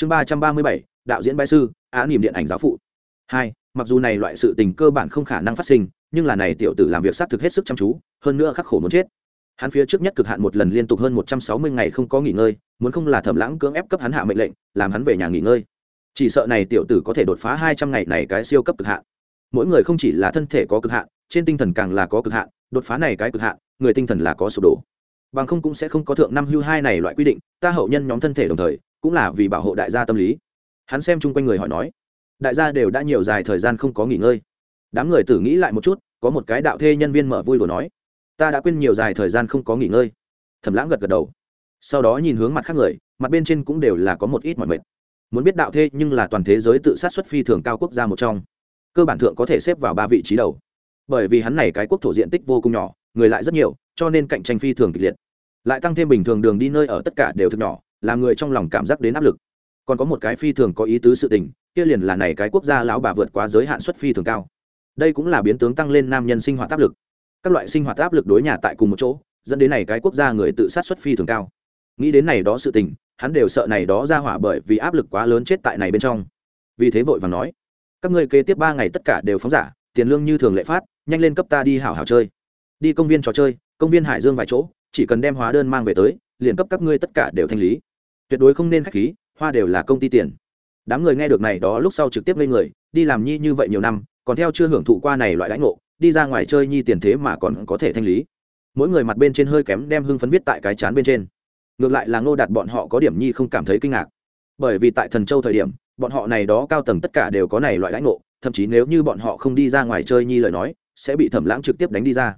chương ba trăm ba mươi bảy, đạo diễn bãi sư, á niềm điện ảnh giáo phụ. Hai, mặc dù này loại sự tình cơ bản không khả năng phát sinh, nhưng là này tiểu tử làm việc xác thực hết sức chăm chú, hơn nữa khắc khổ muốn chết. Hắn phía trước nhất cực hạn một lần liên tục hơn một trăm sáu mươi ngày không có nghỉ ngơi, muốn không là thẩm lãng cưỡng ép cấp hắn hạ mệnh lệnh, làm hắn về nhà nghỉ ngơi. Chỉ sợ này tiểu tử có thể đột phá hai trăm ngày này cái siêu cấp cực hạn. Mỗi người không chỉ là thân thể có cực hạn, trên tinh thần càng là có cực hạn, đột phá này cái cực hạn, người tinh thần là có sụp đổ. Bằng không cũng sẽ không có thượng năm hưu hai này loại quy định, ta hậu nhân nhóm thân thể đồng thời cũng là vì bảo hộ đại gia tâm lý. Hắn xem chung quanh người hỏi nói, đại gia đều đã nhiều dài thời gian không có nghỉ ngơi. Đám người tử nghĩ lại một chút, có một cái đạo thê nhân viên mở vui đùa nói, ta đã quên nhiều dài thời gian không có nghỉ ngơi. Thẩm lãng gật gật đầu. Sau đó nhìn hướng mặt khác người, mặt bên trên cũng đều là có một ít mọi mệt. Muốn biết đạo thê nhưng là toàn thế giới tự sát xuất phi thường cao quốc gia một trong, cơ bản thượng có thể xếp vào ba vị trí đầu. Bởi vì hắn này cái quốc thổ diện tích vô cùng nhỏ, người lại rất nhiều, cho nên cạnh tranh phi thường kịch liệt. Lại tăng thêm bình thường đường đi nơi ở tất cả đều thực nhỏ làm người trong lòng cảm giác đến áp lực. Còn có một cái phi thường có ý tứ sự tình, kia liền là này cái quốc gia lão bà vượt quá giới hạn xuất phi thường cao. Đây cũng là biến tướng tăng lên nam nhân sinh hoạt áp lực. Các loại sinh hoạt áp lực đối nhà tại cùng một chỗ, dẫn đến này cái quốc gia người tự sát xuất phi thường cao. Nghĩ đến này đó sự tình, hắn đều sợ này đó ra hỏa bởi vì áp lực quá lớn chết tại này bên trong. Vì thế vội vàng nói, các ngươi kế tiếp ba ngày tất cả đều phóng giả, tiền lương như thường lệ phát, nhanh lên cấp ta đi hảo hảo chơi. Đi công viên trò chơi, công viên hải dương vài chỗ, chỉ cần đem hóa đơn mang về tới, liền cấp các ngươi tất cả đều thanh lý tuyệt đối không nên khách khí, hoa đều là công ty tiền. Đám người nghe được này đó lúc sau trực tiếp lên người, đi làm nhi như vậy nhiều năm, còn theo chưa hưởng thụ qua này loại đãi ngộ, đi ra ngoài chơi nhi tiền thế mà còn có thể thanh lý. Mỗi người mặt bên trên hơi kém đem hưng phấn viết tại cái chán bên trên. Ngược lại là ngô đạt bọn họ có điểm nhi không cảm thấy kinh ngạc. Bởi vì tại thần châu thời điểm, bọn họ này đó cao tầng tất cả đều có này loại đãi ngộ, thậm chí nếu như bọn họ không đi ra ngoài chơi nhi lời nói, sẽ bị thẩm lãng trực tiếp đánh đi ra.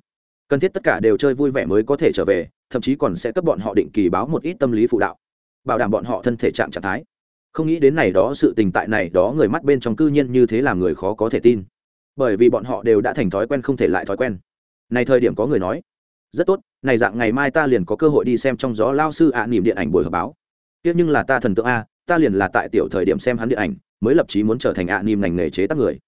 Cần thiết tất cả đều chơi vui vẻ mới có thể trở về, thậm chí còn sẽ cấp bọn họ định kỳ báo một ít tâm lý phụ đạo bảo đảm bọn họ thân thể trạng trạng thái. Không nghĩ đến này đó sự tình tại này đó người mắt bên trong cư nhiên như thế làm người khó có thể tin. Bởi vì bọn họ đều đã thành thói quen không thể lại thói quen. Này thời điểm có người nói, rất tốt, này dạng ngày mai ta liền có cơ hội đi xem trong gió lao sư ạ niềm điện ảnh buổi họp báo. Tiếc nhưng là ta thần tượng a, ta liền là tại tiểu thời điểm xem hắn điện ảnh, mới lập chí muốn trở thành ạ niềm ngành nghề chế tác người.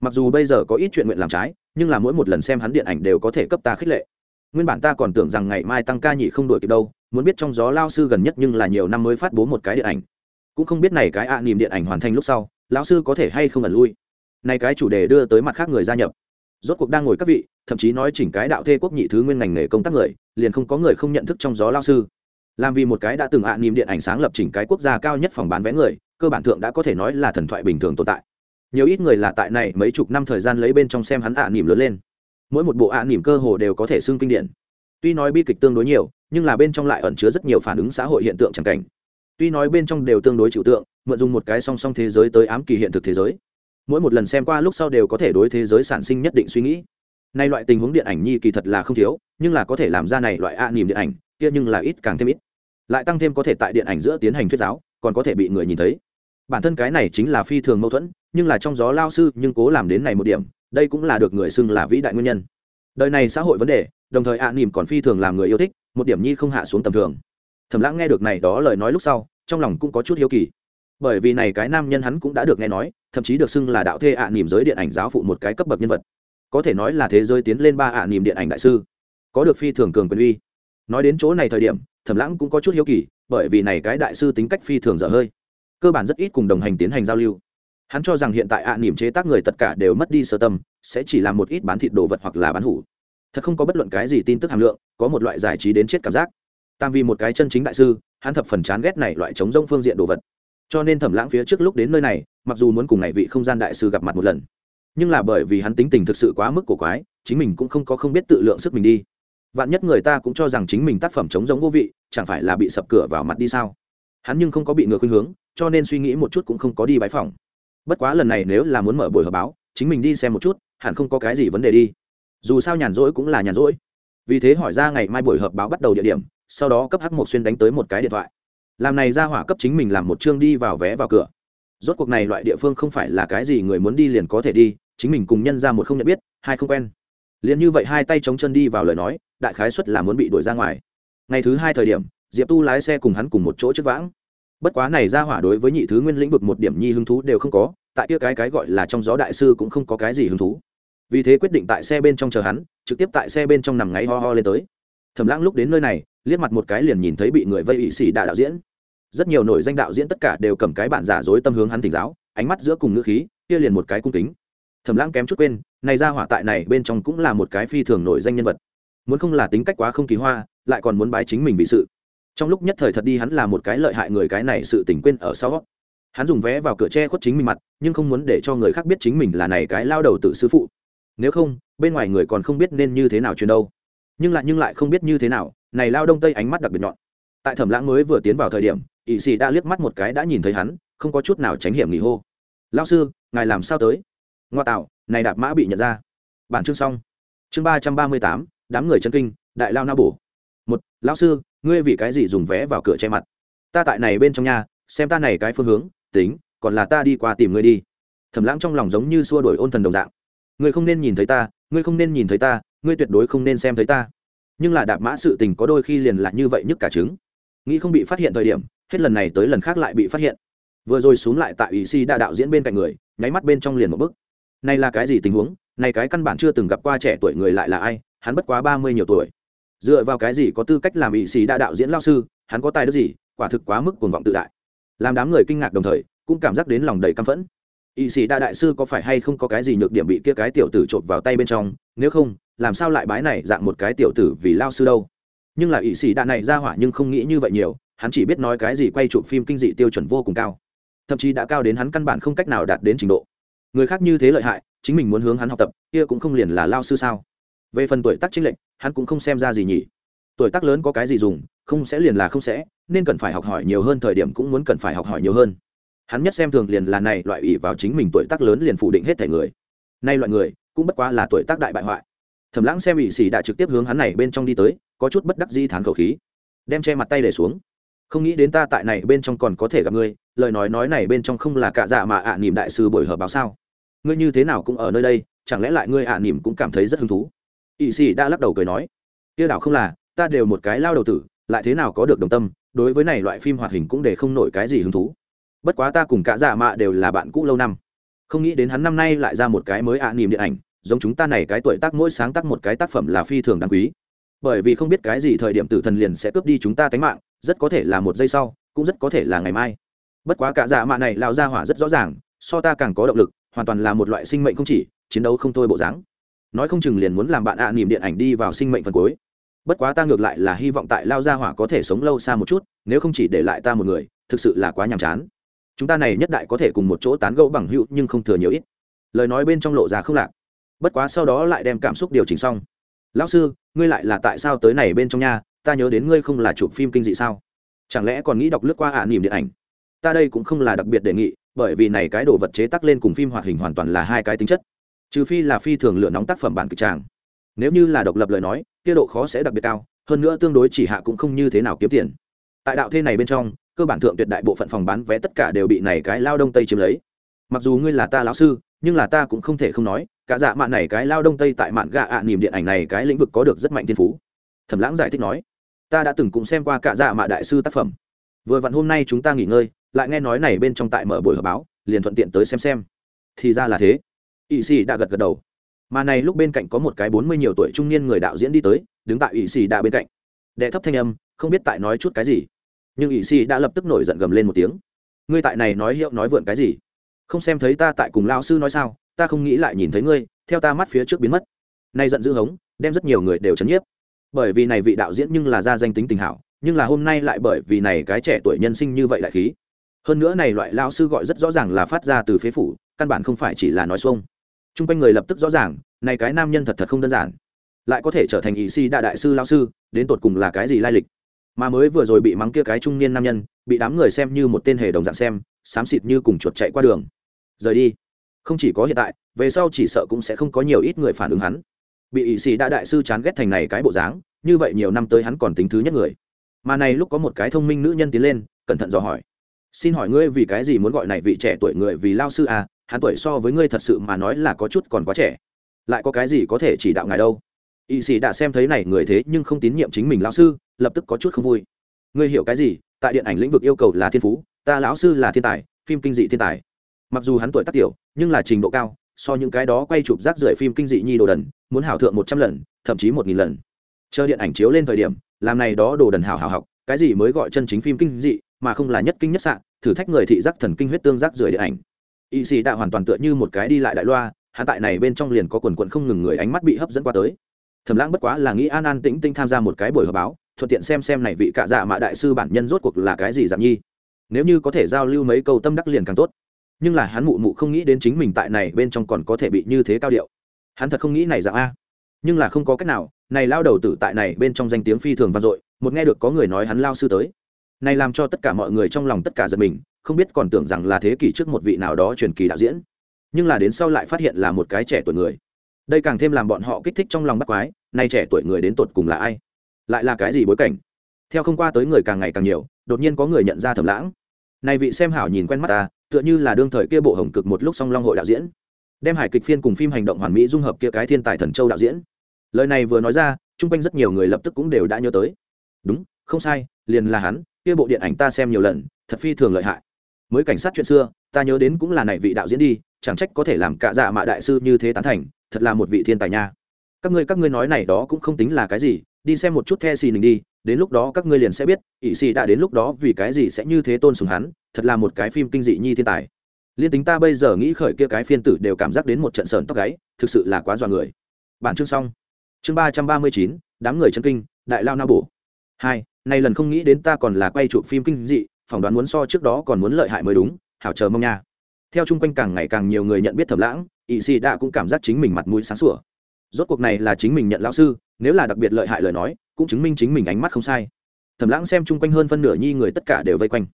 Mặc dù bây giờ có ít chuyện nguyện làm trái, nhưng là mỗi một lần xem hắn điện ảnh đều có thể cấp ta khích lệ nguyên bản ta còn tưởng rằng ngày mai tăng ca nhị không đổi kịp đâu, muốn biết trong gió lao sư gần nhất nhưng là nhiều năm mới phát bố một cái điện ảnh. Cũng không biết này cái ạ niềm điện ảnh hoàn thành lúc sau, lão sư có thể hay không ẩn lui. Này cái chủ đề đưa tới mặt khác người gia nhập. Rốt cuộc đang ngồi các vị, thậm chí nói chỉnh cái đạo thê quốc nhị thứ nguyên ngành nghề công tác người, liền không có người không nhận thức trong gió lao sư. Làm vì một cái đã từng ạ niềm điện ảnh sáng lập chỉnh cái quốc gia cao nhất phòng bán vé người, cơ bản thượng đã có thể nói là thần thoại bình thường tồn tại. Nhiều ít người là tại này mấy chục năm thời gian lấy bên trong xem hắn ạ niềm lớn lên mỗi một bộ ạ niềm cơ hồ đều có thể xưng kinh điển. Tuy nói bi kịch tương đối nhiều, nhưng là bên trong lại ẩn chứa rất nhiều phản ứng xã hội hiện tượng chẳng cảnh. Tuy nói bên trong đều tương đối chịu tượng, mượn dùng một cái song song thế giới tới ám kỳ hiện thực thế giới. Mỗi một lần xem qua lúc sau đều có thể đối thế giới sản sinh nhất định suy nghĩ. Nay loại tình huống điện ảnh nhi kỳ thật là không thiếu, nhưng là có thể làm ra này loại a niềm điện ảnh, kia nhưng là ít càng thêm ít. Lại tăng thêm có thể tại điện ảnh giữa tiến hành thuyết giáo, còn có thể bị người nhìn thấy. Bản thân cái này chính là phi thường mâu thuẫn, nhưng là trong gió lao sư nhưng cố làm đến này một điểm đây cũng là được người xưng là vĩ đại nguyên nhân. Đời này xã hội vấn đề, đồng thời ạ à nỉm còn phi thường làm người yêu thích, một điểm nhi không hạ xuống tầm thường. Thầm lãng nghe được này đó lời nói lúc sau, trong lòng cũng có chút hiếu kỳ. Bởi vì này cái nam nhân hắn cũng đã được nghe nói, thậm chí được xưng là đạo thê ạ à nỉm giới điện ảnh giáo phụ một cái cấp bậc nhân vật. Có thể nói là thế giới tiến lên ba ạ à nỉm điện ảnh đại sư. Có được phi thường cường quyền uy. Nói đến chỗ này thời điểm, thẩm lãng cũng có chút hiếu kỳ, bởi vì này cái đại sư tính cách phi thường dở hơi. Cơ bản rất ít cùng đồng hành tiến hành giao lưu hắn cho rằng hiện tại ạ niềm chế tác người tất cả đều mất đi sơ tâm, sẽ chỉ làm một ít bán thịt đồ vật hoặc là bán hủ. Thật không có bất luận cái gì tin tức hàm lượng, có một loại giải trí đến chết cảm giác. Tam vì một cái chân chính đại sư, hắn thập phần chán ghét này loại chống rông phương diện đồ vật. Cho nên thẩm lãng phía trước lúc đến nơi này, mặc dù muốn cùng này vị không gian đại sư gặp mặt một lần, nhưng là bởi vì hắn tính tình thực sự quá mức cổ quái, chính mình cũng không có không biết tự lượng sức mình đi. Vạn nhất người ta cũng cho rằng chính mình tác phẩm chống giống vô vị, chẳng phải là bị sập cửa vào mặt đi sao? Hắn nhưng không có bị ngược khuynh hướng, cho nên suy nghĩ một chút cũng không có đi bãi phòng bất quá lần này nếu là muốn mở buổi họp báo, chính mình đi xem một chút, hẳn không có cái gì vấn đề đi. Dù sao nhàn rỗi cũng là nhàn rỗi. Vì thế hỏi ra ngày mai buổi họp báo bắt đầu địa điểm, sau đó cấp hắc một xuyên đánh tới một cái điện thoại. Làm này ra hỏa cấp chính mình làm một chương đi vào vé vào cửa. Rốt cuộc này loại địa phương không phải là cái gì người muốn đi liền có thể đi, chính mình cùng nhân ra một không nhận biết, hai không quen. Liền như vậy hai tay chống chân đi vào lời nói, đại khái xuất là muốn bị đuổi ra ngoài. Ngày thứ hai thời điểm, diệp tu lái xe cùng hắn cùng một chỗ trước vãng bất quá này ra hỏa đối với nhị thứ nguyên lĩnh vực một điểm nhi hứng thú đều không có, tại kia cái cái gọi là trong gió đại sư cũng không có cái gì hứng thú. Vì thế quyết định tại xe bên trong chờ hắn, trực tiếp tại xe bên trong nằm ngáy ho ho lên tới. Thẩm lãng lúc đến nơi này, liếc mặt một cái liền nhìn thấy bị người vây ỵ xỉ đạ đạo diễn. Rất nhiều nổi danh đạo diễn tất cả đều cầm cái bản giả dối tâm hướng hắn tỉnh giáo, ánh mắt giữa cùng ngữ khí, kia liền một cái cung kính. Thẩm lãng kém chút quên, này ra hỏa tại này bên trong cũng là một cái phi thường nổi danh nhân vật. Muốn không là tính cách quá không kỳ hoa, lại còn muốn bái chính mình vì sự trong lúc nhất thời thật đi hắn là một cái lợi hại người, cái này sự tỉnh quên ở sau. Hắn dùng vé vào cửa tre khuất chính mình mặt, nhưng không muốn để cho người khác biết chính mình là này cái lao đầu tự sư phụ. Nếu không, bên ngoài người còn không biết nên như thế nào truyền đâu. Nhưng lại nhưng lại không biết như thế nào, này lao đông tây ánh mắt đặc biệt nhọn. Tại thẩm lãng mới vừa tiến vào thời điểm ỵ sĩ đã liếc mắt một cái đã nhìn thấy hắn, không có chút nào tránh hiểm nghỉ hô. Lao sư, ngài làm sao tới? Ngoa tạo, này đạp mã bị nhận ra. Bản chương xong. Chương ba trăm ba mươi tám, đám người chân kinh, đại lao na bổ. Một lao sư ngươi vì cái gì dùng vé vào cửa che mặt? Ta tại này bên trong nhà xem ta này cái phương hướng, tính, còn là ta đi qua tìm ngươi đi. Thẩm lãng trong lòng giống như xua đổi ôn thần đồng dạng. Ngươi không nên nhìn thấy ta, ngươi không nên nhìn thấy ta, ngươi tuyệt đối không nên xem thấy ta. Nhưng là đạp mã sự tình có đôi khi liền là như vậy nhất cả trứng. Nghĩ không bị phát hiện thời điểm, hết lần này tới lần khác lại bị phát hiện. Vừa rồi xuống lại tại ủy si đa đạo diễn bên cạnh người, nháy mắt bên trong liền một bức này là cái gì tình huống? Này cái căn bản chưa từng gặp qua trẻ tuổi người lại là ai? Hắn bất quá ba mươi nhiều tuổi dựa vào cái gì có tư cách làm ỵ sĩ đa đạo diễn lao sư, hắn có tài đức gì, quả thực quá mức cuồng vọng tự đại. Làm đám người kinh ngạc đồng thời, cũng cảm giác đến lòng đầy căm phẫn. Ỵ sĩ đa đại sư có phải hay không có cái gì nhược điểm bị kia cái tiểu tử trộm vào tay bên trong? Nếu không, làm sao lại bái này dạng một cái tiểu tử vì lao sư đâu? Nhưng là ỵ sĩ đa này ra hỏa nhưng không nghĩ như vậy nhiều, hắn chỉ biết nói cái gì quay chụp phim kinh dị tiêu chuẩn vô cùng cao. Thậm chí đã cao đến hắn căn bản không cách nào đạt đến trình độ. Người khác như thế lợi hại, chính mình muốn hướng hắn học tập, kia cũng không liền là lao sư sao? Về phần tuổi tác chính lệnh hắn cũng không xem ra gì nhỉ. Tuổi tác lớn có cái gì dùng, không sẽ liền là không sẽ, nên cần phải học hỏi nhiều hơn thời điểm cũng muốn cần phải học hỏi nhiều hơn. Hắn nhất xem thường liền là này loại ủy vào chính mình tuổi tác lớn liền phủ định hết thể người. Nay loại người, cũng bất quá là tuổi tác đại bại hoại. Thẩm lãng xem ủy sĩ đã trực tiếp hướng hắn này bên trong đi tới, có chút bất đắc di thán khẩu khí. Đem che mặt tay để xuống. Không nghĩ đến ta tại này bên trong còn có thể gặp ngươi, lời nói nói này bên trong không là cả dạ mà ạ à nỉm đại sư buổi họp báo sao. Ngươi như thế nào cũng ở nơi đây, chẳng lẽ lại ngươi ạ à nỉm cũng cảm thấy rất hứng thú? Ỵ sĩ đã lắc đầu cười nói, kia đảo không là, ta đều một cái lao đầu tử, lại thế nào có được đồng tâm, đối với này loại phim hoạt hình cũng để không nổi cái gì hứng thú. Bất quá ta cùng cả dạ mạ đều là bạn cũ lâu năm. Không nghĩ đến hắn năm nay lại ra một cái mới ạ à điện ảnh, giống chúng ta này cái tuổi tác mỗi sáng tác một cái tác phẩm là phi thường đáng quý. Bởi vì không biết cái gì thời điểm tử thần liền sẽ cướp đi chúng ta tánh mạng, rất có thể là một giây sau, cũng rất có thể là ngày mai. Bất quá cả dạ mạ này lao ra hỏa rất rõ ràng, so ta càng có động lực, hoàn toàn là một loại sinh mệnh không chỉ, chiến đấu không thôi bộ dáng nói không chừng liền muốn làm bạn ạ à điện ảnh đi vào sinh mệnh phần cuối. Bất quá ta ngược lại là hy vọng tại lao gia hỏa có thể sống lâu xa một chút, nếu không chỉ để lại ta một người, thực sự là quá nhàm chán. Chúng ta này nhất đại có thể cùng một chỗ tán gẫu bằng hữu nhưng không thừa nhiều ít. Lời nói bên trong lộ ra không lạc. Bất quá sau đó lại đem cảm xúc điều chỉnh xong. Lão sư, ngươi lại là tại sao tới này bên trong nhà ta nhớ đến ngươi không là chụp phim kinh dị sao? Chẳng lẽ còn nghĩ đọc lướt qua ạ à điện ảnh? Ta đây cũng không là đặc biệt đề nghị, bởi vì này cái đồ vật chế tác lên cùng phim hoạt hình hoàn toàn là hai cái tính chất trừ phi là phi thường lựa nóng tác phẩm bản kịch tràng. Nếu như là độc lập lời nói kia độ khó sẽ đặc biệt cao hơn nữa tương đối chỉ hạ cũng không như thế nào kiếm tiền. Tại đạo thế này bên trong cơ bản thượng tuyệt đại bộ phận phòng bán vé tất cả đều bị này cái lao đông tây chiếm lấy. Mặc dù ngươi là ta lão sư nhưng là ta cũng không thể không nói cả dạ mạn này cái lao đông tây tại mạn gạ ạ à, niềm điện ảnh này cái lĩnh vực có được rất mạnh thiên phú. Thẩm lãng giải thích nói ta đã từng cũng xem qua cả dạ mạ đại sư tác phẩm. Vừa vặn hôm nay chúng ta nghỉ ngơi lại nghe nói này bên trong tại mở buổi họp báo liền thuận tiện tới xem xem. Thì ra là thế ỵ sĩ đã gật gật đầu. Mà này lúc bên cạnh có một cái bốn mươi nhiều tuổi trung niên người đạo diễn đi tới, đứng tại ỵ sĩ đã bên cạnh. Đệ thấp thanh âm, không biết tại nói chút cái gì. Nhưng ỵ sĩ đã lập tức nổi giận gầm lên một tiếng. Ngươi tại này nói hiệu nói vượn cái gì? Không xem thấy ta tại cùng lao sư nói sao, ta không nghĩ lại nhìn thấy ngươi, theo ta mắt phía trước biến mất. Nay giận dữ hống, đem rất nhiều người đều chấn nhiếp. Bởi vì này vị đạo diễn nhưng là ra danh tính tình hảo, nhưng là hôm nay lại bởi vì này cái trẻ tuổi nhân sinh như vậy lại khí. Hơn nữa này loại lao sư gọi rất rõ ràng là phát ra từ phế phủ, căn bản không phải chỉ là nói xuông t r u n g quanh người lập tức rõ ràng, này cái nam nhân thật thật không đơn giản. Lại có thể trở thành ý si đại đại sư lao sư, đến tột cùng là cái gì lai lịch? Mà mới vừa rồi bị mắng kia cái trung niên nam nhân, bị đám người xem như một tên hề đồng dạng xem, xám xịt như cùng chuột chạy qua đường. Rời đi. Không chỉ có hiện tại, về sau chỉ sợ cũng sẽ không có nhiều ít người phản ứng hắn. Bị ỵ sĩ đã đại sư chán ghét thành này cái bộ dáng, như vậy nhiều năm tới hắn còn tính thứ nhất người. Mà này lúc có một cái thông minh nữ nhân tiến lên, cẩn thận dò hỏi. Xin hỏi ngươi vì cái gì muốn gọi này vị trẻ tuổi người vì lao sư à? Hắn tuổi so với ngươi thật sự mà nói là có chút còn quá trẻ. Lại có cái gì có thể chỉ đạo ngài đâu? Y sĩ đã xem thấy này người thế nhưng không tín nhiệm chính mình lão sư, lập tức có chút không vui. Ngươi hiểu cái gì? Tại điện ảnh lĩnh vực yêu cầu là thiên phú, ta lão sư là thiên tài, phim kinh dị thiên tài. Mặc dù hắn tuổi tác tiểu, nhưng là trình độ cao, so những cái đó quay chụp rác rưởi phim kinh dị nhi đồ đần, muốn hảo thượng một trăm lần, thậm chí một nghìn lần. Chờ điện ảnh chiếu lên thời điểm, làm này đó đồ đần hảo hảo học, cái gì mới gọi chân chính phim kinh dị, mà không là nhất kinh nhất sạn thử thách người thị giác thần kinh huyết tương rác rưởi điện ảnh y sĩ đã hoàn toàn tựa như một cái đi lại đại loa hạ tại này bên trong liền có quần quận không ngừng người ánh mắt bị hấp dẫn qua tới. Thẩm lãng bất quá là nghĩ an an tĩnh tĩnh tham gia một cái buổi họp báo, thuận tiện xem xem này vị cạ dạ mạ đại sư bản nhân rốt cuộc là cái gì dạng nhi. Nếu như có thể giao lưu mấy câu tâm đắc liền càng tốt. Nhưng là hắn mụ mụ không nghĩ đến chính mình tại này bên trong còn có thể bị như thế cao điệu. Hắn thật không nghĩ này dạng a. Nhưng là không có cách nào, này lao đầu tử tại này bên trong danh tiếng phi thường vang dội, một nghe được có người nói hắn lao sư tới. Này làm cho tất cả mọi người trong lòng tất cả giật mình không biết còn tưởng rằng là thế kỷ trước một vị nào đó truyền kỳ đạo diễn, nhưng là đến sau lại phát hiện là một cái trẻ tuổi người. Đây càng thêm làm bọn họ kích thích trong lòng bắt quái, nay trẻ tuổi người đến tột cùng là ai? Lại là cái gì bối cảnh? Theo không qua tới người càng ngày càng nhiều, đột nhiên có người nhận ra thầm lãng. Này vị xem hảo nhìn quen mắt ta, tựa như là đương thời kia bộ hồng cực một lúc song long hội đạo diễn. Đem hải kịch phiên cùng phim hành động hoàn mỹ dung hợp kia cái thiên tài thần châu đạo diễn. Lời này vừa nói ra, chung quanh rất nhiều người lập tức cũng đều đã nhớ tới. Đúng, không sai, liền là hắn, kia bộ điện ảnh ta xem nhiều lần, thật phi thường lợi hại mới cảnh sát chuyện xưa, ta nhớ đến cũng là này vị đạo diễn đi, chẳng trách có thể làm cả dạ mạ đại sư như thế tán thành, thật là một vị thiên tài nha. Các ngươi các ngươi nói này đó cũng không tính là cái gì, đi xem một chút the xì nình đi, đến lúc đó các ngươi liền sẽ biết, ỷ xì đã đến lúc đó vì cái gì sẽ như thế tôn sùng hắn, thật là một cái phim kinh dị nhi thiên tài. Liên tính ta bây giờ nghĩ khởi kia cái phiên tử đều cảm giác đến một trận sờn tóc gáy, thực sự là quá dọa người. Bản chương xong. Chương ba trăm ba mươi chín, đám người chân kinh, đại lao na bổ. Hai này lần không nghĩ đến ta còn là quay chụp phim kinh dị phỏng đoán muốn so trước đó còn muốn lợi hại mới đúng, hảo chờ mong nha. Theo chung quanh càng ngày càng nhiều người nhận biết thẩm lãng ỵ sĩ đã cũng cảm giác chính mình mặt mũi sáng sủa. Rốt cuộc này là chính mình nhận lão sư, nếu là đặc biệt lợi hại lời nói, cũng chứng minh chính mình ánh mắt không sai. Thẩm lãng xem chung quanh hơn phân nửa nhi người tất cả đều vây quanh.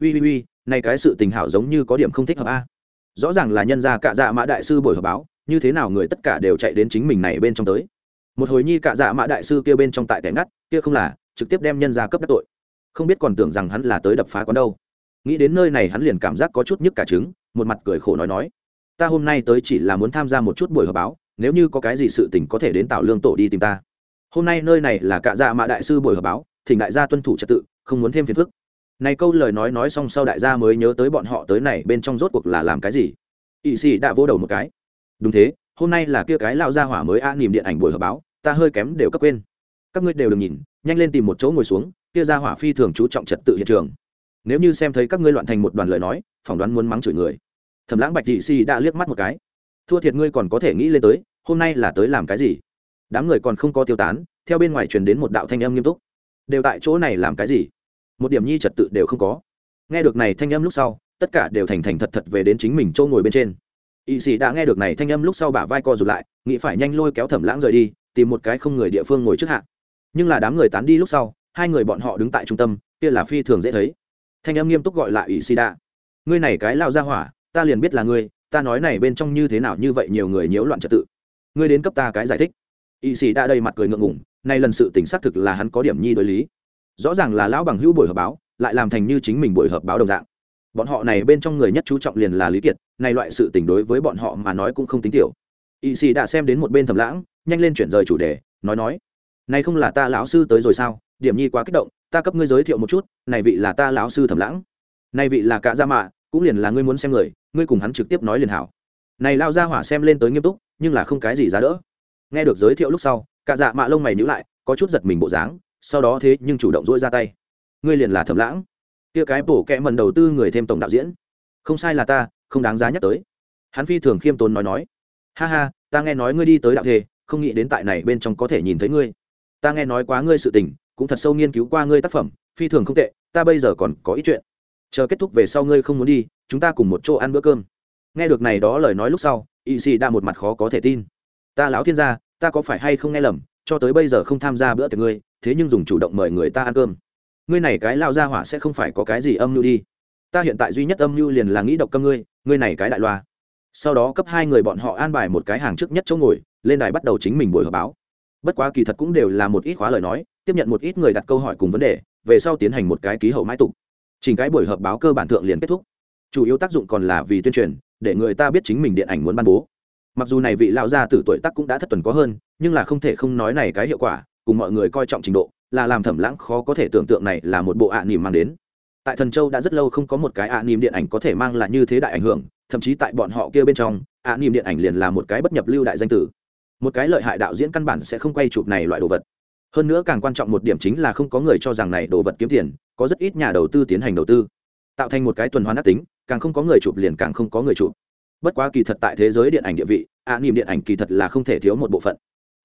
Ui ui ui nay cái sự tình hảo giống như có điểm không thích hợp a. Rõ ràng là nhân gia cạ dạ mã đại sư buổi họp báo, như thế nào người tất cả đều chạy đến chính mình này bên trong tới. Một hồi nhi cạ dạ mã đại sư kia bên trong tại tẻ ngắt, kia không là, trực tiếp đem nhân gia cấp đắc tội không biết còn tưởng rằng hắn là tới đập phá quán đâu. Nghĩ đến nơi này hắn liền cảm giác có chút nhức cả trứng, một mặt cười khổ nói nói, ta hôm nay tới chỉ là muốn tham gia một chút buổi họp báo, nếu như có cái gì sự tình có thể đến tạo lương tổ đi tìm ta. Hôm nay nơi này là cạ dạ mã đại sư buổi họp báo, thỉnh đại gia tuân thủ trật tự, không muốn thêm phiền phức. Này câu lời nói nói xong sau đại gia mới nhớ tới bọn họ tới này bên trong rốt cuộc là làm cái gì. Ỵ sĩ đã vô đầu một cái. Đúng thế, hôm nay là kia cái lao ra hỏa mới a nìm điện ảnh buổi họp báo, ta hơi kém đều cấp quên. Các ngươi đều đừng nhìn, nhanh lên tìm một chỗ ngồi xuống kia ra hỏa phi thường chú trọng trật tự hiện trường. Nếu như xem thấy các ngươi loạn thành một đoàn lời nói, phỏng đoán muốn mắng chửi người. Thẩm lãng bạch thị si đã liếc mắt một cái. Thua thiệt ngươi còn có thể nghĩ lên tới, hôm nay là tới làm cái gì? Đám người còn không có tiêu tán, theo bên ngoài truyền đến một đạo thanh âm nghiêm túc. Đều tại chỗ này làm cái gì? Một điểm nhi trật tự đều không có. Nghe được này thanh âm lúc sau, tất cả đều thành thành thật thật về đến chính mình châu ngồi bên trên. Y sĩ đã nghe được này thanh âm lúc sau bả vai co rụt lại, nghĩ phải nhanh lôi kéo thẩm lãng rời đi, tìm một cái không người địa phương ngồi trước hạ. Nhưng là đám người tán đi lúc sau hai người bọn họ đứng tại trung tâm, kia là phi thường dễ thấy. Thanh âm nghiêm túc gọi lại ỷ si đa ngươi này cái lao ra hỏa, ta liền biết là ngươi, ta nói này bên trong như thế nào như vậy nhiều người nhiễu loạn trật tự. Ngươi đến cấp ta cái giải thích. Ỷ sĩ đạ đầy mặt cười ngượng ngủng nay lần sự tỉnh xác thực là hắn có điểm nhi đối lý. Rõ ràng là lão bằng hữu buổi họp báo, lại làm thành như chính mình buổi họp báo đồng dạng. Bọn họ này bên trong người nhất chú trọng liền là lý kiệt, nay loại sự tình đối với bọn họ mà nói cũng không tính tiểu. Ỵ sĩ đã xem đến một bên thầm lãng, nhanh lên chuyển rời chủ đề, nói nói, này không là ta lão sư tới rồi sao? Điểm nhi quá kích động, ta cấp ngươi giới thiệu một chút, này vị là ta lão sư thẩm lãng. Này vị là cả gia mạ, cũng liền là ngươi muốn xem người, ngươi cùng hắn trực tiếp nói liền hảo. Này lao ra hỏa xem lên tới nghiêm túc, nhưng là không cái gì giá đỡ. Nghe được giới thiệu lúc sau cả dạ mạ lông mày nhíu lại, có chút giật mình bộ dáng, sau đó thế nhưng chủ động dỗi ra tay. Ngươi liền là thẩm lãng. Kia cái bổ kẹ mần đầu tư người thêm tổng đạo diễn. Không sai là ta, không đáng giá nhắc tới. Hắn phi thường khiêm tốn nói nói. Ha ha, ta nghe nói ngươi đi tới đạo thề, không nghĩ đến tại này bên trong có thể nhìn thấy ngươi. Ta nghe nói quá ngươi sự tình cũng thật sâu nghiên cứu qua ngươi tác phẩm, phi thường không tệ, ta bây giờ còn có ít chuyện. Chờ kết thúc về sau ngươi không muốn đi, chúng ta cùng một chỗ ăn bữa cơm. Nghe được này đó lời nói lúc sau, y sĩ đã một mặt khó có thể tin. Ta lão thiên gia, ta có phải hay không nghe lầm, cho tới bây giờ không tham gia bữa tiệc ngươi, thế nhưng dùng chủ động mời người ta ăn cơm. Ngươi này cái lao ra hỏa sẽ không phải có cái gì âm mưu đi. Ta hiện tại duy nhất âm mưu liền là nghĩ độc câm ngươi ngươi này cái đại loa. Sau đó cấp hai người bọn họ an bài một cái hàng trước nhất chỗ ngồi, lên đài bắt đầu chính mình buổi họp báo. Bất quá kỳ thật cũng đều là một ít khóa lời nói tiếp nhận một ít người đặt câu hỏi cùng vấn đề, về sau tiến hành một cái ký hậu mãi tục. Chỉnh cái buổi họp báo cơ bản thượng liền kết thúc. Chủ yếu tác dụng còn là vì tuyên truyền, để người ta biết chính mình điện ảnh muốn ban bố. Mặc dù này vị lão gia tử tuổi tác cũng đã thất tuần có hơn, nhưng là không thể không nói này cái hiệu quả, cùng mọi người coi trọng trình độ, là làm thẩm lãng khó có thể tưởng tượng này là một bộ ạ à nỉm mang đến. Tại thần châu đã rất lâu không có một cái ạ à nỉm điện ảnh có thể mang lại như thế đại ảnh hưởng, thậm chí tại bọn họ kia bên trong, ạ à nỉm điện ảnh liền là một cái bất nhập lưu đại danh tử. Một cái lợi hại đạo diễn căn bản sẽ không quay chụp này loại đồ vật hơn nữa càng quan trọng một điểm chính là không có người cho rằng này đồ vật kiếm tiền, có rất ít nhà đầu tư tiến hành đầu tư. Tạo thành một cái tuần hoàn ác tính, càng không có người chụp liền càng không có người chụp. Bất quá kỳ thật tại thế giới điện ảnh địa vị, ạ, niềm điện ảnh kỳ thật là không thể thiếu một bộ phận.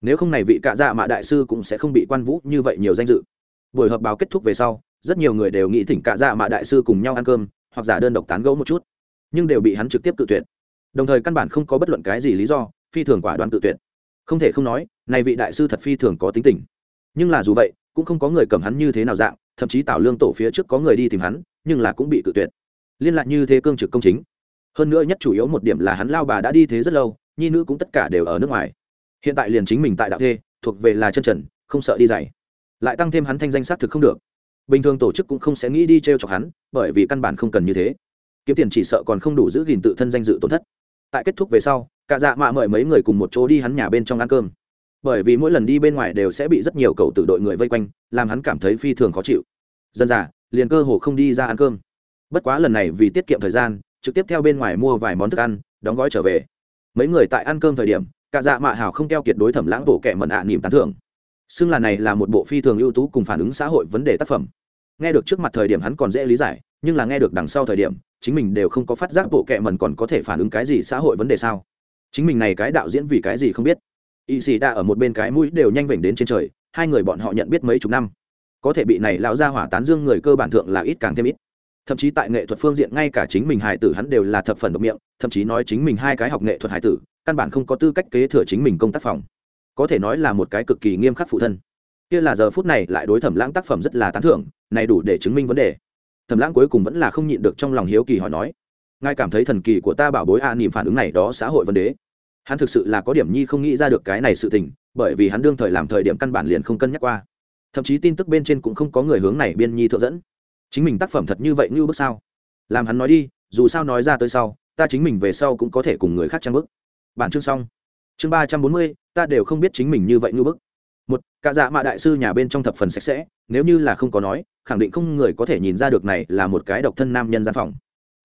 Nếu không này vị cạ dạ mạ đại sư cũng sẽ không bị quan vũ như vậy nhiều danh dự. Buổi họp báo kết thúc về sau, rất nhiều người đều nghĩ thỉnh cạ dạ mạ đại sư cùng nhau ăn cơm, hoặc giả đơn độc tán gẫu một chút. Nhưng đều bị hắn trực tiếp tự tuyệt. Đồng thời căn bản không có bất luận cái gì lý do, phi thường quả đoán tự tuyệt. Không thể không nói, này vị đại sư thật phi thường có tính tình nhưng là dù vậy, cũng không có người cầm hắn như thế nào dạng, thậm chí tảo lương tổ phía trước có người đi tìm hắn, nhưng là cũng bị cự tuyệt. Liên lạc như thế cương trực công chính. Hơn nữa nhất chủ yếu một điểm là hắn lao bà đã đi thế rất lâu, nhi nữ cũng tất cả đều ở nước ngoài. Hiện tại liền chính mình tại đạo thê, thuộc về là chân trần, không sợ đi dày lại tăng thêm hắn thanh danh xác thực không được. Bình thường tổ chức cũng không sẽ nghĩ đi t r e o chọc hắn, bởi vì căn bản không cần như thế. Kiếm tiền chỉ sợ còn không đủ giữ gìn tự thân danh dự tổn thất. Tại kết thúc về sau cả dạ mạ mời mấy người cùng một chỗ đi hắn nhà bên trong ăn cơm bởi vì mỗi lần đi bên ngoài đều sẽ bị rất nhiều cầu tử đội người vây quanh, làm hắn cảm thấy phi thường khó chịu. Dân già, liền cơ hồ không đi ra ăn cơm. Bất quá lần này vì tiết kiệm thời gian, trực tiếp theo bên ngoài mua vài món thức ăn, đóng gói trở về. Mấy người tại ăn cơm thời điểm, cả dạ mạ hào không keo kiệt đối thẩm lãng bộ kẻ mận ạ à niềm tán thưởng. Xưng là này là một bộ phi thường ưu tú cùng phản ứng xã hội vấn đề tác phẩm. Nghe được trước mặt thời điểm hắn còn dễ lý giải, nhưng là nghe được đằng sau thời điểm, chính mình đều không có phát giác bộ kệ mần còn có thể phản ứng cái gì xã hội vấn đề sao. Chính mình này cái đạo diễn vì cái gì không biết y sĩ đã ở một bên cái mũi đều nhanh vểnh đến trên trời hai người bọn họ nhận biết mấy chục năm. Có thể bị này lão gia hỏa tán dương người cơ bản thượng là ít càng thêm ít. Thậm chí tại nghệ thuật phương diện ngay cả chính mình hài tử hắn đều là thập phần độc miệng thậm chí nói chính mình hai cái học nghệ thuật hài tử căn bản không có tư cách kế thừa chính mình công tác phòng. Có thể nói là một cái cực kỳ nghiêm khắc phụ thân. Kia là giờ phút này lại đối thẩm lãng tác phẩm rất là tán thưởng này đủ để chứng minh vấn đề. Thẩm lãng cuối cùng vẫn là không nhịn được trong lòng hiếu kỳ hỏi nói ngài cảm thấy thần kỳ của ta bảo bối a à, niềm phản ứng này đó xã hội vấn đề? Hắn thực sự là có điểm nhi không nghĩ ra được cái này sự tình, bởi vì hắn đương thời làm thời điểm căn bản liền không cân nhắc qua. Thậm chí tin tức bên trên cũng không có người hướng này biên nhi thượng dẫn. Chính mình tác phẩm thật như vậy như bước sao? Làm hắn nói đi, dù sao nói ra tới sau, ta chính mình về sau cũng có thể cùng người khác trang bức bản chương xong. Chương ba trăm bốn mươi, ta đều không biết chính mình như vậy như bức một, cả dạ mạ đại sư nhà bên trong thập phần sạch sẽ, nếu như là không có nói, khẳng định không người có thể nhìn ra được này là một cái độc thân nam nhân gian phòng.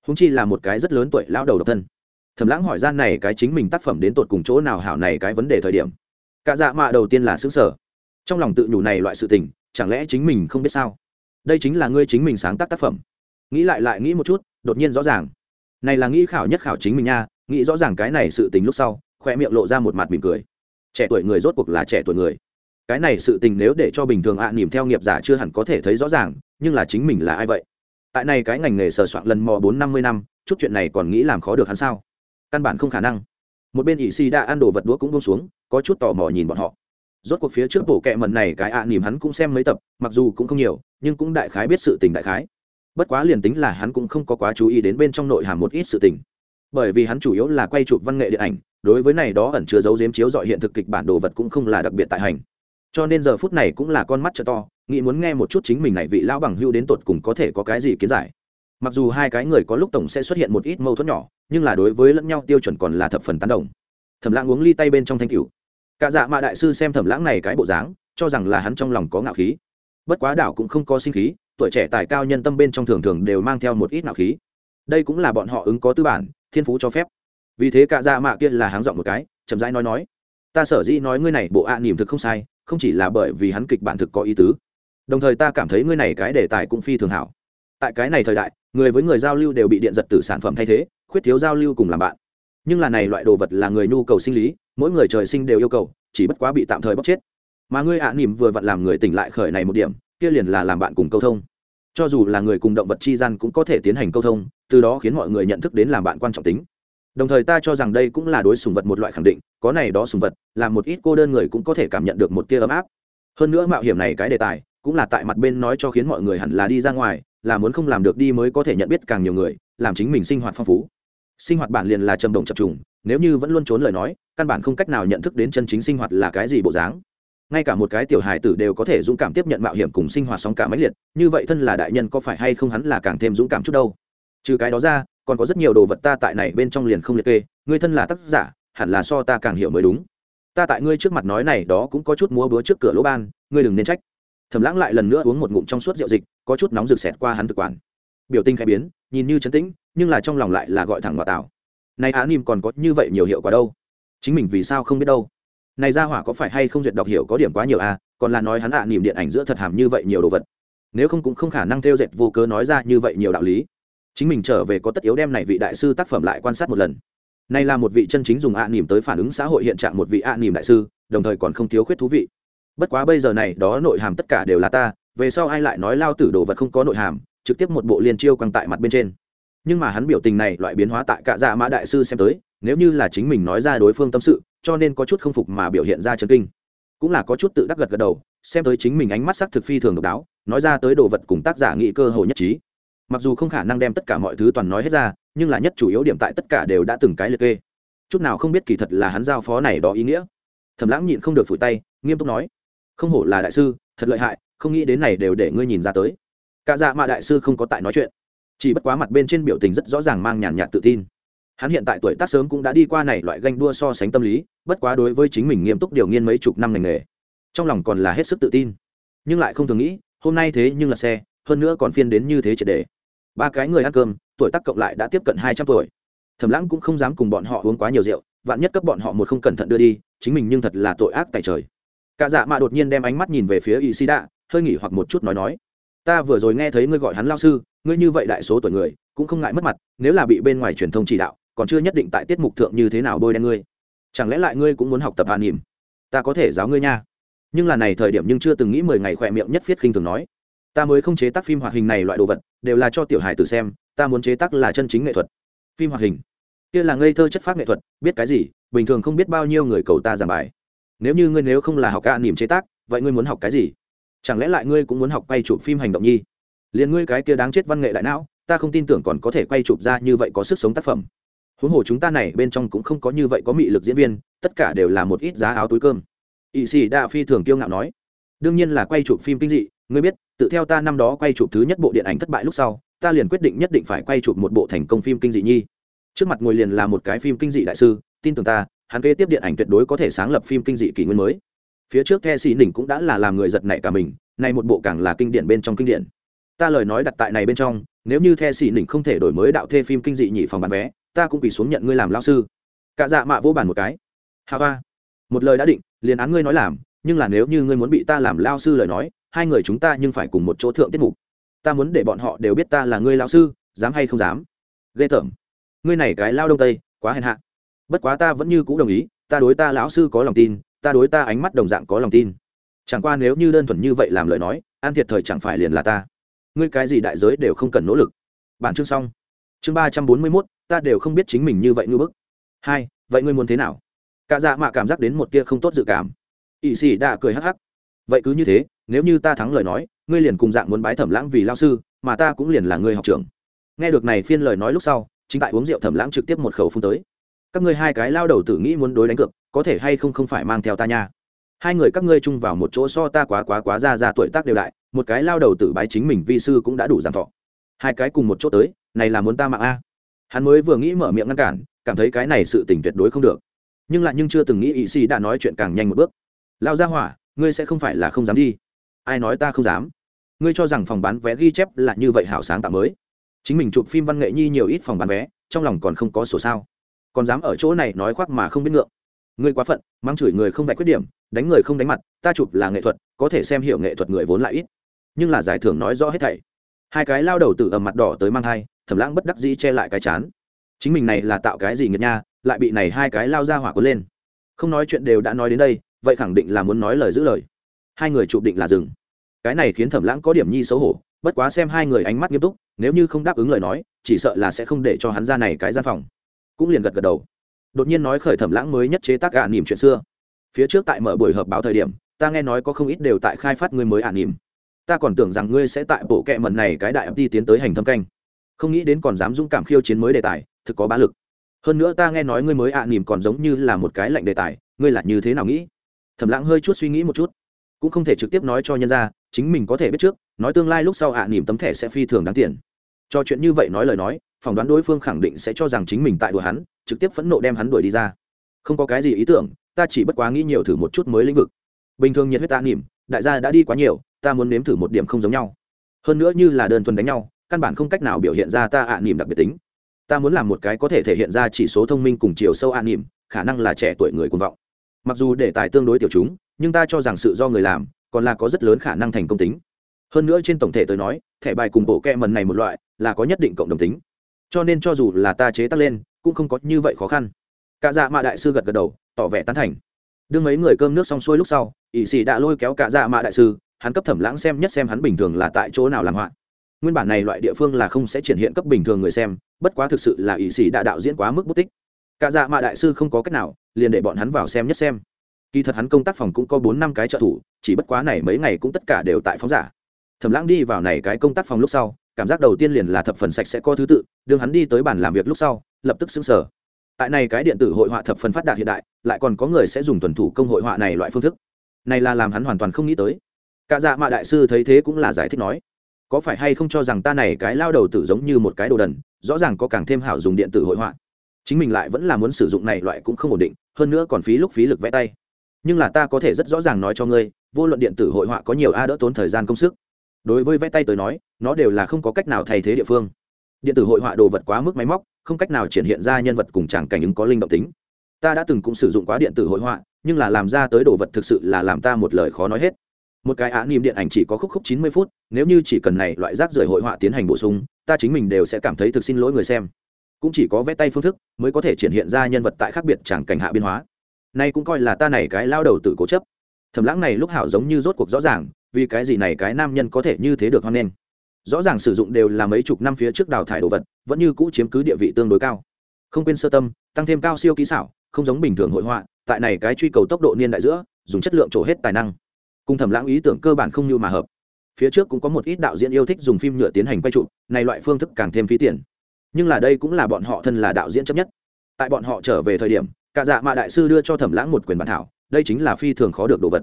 Húng chi là một cái rất lớn tuổi lão đầu độc thân thầm lãng hỏi gian này cái chính mình tác phẩm đến tột cùng chỗ nào hảo này cái vấn đề thời điểm. Cả dạ mạ đầu tiên là xứng sở trong lòng tự nhủ này loại sự tình chẳng lẽ chính mình không biết sao? Đây chính là ngươi chính mình sáng tác tác phẩm. Nghĩ lại lại nghĩ một chút đột nhiên rõ ràng. Này là nghĩ khảo nhất khảo chính mình nha nghĩ rõ ràng cái này sự tình lúc sau khoe miệng lộ ra một mặt mỉm cười. Trẻ tuổi người rốt cuộc là trẻ tuổi người. Cái này sự tình nếu để cho bình thường ạ à, nỉm theo nghiệp giả chưa hẳn có thể thấy rõ ràng nhưng là chính mình là ai vậy? Tại này cái ngành nghề sờ soạn lần mò bốn năm mươi năm chút chuyện này còn nghĩ làm khó được hắn sao? Căn bản không khả năng. Một bên ỷ si đã ăn đồ vật đũa cũng bông xuống có chút tò mò nhìn bọn họ. Rốt cuộc phía trước bộ kẹ mần này cái ạ à, nỉm hắn cũng xem mấy tập mặc dù cũng không nhiều nhưng cũng đại khái biết sự tình đại khái. Bất quá liền tính là hắn cũng không có quá chú ý đến bên trong nội hàm một ít sự tình. Bởi vì hắn chủ yếu là quay chụp văn nghệ điện ảnh đối với này đó ẩn chứa dấu diếm chiếu dọi hiện thực kịch bản đồ vật cũng không là đặc biệt tại hành. Cho nên giờ phút này cũng là con mắt t to nghĩ muốn nghe một chút chính mình này vị lão bằng hưu đến tột cùng có thể có cái gì kiến giải. Mặc dù hai cái người có lúc tổng sẽ xuất hiện một ít mâu thuẫn nhỏ nhưng là đối với lẫn nhau tiêu chuẩn còn là thập phần tán đồng. Thẩm lãng uống ly tay bên trong thanh cửu. Cả dạ mạ đại sư xem thẩm lãng này cái bộ dáng cho rằng là hắn trong lòng có ngạo khí. Bất quá đảo cũng không có sinh khí tuổi trẻ tài cao nhân tâm bên trong thường thường đều mang theo một ít ngạo khí. Đây cũng là bọn họ ứng có tư bản thiên phú cho phép. Vì thế cả dạ mạ kia là háng giọng một cái chậm rãi nói nói ta sở dĩ nói ngươi này bộ ạ à, thực không sai không chỉ là bởi vì hắn kịch bản thực có ý tứ. Đồng thời ta cảm thấy ngươi này cái đề tài cũng phi thường hảo. Tại cái này thời đại người với người giao lưu đều bị điện giật từ sản phẩm thay thế khuyết thiếu giao lưu cùng làm bạn. Nhưng là này loại đồ vật là người nhu cầu sinh lý mỗi người trời sinh đều yêu cầu chỉ bất quá bị tạm thời bóc chết. Mà ngươi ạ à, nỉm vừa vặn làm người tỉnh lại khởi này một điểm kia liền là làm bạn cùng câu thông. Cho dù là người cùng động vật chi gian cũng có thể tiến hành câu thông từ đó khiến mọi người nhận thức đến làm bạn quan trọng tính. Đồng thời ta cho rằng đây cũng là đối sùng vật một loại khẳng định có này đó sùng vật là một ít cô đơn người cũng có thể cảm nhận được một tia ấm áp. Hơn nữa mạo hiểm này cái đề tài cũng là tại mặt bên nói cho khiến mọi người hẳn là đi ra ngoài là muốn không làm được đi mới có thể nhận biết càng nhiều người làm chính mình sinh hoạt phong phú sinh hoạt bản liền là trầm động chập trùng, nếu như vẫn luôn trốn lời nói, căn bản không cách nào nhận thức đến chân chính sinh hoạt là cái gì bộ dáng. Ngay cả một cái tiểu hài tử đều có thể dũng cảm tiếp nhận mạo hiểm cùng sinh hoạt sóng cả máy liệt, như vậy thân là đại nhân có phải hay không hắn là càng thêm dũng cảm chút đâu? Trừ cái đó ra, còn có rất nhiều đồ vật ta tại này bên trong liền không liệt kê, ngươi thân là tác giả, hẳn là so ta càng hiểu mới đúng. Ta tại ngươi trước mặt nói này đó cũng có chút múa búa trước cửa lỗ ban, ngươi đừng nên trách. Thầm lãng lại lần nữa uống một ngụm trong suốt rượu dịch, có chút nóng rực xẹt qua hắn thực quản. Biểu tình khai biến, nhìn như chấn tĩnh nhưng là trong lòng lại là gọi thẳng vào tảo. Này á nìm còn có như vậy nhiều hiệu quả đâu? Chính mình vì sao không biết đâu? Này ra hỏa có phải hay không duyệt đọc hiểu có điểm quá nhiều à? Còn là nói hắn ạ à, điện ảnh giữa thật hàm như vậy nhiều đồ vật. Nếu không cũng không khả năng theo dệt vô cớ nói ra như vậy nhiều đạo lý. Chính mình trở về có tất yếu đem này vị đại sư tác phẩm lại quan sát một lần. Này là một vị chân chính dùng ạ à tới phản ứng xã hội hiện trạng một vị ạ à đại sư đồng thời còn không thiếu khuyết thú vị. Bất quá bây giờ này đó nội hàm tất cả đều là ta về sau ai lại nói lao tử đồ vật không có nội hàm trực tiếp một bộ liên chiêu quăng tại mặt bên trên nhưng mà hắn biểu tình này loại biến hóa tại cả dạ mã đại sư xem tới, nếu như là chính mình nói ra đối phương tâm sự, cho nên có chút không phục mà biểu hiện ra chân kinh. Cũng là có chút tự đắc gật gật đầu, xem tới chính mình ánh mắt sắc thực phi thường độc đáo, nói ra tới đồ vật cùng tác giả nghị cơ hội nhất trí. Mặc dù không khả năng đem tất cả mọi thứ toàn nói hết ra, nhưng là nhất chủ yếu điểm tại tất cả đều đã từng cái liệt kê. Chút nào không biết kỳ thật là hắn giao phó này đó ý nghĩa. Thầm lãng nhịn không được phủi tay, nghiêm túc nói, không hổ là đại sư, thật lợi hại, không nghĩ đến này đều để ngươi nhìn ra tới. Cả dạ mạ đại sư không có tại nói chuyện chỉ bất quá mặt bên trên biểu tình rất rõ ràng mang nhàn nhạt tự tin. Hắn hiện tại tuổi tác sớm cũng đã đi qua này loại ganh đua so sánh tâm lý, bất quá đối với chính mình nghiêm túc điều nghiên mấy chục năm ngành nghề, trong lòng còn là hết sức tự tin. Nhưng lại không thường nghĩ, hôm nay thế nhưng là xe, hơn nữa còn phiên đến như thế triệt đề. Ba cái người ăn cơm, tuổi tác cộng lại đã tiếp cận hai trăm tuổi. Thẩm lãng cũng không dám cùng bọn họ uống quá nhiều rượu, vạn nhất cấp bọn họ một không cẩn thận đưa đi, chính mình nhưng thật là tội ác tại trời. Cả dạ mạ đột nhiên đem ánh mắt nhìn về phía y sĩ đạ hơi nghỉ hoặc một chút nói nói ta vừa rồi nghe thấy ngươi gọi hắn lao sư, ngươi như vậy đại số tuổi người, cũng không ngại mất mặt, nếu là bị bên ngoài truyền thông chỉ đạo, còn chưa nhất định tại tiết mục thượng như thế nào bôi đen ngươi. Chẳng lẽ lại ngươi cũng muốn học tập hạ niệm? Ta có thể giáo ngươi nha. Nhưng là này thời điểm nhưng chưa từng nghĩ mười ngày khỏe miệng nhất phiết khinh thường nói. Ta mới không chế tác phim hoạt hình này loại đồ vật, đều là cho tiểu hài tử xem, ta muốn chế tác là chân chính nghệ thuật. Phim hoạt hình. Kia là ngây thơ chất phác nghệ thuật, biết cái gì, bình thường không biết bao nhiêu người cầu ta giảng bài. Nếu như ngươi nếu không là học ca niềm chế tác, vậy ngươi muốn học cái gì? Chẳng lẽ lại ngươi cũng muốn học quay chụp phim hành động nhi? Liền ngươi cái kia đáng chết văn nghệ đại não, ta không tin tưởng còn có thể quay chụp ra như vậy có sức sống tác phẩm. Huống hồ chúng ta này bên trong cũng không có như vậy có mị lực diễn viên, tất cả đều là một ít giá áo túi cơm. Ỵ sĩ đa phi thường kiêu ngạo nói, đương nhiên là quay chụp phim kinh dị, ngươi biết, tự theo ta năm đó quay chụp thứ nhất bộ điện ảnh thất bại lúc sau, ta liền quyết định nhất định phải quay chụp một bộ thành công phim kinh dị nhi. Trước mặt ngồi liền là một cái phim kinh dị đại sư, tin tưởng ta, hắn kế tiếp điện ảnh tuyệt đối có thể sáng lập phim kinh dị kỷ nguyên mới phía trước the xì nỉnh cũng đã là làm người giật nảy cả mình, nay một bộ càng là kinh điển bên trong kinh điển. Ta lời nói đặt tại này bên trong, nếu như the xì nỉnh không thể đổi mới đạo thê phim kinh dị nhị phòng bán vé, ta cũng bị xuống nhận ngươi làm lao sư. Cả dạ mạ vô bản một cái. Hà ba một lời đã định, liền án ngươi nói làm, nhưng là nếu như ngươi muốn bị ta làm lao sư lời nói, hai người chúng ta nhưng phải cùng một chỗ thượng tiết mục. Ta muốn để bọn họ đều biết ta là ngươi lao sư, dám hay không dám? Ghê tởm. Ngươi này cái lao đông tây, quá hèn hạ. Bất quá ta vẫn như c ũ đồng ý, ta đối ta lão sư có lòng tin ta đối ta ánh mắt đồng dạng có lòng tin. Chẳng qua nếu như đơn thuần như vậy làm lời nói, an thiệt thời chẳng phải liền là ta. Ngươi cái gì đại giới đều không cần nỗ lực. Bản chương xong. Chương ba trăm bốn mươi mốt, ta đều không biết chính mình như vậy ngư bức. Hai, vậy ngươi muốn thế nào? Cả dạ mạ cảm giác đến một tia không tốt dự cảm. Ỵ sĩ đã cười hắc hắc. Vậy cứ như thế, nếu như ta thắng lời nói, ngươi liền cùng dạng muốn bái thẩm lãng vì lao sư, mà ta cũng liền là người học trưởng. Nghe được này phiên lời nói lúc sau, chính tại uống rượu thẩm lãng trực tiếp một khẩu phun tới. Các ngươi hai cái lao đầu tử nghĩ muốn đối đánh cược có thể hay không không phải mang theo ta nha. Hai người các ngươi chung vào một chỗ so ta quá quá quá ra ra tuổi tác đều đại, một cái lao đầu tự bái chính mình vi sư cũng đã đủ giảm thọ. Hai cái cùng một chỗ tới, này là muốn ta mạng a. Hắn mới vừa nghĩ mở miệng ngăn cản, cảm thấy cái này sự tình tuyệt đối không được. Nhưng lại nhưng chưa từng nghĩ ý sĩ đã nói chuyện càng nhanh một bước. Lao ra hỏa, ngươi sẽ không phải là không dám đi. Ai nói ta không dám? Ngươi cho rằng phòng bán vé ghi chép là như vậy hảo sáng tạo mới. Chính mình chụp phim văn nghệ nhi nhiều ít phòng bán vé, trong lòng còn không có sổ sao. Còn dám ở chỗ này nói khoác mà không biết ngượng ngươi quá phận, mang chửi người không vạch khuyết điểm, đánh người không đánh mặt, ta chụp là nghệ thuật, có thể xem hiểu nghệ thuật người vốn lại ít. Nhưng là giải thưởng nói rõ hết thảy. Hai cái lao đầu từ ầm mặt đỏ tới mang hai thẩm lãng bất đắc dĩ che lại cái chán. Chính mình này là tạo cái gì nghiệt nha, lại bị này hai cái lao ra hỏa cuốn lên. Không nói chuyện đều đã nói đến đây, vậy khẳng định là muốn nói lời giữ lời. Hai người chụp định là dừng. Cái này khiến thẩm lãng có điểm nhi xấu hổ, bất quá xem hai người ánh mắt nghiêm túc, nếu như không đáp ứng lời nói, chỉ sợ là sẽ không để cho hắn ra này cái gian phòng. Cũng liền gật gật đầu đột nhiên nói khởi thẩm lãng mới nhất chế tác gạ nỉm chuyện xưa. Phía trước tại mở buổi họp báo thời điểm, ta nghe nói có không ít đều tại khai phát người mới ả nỉm. Ta còn tưởng rằng ngươi sẽ tại bộ kệ mần này cái đại đi tiến tới hành thâm canh. Không nghĩ đến còn dám dũng cảm khiêu chiến mới đề tài, thực có bá lực. Hơn nữa ta nghe nói ngươi mới ạ nỉm còn giống như là một cái lệnh đề tài, ngươi là như thế nào nghĩ? Thẩm lãng hơi chút suy nghĩ một chút, cũng không thể trực tiếp nói cho nhân ra chính mình có thể biết trước, nói tương lai lúc sau ạ nỉm tấm thẻ sẽ phi thường đáng tiền. Cho chuyện như vậy nói lời nói, phỏng đoán đối phương khẳng định sẽ cho rằng chính mình tại đùa hắn trực tiếp phẫn nộ đem hắn đuổi đi ra. Không có cái gì ý tưởng, ta chỉ bất quá nghĩ nhiều thử một chút mới lĩnh vực. Bình thường nhiệt huyết ta nỉm, đại gia đã đi quá nhiều, ta muốn nếm thử một điểm không giống nhau. Hơn nữa như là đơn thuần đánh nhau, căn bản không cách nào biểu hiện ra ta ạ nỉm đặc biệt tính. Ta muốn làm một cái có thể thể hiện ra chỉ số thông minh cùng chiều sâu ạ nỉm, khả năng là trẻ tuổi người cuồng vọng. Mặc dù đề tài tương đối tiểu chúng, nhưng ta cho rằng sự do người làm, còn là có rất lớn khả năng thành công tính. Hơn nữa trên tổng thể tới nói, thẻ bài cùng bộ kẹ mần này một loại, là có nhất định cộng đồng tính. Cho nên cho dù là ta chế tác lên cũng không có như vậy khó khăn. Cả dạ mạ đại sư gật gật đầu, tỏ vẻ tán thành. Đương mấy người cơm nước xong xuôi lúc sau ỵ sĩ đã lôi kéo cả dạ mạ đại sư, hắn cấp thẩm lãng xem nhất xem hắn bình thường là tại chỗ nào làm họa. Nguyên bản này loại địa phương là không sẽ triển hiện cấp bình thường người xem, bất quá thực sự là ỵ sĩ đã đạo diễn quá mức bút tích. Cả dạ mạ đại sư không có cách nào, liền để bọn hắn vào xem nhất xem. Kỳ thật hắn công tác phòng cũng có bốn năm cái trợ thủ, chỉ bất quá này mấy ngày cũng tất cả đều tại phóng giả. Thẩm lãng đi vào này cái công tác phòng lúc sau, cảm giác đầu tiên liền là thập phần sạch sẽ có thứ tự, đương hắn đi tới bàn làm việc lúc sau lập tức xứng sở tại này cái điện tử hội họa thập phần phát đạt hiện đại, lại còn có người sẽ dùng tuần thủ công hội họa này loại phương thức. Này là làm hắn hoàn toàn không nghĩ tới. Cả dạ mạ đại sư thấy thế cũng là giải thích nói, có phải hay không cho rằng ta này cái lao đầu tử giống như một cái đồ đần, rõ ràng có càng thêm hảo dùng điện tử hội họa. Chính mình lại vẫn là muốn sử dụng này loại cũng không ổn định, hơn nữa còn phí lúc phí lực vẽ tay. Nhưng là ta có thể rất rõ ràng nói cho ngươi, vô luận điện tử hội họa có nhiều a đỡ tốn thời gian công sức. Đối với vẽ tay tới nói, nó đều là không có cách nào thay thế địa phương điện tử hội họa đồ vật quá mức máy móc, không cách nào triển hiện ra nhân vật cùng tràng cảnh ứng có linh động tính. Ta đã từng cũng sử dụng quá điện tử hội họa, nhưng là làm ra tới đồ vật thực sự là làm ta một lời khó nói hết. Một cái á niềm điện ảnh chỉ có khúc khúc chín mươi phút, nếu như chỉ cần này loại rác rưởi hội họa tiến hành bổ sung, ta chính mình đều sẽ cảm thấy thực xin lỗi người xem. Cũng chỉ có vẽ tay phương thức mới có thể triển hiện ra nhân vật tại khác biệt tràng cảnh hạ biên hóa. Nay cũng coi là ta này cái lao đầu tự cố chấp. Thầm lãng này lúc hảo giống như rốt cuộc rõ ràng, vì cái gì này cái nam nhân có thể như thế được hoan nghênh rõ ràng sử dụng đều là mấy chục năm phía trước đào thải đồ vật, vẫn như cũ chiếm cứ địa vị tương đối cao. Không quên sơ tâm, tăng thêm cao siêu kỹ xảo, không giống bình thường hội họa, tại này cái truy cầu tốc độ niên đại giữa, dùng chất lượng trổ hết tài năng. Cùng thẩm lãng ý tưởng cơ bản không như mà hợp. Phía trước cũng có một ít đạo diễn yêu thích dùng phim nhựa tiến hành quay trụ, này loại phương thức càng thêm phí tiền. Nhưng là đây cũng là bọn họ thân là đạo diễn chấp nhất. Tại bọn họ trở về thời điểm, cả dạ mạ đại sư đưa cho thẩm lãng một quyền bản thảo, đây chính là phi thường khó được đồ vật.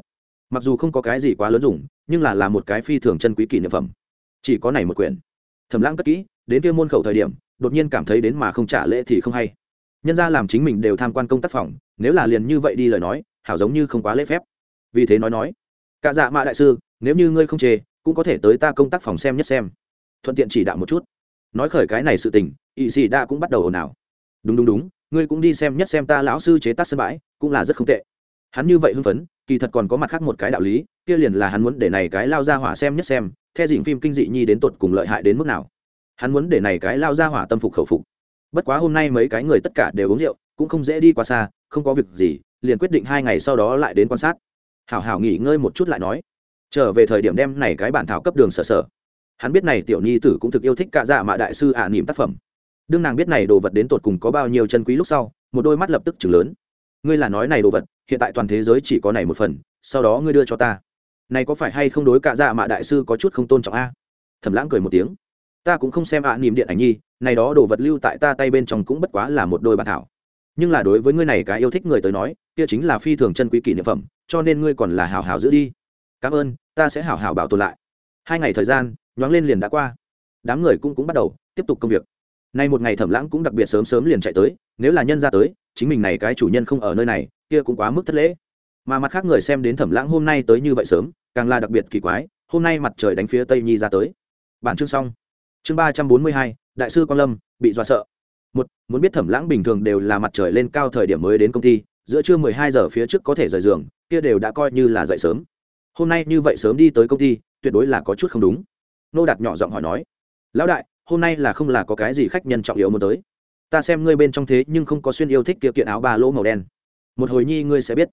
Mặc dù không có cái gì quá lớn dùng, nhưng là là một cái phi thường chân quý kỷ niệm phẩm chỉ có này một quyển. Thẩm lãng cất kỹ, đến kia môn khẩu thời điểm, đột nhiên cảm thấy đến mà không trả lễ thì không hay. Nhân ra làm chính mình đều tham quan công tác phòng, nếu là liền như vậy đi lời nói, hảo giống như không quá lễ phép. Vì thế nói nói, cả dạ mạ đại sư, nếu như ngươi không chê, cũng có thể tới ta công tác phòng xem nhất xem. Thuận tiện chỉ đạo một chút. Nói khởi cái này sự tình ỵ sĩ đa cũng bắt đầu ồn ào. Đúng đúng đúng, ngươi cũng đi xem nhất xem ta lão sư chế tác sân bãi, cũng là rất không tệ. Hắn như vậy hưng phấn kỳ thật còn có mặt khác một cái đạo lý, kia liền là hắn muốn để này cái lao ra hỏa xem nhất xem theo dịnh phim kinh dị nhi đến tột cùng lợi hại đến mức nào. Hắn muốn để này cái lao ra hỏa tâm phục khẩu phục. Bất quá hôm nay mấy cái người tất cả đều uống rượu, cũng không dễ đi quá xa, không có việc gì, liền quyết định hai ngày sau đó lại đến quan sát. Hảo hảo nghỉ ngơi một chút lại nói. Trở về thời điểm đem này cái bản thảo cấp đường sở sở. Hắn biết này tiểu nhi tử cũng thực yêu thích cả dạ mạ đại sư ả à tác phẩm. Đương nàng biết này đồ vật đến tột cùng có bao nhiêu chân quý lúc sau, một đôi mắt lập tức chừng lớn. Ngươi là nói này đồ vật hiện tại toàn thế giới chỉ có này một phần, sau đó ngươi đưa cho ta. Này có phải hay không đối cả dạ mạ đại sư có chút không tôn trọng a? Thẩm lãng cười một tiếng. Ta cũng không xem ạ niềm điện ảnh nhi, này đó đồ vật lưu tại ta tay bên trong cũng bất quá là một đôi bàn thảo. Nhưng là đối với ngươi này cái yêu thích người tới nói, kia chính là phi thường chân quý kỷ niệm phẩm, cho nên ngươi còn là hảo hảo giữ đi. Cảm ơn, ta sẽ hảo hảo bảo tồn lại. Hai ngày thời gian, nhoáng lên liền đã qua. Đám người cũng cũng bắt đầu tiếp tục công việc. Nay một ngày thẩm lãng cũng đặc biệt sớm sớm liền chạy tới, nếu là nhân ra tới, chính mình này cái chủ nhân không ở nơi này kia cũng quá mức thất lễ. Mà mặt khác người xem đến thẩm lãng hôm nay tới như vậy sớm, càng là đặc biệt kỳ quái, hôm nay mặt trời đánh phía tây nhi ra tới. Bản chương xong. Chương ba trăm bốn mươi hai, đại sư quan lâm, bị dọa sợ. Một, muốn biết thẩm lãng bình thường đều là mặt trời lên cao thời điểm mới đến công ty, giữa trưa mười hai giờ phía trước có thể rời giường, kia đều đã coi như là dậy sớm. Hôm nay như vậy sớm đi tới công ty, tuyệt đối là có chút không đúng. Nô đạt nhỏ giọng hỏi nói, lão đại, hôm nay là không là có cái gì khách nhân trọng yếu muốn tới? Ta xem ngươi bên trong thế nhưng không có xuyên yêu thích kia kiện áo ba lỗ màu đen một hồi nhi ngươi sẽ biết.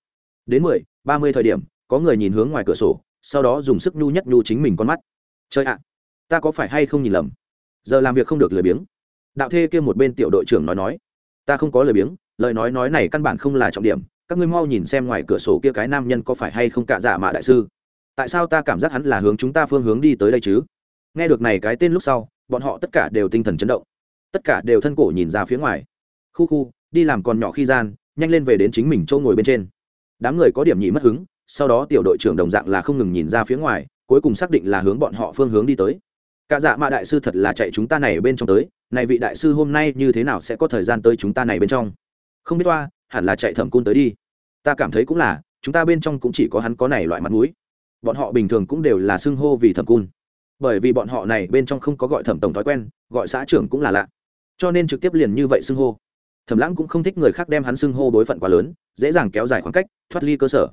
Đến mười, ba mươi thời điểm, có người nhìn hướng ngoài cửa sổ, sau đó dùng sức nhu nhất nhu chính mình con mắt. Chơi ạ, ta có phải hay không nhìn lầm? Giờ làm việc không được lười biếng. Đạo thê kia một bên tiểu đội trưởng nói nói, ta không có lười biếng, lời nói nói này căn bản không là trọng điểm, các ngươi mau nhìn xem ngoài cửa sổ kia cái nam nhân có phải hay không cạ dạ mạ đại sư. Tại sao ta cảm giác hắn là hướng chúng ta phương hướng đi tới đây chứ? Nghe được này cái tên lúc sau, bọn họ tất cả đều tinh thần chấn động. Tất cả đều thân cổ nhìn ra phía ngoài. Khu khu, đi làm còn nhỏ khi gian nhanh lên về đến chính mình chỗ ngồi bên trên. Đám người có điểm nhị mất hứng, sau đó tiểu đội trưởng đồng dạng là không ngừng nhìn ra phía ngoài, cuối cùng xác định là hướng bọn họ phương hướng đi tới. Cả dạ mạ đại sư thật là chạy chúng ta này bên trong tới, này vị đại sư hôm nay như thế nào sẽ có thời gian tới chúng ta này bên trong? Không biết toa, hẳn là chạy thẩm cun tới đi. Ta cảm thấy cũng là, chúng ta bên trong cũng chỉ có hắn có này loại mặt mũi. Bọn họ bình thường cũng đều là xưng hô vì thẩm cun bởi vì bọn họ này bên trong không có gọi thẩm tổng thói quen, gọi xã trưởng cũng là lạ. Cho nên trực tiếp liền như vậy xưng hô thẩm lãng cũng không thích người khác đem hắn xưng hô đối phận quá lớn, dễ dàng kéo dài khoảng cách, thoát ly cơ sở.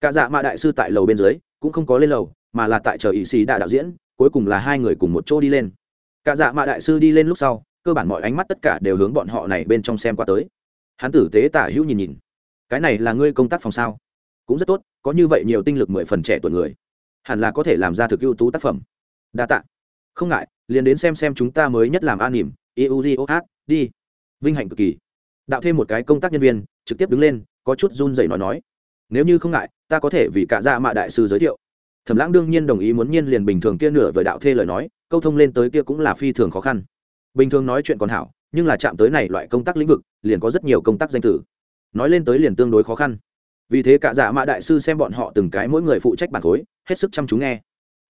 Cả dạ mạ đại sư tại lầu bên dưới, cũng không có lên lầu, mà là tại chờ ỵ sĩ đại đạo diễn, cuối cùng là hai người cùng một chỗ đi lên. Cả dạ mạ đại sư đi lên lúc sau, cơ bản mọi ánh mắt tất cả đều hướng bọn họ này bên trong xem qua tới. Hắn tử tế tả hữu nhìn nhìn. Cái này là ngươi công tác phòng sao? Cũng rất tốt, có như vậy nhiều tinh lực mười phần trẻ tuổi người. Hẳn là có thể làm ra thực ưu tú tác phẩm. Đa tạ. Không ngại, liền đến xem xem chúng ta mới nhất làm an nỉm. Iugoh đi. Vinh hạnh cực kỳ đạo thêm một cái công tác nhân viên, trực tiếp đứng lên, có chút run rẩy nói nói. Nếu như không ngại, ta có thể vì cả gia mạ đại sư giới thiệu. Thẩm lãng đương nhiên đồng ý muốn nhiên liền bình thường kia nửa với đạo thê lời nói, câu thông lên tới kia cũng là phi thường khó khăn. Bình thường nói chuyện còn hảo, nhưng là chạm tới này loại công tác lĩnh vực, liền có rất nhiều công tác danh tử nói lên tới liền tương đối khó khăn. Vì thế cả dạ giả mã đại sư xem bọn họ từng cái mỗi người phụ trách bản khối, hết sức chăm chú nghe.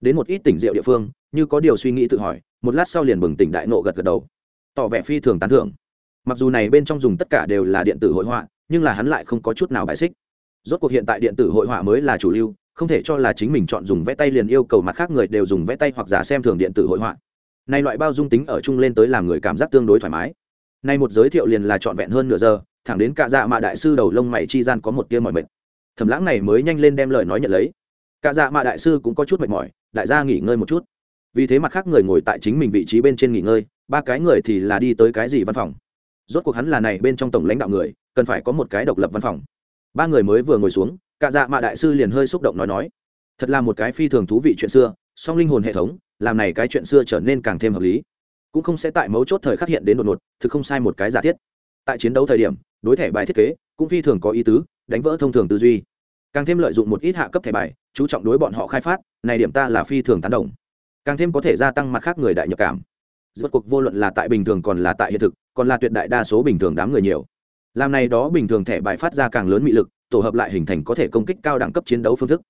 Đến một ít tỉnh rượu địa phương, như có điều suy nghĩ tự hỏi, một lát sau liền bừng tỉnh đại nộ gật gật đầu. Tỏ vẻ phi thường tán thưởng mặc dù này bên trong dùng tất cả đều là điện tử hội họa, nhưng là hắn lại không có chút nào bài xích. Rốt cuộc hiện tại điện tử hội họa mới là chủ lưu, không thể cho là chính mình chọn dùng vẽ tay liền yêu cầu mặt khác người đều dùng vẽ tay hoặc giả xem thường điện tử hội họa. Này loại bao dung tính ở chung lên tới làm người cảm giác tương đối thoải mái. Nay một giới thiệu liền là trọn vẹn hơn nửa giờ, thẳng đến cả dạ mạ đại sư đầu lông mày chi gian có một tia mỏi mệt. Thẩm lãng này mới nhanh lên đem lời nói nhận lấy. Cả dạ mạ đại sư cũng có chút mệt mỏi, đại gia nghỉ ngơi một chút. Vì thế mặt khác người ngồi tại chính mình vị trí bên trên nghỉ ngơi, ba cái người thì là đi tới cái gì văn phòng? Rốt cuộc hắn là này bên trong tổng lãnh đạo người, cần phải có một cái độc lập văn phòng. Ba người mới vừa ngồi xuống cả dạ mạ đại sư liền hơi xúc động nói nói, thật là một cái phi thường thú vị chuyện xưa, song linh hồn hệ thống, làm này cái chuyện xưa trở nên càng thêm hợp lý. Cũng không sẽ tại mấu chốt thời khắc hiện đến đột ngột, thực không sai một cái giả thiết. Tại chiến đấu thời điểm, đối thẻ bài thiết kế, cũng phi thường có ý tứ, đánh vỡ thông thường tư duy. Càng thêm lợi dụng một ít hạ cấp thẻ bài, chú trọng đối bọn họ khai phát, này điểm ta là phi thường tán đồng. Càng thêm có thể gia tăng mặt khác người đại nhập cảm rốt cuộc vô luận là tại bình thường còn là tại hiện thực, còn là tuyệt đại đa số bình thường đám người nhiều. Làm này đó bình thường thẻ bài phát ra càng lớn mị lực, tổ hợp lại hình thành có thể công kích cao đẳng cấp chiến đấu phương thức.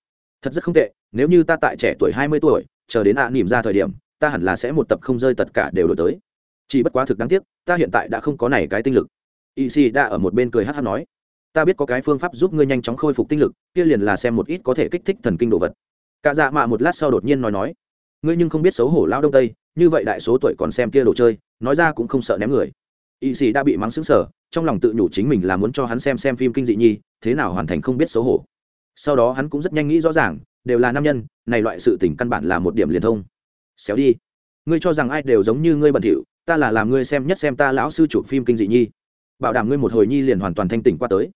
Thật rất không tệ, nếu như ta tại trẻ tuổi hai mươi tuổi, chờ đến ạ à nỉm ra thời điểm, ta hẳn là sẽ một tập không rơi tất cả đều đổi tới. Chỉ bất quá thực đáng tiếc, ta hiện tại đã không có này cái tinh lực. Y si đã ở một bên cười hát hát nói, ta biết có cái phương pháp giúp ngươi nhanh chóng khôi phục tinh lực, kia liền là xem một ít có thể kích thích thần kinh đồ vật. Cả dạ mạ một lát sau đột nhiên nói nói ngươi nhưng không biết xấu hổ lao đông tây, như vậy đại số tuổi còn xem kia đồ chơi, nói ra cũng không sợ ném người. Y sĩ đã bị mắng xứng sở trong lòng tự nhủ chính mình là muốn cho hắn xem xem phim kinh dị nhi, thế nào hoàn thành không biết xấu hổ. Sau đó hắn cũng rất nhanh nghĩ rõ ràng, đều là nam nhân, này loại sự tình căn bản là một điểm liền thông. Xéo đi. Ngươi cho rằng ai đều giống như ngươi bẩn thỉu, ta là làm ngươi xem nhất xem ta lão sư chụp phim kinh dị nhi. Bảo đảm ngươi một hồi nhi liền hoàn toàn thanh tỉnh qua tới.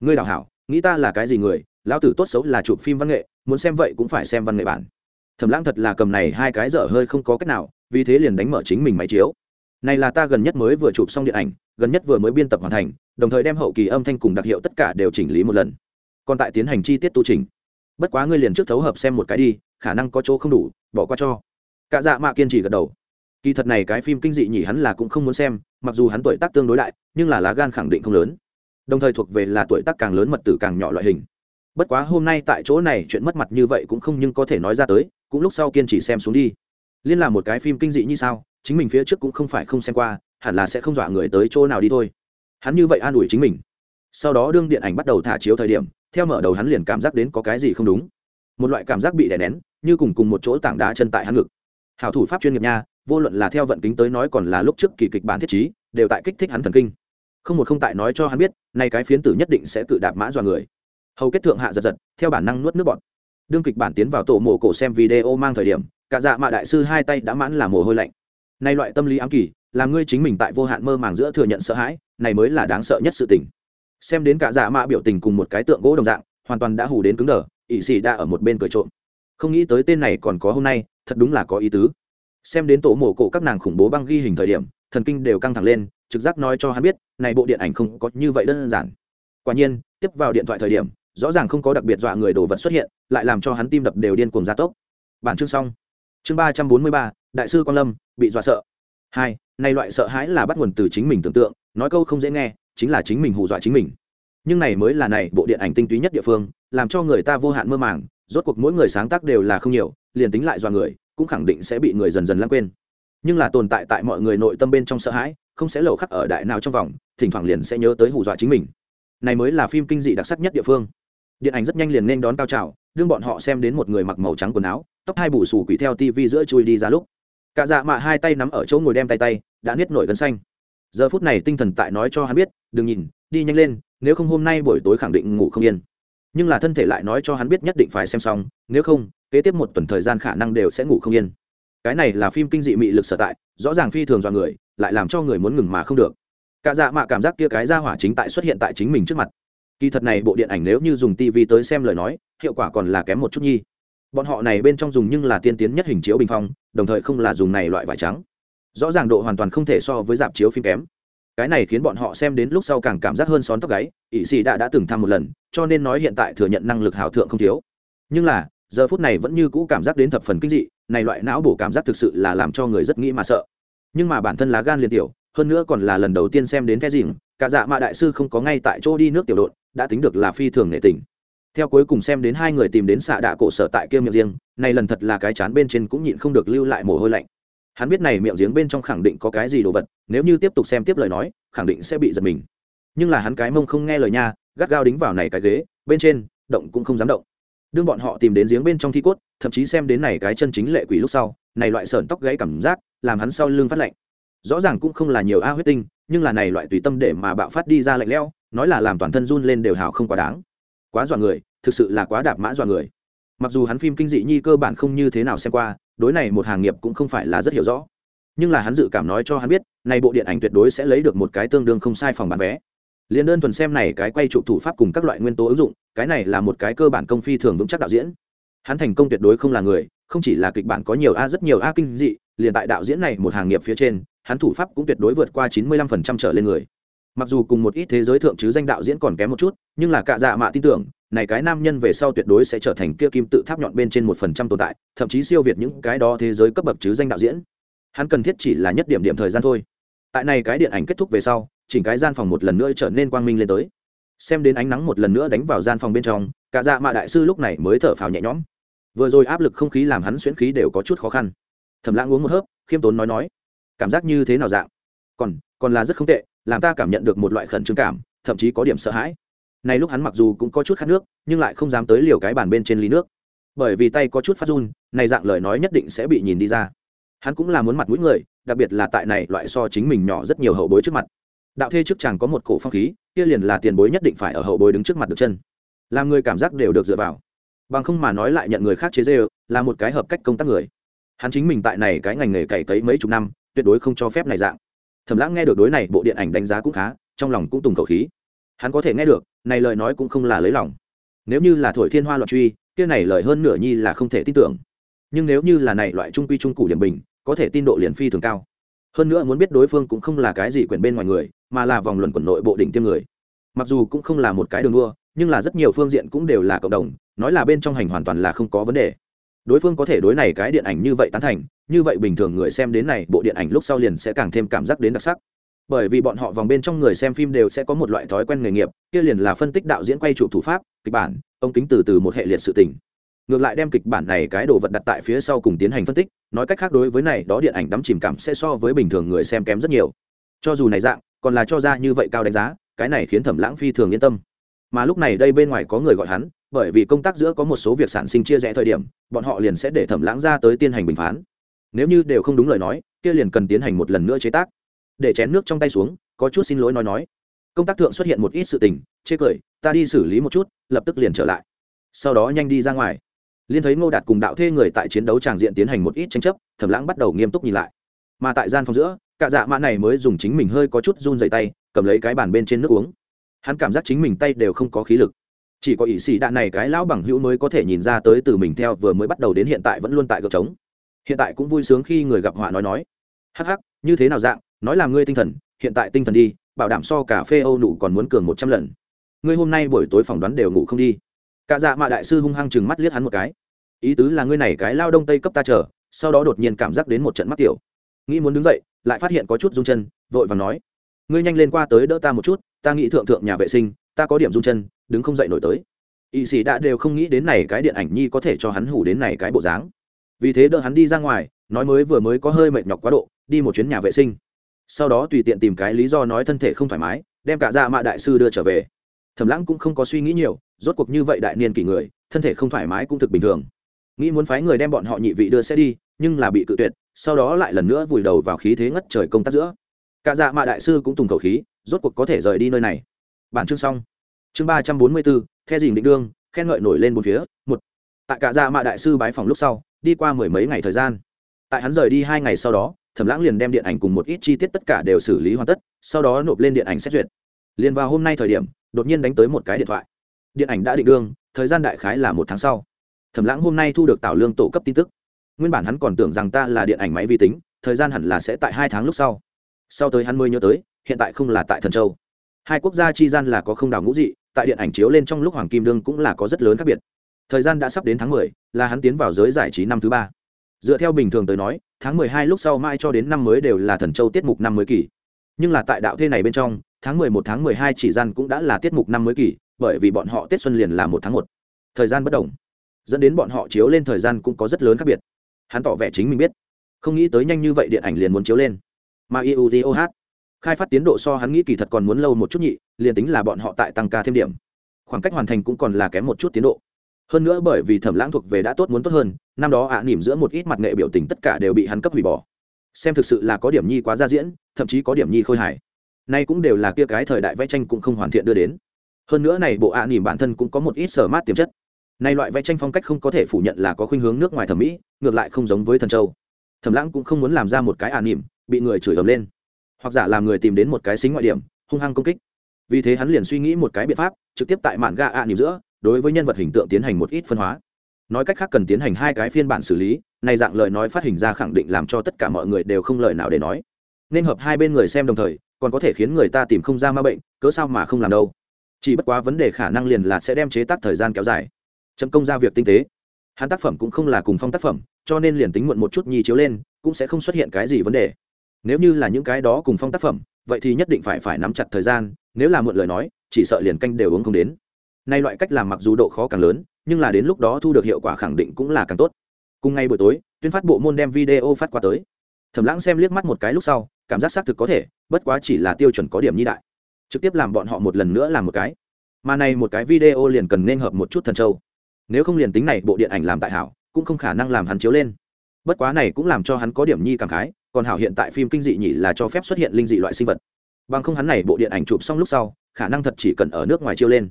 Ngươi đào hảo, nghĩ ta là cái gì người, lão tử tốt xấu là chụp phim văn nghệ, muốn xem vậy cũng phải xem văn nghệ bản thẩm lãng thật là cầm này hai cái dở hơi không có cách nào, vì thế liền đánh mở chính mình máy chiếu. Này là ta gần nhất mới vừa chụp xong điện ảnh, gần nhất vừa mới biên tập hoàn thành, đồng thời đem hậu kỳ âm thanh cùng đặc hiệu tất cả đều chỉnh lý một lần. Còn tại tiến hành chi tiết tu trình bất quá ngươi liền trước thấu hợp xem một cái đi, khả năng có chỗ không đủ, bỏ qua cho. Cả dạ mạ kiên trì gật đầu. Kỳ thật này cái phim kinh dị nhỉ hắn là cũng không muốn xem, mặc dù hắn tuổi tác tương đối đại, nhưng là lá gan khẳng định không lớn. Đồng thời thuộc về là tuổi tác càng lớn mật tử càng nhỏ loại hình. Bất quá hôm nay tại chỗ này chuyện mất mặt như vậy cũng không nhưng có thể nói ra tới cũng lúc sau kiên trì xem xuống đi. Liên là một cái phim kinh dị như sao, chính mình phía trước cũng không phải không xem qua, hẳn là sẽ không dọa người tới chỗ nào đi thôi. Hắn như vậy an ủi chính mình. Sau đó đương điện ảnh bắt đầu thả chiếu thời điểm, theo mở đầu hắn liền cảm giác đến có cái gì không đúng. Một loại cảm giác bị đè nén, như cùng cùng một chỗ tảng đá chân tại hắn ngực. Hảo thủ pháp chuyên nghiệp nha, vô luận là theo vận kính tới nói còn là lúc trước kỳ kịch bản thiết trí, đều tại kích thích hắn thần kinh. Không một không tại nói cho hắn biết, nay cái phiến tử nhất định sẽ tự đạp mã dọa người. Hầu kết thượng hạ giật giật, theo bản năng nuốt nước bọt đương kịch bản tiến vào tổ mổ cổ xem video mang thời điểm, cả dạ mạ đại sư hai tay đã mãn là mồ hôi lạnh. Nay loại tâm lý ám kỳ, làm ngươi chính mình tại vô hạn mơ màng giữa thừa nhận sợ hãi, này mới là đáng sợ nhất sự tình. Xem đến cả dạ mạ biểu tình cùng một cái tượng gỗ đồng dạng, hoàn toàn đã hù đến cứng đờ ỵ xì đã ở một bên cười trộm. Không nghĩ tới tên này còn có hôm nay, thật đúng là có ý tứ. Xem đến tổ mổ cổ các nàng khủng bố băng ghi hình thời điểm, thần kinh đều căng thẳng lên, trực giác nói cho hắn biết, này bộ điện ảnh không có như vậy đơn giản. Quả nhiên, tiếp vào điện thoại thời điểm rõ ràng không có đặc biệt dọa người đồ vật xuất hiện, lại làm cho hắn tim đập đều điên cuồng gia tốc. Bản chương xong. Chương ba trăm bốn mươi ba, đại sư quan lâm, bị dọa sợ. Hai này loại sợ hãi là bắt nguồn từ chính mình tưởng tượng, nói câu không dễ nghe, chính là chính mình hù dọa chính mình. Nhưng này mới là này, bộ điện ảnh tinh túy nhất địa phương, làm cho người ta vô hạn mơ màng, rốt cuộc mỗi người sáng tác đều là không nhiều, liền tính lại dọa người, cũng khẳng định sẽ bị người dần dần lãng quên. Nhưng là tồn tại tại mọi người nội tâm bên trong sợ hãi, không sẽ lầu khắc ở đại nào trong vòng, thỉnh thoảng liền sẽ nhớ tới hù dọa chính mình. Này mới là phim kinh dị đặc sắc nhất địa phương điện ảnh rất nhanh liền nên đón cao trào, đương bọn họ xem đến một người mặc màu trắng quần áo, tóc hai bù xù quỷ theo TV giữa chui đi ra lúc. Cả dạ mạ hai tay nắm ở chỗ ngồi đem tay tay, đã niết nổi gân xanh. Giờ phút này tinh thần tại nói cho hắn biết, đừng nhìn, đi nhanh lên, nếu không hôm nay buổi tối khẳng định ngủ không yên. Nhưng là thân thể lại nói cho hắn biết nhất định phải xem xong, nếu không, kế tiếp một tuần thời gian khả năng đều sẽ ngủ không yên. Cái này là phim kinh dị mị lực sở tại, rõ ràng phi thường dọa người, lại làm cho người muốn ngừng mà không được. Cả dạ mạ cảm giác kia cái ra hỏa chính tại xuất hiện tại chính mình trước mặt kỳ thật này bộ điện ảnh nếu như dùng tv tới xem lời nói, hiệu quả còn là kém một chút nhi. Bọn họ này bên trong dùng nhưng là tiên tiến nhất hình chiếu bình phong, đồng thời không là dùng này loại vải trắng. Rõ ràng độ hoàn toàn không thể so với dạp chiếu phim kém. Cái này khiến bọn họ xem đến lúc sau càng cảm giác hơn xón tóc gáy ỵ sĩ đã đã từng thăm một lần, cho nên nói hiện tại thừa nhận năng lực hào thượng không thiếu. Nhưng là, giờ phút này vẫn như cũ cảm giác đến thập phần kinh dị, này loại não bổ cảm giác thực sự là làm cho người rất nghĩ mà sợ. Nhưng mà bản thân lá gan liền tiểu, hơn nữa còn là lần đầu tiên xem đến cái gì, cả dạ mạ đại sư không có ngay tại chỗ đi nước tiểu đột đã tính được là phi thường nghệ tình. Theo cuối cùng xem đến hai người tìm đến xạ đạ cổ sở tại kia miệng riêng, này lần thật là cái chán bên trên cũng nhịn không được lưu lại mồ hôi lạnh. Hắn biết này miệng giếng bên trong khẳng định có cái gì đồ vật, nếu như tiếp tục xem tiếp lời nói, khẳng định sẽ bị giật mình. Nhưng là hắn cái mông không nghe lời nha, gắt gao đính vào này cái ghế, bên trên, động cũng không dám động. Đương bọn họ tìm đến giếng bên trong thi cốt, thậm chí xem đến này cái chân chính lệ quỷ lúc sau, này loại sởn tóc gãy cảm giác, làm hắn sau lưng phát lạnh. Rõ ràng cũng không là nhiều a huyết tinh, nhưng là này loại tùy tâm để mà bạo phát đi ra lạnh lẽo nói là làm toàn thân run lên đều hào không quá đáng. Quá dọa người, thực sự là quá đạp mã dọa người. Mặc dù hắn phim kinh dị nhi cơ bản không như thế nào xem qua, đối này một hàng nghiệp cũng không phải là rất hiểu rõ. Nhưng là hắn dự cảm nói cho hắn biết, này bộ điện ảnh tuyệt đối sẽ lấy được một cái tương đương không sai phòng bán vé. Liền đơn thuần xem này cái quay trụ thủ pháp cùng các loại nguyên tố ứng dụng, cái này là một cái cơ bản công phi thường vững chắc đạo diễn. Hắn thành công tuyệt đối không là người, không chỉ là kịch bản có nhiều a, rất nhiều a kinh dị, liền tại đạo diễn này một hàng nghiệp phía trên, hắn thủ pháp cũng tuyệt đối vượt qua chín mươi lăm phần trăm trở lên người mặc dù cùng một ít thế giới thượng chứ danh đạo diễn còn kém một chút, nhưng là cả dạ mạ tin tưởng, này cái nam nhân về sau tuyệt đối sẽ trở thành kia kim tự tháp nhọn bên trên một phần trăm tồn tại, thậm chí siêu việt những cái đó thế giới cấp bậc chứ danh đạo diễn. Hắn cần thiết chỉ là nhất điểm điểm thời gian thôi. Tại này cái điện ảnh kết thúc về sau, chỉnh cái gian phòng một lần nữa trở nên quang minh lên tới. Xem đến ánh nắng một lần nữa đánh vào gian phòng bên trong, cả dạ mạ đại sư lúc này mới thở phào nhẹ nhõm. Vừa rồi áp lực không khí làm hắn xuyễn khí đều có chút khó khăn. Thầm lãng uống một hớp, khiêm tốn nói nói, cảm giác như thế nào dạng? Còn còn là rất không tệ làm ta cảm nhận được một loại khẩn trương cảm, thậm chí có điểm sợ hãi. Này lúc hắn mặc dù cũng có chút khát nước, nhưng lại không dám tới liều cái bàn bên trên ly nước. Bởi vì tay có chút phát run, này dạng lời nói nhất định sẽ bị nhìn đi ra. Hắn cũng là muốn mặt mũi người, đặc biệt là tại này loại so chính mình nhỏ rất nhiều hậu bối trước mặt. Đạo thê trước chàng có một cổ phong khí, kia liền là tiền bối nhất định phải ở hậu bối đứng trước mặt được chân. Làm người cảm giác đều được dựa vào. Bằng không mà nói lại nhận người khác chế dê là một cái hợp cách công tác người. Hắn chính mình tại này cái ngành nghề cày cấy mấy chục năm, tuyệt đối không cho phép này dạng thẩm lãng nghe được đối này, bộ điện ảnh đánh giá cũng khá, trong lòng cũng tùng khẩu khí. Hắn có thể nghe được, này lời nói cũng không là lấy lòng. Nếu như là thổi thiên hoa loạn truy, kia này lời hơn nửa nhi là không thể tin tưởng. Nhưng nếu như là này loại trung quy trung cụ điểm bình, có thể tin độ liền phi thường cao. Hơn nữa muốn biết đối phương cũng không là cái gì quyển bên ngoài người, mà là vòng luận quần nội bộ đỉnh tiêm người. Mặc dù cũng không là một cái đường đua, nhưng là rất nhiều phương diện cũng đều là cộng đồng, nói là bên trong hành hoàn toàn là không có vấn đề. Đối phương có thể đối này cái điện ảnh như vậy tán thành như vậy bình thường người xem đến này, bộ điện ảnh lúc sau liền sẽ càng thêm cảm giác đến đặc sắc. Bởi vì bọn họ vòng bên trong người xem phim đều sẽ có một loại thói quen nghề nghiệp, kia liền là phân tích đạo diễn quay chụp thủ pháp, kịch bản, ông kính từ từ một hệ liệt sự tình. Ngược lại đem kịch bản này cái đồ vật đặt tại phía sau cùng tiến hành phân tích, nói cách khác đối với này, đó điện ảnh đắm chìm cảm sẽ so với bình thường người xem kém rất nhiều. Cho dù này dạng, còn là cho ra như vậy cao đánh giá, cái này khiến thẩm lãng phi thường yên tâm. Mà lúc này đây bên ngoài có người gọi hắn, bởi vì công tác giữa có một số việc sản sinh chia rẽ thời điểm, bọn họ liền sẽ để thẩm lãng ra tới tiến hành bình phán nếu như đều không đúng lời nói, kia liền cần tiến hành một lần nữa chế tác. Để chén nước trong tay xuống, có chút xin lỗi nói nói. Công tác thượng xuất hiện một ít sự tình, chê cười, ta đi xử lý một chút, lập tức liền trở lại. Sau đó nhanh đi ra ngoài. Liên thấy ngô đạt cùng đạo thê người tại chiến đấu tràng diện tiến hành một ít tranh chấp, thẩm lãng bắt đầu nghiêm túc nhìn lại. Mà tại gian phòng giữa, cả dạ mã này mới dùng chính mình hơi có chút run dày tay, cầm lấy cái bàn bên trên nước uống. Hắn cảm giác chính mình tay đều không có khí lực. Chỉ có ỷ sĩ đạn này cái lão bằng hữu mới có thể nhìn ra tới từ mình theo vừa mới bắt đầu đến hiện tại vẫn luôn tại gợp trống hiện tại cũng vui sướng khi người gặp họa nói nói. Hắc hắc, như thế nào dạng, nói là ngươi tinh thần, hiện tại tinh thần đi, bảo đảm so cà phê âu nụ còn muốn cường một trăm lần. Ngươi hôm nay buổi tối phỏng đoán đều ngủ không đi. Cả dạ mạ đại sư hung hăng chừng mắt liếc hắn một cái. Ý tứ là ngươi này cái lao đông tây cấp ta chờ, sau đó đột nhiên cảm giác đến một trận mắt tiểu. Nghĩ muốn đứng dậy, lại phát hiện có chút rung chân, vội và nói. Ngươi nhanh lên qua tới đỡ ta một chút, ta nghĩ thượng thượng nhà vệ sinh, ta có điểm rung chân, đứng không dậy nổi tới. Y sĩ đã đều không nghĩ đến này cái điện ảnh nhi có thể cho hắn hủ đến này cái bộ dáng vì thế đỡ hắn đi ra ngoài, nói mới vừa mới có hơi mệt nhọc quá độ, đi một chuyến nhà vệ sinh. Sau đó tùy tiện tìm cái lý do nói thân thể không thoải mái, đem cả ra mạ đại sư đưa trở về. Thẩm lãng cũng không có suy nghĩ nhiều, rốt cuộc như vậy đại niên kỷ người, thân thể không thoải mái cũng thực bình thường. Nghĩ muốn phái người đem bọn họ nhị vị đưa xe đi, nhưng là bị cự tuyệt, sau đó lại lần nữa vùi đầu vào khí thế ngất trời công tác giữa. Cả dạ mạ đại sư cũng tùng khẩu khí, rốt cuộc có thể rời đi nơi này. Bản chương xong. Chương ba trăm bốn mươi bốn, the dình định đương, khen ngợi nổi lên bốn phía, một. Tại cả dạ mạ đại sư bái phòng lúc sau đi qua mười mấy ngày thời gian. Tại hắn rời đi hai ngày sau đó, thẩm lãng liền đem điện ảnh cùng một ít chi tiết tất cả đều xử lý hoàn tất, sau đó nộp lên điện ảnh xét duyệt. Liền vào hôm nay thời điểm, đột nhiên đánh tới một cái điện thoại. Điện ảnh đã định đương, thời gian đại khái là một tháng sau. Thẩm lãng hôm nay thu được tảo lương tổ cấp tin tức. Nguyên bản hắn còn tưởng rằng ta là điện ảnh máy vi tính, thời gian hẳn là sẽ tại hai tháng lúc sau. Sau tới hắn mới nhớ tới, hiện tại không là tại thần châu. Hai quốc gia chi gian là có không đảo ngũ dị, tại điện ảnh chiếu lên trong lúc hoàng kim đương cũng là có rất lớn khác biệt thời gian đã sắp đến tháng mười, là hắn tiến vào giới giải trí năm thứ ba. Dựa theo bình thường tới nói, tháng mười hai lúc sau mai cho đến năm mới đều là thần châu tiết mục năm mới kỳ. Nhưng là tại đạo thế này bên trong, tháng mười một, tháng mười hai chỉ gian cũng đã là tiết mục năm mới kỳ, bởi vì bọn họ tết xuân liền là một tháng một. Thời gian bất đồng, dẫn đến bọn họ chiếu lên thời gian cũng có rất lớn khác biệt. Hắn tỏ vẻ chính mình biết. Không nghĩ tới nhanh như vậy điện ảnh liền muốn chiếu lên. Mà iudoh khai phát tiến độ so hắn nghĩ kỳ thật còn muốn lâu một chút nhị liền tính là bọn họ tại tăng ca thêm điểm. Khoảng cách hoàn thành cũng còn là kém một chút tiến độ hơn nữa bởi vì thẩm lãng thuộc về đã tốt muốn tốt hơn năm đó ạ à, nỉm giữa một ít mặt nghệ biểu tình tất cả đều bị hắn cấp hủy bỏ. Xem thực sự là có điểm nhi quá ra diễn thậm chí có điểm nhi khôi hài. Nay cũng đều là kia cái thời đại vẽ tranh cũng không hoàn thiện đưa đến. Hơn nữa này bộ ạ à, nỉm bản thân cũng có một ít sở mát tiềm chất. Nay loại vẽ tranh phong cách không có thể phủ nhận là có khuynh hướng nước ngoài thẩm mỹ ngược lại không giống với thần châu. Thẩm lãng cũng không muốn làm ra một cái ạ à, nỉm bị người chửi ầm lên. Hoặc giả làm người tìm đến một cái xính ngoại điểm hung hăng công kích. Vì thế hắn liền suy nghĩ một cái biện pháp trực tiếp tại mạn ga ạ nỉm giữa đối với nhân vật hình tượng tiến hành một ít phân hóa. Nói cách khác cần tiến hành hai cái phiên bản xử lý, này dạng lời nói phát hình ra khẳng định làm cho tất cả mọi người đều không lời nào để nói. Nên hợp hai bên người xem đồng thời, còn có thể khiến người ta tìm không ra ma bệnh, cớ sao mà không làm đâu. Chỉ bất quá vấn đề khả năng liền là sẽ đem chế tác thời gian kéo dài. Chấm công ra việc tinh tế. Hắn tác phẩm cũng không là cùng phong tác phẩm, cho nên liền tính muộn một chút nhi chiếu lên, cũng sẽ không xuất hiện cái gì vấn đề. Nếu như là những cái đó cùng phong tác phẩm, vậy thì nhất định phải phải nắm chặt thời gian, nếu là muộn lời nói, chỉ sợ liền canh đều uống không đến nay loại cách làm mặc dù độ khó càng lớn, nhưng là đến lúc đó thu được hiệu quả khẳng định cũng là càng tốt. Cùng ngay buổi tối, tuyên phát bộ môn đem video phát qua tới. Thẩm lãng xem liếc mắt một cái lúc sau, cảm giác xác thực có thể, bất quá chỉ là tiêu chuẩn có điểm nhi đại. Trực tiếp làm bọn họ một lần nữa làm một cái. Mà này một cái video liền cần nên hợp một chút thần châu. Nếu không liền tính này bộ điện ảnh làm tại hảo, cũng không khả năng làm hắn chiếu lên. Bất quá này cũng làm cho hắn có điểm nhi cảm khái, còn hảo hiện tại phim kinh dị nhỉ là cho phép xuất hiện linh dị loại sinh vật. Bằng không hắn này bộ điện ảnh chụp xong lúc sau, khả năng thật chỉ cần ở nước ngoài chiếu lên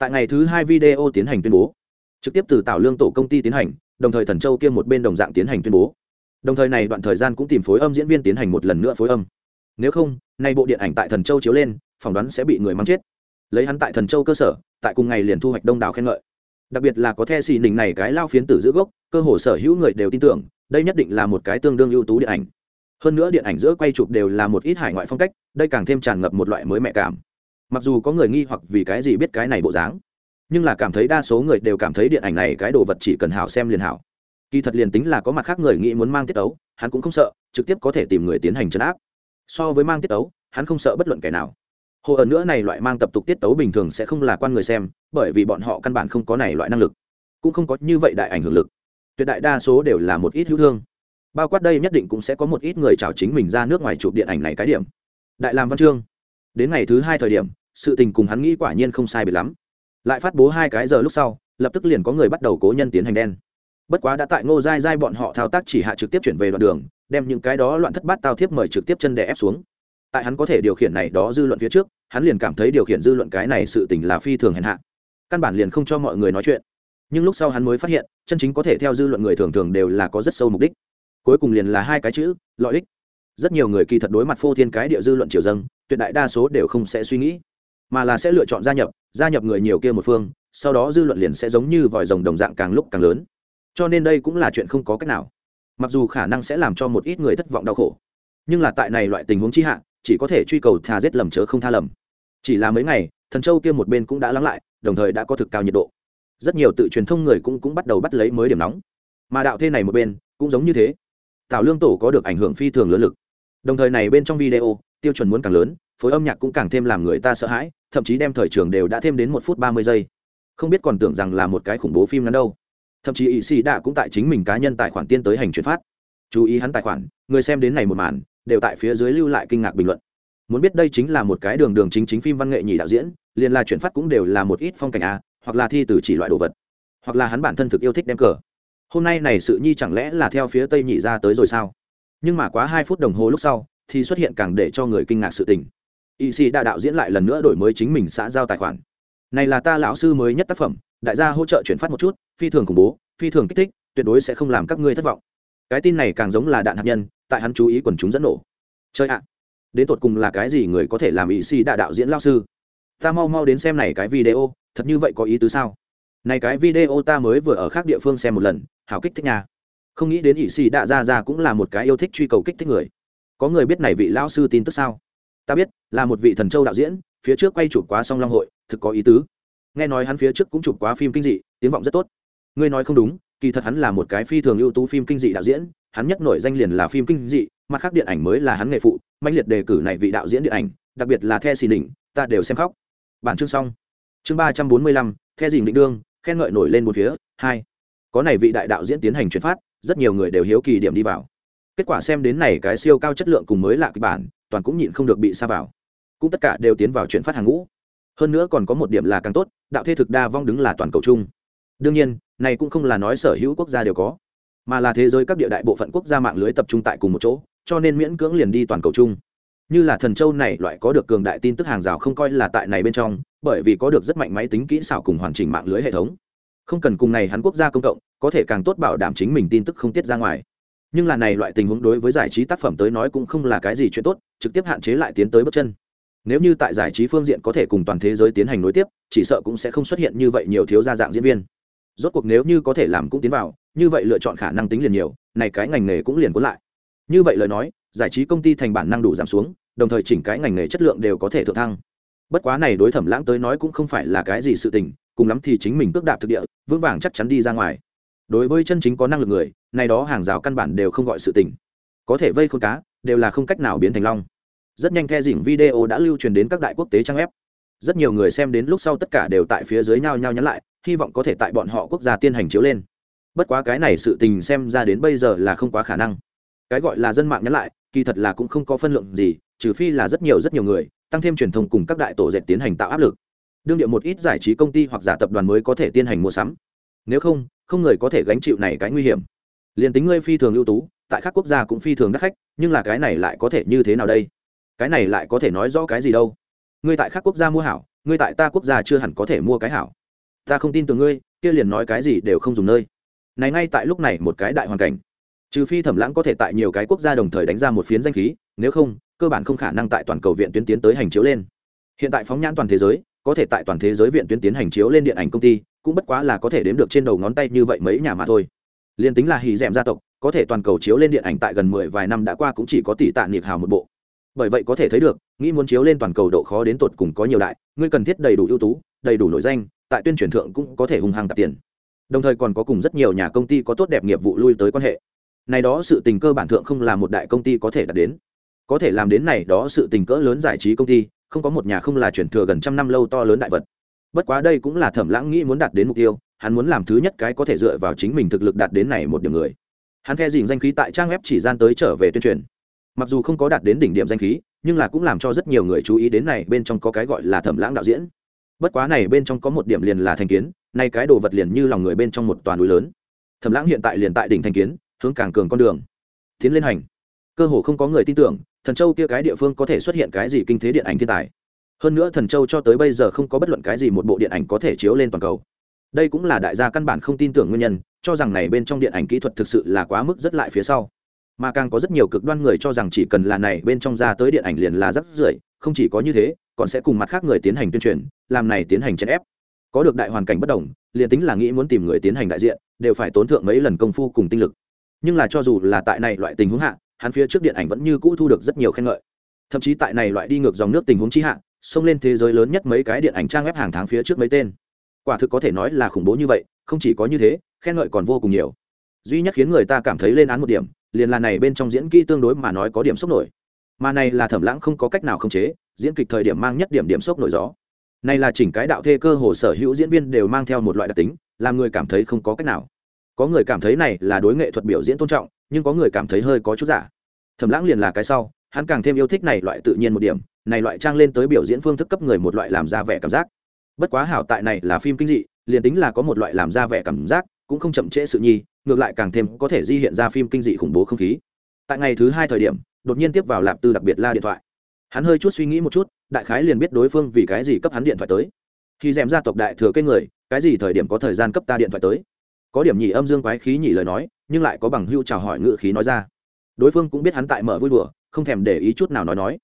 tại ngày thứ hai video tiến hành tuyên bố, trực tiếp từ tảo lương tổ công ty tiến hành, đồng thời thần châu kia một bên đồng dạng tiến hành tuyên bố. Đồng thời này đoạn thời gian cũng tìm phối âm diễn viên tiến hành một lần nữa phối âm. Nếu không, nay bộ điện ảnh tại thần châu chiếu lên, phỏng đoán sẽ bị người mắng chết. Lấy hắn tại thần châu cơ sở, tại cùng ngày liền thu hoạch đông đảo khen ngợi. Đặc biệt là có the xì nình này cái lao phiến tử giữ gốc, cơ hồ sở hữu người đều tin tưởng, đây nhất định là một cái tương đương ưu tú điện ảnh. Hơn nữa điện ảnh giữa quay chụp đều là một ít hải ngoại phong cách, đây càng thêm tràn ngập một loại mới mẹ cảm mặc dù có người nghi hoặc vì cái gì biết cái này bộ dáng, nhưng là cảm thấy đa số người đều cảm thấy điện ảnh này cái đồ vật chỉ cần hảo xem liền hảo. Kỳ thật liền tính là có mặt khác người nghĩ muốn mang tiết ấu hắn cũng không sợ, trực tiếp có thể tìm người tiến hành chấn áp. So với mang tiết ấu hắn không sợ bất luận kẻ nào. Hồ ở nữa này loại mang tập tục tiết tấu bình thường sẽ không là quan người xem, bởi vì bọn họ căn bản không có này loại năng lực, cũng không có như vậy đại ảnh hưởng lực. Tuyệt đại đa số đều là một ít hữu thương. Bao quát đây nhất định cũng sẽ có một ít người chào chính mình ra nước ngoài chụp điện ảnh này cái điểm. Đại làm văn chương. Đến ngày thứ hai thời điểm sự tình cùng hắn nghĩ quả nhiên không sai biệt lắm. Lại phát bố hai cái giờ lúc sau, lập tức liền có người bắt đầu cố nhân tiến hành đen. Bất quá đã tại ngô Gai Gai bọn họ thao tác chỉ hạ trực tiếp chuyển về đoạn đường, đem những cái đó loạn thất bát tao thiếp mời trực tiếp chân đè ép xuống. Tại hắn có thể điều khiển này đó dư luận phía trước, hắn liền cảm thấy điều khiển dư luận cái này sự tình là phi thường hèn hạ. Căn bản liền không cho mọi người nói chuyện. Nhưng lúc sau hắn mới phát hiện, chân chính có thể theo dư luận người thường thường đều là có rất sâu mục đích. Cuối cùng liền là hai cái chữ, lợi ích. Rất nhiều người kỳ thật đối mặt phô thiên cái địa dư luận triều dâng, tuyệt đại đa số đều không sẽ suy nghĩ mà là sẽ lựa chọn gia nhập gia nhập người nhiều kia một phương, sau đó dư luận liền sẽ giống như vòi rồng đồng dạng càng lúc càng lớn. Cho nên đây cũng là chuyện không có cách nào. Mặc dù khả năng sẽ làm cho một ít người thất vọng đau khổ, nhưng là tại này loại tình huống chi hạ, chỉ có thể truy cầu thà giết lầm chớ không tha lầm. Chỉ là mấy ngày, thần châu kia một bên cũng đã lắng lại, đồng thời đã có thực cao nhiệt độ. Rất nhiều tự truyền thông người cũng cũng bắt đầu bắt lấy mới điểm nóng. Mà đạo thế này một bên, cũng giống như thế. Tào lương tổ có được ảnh hưởng phi thường lớn lực. Đồng thời này bên trong video, tiêu chuẩn muốn càng lớn phối âm nhạc cũng càng thêm làm người ta sợ hãi, thậm chí đem thời trường đều đã thêm đến một phút ba mươi giây. Không biết còn tưởng rằng là một cái khủng bố phim ngắn đâu. Thậm chí ỵ sĩ đã cũng tại chính mình cá nhân tài khoản tiên tới hành chuyển phát. Chú ý hắn tài khoản, người xem đến này một màn, đều tại phía dưới lưu lại kinh ngạc bình luận. Muốn biết đây chính là một cái đường đường chính chính phim văn nghệ nhì đạo diễn, liền là chuyển phát cũng đều là một ít phong cảnh a, hoặc là thi từ chỉ loại đồ vật, hoặc là hắn bản thân thực yêu thích đem cờ. Hôm nay này sự nhi chẳng lẽ là theo phía tây nhị ra tới rồi sao? Nhưng mà quá hai phút đồng hồ lúc sau, thì xuất hiện càng để cho người kinh ngạc sự tình y sĩ đã đạo diễn lại lần nữa đổi mới chính mình xã giao tài khoản. Này là ta lão sư mới nhất tác phẩm, đại gia hỗ trợ chuyển phát một chút, phi thường khủng bố, phi thường kích thích, tuyệt đối sẽ không làm các ngươi thất vọng. Cái tin này càng giống là đạn hạt nhân, tại hắn chú ý quần chúng dẫn nổ. Chơi ạ. Đến tột cùng là cái gì người có thể làm y sĩ đã đạo diễn lão sư? Ta mau mau đến xem này cái video, thật như vậy có ý tứ sao? Này cái video ta mới vừa ở khác địa phương xem một lần hào kích thích nhà không nghĩ đến y sĩ đạ ra ra cũng là một cái yêu thích truy cầu kích thích người. Có người biết này vị lão sư tin tức sao? Ta biết, là một vị thần châu đạo diễn, phía trước quay chụp quá song long hội, thực có ý tứ. Nghe nói hắn phía trước cũng chụp quá phim kinh dị, tiếng vọng rất tốt. Ngươi nói không đúng, kỳ thật hắn là một cái phi thường ưu tú phim kinh dị đạo diễn, hắn nhất nổi danh liền là phim kinh dị, mặt khác điện ảnh mới là hắn nghề phụ mạnh liệt đề cử này vị đạo diễn điện ảnh, đặc biệt là the xì đỉnh ta đều xem khóc. Bản chương xong. Chương ba trăm bốn mươi lăm, the dình định đương, khen ngợi nổi lên một phía, hai. Có này vị đại đạo diễn tiến hành chuyển phát, rất nhiều người đều hiếu kỳ điểm đi vào. Kết quả xem đến này cái siêu cao chất lượng cùng mới lạ kịch bản toàn cũng nhịn không được bị xa vào. Cũng tất cả đều tiến vào chuyển phát hàng ngũ. Hơn nữa còn có một điểm là càng tốt, đạo thế thực đa vong đứng là toàn cầu chung. Đương nhiên, này cũng không là nói sở hữu quốc gia đều có, mà là thế giới các địa đại bộ phận quốc gia mạng lưới tập trung tại cùng một chỗ, cho nên miễn cưỡng liền đi toàn cầu chung. Như là thần châu này loại có được cường đại tin tức hàng rào không coi là tại này bên trong, bởi vì có được rất mạnh máy tính kỹ xảo cùng hoàn chỉnh mạng lưới hệ thống. Không cần cùng này hắn quốc gia công cộng, có thể càng tốt bảo đảm chính mình tin tức không tiết ra ngoài nhưng là này loại tình huống đối với giải trí tác phẩm tới nói cũng không là cái gì chuyện tốt, trực tiếp hạn chế lại tiến tới bước chân. Nếu như tại giải trí phương diện có thể cùng toàn thế giới tiến hành nối tiếp, chỉ sợ cũng sẽ không xuất hiện như vậy nhiều thiếu gia dạng diễn viên. Rốt cuộc nếu như có thể làm cũng tiến vào, như vậy lựa chọn khả năng tính liền nhiều, này cái ngành nghề cũng liền cuốn lại. Như vậy lời nói, giải trí công ty thành bản năng đủ giảm xuống, đồng thời chỉnh cái ngành nghề chất lượng đều có thể thượng thăng. Bất quá này đối thẩm lãng tới nói cũng không phải là cái gì sự tình, cùng lắm thì chính mình cước đạp thực địa, vững vàng chắc chắn đi ra ngoài đối với chân chính có năng lực người, này đó hàng rào căn bản đều không gọi sự tình. Có thể vây khôn cá, đều là không cách nào biến thành long. Rất nhanh the dỉnh video đã lưu truyền đến các đại quốc tế trang web. Rất nhiều người xem đến lúc sau tất cả đều tại phía dưới nhau nhau nhắn lại, hy vọng có thể tại bọn họ quốc gia tiên hành chiếu lên. Bất quá cái này sự tình xem ra đến bây giờ là không quá khả năng. Cái gọi là dân mạng nhắn lại, kỳ thật là cũng không có phân lượng gì, trừ phi là rất nhiều rất nhiều người, tăng thêm truyền thông cùng các đại tổ dệt tiến hành tạo áp lực. Đương địa một ít giải trí công ty hoặc giả tập đoàn mới có thể tiến hành mua sắm nếu không không người có thể gánh chịu này cái nguy hiểm. Liền tính ngươi phi thường ưu tú, tại các quốc gia cũng phi thường đắt khách, nhưng là cái này lại có thể như thế nào đây? Cái này lại có thể nói rõ cái gì đâu? Ngươi tại các quốc gia mua hảo, ngươi tại ta quốc gia chưa hẳn có thể mua cái hảo. Ta không tin tưởng ngươi, kia liền nói cái gì đều không dùng nơi. Này ngay tại lúc này một cái đại hoàn cảnh. Trừ phi thẩm lãng có thể tại nhiều cái quốc gia đồng thời đánh ra một phiến danh khí, nếu không, cơ bản không khả năng tại toàn cầu viện tuyến tiến tới hành chiếu lên. Hiện tại phóng nhãn toàn thế giới, có thể tại toàn thế giới viện tuyến tiến hành chiếu lên điện ảnh công ty cũng bất quá là có thể đếm được trên đầu ngón tay như vậy mấy nhà mà thôi. Liền tính là hì d gia tộc, có thể toàn cầu chiếu lên điện ảnh tại gần mười vài năm đã qua cũng chỉ có tỷ tạ niệm hào một bộ. Bởi vậy có thể thấy được, nghĩ muốn chiếu lên toàn cầu độ khó đến tột cùng có nhiều đại, ngươi cần thiết đầy đủ ưu tú, đầy đủ nội danh, tại tuyên truyền thượng cũng có thể hùng hăng tạp tiền. Đồng thời còn có cùng rất nhiều nhà công ty có tốt đẹp nghiệp vụ lui tới quan hệ. Này đó sự tình cơ bản thượng không là một đại công ty có thể đạt đến. Có thể làm đến này đó sự tình cỡ lớn giải trí công ty, không có một nhà không là chuyển thừa gần trăm năm lâu to lớn đại vật bất quá đây cũng là thẩm lãng nghĩ muốn đạt đến mục tiêu, hắn muốn làm thứ nhất cái có thể dựa vào chính mình thực lực đạt đến này một điểm người. Hắn khe dình danh khí tại trang web chỉ gian tới trở về tuyên truyền. Mặc dù không có đạt đến đỉnh điểm danh khí, nhưng là cũng làm cho rất nhiều người chú ý đến này bên trong có cái gọi là thẩm lãng đạo diễn. Bất quá này bên trong có một điểm liền là thành kiến, nay cái đồ vật liền như lòng người bên trong một toàn núi lớn. Thẩm lãng hiện tại liền tại đỉnh thành kiến, hướng càng cường con đường. Tiến lên hành. Cơ hồ không có người tin tưởng, thần châu kia cái địa phương có thể xuất hiện cái gì kinh thế điện ảnh thiên tài hơn nữa thần châu cho tới bây giờ không có bất luận cái gì một bộ điện ảnh có thể chiếu lên toàn cầu. Đây cũng là đại gia căn bản không tin tưởng nguyên nhân, cho rằng này bên trong điện ảnh kỹ thuật thực sự là quá mức rất lại phía sau. Mà càng có rất nhiều cực đoan người cho rằng chỉ cần là này bên trong ra tới điện ảnh liền là rất rưởi, không chỉ có như thế, còn sẽ cùng mặt khác người tiến hành tuyên truyền, làm này tiến hành chèn ép. Có được đại hoàn cảnh bất đồng, liền tính là nghĩ muốn tìm người tiến hành đại diện, đều phải tốn thượng mấy lần công phu cùng tinh lực. Nhưng là cho dù là tại này loại tình huống hạ, hắn phía trước điện ảnh vẫn như cũ thu được rất nhiều khen ngợi. Thậm chí tại này loại đi ngược dòng nước tình huống chi hạ xông lên thế giới lớn nhất mấy cái điện ảnh trang web hàng tháng phía trước mấy tên. Quả thực có thể nói là khủng bố như vậy, không chỉ có như thế, khen ngợi còn vô cùng nhiều. Duy nhất khiến người ta cảm thấy lên án một điểm, liền là này bên trong diễn kỹ tương đối mà nói có điểm sốc nổi. Mà này là thẩm lãng không có cách nào khống chế, diễn kịch thời điểm mang nhất điểm điểm sốc nổi gió. Này là chỉnh cái đạo thê cơ hồ sở hữu diễn viên đều mang theo một loại đặc tính, làm người cảm thấy không có cách nào. Có người cảm thấy này là đối nghệ thuật biểu diễn tôn trọng, nhưng có người cảm thấy hơi có chút giả. Thẩm lãng liền là cái sau, hắn càng thêm yêu thích này loại tự nhiên một điểm này loại trang lên tới biểu diễn phương thức cấp người một loại làm ra vẻ cảm giác. Bất quá hảo tại này là phim kinh dị, liền tính là có một loại làm ra vẻ cảm giác, cũng không chậm trễ sự nhi, ngược lại càng thêm có thể di hiện ra phim kinh dị khủng bố không khí. Tại ngày thứ hai thời điểm, đột nhiên tiếp vào lạp tư đặc biệt la điện thoại. Hắn hơi chút suy nghĩ một chút, đại khái liền biết đối phương vì cái gì cấp hắn điện thoại tới. Khi d gia tộc đại thừa cây người, cái gì thời điểm có thời gian cấp ta điện thoại tới? Có điểm nhị âm dương quái khí nhị lời nói, nhưng lại có bằng hưu chào hỏi ngự khí nói ra. Đối phương cũng biết hắn tại mở vui đùa, không thèm để ý chút nào nói nói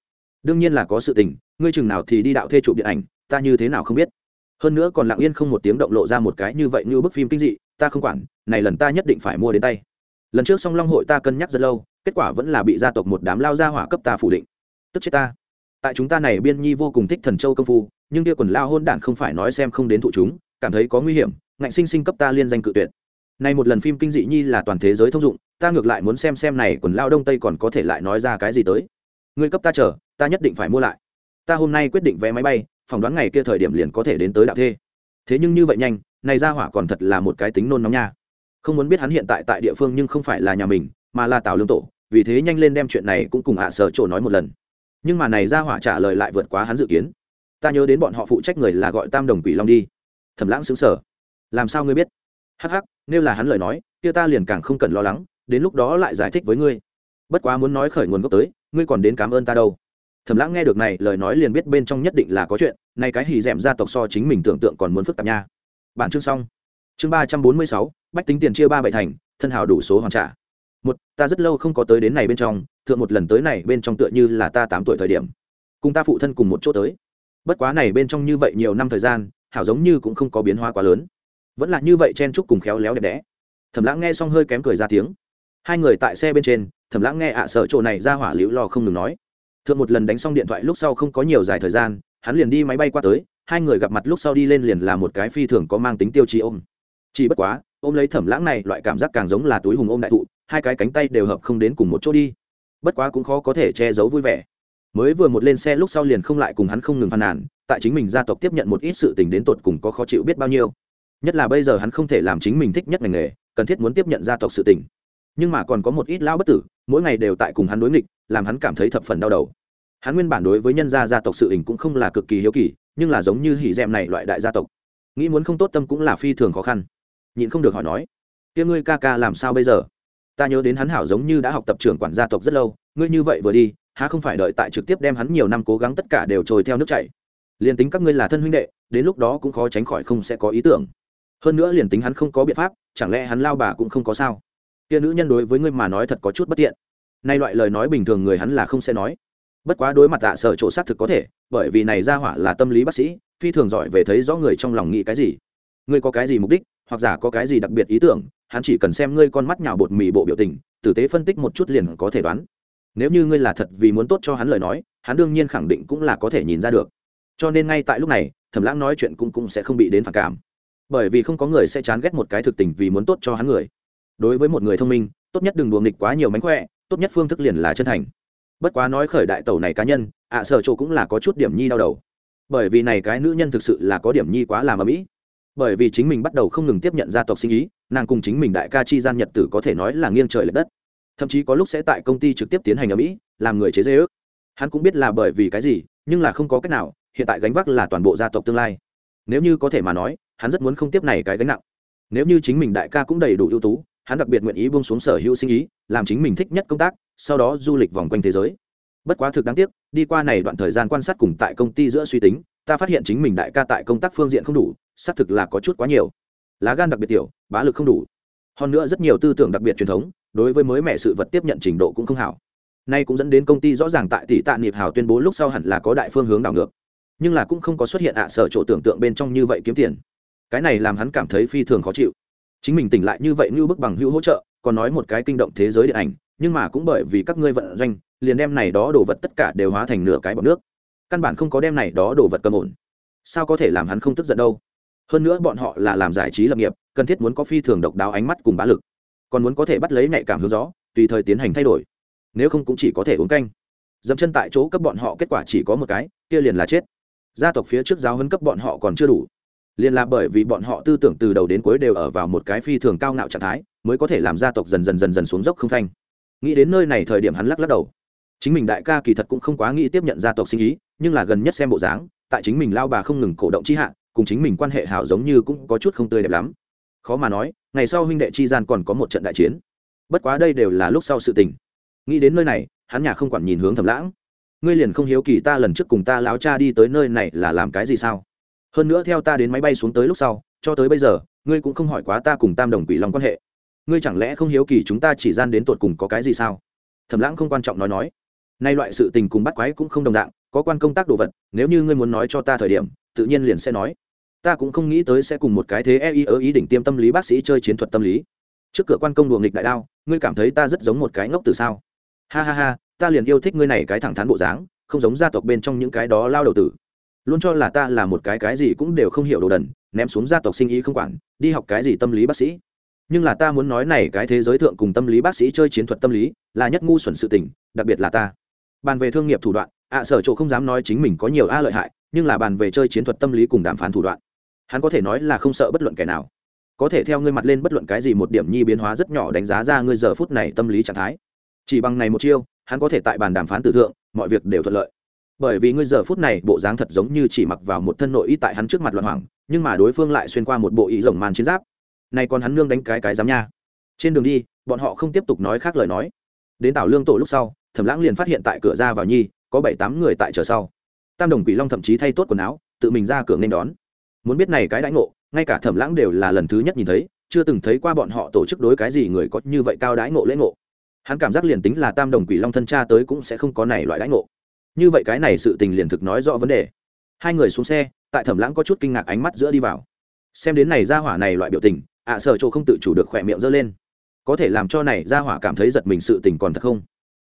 đương nhiên là có sự tình, ngươi chừng nào thì đi đạo thê chụp điện ảnh, ta như thế nào không biết. Hơn nữa còn lặng yên không một tiếng động lộ ra một cái như vậy như bức phim kinh dị, ta không quản, này lần ta nhất định phải mua đến tay. Lần trước song long hội ta cân nhắc rất lâu, kết quả vẫn là bị gia tộc một đám lao gia hỏa cấp ta phủ định. Tức chết ta. Tại chúng ta này biên nhi vô cùng thích thần châu công phu, nhưng kia quần lao hôn đản không phải nói xem không đến thụ chúng, cảm thấy có nguy hiểm, ngạnh sinh sinh cấp ta liên danh cự tuyệt. Nay một lần phim kinh dị nhi là toàn thế giới thông dụng, ta ngược lại muốn xem xem này quần lao đông tây còn có thể lại nói ra cái gì tới. Ngươi cấp ta chờ ta nhất định phải mua lại. Ta hôm nay quyết định vé máy bay, phỏng đoán ngày kia thời điểm liền có thể đến tới đạo thê. Thế nhưng như vậy nhanh, này ra hỏa còn thật là một cái tính nôn nóng nha. Không muốn biết hắn hiện tại tại địa phương nhưng không phải là nhà mình, mà là tào lương tổ, vì thế nhanh lên đem chuyện này cũng cùng ạ sở chỗ nói một lần. Nhưng mà này ra hỏa trả lời lại vượt quá hắn dự kiến. Ta nhớ đến bọn họ phụ trách người là gọi tam đồng quỷ long đi. Thẩm lãng xứng sở làm sao ngươi biết? Hắc hắc, nếu là hắn lời nói, kia ta liền càng không cần lo lắng, đến lúc đó lại giải thích với ngươi. Bất quá muốn nói khởi nguồn gốc tới, ngươi còn đến cảm ơn ta đâu thẩm lãng nghe được này, lời nói liền biết bên trong nhất định là có chuyện, nay cái hì d gia tộc so chính mình tưởng tượng còn muốn phức tạp nha. Bản chương xong. Chương ba trăm bốn mươi sáu, bách tính tiền chia ba bảy thành, thân hào đủ số hoàn trả. Một, ta rất lâu không có tới đến này bên trong, thượng một lần tới này bên trong tựa như là ta tám tuổi thời điểm. Cùng ta phụ thân cùng một chỗ tới. Bất quá này bên trong như vậy nhiều năm thời gian, hảo giống như cũng không có biến hóa quá lớn. Vẫn là như vậy chen chúc cùng khéo léo đẹp đẽ. Thẩm lãng nghe xong hơi kém cười ra tiếng. Hai người tại xe bên trên thẩm lãng nghe ạ sợ chỗ này ra hỏa liễu lo không ngừng nói thượng một lần đánh xong điện thoại lúc sau không có nhiều dài thời gian, hắn liền đi máy bay qua tới, hai người gặp mặt lúc sau đi lên liền là một cái phi thường có mang tính tiêu chí ôm. Chỉ bất quá, ôm lấy thẩm lãng này, loại cảm giác càng giống là túi hùng ôm đại thụ, hai cái cánh tay đều hợp không đến cùng một chỗ đi. Bất quá cũng khó có thể che giấu vui vẻ. Mới vừa một lên xe lúc sau liền không lại cùng hắn không ngừng phàn nàn, tại chính mình gia tộc tiếp nhận một ít sự tình đến tột cùng có khó chịu biết bao nhiêu. Nhất là bây giờ hắn không thể làm chính mình thích nhất ngành nghề, cần thiết muốn tiếp nhận gia tộc sự tình. Nhưng mà còn có một ít lão bất tử, mỗi ngày đều tại cùng hắn đối nghịch, làm hắn cảm thấy thập phần đau đầu hắn nguyên bản đối với nhân gia gia tộc sự hình cũng không là cực kỳ hiếu kỳ, nhưng là giống như hỉ d này loại đại gia tộc. Nghĩ muốn không tốt tâm cũng là phi thường khó khăn. Nhịn không được hỏi nói, kia ngươi ca ca làm sao bây giờ? Ta nhớ đến hắn hảo giống như đã học tập trưởng quản gia tộc rất lâu, ngươi như vậy vừa đi, há không phải đợi tại trực tiếp đem hắn nhiều năm cố gắng tất cả đều trôi theo nước chảy? Liền tính các ngươi là thân huynh đệ, đến lúc đó cũng khó tránh khỏi không sẽ có ý tưởng. Hơn nữa liền tính hắn không có biện pháp, chẳng lẽ hắn lao bà cũng không có sao? Kia nữ nhân đối với ngươi mà nói thật có chút bất tiện. Nay loại lời nói bình thường người hắn là không sẽ nói bất quá đối mặt tạ sở chỗ xác thực có thể, bởi vì này ra hỏa là tâm lý bác sĩ, phi thường giỏi về thấy rõ người trong lòng nghĩ cái gì. Ngươi có cái gì mục đích, hoặc giả có cái gì đặc biệt ý tưởng, hắn chỉ cần xem ngươi con mắt nhào bột mì bộ biểu tình, tử tế phân tích một chút liền có thể đoán. Nếu như ngươi là thật vì muốn tốt cho hắn lời nói, hắn đương nhiên khẳng định cũng là có thể nhìn ra được. Cho nên ngay tại lúc này, thẩm lãng nói chuyện cũng cũng sẽ không bị đến phản cảm. Bởi vì không có người sẽ chán ghét một cái thực tình vì muốn tốt cho hắn người. Đối với một người thông minh, tốt nhất đừng đùa nghịch quá nhiều mánh khỏe, tốt nhất phương thức liền là chân thành bất quá nói khởi đại tẩu này cá nhân ạ à, sở chỗ cũng là có chút điểm nhi đau đầu. Bởi vì này cái nữ nhân thực sự là có điểm nhi quá làm ở mỹ. Bởi vì chính mình bắt đầu không ngừng tiếp nhận gia tộc sinh ý nàng cùng chính mình đại ca chi gian nhật tử có thể nói là nghiêng trời l ệ đất. Thậm chí có lúc sẽ tại công ty trực tiếp tiến hành ở mỹ làm người chế dê ước. Hắn cũng biết là bởi vì cái gì nhưng là không có cách nào hiện tại gánh vác là toàn bộ gia tộc tương lai. Nếu như có thể mà nói hắn rất muốn không tiếp này cái gánh nặng. Nếu như chính mình đại ca cũng đầy đủ ưu tú hắn đặc biệt nguyện ý buông xuống sở hữu sinh ý làm chính mình thích nhất công tác sau đó du lịch vòng quanh thế giới. Bất quá thực đáng tiếc, đi qua này đoạn thời gian quan sát cùng tại công ty giữa suy tính, ta phát hiện chính mình đại ca tại công tác phương diện không đủ, xác thực là có chút quá nhiều. Lá gan đặc biệt tiểu, bá lực không đủ. Hơn nữa rất nhiều tư tưởng đặc biệt truyền thống, đối với mới mẹ sự vật tiếp nhận trình độ cũng không hảo. Nay cũng dẫn đến công ty rõ ràng tại tỷ tạ nghiệp hảo tuyên bố lúc sau hẳn là có đại phương hướng đảo ngược. Nhưng là cũng không có xuất hiện ạ sở chỗ tưởng tượng bên trong như vậy kiếm tiền. Cái này làm hắn cảm thấy phi thường khó chịu. Chính mình tỉnh lại như vậy như bức bằng hữu hỗ trợ, còn nói một cái kinh động thế giới điện ảnh nhưng mà cũng bởi vì các ngươi vận doanh, liền đem này đó đồ vật tất cả đều hóa thành nửa cái bọc nước. Căn bản không có đem này đó đồ vật cầm ổn. Sao có thể làm hắn không tức giận đâu? Hơn nữa bọn họ là làm giải trí lập nghiệp, cần thiết muốn có phi thường độc đáo ánh mắt cùng bá lực. Còn muốn có thể bắt lấy nhạy cảm hướng gió, tùy thời tiến hành thay đổi. Nếu không cũng chỉ có thể uống canh. Dẫm chân tại chỗ cấp bọn họ kết quả chỉ có một cái, kia liền là chết. Gia tộc phía trước giáo huấn cấp bọn họ còn chưa đủ. Liền là bởi vì bọn họ tư tưởng từ đầu đến cuối đều ở vào một cái phi thường cao ngạo trạng thái, mới có thể làm gia tộc dần dần dần dần xuống dốc không phanh nghĩ đến nơi này thời điểm hắn lắc lắc đầu. Chính mình đại ca kỳ thật cũng không quá nghĩ tiếp nhận gia tộc sinh ý, nhưng là gần nhất xem bộ dáng, tại chính mình lao bà không ngừng cổ động chi hạ, cùng chính mình quan hệ hảo giống như cũng có chút không tươi đẹp lắm. Khó mà nói, ngày sau huynh đệ chi gian còn có một trận đại chiến. Bất quá đây đều là lúc sau sự tình. Nghĩ đến nơi này, hắn nhà không quản nhìn hướng thầm lãng. Ngươi liền không hiếu kỳ ta lần trước cùng ta láo cha đi tới nơi này là làm cái gì sao? Hơn nữa theo ta đến máy bay xuống tới lúc sau, cho tới bây giờ, ngươi cũng không hỏi quá ta cùng tam đồng quỷ long quan hệ ngươi chẳng lẽ không hiếu kỳ chúng ta chỉ gian đến tột cùng có cái gì sao? Thẩm lãng không quan trọng nói nói. Nay loại sự tình cùng bắt quái cũng không đồng dạng, có quan công tác đồ vật, nếu như ngươi muốn nói cho ta thời điểm, tự nhiên liền sẽ nói. Ta cũng không nghĩ tới sẽ cùng một cái thế e ý ớ ý đỉnh tiêm tâm lý bác sĩ chơi chiến thuật tâm lý. Trước cửa quan công đùa nghịch đại đao, ngươi cảm thấy ta rất giống một cái ngốc từ sao? Ha ha ha, ta liền yêu thích ngươi này cái thẳng thắn bộ dáng, không giống gia tộc bên trong những cái đó lao đầu tử. Luôn cho là ta là một cái cái gì cũng đều không hiểu đồ đần, ném xuống gia tộc sinh ý không quản, đi học cái gì tâm lý bác sĩ nhưng là ta muốn nói này cái thế giới thượng cùng tâm lý bác sĩ chơi chiến thuật tâm lý là nhất ngu xuẩn sự tình, đặc biệt là ta. Bàn về thương nghiệp thủ đoạn, ạ sở chỗ không dám nói chính mình có nhiều a lợi hại, nhưng là bàn về chơi chiến thuật tâm lý cùng đàm phán thủ đoạn. Hắn có thể nói là không sợ bất luận kẻ nào. Có thể theo ngươi mặt lên bất luận cái gì một điểm nhi biến hóa rất nhỏ đánh giá ra ngươi giờ phút này tâm lý trạng thái. Chỉ bằng này một chiêu, hắn có thể tại bàn đàm phán tử thượng, mọi việc đều thuận lợi. Bởi vì ngươi giờ phút này bộ dáng thật giống như chỉ mặc vào một thân nội y tại hắn trước mặt loạn hoàng nhưng mà đối phương lại xuyên qua một bộ y rồng màn chiến giáp nay còn hắn nương đánh cái cái dám nha. Trên đường đi, bọn họ không tiếp tục nói khác lời nói. Đến tảo lương tổ lúc sau, thẩm lãng liền phát hiện tại cửa ra vào nhi, có bảy tám người tại chờ sau. Tam đồng quỷ long thậm chí thay tốt quần áo, tự mình ra cửa nên đón. Muốn biết này cái đãi ngộ, ngay cả thẩm lãng đều là lần thứ nhất nhìn thấy, chưa từng thấy qua bọn họ tổ chức đối cái gì người có như vậy cao đãi ngộ lễ ngộ. Hắn cảm giác liền tính là tam đồng quỷ long thân cha tới cũng sẽ không có này loại đãi ngộ. Như vậy cái này sự tình liền thực nói rõ vấn đề. Hai người xuống xe, tại thẩm lãng có chút kinh ngạc ánh mắt giữa đi vào. Xem đến này ra hỏa này loại biểu tình ạ à, sở chỗ không tự chủ được khỏe miệng giơ lên. Có thể làm cho này ra hỏa cảm thấy giật mình sự tình còn thật không?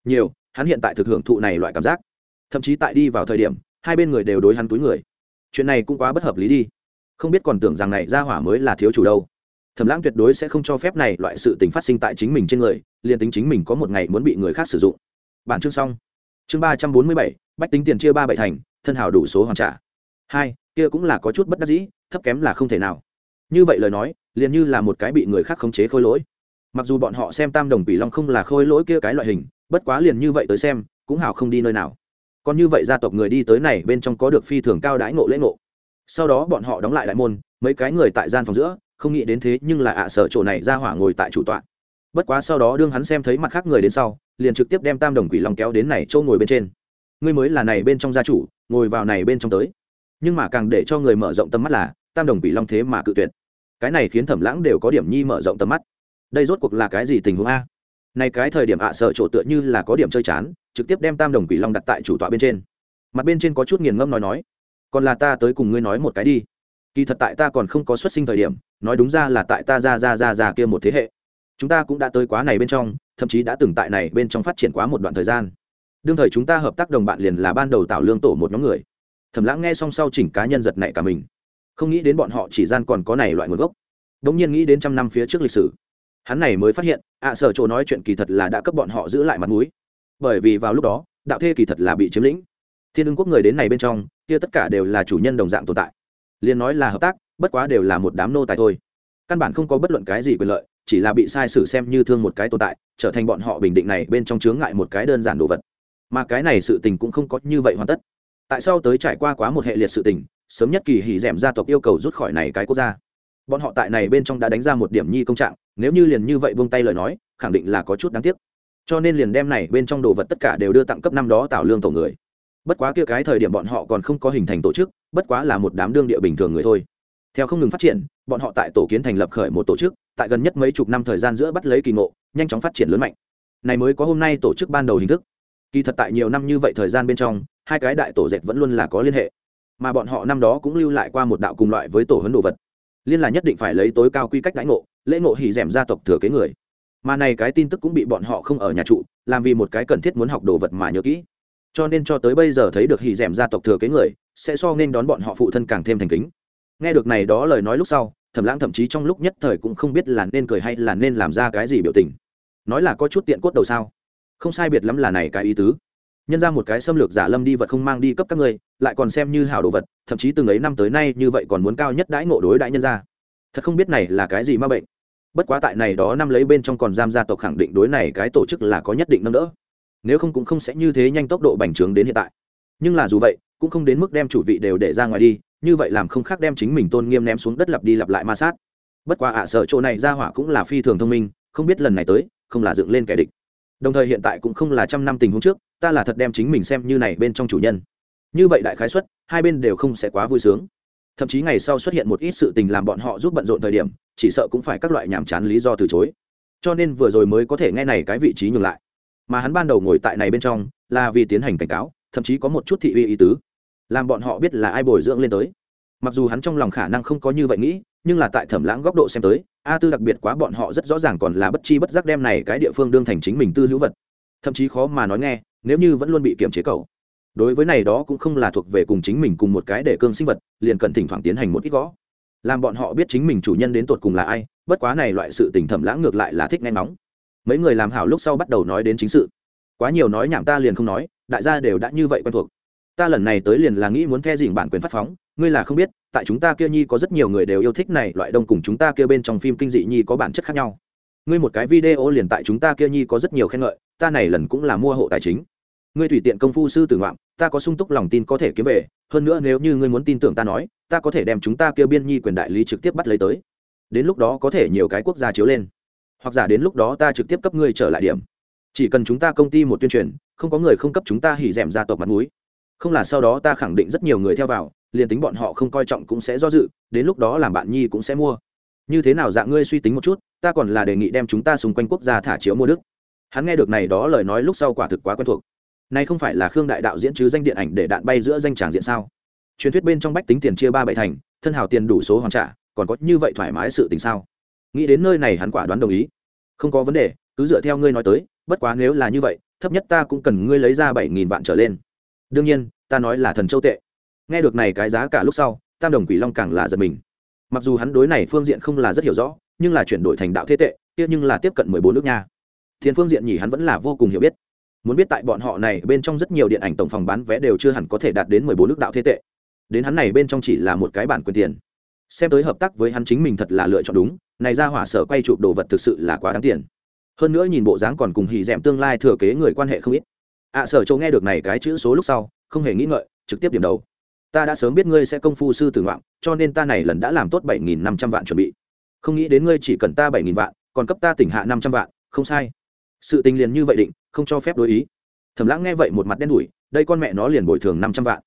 Nhiều hắn hiện tại thực hưởng thụ này loại cảm giác. Thậm chí tại đi vào thời điểm hai bên người đều đối hắn túi người. Chuyện này cũng quá bất hợp lý đi. Không biết còn tưởng rằng này ra hỏa mới là thiếu chủ đâu. Thẩm lãng tuyệt đối sẽ không cho phép này loại sự tình phát sinh tại chính mình trên người liền tính chính mình có một ngày muốn bị người khác sử dụng. Bản chương xong. Chương ba trăm bốn mươi bảy bách tính tiền chia ba bảy thành thân hào đủ số hoàn trả. Hai kia cũng là có chút bất đắc dĩ thấp kém là không thể nào. Như vậy lời nói liền như là một cái bị người khác khống chế khôi lỗi. Mặc dù bọn họ xem tam đồng quỷ long không là khôi lỗi kia cái loại hình, bất quá liền như vậy tới xem, cũng hào không đi nơi nào. Còn như vậy gia tộc người đi tới này bên trong có được phi thường cao đãi ngộ lễ ngộ. Sau đó bọn họ đóng lại đại môn, mấy cái người tại gian phòng giữa, không nghĩ đến thế nhưng là ạ sở chỗ này ra hỏa ngồi tại chủ tọa. Bất quá sau đó đương hắn xem thấy mặt khác người đến sau, liền trực tiếp đem tam đồng quỷ long kéo đến này châu ngồi bên trên. Ngươi mới là này bên trong gia chủ, ngồi vào này bên trong tới. Nhưng mà càng để cho người mở rộng tầm mắt là, tam đồng quỷ long thế mà cự tuyệt cái này khiến thẩm lãng đều có điểm nhi mở rộng tầm mắt. Đây rốt cuộc là cái gì tình huống a? Này cái thời điểm ạ sợ chỗ tựa như là có điểm chơi chán, trực tiếp đem tam đồng quỷ long đặt tại chủ tọa bên trên. Mặt bên trên có chút nghiền ngâm nói nói, còn là ta tới cùng ngươi nói một cái đi. Kỳ thật tại ta còn không có xuất sinh thời điểm, nói đúng ra là tại ta ra ra ra ra kia một thế hệ. Chúng ta cũng đã tới quá này bên trong, thậm chí đã từng tại này bên trong phát triển quá một đoạn thời gian. Đương thời chúng ta hợp tác đồng bạn liền là ban đầu tạo lương tổ một nhóm người. Thẩm lãng nghe xong sau chỉnh cá nhân giật nảy cả mình không nghĩ đến bọn họ chỉ gian còn có này loại nguồn gốc. Đ ỗ n g nhiên nghĩ đến trăm năm phía trước lịch sử. Hắn này mới phát hiện, ạ sở chỗ nói chuyện kỳ thật là đã cấp bọn họ giữ lại mặt mũi. Bởi vì vào lúc đó, đạo thê kỳ thật là bị chiếm lĩnh. Thiên ưng quốc người đến này bên trong, kia tất cả đều là chủ nhân đồng dạng tồn tại. Liền nói là hợp tác, bất quá đều là một đám nô tài thôi. Căn bản không có bất luận cái gì quyền lợi, chỉ là bị sai sử xem như thương một cái tồn tại, trở thành bọn họ bình định này bên trong chướng ngại một cái đơn giản đồ vật. Mà cái này sự tình cũng không có như vậy hoàn tất. Tại sao tới trải qua quá một hệ liệt sự tình sớm nhất kỳ hỉ d gia tộc yêu cầu rút khỏi này cái quốc gia. Bọn họ tại này bên trong đã đánh ra một điểm nhi công trạng, nếu như liền như vậy buông tay lời nói, khẳng định là có chút đáng tiếc. Cho nên liền đem này bên trong đồ vật tất cả đều đưa tặng cấp năm đó tạo lương tổ người. Bất quá kia cái thời điểm bọn họ còn không có hình thành tổ chức, bất quá là một đám đương địa bình thường người thôi. Theo không ngừng phát triển, bọn họ tại tổ kiến thành lập khởi một tổ chức, tại gần nhất mấy chục năm thời gian giữa bắt lấy kỳ ngộ, nhanh chóng phát triển lớn mạnh. Này mới có hôm nay tổ chức ban đầu hình thức. Kỳ thật tại nhiều năm như vậy thời gian bên trong, hai cái đại tổ dệt vẫn luôn là có liên hệ mà bọn họ năm đó cũng lưu lại qua một đạo cùng loại với tổ hấn đồ vật. Liên là nhất định phải lấy tối cao quy cách đãi ngộ, lễ ngộ hỉ rèm gia tộc thừa kế người. Mà này cái tin tức cũng bị bọn họ không ở nhà trụ, làm vì một cái cần thiết muốn học đồ vật mà nhớ kỹ. Cho nên cho tới bây giờ thấy được hỉ rèm gia tộc thừa kế người, sẽ so nên đón bọn họ phụ thân càng thêm thành kính. Nghe được này đó lời nói lúc sau, thẩm lãng thậm chí trong lúc nhất thời cũng không biết là nên cười hay là nên làm ra cái gì biểu tình. Nói là có chút tiện cốt đầu sao? Không sai biệt lắm là này cái ý tứ nhân ra một cái xâm lược giả lâm đi vật không mang đi cấp các ngươi, lại còn xem như hảo đồ vật, thậm chí từng ấy năm tới nay như vậy còn muốn cao nhất đãi ngộ đối đãi nhân ra. Thật không biết này là cái gì ma bệnh. Bất quá tại này đó năm lấy bên trong còn giam gia tộc khẳng định đối này cái tổ chức là có nhất định nâng đỡ. Nếu không cũng không sẽ như thế nhanh tốc độ bành trướng đến hiện tại. Nhưng là dù vậy, cũng không đến mức đem chủ vị đều để ra ngoài đi, như vậy làm không khác đem chính mình tôn nghiêm ném xuống đất lặp đi lặp lại ma sát. Bất quá ạ, sợ chỗ này ra hỏa cũng là phi thường thông minh, không biết lần này tới, không là dựng lên kẻ địch. Đồng thời hiện tại cũng không là trăm năm tình huống trước ta là thật đem chính mình xem như này bên trong chủ nhân. Như vậy đại khái xuất hai bên đều không sẽ quá vui sướng. Thậm chí ngày sau xuất hiện một ít sự tình làm bọn họ giúp bận rộn thời điểm, chỉ sợ cũng phải các loại nhàm chán lý do từ chối. Cho nên vừa rồi mới có thể nghe này cái vị trí nhường lại. Mà hắn ban đầu ngồi tại này bên trong, là vì tiến hành cảnh cáo, thậm chí có một chút thị uy ý tứ. Làm bọn họ biết là ai bồi dưỡng lên tới. Mặc dù hắn trong lòng khả năng không có như vậy nghĩ, nhưng là tại thẩm lãng góc độ xem tới, a tư đặc biệt quá bọn họ rất rõ ràng còn là bất chi bất giác đem này cái địa phương đương thành chính mình tư hữu vật. Thậm chí khó mà nói nghe nếu như vẫn luôn bị kiểm chế cầu đối với này đó cũng không là thuộc về cùng chính mình cùng một cái để cương sinh vật, liền cần thỉnh thoảng tiến hành một ít gõ. Làm bọn họ biết chính mình chủ nhân đến tột cùng là ai, bất quá này loại sự tình thẩm lãng ngược lại là thích nghe nóng mấy người làm hảo lúc sau bắt đầu nói đến chính sự. Quá nhiều nói nhảm ta liền không nói, đại gia đều đã như vậy quen thuộc. Ta lần này tới liền là nghĩ muốn the dỉm bản quyền phát phóng, ngươi là không biết, tại chúng ta kia nhi có rất nhiều người đều yêu thích này, loại đông cùng chúng ta kia bên trong phim kinh dị nhi có bản chất khác nhau. Ngươi một cái video liền tại chúng ta kia nhi có rất nhiều khen ngợi, ta này lần cũng là mua hộ tài chính ngươi tùy tiện công phu sư tử ngoạm, ta có sung túc lòng tin có thể kiếm về, hơn nữa nếu như ngươi muốn tin tưởng ta nói, ta có thể đem chúng ta kia biên nhi quyền đại lý trực tiếp bắt lấy tới. Đến lúc đó có thể nhiều cái quốc gia chiếu lên. Hoặc giả đến lúc đó ta trực tiếp cấp ngươi trở lại điểm. Chỉ cần chúng ta công ty một tuyên truyền, không có người không cấp chúng ta hỉ d gia tộc mặt mũi. Không là sau đó ta khẳng định rất nhiều người theo vào, liền tính bọn họ không coi trọng cũng sẽ do dự, đến lúc đó làm bạn nhi cũng sẽ mua. Như thế nào dạng ngươi suy tính một chút, ta còn là đề nghị đem chúng ta xung quanh quốc gia thả chiếu mua đức. Hắn nghe được này đó lời nói lúc sau quả thực quá quen thuộc này không phải là khương đại đạo diễn chứ danh điện ảnh để đạn bay giữa danh tràng diện sao? Truyền thuyết bên trong bách tính tiền chia ba bảy thành, thân hào tiền đủ số hoàn trả, còn có như vậy thoải mái sự tình sao? Nghĩ đến nơi này hắn quả đoán đồng ý. Không có vấn đề, cứ dựa theo ngươi nói tới, bất quá nếu là như vậy, thấp nhất ta cũng cần ngươi lấy ra bảy nghìn vạn trở lên. Đương nhiên, ta nói là thần châu tệ. Nghe được này cái giá cả lúc sau, tam đồng quỷ long càng là giật mình. Mặc dù hắn đối này phương diện không là rất hiểu rõ, nhưng là chuyển đổi thành đạo thế tệ, kia nhưng là tiếp cận mười bốn nước nha. Thiên phương diện nhỉ hắn vẫn là vô cùng hiểu biết muốn biết tại bọn họ này bên trong rất nhiều điện ảnh tổng phòng bán vé đều chưa hẳn có thể đạt đến mười bốn nước đạo thế tệ. Đến hắn này bên trong chỉ là một cái bản quyền tiền. Xem tới hợp tác với hắn chính mình thật là lựa chọn đúng này ra hỏa sở quay chụp đồ vật thực sự là quá đáng tiền. Hơn nữa nhìn bộ dáng còn cùng hì d tương lai thừa kế người quan hệ không ít. Ạ à, sở châu nghe được này cái chữ số lúc sau không hề nghĩ ngợi trực tiếp điểm đầu. Ta đã sớm biết ngươi sẽ công phu sư tử ngoạn cho nên ta này lần đã làm tốt bảy nghìn năm trăm vạn chuẩn bị. Không nghĩ đến ngươi chỉ cần ta bảy nghìn vạn còn cấp ta tỉnh hạ năm trăm vạn không sai. Sự tình liền như vậy định không cho phép đối ý. Thẩm lãng nghe vậy một mặt đen đủi, đây con mẹ nó liền bồi thường năm trăm vạn.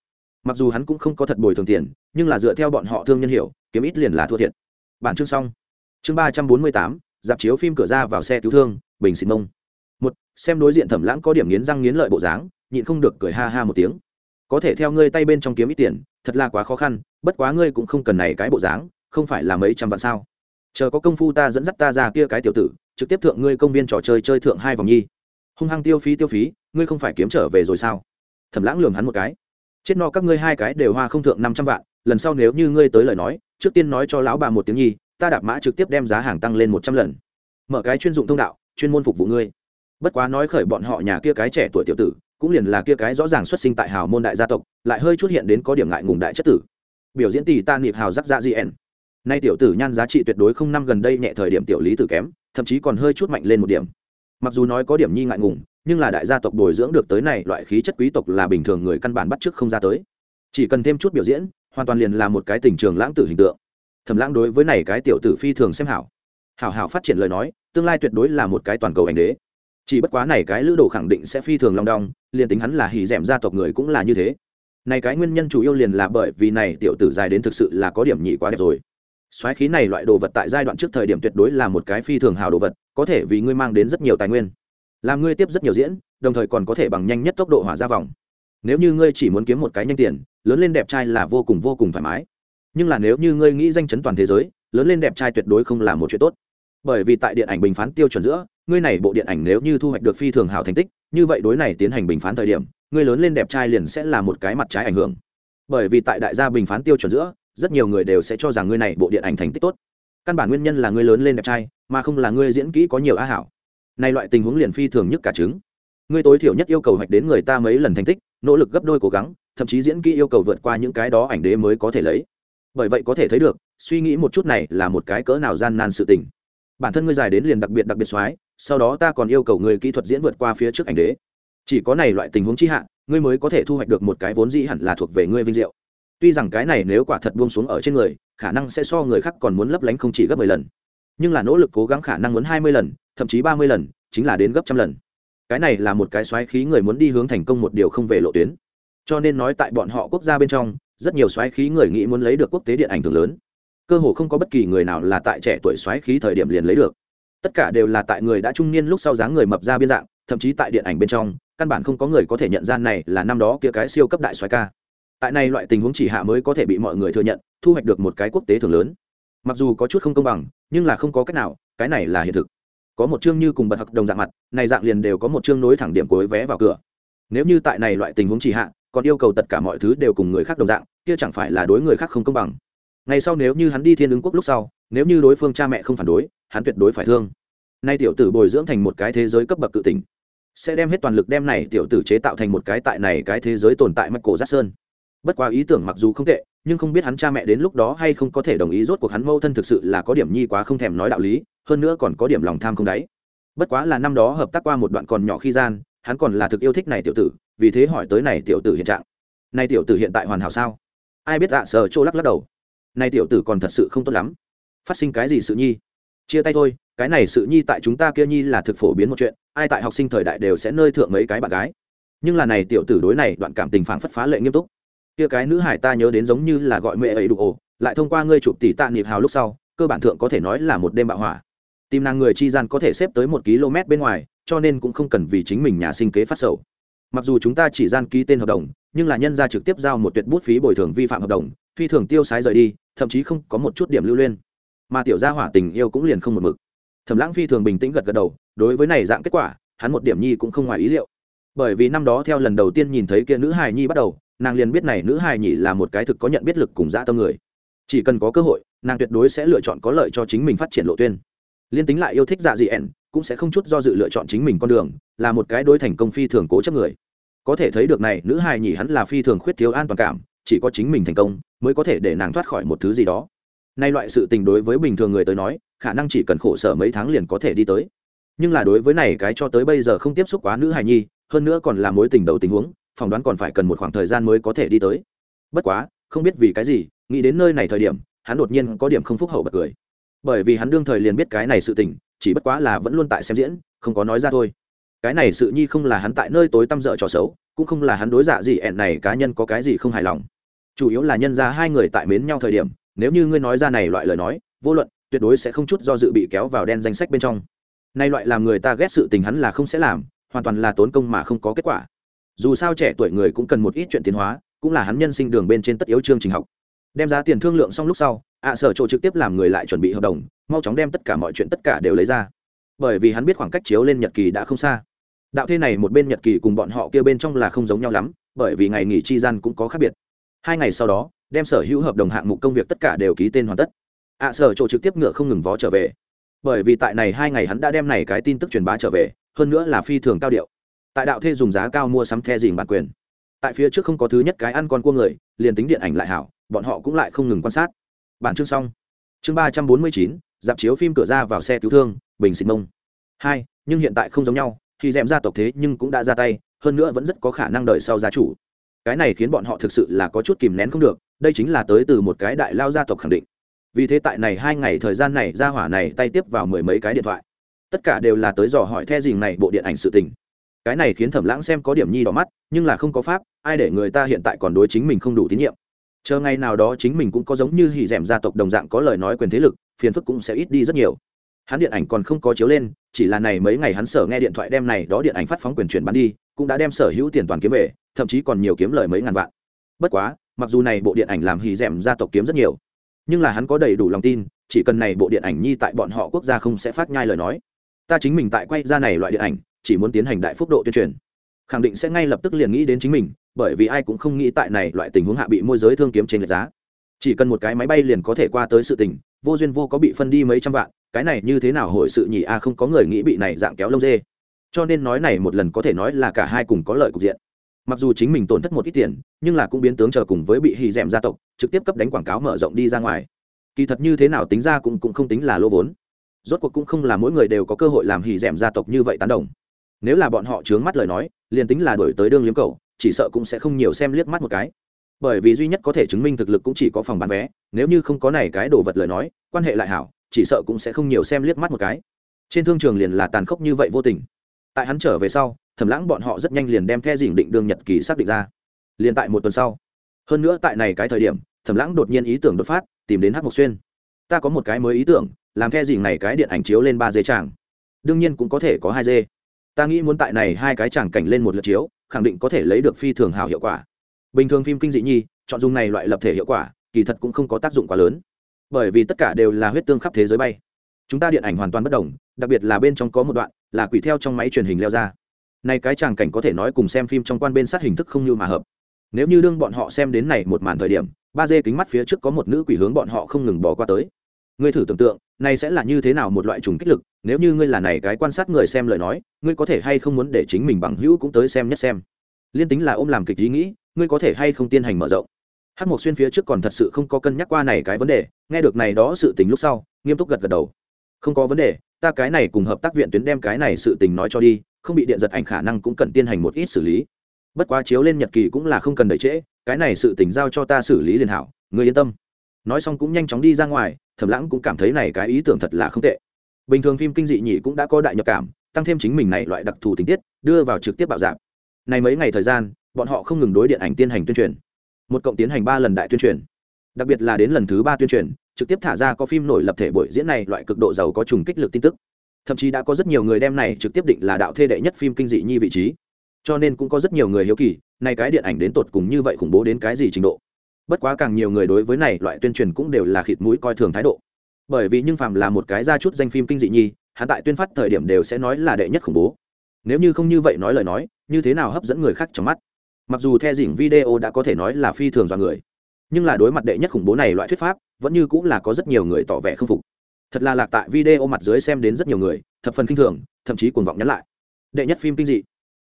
Mặc dù hắn cũng không có thật bồi thường tiền, nhưng là dựa theo bọn họ thương nhân hiểu, kiếm ít liền là thua thiệt. Bản chương xong. Chương ba trăm bốn mươi tám, dạp chiếu phim cửa ra vào xe cứu thương, bình xịt mông. Một, xem đối diện thẩm lãng có điểm nghiến răng nghiến lợi bộ dáng, nhịn không được cười ha ha một tiếng. Có thể theo ngươi tay bên trong kiếm ít tiền, thật là quá khó khăn, bất quá ngươi cũng không cần này cái bộ dáng, không phải là mấy trăm vạn sao? Chờ có công phu ta dẫn dắt ta ra kia cái tiểu tử, trực tiếp thượng ngươi công viên trò chơi chơi thượng hai vòng nhi hung hăng tiêu phí tiêu phí, ngươi không phải kiếm trở về rồi sao? Thẩm lãng lường hắn một cái. Chết no, các ngươi hai cái đều hoa không thượng năm trăm vạn, lần sau nếu như ngươi tới lời nói, trước tiên nói cho lão bà một tiếng nhi, ta đạp mã trực tiếp đem giá hàng tăng lên một trăm lần. Mở cái chuyên dụng thông đạo, chuyên môn phục vụ ngươi. Bất quá nói khởi bọn họ nhà kia cái trẻ tuổi tiểu tử, cũng liền là kia cái rõ ràng xuất sinh tại hào môn đại gia tộc, lại hơi chút hiện đến có điểm ngại ngùng đại chất tử. Biểu diễn tỷ ta nịp hào rắc ra gn nay tiểu tử nhan giá trị tuyệt đối không năm gần đây nhẹ thời điểm tiểu lý tử kém, thậm chí còn hơi chút mạnh lên một điểm mặc dù nói có điểm nhi ngại ngùng, nhưng là đại gia tộc bồi dưỡng được tới này loại khí chất quý tộc là bình thường người căn bản bắt chước không ra tới. Chỉ cần thêm chút biểu diễn, hoàn toàn liền là một cái tình trường lãng tử hình tượng. Thẩm lãng đối với này cái tiểu tử phi thường xem hảo. Hảo hảo phát triển lời nói, tương lai tuyệt đối là một cái toàn cầu ảnh đế. Chỉ bất quá này cái lữ đồ khẳng định sẽ phi thường long đong, liền tính hắn là hỉ d gia tộc người cũng là như thế. Này cái nguyên nhân chủ yếu liền là bởi vì này tiểu tử dài đến thực sự là có điểm nhị quá đẹp rồi. Xoáy khí này loại đồ vật tại giai đoạn trước thời điểm tuyệt đối là một cái phi thường hào đồ vật có thể vì ngươi mang đến rất nhiều tài nguyên, làm ngươi tiếp rất nhiều diễn, đồng thời còn có thể bằng nhanh nhất tốc độ hỏa ra vòng. Nếu như ngươi chỉ muốn kiếm một cái nhanh tiền, lớn lên đẹp trai là vô cùng vô cùng thoải mái. Nhưng là nếu như ngươi nghĩ danh chấn toàn thế giới, lớn lên đẹp trai tuyệt đối không là một chuyện tốt. Bởi vì tại điện ảnh bình phán tiêu chuẩn giữa, ngươi này bộ điện ảnh nếu như thu hoạch được phi thường hảo thành tích, như vậy đối này tiến hành bình phán thời điểm, ngươi lớn lên đẹp trai liền sẽ là một cái mặt trái ảnh hưởng. Bởi vì tại đại gia bình phán tiêu chuẩn giữa, rất nhiều người đều sẽ cho rằng ngươi này bộ điện ảnh thành tích tốt. Căn bản nguyên nhân là ngươi lớn lên đẹp trai mà không là ngươi diễn kỹ có nhiều á hảo. Này loại tình huống liền phi thường nhất cả chứng ngươi tối thiểu nhất yêu cầu hoạch đến người ta mấy lần thành tích, nỗ lực gấp đôi cố gắng, thậm chí diễn kỹ yêu cầu vượt qua những cái đó ảnh đế mới có thể lấy. Bởi vậy có thể thấy được, suy nghĩ một chút này là một cái cỡ nào gian nan sự tình. Bản thân ngươi dài đến liền đặc biệt đặc biệt soái, sau đó ta còn yêu cầu người kỹ thuật diễn vượt qua phía trước ảnh đế. Chỉ có này loại tình huống chi hạ, ngươi mới có thể thu hoạch được một cái vốn dĩ hẳn là thuộc về ngươi vinh diệu. Tuy rằng cái này nếu quả thật buông xuống ở trên người, khả năng sẽ so người khác còn muốn lấp lánh không chỉ gấp mười lần nhưng là nỗ lực cố gắng khả năng muốn hai mươi lần, thậm chí ba mươi lần, chính là đến gấp trăm lần. Cái này là một cái xoáy khí người muốn đi hướng thành công một điều không về lộ tuyến. Cho nên nói tại bọn họ quốc gia bên trong, rất nhiều xoáy khí người nghĩ muốn lấy được quốc tế điện ảnh thường lớn. Cơ hồ không có bất kỳ người nào là tại trẻ tuổi xoáy khí thời điểm liền lấy được. Tất cả đều là tại người đã trung niên lúc sau dáng người mập ra biên dạng, thậm chí tại điện ảnh bên trong, căn bản không có người có thể nhận ra này là năm đó kia cái siêu cấp đại xoáy ca. Tại này loại tình huống chỉ hạ mới có thể bị mọi người thừa nhận, thu hoạch được một cái quốc tế thường lớn. Mặc dù có chút không công bằng nhưng là không có cách nào, cái này là hiện thực. Có một chương như cùng bật hợp đồng dạng mặt, này dạng liền đều có một chương nối thẳng điểm cuối vé vào cửa. Nếu như tại này loại tình huống chỉ hạ, còn yêu cầu tất cả mọi thứ đều cùng người khác đồng dạng, kia chẳng phải là đối người khác không công bằng. Ngay sau nếu như hắn đi thiên ứng quốc lúc sau, nếu như đối phương cha mẹ không phản đối, hắn tuyệt đối phải thương. Nay tiểu tử bồi dưỡng thành một cái thế giới cấp bậc cự tỉnh sẽ đem hết toàn lực đem này tiểu tử chế tạo thành một cái tại này cái thế giới tồn tại mắt cổ giác sơn bất quá ý tưởng mặc dù không tệ nhưng không biết hắn cha mẹ đến lúc đó hay không có thể đồng ý rốt cuộc hắn mâu thân thực sự là có điểm nhi quá không thèm nói đạo lý hơn nữa còn có điểm lòng tham không đáy. Bất quá là năm đó hợp tác qua một đoạn còn nhỏ khi gian hắn còn là thực yêu thích này tiểu tử vì thế hỏi tới này tiểu tử hiện trạng. Này tiểu tử hiện tại hoàn hảo sao? Ai biết ạ à, sờ trô lắc lắc đầu. Này tiểu tử còn thật sự không tốt lắm. Phát sinh cái gì sự nhi? Chia tay thôi cái này sự nhi tại chúng ta kia nhi là thực phổ biến một chuyện ai tại học sinh thời đại đều sẽ nơi thượng mấy cái bạn gái. Nhưng là này tiểu tử đối này đoạn cảm tình phản phất phá lệ nghiêm túc kia cái nữ hải ta nhớ đến giống như là gọi mẹ ấy đủ ổ, lại thông qua ngươi chụp tỷ tạ niệm hào lúc sau, cơ bản thượng có thể nói là một đêm bạo hỏa. Tìm nàng người chi gian có thể xếp tới một km bên ngoài, cho nên cũng không cần vì chính mình nhà sinh kế phát sầu. Mặc dù chúng ta chỉ gian ký tên hợp đồng, nhưng là nhân ra trực tiếp giao một tuyệt bút phí bồi thường vi phạm hợp đồng, phi thường tiêu sái rời đi, thậm chí không có một chút điểm lưu liên mà tiểu gia hỏa tình yêu cũng liền không một mực. Thẩm lãng phi thường bình tĩnh gật gật đầu, đối với này dạng kết quả, hắn một điểm nhi cũng không ngoài ý liệu. Bởi vì năm đó theo lần đầu tiên nhìn thấy kia nữ hài nhi bắt đầu nàng liền biết này nữ hài nhỉ là một cái thực có nhận biết lực cùng dã tâm người. Chỉ cần có cơ hội, nàng tuyệt đối sẽ lựa chọn có lợi cho chính mình phát triển lộ tuyên. Liên tính lại yêu thích dạ dị ẻn, cũng sẽ không chút do dự lựa chọn chính mình con đường, là một cái đối thành công phi thường cố chấp người. Có thể thấy được này nữ hài nhỉ hắn là phi thường khuyết thiếu an toàn cảm, chỉ có chính mình thành công, mới có thể để nàng thoát khỏi một thứ gì đó. Nay loại sự tình đối với bình thường người tới nói, khả năng chỉ cần khổ sở mấy tháng liền có thể đi tới. Nhưng là đối với này cái cho tới bây giờ không tiếp xúc quá nữ hài nhi, hơn nữa còn là mối tình đầu tình huống phỏng đoán còn phải cần một khoảng thời gian mới có thể đi tới. Bất quá, không biết vì cái gì, nghĩ đến nơi này thời điểm, hắn đột nhiên có điểm không phúc hậu bật cười. Bởi vì hắn đương thời liền biết cái này sự tình, chỉ bất quá là vẫn luôn tại xem diễn, không có nói ra thôi. Cái này sự nhi không là hắn tại nơi tối tăm dở trò xấu, cũng không là hắn đối dạ gì ẹn này cá nhân có cái gì không hài lòng. Chủ yếu là nhân ra hai người tại mến nhau thời điểm, nếu như ngươi nói ra này loại lời nói, vô luận, tuyệt đối sẽ không chút do dự bị kéo vào đen danh sách bên trong. Nay loại làm người ta ghét sự tình hắn là không sẽ làm, hoàn toàn là tốn công mà không có kết quả dù sao trẻ tuổi người cũng cần một ít chuyện tiến hóa, cũng là hắn nhân sinh đường bên trên tất yếu chương trình học. Đem giá tiền thương lượng xong lúc sau, ạ sở chỗ trực tiếp làm người lại chuẩn bị hợp đồng, mau chóng đem tất cả mọi chuyện tất cả đều lấy ra. Bởi vì hắn biết khoảng cách chiếu lên nhật kỳ đã không xa. Đạo thế này một bên nhật kỳ cùng bọn họ kia bên trong là không giống nhau lắm, bởi vì ngày nghỉ chi gian cũng có khác biệt. Hai ngày sau đó, đem sở hữu hợp đồng hạng mục công việc tất cả đều ký tên hoàn tất. Ạ sở chỗ trực tiếp ngựa không ngừng vó trở về. Bởi vì tại này hai ngày hắn đã đem này cái tin tức truyền bá trở về, hơn nữa là phi thường cao điệu tại đạo thê dùng giá cao mua sắm the dìm bản quyền. Tại phía trước không có thứ nhất cái ăn con cua người, liền tính điện ảnh lại hảo, bọn họ cũng lại không ngừng quan sát. Bản chương xong. Chương ba trăm bốn mươi chín, dạp chiếu phim cửa ra vào xe cứu thương, bình xịt mông. Hai, nhưng hiện tại không giống nhau khi d è m gia tộc thế nhưng cũng đã ra tay, hơn nữa vẫn rất có khả năng đợi sau gia chủ. Cái này khiến bọn họ thực sự là có chút kìm nén không được, đây chính là tới từ một cái đại lao gia tộc khẳng định. Vì thế tại này hai ngày thời gian này, gia hỏa này tay tiếp vào mười mấy cái điện thoại. Tất cả đều là tới dò hỏi the dìm này bộ điện ảnh sự tình cái này khiến thẩm lãng xem có điểm nhi đỏ mắt, nhưng là không có pháp, ai để người ta hiện tại còn đối chính mình không đủ tín nhiệm. Chờ ngày nào đó chính mình cũng có giống như hỉ d gia tộc đồng dạng có lời nói quyền thế lực, phiền phức cũng sẽ ít đi rất nhiều. Hắn điện ảnh còn không có chiếu lên, chỉ là này mấy ngày hắn sở nghe điện thoại đem này đó điện ảnh phát phóng quyền chuyển bán đi, cũng đã đem sở hữu tiền toàn kiếm về, thậm chí còn nhiều kiếm lời mấy ngàn vạn. Bất quá, mặc dù này bộ điện ảnh làm hỉ d gia tộc kiếm rất nhiều, nhưng là hắn có đầy đủ lòng tin, chỉ cần này bộ điện ảnh nhi tại bọn họ quốc gia không sẽ phát nhai lời nói. Ta chính mình tại quay ra này loại điện ảnh chỉ muốn tiến hành đại phúc độ tuyên truyền. Khẳng định sẽ ngay lập tức liền nghĩ đến chính mình, bởi vì ai cũng không nghĩ tại này loại tình huống hạ bị môi giới thương kiếm trên lệch giá. Chỉ cần một cái máy bay liền có thể qua tới sự tình, vô duyên vô có bị phân đi mấy trăm vạn, cái này như thế nào hội sự nhỉ? A không có người nghĩ bị này dạng kéo lông dê. Cho nên nói này một lần có thể nói là cả hai cùng có lợi cục diện. Mặc dù chính mình tổn thất một ít tiền, nhưng là cũng biến tướng chờ cùng với bị hì d gia tộc, trực tiếp cấp đánh quảng cáo mở rộng đi ra ngoài. Kỳ thật như thế nào tính ra cũng cũng không tính là lô vốn. Rốt cuộc cũng không là mỗi người đều có cơ hội làm hì d gia tộc như vậy tán đồng nếu là bọn họ chướng mắt lời nói, liền tính là đổi tới đương liếm cầu chỉ sợ cũng sẽ không nhiều xem liếc mắt một cái. Bởi vì duy nhất có thể chứng minh thực lực cũng chỉ có phòng bán vé, nếu như không có này cái đồ vật lời nói, quan hệ lại hảo, chỉ sợ cũng sẽ không nhiều xem liếc mắt một cái. Trên thương trường liền là tàn khốc như vậy vô tình. Tại hắn trở về sau, thẩm lãng bọn họ rất nhanh liền đem the dình định đương nhật kỳ xác định ra. Liền tại một tuần sau, hơn nữa tại này cái thời điểm, thẩm lãng đột nhiên ý tưởng đột phát, tìm đến hát mộc xuyên. Ta có một cái mới ý tưởng, làm theo dình này cái điện ảnh chiếu lên ba dê tràng. Đương nhiên cũng có thể có hai dê ta nghĩ muốn tại này hai cái tràng cảnh lên một lượt chiếu, khẳng định có thể lấy được phi thường hảo hiệu quả. Bình thường phim kinh dị nhi, chọn dùng này loại lập thể hiệu quả, kỳ thật cũng không có tác dụng quá lớn. Bởi vì tất cả đều là huyết tương khắp thế giới bay. Chúng ta điện ảnh hoàn toàn bất đồng, đặc biệt là bên trong có một đoạn, là quỷ theo trong máy truyền hình leo ra. Nay cái tràng cảnh có thể nói cùng xem phim trong quan bên sát hình thức không như mà hợp. Nếu như đương bọn họ xem đến này một màn thời điểm, ba dê kính mắt phía trước có một nữ quỷ hướng bọn họ không ngừng bỏ qua tới ngươi thử tưởng tượng, này sẽ là như thế nào một loại trùng kích lực, nếu như ngươi là này cái quan sát người xem lời nói, ngươi có thể hay không muốn để chính mình bằng hữu cũng tới xem nhất xem? Liên tính là ôm làm kịch ý nghĩ, ngươi có thể hay không tiên hành mở rộng? Hát mộc xuyên phía trước còn thật sự không có cân nhắc qua này cái vấn đề, nghe được này đó sự tình lúc sau, nghiêm túc gật gật đầu. Không có vấn đề, ta cái này cùng hợp tác viện tuyến đem cái này sự tình nói cho đi, không bị điện giật ảnh khả năng cũng cần tiên hành một ít xử lý. Bất quá chiếu lên nhật kỳ cũng là không cần đợi trễ, cái này sự tình giao cho ta xử lý liền hảo người yên tâm. Nói xong cũng nhanh chóng đi ra ngoài thẩm lãng cũng cảm thấy này cái ý tưởng thật là không tệ. Bình thường phim kinh dị nhị cũng đã có đại nhập cảm, tăng thêm chính mình này loại đặc thù tình tiết, đưa vào trực tiếp bạo dạng này mấy ngày thời gian, bọn họ không ngừng đối điện ảnh tiến hành tuyên truyền. Một cộng tiến hành ba lần đại tuyên truyền. Đặc biệt là đến lần thứ ba tuyên truyền, trực tiếp thả ra có phim nổi lập thể buổi diễn này loại cực độ giàu có trùng kích lực tin tức. Thậm chí đã có rất nhiều người đem này trực tiếp định là đạo thê đệ nhất phim kinh dị nhi vị trí. Cho nên cũng có rất nhiều người hiếu kỳ nay cái điện ảnh đến tột cùng như vậy khủng bố đến cái gì trình độ bất quá càng nhiều người đối với này loại tuyên truyền cũng đều là khịt mũi coi thường thái độ. Bởi vì nhưng phàm là một cái ra chút danh phim kinh dị nhi, hắn tại tuyên phát thời điểm đều sẽ nói là đệ nhất khủng bố. Nếu như không như vậy nói lời nói, như thế nào hấp dẫn người khác trong mắt? Mặc dù the dỉnh video đã có thể nói là phi thường do người, nhưng là đối mặt đệ nhất khủng bố này loại thuyết pháp, vẫn như cũng là có rất nhiều người tỏ vẻ không phục. Thật là lạc tại video mặt dưới xem đến rất nhiều người, thập phần kinh thường, thậm chí cuồng vọng nhắn lại. Đệ nhất phim kinh dị.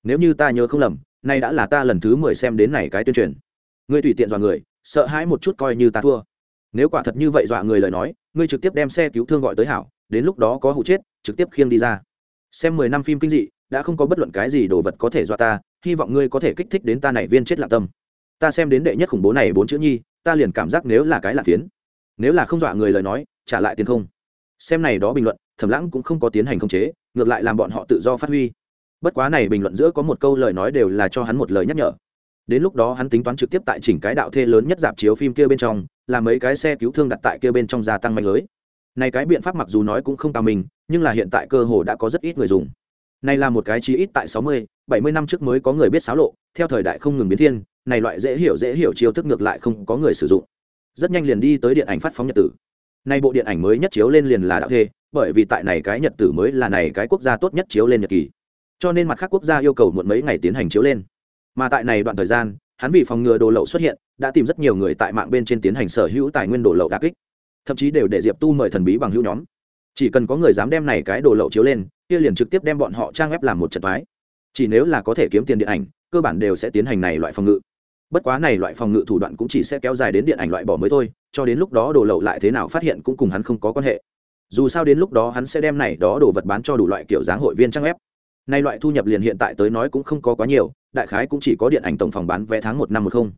Nếu như ta nhớ không lầm, nay đã là ta lần thứ mười xem đến này cái tuyên truyền. Ngươi tùy tiện dọa người sợ hãi một chút coi như ta thua. Nếu quả thật như vậy dọa người lời nói, ngươi trực tiếp đem xe cứu thương gọi tới hảo, đến lúc đó có hụ chết, trực tiếp khiêng đi ra. Xem mười năm phim kinh dị, đã không có bất luận cái gì đồ vật có thể dọa ta, hy vọng ngươi có thể kích thích đến ta này viên chết lạ tâm. Ta xem đến đệ nhất khủng bố này bốn chữ nhi, ta liền cảm giác nếu là cái lạ phiến. Nếu là không dọa người lời nói, trả lại tiền không? Xem này đó bình luận, thẩm lãng cũng không có tiến hành khống chế, ngược lại làm bọn họ tự do phát huy. Bất quá này bình luận giữa có một câu lời nói đều là cho hắn một lời nhắc nhở đến lúc đó hắn tính toán trực tiếp tại chỉnh cái đạo thê lớn nhất dạp chiếu phim kia bên trong là mấy cái xe cứu thương đặt tại kia bên trong gia tăng mạnh lưới. Này cái biện pháp mặc dù nói cũng không cao mình nhưng là hiện tại cơ hồ đã có rất ít người dùng. Này là một cái chí ít tại sáu mươi, bảy mươi năm trước mới có người biết xáo lộ theo thời đại không ngừng biến thiên này loại dễ hiểu dễ hiểu chiêu thức ngược lại không có người sử dụng. Rất nhanh liền đi tới điện ảnh phát phóng nhật tử. Nay bộ điện ảnh mới nhất chiếu lên liền là đạo thê bởi vì tại này cái nhật tử mới là này cái quốc gia tốt nhất chiếu lên nhật kỳ cho nên mặt khác quốc gia yêu cầu muộn mấy ngày tiến hành chiếu lên mà tại này đoạn thời gian, hắn vì phòng ngừa đồ lậu xuất hiện, đã tìm rất nhiều người tại mạng bên trên tiến hành sở hữu tài nguyên đồ lậu đa kích. Thậm chí đều để diệp tu mời thần bí bằng hữu nhóm. Chỉ cần có người dám đem này cái đồ lậu chiếu lên, kia liền trực tiếp đem bọn họ trang web làm một trận thoái chỉ nếu là có thể kiếm tiền điện ảnh, cơ bản đều sẽ tiến hành này loại phòng ngự. Bất quá này loại phòng ngự thủ đoạn cũng chỉ sẽ kéo dài đến điện ảnh loại bỏ mới thôi, cho đến lúc đó đồ lậu lại thế nào phát hiện cũng cùng hắn không có quan hệ. Dù sao đến lúc đó hắn sẽ đem này đó đồ vật bán cho đủ loại kiểu dáng hội viên trang web. Nay loại thu nhập liền hiện tại tới nói cũng không có quá nhiều đại khái cũng chỉ có điện ảnh tổng phòng bán vé tháng một năm một không.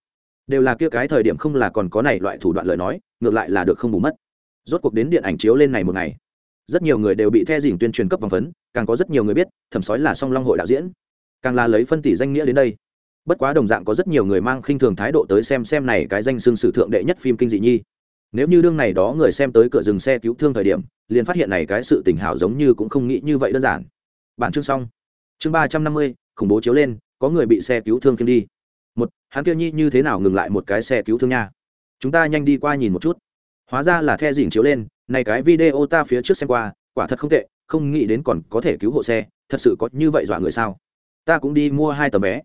Đều là kia cái thời điểm không là còn có này loại thủ đoạn lời nói, ngược lại là được không bù mất. Rốt cuộc đến điện ảnh chiếu lên này một ngày, rất nhiều người đều bị the dình tuyên truyền cấp vòng phấn, càng có rất nhiều người biết, thẩm sói là song long hội đạo diễn, càng là lấy phân tỷ danh nghĩa đến đây. Bất quá đồng dạng có rất nhiều người mang khinh thường thái độ tới xem xem này cái danh xương sử thượng đệ nhất phim kinh dị nhi. Nếu như đương này đó người xem tới cửa dừng xe cứu thương thời điểm, liền phát hiện này cái sự tình hảo giống như cũng không nghĩ như vậy đơn giản. Bản chương xong. Chương ba trăm năm mươi khủng bố chiếu lên, có người bị xe cứu thương kiếm đi. Một, hắn kia nhi như thế nào ngừng lại một cái xe cứu thương nha? Chúng ta nhanh đi qua nhìn một chút. Hóa ra là the dỉn chiếu lên, này cái video ta phía trước xem qua, quả thật không tệ, không nghĩ đến còn có thể cứu hộ xe, thật sự có như vậy dọa người sao? Ta cũng đi mua hai tấm vé.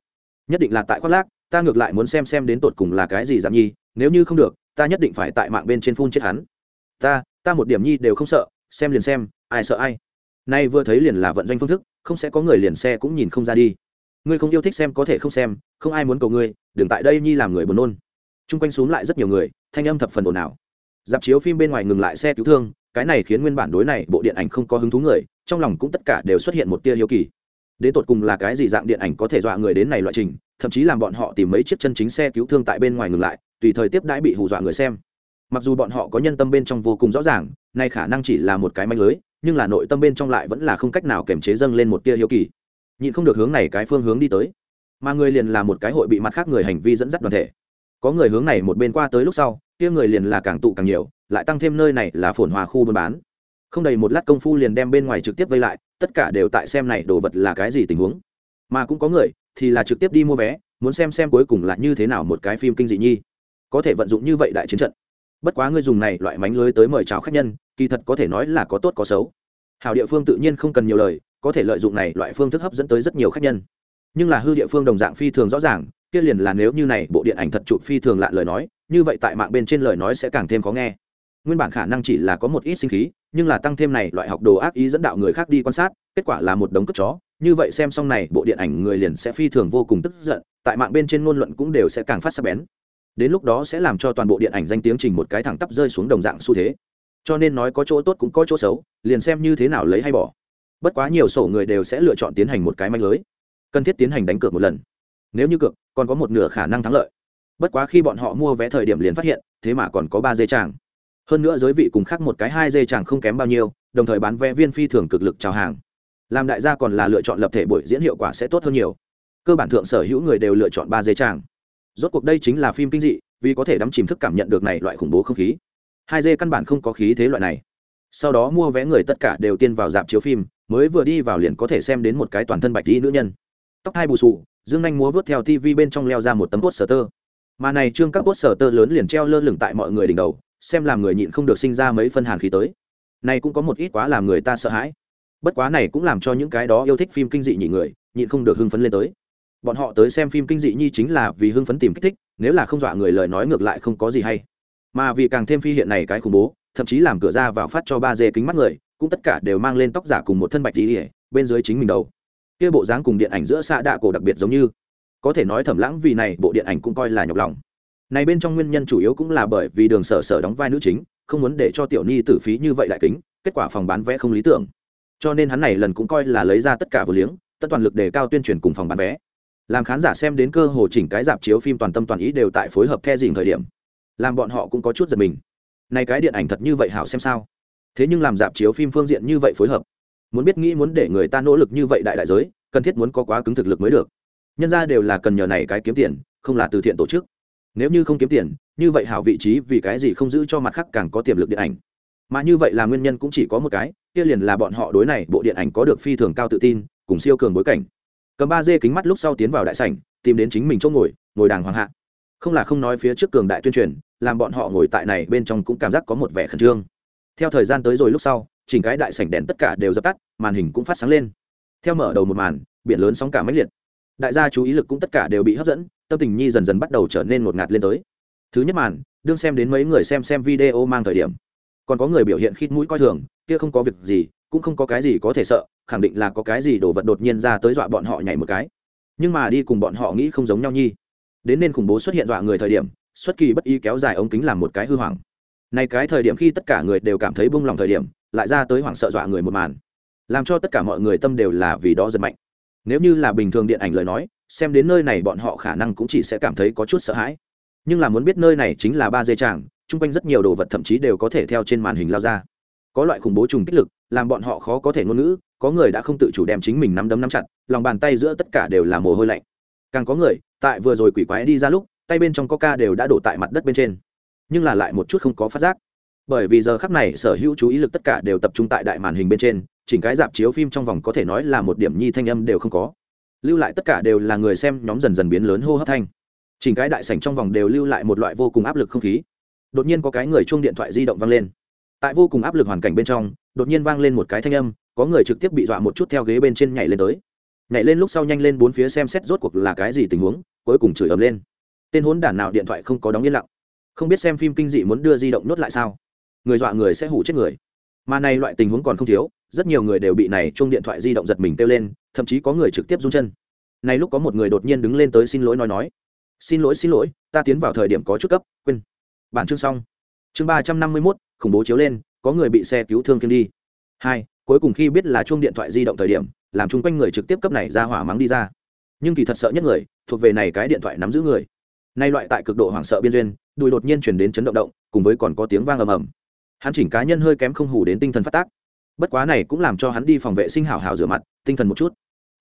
Nhất định là tại khoác lác, ta ngược lại muốn xem xem đến tột cùng là cái gì giảm nhi, nếu như không được, ta nhất định phải tại mạng bên trên phun chết hắn. Ta ta một điểm nhi đều không sợ, xem liền xem, ai sợ ai. Nay vừa thấy liền là vận doanh phương thức, không sẽ có người liền xe cũng nhìn không ra đi ngươi không yêu thích xem có thể không xem, không ai muốn cầu ngươi, đừng tại đây nhi làm người buồn nôn. T r u n g quanh x u ố n g lại rất nhiều người, thanh âm thập phần ồn ào. Dạp chiếu phim bên ngoài ngừng lại xe cứu thương, cái này khiến nguyên bản đối này bộ điện ảnh không có hứng thú người, trong lòng cũng tất cả đều xuất hiện một tia hiếu kỳ. Đến tột cùng là cái gì dạng điện ảnh có thể dọa người đến này loại trình, thậm chí làm bọn họ tìm mấy chiếc chân chính xe cứu thương tại bên ngoài ngừng lại, tùy thời tiếp đãi bị hù dọa người xem. Mặc dù bọn họ có nhân tâm bên trong vô cùng rõ ràng, nay khả năng chỉ là một cái manh lưới, nhưng là nội tâm bên trong lại vẫn là không cách nào kiềm chế dâng lên một tia hiếu kỳ nhịn không được hướng này cái phương hướng đi tới. Mà người liền là một cái hội bị mặt khác người hành vi dẫn dắt đoàn thể. Có người hướng này một bên qua tới lúc sau, kia người liền là càng tụ càng nhiều, lại tăng thêm nơi này là phồn hòa khu buôn bán. Không đầy một lát công phu liền đem bên ngoài trực tiếp vây lại, tất cả đều tại xem này đồ vật là cái gì tình huống. Mà cũng có người thì là trực tiếp đi mua vé, muốn xem xem cuối cùng là như thế nào một cái phim kinh dị nhi. Có thể vận dụng như vậy đại chiến trận. Bất quá ngươi dùng này loại mánh lưới tới mời chào khách nhân, kỳ thật có thể nói là có tốt có xấu. Hảo địa phương tự nhiên không cần nhiều lời có thể lợi dụng này loại phương thức hấp dẫn tới rất nhiều khách nhân. Nhưng là hư địa phương đồng dạng phi thường rõ ràng, kia liền là nếu như này bộ điện ảnh thật chụp phi thường lạ lời nói, như vậy tại mạng bên trên lời nói sẽ càng thêm khó nghe. Nguyên bản khả năng chỉ là có một ít sinh khí, nhưng là tăng thêm này loại học đồ ác ý dẫn đạo người khác đi quan sát, kết quả là một đống cất chó. Như vậy xem xong này bộ điện ảnh người liền sẽ phi thường vô cùng tức giận, tại mạng bên trên ngôn luận cũng đều sẽ càng phát sắc bén. Đến lúc đó sẽ làm cho toàn bộ điện ảnh danh tiếng trình một cái thẳng tắp rơi xuống đồng dạng xu thế. Cho nên nói có chỗ tốt cũng có chỗ xấu, liền xem như thế nào lấy hay bỏ bất quá nhiều sổ người đều sẽ lựa chọn tiến hành một cái manh lưới. Cần thiết tiến hành đánh cược một lần. Nếu như cược, còn có một nửa khả năng thắng lợi. Bất quá khi bọn họ mua vé thời điểm liền phát hiện, thế mà còn có ba dây tràng hơn nữa giới vị cùng khác một cái hai dây tràng không kém bao nhiêu, đồng thời bán vé viên phi thường cực lực chào hàng. Làm đại gia còn là lựa chọn lập thể buổi diễn hiệu quả sẽ tốt hơn nhiều. Cơ bản thượng sở hữu người đều lựa chọn ba dây tràng rốt cuộc đây chính là phim kinh dị, vì có thể đắm chìm thức cảm nhận được này loại khủng bố không khí. Hai dê căn bản không có khí thế loại này. Sau đó mua vé người tất cả đều tiên vào dạp chiếu phim mới vừa đi vào liền có thể xem đến một cái toàn thân bạch đi nữ nhân. Tóc hai bù sụ dương anh múa vớt theo tv bên trong leo ra một tấm bốt sở tơ mà này trương các bốt sở tơ lớn liền treo lơ lửng tại mọi người đỉnh đầu, xem làm người nhịn không được sinh ra mấy phân hàn khí tới. Này cũng có một ít quá làm người ta sợ hãi. Bất quá này cũng làm cho những cái đó yêu thích phim kinh dị nhị người, nhịn không được hưng phấn lên tới. Bọn họ tới xem phim kinh dị nhi chính là vì hưng phấn tìm kích thích, nếu là không dọa người lời nói ngược lại không có gì hay. Mà vì càng thêm phi hiện này cái khủng bố, thậm chí làm cửa ra vào phát cho ba dê kính mắt người cũng tất cả đều mang lên tóc giả cùng một thân bạch tí ỉa bên dưới chính mình đầu. Kia bộ dáng cùng điện ảnh giữa xạ đạ cổ đặc biệt giống như. Có thể nói thẩm lãng vì này, bộ điện ảnh cũng coi là nhọc lòng. Này bên trong nguyên nhân chủ yếu cũng là bởi vì đường sở sở đóng vai nữ chính, không muốn để cho tiểu ni tử phí như vậy đại kính, kết quả phòng bán vé không lý tưởng. Cho nên hắn này lần cũng coi là lấy ra tất cả vừa liếng, tất toàn lực đề cao tuyên truyền cùng phòng bán vé. Làm khán giả xem đến cơ hồ chỉnh cái dạp chiếu phim toàn tâm toàn ý đều tại phối hợp theo dình thời điểm. Làm bọn họ cũng có chút giật mình. Này cái điện ảnh thật như vậy hảo xem sao? Thế nhưng làm dạp chiếu phim phương diện như vậy phối hợp, muốn biết nghĩ muốn để người ta nỗ lực như vậy đại đại giới, cần thiết muốn có quá cứng thực lực mới được. Nhân ra đều là cần nhờ này cái kiếm tiền, không là từ thiện tổ chức. Nếu như không kiếm tiền, như vậy hảo vị trí vì cái gì không giữ cho mặt khác càng có tiềm lực điện ảnh. Mà như vậy là nguyên nhân cũng chỉ có một cái, kia liền là bọn họ đối này bộ điện ảnh có được phi thường cao tự tin, cùng siêu cường bối cảnh. Cầm ba dê kính mắt lúc sau tiến vào đại sảnh, tìm đến chính mình chỗ ngồi ngồi đàng hoàng hạ. Không là không nói phía trước cường đại tuyên truyền, làm bọn họ ngồi tại này bên trong cũng cảm giác có một vẻ khẩn trương theo thời gian tới rồi lúc sau, chỉnh cái đại sảnh đèn tất cả đều dập tắt, màn hình cũng phát sáng lên. Theo mở đầu một màn, biển lớn sóng cả máy liệt. Đại gia chú ý lực cũng tất cả đều bị hấp dẫn, tâm tình nhi dần dần bắt đầu trở nên ngột ngạt lên tới. Thứ nhất màn, đương xem đến mấy người xem xem video mang thời điểm. Còn có người biểu hiện khít mũi coi thường, kia không có việc gì, cũng không có cái gì có thể sợ, khẳng định là có cái gì đồ vật đột nhiên ra tới dọa bọn họ nhảy một cái. Nhưng mà đi cùng bọn họ nghĩ không giống nhau nhi. Đến nên khủng bố xuất hiện dọa người thời điểm, xuất kỳ bất ý kéo dài ống kính làm một cái hư hoảng này cái thời điểm khi tất cả người đều cảm thấy bung lòng thời điểm, lại ra tới hoảng sợ dọa người một màn. Làm cho tất cả mọi người tâm đều là vì đó giật mạnh. Nếu như là bình thường điện ảnh lời nói, xem đến nơi này bọn họ khả năng cũng chỉ sẽ cảm thấy có chút sợ hãi. Nhưng là muốn biết nơi này chính là ba dây tràng, chung quanh rất nhiều đồ vật thậm chí đều có thể theo trên màn hình lao ra. Có loại khủng bố trùng kích lực, làm bọn họ khó có thể ngôn ngữ, có người đã không tự chủ đem chính mình nắm đấm nắm chặt, lòng bàn tay giữa tất cả đều là mồ hôi lạnh. Càng có người, tại vừa rồi quỷ quái đi ra lúc, tay bên trong coca đều đã đổ tại mặt đất bên trên nhưng là lại một chút không có phát giác. Bởi vì giờ khắc này sở hữu chú ý lực tất cả đều tập trung tại đại màn hình bên trên, chỉnh cái dạp chiếu phim trong vòng có thể nói là một điểm nhi thanh âm đều không có. Lưu lại tất cả đều là người xem nhóm dần dần biến lớn hô hấp thanh. Chỉnh cái đại sảnh trong vòng đều lưu lại một loại vô cùng áp lực không khí. Đột nhiên có cái người chuông điện thoại di động vang lên. Tại vô cùng áp lực hoàn cảnh bên trong, đột nhiên vang lên một cái thanh âm, có người trực tiếp bị dọa một chút theo ghế bên trên nhảy lên tới. Nhảy lên lúc sau nhanh lên bốn phía xem xét rốt cuộc là cái gì tình huống, cuối cùng chửi ầm lên. Tên hốn đản nào điện thoại không có đóng yên lặng không biết xem phim kinh dị muốn đưa di động nốt lại sao. Người dọa người sẽ hủ chết người. Mà này loại tình huống còn không thiếu, rất nhiều người đều bị này chung điện thoại di động giật mình kêu lên, thậm chí có người trực tiếp rung chân. Này lúc có một người đột nhiên đứng lên tới xin lỗi nói nói. Xin lỗi xin lỗi, ta tiến vào thời điểm có chút cấp quên. Bản chương xong. Chương ba trăm năm mươi mốt, khủng bố chiếu lên, có người bị xe cứu thương kiêm đi. Hai, cuối cùng khi biết là chuông điện thoại di động thời điểm, làm chung quanh người trực tiếp cấp này ra hỏa mắng đi ra. Nhưng kỳ thật sợ nhất người, thuộc về này cái điện thoại nắm giữ người. Nay loại tại cực độ hoảng sợ biên duyên đùi đột nhiên chuyển đến chấn động động, cùng với còn có tiếng vang ầm ầm. Hắn chỉnh cá nhân hơi kém không hủ đến tinh thần phát tác. Bất quá này cũng làm cho hắn đi phòng vệ sinh hảo hảo rửa mặt, tinh thần một chút.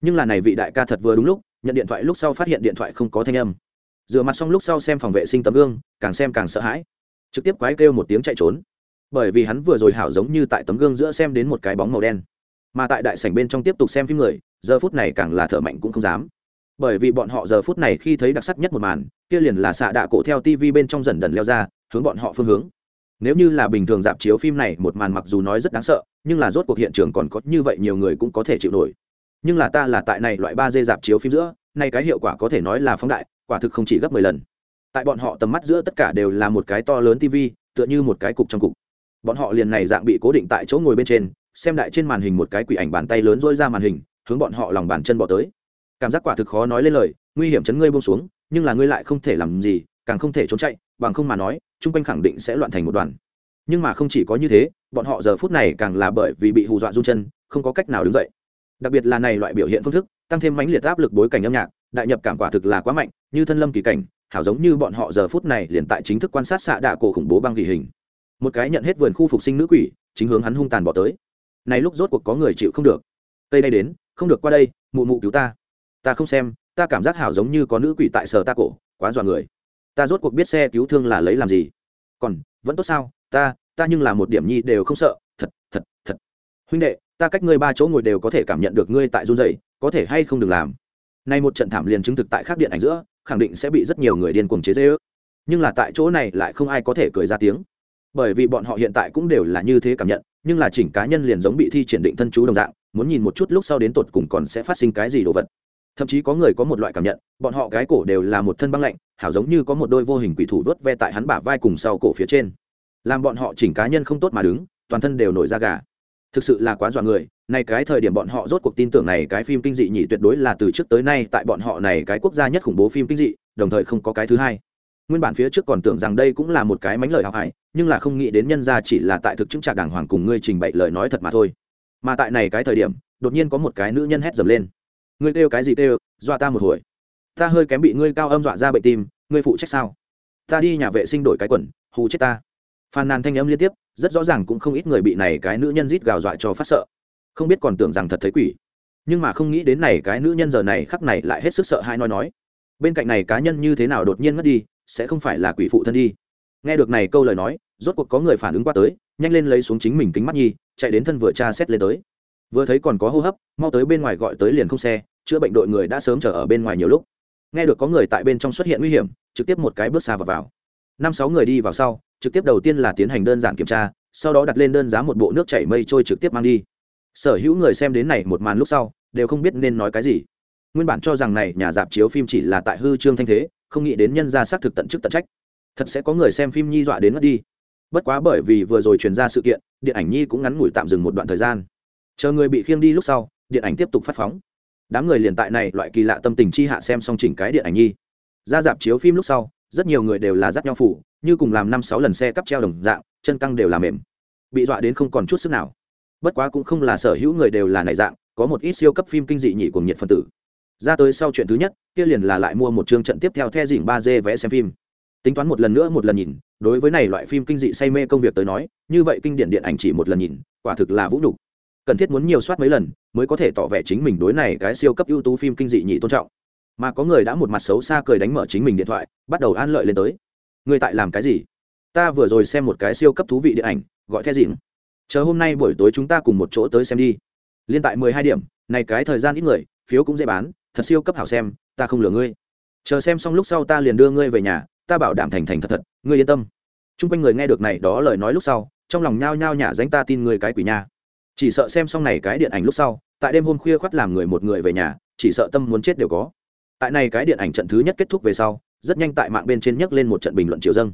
Nhưng là này vị đại ca thật vừa đúng lúc, nhận điện thoại lúc sau phát hiện điện thoại không có thanh âm. Rửa mặt xong lúc sau xem phòng vệ sinh tấm gương, càng xem càng sợ hãi. Trực tiếp quái kêu một tiếng chạy trốn. Bởi vì hắn vừa rồi hảo giống như tại tấm gương giữa xem đến một cái bóng màu đen. Mà tại đại sảnh bên trong tiếp tục xem phim người, giờ phút này càng là thở mạnh cũng không dám bởi vì bọn họ giờ phút này khi thấy đặc sắc nhất một màn, kia liền là xạ đạ cổ theo tv bên trong dần dần leo ra, hướng bọn họ phương hướng. Nếu như là bình thường dạp chiếu phim này, một màn mặc dù nói rất đáng sợ, nhưng là rốt cuộc hiện trường còn có như vậy nhiều người cũng có thể chịu nổi. Nhưng là ta là tại này loại ba d dạp chiếu phim giữa nay cái hiệu quả có thể nói là phóng đại, quả thực không chỉ gấp mười lần. Tại bọn họ tầm mắt giữa tất cả đều là một cái to lớn tv tựa như một cái cục trong cục. Bọn họ liền này dạng bị cố định tại chỗ ngồi bên trên, xem đại trên màn hình một cái quỷ ảnh bàn tay lớn dỗi ra màn hình, hướng bọn họ lòng bàn chân bỏ tới cảm giác quả thực khó nói lên lời, nguy hiểm chấn ngươi buông xuống, nhưng là ngươi lại không thể làm gì, càng không thể trốn chạy, bằng không mà nói, chung quanh khẳng định sẽ loạn thành một đoàn. Nhưng mà không chỉ có như thế, bọn họ giờ phút này càng là bởi vì bị hù dọa run chân, không có cách nào đứng dậy. Đặc biệt là này loại biểu hiện phương thức, tăng thêm mãnh liệt áp lực bối cảnh âm nhạc, đại nhập cảm quả thực là quá mạnh, như thân lâm kỳ cảnh, hảo giống như bọn họ giờ phút này liền tại chính thức quan sát xạ đạ cổ khủng bố băng ghi hình. Một cái nhận hết vườn khu phục sinh nữ quỷ, chính hướng hắn hung tàn bỏ tới. Này lúc rốt cuộc có người chịu không được. Tây đây đến, không được qua đây, mụ mụ cứu ta ta không xem, ta cảm giác hảo giống như có nữ quỷ tại sở ta cổ, quá dọa người. Ta rốt cuộc biết xe cứu thương là lấy làm gì. Còn, vẫn tốt sao? Ta ta nhưng là một điểm nhi đều không sợ. Thật thật thật. Huynh đệ, ta cách ngươi ba chỗ ngồi đều có thể cảm nhận được ngươi tại run rẩy, có thể hay không đừng làm. Nay một trận thảm liền chứng thực tại khác điện ảnh giữa, khẳng định sẽ bị rất nhiều người điên cuồng chế dễ ước nhưng là tại chỗ này lại không ai có thể cười ra tiếng. Bởi vì bọn họ hiện tại cũng đều là như thế cảm nhận, nhưng là chỉnh cá nhân liền giống bị thi triển định thân chú đồng dạng, muốn nhìn một chút lúc sau đến tột cùng còn sẽ phát sinh cái gì đồ vật thậm chí có người có một loại cảm nhận, bọn họ cái cổ đều là một thân băng lạnh, hảo giống như có một đôi vô hình quỷ thủ vớt ve tại hắn bả vai cùng sau cổ phía trên. Làm bọn họ chỉnh cá nhân không tốt mà đứng, toàn thân đều nổi da gà. Thực sự là quá dọa người, nay cái thời điểm bọn họ rốt cuộc tin tưởng này cái phim kinh dị nhỉ tuyệt đối là từ trước tới nay tại bọn họ này cái quốc gia nhất khủng bố phim kinh dị, đồng thời không có cái thứ hai. Nguyên bản phía trước còn tưởng rằng đây cũng là một cái mánh lời hào hải nhưng là không nghĩ đến nhân ra chỉ là tại thực chứng trạc đàng hoàng cùng ngươi trình bày lời nói thật mà thôi. Mà tại này cái thời điểm, đột nhiên có một cái nữ nhân hét dầm lên ngươi kêu cái gì kêu, dọa ta một hồi. Ta hơi kém bị ngươi cao âm dọa ra bệnh tim, ngươi phụ trách sao? Ta đi nhà vệ sinh đổi cái quần, hù chết ta. Phàn nàn thanh âm liên tiếp, rất rõ ràng cũng không ít người bị này cái nữ nhân rít gào dọa cho phát sợ. Không biết còn tưởng rằng thật thấy quỷ. Nhưng mà không nghĩ đến này cái nữ nhân giờ này khắc này lại hết sức sợ hai nói nói. Bên cạnh này cá nhân như thế nào đột nhiên mất đi, sẽ không phải là quỷ phụ thân đi. Nghe được này câu lời nói, rốt cuộc có người phản ứng qua tới, nhanh lên lấy xuống chính mình kính mắt nhi, chạy đến thân vừa tra xét lên tới vừa thấy còn có hô hấp, mau tới bên ngoài gọi tới liền không xe, chữa bệnh đội người đã sớm chờ ở bên ngoài nhiều lúc. Nghe được có người tại bên trong xuất hiện nguy hiểm, trực tiếp một cái bước xa vào vào. Năm sáu người đi vào sau, trực tiếp đầu tiên là tiến hành đơn giản kiểm tra, sau đó đặt lên đơn giá một bộ nước chảy mây trôi trực tiếp mang đi. Sở hữu người xem đến này một màn lúc sau, đều không biết nên nói cái gì. Nguyên bản cho rằng này nhà dạp chiếu phim chỉ là tại hư trương thanh thế, không nghĩ đến nhân ra xác thực tận chức tận trách. Thật sẽ có người xem phim nhi dọa đến mất đi. Bất quá bởi vì vừa rồi truyền ra sự kiện, điện ảnh nhi cũng ngắn ngủi tạm dừng một đoạn thời gian chờ người bị khiêng đi lúc sau, điện ảnh tiếp tục phát phóng. Đám người liền tại này loại kỳ lạ tâm tình chi hạ xem xong chỉnh cái điện ảnh nhi. Ra dạp chiếu phim lúc sau, rất nhiều người đều là dắt nhau phủ, như cùng làm năm sáu lần xe cắp treo đồng dạng, chân căng đều là mềm. Bị dọa đến không còn chút sức nào. Bất quá cũng không là sở hữu người đều là này dạng, có một ít siêu cấp phim kinh dị nhị cùng nhiệt phân tử. Ra tới sau chuyện thứ nhất, kia liền là lại mua một chương trận tiếp theo theo dỉnh ba d vẽ xem phim. Tính toán một lần nữa một lần nhìn, đối với này loại phim kinh dị say mê công việc tới nói, như vậy kinh điển điện ảnh chỉ một lần nhìn, quả thực là vũ nhục cần thiết muốn nhiều soát mấy lần mới có thể tỏ vẻ chính mình đối này cái siêu cấp ưu tú phim kinh dị nhị tôn trọng. Mà có người đã một mặt xấu xa cười đánh mở chính mình điện thoại, bắt đầu an lợi lên tới. Người tại làm cái gì? Ta vừa rồi xem một cái siêu cấp thú vị điện ảnh, gọi theo gì chờ hôm nay buổi tối chúng ta cùng một chỗ tới xem đi. Liên tại mười hai điểm, này cái thời gian ít người, phiếu cũng dễ bán, thật siêu cấp hảo xem, ta không lừa ngươi. Chờ xem xong lúc sau ta liền đưa ngươi về nhà, ta bảo đảm thành thành thật thật, ngươi yên tâm. T r u n g quanh người nghe được này đó lời nói lúc sau, trong lòng nhao nhao nhả danh ta tin người cái quỷ nha chỉ sợ xem xong này cái điện ảnh lúc sau, tại đêm hôm khuya khoắt làm người một người về nhà, chỉ sợ tâm muốn chết đều có. Tại này cái điện ảnh trận thứ nhất kết thúc về sau, rất nhanh tại mạng bên trên nhấc lên một trận bình luận triều dâng.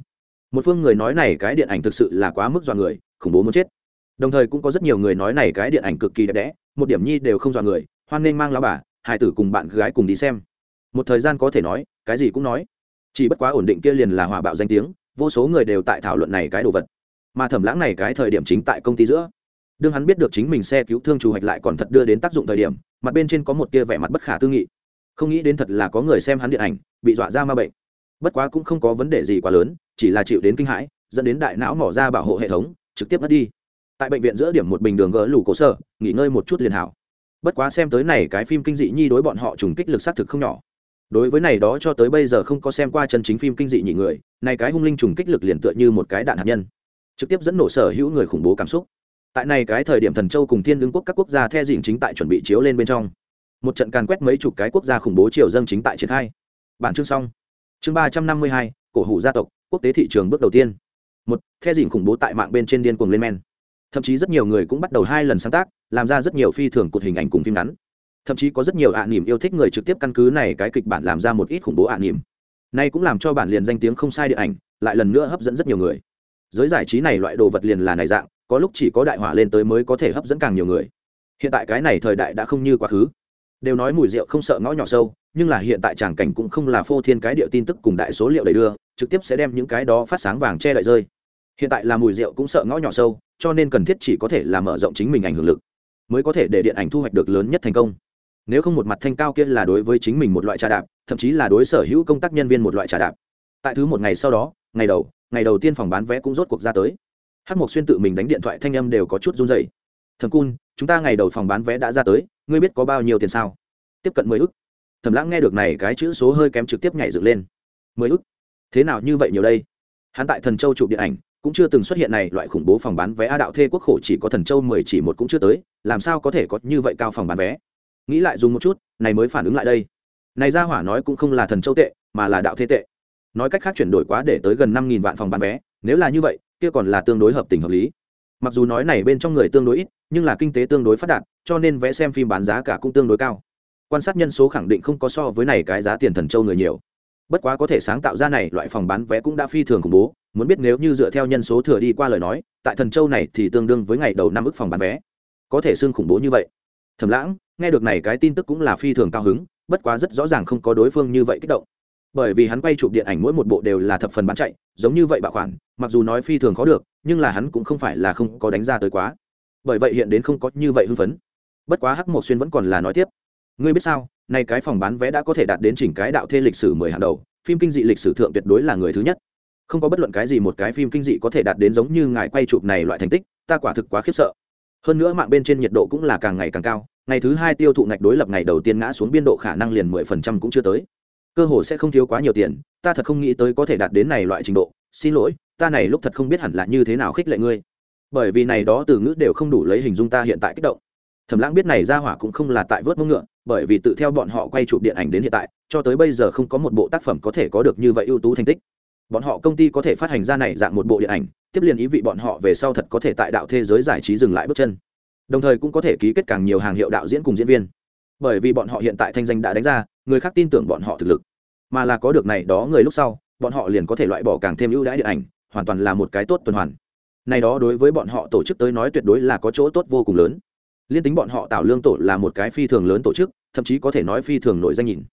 Một phương người nói này cái điện ảnh thực sự là quá mức dọa người, khủng bố muốn chết. Đồng thời cũng có rất nhiều người nói này cái điện ảnh cực kỳ đẹp đẽ, một điểm nhi đều không dọa người, hoan nên mang lao bà hai tử cùng bạn gái cùng đi xem. Một thời gian có thể nói, cái gì cũng nói. Chỉ bất quá ổn định kia liền là hòa bạo danh tiếng, vô số người đều tại thảo luận này cái đồ vật. Mà thẩm lãng này cái thời điểm chính tại công ty giữa đương hắn biết được chính mình xe cứu thương chủ hoạch lại còn thật đưa đến tác dụng thời điểm, mặt bên trên có một tia vẻ mặt bất khả tư nghị. Không nghĩ đến thật là có người xem hắn điện ảnh, bị dọa ra ma bệnh. Bất quá cũng không có vấn đề gì quá lớn, chỉ là chịu đến kinh hãi, dẫn đến đại não mỏ ra bảo hộ hệ thống, trực tiếp mất đi. Tại bệnh viện giữa điểm một bình đường gỡ lủ cổ sở nghỉ ngơi một chút liền hảo. Bất quá xem tới này cái phim kinh dị nhi đối bọn họ trùng kích lực xác thực không nhỏ. Đối với này đó cho tới bây giờ không có xem qua chân chính phim kinh dị nhị người, này cái hung linh trùng kích lực liền tựa như một cái đạn hạt nhân. Trực tiếp dẫn nổ sở hữu người khủng bố cảm xúc tại này cái thời điểm thần châu cùng thiên lương quốc các quốc gia the dịnh chính tại chuẩn bị chiếu lên bên trong. Một trận càn quét mấy chục cái quốc gia khủng bố triều dân chính tại triển khai. Bản chương xong. Chương ba trăm năm mươi hai, cổ hủ gia tộc, quốc tế thị trường bước đầu tiên. Một, the dịnh khủng bố tại mạng bên trên điên cuồng lên men. Thậm chí rất nhiều người cũng bắt đầu hai lần sáng tác, làm ra rất nhiều phi thường cột hình ảnh cùng phim ngắn. Thậm chí có rất nhiều ạ à nỉm yêu thích người trực tiếp căn cứ này cái kịch bản làm ra một ít khủng bố ạ à nỉm nay cũng làm cho bản liền danh tiếng không sai điện ảnh, lại lần nữa hấp dẫn rất nhiều người. Giới giải trí này loại đồ vật liền là này dạng có lúc chỉ có đại hỏa lên tới mới có thể hấp dẫn càng nhiều người. Hiện tại cái này thời đại đã không như quá khứ. Đều nói mùi rượu không sợ ngõ nhỏ sâu, nhưng là hiện tại tràng cảnh cũng không là phô thiên cái điệu tin tức cùng đại số liệu đầy đưa, trực tiếp sẽ đem những cái đó phát sáng vàng che đậy rơi. Hiện tại là mùi rượu cũng sợ ngõ nhỏ sâu, cho nên cần thiết chỉ có thể là mở rộng chính mình ảnh hưởng lực, mới có thể để điện ảnh thu hoạch được lớn nhất thành công. Nếu không một mặt thanh cao kia là đối với chính mình một loại trà đạp, thậm chí là đối sở hữu công tác nhân viên một loại trà đạp. Tại thứ một ngày sau đó, ngày đầu ngày đầu tiên phòng bán vé cũng rốt cuộc ra tới hát mộc xuyên tự mình đánh điện thoại thanh âm đều có chút run dày thầm cun, chúng ta ngày đầu phòng bán vé đã ra tới, ngươi biết có bao nhiêu tiền sao? Tiếp cận mười ức. Thầm lãng nghe được này cái chữ số hơi kém trực tiếp nhảy dựng lên. Mười ức? Thế nào như vậy nhiều đây? Hắn tại thần châu chụp điện ảnh, cũng chưa từng xuất hiện này loại khủng bố phòng bán vé a đạo thê quốc khổ chỉ có thần châu mười chỉ một cũng chưa tới, làm sao có thể có như vậy cao phòng bán vé? Nghĩ lại dùng một chút, này mới phản ứng lại đây. Này ra hỏa nói cũng không là thần châu tệ, mà là đạo thế tệ. Nói cách khác chuyển đổi quá để tới gần năm nghìn vạn phòng bán vé, nếu là như vậy kia còn là tương đối hợp tình hợp lý. Mặc dù nói này bên trong người tương đối ít, nhưng là kinh tế tương đối phát đạt, cho nên vẽ xem phim bán giá cả cũng tương đối cao. Quan sát nhân số khẳng định không có so với này cái giá tiền thần châu người nhiều. Bất quá có thể sáng tạo ra này loại phòng bán vé cũng đã phi thường khủng bố, muốn biết nếu như dựa theo nhân số thừa đi qua lời nói, tại thần châu này thì tương đương với ngày đầu năm ức phòng bán vé. Có thể xương khủng bố như vậy. Thầm lãng, nghe được này cái tin tức cũng là phi thường cao hứng, bất quá rất rõ ràng không có đối phương như vậy kích động bởi vì hắn quay chụp điện ảnh mỗi một bộ đều là thập phần bán chạy, giống như vậy bạo khoản, mặc dù nói phi thường khó được, nhưng là hắn cũng không phải là không có đánh ra tới quá. Bởi vậy hiện đến không có như vậy hưng phấn. Bất quá hắc mộc xuyên vẫn còn là nói tiếp. Ngươi biết sao, nay cái phòng bán vé đã có thể đạt đến chỉnh cái đạo thê lịch sử mười hàng đầu, phim kinh dị lịch sử thượng tuyệt đối là người thứ nhất. Không có bất luận cái gì một cái phim kinh dị có thể đạt đến giống như ngài quay chụp này loại thành tích, ta quả thực quá khiếp sợ. Hơn nữa mạng bên trên nhiệt độ cũng là càng ngày càng cao, ngày thứ hai tiêu thụ ngạch đối lập ngày đầu tiên ngã xuống biên độ khả năng liền mười phần trăm cũng chưa tới cơ hồ sẽ không thiếu quá nhiều tiền, ta thật không nghĩ tới có thể đạt đến này loại trình độ. Xin lỗi, ta này lúc thật không biết hẳn là như thế nào khích lệ ngươi. Bởi vì này đó từ ngữ đều không đủ lấy hình dung ta hiện tại kích động. Thẩm lãng biết này ra hỏa cũng không là tại vớt mông ngựa, bởi vì tự theo bọn họ quay chụp điện ảnh đến hiện tại, cho tới bây giờ không có một bộ tác phẩm có thể có được như vậy ưu tú thành tích. Bọn họ công ty có thể phát hành ra này dạng một bộ điện ảnh, tiếp liền ý vị bọn họ về sau thật có thể tại đạo thế giới giải trí dừng lại bước chân. Đồng thời cũng có thể ký kết càng nhiều hàng hiệu đạo diễn cùng diễn viên. Bởi vì bọn họ hiện tại thanh danh đã đánh ra người khác tin tưởng bọn họ thực lực. Mà là có được này đó người lúc sau, bọn họ liền có thể loại bỏ càng thêm ưu đãi điện ảnh, hoàn toàn là một cái tốt tuần hoàn. Này đó đối với bọn họ tổ chức tới nói tuyệt đối là có chỗ tốt vô cùng lớn. Liên tính bọn họ tạo lương tổ là một cái phi thường lớn tổ chức, thậm chí có thể nói phi thường nổi danh nhìn.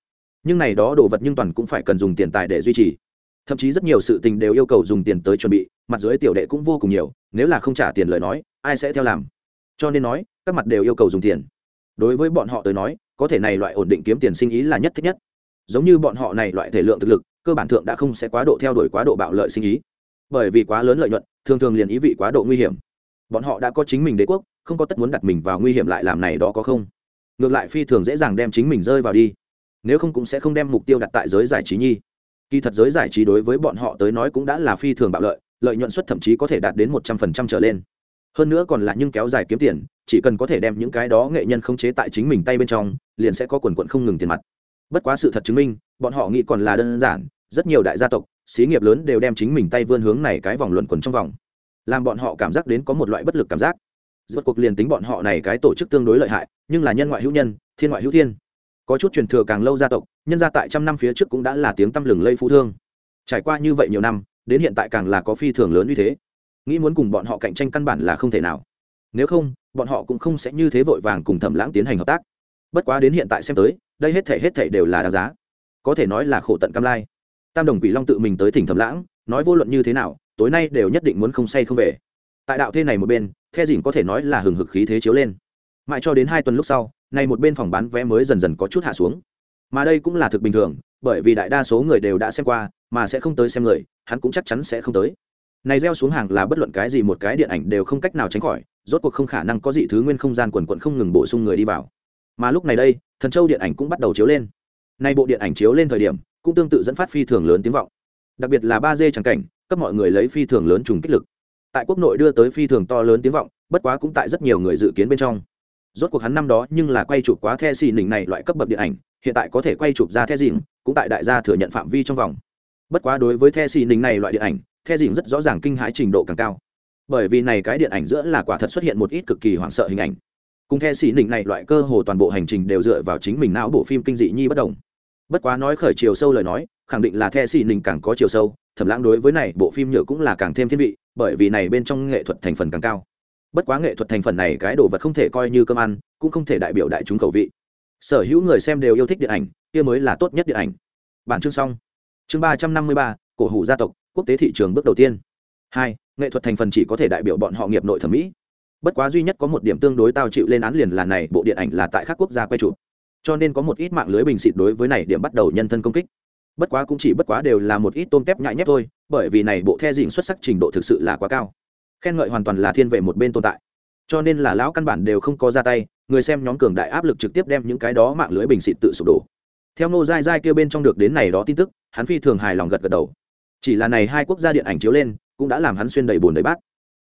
Nhưng này đó đồ vật nhưng toàn cũng phải cần dùng tiền tài để duy trì. Thậm chí rất nhiều sự tình đều yêu cầu dùng tiền tới chuẩn bị, mặt dưới tiểu đệ cũng vô cùng nhiều, nếu là không trả tiền lời nói, ai sẽ theo làm? Cho nên nói, các mặt đều yêu cầu dùng tiền đối với bọn họ tới nói, có thể này loại ổn định kiếm tiền sinh ý là nhất thích nhất. Giống như bọn họ này loại thể lượng thực lực, cơ bản thượng đã không sẽ quá độ theo đuổi quá độ bạo lợi sinh ý. Bởi vì quá lớn lợi nhuận, thường thường liền ý vị quá độ nguy hiểm. Bọn họ đã có chính mình đế quốc, không có tất muốn đặt mình vào nguy hiểm lại làm này đó có không? Ngược lại phi thường dễ dàng đem chính mình rơi vào đi. Nếu không cũng sẽ không đem mục tiêu đặt tại giới giải trí nhi. Kỳ thật giới giải trí đối với bọn họ tới nói cũng đã là phi thường bạo lợi lợi nhuận suất thậm chí có thể đạt đến một trăm phần trăm trở lên. Hơn nữa còn là nhưng kéo dài kiếm tiền chỉ cần có thể đem những cái đó nghệ nhân khống chế tại chính mình tay bên trong, liền sẽ có quần quận không ngừng tiền mặt. Bất quá sự thật chứng minh, bọn họ nghĩ còn là đơn giản, rất nhiều đại gia tộc, xí nghiệp lớn đều đem chính mình tay vươn hướng này cái vòng luẩn quẩn trong vòng. Làm bọn họ cảm giác đến có một loại bất lực cảm giác. Rốt cuộc liền tính bọn họ này cái tổ chức tương đối lợi hại, nhưng là nhân ngoại hữu nhân, thiên ngoại hữu thiên. Có chút truyền thừa càng lâu gia tộc, nhân gia tại trăm năm phía trước cũng đã là tiếng tăm lừng lây phú thương. Trải qua như vậy nhiều năm, đến hiện tại càng là có phi thường lớn như thế. Nghĩ muốn cùng bọn họ cạnh tranh căn bản là không thể nào. Nếu không bọn họ cũng không sẽ như thế vội vàng cùng thẩm lãng tiến hành hợp tác. Bất quá đến hiện tại xem tới, đây hết thể hết thể đều là đáng giá. Có thể nói là khổ tận cam lai. Tam đồng quỷ long tự mình tới thỉnh thẩm lãng, nói vô luận như thế nào, tối nay đều nhất định muốn không say không về. Tại đạo thế này một bên, the dìn có thể nói là hừng hực khí thế chiếu lên. Mãi cho đến hai tuần lúc sau, nay một bên phòng bán vé mới dần dần có chút hạ xuống. Mà đây cũng là thực bình thường, bởi vì đại đa số người đều đã xem qua, mà sẽ không tới xem người, hắn cũng chắc chắn sẽ không tới. Này gieo xuống hàng là bất luận cái gì một cái điện ảnh đều không cách nào tránh khỏi rốt cuộc không khả năng có gì thứ nguyên không gian quần quận không ngừng bổ sung người đi vào. Mà lúc này đây, thần châu điện ảnh cũng bắt đầu chiếu lên. Nay bộ điện ảnh chiếu lên thời điểm, cũng tương tự dẫn phát phi thường lớn tiếng vọng. Đặc biệt là ba d tràng cảnh, cấp mọi người lấy phi thường lớn trùng kích lực. Tại quốc nội đưa tới phi thường to lớn tiếng vọng, bất quá cũng tại rất nhiều người dự kiến bên trong. Rốt cuộc hắn năm đó nhưng là quay chụp quá the xì nỉnh này loại cấp bậc điện ảnh, hiện tại có thể quay chụp ra the dìm cũng tại đại gia thừa nhận phạm vi trong vòng. Bất quá đối với the xì nỉnh này loại điện ảnh, the dìm rất rõ ràng kinh hãi trình độ càng cao bởi vì này cái điện ảnh giữa là quả thật xuất hiện một ít cực kỳ hoảng sợ hình ảnh. Cùng the xì nỉnh này loại cơ hồ toàn bộ hành trình đều dựa vào chính mình não bộ phim kinh dị nhi bất đồng. Bất quá nói khởi chiều sâu lời nói, khẳng định là the xì nỉnh càng có chiều sâu thẩm lãng đối với này bộ phim nhựa cũng là càng thêm thiên vị, bởi vì này bên trong nghệ thuật thành phần càng cao. Bất quá nghệ thuật thành phần này cái đồ vật không thể coi như cơm ăn, cũng không thể đại biểu đại chúng khẩu vị. Sở hữu người xem đều yêu thích điện ảnh, kia mới là tốt nhất điện ảnh. Bản chương xong. Chương ba trăm năm mươi ba, cổ hủ gia tộc, quốc tế thị trường bước đầu tiên. Hai nghệ thuật thành phần chỉ có thể đại biểu bọn họ nghiệp nội thẩm mỹ. Bất quá duy nhất có một điểm tương đối tao chịu lên án liền là này, bộ điện ảnh là tại các quốc gia quay chụp. Cho nên có một ít mạng lưới bình xịt đối với này điểm bắt đầu nhân thân công kích. Bất quá cũng chỉ bất quá đều là một ít tôm tép nhại nhép thôi, bởi vì này bộ the dịnh xuất sắc trình độ thực sự là quá cao. Khen ngợi hoàn toàn là thiên về một bên tồn tại. Cho nên là lão căn bản đều không có ra tay, người xem nhóm cường đại áp lực trực tiếp đem những cái đó mạng lưới bình xịt tự sụp đổ. Theo ngô dai dai kêu bên trong được đến này đó tin tức, hắn phi thường hài lòng gật gật đầu. Chỉ là này hai quốc gia điện ảnh chiếu lên cũng đã làm hắn xuyên đầy bồn đầy bát.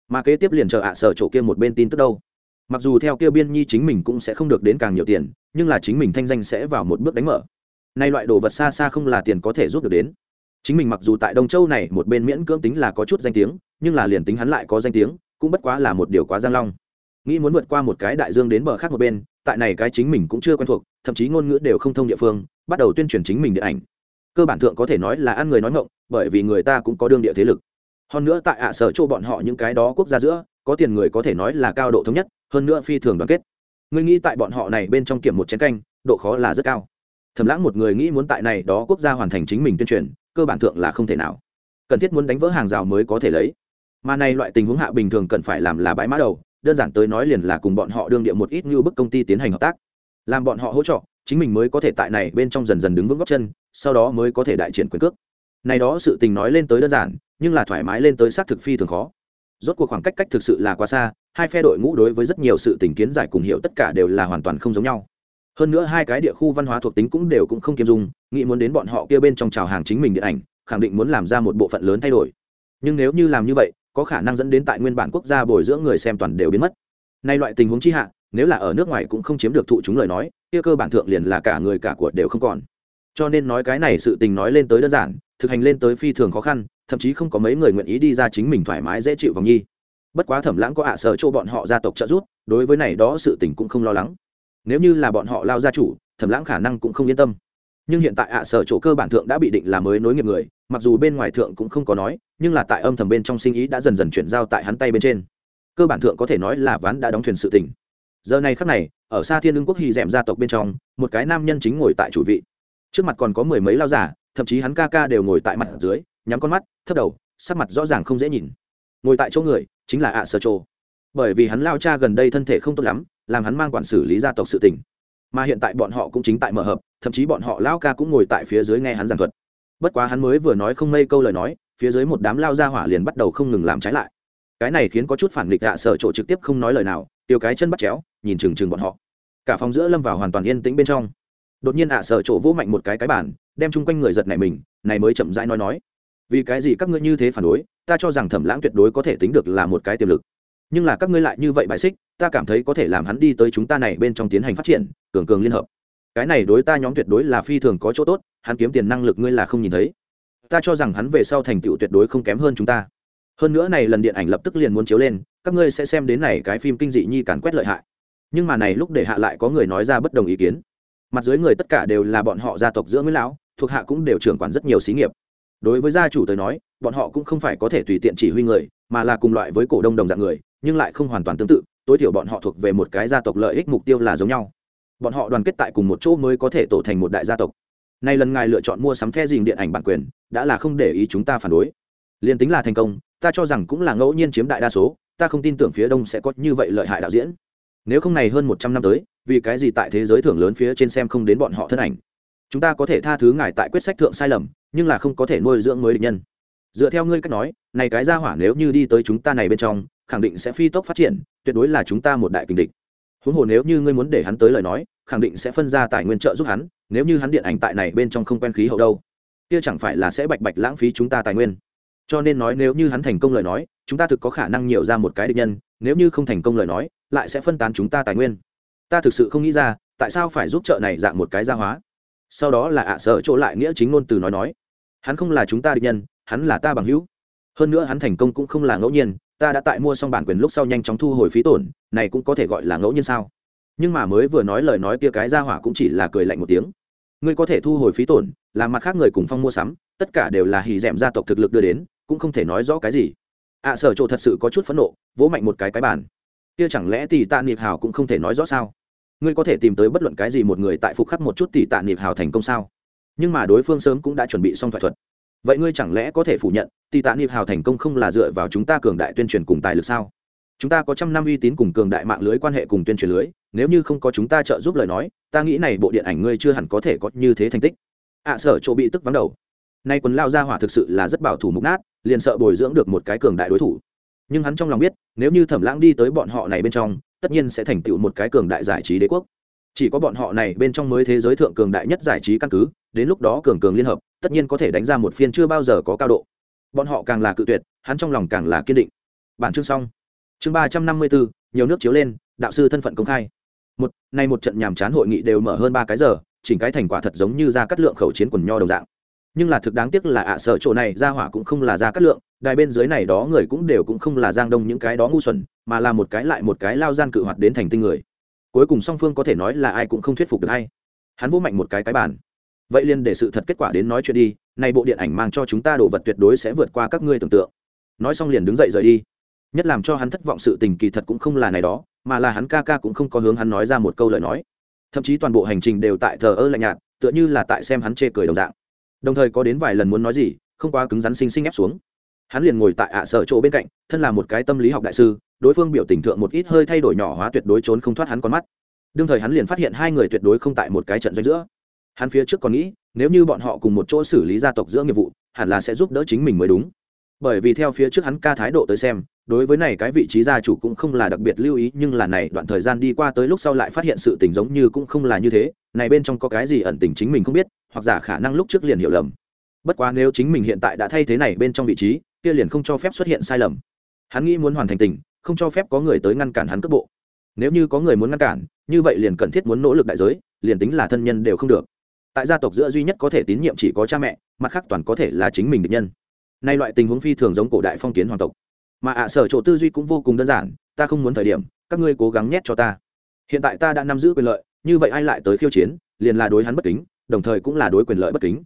Mà kế tiếp liền chờ ạ sở chỗ kia một bên tin tức đâu. Mặc dù theo kia biên nhi chính mình cũng sẽ không được đến càng nhiều tiền, nhưng là chính mình thanh danh sẽ vào một bước đánh mở. Nay loại đồ vật xa xa không là tiền có thể giúp được đến. Chính mình mặc dù tại đông châu này một bên miễn cưỡng tính là có chút danh tiếng, nhưng là liền tính hắn lại có danh tiếng, cũng bất quá là một điều quá giang long. Nghĩ muốn vượt qua một cái đại dương đến bờ khác một bên, tại này cái chính mình cũng chưa quen thuộc, thậm chí ngôn ngữ đều không thông địa phương, bắt đầu tuyên truyền chính mình điện ảnh. Cơ bản thượng có thể nói là ăn người nói ngộng bởi vì người ta cũng có đương địa thế lực hơn nữa tại ạ sở chỗ bọn họ những cái đó quốc gia giữa, có tiền người có thể nói là cao độ thống nhất, hơn nữa phi thường đoàn kết. Người nghĩ tại bọn họ này bên trong kiểm một chén canh, độ khó là rất cao. Thầm lãng một người nghĩ muốn tại này đó quốc gia hoàn thành chính mình tuyên truyền, cơ bản thượng là không thể nào. Cần thiết muốn đánh vỡ hàng rào mới có thể lấy. Mà này loại tình huống hạ bình thường cần phải làm là bãi mã đầu, đơn giản tới nói liền là cùng bọn họ đương địa một ít như bức công ty tiến hành hợp tác. Làm bọn họ hỗ trợ, chính mình mới có thể tại này bên trong dần dần đứng vững góc chân, sau đó mới có thể đại triển quyền cước. Này đó sự tình nói lên tới đơn giản nhưng là thoải mái lên tới xác thực phi thường khó. Rốt cuộc khoảng cách cách thực sự là quá xa, hai phe đội ngũ đối với rất nhiều sự tình kiến giải cùng hiểu tất cả đều là hoàn toàn không giống nhau. Hơn nữa hai cái địa khu văn hóa thuộc tính cũng đều cũng không kiêm dung, nghĩ muốn đến bọn họ kia bên trong trào hàng chính mình điện ảnh, khẳng định muốn làm ra một bộ phận lớn thay đổi. Nhưng nếu như làm như vậy, có khả năng dẫn đến tại nguyên bản quốc gia bồi dưỡng người xem toàn đều biến mất. Nay loại tình huống chi hạ, nếu là ở nước ngoài cũng không chiếm được thụ chúng lời nói, kia cơ bản thượng liền là cả người cả của đều không còn. Cho nên nói cái này sự tình nói lên tới đơn giản thực hành lên tới phi thường khó khăn, thậm chí không có mấy người nguyện ý đi ra chính mình thoải mái dễ chịu vòng nhi. Bất quá thẩm lãng có ạ sở chỗ bọn họ gia tộc trợ giúp, đối với này đó sự tình cũng không lo lắng. Nếu như là bọn họ lao gia chủ, thẩm lãng khả năng cũng không yên tâm. Nhưng hiện tại ạ sở chỗ cơ bản thượng đã bị định là mới nối nghiệp người, mặc dù bên ngoài thượng cũng không có nói, nhưng là tại âm thầm bên trong sinh ý đã dần dần chuyển giao tại hắn tay bên trên. Cơ bản thượng có thể nói là ván đã đóng thuyền sự tình. Giờ này khắc này, ở xa thiên lương quốc hy rèm gia tộc bên trong, một cái nam nhân chính ngồi tại chủ vị. Trước mặt còn có mười mấy lao giả thậm chí hắn ca ca đều ngồi tại mặt dưới, nhắm con mắt, thấp đầu, sắc mặt rõ ràng không dễ nhìn. Ngồi tại chỗ người, chính là ạ sở trô bởi vì hắn lao cha gần đây thân thể không tốt lắm, làm hắn mang quản xử lý gia tộc sự tình. Mà hiện tại bọn họ cũng chính tại mở hợp, thậm chí bọn họ lao ca cũng ngồi tại phía dưới nghe hắn giảng thuật. Bất quá hắn mới vừa nói không mây câu lời nói, phía dưới một đám lao ra hỏa liền bắt đầu không ngừng làm trái lại. Cái này khiến có chút phản nghịch ạ sở trộ trực tiếp không nói lời nào, tiêu cái chân bắt chéo, nhìn trừng trừng bọn họ. Cả phòng giữa lâm vào hoàn toàn yên tĩnh bên trong đột nhiên ạ à, sở chỗ vỗ mạnh một cái cái bản đem chung quanh người giật này mình, này mới chậm rãi nói nói. Vì cái gì các ngươi như thế phản đối, ta cho rằng thẩm lãng tuyệt đối có thể tính được là một cái tiềm lực. Nhưng là các ngươi lại như vậy bài xích, ta cảm thấy có thể làm hắn đi tới chúng ta này bên trong tiến hành phát triển, cường cường liên hợp. Cái này đối ta nhóm tuyệt đối là phi thường có chỗ tốt, hắn kiếm tiền năng lực ngươi là không nhìn thấy. Ta cho rằng hắn về sau thành tựu tuyệt đối không kém hơn chúng ta. Hơn nữa này lần điện ảnh lập tức liền muốn chiếu lên, các ngươi sẽ xem đến này cái phim kinh dị nhi càn quét lợi hại. Nhưng mà này lúc để hạ lại có người nói ra bất đồng ý kiến mặt dưới người tất cả đều là bọn họ gia tộc giữa nguyễn lão, thuộc hạ cũng đều trưởng quản rất nhiều xí nghiệp. Đối với gia chủ tới nói, bọn họ cũng không phải có thể tùy tiện chỉ huy người, mà là cùng loại với cổ đông đồng dạng người, nhưng lại không hoàn toàn tương tự, tối thiểu bọn họ thuộc về một cái gia tộc lợi ích mục tiêu là giống nhau. Bọn họ đoàn kết tại cùng một chỗ mới có thể tổ thành một đại gia tộc. Nay lần ngài lựa chọn mua sắm the dình điện ảnh bản quyền, đã là không để ý chúng ta phản đối. Liền tính là thành công, ta cho rằng cũng là ngẫu nhiên chiếm đại đa số, ta không tin tưởng phía đông sẽ có như vậy lợi hại đạo diễn. Nếu không này hơn một trăm năm tới vì cái gì tại thế giới thưởng lớn phía trên xem không đến bọn họ thân ảnh? Chúng ta có thể tha thứ ngài tại quyết sách thượng sai lầm, nhưng là không có thể nuôi dưỡng mới địch nhân. Dựa theo ngươi cách nói, này cái ra hỏa nếu như đi tới chúng ta này bên trong, khẳng định sẽ phi tốc phát triển, tuyệt đối là chúng ta một đại kình địch. Huống hồ nếu như ngươi muốn để hắn tới lời nói, khẳng định sẽ phân ra tài nguyên trợ giúp hắn, nếu như hắn điện ảnh tại này bên trong không quen khí hậu đâu, kia chẳng phải là sẽ bạch bạch lãng phí chúng ta tài nguyên. Cho nên nói nếu như hắn thành công lời nói, chúng ta thực có khả năng nhiều ra một cái địch nhân, nếu như không thành công lời nói, lại sẽ phân tán chúng ta tài nguyên ta thực sự không nghĩ ra tại sao phải giúp chợ này dạng một cái gia hóa? Sau đó là ạ à sợ chỗ lại nghĩa chính ngôn từ nói nói. Hắn không là chúng ta địch nhân hắn là ta bằng hữu. Hơn nữa hắn thành công cũng không là ngẫu nhiên ta đã tại mua xong bản quyền lúc sau nhanh chóng thu hồi phí tổn này cũng có thể gọi là ngẫu nhiên sao? Nhưng mà mới vừa nói lời nói kia cái ra hỏa cũng chỉ là cười lạnh một tiếng. Ngươi có thể thu hồi phí tổn làm mặt khác người cùng phong mua sắm tất cả đều là hì d gia tộc thực lực đưa đến cũng không thể nói rõ cái gì. Ạ à, sở chỗ thật sự có chút phẫn nộ vỗ mạnh một cái cái bàn. Kia chẳng lẽ thì tạ niệm hào cũng không thể nói rõ sao? Ngươi có thể tìm tới bất luận cái gì một người tại phục khắc một chút tỷ tạ niệm hào thành công sao? Nhưng mà đối phương sớm cũng đã chuẩn bị xong thoại thuật. Vậy ngươi chẳng lẽ có thể phủ nhận tỷ tạ niệm hào thành công không là dựa vào chúng ta cường đại tuyên truyền cùng tài lực sao? Chúng ta có trăm năm uy tín cùng cường đại mạng lưới quan hệ cùng tuyên truyền lưới nếu như không có chúng ta trợ giúp lời nói ta nghĩ này bộ điện ảnh ngươi chưa hẳn có thể có như thế thành tích. Ạ à, sở chỗ bị tức vắng đầu. Nay quần lao ra hỏa thực sự là rất bảo thủ mục nát liền sợ bồi dưỡng được một cái cường đại đối thủ. Nhưng hắn trong lòng biết nếu như thẩm lãng đi tới bọn họ này bên trong tất nhiên sẽ thành tựu một cái cường đại giải trí đế quốc. Chỉ có bọn họ này bên trong mới thế giới thượng cường đại nhất giải trí căn cứ, đến lúc đó cường cường liên hợp, tất nhiên có thể đánh ra một phiên chưa bao giờ có cao độ. Bọn họ càng là cự tuyệt, hắn trong lòng càng là kiên định. Bản chương xong. Chương ba trăm năm mươi bốn, nhiều nước chiếu lên, đạo sư thân phận công khai. Một, nay một trận nhàm chán hội nghị đều mở hơn ba cái giờ, chỉnh cái thành quả thật giống như ra cắt lượng khẩu chiến quần nho đồng dạng. Nhưng là thực đáng tiếc là ạ à sở chỗ này ra hỏa cũng không là ra cắt lượng, đài bên dưới này đó người cũng đều cũng không là giang đông những cái đó ngu xuẩn mà là một cái lại một cái lao gian cự hoạt đến thành tinh người. Cuối cùng song phương có thể nói là ai cũng không thuyết phục được hay. Hắn vỗ mạnh một cái cái bàn. Vậy liền để sự thật kết quả đến nói chuyện đi, nay bộ điện ảnh mang cho chúng ta đồ vật tuyệt đối sẽ vượt qua các ngươi tưởng tượng. Nói xong liền đứng dậy rời đi. Nhất làm cho hắn thất vọng sự tình kỳ thật cũng không là này đó, mà là hắn ca ca cũng không có hướng hắn nói ra một câu lời nói. Thậm chí toàn bộ hành trình đều tại thờ ơ lạnh nhạt, tựa như là tại xem hắn chê cười đồng dạng. Đồng thời có đến vài lần muốn nói gì, không quá cứng rắn sinh sinh ép xuống. Hắn liền ngồi tại ạ sở chỗ bên cạnh, thân là một cái tâm lý học đại sư đối phương biểu tình thượng một ít hơi thay đổi nhỏ hóa tuyệt đối trốn không thoát hắn con mắt. Đương thời hắn liền phát hiện hai người tuyệt đối không tại một cái trận doanh giữa. Hắn phía trước còn nghĩ, nếu như bọn họ cùng một chỗ xử lý gia tộc giữa nghiệp vụ, hẳn là sẽ giúp đỡ chính mình mới đúng. Bởi vì theo phía trước hắn ca thái độ tới xem, đối với này cái vị trí gia chủ cũng không là đặc biệt lưu ý, nhưng là này đoạn thời gian đi qua tới lúc sau lại phát hiện sự tình giống như cũng không là như thế, này bên trong có cái gì ẩn tình chính mình không biết, hoặc giả khả năng lúc trước liền hiểu lầm. Bất quá nếu chính mình hiện tại đã thay thế này bên trong vị trí, kia liền không cho phép xuất hiện sai lầm. Hắn nghĩ muốn hoàn thành tình không cho phép có người tới ngăn cản hắn cước bộ. Nếu như có người muốn ngăn cản, như vậy liền cần thiết muốn nỗ lực đại giới, liền tính là thân nhân đều không được. Tại gia tộc giữa duy nhất có thể tín nhiệm chỉ có cha mẹ, mặt khác toàn có thể là chính mình định nhân. Nay loại tình huống phi thường giống cổ đại phong kiến hoàng tộc. Mà ạ sở chỗ tư duy cũng vô cùng đơn giản, ta không muốn thời điểm, các ngươi cố gắng nhét cho ta. Hiện tại ta đã nắm giữ quyền lợi, như vậy ai lại tới khiêu chiến, liền là đối hắn bất kính, đồng thời cũng là đối quyền lợi bất kính.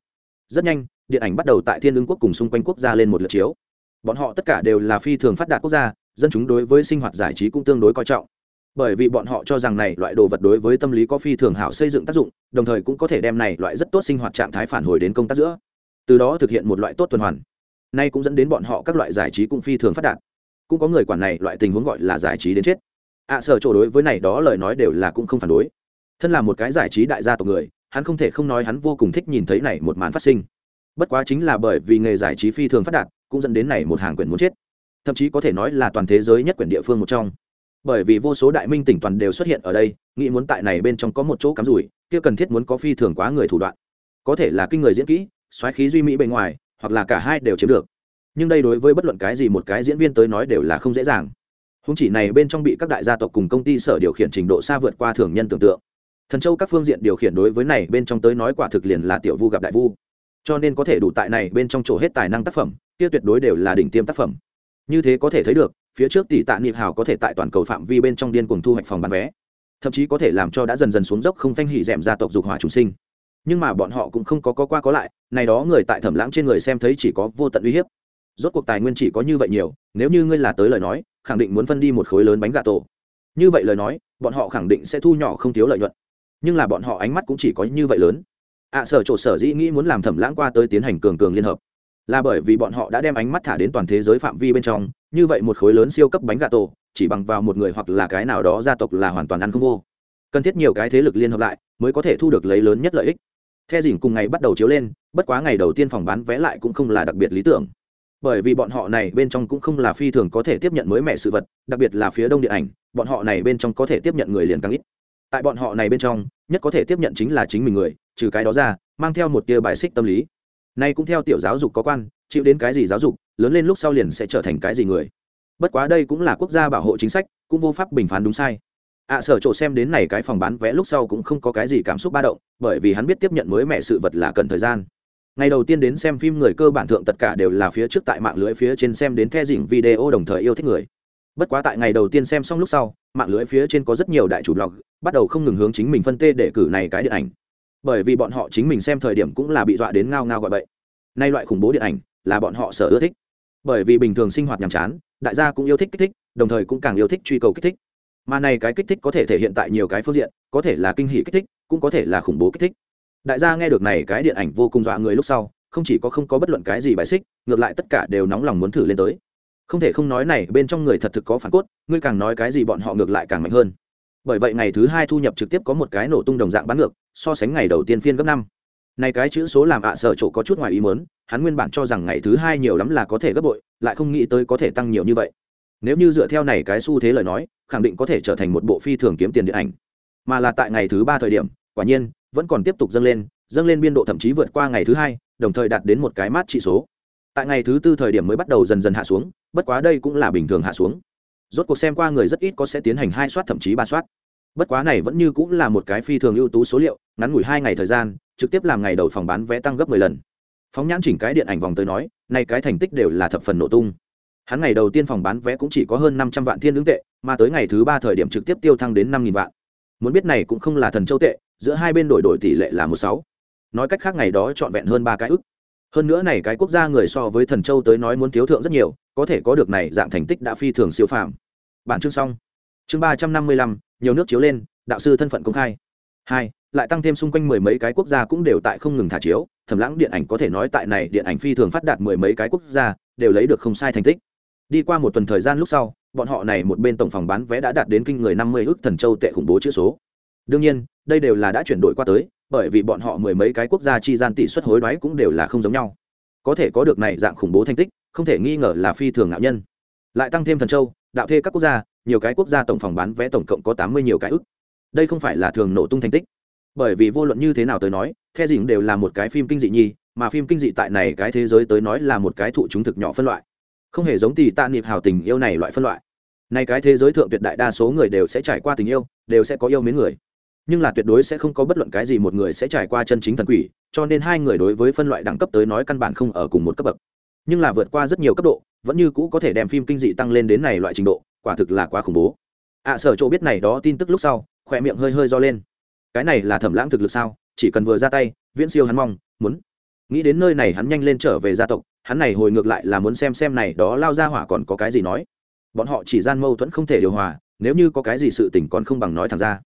Rất nhanh, điện ảnh bắt đầu tại thiên lương quốc cùng xung quanh quốc gia lên một lượt chiếu. Bọn họ tất cả đều là phi thường phát đạt quốc gia dân chúng đối với sinh hoạt giải trí cũng tương đối coi trọng. Bởi vì bọn họ cho rằng này loại đồ vật đối với tâm lý có phi thường hảo xây dựng tác dụng đồng thời cũng có thể đem này loại rất tốt sinh hoạt trạng thái phản hồi đến công tác giữa. Từ đó thực hiện một loại tốt tuần hoàn. Nay cũng dẫn đến bọn họ các loại giải trí cũng phi thường phát đạt. Cũng có người quản này loại tình huống gọi là giải trí đến chết. Ạ à, sở chỗ đối với này đó lời nói đều là cũng không phản đối. Thân là một cái giải trí đại gia tộc người hắn không thể không nói hắn vô cùng thích nhìn thấy này một màn phát sinh. Bất quá chính là bởi vì nghề giải trí phi thường phát đạt cũng dẫn đến này một hàng quyền muốn chết thậm chí có thể nói là toàn thế giới nhất quyển địa phương một trong. Bởi vì vô số đại minh tỉnh toàn đều xuất hiện ở đây, nghĩ muốn tại này bên trong có một chỗ cắm rủi, kia cần thiết muốn có phi thường quá người thủ đoạn. Có thể là kinh người diễn kỹ, xoáy khí duy mỹ bề ngoài, hoặc là cả hai đều chiếm được. Nhưng đây đối với bất luận cái gì một cái diễn viên tới nói đều là không dễ dàng. Không chỉ này bên trong bị các đại gia tộc cùng công ty sở điều khiển trình độ xa vượt qua thường nhân tưởng tượng. Thần châu các phương diện điều khiển đối với này bên trong tới nói quả thực liền là tiểu vu gặp đại vu. Cho nên có thể đủ tại này bên trong chỗ hết tài năng tác phẩm, kia tuyệt đối đều là đỉnh tiêm tác phẩm như thế có thể thấy được phía trước tỷ tạ niệm hào có thể tại toàn cầu phạm vi bên trong điên cuồng thu hoạch phòng bán vé thậm chí có thể làm cho đã dần dần xuống dốc không phanh hỉ d gia tộc dục hỏa trùng sinh. Nhưng mà bọn họ cũng không có có qua có lại này đó người tại thẩm lãng trên người xem thấy chỉ có vô tận uy hiếp. Rốt cuộc tài nguyên chỉ có như vậy nhiều nếu như ngươi là tới lời nói khẳng định muốn phân đi một khối lớn bánh gà tổ. Như vậy lời nói bọn họ khẳng định sẽ thu nhỏ không thiếu lợi nhuận. Nhưng là bọn họ ánh mắt cũng chỉ có như vậy lớn. Ạ à, sở chỗ sở dĩ nghĩ muốn làm thẩm lãng qua tới tiến hành cường cường liên hợp là bởi vì bọn họ đã đem ánh mắt thả đến toàn thế giới phạm vi bên trong, như vậy một khối lớn siêu cấp bánh gà tổ, chỉ bằng vào một người hoặc là cái nào đó gia tộc là hoàn toàn ăn không vô. Cần thiết nhiều cái thế lực liên hợp lại, mới có thể thu được lấy lớn nhất lợi ích. The dìn cùng ngày bắt đầu chiếu lên, bất quá ngày đầu tiên phòng bán vé lại cũng không là đặc biệt lý tưởng. Bởi vì bọn họ này bên trong cũng không là phi thường có thể tiếp nhận mới mẻ sự vật, đặc biệt là phía đông điện ảnh, bọn họ này bên trong có thể tiếp nhận người liền càng ít. Tại bọn họ này bên trong, nhất có thể tiếp nhận chính là chính mình người, trừ cái đó ra, mang theo một tia bài xích tâm lý nay cũng theo tiểu giáo dục có quan, chịu đến cái gì giáo dục, lớn lên lúc sau liền sẽ trở thành cái gì người. Bất quá đây cũng là quốc gia bảo hộ chính sách, cũng vô pháp bình phán đúng sai. Ạ sở chỗ xem đến này cái phòng bán vé lúc sau cũng không có cái gì cảm xúc ba động, bởi vì hắn biết tiếp nhận mới mẹ sự vật là cần thời gian. Ngày đầu tiên đến xem phim người cơ bản thượng tất cả đều là phía trước tại mạng lưới phía trên xem đến the dỉnh video đồng thời yêu thích người. Bất quá tại ngày đầu tiên xem xong lúc sau, mạng lưới phía trên có rất nhiều đại chủ blog, bắt đầu không ngừng hướng chính mình phân tê để cử này cái điện ảnh bởi vì bọn họ chính mình xem thời điểm cũng là bị dọa đến ngao ngao gọi bậy. Nay loại khủng bố điện ảnh là bọn họ sở ưa thích. Bởi vì bình thường sinh hoạt nhàm chán, đại gia cũng yêu thích kích thích, đồng thời cũng càng yêu thích truy cầu kích thích. Mà này cái kích thích có thể thể hiện tại nhiều cái phương diện, có thể là kinh hỷ kích thích, cũng có thể là khủng bố kích thích. Đại gia nghe được này cái điện ảnh vô cùng dọa người lúc sau, không chỉ có không có bất luận cái gì bài xích, ngược lại tất cả đều nóng lòng muốn thử lên tới. Không thể không nói này, bên trong người thật thực có phản cốt, ngươi càng nói cái gì bọn họ ngược lại càng mạnh hơn bởi vậy ngày thứ hai thu nhập trực tiếp có một cái nổ tung đồng dạng bán ngược, so sánh ngày đầu tiên phiên gấp năm. Này cái chữ số làm ạ à, sợ chỗ có chút ngoài ý mớn hắn nguyên bản cho rằng ngày thứ hai nhiều lắm là có thể gấp bội, lại không nghĩ tới có thể tăng nhiều như vậy. Nếu như dựa theo này cái xu thế lời nói, khẳng định có thể trở thành một bộ phi thường kiếm tiền điện ảnh. Mà là tại ngày thứ ba thời điểm, quả nhiên, vẫn còn tiếp tục dâng lên dâng lên biên độ thậm chí vượt qua ngày thứ hai, đồng thời đạt đến một cái mát trị số. Tại ngày thứ tư thời điểm mới bắt đầu dần dần hạ xuống, bất quá đây cũng là bình thường hạ xuống rốt cuộc xem qua người rất ít có sẽ tiến hành hai soát thậm chí ba soát. Bất quá này vẫn như cũng là một cái phi thường ưu tú số liệu, ngắn ngủi hai ngày thời gian, trực tiếp làm ngày đầu phòng bán vé tăng gấp mười lần. Phóng nhãn chỉnh cái điện ảnh vòng tới nói nay cái thành tích đều là thập phần nổ tung. Hắn ngày đầu tiên phòng bán vé cũng chỉ có hơn năm trăm vạn thiên ứng tệ, mà tới ngày thứ ba thời điểm trực tiếp tiêu thăng đến năm nghìn vạn. Muốn biết này cũng không là thần châu tệ, giữa hai bên đổi đổi tỷ lệ là một sáu. Nói cách khác ngày đó trọn vẹn hơn ba cái ức. Hơn nữa này cái quốc gia người so với thần châu tới nói muốn thiếu thượng rất nhiều, có thể có được này dạng thành tích đã phi thường siêu phàm bản chương xong. Chương ba trăm năm mươi lăm, nhiều nước chiếu lên, đạo sư thân phận công khai. Hai, lại tăng thêm xung quanh mười mấy cái quốc gia cũng đều tại không ngừng thả chiếu thẩm lãng điện ảnh có thể nói tại này điện ảnh phi thường phát đạt mười mấy cái quốc gia, đều lấy được không sai thành tích. Đi qua một tuần thời gian lúc sau, bọn họ này một bên tổng phòng bán vé đã đạt đến kinh người năm mươi ước thần châu tệ khủng bố chữ số. Đương nhiên, đây đều là đã chuyển đổi qua tới, bởi vì bọn họ mười mấy cái quốc gia chi gian tỷ suất hối đoái cũng đều là không giống nhau. Có thể có được này dạng khủng bố thành tích, không thể nghi ngờ là phi thường ngạo nhân lại tăng thêm thần châu, đạo thê các quốc gia, nhiều cái quốc gia tổng phòng bán vé tổng cộng có tám mươi nhiều cái ức. Đây không phải là thường nổ tung thành tích. Bởi vì vô luận như thế nào tới nói, the dình đều là một cái phim kinh dị nhi, mà phim kinh dị tại này cái thế giới tới nói là một cái thụ chúng thực nhỏ phân loại. Không hề giống tỷ tạ niệm hào tình yêu này loại phân loại. Này cái thế giới thượng tuyệt đại đa số người đều sẽ trải qua tình yêu, đều sẽ có yêu mến người. Nhưng là tuyệt đối sẽ không có bất luận cái gì một người sẽ trải qua chân chính thần quỷ, cho nên hai người đối với phân loại đẳng cấp tới nói căn bản không ở cùng một cấp bậc. Nhưng là vượt qua rất nhiều cấp độ vẫn như cũ có thể đem phim kinh dị tăng lên đến này loại trình độ, quả thực là quá khủng bố. Ạ sở chỗ biết này đó tin tức lúc sau, khỏe miệng hơi hơi do lên. Cái này là thẩm lãng thực lực sao? Chỉ cần vừa ra tay, viễn siêu hắn mong, muốn. Nghĩ đến nơi này hắn nhanh lên trở về gia tộc, hắn này hồi ngược lại là muốn xem xem này đó lao ra hỏa còn có cái gì nói. Bọn họ chỉ gian mâu thuẫn không thể điều hòa, nếu như có cái gì sự tình còn không bằng nói thẳng ra.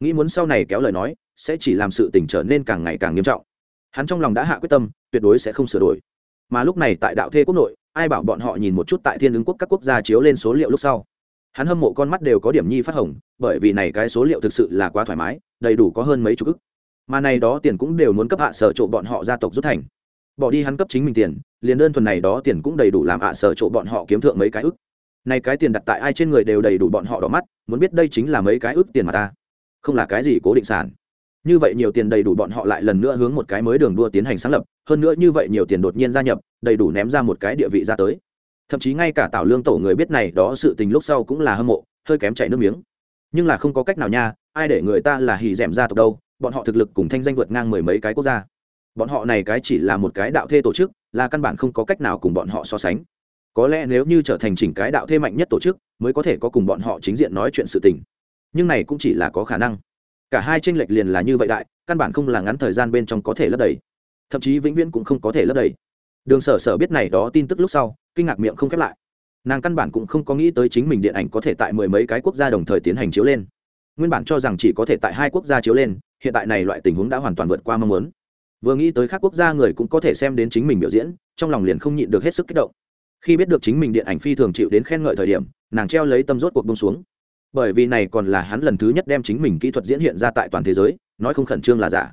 Nghĩ muốn sau này kéo lời nói, sẽ chỉ làm sự tình trở nên càng ngày càng nghiêm trọng. Hắn trong lòng đã hạ quyết tâm, tuyệt đối sẽ không sửa đổi. Mà lúc này tại đạo thê quốc nội ai bảo bọn họ nhìn một chút tại thiên ứng quốc các quốc gia chiếu lên số liệu lúc sau. Hắn hâm mộ con mắt đều có điểm nhi phát hồng, bởi vì này cái số liệu thực sự là quá thoải mái, đầy đủ có hơn mấy chục ức. Mà này đó tiền cũng đều muốn cấp hạ sở trộ bọn họ gia tộc rút thành. Bỏ đi hắn cấp chính mình tiền, liền đơn thuần này đó tiền cũng đầy đủ làm hạ sở trộ bọn họ kiếm thượng mấy cái ức. Này cái tiền đặt tại ai trên người đều đầy đủ bọn họ đỏ mắt, muốn biết đây chính là mấy cái ức tiền mà ta. Không là cái gì cố định sản như vậy nhiều tiền đầy đủ bọn họ lại lần nữa hướng một cái mới đường đua tiến hành sáng lập, hơn nữa như vậy nhiều tiền đột nhiên gia nhập, đầy đủ ném ra một cái địa vị ra tới. Thậm chí ngay cả tào lương tổ người biết này, đó sự tình lúc sau cũng là hâm mộ, hơi kém chảy nước miếng. Nhưng là không có cách nào nha, ai để người ta là hì d gia tộc đâu, bọn họ thực lực cùng thanh danh vượt ngang mười mấy cái quốc gia. Bọn họ này cái chỉ là một cái đạo thê tổ chức, là căn bản không có cách nào cùng bọn họ so sánh. Có lẽ nếu như trở thành chỉnh cái đạo thê mạnh nhất tổ chức, mới có thể có cùng bọn họ chính diện nói chuyện sự tình. Nhưng này cũng chỉ là có khả năng cả hai tranh lệch liền là như vậy đại, căn bản không là ngắn thời gian bên trong có thể lấp đầy. Thậm chí vĩnh viễn cũng không có thể lấp đầy. Đường sở sở biết này đó tin tức lúc sau, kinh ngạc miệng không khép lại. Nàng căn bản cũng không có nghĩ tới chính mình điện ảnh có thể tại mười mấy cái quốc gia đồng thời tiến hành chiếu lên. Nguyên bản cho rằng chỉ có thể tại hai quốc gia chiếu lên, hiện tại này loại tình huống đã hoàn toàn vượt qua mong muốn. Vừa nghĩ tới các quốc gia người cũng có thể xem đến chính mình biểu diễn, trong lòng liền không nhịn được hết sức kích động. Khi biết được chính mình điện ảnh phi thường chịu đến khen ngợi thời điểm, nàng treo lấy tâm rốt cuộc bông xuống bởi vì này còn là hắn lần thứ nhất đem chính mình kỹ thuật diễn hiện ra tại toàn thế giới, nói không khẩn trương là giả.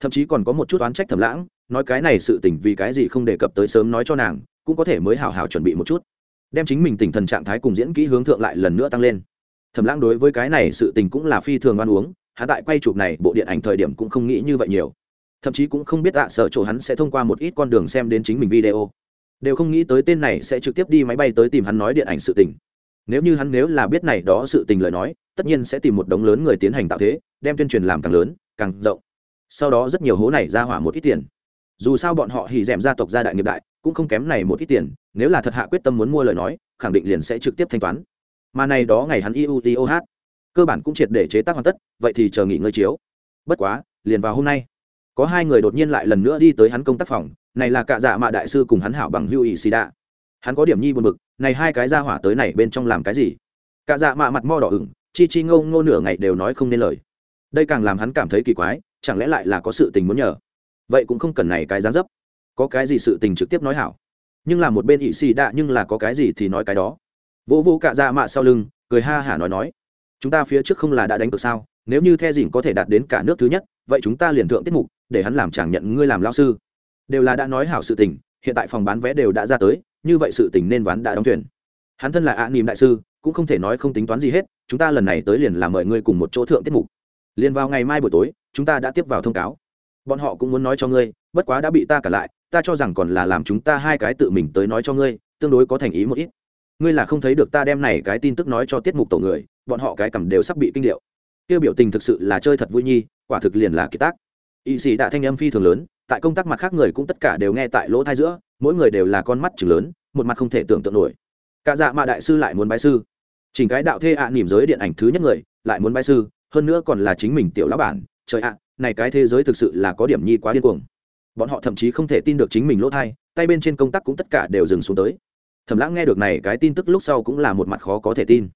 Thậm chí còn có một chút oán trách thầm lãng, nói cái này sự tình vì cái gì không đề cập tới sớm nói cho nàng, cũng có thể mới hào hào chuẩn bị một chút. Đem chính mình tỉnh thần trạng thái cùng diễn kỹ hướng thượng lại lần nữa tăng lên. Thầm lãng đối với cái này sự tình cũng là phi thường oan uống, hắn tại quay chụp này, bộ điện ảnh thời điểm cũng không nghĩ như vậy nhiều. Thậm chí cũng không biết ạ, sợ chỗ hắn sẽ thông qua một ít con đường xem đến chính mình video. Đều không nghĩ tới tên này sẽ trực tiếp đi máy bay tới tìm hắn nói điện ảnh sự tình nếu như hắn nếu là biết này đó sự tình lời nói, tất nhiên sẽ tìm một đống lớn người tiến hành tạo thế, đem tuyên truyền làm càng lớn, càng rộng. Sau đó rất nhiều hố này ra hỏa một ít tiền. Dù sao bọn họ hỉ d gia tộc gia đại nghiệp đại, cũng không kém này một ít tiền, nếu là thật hạ quyết tâm muốn mua lời nói, khẳng định liền sẽ trực tiếp thanh toán. Mà này đó ngày hắn iutoh cơ bản cũng triệt để chế tác hoàn tất, vậy thì chờ nghỉ ngơi chiếu. Bất quá, liền vào hôm nay, có hai người đột nhiên lại lần nữa đi tới hắn công tác phòng, này là cạ dạ mạ đại sư cùng hắn hảo bằng hưu ỵ xì đạ. Hắn có điểm nhi buồn bực này hai cái ra hỏa tới này bên trong làm cái gì? Cả dạ mạ mặt mo đỏ ửng, chi chi ngâu ngô nửa ngày đều nói không nên lời. Đây càng làm hắn cảm thấy kỳ quái, chẳng lẽ lại là có sự tình muốn nhờ? Vậy cũng không cần này cái dáng dấp. Có cái gì sự tình trực tiếp nói hảo? Nhưng là một bên ỵ xì đạ nhưng là có cái gì thì nói cái đó. Vô vô cạ dạ mạ sau lưng, cười ha hả nói nói. Chúng ta phía trước không là đã đánh cược sao? Nếu như the dìn có thể đạt đến cả nước thứ nhất, vậy chúng ta liền thượng tiết mục, để hắn làm chẳng nhận ngươi làm lao sư. Đều là đã nói hảo sự tình, hiện tại phòng bán vé đều đã ra tới như vậy sự tình nên ván đã đóng thuyền. Hắn thân là ạ nỉm đại sư, cũng không thể nói không tính toán gì hết, chúng ta lần này tới liền là mời ngươi cùng một chỗ thượng tiết mục. Liền vào ngày mai buổi tối, chúng ta đã tiếp vào thông cáo. Bọn họ cũng muốn nói cho ngươi, bất quá đã bị ta cả lại, ta cho rằng còn là làm chúng ta hai cái tự mình tới nói cho ngươi, tương đối có thành ý một ít. Ngươi là không thấy được ta đem này cái tin tức nói cho tiết mục tổ người, bọn họ cái cầm đều sắp bị kinh điệu. Kêu biểu tình thực sự là chơi thật vui nhi, quả thực liền là kiệt tác. Y sĩ đã thanh âm phi thường lớn, tại công tác mặt khác người cũng tất cả đều nghe tại lỗ thai giữa mỗi người đều là con mắt chừng lớn một mặt không thể tưởng tượng nổi. Cả dạ mạ đại sư lại muốn bái sư. Chỉnh cái đạo thê ạ à, nỉm giới điện ảnh thứ nhất người lại muốn bái sư hơn nữa còn là chính mình tiểu lão bản. Trời ạ này cái thế giới thực sự là có điểm nhi quá điên cuồng. Bọn họ thậm chí không thể tin được chính mình lỗ thai tay bên trên công tác cũng tất cả đều dừng xuống tới. Thẩm lãng nghe được này cái tin tức lúc sau cũng là một mặt khó có thể tin.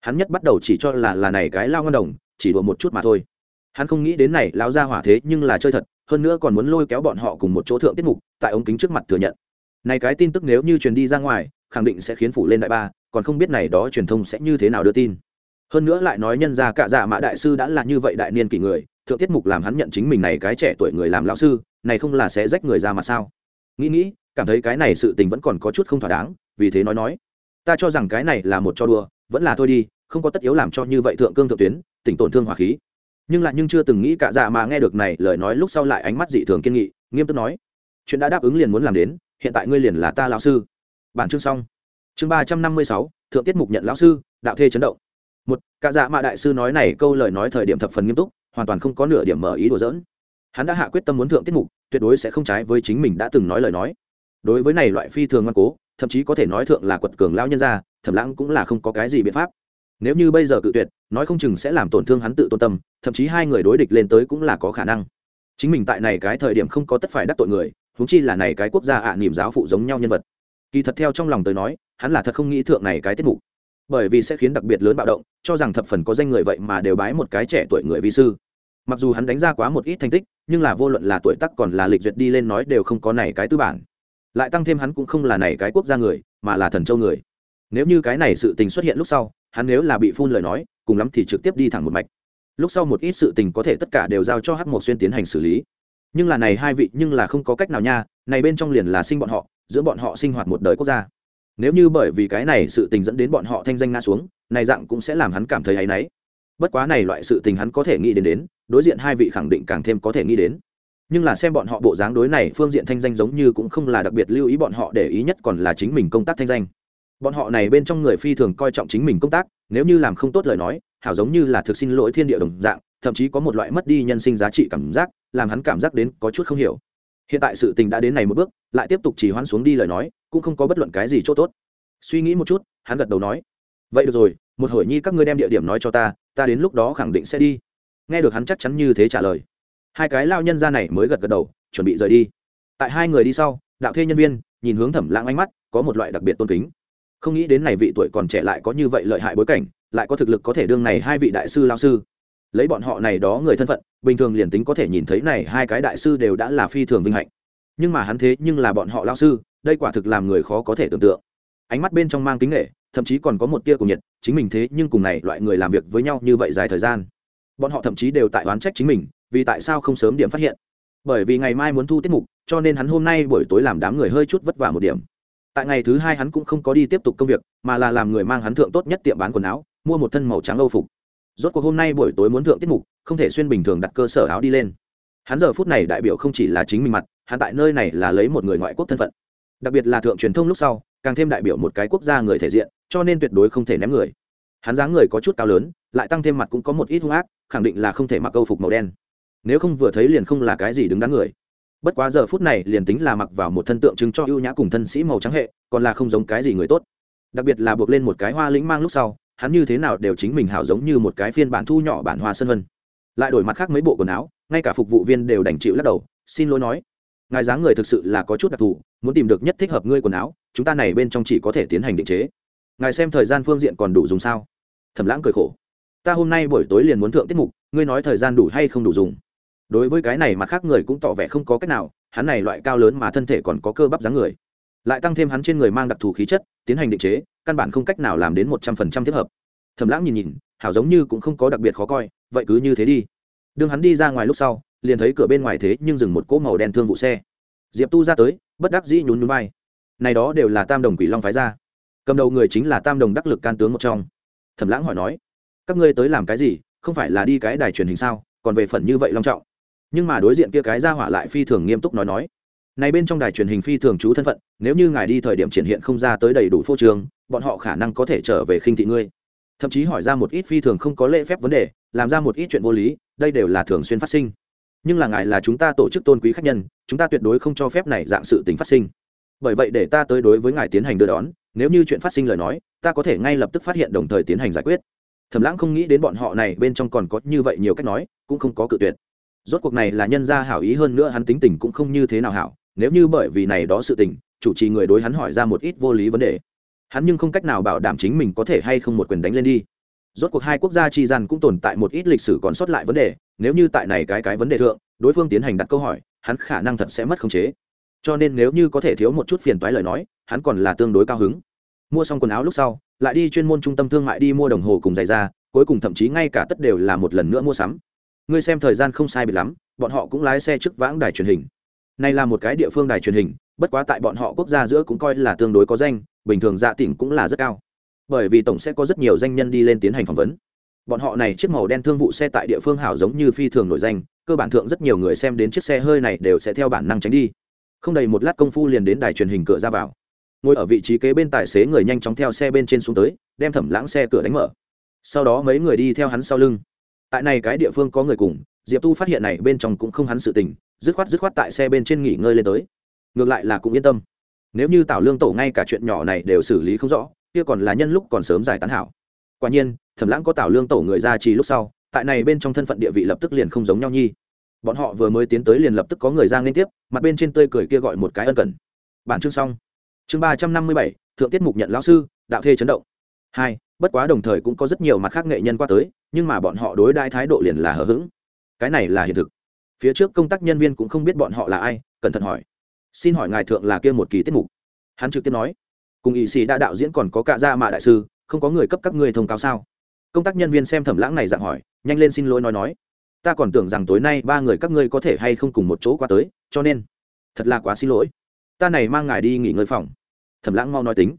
Hắn nhất bắt đầu chỉ cho là là này cái lao ngân đồng chỉ đùa một chút mà thôi. Hắn không nghĩ đến này lão ra hỏa thế nhưng là chơi thật hơn nữa còn muốn lôi kéo bọn họ cùng một chỗ thượng tiết mục tại ống kính trước mặt thừa nhận này cái tin tức nếu như truyền đi ra ngoài, khẳng định sẽ khiến phủ lên đại ba, còn không biết này đó truyền thông sẽ như thế nào đưa tin. Hơn nữa lại nói nhân ra cả dạ mã đại sư đã là như vậy đại niên kỷ người, thượng tiết mục làm hắn nhận chính mình này cái trẻ tuổi người làm lão sư, này không là sẽ rách người ra mà sao? Nghĩ nghĩ, cảm thấy cái này sự tình vẫn còn có chút không thỏa đáng, vì thế nói nói. Ta cho rằng cái này là một cho đùa, vẫn là thôi đi, không có tất yếu làm cho như vậy thượng cương thượng tuyến, tỉnh tổn thương hỏa khí. Nhưng lại nhưng chưa từng nghĩ cả dạ mà nghe được này lời nói lúc sau lại ánh mắt dị thường kiên nghị, nghiêm túc nói. Chuyện đã đáp ứng liền muốn làm đến hiện tại ngươi liền là ta lão sư. Bản chương xong. Chương ba trăm năm mươi sáu, thượng tiết mục nhận lão sư, đạo thê chấn động. Một, cả dạ mạ đại sư nói này câu lời nói thời điểm thập phần nghiêm túc, hoàn toàn không có nửa điểm mở ý đùa giỡn. Hắn đã hạ quyết tâm muốn thượng tiết mục, tuyệt đối sẽ không trái với chính mình đã từng nói lời nói. Đối với này loại phi thường ngoan cố, thậm chí có thể nói thượng là quật cường lao nhân ra thẩm lãng cũng là không có cái gì biện pháp. Nếu như bây giờ cự tuyệt, nói không chừng sẽ làm tổn thương hắn tự tôn tâm, thậm chí hai người đối địch lên tới cũng là có khả năng. Chính mình tại này cái thời điểm không có tất phải đắc tội người húng chi là này cái quốc gia ạ à, niềm giáo phụ giống nhau nhân vật. Kỳ thật theo trong lòng tới nói hắn là thật không nghĩ thượng này cái tiết mục. Bởi vì sẽ khiến đặc biệt lớn bạo động cho rằng thập phần có danh người vậy mà đều bái một cái trẻ tuổi người vi sư. Mặc dù hắn đánh ra quá một ít thành tích nhưng là vô luận là tuổi tác còn là lịch duyệt đi lên nói đều không có này cái tư bản. Lại tăng thêm hắn cũng không là này cái quốc gia người mà là thần châu người. Nếu như cái này sự tình xuất hiện lúc sau hắn nếu là bị phun lời nói cùng lắm thì trực tiếp đi thẳng một mạch. Lúc sau một ít sự tình có thể tất cả đều giao cho hắc một xuyên tiến hành xử lý nhưng là này hai vị nhưng là không có cách nào nha, này bên trong liền là sinh bọn họ, giữa bọn họ sinh hoạt một đời quốc gia. Nếu như bởi vì cái này sự tình dẫn đến bọn họ thanh danh nga xuống, này dạng cũng sẽ làm hắn cảm thấy áy náy. Bất quá này loại sự tình hắn có thể nghĩ đến đến, đối diện hai vị khẳng định càng thêm có thể nghĩ đến. Nhưng là xem bọn họ bộ dáng đối này, phương diện thanh danh giống như cũng không là đặc biệt lưu ý bọn họ để ý nhất còn là chính mình công tác thanh danh. Bọn họ này bên trong người phi thường coi trọng chính mình công tác, nếu như làm không tốt lời nói, hảo giống như là thực xin lỗi thiên địa đồng dạng thậm chí có một loại mất đi nhân sinh giá trị cảm giác, làm hắn cảm giác đến có chút không hiểu. Hiện tại sự tình đã đến này một bước, lại tiếp tục chỉ hoãn xuống đi lời nói, cũng không có bất luận cái gì chỗ tốt. Suy nghĩ một chút, hắn gật đầu nói, vậy được rồi, một hồi nhi các ngươi đem địa điểm nói cho ta ta đến lúc đó khẳng định sẽ đi. Nghe được hắn chắc chắn như thế trả lời, hai cái lao nhân ra này mới gật gật đầu, chuẩn bị rời đi. Tại hai người đi sau, đạo thê nhân viên nhìn hướng thẩm lãng ánh mắt, có một loại đặc biệt tôn kính. Không nghĩ đến này vị tuổi còn trẻ lại có như vậy lợi hại bối cảnh, lại có thực lực có thể đương này hai vị đại sư lao sư lấy bọn họ này đó người thân phận, bình thường liền tính có thể nhìn thấy này hai cái đại sư đều đã là phi thường vinh hạnh. Nhưng mà hắn thế nhưng là bọn họ lao sư, đây quả thực làm người khó có thể tưởng tượng. Ánh mắt bên trong mang kính nghệ thậm chí còn có một tia cùng nhiệt, chính mình thế nhưng cùng này loại người làm việc với nhau như vậy dài thời gian. Bọn họ thậm chí đều tại oán trách chính mình, vì tại sao không sớm điểm phát hiện. Bởi vì ngày mai muốn thu tiết mục, cho nên hắn hôm nay buổi tối làm đám người hơi chút vất vả một điểm. Tại ngày thứ hai hắn cũng không có đi tiếp tục công việc, mà là làm người mang hắn thượng tốt nhất tiệm bán quần áo, mua một thân màu trắng âu phục rốt cuộc hôm nay buổi tối muốn thượng tiết mục, không thể xuyên bình thường đặt cơ sở áo đi lên. Hắn giờ phút này đại biểu không chỉ là chính mình mặt, hắn tại nơi này là lấy một người ngoại quốc thân phận. Đặc biệt là thượng truyền thông lúc sau, càng thêm đại biểu một cái quốc gia người thể diện, cho nên tuyệt đối không thể ném người. Hắn dáng người có chút cao lớn, lại tăng thêm mặt cũng có một ít hung ác, khẳng định là không thể mặc câu phục màu đen. Nếu không vừa thấy liền không là cái gì đứng đắn người. Bất quá giờ phút này liền tính là mặc vào một thân tượng trưng cho ưu nhã cùng thân sĩ màu trắng hệ, còn là không giống cái gì người tốt. Đặc biệt là buộc lên một cái hoa lĩnh mang lúc sau hắn như thế nào đều chính mình hảo giống như một cái phiên bản thu nhỏ bản hoa sân vân. Lại đổi mặt khác mấy bộ quần áo, ngay cả phục vụ viên đều đành chịu lắc đầu, xin lỗi nói. Ngài dáng người thực sự là có chút đặc thù, muốn tìm được nhất thích hợp ngươi quần áo, chúng ta này bên trong chỉ có thể tiến hành định chế. Ngài xem thời gian phương diện còn đủ dùng sao? Thẩm lãng cười khổ. Ta hôm nay buổi tối liền muốn thượng tiết mục, ngươi nói thời gian đủ hay không đủ dùng? Đối với cái này mặt khác người cũng tỏ vẻ không có cách nào, hắn này loại cao lớn mà thân thể còn có cơ bắp dáng người. Lại tăng thêm hắn trên người mang đặc thù khí chất, tiến hành định chế căn bản không cách nào làm đến một trăm phần trăm thiết hợp. Thầm lãng nhìn nhìn, hảo giống như cũng không có đặc biệt khó coi, vậy cứ như thế đi. Đương hắn đi ra ngoài lúc sau, liền thấy cửa bên ngoài thế nhưng dừng một cỗ màu đen thương vụ xe. Diệp tu ra tới, bất đắc dĩ nhún nhún vai. Này đó đều là tam đồng quỷ long phái ra. Cầm đầu người chính là tam đồng đắc lực can tướng một trong. Thẩm lãng hỏi nói, các ngươi tới làm cái gì? Không phải là đi cái đài truyền hình sao? Còn về phần như vậy long trọng? Nhưng mà đối diện kia cái ra hỏa lại phi thường nghiêm túc nói nói, này bên trong đài truyền hình phi thường chú thân phận, nếu như ngài đi thời điểm triển hiện không ra tới đầy đủ phô trường bọn họ khả năng có thể trở về khinh thị ngươi. Thậm chí hỏi ra một ít phi thường không có lễ phép vấn đề, làm ra một ít chuyện vô lý, đây đều là thường xuyên phát sinh. Nhưng là ngài là chúng ta tổ chức tôn quý khách nhân, chúng ta tuyệt đối không cho phép này dạng sự tình phát sinh. Bởi vậy để ta tới đối với ngài tiến hành đưa đón, nếu như chuyện phát sinh lời nói, ta có thể ngay lập tức phát hiện đồng thời tiến hành giải quyết. Thẩm lãng không nghĩ đến bọn họ này bên trong còn có như vậy nhiều cách nói, cũng không có cự tuyệt. Rốt cuộc này là nhân gia hảo ý hơn nữa hắn tính tình cũng không như thế nào hảo, nếu như bởi vì này đó sự tình, chủ trì người đối hắn hỏi ra một ít vô lý vấn đề hắn nhưng không cách nào bảo đảm chính mình có thể hay không một quyền đánh lên đi. Rốt cuộc hai quốc gia chi gian cũng tồn tại một ít lịch sử còn sót lại vấn đề, nếu như tại này cái cái vấn đề thượng, đối phương tiến hành đặt câu hỏi, hắn khả năng thật sẽ mất khống chế. Cho nên nếu như có thể thiếu một chút phiền toái lời nói, hắn còn là tương đối cao hứng. Mua xong quần áo lúc sau, lại đi chuyên môn trung tâm thương mại đi mua đồng hồ cùng giày da, cuối cùng thậm chí ngay cả tất đều là một lần nữa mua sắm. Ngươi xem thời gian không sai biệt lắm, bọn họ cũng lái xe trước vãng đài truyền hình. Này là một cái địa phương đài truyền hình, bất quá tại bọn họ quốc gia giữa cũng coi là tương đối có danh bình thường dạ tỉnh cũng là rất cao. Bởi vì tổng sẽ có rất nhiều danh nhân đi lên tiến hành phỏng vấn. Bọn họ này chiếc màu đen thương vụ xe tại địa phương hảo giống như phi thường nổi danh, cơ bản thượng rất nhiều người xem đến chiếc xe hơi này đều sẽ theo bản năng tránh đi. Không đầy một lát công phu liền đến đài truyền hình cửa ra vào. Ngồi ở vị trí kế bên tài xế người nhanh chóng theo xe bên trên xuống tới, đem thẩm lãng xe cửa đánh mở. Sau đó mấy người đi theo hắn sau lưng. Tại này cái địa phương có người cùng, diệp tu phát hiện này bên trong cũng không hắn sự tình, dứt khoát dứt khoát tại xe bên trên nghỉ ngơi lên tới. Ngược lại là cũng yên tâm nếu như tảo lương tổ ngay cả chuyện nhỏ này đều xử lý không rõ, kia còn là nhân lúc còn sớm giải tán hảo. Quả nhiên, thẩm lãng có tảo lương tổ người ra trì lúc sau, tại này bên trong thân phận địa vị lập tức liền không giống nhau nhi. Bọn họ vừa mới tiến tới liền lập tức có người ra liên tiếp, mặt bên trên tươi cười kia gọi một cái ân cần. Bản chương xong. Chương ba trăm năm mươi bảy, thượng tiết mục nhận lão sư, đạo thê chấn động. Hai, bất quá đồng thời cũng có rất nhiều mặt khác nghệ nhân qua tới, nhưng mà bọn họ đối đãi thái độ liền là hờ hững. Cái này là hiện thực. Phía trước công tác nhân viên cũng không biết bọn họ là ai, cẩn thận hỏi xin hỏi ngài thượng là kia một kỳ tiết mục? Hắn trực tiếp nói, cùng ý sĩ đã đạo diễn còn có cả gia mạ đại sư, không có người cấp các ngươi thông cáo sao? Công tác nhân viên xem thẩm lãng này dạng hỏi, nhanh lên xin lỗi nói nói. Ta còn tưởng rằng tối nay ba người các ngươi có thể hay không cùng một chỗ qua tới, cho nên, thật là quá xin lỗi. Ta này mang ngài đi nghỉ ngơi phòng. Thẩm lãng mau nói tính.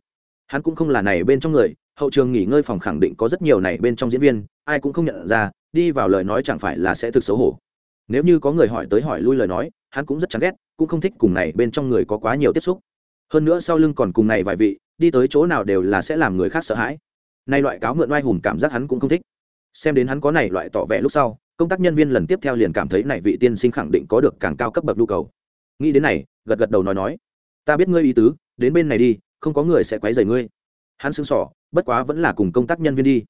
Hắn cũng không là này bên trong người, hậu trường nghỉ ngơi phòng khẳng định có rất nhiều này bên trong diễn viên, ai cũng không nhận ra, đi vào lời nói chẳng phải là sẽ thực xấu hổ. Nếu như có người hỏi tới hỏi lui lời nói, hắn cũng rất chán ghét cũng không thích cùng này bên trong người có quá nhiều tiếp xúc. Hơn nữa sau lưng còn cùng này vài vị, đi tới chỗ nào đều là sẽ làm người khác sợ hãi. Nay loại cáo mượn oai hùng cảm giác hắn cũng không thích. Xem đến hắn có này loại tỏ vẻ lúc sau, công tác nhân viên lần tiếp theo liền cảm thấy này vị tiên sinh khẳng định có được càng cao cấp bậc nhu cầu. Nghĩ đến này, gật gật đầu nói nói, ta biết ngươi ý tứ, đến bên này đi, không có người sẽ quấy rầy ngươi. Hắn sững sỏ bất quá vẫn là cùng công tác nhân viên đi.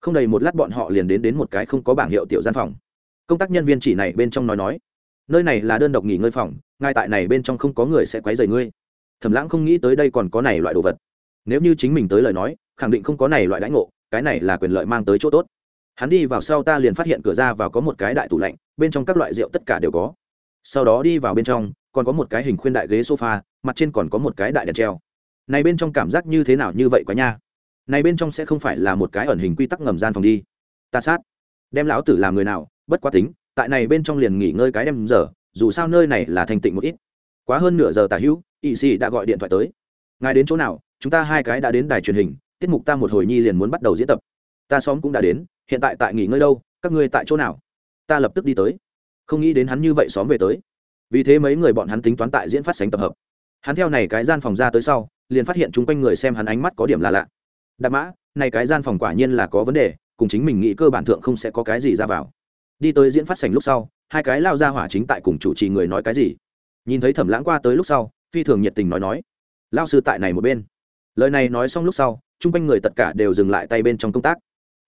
Không đầy một lát bọn họ liền đến đến một cái không có bảng hiệu tiểu gian phòng. Công tác nhân viên chỉ này bên trong nói nói nơi này là đơn độc nghỉ ngơi phòng, ngay tại này bên trong không có người sẽ quấy rầy ngươi. Thẩm lãng không nghĩ tới đây còn có này loại đồ vật. Nếu như chính mình tới lời nói, khẳng định không có này loại đãi ngộ, cái này là quyền lợi mang tới chỗ tốt. Hắn đi vào sau ta liền phát hiện cửa ra vào có một cái đại tủ lạnh, bên trong các loại rượu tất cả đều có. Sau đó đi vào bên trong, còn có một cái hình khuyên đại ghế sofa, mặt trên còn có một cái đại đèn treo. Này bên trong cảm giác như thế nào như vậy quá nha. Này bên trong sẽ không phải là một cái ẩn hình quy tắc ngầm gian phòng đi. Ta sát. Đem lão tử làm người nào, bất quá tính tại này bên trong liền nghỉ ngơi cái đem giờ, dù sao nơi này là thành tịnh một ít. Quá hơn nửa giờ tả hữu ỵ sĩ đã gọi điện thoại tới. Ngài đến chỗ nào? Chúng ta hai cái đã đến đài truyền hình, tiết mục ta một hồi nhi liền muốn bắt đầu diễn tập. Ta xóm cũng đã đến, hiện tại tại nghỉ ngơi đâu, các ngươi tại chỗ nào? Ta lập tức đi tới. Không nghĩ đến hắn như vậy xóm về tới. Vì thế mấy người bọn hắn tính toán tại diễn phát sánh tập hợp. Hắn theo này cái gian phòng ra tới sau, liền phát hiện chung quanh người xem hắn ánh mắt có điểm là lạ. Đạp mã, này cái gian phòng quả nhiên là có vấn đề, cùng chính mình nghĩ cơ bản thượng không sẽ có cái gì ra vào đi tới diễn phát sảnh lúc sau, hai cái lao ra hỏa chính tại cùng chủ trì người nói cái gì? Nhìn thấy thẩm lãng qua tới lúc sau, phi thường nhiệt tình nói nói lao sư tại này một bên. Lời này nói xong lúc sau, chung quanh người tất cả đều dừng lại tay bên trong công tác.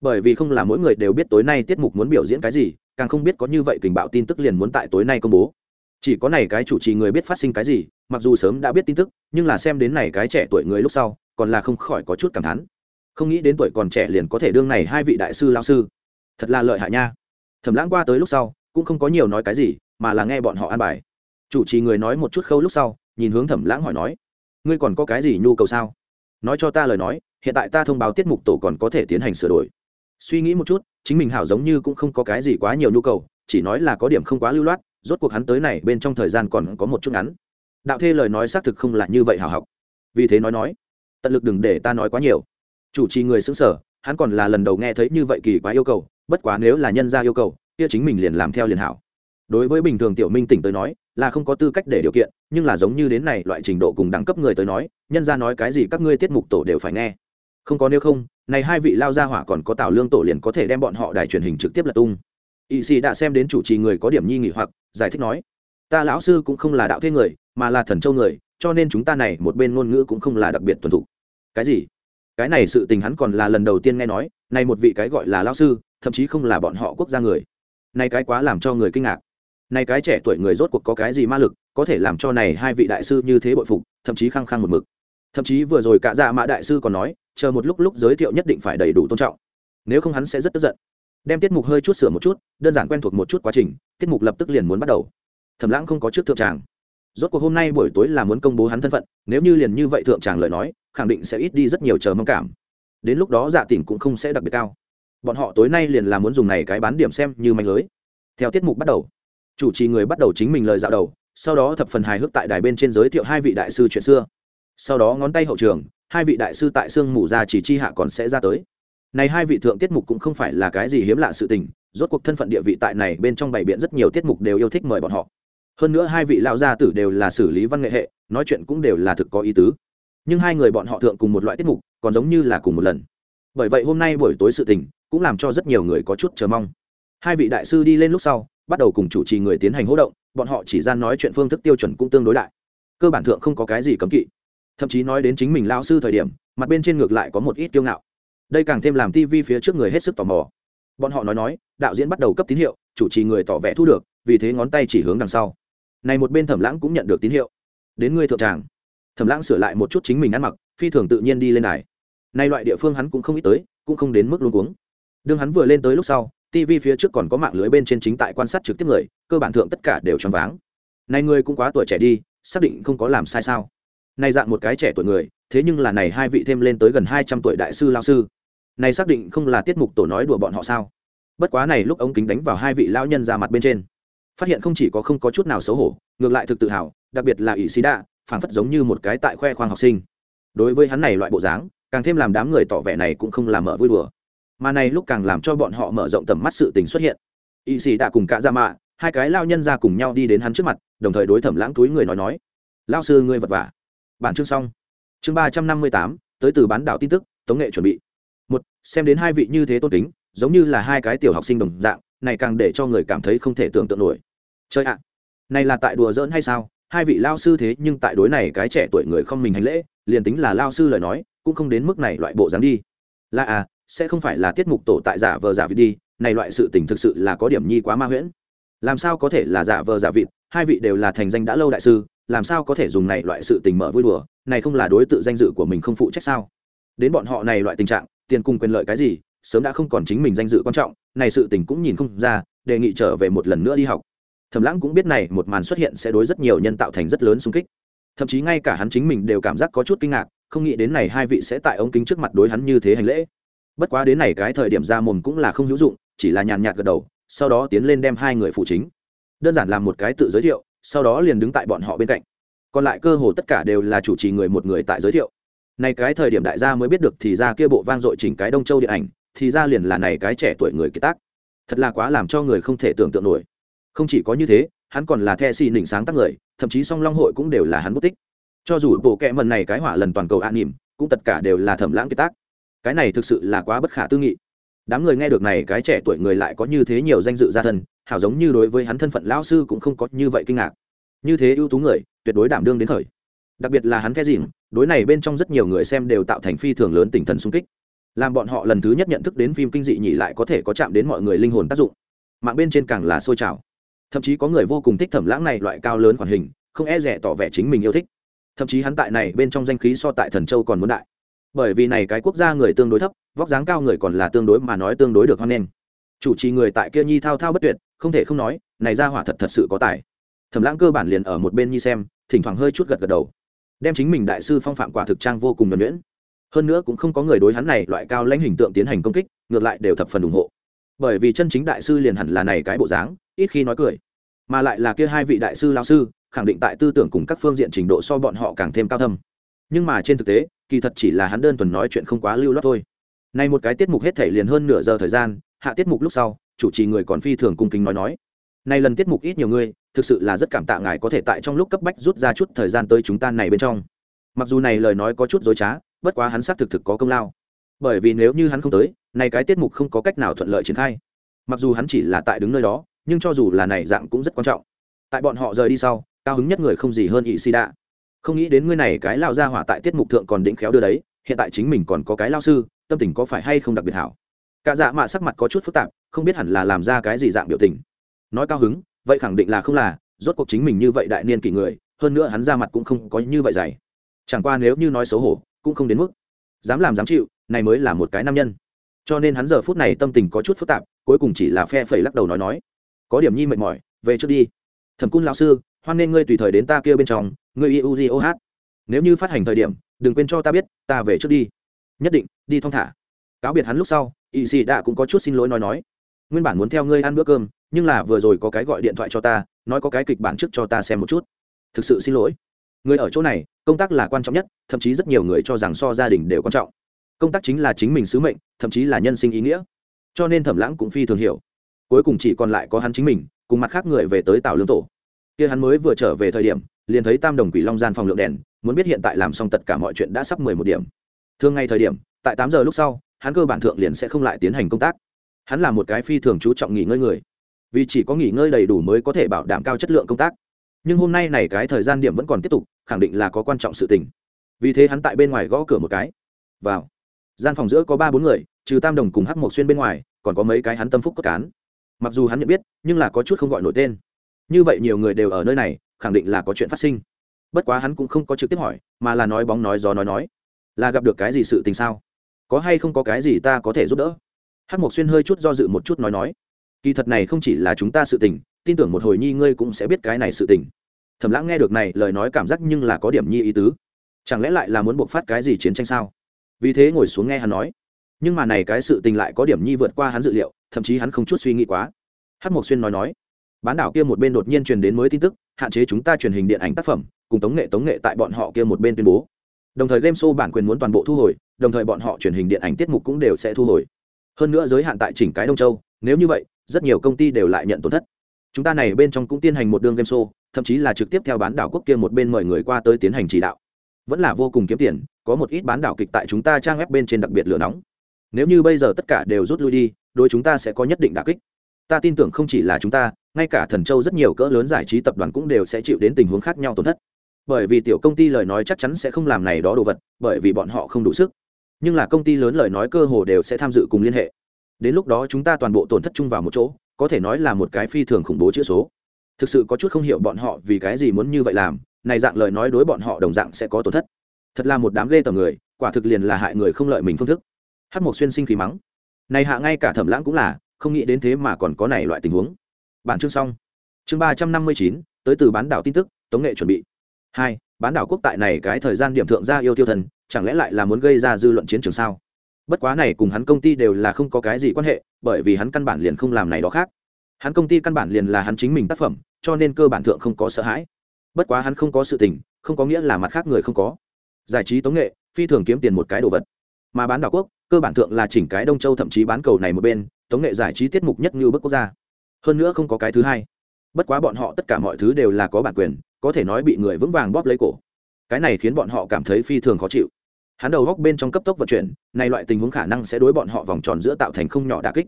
Bởi vì không là mỗi người đều biết tối nay tiết mục muốn biểu diễn cái gì, càng không biết có như vậy tình bạo tin tức liền muốn tại tối nay công bố. Chỉ có này cái chủ trì người biết phát sinh cái gì, mặc dù sớm đã biết tin tức, nhưng là xem đến này cái trẻ tuổi người lúc sau, còn là không khỏi có chút cảm thán. Không nghĩ đến tuổi còn trẻ liền có thể đương này hai vị đại sư lao sư. Thật là lợi hại nha thẩm lãng qua tới lúc sau, cũng không có nhiều nói cái gì, mà là nghe bọn họ an bài. Chủ trì người nói một chút khâu lúc sau, nhìn hướng thẩm lãng hỏi nói, ngươi còn có cái gì nhu cầu sao? Nói cho ta lời nói, hiện tại ta thông báo tiết mục tổ còn có thể tiến hành sửa đổi. Suy nghĩ một chút, chính mình hảo giống như cũng không có cái gì quá nhiều nhu cầu, chỉ nói là có điểm không quá lưu loát, rốt cuộc hắn tới này bên trong thời gian còn có một chút ngắn. Đạo thê lời nói xác thực không là như vậy hảo học. Vì thế nói nói, tận lực đừng để ta nói quá nhiều. Chủ trì người xứng sở hắn còn là lần đầu nghe thấy như vậy kỳ quá yêu cầu bất quá nếu là nhân ra yêu cầu, kia chính mình liền làm theo liền hảo. Đối với bình thường tiểu minh tỉnh tới nói, là không có tư cách để điều kiện, nhưng là giống như đến này loại trình độ cùng đẳng cấp người tới nói, nhân ra nói cái gì các ngươi tiết mục tổ đều phải nghe. Không có nếu không, này hai vị lao ra hỏa còn có tào lương tổ liền có thể đem bọn họ đài truyền hình trực tiếp là tung. Y sĩ đã xem đến chủ trì người có điểm nhi nghỉ hoặc, giải thích nói, ta lão sư cũng không là đạo thế người, mà là thần châu người, cho nên chúng ta này một bên ngôn ngữ cũng không là đặc biệt tuần thủ. cái gì? Cái này sự tình hắn còn là lần đầu tiên nghe nói, này một vị cái gọi là lão sư thậm chí không là bọn họ quốc gia người. Nay cái quá làm cho người kinh ngạc. Nay cái trẻ tuổi người rốt cuộc có cái gì ma lực, có thể làm cho này hai vị đại sư như thế bội phục, thậm chí khăng khăng một mực. Thậm chí vừa rồi cả dạ mã đại sư còn nói, chờ một lúc lúc giới thiệu nhất định phải đầy đủ tôn trọng. Nếu không hắn sẽ rất tức giận. Đem tiết mục hơi chút sửa một chút, đơn giản quen thuộc một chút quá trình, tiết mục lập tức liền muốn bắt đầu. Thẩm lãng không có trước thượng tràng. Rốt cuộc hôm nay buổi tối là muốn công bố hắn thân phận, nếu như liền như vậy thượng tràng lời nói, khẳng định sẽ ít đi rất nhiều chờ mong cảm. Đến lúc đó dạ tỉnh cũng không sẽ đặc biệt cao bọn họ tối nay liền là muốn dùng này cái bán điểm xem như manh lưới. Theo tiết mục bắt đầu, chủ trì người bắt đầu chính mình lời dạo đầu, sau đó thập phần hài hước tại đài bên trên giới thiệu hai vị đại sư chuyện xưa. Sau đó ngón tay hậu trường, hai vị đại sư tại sương mù ra chỉ chi hạ còn sẽ ra tới. Này hai vị thượng tiết mục cũng không phải là cái gì hiếm lạ sự tình, rốt cuộc thân phận địa vị tại này bên trong bảy biện rất nhiều tiết mục đều yêu thích mời bọn họ. Hơn nữa hai vị lão gia tử đều là xử lý văn nghệ hệ, nói chuyện cũng đều là thực có ý tứ. Nhưng hai người bọn họ thượng cùng một loại tiết mục, còn giống như là cùng một lần. Bởi vậy hôm nay buổi tối sự tình cũng làm cho rất nhiều người có chút chờ mong. Hai vị đại sư đi lên lúc sau, bắt đầu cùng chủ trì người tiến hành hỗ động, bọn họ chỉ gian nói chuyện phương thức tiêu chuẩn cũng tương đối đại. Cơ bản thượng không có cái gì cấm kỵ. Thậm chí nói đến chính mình lao sư thời điểm, mặt bên trên ngược lại có một ít kiêu ngạo. Đây càng thêm làm tv phía trước người hết sức tò mò. Bọn họ nói nói, đạo diễn bắt đầu cấp tín hiệu, chủ trì người tỏ vẻ thu được, vì thế ngón tay chỉ hướng đằng sau. Này một bên thẩm lãng cũng nhận được tín hiệu. Đến ngươi thượng tràng. Thẩm lãng sửa lại một chút chính mình ăn mặc, phi thường tự nhiên đi lên đài. Nay loại địa phương hắn cũng không ít tới, cũng không đến mức luôn cuống đương hắn vừa lên tới lúc sau tv phía trước còn có mạng lưới bên trên chính tại quan sát trực tiếp người, cơ bản thượng tất cả đều choáng váng. Này người cũng quá tuổi trẻ đi, xác định không có làm sai sao? Này dạng một cái trẻ tuổi người, thế nhưng là này hai vị thêm lên tới gần hai trăm tuổi đại sư lao sư. Này xác định không là tiết mục tổ nói đùa bọn họ sao? Bất quá này lúc ống kính đánh vào hai vị lão nhân ra mặt bên trên, phát hiện không chỉ có không có chút nào xấu hổ, ngược lại thực tự hào, đặc biệt là ỷ xí đạ, phảng phất giống như một cái tại khoe khoang học sinh. Đối với hắn này loại bộ dáng, càng thêm làm đám người tỏ vẻ này cũng không làm mở vui đùa mà này lúc càng làm cho bọn họ mở rộng tầm mắt sự tình xuất hiện. Y sĩ đã cùng cả ra dạ mạ, hai cái lao nhân ra cùng nhau đi đến hắn trước mặt, đồng thời đối thẩm lãng túi người nói nói lao sư ngươi vật vả. Bản chương xong. Chương ba trăm năm mươi tám, tới từ bán đảo tin tức, tống nghệ chuẩn bị. Một, xem đến hai vị như thế tôn kính, giống như là hai cái tiểu học sinh đồng dạng, này càng để cho người cảm thấy không thể tưởng tượng nổi. Chơi ạ, này là tại đùa giỡn hay sao? Hai vị lao sư thế nhưng tại đối này cái trẻ tuổi người không mình hành lễ, liền tính là lao sư lời nói, cũng không đến mức này loại bộ dáng đi. Là à sẽ không phải là tiết mục tổ tại giả vờ giả vịt đi, này loại sự tình thực sự là có điểm nhi quá ma huyễn. Làm sao có thể là giả vờ giả vịt, hai vị đều là thành danh đã lâu đại sư, làm sao có thể dùng này loại sự tình mở vui đùa, này không là đối tự danh dự của mình không phụ trách sao? Đến bọn họ này loại tình trạng, tiền cùng quyền lợi cái gì, sớm đã không còn chính mình danh dự quan trọng, này sự tình cũng nhìn không ra, đề nghị trở về một lần nữa đi học. Thẩm lãng cũng biết này một màn xuất hiện sẽ đối rất nhiều nhân tạo thành rất lớn xung kích. Thậm chí ngay cả hắn chính mình đều cảm giác có chút kinh ngạc, không nghĩ đến này hai vị sẽ tại ống kính trước mặt đối hắn như thế hành lễ bất quá đến này cái thời điểm ra mồm cũng là không hữu dụng, chỉ là nhàn nhạt gật đầu, sau đó tiến lên đem hai người phụ chính. Đơn giản làm một cái tự giới thiệu, sau đó liền đứng tại bọn họ bên cạnh. Còn lại cơ hồ tất cả đều là chủ trì người một người tại giới thiệu. Này cái thời điểm đại gia mới biết được thì ra kia bộ vang dội chỉnh cái đông châu điện ảnh, thì ra liền là này cái trẻ tuổi người kiệt tác. Thật là quá làm cho người không thể tưởng tượng nổi. Không chỉ có như thế, hắn còn là the xì nỉnh sáng tác người, thậm chí song long hội cũng đều là hắn bút tích. Cho dù bộ kệ mần này cái hỏa lần toàn cầu an nỉm, cũng tất cả đều là thẩm lãng kiệt tác cái này thực sự là quá bất khả tư nghị. Đám người nghe được này, cái trẻ tuổi người lại có như thế nhiều danh dự gia thân, hảo giống như đối với hắn thân phận lão sư cũng không có như vậy kinh ngạc. Như thế ưu tú người, tuyệt đối đảm đương đến thời. Đặc biệt là hắn phe dìm đối này bên trong rất nhiều người xem đều tạo thành phi thường lớn tinh thần sung kích. Làm bọn họ lần thứ nhất nhận thức đến phim kinh dị nhỉ lại có thể có chạm đến mọi người linh hồn tác dụng. Mạng bên trên càng là sôi trào. Thậm chí có người vô cùng thích thẩm lãng này loại cao lớn khoản hình, không e rẻ tỏ vẻ chính mình yêu thích. Thậm chí hắn tại này bên trong danh khí so tại thần châu còn muốn đại bởi vì này cái quốc gia người tương đối thấp, vóc dáng cao người còn là tương đối mà nói tương đối được hoan nghênh. Chủ trì người tại kia nhi thao thao bất tuyệt, không thể không nói, này ra hỏa thật thật sự có tài. Thẩm lãng cơ bản liền ở một bên nhi xem, thỉnh thoảng hơi chút gật gật đầu. Đem chính mình đại sư phong phạm quả thực trang vô cùng nhuẩn nhuyễn. Hơn nữa cũng không có người đối hắn này loại cao lãnh hình tượng tiến hành công kích, ngược lại đều thập phần ủng hộ. Bởi vì chân chính đại sư liền hẳn là này cái bộ dáng, ít khi nói cười. Mà lại là kia hai vị đại sư lao sư, khẳng định tại tư tưởng cùng các phương diện trình độ so bọn họ càng thêm cao thâm nhưng mà trên thực tế, kỳ thật chỉ là hắn đơn thuần nói chuyện không quá lưu loát thôi. Nay một cái tiết mục hết thể liền hơn nửa giờ thời gian, hạ tiết mục lúc sau, chủ trì người còn phi thường cung kính nói nói. Nay lần tiết mục ít nhiều người thực sự là rất cảm tạ ngài có thể tại trong lúc cấp bách rút ra chút thời gian tới chúng ta này bên trong. Mặc dù này lời nói có chút dối trá, bất quá hắn xác thực thực có công lao. Bởi vì nếu như hắn không tới, nay cái tiết mục không có cách nào thuận lợi triển khai. Mặc dù hắn chỉ là tại đứng nơi đó, nhưng cho dù là này dạng cũng rất quan trọng. Tại bọn họ rời đi sau, cao hứng nhất người không gì hơn ỵ si đạ không nghĩ đến ngươi này cái lao ra hỏa tại tiết mục thượng còn đĩnh khéo đưa đấy, hiện tại chính mình còn có cái lao sư, tâm tình có phải hay không đặc biệt hảo? Cả dạ mạ sắc mặt có chút phức tạp, không biết hẳn là làm ra cái gì dạng biểu tình. Nói cao hứng, vậy khẳng định là không là, rốt cuộc chính mình như vậy đại niên kỷ người, hơn nữa hắn ra mặt cũng không có như vậy dày. Chẳng qua nếu như nói xấu hổ, cũng không đến mức dám làm dám chịu, này mới là một cái nam nhân. Cho nên hắn giờ phút này tâm tình có chút phức tạp, cuối cùng chỉ là phe phẩy lắc đầu nói nói. Có điểm nhi mệt mỏi, về trước đi. Thẩm cung lão sư, hoan nên ngươi tùy thời đến ta kia bên trong Người yêu nếu như phát hành thời điểm, đừng quên cho ta biết, ta về trước đi. Nhất định, đi thong thả. Cáo biệt hắn lúc sau y sĩ đã cũng có chút xin lỗi nói nói. Nguyên bản muốn theo ngươi ăn bữa cơm, nhưng là vừa rồi có cái gọi điện thoại cho ta, nói có cái kịch bản trước cho ta xem một chút. Thực sự xin lỗi. Người ở chỗ này, công tác là quan trọng nhất, thậm chí rất nhiều người cho rằng so gia đình đều quan trọng. Công tác chính là chính mình sứ mệnh, thậm chí là nhân sinh ý nghĩa. Cho nên thẩm lãng cũng phi thường hiểu. Cuối cùng chỉ còn lại có hắn chính mình, cùng mặt khác người về tới tàu lương tổ kia hắn mới vừa trở về thời điểm, liền thấy tam đồng quỷ long gian phòng lượng đèn, muốn biết hiện tại làm xong tất cả mọi chuyện đã sắp mười một điểm. Thường ngay thời điểm, tại tám giờ lúc sau, hắn cơ bản thượng liền sẽ không lại tiến hành công tác. Hắn là một cái phi thường chú trọng nghỉ ngơi người. Vì chỉ có nghỉ ngơi đầy đủ mới có thể bảo đảm cao chất lượng công tác. Nhưng hôm nay này cái thời gian điểm vẫn còn tiếp tục, khẳng định là có quan trọng sự tình. Vì thế hắn tại bên ngoài gõ cửa một cái. Vào. Gian phòng giữa có ba bốn người, trừ tam đồng cùng hắc mộc xuyên bên ngoài, còn có mấy cái hắn tâm phúc cốt cán. Mặc dù hắn nhận biết, nhưng là có chút không gọi nổi tên như vậy nhiều người đều ở nơi này, khẳng định là có chuyện phát sinh. Bất quá hắn cũng không có trực tiếp hỏi, mà là nói bóng nói gió nói nói. Là gặp được cái gì sự tình sao? Có hay không có cái gì ta có thể giúp đỡ? Hắc mộc xuyên hơi chút do dự một chút nói nói. Kỳ thật này không chỉ là chúng ta sự tình, tin tưởng một hồi nhi ngươi cũng sẽ biết cái này sự tình. Thẩm lãng nghe được này, lời nói cảm giác nhưng là có điểm nhi ý tứ. Chẳng lẽ lại là muốn buộc phát cái gì chiến tranh sao? Vì thế ngồi xuống nghe hắn nói. Nhưng mà này cái sự tình lại có điểm nhi vượt qua hắn dự liệu, thậm chí hắn không chút suy nghĩ quá. Hát mộc xuyên nói nói bán đảo kia một bên đột nhiên truyền đến mới tin tức, hạn chế chúng ta truyền hình điện ảnh tác phẩm, cùng tống nghệ tống nghệ tại bọn họ kia một bên tuyên bố. Đồng thời game show bản quyền muốn toàn bộ thu hồi, đồng thời bọn họ truyền hình điện ảnh tiết mục cũng đều sẽ thu hồi. Hơn nữa giới hạn tại chỉnh cái đông châu, nếu như vậy, rất nhiều công ty đều lại nhận tổn thất. Chúng ta này bên trong cũng tiến hành một đường game show, thậm chí là trực tiếp theo bán đảo quốc kia một bên mời người qua tới tiến hành chỉ đạo. Vẫn là vô cùng kiếm tiền, có một ít bán đảo kịch tại chúng ta trang web bên trên đặc biệt lửa nóng. Nếu như bây giờ tất cả đều rút lui đi đôi chúng ta sẽ có nhất định đà kích ta tin tưởng không chỉ là chúng ta, ngay cả thần châu rất nhiều cỡ lớn giải trí tập đoàn cũng đều sẽ chịu đến tình huống khác nhau tổn thất. Bởi vì tiểu công ty lời nói chắc chắn sẽ không làm này đó đồ vật, bởi vì bọn họ không đủ sức. Nhưng là công ty lớn lời nói cơ hồ đều sẽ tham dự cùng liên hệ. Đến lúc đó chúng ta toàn bộ tổn thất chung vào một chỗ, có thể nói là một cái phi thường khủng bố chữ số. Thực sự có chút không hiểu bọn họ vì cái gì muốn như vậy làm, này dạng lời nói đối bọn họ đồng dạng sẽ có tổn thất. Thật là một đám ghê tầm người, quả thực liền là hại người không lợi mình phương thức. Hát một xuyên sinh khí mắng. Này hạ ngay cả thẩm lãng cũng là không nghĩ đến thế mà còn có này loại tình huống. Bản chương xong. Chương ba trăm năm mươi chín, tới từ bán đảo tin tức, tống nghệ chuẩn bị. Hai, bán đảo quốc tại này cái thời gian điểm thượng gia yêu tiêu thần, chẳng lẽ lại là muốn gây ra dư luận chiến trường sao? Bất quá này cùng hắn công ty đều là không có cái gì quan hệ, bởi vì hắn căn bản liền không làm này đó khác. Hắn công ty căn bản liền là hắn chính mình tác phẩm, cho nên cơ bản thượng không có sợ hãi. Bất quá hắn không có sự tình, không có nghĩa là mặt khác người không có. Giải trí tống nghệ, phi thường kiếm tiền một cái đồ vật. Mà bán đảo quốc, cơ bản thượng là chỉnh cái đông châu thậm chí bán cầu này một bên tống nghệ giải trí tiết mục nhất như bức quốc gia. Hơn nữa không có cái thứ hai. Bất quá bọn họ tất cả mọi thứ đều là có bản quyền, có thể nói bị người vững vàng bóp lấy cổ. Cái này khiến bọn họ cảm thấy phi thường khó chịu. Hắn đầu góc bên trong cấp tốc vận chuyển, này loại tình huống khả năng sẽ đối bọn họ vòng tròn giữa tạo thành không nhỏ đà kích.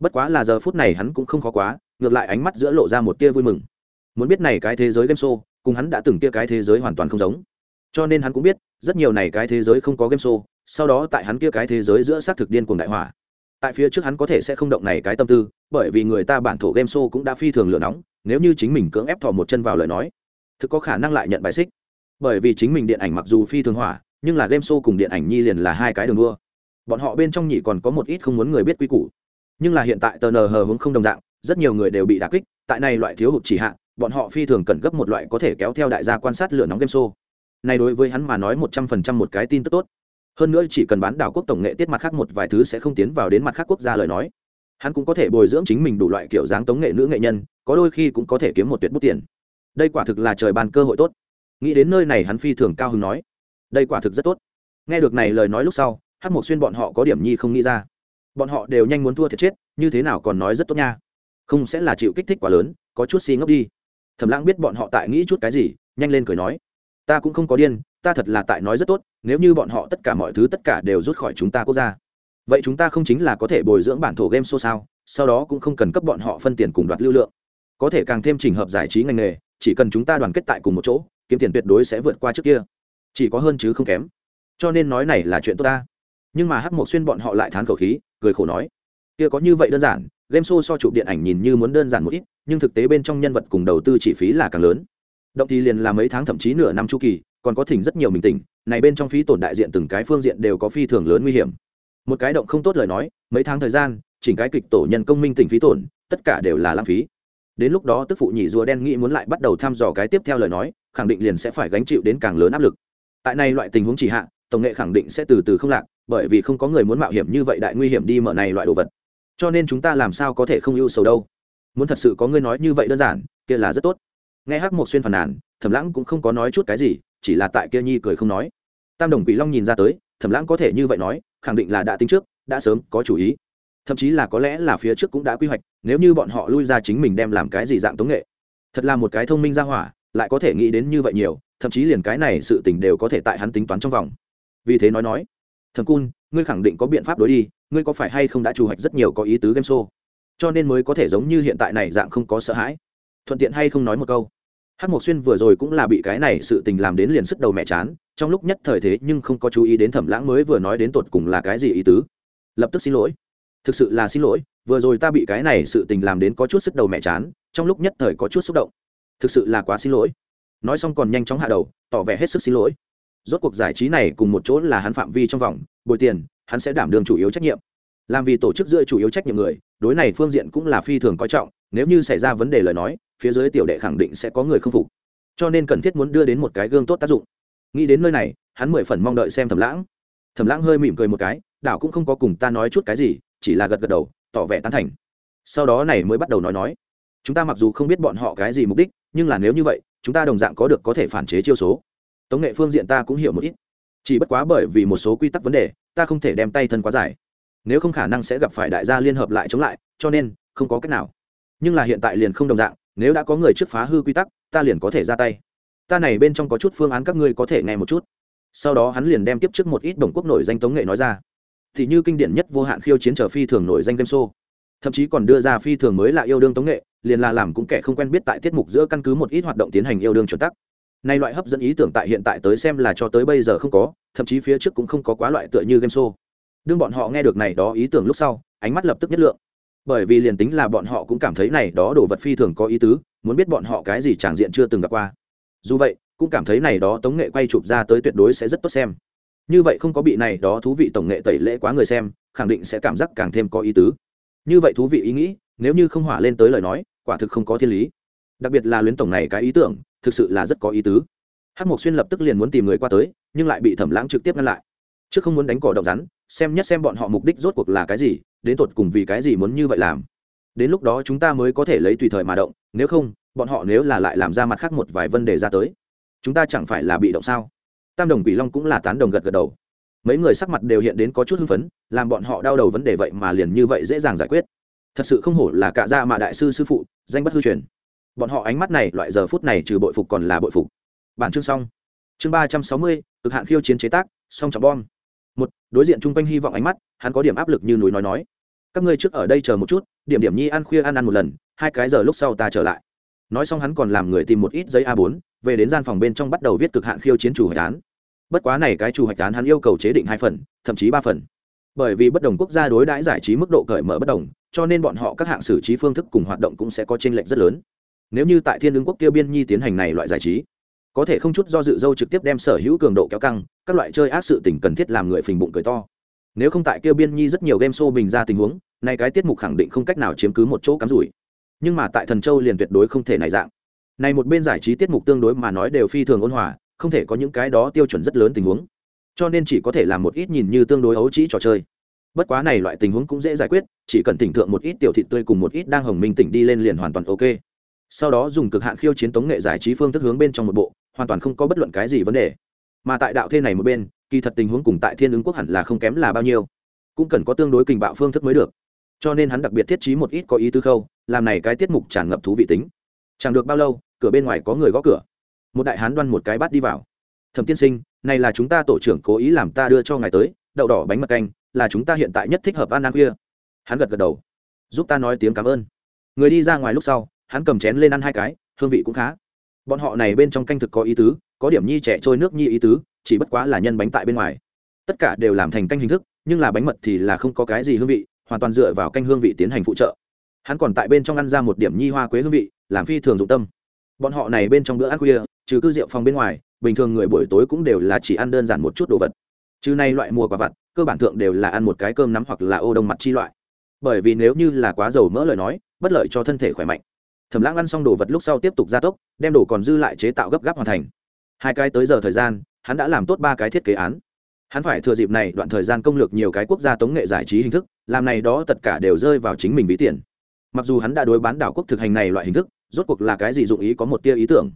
Bất quá là giờ phút này hắn cũng không khó quá, ngược lại ánh mắt giữa lộ ra một tia vui mừng. Muốn biết này cái thế giới game show, cùng hắn đã từng tia cái thế giới hoàn toàn không giống. Cho nên hắn cũng biết, rất nhiều này cái thế giới không có game show, sau đó tại hắn kia cái thế giới giữa xác thực điên cuồng đại hỏa tại phía trước hắn có thể sẽ không động này cái tâm tư bởi vì người ta bản thổ game show cũng đã phi thường lửa nóng nếu như chính mình cưỡng ép thò một chân vào lời nói thực có khả năng lại nhận bài xích. Bởi vì chính mình điện ảnh mặc dù phi thường hỏa nhưng là game show cùng điện ảnh nhi liền là hai cái đường đua. Bọn họ bên trong nhị còn có một ít không muốn người biết quy củ. Nhưng là hiện tại tờ nờ hờ hướng không đồng dạng rất nhiều người đều bị đà kích tại này loại thiếu hụt chỉ hạn, bọn họ phi thường cần gấp một loại có thể kéo theo đại gia quan sát lửa nóng game show. Này đối với hắn mà nói một trăm phần trăm một cái tin tức tốt hơn nữa chỉ cần bán đảo quốc tổng nghệ tiết mặt khác một vài thứ sẽ không tiến vào đến mặt khác quốc gia lời nói. Hắn cũng có thể bồi dưỡng chính mình đủ loại kiểu dáng tống nghệ nữ nghệ nhân, có đôi khi cũng có thể kiếm một tuyệt bút tiền. Đây quả thực là trời bàn cơ hội tốt. Nghĩ đến nơi này hắn phi thường cao hứng nói. Đây quả thực rất tốt. Nghe được này lời nói lúc sau hát mộc xuyên bọn họ có điểm nhi không nghĩ ra. Bọn họ đều nhanh muốn thua thiệt chết, như thế nào còn nói rất tốt nha. Không sẽ là chịu kích thích quá lớn, có chút xi ngốc đi. Thầm lãng biết bọn họ tại nghĩ chút cái gì, nhanh lên cười nói. Ta cũng không có điên ta thật là tại nói rất tốt, nếu như bọn họ tất cả mọi thứ tất cả đều rút khỏi chúng ta quốc gia, vậy chúng ta không chính là có thể bồi dưỡng bản thổ game show sao? Sau đó cũng không cần cấp bọn họ phân tiền cùng đoạt lưu lượng. Có thể càng thêm trình hợp giải trí ngành nghề, chỉ cần chúng ta đoàn kết tại cùng một chỗ, kiếm tiền tuyệt đối sẽ vượt qua trước kia. Chỉ có hơn chứ không kém. Cho nên nói này là chuyện tốt ta. Nhưng mà hắc mộc xuyên bọn họ lại thán khẩu khí, cười khổ nói, kia có như vậy đơn giản, game show so chụp điện ảnh nhìn như muốn đơn giản một ít, nhưng thực tế bên trong nhân vật cùng đầu tư chi phí là càng lớn. Động thì liền là mấy tháng thậm chí nửa năm chu kỳ còn có thỉnh rất nhiều mình tỉnh, này bên trong phí tổn đại diện từng cái phương diện đều có phi thường lớn nguy hiểm. Một cái động không tốt lời nói, mấy tháng thời gian, chỉnh cái kịch tổ nhân công minh tỉnh phí tổn, tất cả đều là lãng phí. Đến lúc đó tức phụ nhị rùa đen nghĩ muốn lại bắt đầu thăm dò cái tiếp theo lời nói, khẳng định liền sẽ phải gánh chịu đến càng lớn áp lực. Tại này loại tình huống chỉ hạ, tổng nghệ khẳng định sẽ từ từ không lạc, bởi vì không có người muốn mạo hiểm như vậy đại nguy hiểm đi mở này loại đồ vật. Cho nên chúng ta làm sao có thể không ưu sầu đâu. Muốn thật sự có người nói như vậy đơn giản, kia là rất tốt. Nghe hắc một xuyên phàn nàn, thẩm lãng cũng không có nói chút cái gì chỉ là tại kia nhi cười không nói. Tam đồng quỷ long nhìn ra tới, thẩm lãng có thể như vậy nói, khẳng định là đã tính trước, đã sớm có chủ ý. Thậm chí là có lẽ là phía trước cũng đã quy hoạch, nếu như bọn họ lui ra chính mình đem làm cái gì dạng tống nghệ. Thật là một cái thông minh ra hỏa, lại có thể nghĩ đến như vậy nhiều, thậm chí liền cái này sự tình đều có thể tại hắn tính toán trong vòng. Vì thế nói nói thầm cun, ngươi khẳng định có biện pháp đối đi, ngươi có phải hay không đã chủ hoạch rất nhiều có ý tứ game show? Cho nên mới có thể giống như hiện tại này dạng không có sợ hãi. Thuận tiện hay không nói một câu hát mộc xuyên vừa rồi cũng là bị cái này sự tình làm đến liền sức đầu mẹ chán, trong lúc nhất thời thế nhưng không có chú ý đến thẩm lãng mới vừa nói đến tột cùng là cái gì ý tứ. Lập tức xin lỗi. Thực sự là xin lỗi, vừa rồi ta bị cái này sự tình làm đến có chút sức đầu mẹ chán, trong lúc nhất thời có chút xúc động. Thực sự là quá xin lỗi. Nói xong còn nhanh chóng hạ đầu, tỏ vẻ hết sức xin lỗi. Rốt cuộc giải trí này cùng một chỗ là hắn phạm vi trong vòng, bồi tiền, hắn sẽ đảm đương chủ yếu trách nhiệm. Làm vì tổ chức giữa chủ yếu trách nhiệm người, đối này phương diện cũng là phi thường coi trọng, nếu như xảy ra vấn đề lời nói phía dưới tiểu đệ khẳng định sẽ có người không phục. Cho nên cần thiết muốn đưa đến một cái gương tốt tác dụng. Nghĩ đến nơi này, hắn mười phần mong đợi xem thầm lãng. Thầm lãng hơi mỉm cười một cái, đảo cũng không có cùng ta nói chút cái gì, chỉ là gật gật đầu, tỏ vẻ tán thành. Sau đó này mới bắt đầu nói nói. Chúng ta mặc dù không biết bọn họ cái gì mục đích, nhưng là nếu như vậy, chúng ta đồng dạng có được có thể phản chế chiêu số. Tống nghệ phương diện ta cũng hiểu một ít. Chỉ bất quá bởi vì một số quy tắc vấn đề, ta không thể đem tay thân quá dài. Nếu không khả năng sẽ gặp phải đại gia liên hợp lại chống lại, cho nên không có cách nào. Nhưng là hiện tại liền không đồng dạng nếu đã có người trước phá hư quy tắc, ta liền có thể ra tay. Ta này bên trong có chút phương án các ngươi có thể nghe một chút. Sau đó hắn liền đem tiếp trước một ít đồng quốc nổi danh tống nghệ nói ra. Thì như kinh điển nhất vô hạn khiêu chiến trở phi thường nổi danh game show. Thậm chí còn đưa ra phi thường mới là yêu đương tống nghệ, liền là làm cũng kẻ không quen biết tại tiết mục giữa căn cứ một ít hoạt động tiến hành yêu đương chuẩn tắc. Nay loại hấp dẫn ý tưởng tại hiện tại tới xem là cho tới bây giờ không có, thậm chí phía trước cũng không có quá loại tựa như game show. Đương bọn họ nghe được này đó ý tưởng lúc sau, ánh mắt lập tức nhất lượng bởi vì liền tính là bọn họ cũng cảm thấy này đó đồ vật phi thường có ý tứ, muốn biết bọn họ cái gì tràng diện chưa từng gặp qua. Dù vậy, cũng cảm thấy này đó tống nghệ quay chụp ra tới tuyệt đối sẽ rất tốt xem. Như vậy không có bị này đó thú vị tổng nghệ tẩy lễ quá người xem, khẳng định sẽ cảm giác càng thêm có ý tứ. Như vậy thú vị ý nghĩ, nếu như không hỏa lên tới lời nói, quả thực không có thiên lý. Đặc biệt là luyến tổng này cái ý tưởng, thực sự là rất có ý tứ. Hắc mộc xuyên lập tức liền muốn tìm người qua tới, nhưng lại bị thẩm lãng trực tiếp ngăn lại. Chứ không muốn đánh cỏ động rắn, xem nhất xem bọn họ mục đích rốt cuộc là cái gì đến tột cùng vì cái gì muốn như vậy làm? Đến lúc đó chúng ta mới có thể lấy tùy thời mà động, nếu không, bọn họ nếu là lại làm ra mặt khác một vài vấn đề ra tới, chúng ta chẳng phải là bị động sao? Tam đồng quỷ long cũng là tán đồng gật gật đầu. Mấy người sắc mặt đều hiện đến có chút hưng phấn, làm bọn họ đau đầu vấn đề vậy mà liền như vậy dễ dàng giải quyết. Thật sự không hổ là cả gia mà đại sư sư phụ, danh bất hư truyền. Bọn họ ánh mắt này, loại giờ phút này trừ bội phục còn là bội phục. Bản chương xong. Chương ba trăm sáu mươi, cực hạn khiêu chiến chế tác, song trọng bom một, đối diện chung quanh hy vọng ánh mắt, hắn có điểm áp lực như núi nói nói. Các ngươi trước ở đây chờ một chút, điểm điểm nhi ăn khuya ăn ăn một lần, hai cái giờ lúc sau ta trở lại. Nói xong hắn còn làm người tìm một ít giấy a 4 về đến gian phòng bên trong bắt đầu viết cực hạn khiêu chiến chủ hoạch án. Bất quá này cái chủ hoạch án hắn yêu cầu chế định hai phần, thậm chí ba phần. Bởi vì bất đồng quốc gia đối đãi giải trí mức độ cởi mở bất đồng, cho nên bọn họ các hạng xử trí phương thức cùng hoạt động cũng sẽ có chênh lệch rất lớn. Nếu như tại thiên ứng quốc kia biên nhi tiến hành này loại giải trí có thể không chút do dự dâu trực tiếp đem sở hữu cường độ kéo căng, các loại chơi ác sự tình cần thiết làm người phình bụng cười to. Nếu không tại kêu biên nhi rất nhiều game show bình ra tình huống nay cái tiết mục khẳng định không cách nào chiếm cứ một chỗ cắm rủi. Nhưng mà tại thần châu liền tuyệt đối không thể này dạng. Này một bên giải trí tiết mục tương đối mà nói đều phi thường ôn hòa, không thể có những cái đó tiêu chuẩn rất lớn tình huống. Cho nên chỉ có thể làm một ít nhìn như tương đối ấu trĩ trò chơi. Bất quá này loại tình huống cũng dễ giải quyết, chỉ cần tỉnh thượng một ít tiểu thị tươi cùng một ít đang hồng minh tỉnh đi lên liền hoàn toàn ok. Sau đó dùng cực hạn khiêu chiến tống nghệ giải trí phương thức hướng bên trong một bộ hoàn toàn không có bất luận cái gì vấn đề. Mà tại đạo thê này một bên, kỳ thật tình huống cùng tại thiên ứng quốc hẳn là không kém là bao nhiêu. Cũng cần có tương đối kình bạo phương thức mới được. Cho nên hắn đặc biệt thiết trí một ít có ý tư khâu, làm này cái tiết mục tràn ngập thú vị tính. Chẳng được bao lâu, cửa bên ngoài có người gõ cửa. Một đại hán đoan một cái bát đi vào. Thẩm tiên sinh, này là chúng ta tổ trưởng cố ý làm ta đưa cho ngài tới, đậu đỏ bánh mật canh, là chúng ta hiện tại nhất thích hợp ăn ăn khuya. Hắn gật gật đầu. Giúp ta nói tiếng cảm ơn. Người đi ra ngoài lúc sau, hắn cầm chén lên ăn hai cái, hương vị cũng khá bọn họ này bên trong canh thực có ý tứ, có điểm nhi trẻ trôi nước nhi ý tứ, chỉ bất quá là nhân bánh tại bên ngoài. Tất cả đều làm thành canh hình thức, nhưng là bánh mật thì là không có cái gì hương vị, hoàn toàn dựa vào canh hương vị tiến hành phụ trợ. Hắn còn tại bên trong ăn ra một điểm nhi hoa quế hương vị, làm phi thường dụng tâm. Bọn họ này bên trong bữa ăn khuya, trừ cư rượu phòng bên ngoài, bình thường người buổi tối cũng đều là chỉ ăn đơn giản một chút đồ vật. Trừ nay loại mùa quả vặt, cơ bản thượng đều là ăn một cái cơm nắm hoặc là ô đông mặt chi loại. Bởi vì nếu như là quá dầu mỡ lời nói, bất lợi cho thân thể khỏe mạnh thẩm lãng ăn xong đồ vật lúc sau tiếp tục gia tốc, đem đồ còn dư lại chế tạo gấp gáp hoàn thành. Hai cái tới giờ thời gian, hắn đã làm tốt ba cái thiết kế án. Hắn phải thừa dịp này đoạn thời gian công lược nhiều cái quốc gia tống nghệ giải trí hình thức, làm này đó tất cả đều rơi vào chính mình ví tiền. Mặc dù hắn đã đối bán đảo quốc thực hành này loại hình thức, rốt cuộc là cái gì dụng ý có một tia ý tưởng.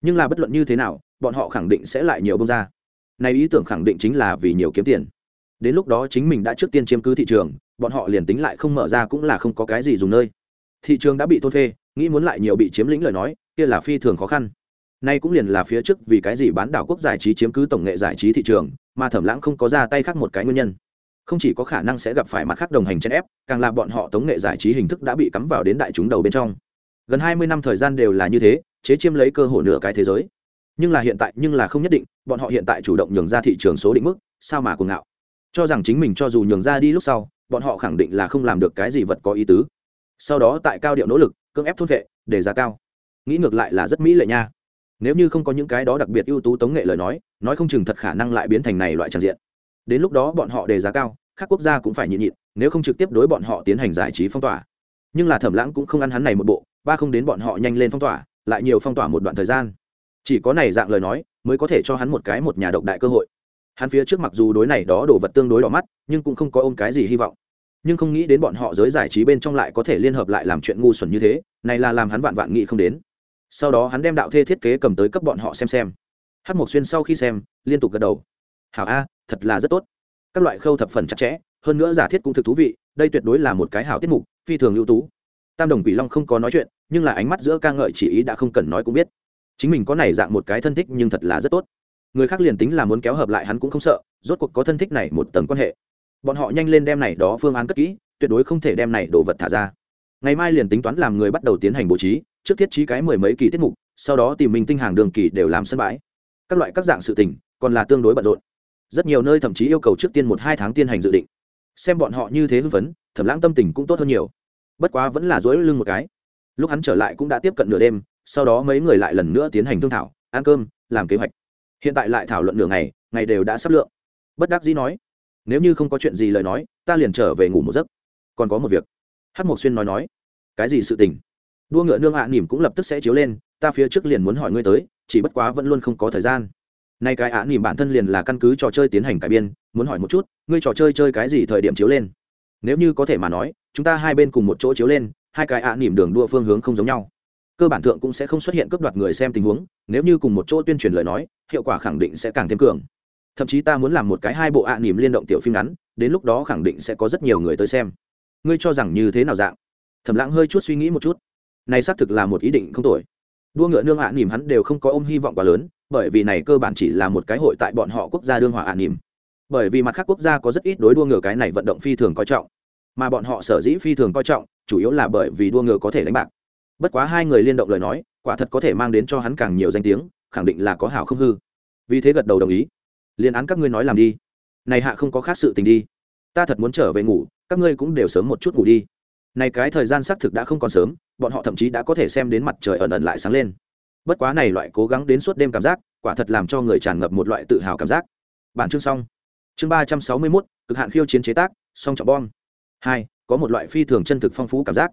Nhưng là bất luận như thế nào, bọn họ khẳng định sẽ lại nhiều bông ra. Này ý tưởng khẳng định chính là vì nhiều kiếm tiền. Đến lúc đó chính mình đã trước tiên chiếm cứ thị trường, bọn họ liền tính lại không mở ra cũng là không có cái gì dùng nơi thị trường đã bị thôn phê, nghĩ muốn lại nhiều bị chiếm lĩnh lời nói, kia là phi thường khó khăn. Nay cũng liền là phía trước vì cái gì bán đảo quốc giải trí chiếm cứ tổng nghệ giải trí thị trường, mà thẩm lãng không có ra tay khác một cái nguyên nhân. Không chỉ có khả năng sẽ gặp phải mặt khác đồng hành chen ép, càng là bọn họ tống nghệ giải trí hình thức đã bị cắm vào đến đại chúng đầu bên trong. Gần hai mươi năm thời gian đều là như thế, chế chiêm lấy cơ hội nửa cái thế giới. Nhưng là hiện tại, nhưng là không nhất định, bọn họ hiện tại chủ động nhường ra thị trường số định mức, sao mà cuồng ngạo. Cho rằng chính mình cho dù nhường ra đi lúc sau, bọn họ khẳng định là không làm được cái gì vật có ý tứ sau đó tại cao điệu nỗ lực, cưỡng ép thôn vệ, để giá cao. Nghĩ ngược lại là rất mỹ lệ nha. Nếu như không có những cái đó đặc biệt ưu tú tống nghệ lời nói nói không chừng thật khả năng lại biến thành này loại tràn diện. Đến lúc đó bọn họ đề giá cao các quốc gia cũng phải nhịn nhịn, nếu không trực tiếp đối bọn họ tiến hành giải trí phong tỏa. Nhưng là thẩm lãng cũng không ăn hắn này một bộ, ba không đến bọn họ nhanh lên phong tỏa, lại nhiều phong tỏa một đoạn thời gian. Chỉ có này dạng lời nói, mới có thể cho hắn một cái một nhà độc đại cơ hội. Hắn phía trước mặc dù đối này đó đổ vật tương đối đỏ mắt, nhưng cũng không có ôm cái gì hy vọng nhưng không nghĩ đến bọn họ giới giải trí bên trong lại có thể liên hợp lại làm chuyện ngu xuẩn như thế, này là làm hắn vạn vạn nghĩ không đến. Sau đó hắn đem đạo thê thiết kế cầm tới cấp bọn họ xem xem. Hát mộc xuyên sau khi xem, liên tục gật đầu. Hảo a, thật là rất tốt. Các loại khâu thập phần chặt chẽ, hơn nữa giả thiết cũng thực thú vị, đây tuyệt đối là một cái hảo tiết mục, phi thường ưu tú. Tam đồng quỷ long không có nói chuyện, nhưng là ánh mắt giữa ca ngợi chỉ ý đã không cần nói cũng biết. Chính mình có này dạng một cái thân thích nhưng thật là rất tốt. Người khác liền tính là muốn kéo hợp lại hắn cũng không sợ, rốt cuộc có thân thích này một tầng quan hệ bọn họ nhanh lên đem này đó phương án cất kỹ, tuyệt đối không thể đem này đồ vật thả ra. Ngày mai liền tính toán làm người bắt đầu tiến hành bố trí, trước thiết trí cái mười mấy kỳ tiết mục, sau đó tìm mình tinh hàng đường kỳ đều làm sân bãi. Các loại các dạng sự tình, còn là tương đối bận rộn. Rất nhiều nơi thậm chí yêu cầu trước tiên một hai tháng tiên hành dự định. Xem bọn họ như thế hưng phấn, thẩm lãng tâm tình cũng tốt hơn nhiều. Bất quá vẫn là dối lưng một cái. Lúc hắn trở lại cũng đã tiếp cận nửa đêm, sau đó mấy người lại lần nữa tiến hành thương thảo, ăn cơm, làm kế hoạch. Hiện tại lại thảo luận nửa ngày ngày đều đã sắp lượng. Bất đắc dĩ nói nếu như không có chuyện gì lời nói ta liền trở về ngủ một giấc. Còn có một việc. Hát mộc xuyên nói nói. Cái gì sự tình? Đua ngựa nương ạ à, nỉm cũng lập tức sẽ chiếu lên ta phía trước liền muốn hỏi ngươi tới chỉ bất quá vẫn luôn không có thời gian. Nay cái ạ à, nỉm bản thân liền là căn cứ trò chơi tiến hành cải biên muốn hỏi một chút ngươi trò chơi chơi cái gì thời điểm chiếu lên? Nếu như có thể mà nói chúng ta hai bên cùng một chỗ chiếu lên hai cái ạ à, nỉm đường đua phương hướng không giống nhau. Cơ bản thượng cũng sẽ không xuất hiện cướp đoạt người xem tình huống nếu như cùng một chỗ tuyên truyền lời nói hiệu quả khẳng định sẽ càng thêm cường thậm chí ta muốn làm một cái hai bộ ạ nỉm liên động tiểu phim ngắn, đến lúc đó khẳng định sẽ có rất nhiều người tới xem. Ngươi cho rằng như thế nào dạng? Thẩm lãng hơi chút suy nghĩ một chút. Này xác thực là một ý định không tồi. Đua ngựa nương ạ nỉm hắn đều không có ôm hy vọng quá lớn, bởi vì này cơ bản chỉ là một cái hội tại bọn họ quốc gia đương hòa ạn nỉm. Bởi vì mặt khác quốc gia có rất ít đối đua ngựa cái này vận động phi thường coi trọng, mà bọn họ sở dĩ phi thường coi trọng, chủ yếu là bởi vì đua ngựa có thể đánh bạc. Bất quá hai người liên động lời nói, quả thật có thể mang đến cho hắn càng nhiều danh tiếng, khẳng định là có hảo không hư. Vì thế gật đầu đồng ý liên án các ngươi nói làm đi. Này hạ không có khác sự tình đi. Ta thật muốn trở về ngủ, các ngươi cũng đều sớm một chút ngủ đi. Này cái thời gian xác thực đã không còn sớm, bọn họ thậm chí đã có thể xem đến mặt trời ẩn ẩn lại sáng lên. Bất quá này loại cố gắng đến suốt đêm cảm giác, quả thật làm cho người tràn ngập một loại tự hào cảm giác. Bản chương xong. Chương ba trăm sáu mươi mốt, cực hạn khiêu chiến chế tác, song trọng bom. Hai, có một loại phi thường chân thực phong phú cảm giác.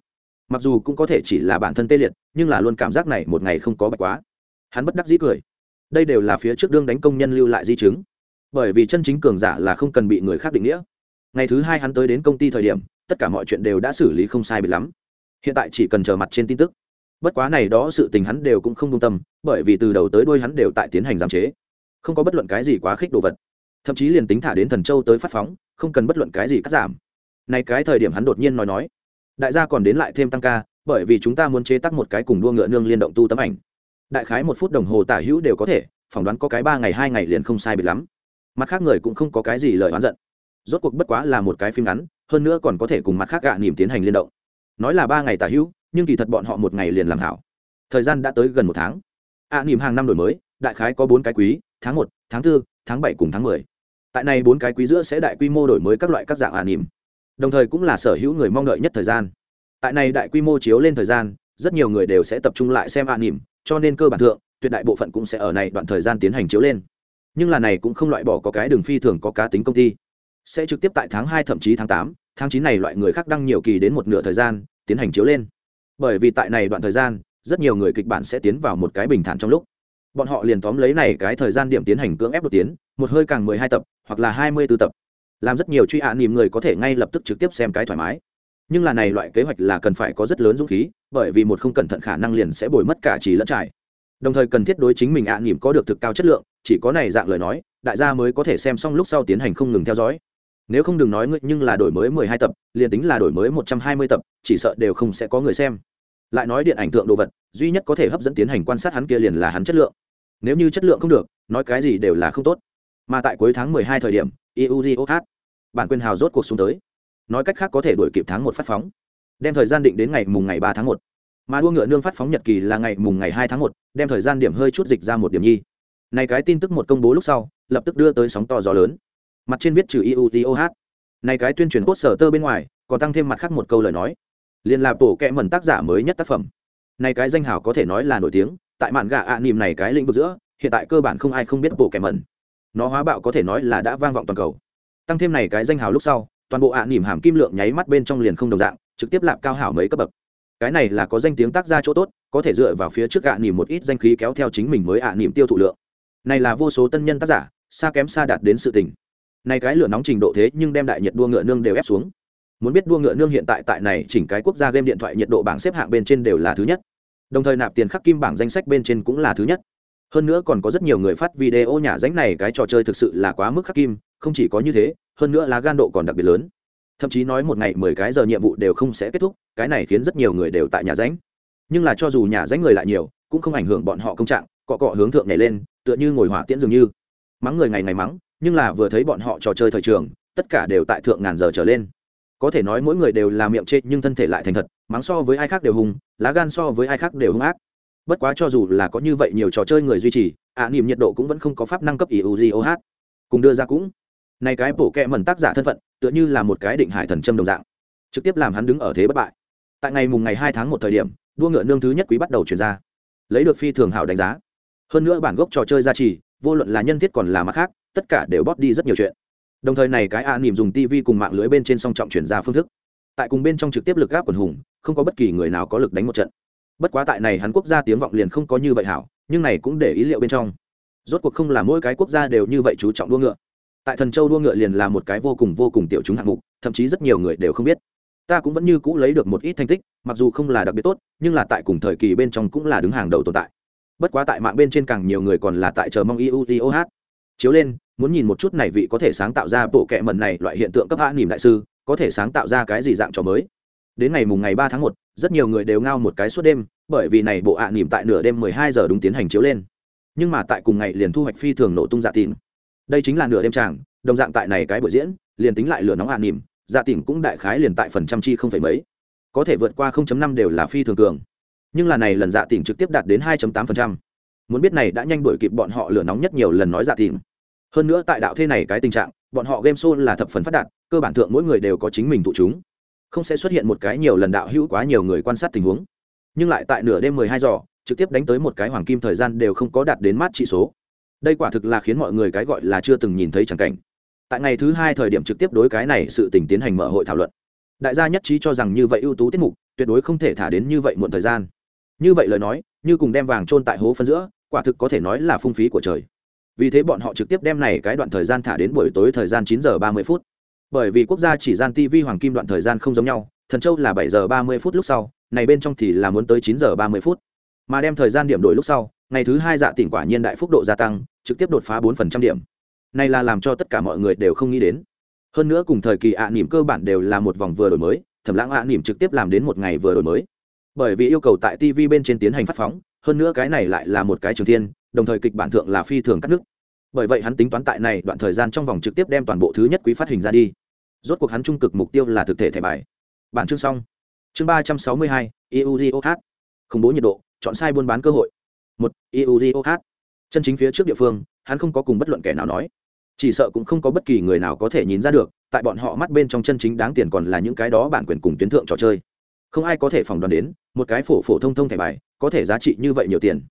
Mặc dù cũng có thể chỉ là bản thân tê liệt, nhưng là luôn cảm giác này một ngày không có bạch quá. Hắn bất đắc dĩ cười. Đây đều là phía trước đương đánh công nhân lưu lại di chứng bởi vì chân chính cường giả là không cần bị người khác định nghĩa. Ngày thứ hai hắn tới đến công ty thời điểm, tất cả mọi chuyện đều đã xử lý không sai biệt lắm. Hiện tại chỉ cần chờ mặt trên tin tức. Bất quá này đó sự tình hắn đều cũng không công tâm, bởi vì từ đầu tới đuôi hắn đều tại tiến hành giám chế. Không có bất luận cái gì quá khích đồ vật. Thậm chí liền tính thả đến thần châu tới phát phóng, không cần bất luận cái gì cắt giảm. Này cái thời điểm hắn đột nhiên nói nói, đại gia còn đến lại thêm tăng ca, bởi vì chúng ta muốn chế tác một cái cùng đua ngựa nương liên động tu tấm ảnh. Đại khái một phút đồng hồ tả hữu đều có thể, phỏng đoán có cái ba ngày hai ngày liền không sai biệt lắm mặt khác người cũng không có cái gì lời oán giận. Rốt cuộc bất quá là một cái phim ngắn, hơn nữa còn có thể cùng mặt khác gạ nỉm tiến hành liên động. Nói là ba ngày tả hữu, nhưng kỳ thật bọn họ một ngày liền làm hảo. Thời gian đã tới gần một tháng. Ạ nỉm hàng năm đổi mới, đại khái có bốn cái quý, tháng một, tháng bốn tháng bảy cùng tháng mười. Tại này bốn cái quý giữa sẽ đại quy mô đổi mới các loại các dạng ạ nỉm đồng thời cũng là sở hữu người mong đợi nhất thời gian. Tại này đại quy mô chiếu lên thời gian, rất nhiều người đều sẽ tập trung lại xem ạ nỉm cho nên cơ bản thượng, tuyệt đại bộ phận cũng sẽ ở này đoạn thời gian tiến hành chiếu lên nhưng là này cũng không loại bỏ có cái đường phi thường có cá tính công ty. Sẽ trực tiếp tại tháng hai thậm chí tháng tám, tháng chín này loại người khác đăng nhiều kỳ đến một nửa thời gian, tiến hành chiếu lên. Bởi vì tại này đoạn thời gian, rất nhiều người kịch bản sẽ tiến vào một cái bình thản trong lúc. Bọn họ liền tóm lấy này cái thời gian điểm tiến hành cưỡng ép đột tiến, một hơi càng mười hai tập, hoặc là hai mươi b ố tập. Làm rất nhiều truy hạ niềm người có thể ngay lập tức trực tiếp xem cái thoải mái. Nhưng là này loại kế hoạch là cần phải có rất lớn dũng khí, bởi vì một không cẩn thận khả năng liền sẽ bồi mất cả chỉ lẫn trải đồng thời cần thiết đối chính mình ạ à có được thực cao chất lượng, chỉ có này dạng lời nói, đại gia mới có thể xem xong lúc sau tiến hành không ngừng theo dõi. Nếu không đừng nói ngươi, nhưng là đổi mới mười hai tập, liền tính là đổi mới một trăm hai mươi tập, chỉ sợ đều không sẽ có người xem. Lại nói điện ảnh tượng đồ vật, duy nhất có thể hấp dẫn tiến hành quan sát hắn kia liền là hắn chất lượng. Nếu như chất lượng không được, nói cái gì đều là không tốt. Mà tại cuối tháng mười hai thời điểm iugoh bản quyền hào rốt cuộc xuống tới. Nói cách khác có thể đổi kịp tháng một phát phóng. Đem thời gian định đến ngày mùng ngày ba tháng một mà đua ngựa nương phát phóng nhật kỳ là ngày mùng ngày hai tháng một, đem thời gian điểm hơi chút dịch ra một điểm nhi. Này cái tin tức một công bố lúc sau, lập tức đưa tới sóng to gió lớn. Mặt trên viết trừ iutoh này cái tuyên truyền cốt sở tơ bên ngoài, còn tăng thêm mặt khác một câu lời nói. Liền là bộ kẹ mẩn tác giả mới nhất tác phẩm. Này cái danh hào có thể nói là nổi tiếng, tại mạn gà ạ à nìm này cái lĩnh vực giữa, hiện tại cơ bản không ai không biết bộ kẻ mẩn. Nó hóa bạo có thể nói là đã vang vọng toàn cầu. Tăng thêm này cái danh hào lúc sau, toàn bộ ạ à nỉm hàm kim lượng nháy mắt bên trong liền không đồng dạng, trực tiếp lạp cao hảo mấy cấp bậc cái này là có danh tiếng tác ra chỗ tốt, có thể dựa vào phía trước ạ nỉm một ít danh khí kéo theo chính mình mới ạ nỉm tiêu thụ lượng. Này là vô số tân nhân tác giả, xa kém xa đạt đến sự tình. Này cái lửa nóng trình độ thế nhưng đem đại nhiệt đua ngựa nương đều ép xuống. Muốn biết đua ngựa nương hiện tại tại này chỉnh cái quốc gia game điện thoại nhiệt độ bảng xếp hạng bên trên đều là thứ nhất. Đồng thời nạp tiền khắc kim bảng danh sách bên trên cũng là thứ nhất. Hơn nữa còn có rất nhiều người phát video nhà danh này cái trò chơi thực sự là quá mức khắc kim, không chỉ có như thế, hơn nữa là gan độ còn đặc biệt lớn thậm chí nói một ngày mười cái giờ nhiệm vụ đều không sẽ kết thúc cái này khiến rất nhiều người đều tại nhà ránh nhưng là cho dù nhà ránh người lại nhiều cũng không ảnh hưởng bọn họ công trạng cọ cọ hướng thượng nhảy lên tựa như ngồi hỏa tiễn dường như. Mắng người ngày ngày mắng nhưng là vừa thấy bọn họ trò chơi thời trường tất cả đều tại thượng ngàn giờ trở lên. Có thể nói mỗi người đều là miệng chết nhưng thân thể lại thành thật mắng so với ai khác đều hùng lá gan so với ai khác đều hung ác. Bất quá cho dù là có như vậy nhiều trò chơi người duy trì ạ à, niềm nhiệt độ cũng vẫn không có pháp năng cấp iugoh cùng đưa ra cũng. Này cái bổ kẹ mẩn tác giả thân phận tựa như là một cái định hải thần châm đồng dạng, trực tiếp làm hắn đứng ở thế bất bại. Tại ngày mùng ngày hai tháng một thời điểm, đua ngựa nương thứ nhất quý bắt đầu chuyển ra, lấy được phi thường hảo đánh giá. Hơn nữa bản gốc trò chơi gia trì, vô luận là nhân thiết còn là mặt khác, tất cả đều bóp đi rất nhiều chuyện. Đồng thời này cái a nỉm dùng tv cùng mạng lưới bên trên song trọng chuyển ra phương thức. Tại cùng bên trong trực tiếp lực gáp quần hùng, không có bất kỳ người nào có lực đánh một trận. Bất quá tại này hắn quốc gia tiếng vọng liền không có như vậy hảo, nhưng này cũng để ý liệu bên trong. Rốt cuộc không là mỗi cái quốc gia đều như vậy chú trọng đua ngựa tại thần châu đua ngựa liền là một cái vô cùng vô cùng tiểu chúng hạng mục, thậm chí rất nhiều người đều không biết. Ta cũng vẫn như cũ lấy được một ít thành tích, mặc dù không là đặc biệt tốt, nhưng là tại cùng thời kỳ bên trong cũng là đứng hàng đầu tồn tại. Bất quá tại mạng bên trên càng nhiều người còn là tại chờ mong iutoh chiếu lên, muốn nhìn một chút này vị có thể sáng tạo ra bộ kệ mận này loại hiện tượng cấp hạ nỉm đại sư, có thể sáng tạo ra cái gì dạng trò mới. Đến ngày mùng ngày ba tháng một, rất nhiều người đều ngao một cái suốt đêm, bởi vì này bộ hạ nỉm tại nửa đêm mười hai giờ đúng tiến hành chiếu lên. Nhưng mà tại cùng ngày liền thu hoạch phi thường nổ tung dạ tìm đây chính là nửa đêm tràng, đồng dạng tại này cái buổi diễn, liền tính lại lửa nóng hạ nỉm dạ tỉnh cũng đại khái liền tại phần trăm chi không phải mấy. Có thể vượt qua 0.5 đều là phi thường cường. Nhưng là này lần dạ tỉnh trực tiếp đạt đến 2.8%. muốn biết này đã nhanh đuổi kịp bọn họ lửa nóng nhất nhiều lần nói dạ tỉnh. hơn nữa tại đạo thế này cái tình trạng, bọn họ game show là thập phần phát đạt, cơ bản thượng mỗi người đều có chính mình tụ chúng. Không sẽ xuất hiện một cái nhiều lần đạo hữu quá nhiều người quan sát tình huống. Nhưng lại tại nửa đêm 12 giờ, trực tiếp đánh tới một cái hoàng kim thời gian đều không có đạt đến mát trị số đây quả thực là khiến mọi người cái gọi là chưa từng nhìn thấy chẳng cảnh. Tại ngày thứ hai thời điểm trực tiếp đối cái này sự tình tiến hành mở hội thảo luận. Đại gia nhất trí cho rằng như vậy ưu tú tiết mục, tuyệt đối không thể thả đến như vậy muộn thời gian. Như vậy lời nói, như cùng đem vàng trôn tại hố phân giữa, quả thực có thể nói là phung phí của trời. Vì thế bọn họ trực tiếp đem này cái đoạn thời gian thả đến buổi tối thời gian chín giờ ba mươi phút. Bởi vì quốc gia chỉ gian tv hoàng kim đoạn thời gian không giống nhau, thần châu là bảy giờ ba mươi phút lúc sau, này bên trong thì là muốn tới chín giờ ba mươi phút. Mà đem thời gian điểm đổi lúc sau ngày thứ hai dạ tỉnh quả nhiên đại phúc độ gia tăng, trực tiếp đột phá bốn phần trăm điểm. Này là làm cho tất cả mọi người đều không nghĩ đến. Hơn nữa cùng thời kỳ ạ à nỉm cơ bản đều là một vòng vừa đổi mới, thẩm lãng ạ à nỉm trực tiếp làm đến một ngày vừa đổi mới. Bởi vì yêu cầu tại tv bên trên tiến hành phát phóng, hơn nữa cái này lại là một cái trường thiên, đồng thời kịch bản thượng là phi thường cắt nước bởi vậy hắn tính toán tại này đoạn thời gian trong vòng trực tiếp đem toàn bộ thứ nhất quý phát hình ra đi. Rốt cuộc hắn trung cực mục tiêu là thực thể thẻ bài. Bản chương xong. Chương ba trăm sáu mươi hai eugoh khủng bố nhiệt độ, chọn sai buôn bán cơ hội một eugoh chân chính phía trước địa phương hắn không có cùng bất luận kẻ nào nói. Chỉ sợ cũng không có bất kỳ người nào có thể nhìn ra được tại bọn họ mắt bên trong chân chính đáng tiền còn là những cái đó bản quyền cùng tuyến thượng trò chơi. Không ai có thể phỏng đoán đến một cái phổ phổ thông thông thẻ bài có thể giá trị như vậy nhiều tiền.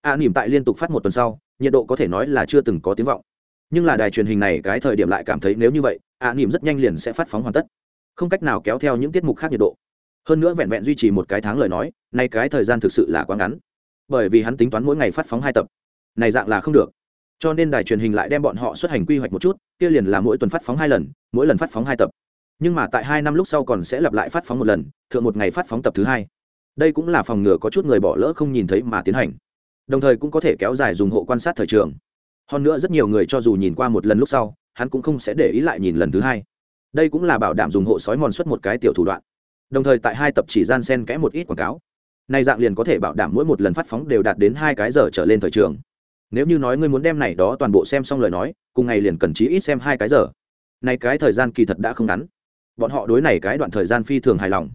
A à, nỉm tại liên tục phát một tuần sau nhiệt độ có thể nói là chưa từng có tiếng vọng. Nhưng là đài truyền hình này cái thời điểm lại cảm thấy nếu như vậy a à, nỉm rất nhanh liền sẽ phát phóng hoàn tất. Không cách nào kéo theo những tiết mục khác nhiệt độ. Hơn nữa vẹn vẹn duy trì một cái tháng lời nói nay cái thời gian thực sự là quá ngắn bởi vì hắn tính toán mỗi ngày phát phóng hai tập. Này dạng là không được. Cho nên đài truyền hình lại đem bọn họ xuất hành quy hoạch một chút, kia liền là mỗi tuần phát phóng hai lần, mỗi lần phát phóng hai tập. Nhưng mà tại hai năm lúc sau còn sẽ lặp lại phát phóng một lần, thượng một ngày phát phóng tập thứ hai. Đây cũng là phòng ngừa có chút người bỏ lỡ không nhìn thấy mà tiến hành. Đồng thời cũng có thể kéo dài dùng hộ quan sát thời trường. Hơn nữa rất nhiều người cho dù nhìn qua một lần lúc sau, hắn cũng không sẽ để ý lại nhìn lần thứ hai. Đây cũng là bảo đảm dùng hộ sói mòn suất một cái tiểu thủ đoạn. Đồng thời tại hai tập chỉ gian sen kẽ một ít quảng cáo này dạng liền có thể bảo đảm mỗi một lần phát phóng đều đạt đến hai cái giờ trở lên thời trường. Nếu như nói ngươi muốn đem này đó toàn bộ xem xong lời nói, cùng ngày liền cần chí ít xem hai cái giờ. Này cái thời gian kỳ thật đã không ngắn. Bọn họ đối này cái đoạn thời gian phi thường hài lòng.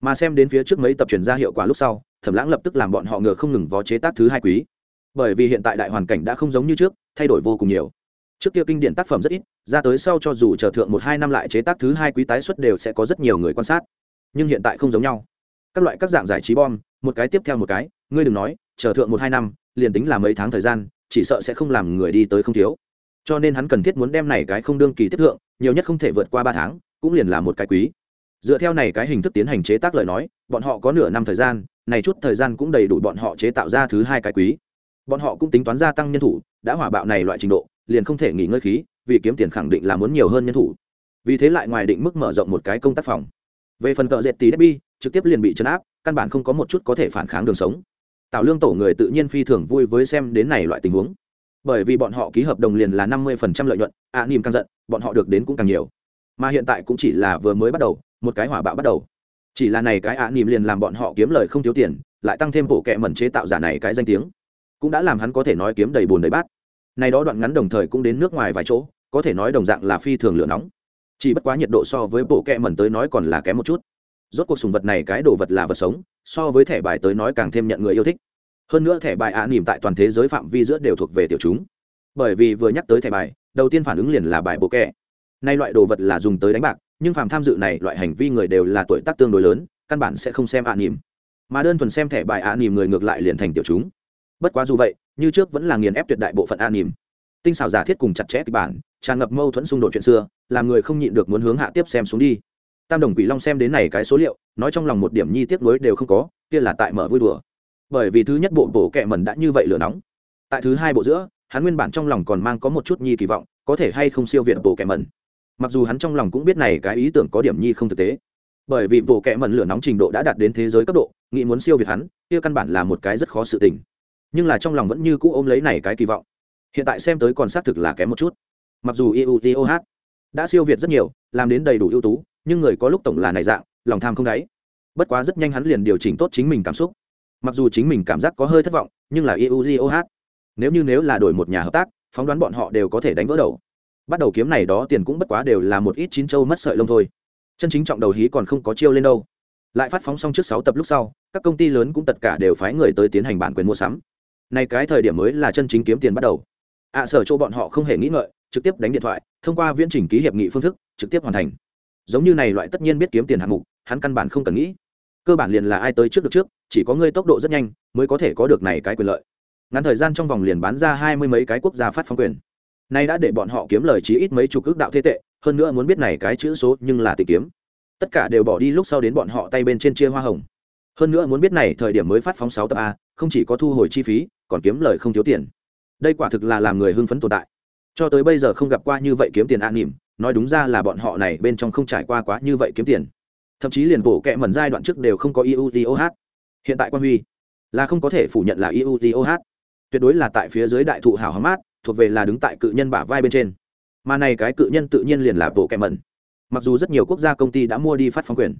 Mà xem đến phía trước mấy tập truyền ra hiệu quả lúc sau, thẩm lãng lập tức làm bọn họ ngựa không ngừng vó chế tác thứ hai quý. Bởi vì hiện tại đại hoàn cảnh đã không giống như trước, thay đổi vô cùng nhiều. Trước kia kinh điển tác phẩm rất ít, ra tới sau cho dù chờ thượng một hai năm lại chế tác thứ hai quý tái xuất đều sẽ có rất nhiều người quan sát. Nhưng hiện tại không giống nhau các loại các dạng giải trí bom, một cái tiếp theo một cái, ngươi đừng nói, chờ thượng một hai năm, liền tính là mấy tháng thời gian, chỉ sợ sẽ không làm người đi tới không thiếu. Cho nên hắn cần thiết muốn đem này cái không đương kỳ tiếp thượng, nhiều nhất không thể vượt qua ba tháng, cũng liền là một cái quý. Dựa theo này cái hình thức tiến hành chế tác lời nói, bọn họ có nửa năm thời gian, này chút thời gian cũng đầy đủ bọn họ chế tạo ra thứ hai cái quý. Bọn họ cũng tính toán gia tăng nhân thủ, đã hỏa bạo này loại trình độ, liền không thể nghỉ ngơi khí, vì kiếm tiền khẳng định là muốn nhiều hơn nhân thủ. Vì thế lại ngoài định mức mở rộng một cái công tác phòng. Về phần cờ dệt tí bi trực tiếp liền bị chấn áp căn bản không có một chút có thể phản kháng đường sống. Tạo lương tổ người tự nhiên phi thường vui với xem đến này loại tình huống. Bởi vì bọn họ ký hợp đồng liền là năm mươi phần trăm lợi nhuận ạ à, nìm càng giận bọn họ được đến cũng càng nhiều. Mà hiện tại cũng chỉ là vừa mới bắt đầu một cái hỏa bạo bắt đầu. Chỉ là này cái ạ à, liền làm bọn họ kiếm lời không thiếu tiền lại tăng thêm bộ kệ mẩn chế tạo giả này cái danh tiếng. Cũng đã làm hắn có thể nói kiếm đầy bùn đầy bát. Này đó đoạn ngắn đồng thời cũng đến nước ngoài vài chỗ có thể nói đồng dạng là phi thường lửa nóng. Chỉ bất quá nhiệt độ so với bộ kệ mẩn tới nói còn là kém một chút rốt cuộc sùng vật này cái đồ vật là vật sống, so với thẻ bài tới nói càng thêm nhận người yêu thích. Hơn nữa thẻ bài ạ nỉm tại toàn thế giới phạm vi giữa đều thuộc về tiểu chúng. Bởi vì vừa nhắc tới thẻ bài, đầu tiên phản ứng liền là bài bộ kẹ. Nay loại đồ vật là dùng tới đánh bạc, nhưng phàm tham dự này loại hành vi người đều là tuổi tác tương đối lớn, căn bản sẽ không xem ạ nỉm mà đơn thuần xem thẻ bài ạ nỉm người ngược lại liền thành tiểu chúng. Bất quá dù vậy, như trước vẫn là nghiền ép tuyệt đại bộ phận ạ nỉm tinh xảo giả thiết cùng chặt chẽ kịch bản, tràn ngập mâu thuẫn xung đột chuyện xưa, làm người không nhịn được muốn hướng hạ tiếp xem xuống đi tam đồng quỷ long xem đến này cái số liệu, nói trong lòng một điểm nhi tiếc nuối đều không có, kia là tại mở vui đùa. Bởi vì thứ nhất bộ bộ kẹ mần đã như vậy lửa nóng. Tại thứ hai bộ giữa, hắn nguyên bản trong lòng còn mang có một chút nhi kỳ vọng, có thể hay không siêu việt bộ kẹ mần mặc dù hắn trong lòng cũng biết này cái ý tưởng có điểm nhi không thực tế. Bởi vì bộ kẹ mần lửa nóng trình độ đã đạt đến thế giới cấp độ, nghĩ muốn siêu việt hắn, kia căn bản là một cái rất khó sự tình. Nhưng là trong lòng vẫn như cũ ôm lấy này cái kỳ vọng. Hiện tại xem tới còn xác thực là kém một chút. Mặc dù iutoh đã siêu việt rất nhiều, làm đến đầy đủ ưu tú nhưng người có lúc tổng là này dạng, lòng tham không đáy. Bất quá rất nhanh hắn liền điều chỉnh tốt chính mình cảm xúc. Mặc dù chính mình cảm giác có hơi thất vọng, nhưng là iugoh nếu như nếu là đổi một nhà hợp tác, phóng đoán bọn họ đều có thể đánh vỡ đầu. Bắt đầu kiếm này đó tiền cũng bất quá đều là một ít chín châu mất sợi lông thôi. Chân chính trọng đầu hí còn không có chiêu lên đâu. Lại phát phóng xong trước sáu tập lúc sau, các công ty lớn cũng tất cả đều phái người tới tiến hành bản quyền mua sắm. Này cái thời điểm mới là chân chính kiếm tiền bắt đầu. Ạ sở chỗ bọn họ không hề nghĩ ngợi, trực tiếp đánh điện thoại, thông qua viễn trình ký hiệp nghị phương thức, trực tiếp hoàn thành giống như này loại tất nhiên biết kiếm tiền hạng mục, hắn căn bản không cần nghĩ. Cơ bản liền là ai tới trước được trước, chỉ có ngươi tốc độ rất nhanh mới có thể có được này cái quyền lợi. Ngắn thời gian trong vòng liền bán ra hai mươi mấy cái quốc gia phát phóng quyền. Nay đã để bọn họ kiếm lời chí ít mấy chục ước đạo thế tệ, hơn nữa muốn biết này cái chữ số nhưng là tỷ kiếm. Tất cả đều bỏ đi lúc sau đến bọn họ tay bên trên chia hoa hồng. Hơn nữa muốn biết này thời điểm mới phát phóng sáu tập a, không chỉ có thu hồi chi phí, còn kiếm lời không thiếu tiền. Đây quả thực là làm người hưng phấn tồn tại. Cho tới bây giờ không gặp qua như vậy kiếm tiền an nỉm nói đúng ra là bọn họ này bên trong không trải qua quá như vậy kiếm tiền. Thậm chí liền bổ kẹ mẩn giai đoạn trước đều không có iutoh hiện tại quan huy là không có thể phủ nhận là iutoh tuyệt đối là tại phía dưới đại thụ Hảo hóm mát, thuộc về là đứng tại cự nhân bả vai bên trên. Mà này cái cự nhân tự nhiên liền là bộ kẹ mẩn. Mặc dù rất nhiều quốc gia công ty đã mua đi phát phóng quyền,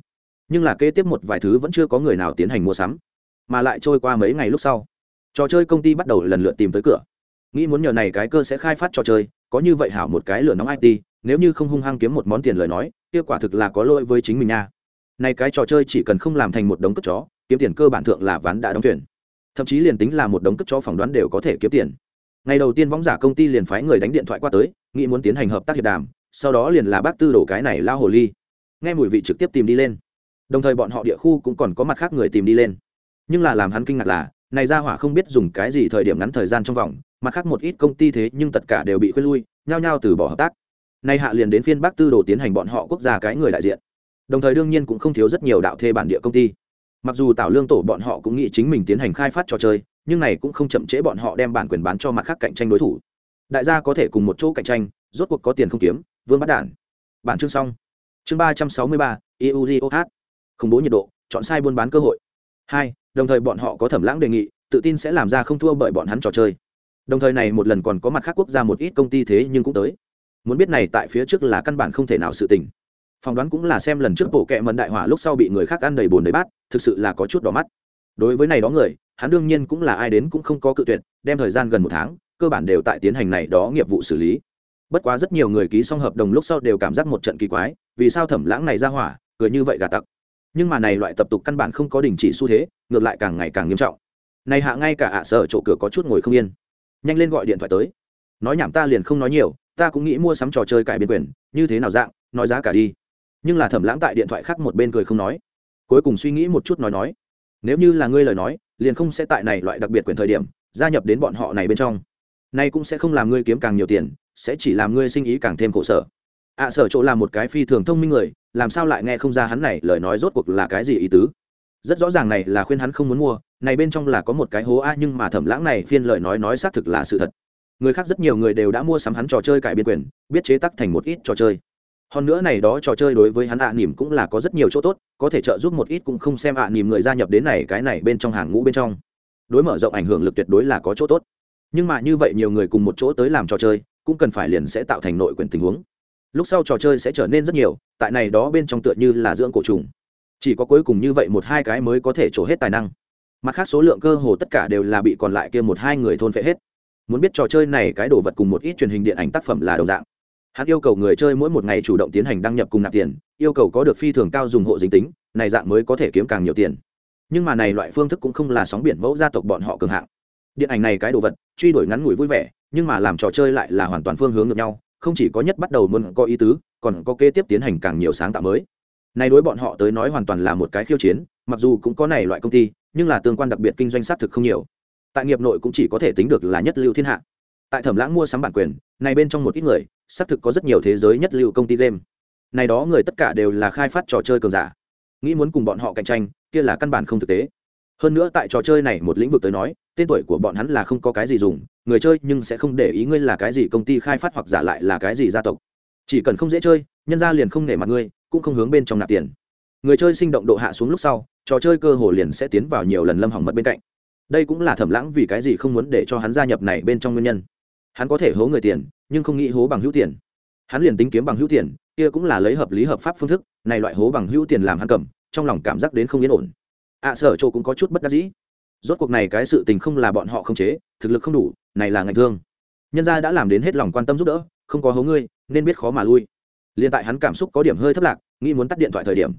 nhưng là kế tiếp một vài thứ vẫn chưa có người nào tiến hành mua sắm. Mà lại trôi qua mấy ngày lúc sau, trò chơi công ty bắt đầu lần lượt tìm tới cửa. Nghĩ muốn nhờ này cái cơ sẽ khai phát trò chơi, có như vậy hảo một cái lửa nóng it nếu như không hung hăng kiếm một món tiền lời nói kết quả thực là có lỗi với chính mình nha. Này cái trò chơi chỉ cần không làm thành một đống cất chó, kiếm tiền cơ bản thượng là ván đã đóng thuyền. Thậm chí liền tính là một đống cất chó phỏng đoán đều có thể kiếm tiền. Ngày đầu tiên võng giả công ty liền phái người đánh điện thoại qua tới, nghĩ muốn tiến hành hợp tác hiệp đàm, sau đó liền là bác tư đổ cái này lao hồ ly. Nghe mùi vị trực tiếp tìm đi lên. Đồng thời bọn họ địa khu cũng còn có mặt khác người tìm đi lên. Nhưng là làm hắn kinh ngạc là, này ra hỏa không biết dùng cái gì thời điểm ngắn thời gian trong vòng, mặt khác một ít công ty thế nhưng tất cả đều bị khuyên lui, nhao nhao từ bỏ hợp tác nay hạ liền đến phiên bác tư đồ tiến hành bọn họ quốc gia cái người đại diện. Đồng thời đương nhiên cũng không thiếu rất nhiều đạo thê bản địa công ty. Mặc dù tạo lương tổ bọn họ cũng nghĩ chính mình tiến hành khai phát trò chơi, nhưng này cũng không chậm trễ bọn họ đem bản quyền bán cho mặt khác cạnh tranh đối thủ. Đại gia có thể cùng một chỗ cạnh tranh, rốt cuộc có tiền không kiếm, vương bắt đản bản chương xong. Chương ba trăm sáu mươi ba eugoh khủng bố nhiệt độ, chọn sai buôn bán cơ hội. Hai, đồng thời bọn họ có thẩm lãng đề nghị, tự tin sẽ làm ra không thua bởi bọn hắn trò chơi. Đồng thời này một lần còn có mặt khác quốc gia một ít công ty thế nhưng cũng tới muốn biết này tại phía trước là căn bản không thể nào sự tình. Phỏng đoán cũng là xem lần trước bộ kệ mần đại hỏa lúc sau bị người khác ăn đầy bồn đầy bát, thực sự là có chút đỏ mắt. Đối với này đó người, hắn đương nhiên cũng là ai đến cũng không có cự tuyệt, đem thời gian gần một tháng, cơ bản đều tại tiến hành này đó nghiệp vụ xử lý. Bất quá rất nhiều người ký xong hợp đồng lúc sau đều cảm giác một trận kỳ quái, vì sao thẩm lãng này ra hỏa, cười như vậy gà tặc. Nhưng mà này loại tập tục căn bản không có đình chỉ xu thế, ngược lại càng ngày càng nghiêm trọng. Này hạ ngay cả ạ sở chỗ cửa có chút ngồi không yên. Nhanh lên gọi điện thoại tới. Nói nhảm ta liền không nói nhiều ta cũng nghĩ mua sắm trò chơi cải biên quyền, như thế nào dạng, nói giá cả đi. Nhưng là thẩm lãng tại điện thoại khác một bên cười không nói. Cuối cùng suy nghĩ một chút nói nói, nếu như là ngươi lời nói, liền không sẽ tại này loại đặc biệt quyền thời điểm, gia nhập đến bọn họ này bên trong. Nay cũng sẽ không làm ngươi kiếm càng nhiều tiền, sẽ chỉ làm ngươi sinh ý càng thêm khổ sở. Ạ sở chỗ là một cái phi thường thông minh người, làm sao lại nghe không ra hắn này lời nói rốt cuộc là cái gì ý tứ? Rất rõ ràng này là khuyên hắn không muốn mua, này bên trong là có một cái hố a, nhưng mà thẩm lãng này phiên lời nói nói xác thực là sự thật người khác rất nhiều người đều đã mua sắm hắn trò chơi cải biên quyền, biết chế tắc thành một ít trò chơi. Hơn nữa này đó trò chơi đối với hắn ạ à nỉm cũng là có rất nhiều chỗ tốt, có thể trợ giúp một ít cũng không xem ạ à nỉm người gia nhập đến này, cái này bên trong hàng ngũ bên trong. Đối mở rộng ảnh hưởng lực tuyệt đối là có chỗ tốt. Nhưng mà như vậy nhiều người cùng một chỗ tới làm trò chơi, cũng cần phải liền sẽ tạo thành nội quyền tình huống. Lúc sau trò chơi sẽ trở nên rất nhiều, tại này đó bên trong tựa như là dưỡng cổ trùng. Chỉ có cuối cùng như vậy một hai cái mới có thể trổ hết tài năng. Mặt khác số lượng cơ hồ tất cả đều là bị còn lại kia một hai người thôn phệ hết muốn biết trò chơi này cái đồ vật cùng một ít truyền hình điện ảnh tác phẩm là đồng dạng. Hắn yêu cầu người chơi mỗi một ngày chủ động tiến hành đăng nhập cùng nạp tiền, yêu cầu có được phi thường cao dùng hộ dính tính, này dạng mới có thể kiếm càng nhiều tiền. Nhưng mà này loại phương thức cũng không là sóng biển mẫu gia tộc bọn họ cường hạng. Điện ảnh này cái đồ vật, truy đuổi ngắn ngủi vui vẻ, nhưng mà làm trò chơi lại là hoàn toàn phương hướng ngược nhau, không chỉ có nhất bắt đầu muốn có ý tứ, còn có kế tiếp tiến hành càng nhiều sáng tạo mới. Này đối bọn họ tới nói hoàn toàn là một cái khiêu chiến, mặc dù cũng có này loại công ty, nhưng là tương quan đặc biệt kinh doanh xác thực không nhiều tại nghiệp nội cũng chỉ có thể tính được là nhất lưu thiên hạ. Tại thẩm lãng mua sắm bản quyền, này bên trong một ít người, xác thực có rất nhiều thế giới nhất lưu công ty game. Này đó người tất cả đều là khai phát trò chơi cường giả. Nghĩ muốn cùng bọn họ cạnh tranh, kia là căn bản không thực tế. Hơn nữa tại trò chơi này một lĩnh vực tới nói, tên tuổi của bọn hắn là không có cái gì dùng, người chơi nhưng sẽ không để ý ngươi là cái gì công ty khai phát hoặc giả lại là cái gì gia tộc. Chỉ cần không dễ chơi, nhân ra liền không nể mặt ngươi, cũng không hướng bên trong nạp tiền. Người chơi sinh động độ hạ xuống lúc sau, trò chơi cơ hồ liền sẽ tiến vào nhiều lần lâm hỏng mật bên cạnh đây cũng là thẩm lãng vì cái gì không muốn để cho hắn gia nhập này bên trong nguyên nhân. Hắn có thể hố người tiền nhưng không nghĩ hố bằng hữu tiền. Hắn liền tính kiếm bằng hữu tiền kia cũng là lấy hợp lý hợp pháp phương thức này loại hố bằng hữu tiền làm hắn cầm trong lòng cảm giác đến không yên ổn. À, Ạ sở chỗ cũng có chút bất đắc dĩ. Rốt cuộc này cái sự tình không là bọn họ không chế thực lực không đủ này là ngành thương. Nhân gia đã làm đến hết lòng quan tâm giúp đỡ không có hố ngươi nên biết khó mà lui. Liền tại hắn cảm xúc có điểm hơi thấp lạc nghĩ muốn tắt điện thoại thời điểm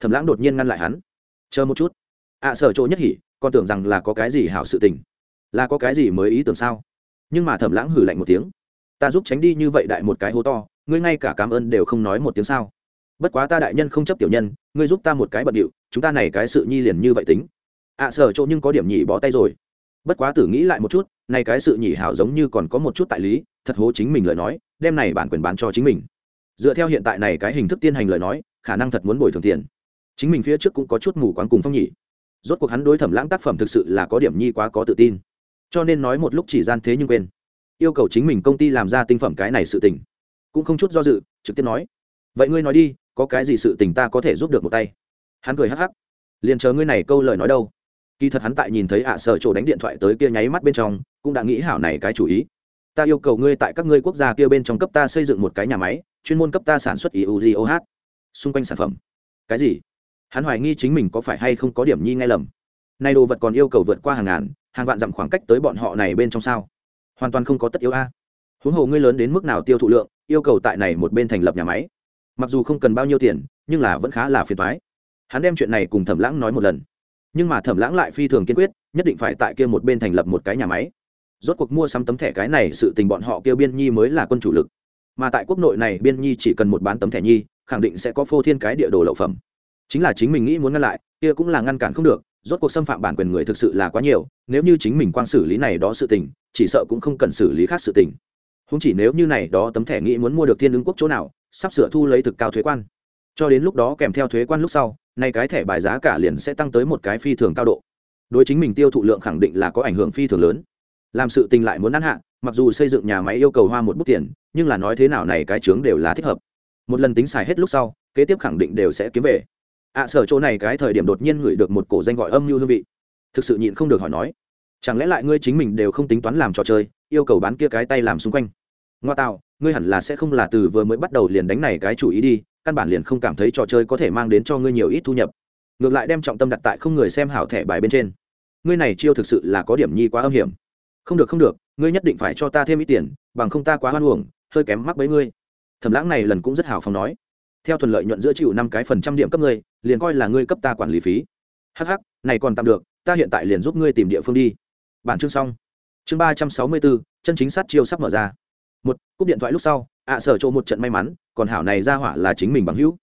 thẩm lãng đột nhiên ngăn lại hắn. Chờ một chút. Ạ à, sở chỗ nhất hỉ còn tưởng rằng là có cái gì hảo sự tình. Là có cái gì mới ý tưởng sao? Nhưng mà thẩm lãng hử lạnh một tiếng. Ta giúp tránh đi như vậy đại một cái hố to ngươi ngay cả cảm ơn đều không nói một tiếng sao. Bất quá ta đại nhân không chấp tiểu nhân ngươi giúp ta một cái bận điệu chúng ta này cái sự nhi liền như vậy tính. Ạ à, sở chỗ nhưng có điểm nhỉ bỏ tay rồi. Bất quá tử nghĩ lại một chút này cái sự nhỉ hảo giống như còn có một chút tại lý thật hố chính mình lời nói đem này bản quyền bán cho chính mình. Dựa theo hiện tại này cái hình thức tiên hành lời nói khả năng thật muốn bồi thường tiền. Chính mình phía trước cũng có chút mù quáng cùng phong nhỉ rốt cuộc hắn đối thẩm lãng tác phẩm thực sự là có điểm nhi quá có tự tin. Cho nên nói một lúc chỉ gian thế nhưng quên. Yêu cầu chính mình công ty làm ra tinh phẩm cái này sự tình. Cũng không chút do dự, trực tiếp nói. Vậy ngươi nói đi, có cái gì sự tình ta có thể giúp được một tay? Hắn cười hắc hắc. Liền chờ ngươi này câu lời nói đâu. Kỳ thật hắn tại nhìn thấy ạ à sở chỗ đánh điện thoại tới kia nháy mắt bên trong, cũng đã nghĩ hảo này cái chủ ý. Ta yêu cầu ngươi tại các ngươi quốc gia kia bên trong cấp ta xây dựng một cái nhà máy, chuyên môn cấp ta sản xuất iugoh xung quanh sản phẩm. Cái gì? Hắn hoài nghi chính mình có phải hay không có điểm nhi ngay lầm. Nay đồ vật còn yêu cầu vượt qua hàng ngàn, hàng vạn dặm khoảng cách tới bọn họ này bên trong sao? Hoàn toàn không có tất yếu a. Huống hồ ngươi lớn đến mức nào tiêu thụ lượng, yêu cầu tại này một bên thành lập nhà máy. Mặc dù không cần bao nhiêu tiền, nhưng là vẫn khá là phiền toái. Hắn đem chuyện này cùng thẩm lãng nói một lần. Nhưng mà thẩm lãng lại phi thường kiên quyết, nhất định phải tại kia một bên thành lập một cái nhà máy. Rốt cuộc mua sắm tấm thẻ cái này sự tình bọn họ kêu biên nhi mới là quân chủ lực. Mà tại quốc nội này, biên nhi chỉ cần một bán tấm thẻ nhi, khẳng định sẽ có phô thiên cái địa đồ lậu phẩm chính là chính mình nghĩ muốn ngăn lại, kia cũng là ngăn cản không được, rốt cuộc xâm phạm bản quyền người thực sự là quá nhiều, nếu như chính mình quan xử lý này đó sự tình, chỉ sợ cũng không cần xử lý khác sự tình. Không chỉ nếu như này đó tấm thẻ nghĩ muốn mua được thiên ứng quốc chỗ nào, sắp sửa thu lấy thực cao thuế quan. Cho đến lúc đó kèm theo thuế quan lúc sau nay cái thẻ bài giá cả liền sẽ tăng tới một cái phi thường cao độ. Đối chính mình tiêu thụ lượng khẳng định là có ảnh hưởng phi thường lớn. Làm sự tình lại muốn ngắn hạn mặc dù xây dựng nhà máy yêu cầu hoa một bút tiền, nhưng là nói thế nào này cái chướng đều là thích hợp. Một lần tính xài hết lúc sau, kế tiếp khẳng định đều sẽ kiếm về ạ à, sở chỗ này cái thời điểm đột nhiên ngửi được một cổ danh gọi âm mưu hương vị. Thực sự nhịn không được hỏi nói chẳng lẽ lại ngươi chính mình đều không tính toán làm trò chơi yêu cầu bán kia cái tay làm xung quanh? Ngoa tạo ngươi hẳn là sẽ không là từ vừa mới bắt đầu liền đánh này cái chủ ý đi căn bản liền không cảm thấy trò chơi có thể mang đến cho ngươi nhiều ít thu nhập. Ngược lại đem trọng tâm đặt tại không người xem hảo thẻ bài bên trên. Ngươi này chiêu thực sự là có điểm nhi quá âm hiểm. Không được không được ngươi nhất định phải cho ta thêm ít tiền bằng không ta quá hoan uổng hơi kém mắc bấy ngươi. Thẩm lãng này lần cũng rất hào phóng nói theo thuận lợi nhuận giữa chịu năm cái phần trăm điểm cấp ngươi, liền coi là ngươi cấp ta quản lý phí. Hh này còn tạm được, ta hiện tại liền giúp ngươi tìm địa phương đi. Bản chương xong. Chương ba trăm sáu mươi bốn, chân chính sát chiêu sắp mở ra. Một, cúp điện thoại lúc sau, ạ sở chỗ một trận may mắn, còn hảo này ra hỏa là chính mình bằng hữu.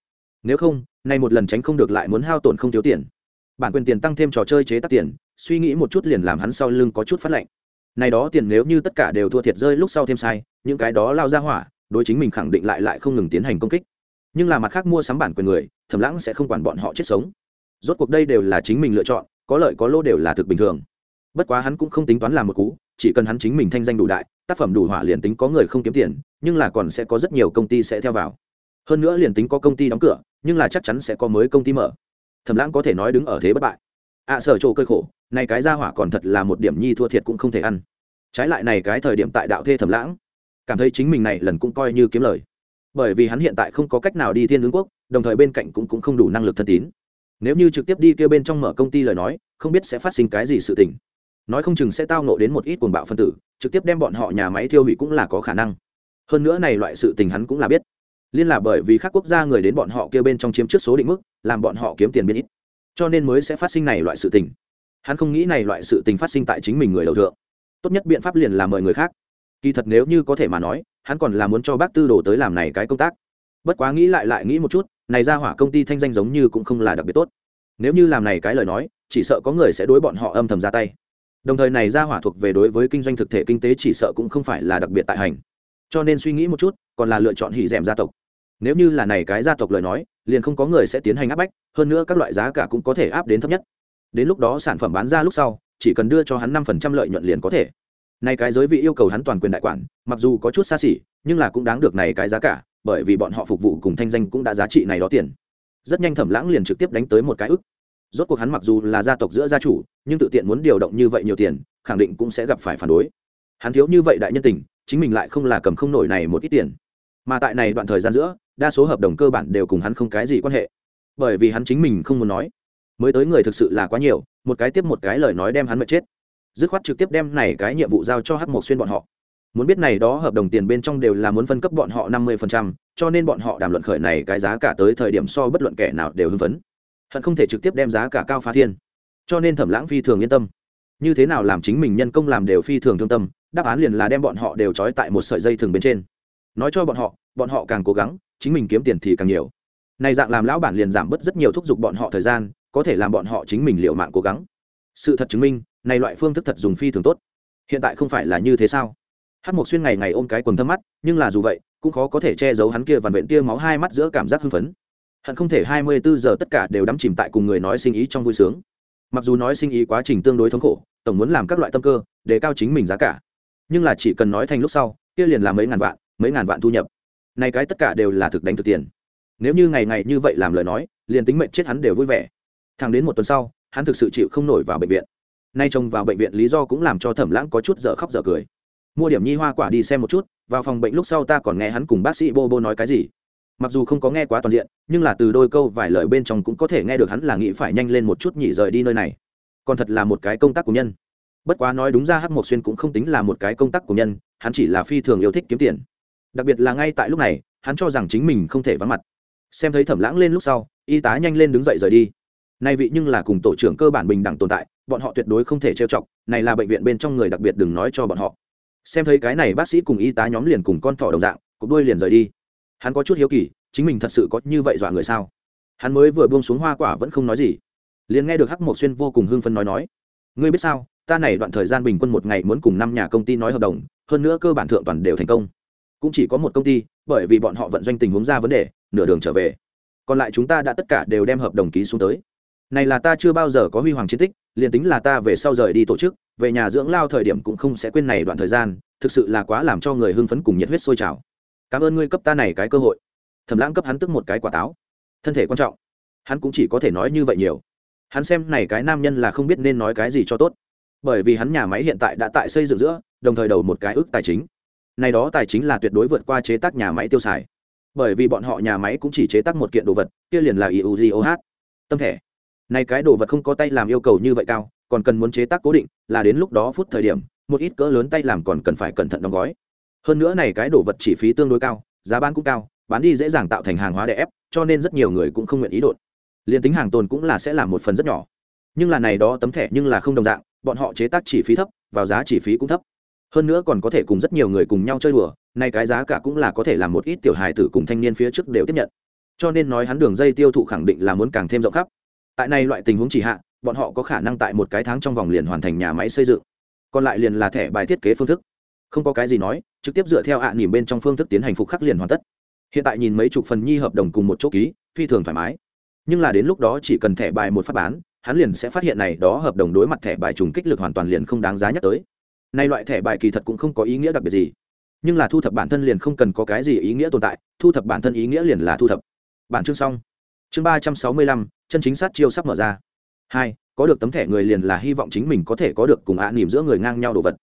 Nếu không nay một lần tránh không được lại muốn hao tổn không thiếu tiền. Bản quyền tiền tăng thêm trò chơi chế tác tiền, suy nghĩ một chút liền làm hắn sau lưng có chút phát lạnh này đó tiền nếu như tất cả đều thua thiệt rơi lúc sau thêm sai, những cái đó lao ra hỏa, đối chính mình khẳng định lại lại không ngừng tiến hành công kích nhưng là mặt khác mua sắm bản quyền người thẩm lãng sẽ không quản bọn họ chết sống. Rốt cuộc đây đều là chính mình lựa chọn có lợi có lỗ đều là thực bình thường. Bất quá hắn cũng không tính toán làm một cú chỉ cần hắn chính mình thanh danh đủ đại tác phẩm đủ hỏa liền tính có người không kiếm tiền nhưng là còn sẽ có rất nhiều công ty sẽ theo vào. Hơn nữa liền tính có công ty đóng cửa nhưng là chắc chắn sẽ có mới công ty mở. Thẩm lãng có thể nói đứng ở thế bất bại. Ạ à, sở chỗ cơ khổ này cái ra hỏa còn thật là một điểm nhi thua thiệt cũng không thể ăn. Trái lại này cái thời điểm tại đạo thê thẩm lãng cảm thấy chính mình này lần cũng coi như kiếm lời bởi vì hắn hiện tại không có cách nào đi thiên ứng quốc đồng thời bên cạnh cũng, cũng không đủ năng lực thân tín. Nếu như trực tiếp đi kêu bên trong mở công ty lời nói không biết sẽ phát sinh cái gì sự tình. Nói không chừng sẽ tao nộ đến một ít cuồng bạo phân tử trực tiếp đem bọn họ nhà máy thiêu hủy cũng là có khả năng. Hơn nữa này loại sự tình hắn cũng là biết. Liên là bởi vì các quốc gia người đến bọn họ kêu bên trong chiếm trước số định mức làm bọn họ kiếm tiền biên ít. Cho nên mới sẽ phát sinh này loại sự tình. Hắn không nghĩ này loại sự tình phát sinh tại chính mình người đầu thượng. Tốt nhất biện pháp liền là mời người khác kỳ thật nếu như có thể mà nói, hắn còn là muốn cho bác tư đồ tới làm này cái công tác. Bất quá nghĩ lại lại nghĩ một chút, này ra hỏa công ty thanh danh giống như cũng không là đặc biệt tốt. Nếu như làm này cái lời nói, chỉ sợ có người sẽ đối bọn họ âm thầm ra tay. Đồng thời này ra hỏa thuộc về đối với kinh doanh thực thể kinh tế chỉ sợ cũng không phải là đặc biệt tại hành. Cho nên suy nghĩ một chút, còn là lựa chọn hỉ d gia tộc. Nếu như là này cái gia tộc lời nói, liền không có người sẽ tiến hành áp bách, hơn nữa các loại giá cả cũng có thể áp đến thấp nhất. Đến lúc đó sản phẩm bán ra lúc sau, chỉ cần đưa cho hắn năm phần trăm lợi nhuận liền có thể này cái giới vị yêu cầu hắn toàn quyền đại quản, mặc dù có chút xa xỉ, nhưng là cũng đáng được này cái giá cả, bởi vì bọn họ phục vụ cùng thanh danh cũng đã giá trị này đó tiền. Rất nhanh thẩm lãng liền trực tiếp đánh tới một cái ức. Rốt cuộc hắn mặc dù là gia tộc giữa gia chủ, nhưng tự tiện muốn điều động như vậy nhiều tiền, khẳng định cũng sẽ gặp phải phản đối. Hắn thiếu như vậy đại nhân tình, chính mình lại không là cầm không nổi này một ít tiền. Mà tại này đoạn thời gian giữa, đa số hợp đồng cơ bản đều cùng hắn không cái gì quan hệ. Bởi vì hắn chính mình không muốn nói. Mới tới người thực sự là quá nhiều, một cái tiếp một cái lời nói đem hắn mệt chết dứt khoát trực tiếp đem này cái nhiệm vụ giao cho hắc mộc xuyên bọn họ. Muốn biết này đó hợp đồng tiền bên trong đều là muốn phân cấp bọn họ năm mươi phần trăm, cho nên bọn họ đàm luận khởi này cái giá cả tới thời điểm so bất luận kẻ nào đều hưng phấn. Hận không thể trực tiếp đem giá cả cao phá thiên. Cho nên thẩm lãng phi thường yên tâm. Như thế nào làm chính mình nhân công làm đều phi thường thương tâm đáp án liền là đem bọn họ đều trói tại một sợi dây thừng bên trên. Nói cho bọn họ bọn họ càng cố gắng chính mình kiếm tiền thì càng nhiều. Này dạng làm lão bản liền giảm bớt rất nhiều thúc giục bọn họ thời gian có thể làm bọn họ chính mình liệu mạng cố gắng. Sự thật chứng minh này loại phương thức thật dùng phi thường tốt. Hiện tại không phải là như thế sao? Hát mộc xuyên ngày ngày ôm cái quần thâm mắt, nhưng là dù vậy, cũng khó có thể che giấu hắn kia vằn vện tia máu hai mắt giữa cảm giác hưng phấn. Hận không thể hai mươi bốn giờ tất cả đều đắm chìm tại cùng người nói sinh ý trong vui sướng. Mặc dù nói sinh ý quá trình tương đối thống khổ, tổng muốn làm các loại tâm cơ, để cao chính mình giá cả. Nhưng là chỉ cần nói thành lúc sau, kia liền là mấy ngàn vạn, mấy ngàn vạn thu nhập. Này cái tất cả đều là thực đánh thực tiền. Nếu như ngày ngày như vậy làm lời nói, liền tính mệnh chết hắn đều vui vẻ. Thẳng đến một tuần sau, hắn thực sự chịu không nổi vào bệnh viện nay trông vào bệnh viện lý do cũng làm cho thẩm lãng có chút dở khóc dở cười. Mua điểm nhi hoa quả đi xem một chút, vào phòng bệnh lúc sau ta còn nghe hắn cùng bác sĩ bô bô nói cái gì. Mặc dù không có nghe quá toàn diện, nhưng là từ đôi câu vài lời bên trong cũng có thể nghe được hắn là nghĩ phải nhanh lên một chút nhỉ rời đi nơi này. Còn thật là một cái công tác của nhân. Bất quá nói đúng ra hắc mộc xuyên cũng không tính là một cái công tác của nhân, hắn chỉ là phi thường yêu thích kiếm tiền. Đặc biệt là ngay tại lúc này, hắn cho rằng chính mình không thể vắng mặt. Xem thấy thẩm lãng lên lúc sau, y tá nhanh lên đứng dậy rời đi. Nay vị nhưng là cùng tổ trưởng cơ bản bình đẳng tồn tại bọn họ tuyệt đối không thể trêu chọc, này là bệnh viện bên trong người đặc biệt đừng nói cho bọn họ. Xem thấy cái này bác sĩ cùng y tá nhóm liền cùng con thỏ đồng dạng, cục đuôi liền rời đi. Hắn có chút hiếu kỳ, chính mình thật sự có như vậy dọa người sao? Hắn mới vừa buông xuống hoa quả vẫn không nói gì. Liền nghe được hắc mộc xuyên vô cùng hưng phấn nói nói, ngươi biết sao, ta này đoạn thời gian bình quân một ngày muốn cùng năm nhà công ty nói hợp đồng, hơn nữa cơ bản thượng toàn đều thành công. Cũng chỉ có một công ty, bởi vì bọn họ vận doanh tình huống ra vấn đề, nửa đường trở về. Còn lại chúng ta đã tất cả đều đem hợp đồng ký xuống tới này là ta chưa bao giờ có huy hoàng chiến tích, liền tính là ta về sau rời đi tổ chức, về nhà dưỡng lao thời điểm cũng không sẽ quên này đoạn thời gian, thực sự là quá làm cho người hưng phấn cùng nhiệt huyết sôi trào. Cảm ơn ngươi cấp ta này cái cơ hội. Thẩm lãng cấp hắn tức một cái quả táo. Thân thể quan trọng. Hắn cũng chỉ có thể nói như vậy nhiều. Hắn xem này cái nam nhân là không biết nên nói cái gì cho tốt. Bởi vì hắn nhà máy hiện tại đã tại xây dựng giữa, đồng thời đầu một cái ước tài chính. Này đó tài chính là tuyệt đối vượt qua chế tác nhà máy tiêu xài. Bởi vì bọn họ nhà máy cũng chỉ chế tác một kiện đồ vật, kia liền là iugoh tâm thể này cái đồ vật không có tay làm yêu cầu như vậy cao, còn cần muốn chế tác cố định, là đến lúc đó phút thời điểm, một ít cỡ lớn tay làm còn cần phải cẩn thận đóng gói. Hơn nữa này cái đồ vật chi phí tương đối cao, giá bán cũng cao, bán đi dễ dàng tạo thành hàng hóa để ép, cho nên rất nhiều người cũng không nguyện ý đột. Liền tính hàng tồn cũng là sẽ làm một phần rất nhỏ. Nhưng là này đó tấm thẻ nhưng là không đồng dạng, bọn họ chế tác chi phí thấp, vào giá chi phí cũng thấp. Hơn nữa còn có thể cùng rất nhiều người cùng nhau chơi đùa, nay cái giá cả cũng là có thể làm một ít tiểu hài tử cùng thanh niên phía trước đều tiếp nhận. Cho nên nói hắn đường dây tiêu thụ khẳng định là muốn càng thêm rộng khắp tại này loại tình huống chỉ hạ, bọn họ có khả năng tại một cái tháng trong vòng liền hoàn thành nhà máy xây dựng. Còn lại liền là thẻ bài thiết kế phương thức. Không có cái gì nói, trực tiếp dựa theo ạ à nỉm bên trong phương thức tiến hành phục khắc liền hoàn tất. Hiện tại nhìn mấy chục phần nhi hợp đồng cùng một chỗ ký, phi thường thoải mái. Nhưng là đến lúc đó chỉ cần thẻ bài một phát bán, hắn liền sẽ phát hiện này đó hợp đồng đối mặt thẻ bài trùng kích lực hoàn toàn liền không đáng giá nhắc tới. Nay loại thẻ bài kỳ thật cũng không có ý nghĩa đặc biệt gì. Nhưng là thu thập bản thân liền không cần có cái gì ý nghĩa tồn tại, thu thập bản thân ý nghĩa liền là thu thập. Bản chương xong chương ba trăm sáu mươi lăm, chân chính sát chiêu sắp mở ra. Hai, có được tấm thẻ người liền là hy vọng chính mình có thể có được cùng ạ à nỉm giữa người ngang nhau đồ vật.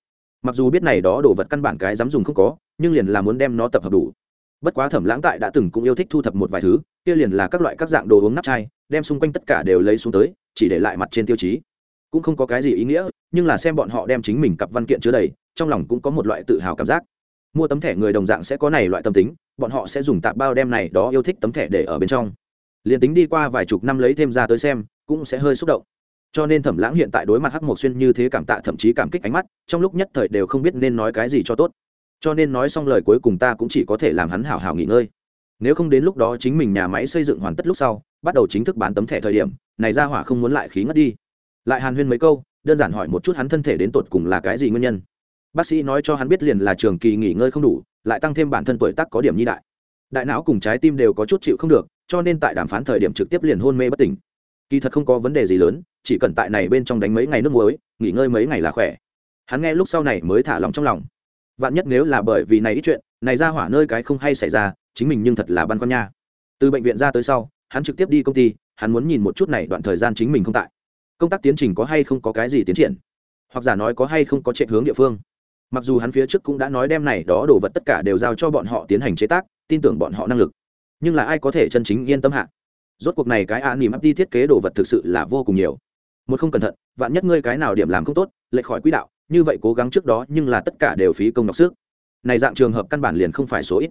Mặc dù biết này đó đồ vật căn bản cái dám dùng không có, nhưng liền là muốn đem nó tập hợp đủ. Bất quá thẩm lãng tại đã từng cũng yêu thích thu thập một vài thứ, kia liền là các loại các dạng đồ uống nắp chai, đem xung quanh tất cả đều lấy xuống tới, chỉ để lại mặt trên tiêu chí. Cũng không có cái gì ý nghĩa, nhưng là xem bọn họ đem chính mình cặp văn kiện chứa đầy, trong lòng cũng có một loại tự hào cảm giác. Mua tấm thẻ người đồng dạng sẽ có này loại tâm tính, bọn họ sẽ dùng tạp bao đem này đó yêu thích tấm thẻ để ở bên trong liền tính đi qua vài chục năm lấy thêm ra tới xem, cũng sẽ hơi xúc động. Cho nên thẩm lãng hiện tại đối mặt hắc mộc xuyên như thế cảm tạ, thậm chí cảm kích ánh mắt, trong lúc nhất thời đều không biết nên nói cái gì cho tốt. Cho nên nói xong lời cuối cùng ta cũng chỉ có thể làm hắn hảo hảo nghỉ ngơi. Nếu không đến lúc đó chính mình nhà máy xây dựng hoàn tất lúc sau, bắt đầu chính thức bán tấm thẻ thời điểm, này ra hỏa không muốn lại khí ngất đi. Lại hàn huyên mấy câu, đơn giản hỏi một chút hắn thân thể đến tột cùng là cái gì nguyên nhân. Bác sĩ nói cho hắn biết liền là trường kỳ nghỉ ngơi không đủ, lại tăng thêm bản thân tuổi tác có điểm nhi đại. Đại não cùng trái tim đều có chút chịu không được cho nên tại đàm phán thời điểm trực tiếp liền hôn mê bất tỉnh. Kỳ thật không có vấn đề gì lớn, chỉ cần tại này bên trong đánh mấy ngày nước muối, nghỉ ngơi mấy ngày là khỏe. Hắn nghe lúc sau này mới thả lòng trong lòng. Vạn nhất nếu là bởi vì này ít chuyện, này ra hỏa nơi cái không hay xảy ra, chính mình nhưng thật là băn khoăn nha. Từ bệnh viện ra tới sau, hắn trực tiếp đi công ty, hắn muốn nhìn một chút này đoạn thời gian chính mình không tại. Công tác tiến trình có hay không có cái gì tiến triển? Hoặc giả nói có hay không có trệ hướng địa phương? Mặc dù hắn phía trước cũng đã nói đem này đó đồ vật tất cả đều giao cho bọn họ tiến hành chế tác, tin tưởng bọn họ năng lực nhưng là ai có thể chân chính yên tâm hạ? Rốt cuộc này cái an nỉm ấp đi thiết kế đồ vật thực sự là vô cùng nhiều. Một không cẩn thận, vạn nhất ngươi cái nào điểm làm không tốt, lệch khỏi quỹ đạo, như vậy cố gắng trước đó nhưng là tất cả đều phí công đọc sức. Này dạng trường hợp căn bản liền không phải số ít.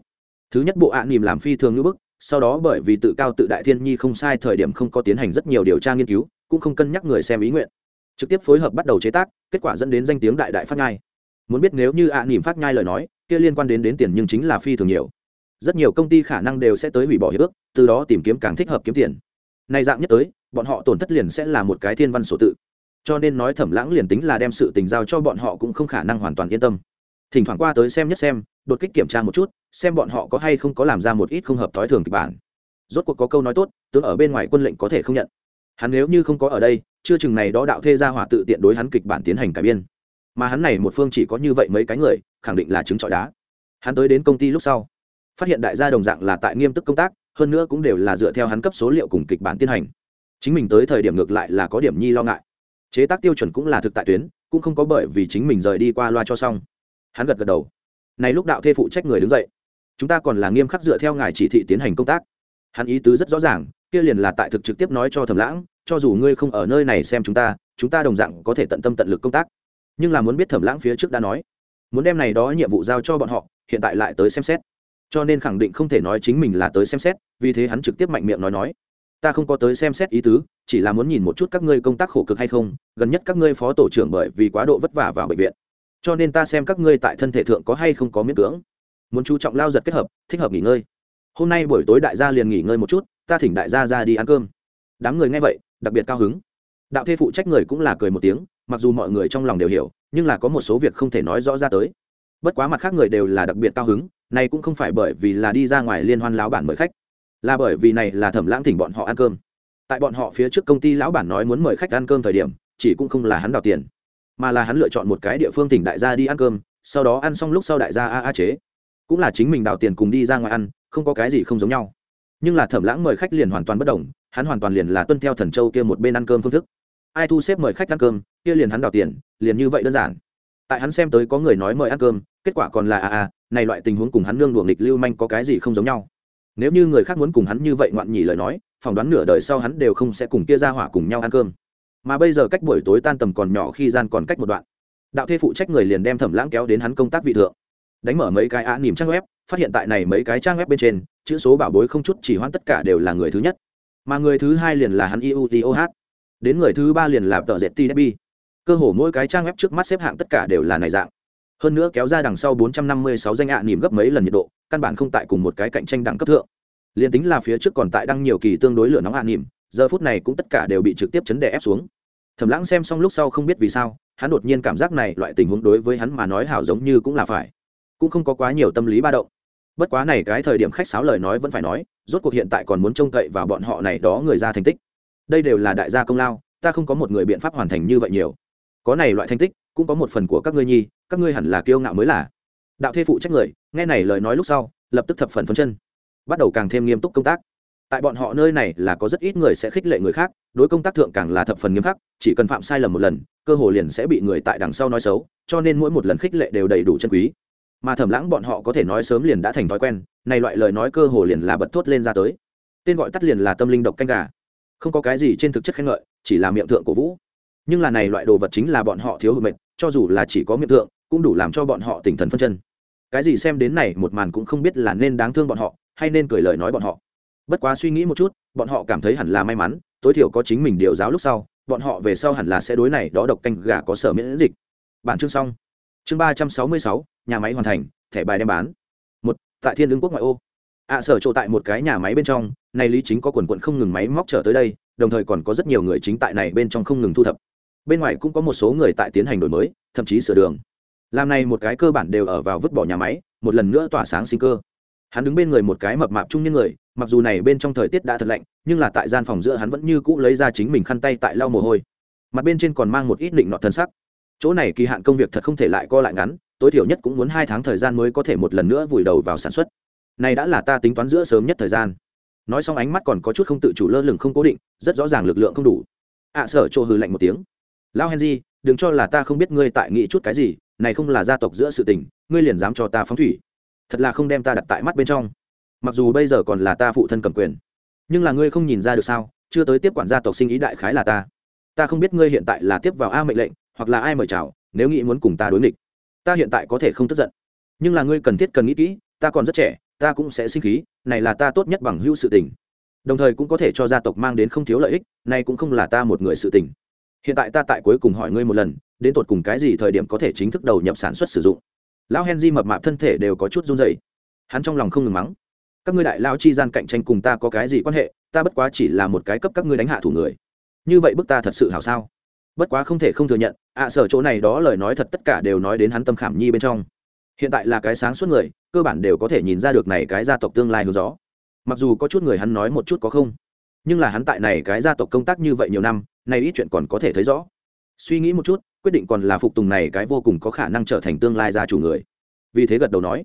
Thứ nhất bộ a nỉm làm phi thường như bức, sau đó bởi vì tự cao tự đại thiên nhi không sai thời điểm không có tiến hành rất nhiều điều tra nghiên cứu, cũng không cân nhắc người xem ý nguyện. Trực tiếp phối hợp bắt đầu chế tác, kết quả dẫn đến danh tiếng đại đại phát nhai. Muốn biết nếu như ạ à phát nhai lời nói, kia liên quan đến đến tiền nhưng chính là phi thường nhiều rất nhiều công ty khả năng đều sẽ tới hủy bỏ hiệp ước, từ đó tìm kiếm càng thích hợp kiếm tiền. Này dạng nhất tới, bọn họ tổn thất liền sẽ là một cái thiên văn sổ tự. Cho nên nói thẩm lãng liền tính là đem sự tình giao cho bọn họ cũng không khả năng hoàn toàn yên tâm. Thỉnh thoảng qua tới xem nhất xem, đột kích kiểm tra một chút, xem bọn họ có hay không có làm ra một ít không hợp thói thường kịch bản. Rốt cuộc có câu nói tốt, tướng ở bên ngoài quân lệnh có thể không nhận. Hắn nếu như không có ở đây, chưa chừng này đó đạo thê gia hỏa tự tiện đối hắn kịch bản tiến hành cải biên. Mà hắn này một phương chỉ có như vậy mấy cái người, khẳng định là chứng trọi đá. Hắn tới đến công ty lúc sau phát hiện đại gia đồng dạng là tại nghiêm túc công tác, hơn nữa cũng đều là dựa theo hắn cấp số liệu cùng kịch bản tiến hành. Chính mình tới thời điểm ngược lại là có điểm nhi lo ngại. Chế tác tiêu chuẩn cũng là thực tại tuyến, cũng không có bởi vì chính mình rời đi qua loa cho xong. Hắn gật gật đầu. Này lúc đạo thê phụ trách người đứng dậy. Chúng ta còn là nghiêm khắc dựa theo ngài chỉ thị tiến hành công tác. Hắn ý tứ rất rõ ràng, kia liền là tại thực trực tiếp nói cho thẩm lãng, cho dù ngươi không ở nơi này xem chúng ta chúng ta đồng dạng có thể tận tâm tận lực công tác. Nhưng là muốn biết thẩm lãng phía trước đã nói, muốn đem này đó nhiệm vụ giao cho bọn họ, hiện tại lại tới xem xét cho nên khẳng định không thể nói chính mình là tới xem xét, vì thế hắn trực tiếp mạnh miệng nói nói. Ta không có tới xem xét ý tứ, chỉ là muốn nhìn một chút các ngươi công tác khổ cực hay không, gần nhất các ngươi phó tổ trưởng bởi vì quá độ vất vả vào bệnh viện. Cho nên ta xem các ngươi tại thân thể thượng có hay không có miễn cưỡng. Muốn chú trọng lao giật kết hợp, thích hợp nghỉ ngơi. Hôm nay buổi tối đại gia liền nghỉ ngơi một chút, ta thỉnh đại gia ra đi ăn cơm. Đám người nghe vậy, đặc biệt cao hứng. Đạo thê phụ trách người cũng là cười một tiếng, mặc dù mọi người trong lòng đều hiểu, nhưng là có một số việc không thể nói rõ ra tới. Bất quá mặt khác người đều là đặc biệt cao hứng này cũng không phải bởi vì là đi ra ngoài liên hoan lão bản mời khách, là bởi vì này là thẩm lãng thỉnh bọn họ ăn cơm. Tại bọn họ phía trước công ty lão bản nói muốn mời khách ăn cơm thời điểm, chỉ cũng không là hắn đào tiền, mà là hắn lựa chọn một cái địa phương tỉnh đại gia đi ăn cơm, sau đó ăn xong lúc sau đại gia a a chế. Cũng là chính mình đào tiền cùng đi ra ngoài ăn, không có cái gì không giống nhau. Nhưng là thẩm lãng mời khách liền hoàn toàn bất đồng, hắn hoàn toàn liền là tuân theo thần châu kia một bên ăn cơm phương thức. Ai thu xếp mời khách ăn cơm, kia liền hắn đào tiền, liền như vậy đơn giản tại hắn xem tới có người nói mời ăn cơm, kết quả còn là a a này loại tình huống cùng hắn nương đùa nghịch lưu manh có cái gì không giống nhau. Nếu như người khác muốn cùng hắn như vậy ngoạn nhỉ lời nói, phỏng đoán nửa đời sau hắn đều không sẽ cùng kia ra hỏa cùng nhau ăn cơm. Mà bây giờ cách buổi tối tan tầm còn nhỏ khi gian còn cách một đoạn, đạo thê phụ trách người liền đem thẩm lãng kéo đến hắn công tác vị thượng. Đánh mở mấy cái á nỉm trang web, phát hiện tại này mấy cái trang web bên trên, chữ số bảo bối không chút chỉ hoãn tất cả đều là người thứ nhất. Mà người thứ hai liền là hắn iutoh đến người thứ ba liền là tờ ztdb cơ hồ mỗi cái trang web trước mắt xếp hạng tất cả đều là này dạng. Hơn nữa kéo ra đằng sau 456 danh ạ à nỉm gấp mấy lần nhiệt độ, căn bản không tại cùng một cái cạnh tranh đẳng cấp thượng. Liền tính là phía trước còn tại đăng nhiều kỳ tương đối lửa nóng ạ à nỉm giờ phút này cũng tất cả đều bị trực tiếp chấn đè ép xuống. Thẩm lãng xem xong lúc sau không biết vì sao, hắn đột nhiên cảm giác này loại tình huống đối với hắn mà nói hảo giống như cũng là phải. Cũng không có quá nhiều tâm lý ba động. Bất quá này cái thời điểm khách sáo lời nói vẫn phải nói, rốt cuộc hiện tại còn muốn trông cậy vào bọn họ này đó người ra thành tích. Đây đều là đại gia công lao, ta không có một người biện pháp hoàn thành như vậy nhiều có này loại thành tích, cũng có một phần của các ngươi nhi, các ngươi hẳn là kiêu ngạo mới là. Đạo thê phụ trách người, nghe này lời nói lúc sau, lập tức thập phần phấn chân. Bắt đầu càng thêm nghiêm túc công tác. Tại bọn họ nơi này là có rất ít người sẽ khích lệ người khác, đối công tác thượng càng là thập phần nghiêm khắc, chỉ cần phạm sai lầm một lần, cơ hồ liền sẽ bị người tại đằng sau nói xấu, cho nên mỗi một lần khích lệ đều đầy đủ chân quý. Mà thẩm lãng bọn họ có thể nói sớm liền đã thành thói quen, này loại lời nói cơ hồ liền là bật thốt lên ra tới. Tên gọi tắt liền là tâm linh độc canh gà. Không có cái gì trên thực chất khen ngợi, chỉ là miệng thượng của vũ nhưng là này loại đồ vật chính là bọn họ thiếu hụt mệnh cho dù là chỉ có miệng thượng, cũng đủ làm cho bọn họ tỉnh thần phân chân. Cái gì xem đến này một màn cũng không biết là nên đáng thương bọn họ, hay nên cười lời nói bọn họ. Bất quá suy nghĩ một chút, bọn họ cảm thấy hẳn là may mắn, tối thiểu có chính mình điều giáo lúc sau, bọn họ về sau hẳn là sẽ đối này đó độc canh gà có sở miễn dịch. Bản chương xong. Chương ba trăm sáu mươi sáu, nhà máy hoàn thành, thẻ bài đem bán. Một, tại thiên ứng quốc ngoại ô. Ạ sở trộ tại một cái nhà máy bên trong, này lý chính có quần quận không ngừng máy móc trở tới đây, đồng thời còn có rất nhiều người chính tại này bên trong không ngừng thu thập bên ngoài cũng có một số người tại tiến hành đổi mới thậm chí sửa đường. Làm này một cái cơ bản đều ở vào vứt bỏ nhà máy một lần nữa tỏa sáng sinh cơ. Hắn đứng bên người một cái mập mạp trung nhân người mặc dù này bên trong thời tiết đã thật lạnh nhưng là tại gian phòng giữa hắn vẫn như cũ lấy ra chính mình khăn tay tại lau mồ hôi. Mặt bên trên còn mang một ít định nọ thân sắc. Chỗ này kỳ hạn công việc thật không thể lại co lại ngắn tối thiểu nhất cũng muốn hai tháng thời gian mới có thể một lần nữa vùi đầu vào sản xuất. Này đã là ta tính toán giữa sớm nhất thời gian. Nói xong ánh mắt còn có chút không tự chủ lơ lửng không cố định rất rõ ràng lực lượng không đủ. Ạ à, sở chỗ hư lạnh một tiếng. Lão henry, đừng cho là ta không biết ngươi tại nghĩ chút cái gì, này không là gia tộc giữa sự tình, ngươi liền dám cho ta phóng thủy. Thật là không đem ta đặt tại mắt bên trong. Mặc dù bây giờ còn là ta phụ thân cầm quyền, nhưng là ngươi không nhìn ra được sao, chưa tới tiếp quản gia tộc sinh ý đại khái là ta. Ta không biết ngươi hiện tại là tiếp vào a mệnh lệnh, hoặc là ai mời chào, nếu nghĩ muốn cùng ta đối nghịch, ta hiện tại có thể không tức giận. Nhưng là ngươi cần thiết cần nghĩ kỹ, ta còn rất trẻ, ta cũng sẽ sinh khí, này là ta tốt nhất bằng hữu sự tình. Đồng thời cũng có thể cho gia tộc mang đến không thiếu lợi ích, này cũng không là ta một người sự tình hiện tại ta tại cuối cùng hỏi ngươi một lần, đến tột cùng cái gì thời điểm có thể chính thức đầu nhập sản xuất sử dụng? Lão henry mập mạp thân thể đều có chút run dày hắn trong lòng không ngừng mắng. Các ngươi đại lao chi gian cạnh tranh cùng ta có cái gì quan hệ? Ta bất quá chỉ là một cái cấp các ngươi đánh hạ thủ người. Như vậy bức ta thật sự hảo sao? Bất quá không thể không thừa nhận, ạ sở chỗ này đó lời nói thật tất cả đều nói đến hắn tâm khảm nhi bên trong. Hiện tại là cái sáng suốt người, cơ bản đều có thể nhìn ra được này cái gia tộc tương lai hướng gió. Mặc dù có chút người hắn nói một chút có không nhưng là hắn tại này cái gia tộc công tác như vậy nhiều năm, nay ít chuyện còn có thể thấy rõ. Suy nghĩ một chút, quyết định còn là phục tùng này cái vô cùng có khả năng trở thành tương lai gia chủ người. Vì thế gật đầu nói,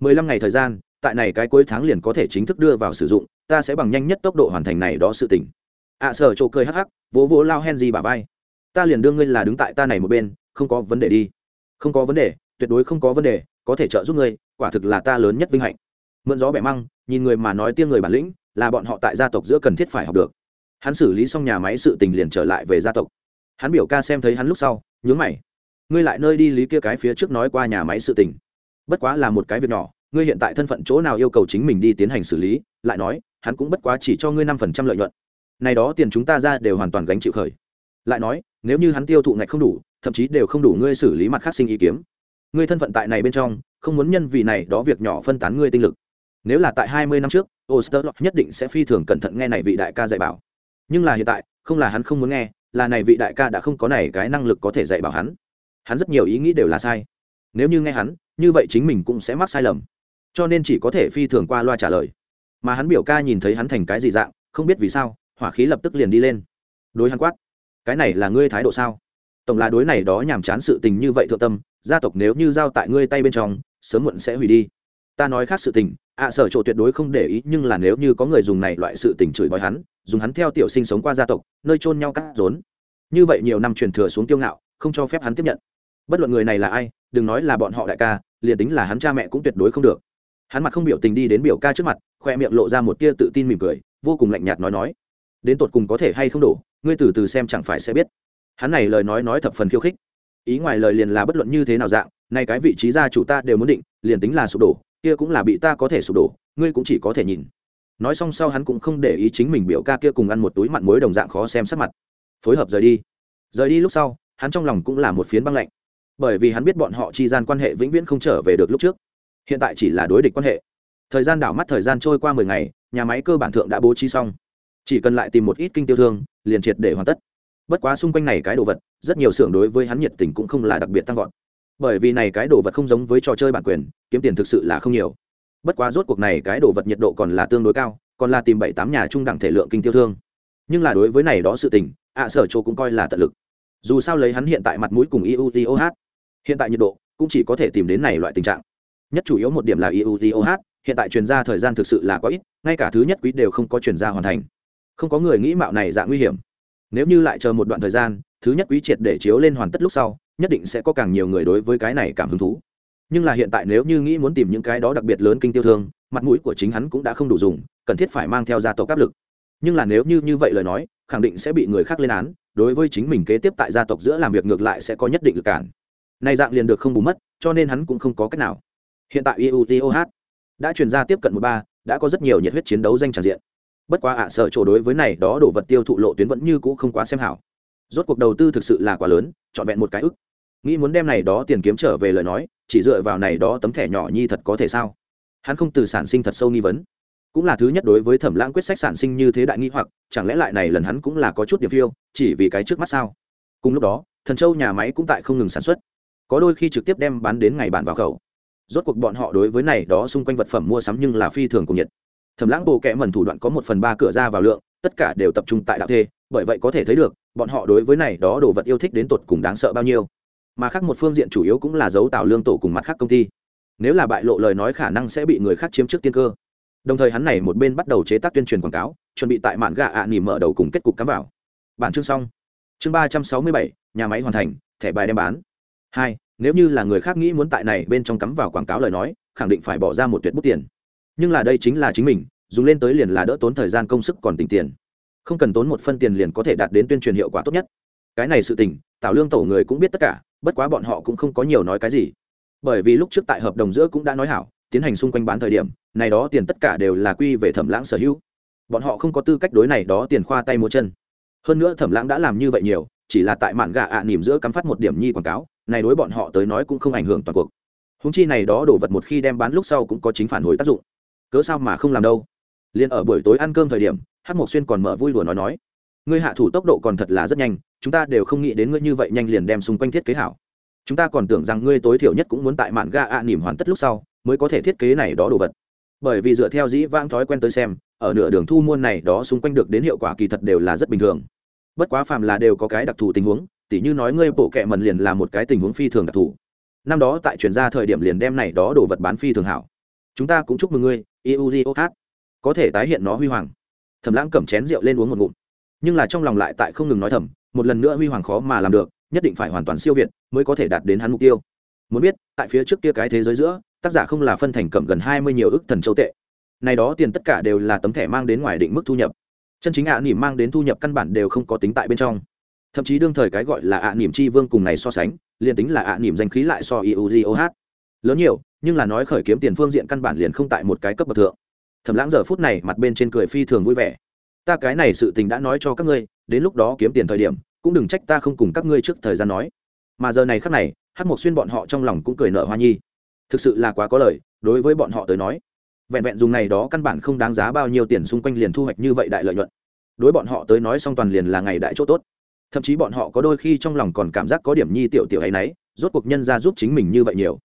mười lăm ngày thời gian, tại này cái cuối tháng liền có thể chính thức đưa vào sử dụng, ta sẽ bằng nhanh nhất tốc độ hoàn thành này đó sự tỉnh ạ sở chỗ cười hắc hắc, vỗ vỗ lao hen gì bà vai. Ta liền đưa ngươi là đứng tại ta này một bên, không có vấn đề đi. Không có vấn đề, tuyệt đối không có vấn đề, có thể trợ giúp ngươi, quả thực là ta lớn nhất vinh hạnh. Mượn gió bẻ măng, nhìn người mà nói tiếng người bản lĩnh là bọn họ tại gia tộc giữa cần thiết phải học được. Hắn xử lý xong nhà máy sự tình liền trở lại về gia tộc. Hắn biểu ca xem thấy hắn lúc sau, nhướng mày. Ngươi lại nơi đi lý kia cái phía trước nói qua nhà máy sự tình. Bất quá là một cái việc nhỏ, ngươi hiện tại thân phận chỗ nào yêu cầu chính mình đi tiến hành xử lý, lại nói, hắn cũng bất quá chỉ cho ngươi năm phần trăm lợi nhuận. Này đó tiền chúng ta ra đều hoàn toàn gánh chịu khởi. Lại nói, nếu như hắn tiêu thụ ngạch không đủ, thậm chí đều không đủ ngươi xử lý mặt khác sinh ý kiếm. Ngươi thân phận tại này bên trong, không muốn nhân vì này đó việc nhỏ phân tán ngươi tinh lực. Nếu là tại hai mươi năm trước Osterlock nhất định sẽ phi thường cẩn thận nghe này vị đại ca dạy bảo. Nhưng là hiện tại, không là hắn không muốn nghe, là này vị đại ca đã không có này cái năng lực có thể dạy bảo hắn. Hắn rất nhiều ý nghĩ đều là sai. Nếu như nghe hắn, như vậy chính mình cũng sẽ mắc sai lầm. Cho nên chỉ có thể phi thường qua loa trả lời. Mà hắn biểu ca nhìn thấy hắn thành cái gì dạng, không biết vì sao, hỏa khí lập tức liền đi lên. Đối hắn quát, cái này là ngươi thái độ sao? Tổng là đối này đó nhàm chán sự tình như vậy thượng tâm, gia tộc nếu như giao tại ngươi tay bên trong, sớm muộn sẽ hủy đi ta nói khác sự tình ạ sở chỗ tuyệt đối không để ý nhưng là nếu như có người dùng này loại sự tình chửi bói hắn dùng hắn theo tiểu sinh sống qua gia tộc nơi chôn nhau cắt rốn. Như vậy nhiều năm truyền thừa xuống tiêu ngạo không cho phép hắn tiếp nhận. Bất luận người này là ai đừng nói là bọn họ đại ca liền tính là hắn cha mẹ cũng tuyệt đối không được. Hắn mặt không biểu tình đi đến biểu ca trước mặt khoe miệng lộ ra một tia tự tin mỉm cười vô cùng lạnh nhạt nói nói đến tột cùng có thể hay không đủ, ngươi từ từ xem chẳng phải sẽ biết. Hắn này lời nói nói thập phần khiêu khích. Ý ngoài lời liền là bất luận như thế nào dạng nay cái vị trí gia chủ ta đều muốn định liền tính là sụp đổ kia cũng là bị ta có thể sụp đổ, ngươi cũng chỉ có thể nhìn. Nói xong sau hắn cũng không để ý chính mình biểu ca kia cùng ăn một túi mặn muối đồng dạng khó xem sắc mặt. Phối hợp rời đi. Rời đi lúc sau, hắn trong lòng cũng là một phiến băng lạnh. Bởi vì hắn biết bọn họ chi gian quan hệ vĩnh viễn không trở về được lúc trước. Hiện tại chỉ là đối địch quan hệ. Thời gian đảo mắt thời gian trôi qua mười ngày, nhà máy cơ bản thượng đã bố trí xong. Chỉ cần lại tìm một ít kinh tiêu thương, liền triệt để hoàn tất. Bất quá xung quanh này cái đồ vật, rất nhiều xưởng đối với hắn nhiệt tình cũng không là đặc biệt tăng vọt bởi vì này cái đồ vật không giống với trò chơi bản quyền, kiếm tiền thực sự là không nhiều. Bất quá rốt cuộc này cái đồ vật nhiệt độ còn là tương đối cao, còn là tìm bảy tám nhà trung đẳng thể lượng kinh tiêu thương. Nhưng là đối với này đó sự tình, ạ sở chỗ cũng coi là tận lực. Dù sao lấy hắn hiện tại mặt mũi cùng iutoh hiện tại nhiệt độ cũng chỉ có thể tìm đến này loại tình trạng. Nhất chủ yếu một điểm là iutoh hiện tại truyền ra thời gian thực sự là có ít, ngay cả thứ nhất quý đều không có truyền ra hoàn thành. Không có người nghĩ mạo này dạng nguy hiểm. Nếu như lại chờ một đoạn thời gian, thứ nhất quý triệt để chiếu lên hoàn tất lúc sau nhất định sẽ có càng nhiều người đối với cái này cảm hứng thú. Nhưng là hiện tại nếu như nghĩ muốn tìm những cái đó đặc biệt lớn kinh tiêu thương, mặt mũi của chính hắn cũng đã không đủ dùng, cần thiết phải mang theo gia tộc áp lực. Nhưng là nếu như như vậy lời nói, khẳng định sẽ bị người khác lên án, đối với chính mình kế tiếp tại gia tộc giữa làm việc ngược lại sẽ có nhất định lực cản. Nay dạng liền được không bù mất, cho nên hắn cũng không có cách nào. Hiện tại iutoh đã chuyển ra tiếp cận một ba, đã có rất nhiều nhiệt huyết chiến đấu danh tràn diện. Bất quá ạ, sợ chỗ đối với này đó đổ vật tiêu thụ lộ tuyến vẫn như cũ không quá xem hảo. Rốt cuộc đầu tư thực sự là quá lớn, trọn vẹn một cái ức nghĩ muốn đem này đó tiền kiếm trở về lời nói, chỉ dựa vào này đó tấm thẻ nhỏ nhi thật có thể sao? Hắn không từ sản sinh thật sâu nghi vấn. Cũng là thứ nhất đối với thẩm lãng quyết sách sản sinh như thế đại nghi hoặc, chẳng lẽ lại này lần hắn cũng là có chút điểm phiêu, chỉ vì cái trước mắt sao? Cùng lúc đó, thần châu nhà máy cũng tại không ngừng sản xuất. Có đôi khi trực tiếp đem bán đến ngày bản vào khẩu. Rốt cuộc bọn họ đối với này đó xung quanh vật phẩm mua sắm nhưng là phi thường cùng nhiệt. Thẩm lãng bộ kẽ mần thủ đoạn có một phần ba cửa ra vào lượng, tất cả đều tập trung tại đạo thê, bởi vậy có thể thấy được, bọn họ đối với này đó đồ vật yêu thích đến tột cùng đáng sợ bao nhiêu mà khác một phương diện chủ yếu cũng là dấu tạo lương tổ cùng mặt khác công ty. Nếu là bại lộ lời nói khả năng sẽ bị người khác chiếm trước tiên cơ. Đồng thời hắn này một bên bắt đầu chế tác tuyên truyền quảng cáo, chuẩn bị tại mạn gà ạ à nỉ mở đầu cùng kết cục cắm vào. Bản chương xong. Chương ba trăm sáu mươi bảy, nhà máy hoàn thành, thẻ bài đem bán. Hai, nếu như là người khác nghĩ muốn tại này bên trong cắm vào quảng cáo lời nói, khẳng định phải bỏ ra một tuyệt bút tiền. Nhưng là đây chính là chính mình, dùng lên tới liền là đỡ tốn thời gian công sức còn tính tiền. Không cần tốn một phân tiền liền có thể đạt đến tuyên truyền hiệu quả tốt nhất. Cái này sự tình tạo lương tổ người cũng biết tất cả bất quá bọn họ cũng không có nhiều nói cái gì. Bởi vì lúc trước tại hợp đồng giữa cũng đã nói hảo, tiến hành xung quanh bán thời điểm, này đó tiền tất cả đều là quy về thẩm lãng sở hữu. Bọn họ không có tư cách đối này đó tiền khoa tay mua chân. Hơn nữa thẩm lãng đã làm như vậy nhiều, chỉ là tại mạn gà ạ à nỉm giữa cắm phát một điểm nhi quảng cáo, này đối bọn họ tới nói cũng không ảnh hưởng toàn cuộc. Húng chi này đó đổ vật một khi đem bán lúc sau cũng có chính phản hồi tác dụng. Cớ sao mà không làm đâu? Liền ở buổi tối ăn cơm thời điểm hát mộc xuyên còn mở vui đùa nói nói, ngươi hạ thủ tốc độ còn thật là rất nhanh chúng ta đều không nghĩ đến ngươi như vậy nhanh liền đem xung quanh thiết kế hảo. Chúng ta còn tưởng rằng ngươi tối thiểu nhất cũng muốn tại mạn ga ạ à nỉm hoàn tất lúc sau, mới có thể thiết kế này đó đồ vật. Bởi vì dựa theo dĩ vãng thói quen tới xem, ở nửa đường thu mua này đó xung quanh được đến hiệu quả kỳ thật đều là rất bình thường. Bất quá phàm là đều có cái đặc thù tình huống, tỉ như nói ngươi bộ kệ mần liền là một cái tình huống phi thường đặc thù. Năm đó tại chuyển ra thời điểm liền đem này đó đồ vật bán phi thường hảo. Chúng ta cũng chúc mừng ngươi iuzioh có thể tái hiện nó huy hoàng. Thẩm lãng cầm chén rượu lên uống một ngụm. Nhưng là trong lòng lại tại không ngừng nói thầm một lần nữa huy hoàng khó mà làm được, nhất định phải hoàn toàn siêu việt mới có thể đạt đến hắn mục tiêu. Muốn biết, tại phía trước kia cái thế giới giữa, tác giả không là phân thành cầm gần hai mươi nhiều ước thần châu tệ. Này đó tiền tất cả đều là tấm thẻ mang đến ngoài định mức thu nhập. Chân chính ạ à nỉm mang đến thu nhập căn bản đều không có tính tại bên trong. Thậm chí đương thời cái gọi là ạ à nỉm chi vương cùng này so sánh, liền tính là ạ à nỉm danh khí lại so iugoh lớn nhiều, nhưng là nói khởi kiếm tiền phương diện căn bản liền không tại một cái cấp bậc thượng. Thầm lãng giờ phút này mặt bên trên cười phi thường vui vẻ. Ta cái này sự tình đã nói cho các ngươi đến lúc đó kiếm tiền thời điểm, cũng đừng trách ta không cùng các ngươi trước thời gian nói. Mà giờ này khắc này hát mộc xuyên bọn họ trong lòng cũng cười nợ hoa nhi. Thực sự là quá có lời, đối với bọn họ tới nói, vẹn vẹn dùng này đó căn bản không đáng giá bao nhiêu tiền xung quanh liền thu hoạch như vậy đại lợi nhuận. Đối bọn họ tới nói xong toàn liền là ngày đại chỗ tốt. Thậm chí bọn họ có đôi khi trong lòng còn cảm giác có điểm nhi tiểu tiểu ấy nấy, rốt cuộc nhân ra giúp chính mình như vậy nhiều.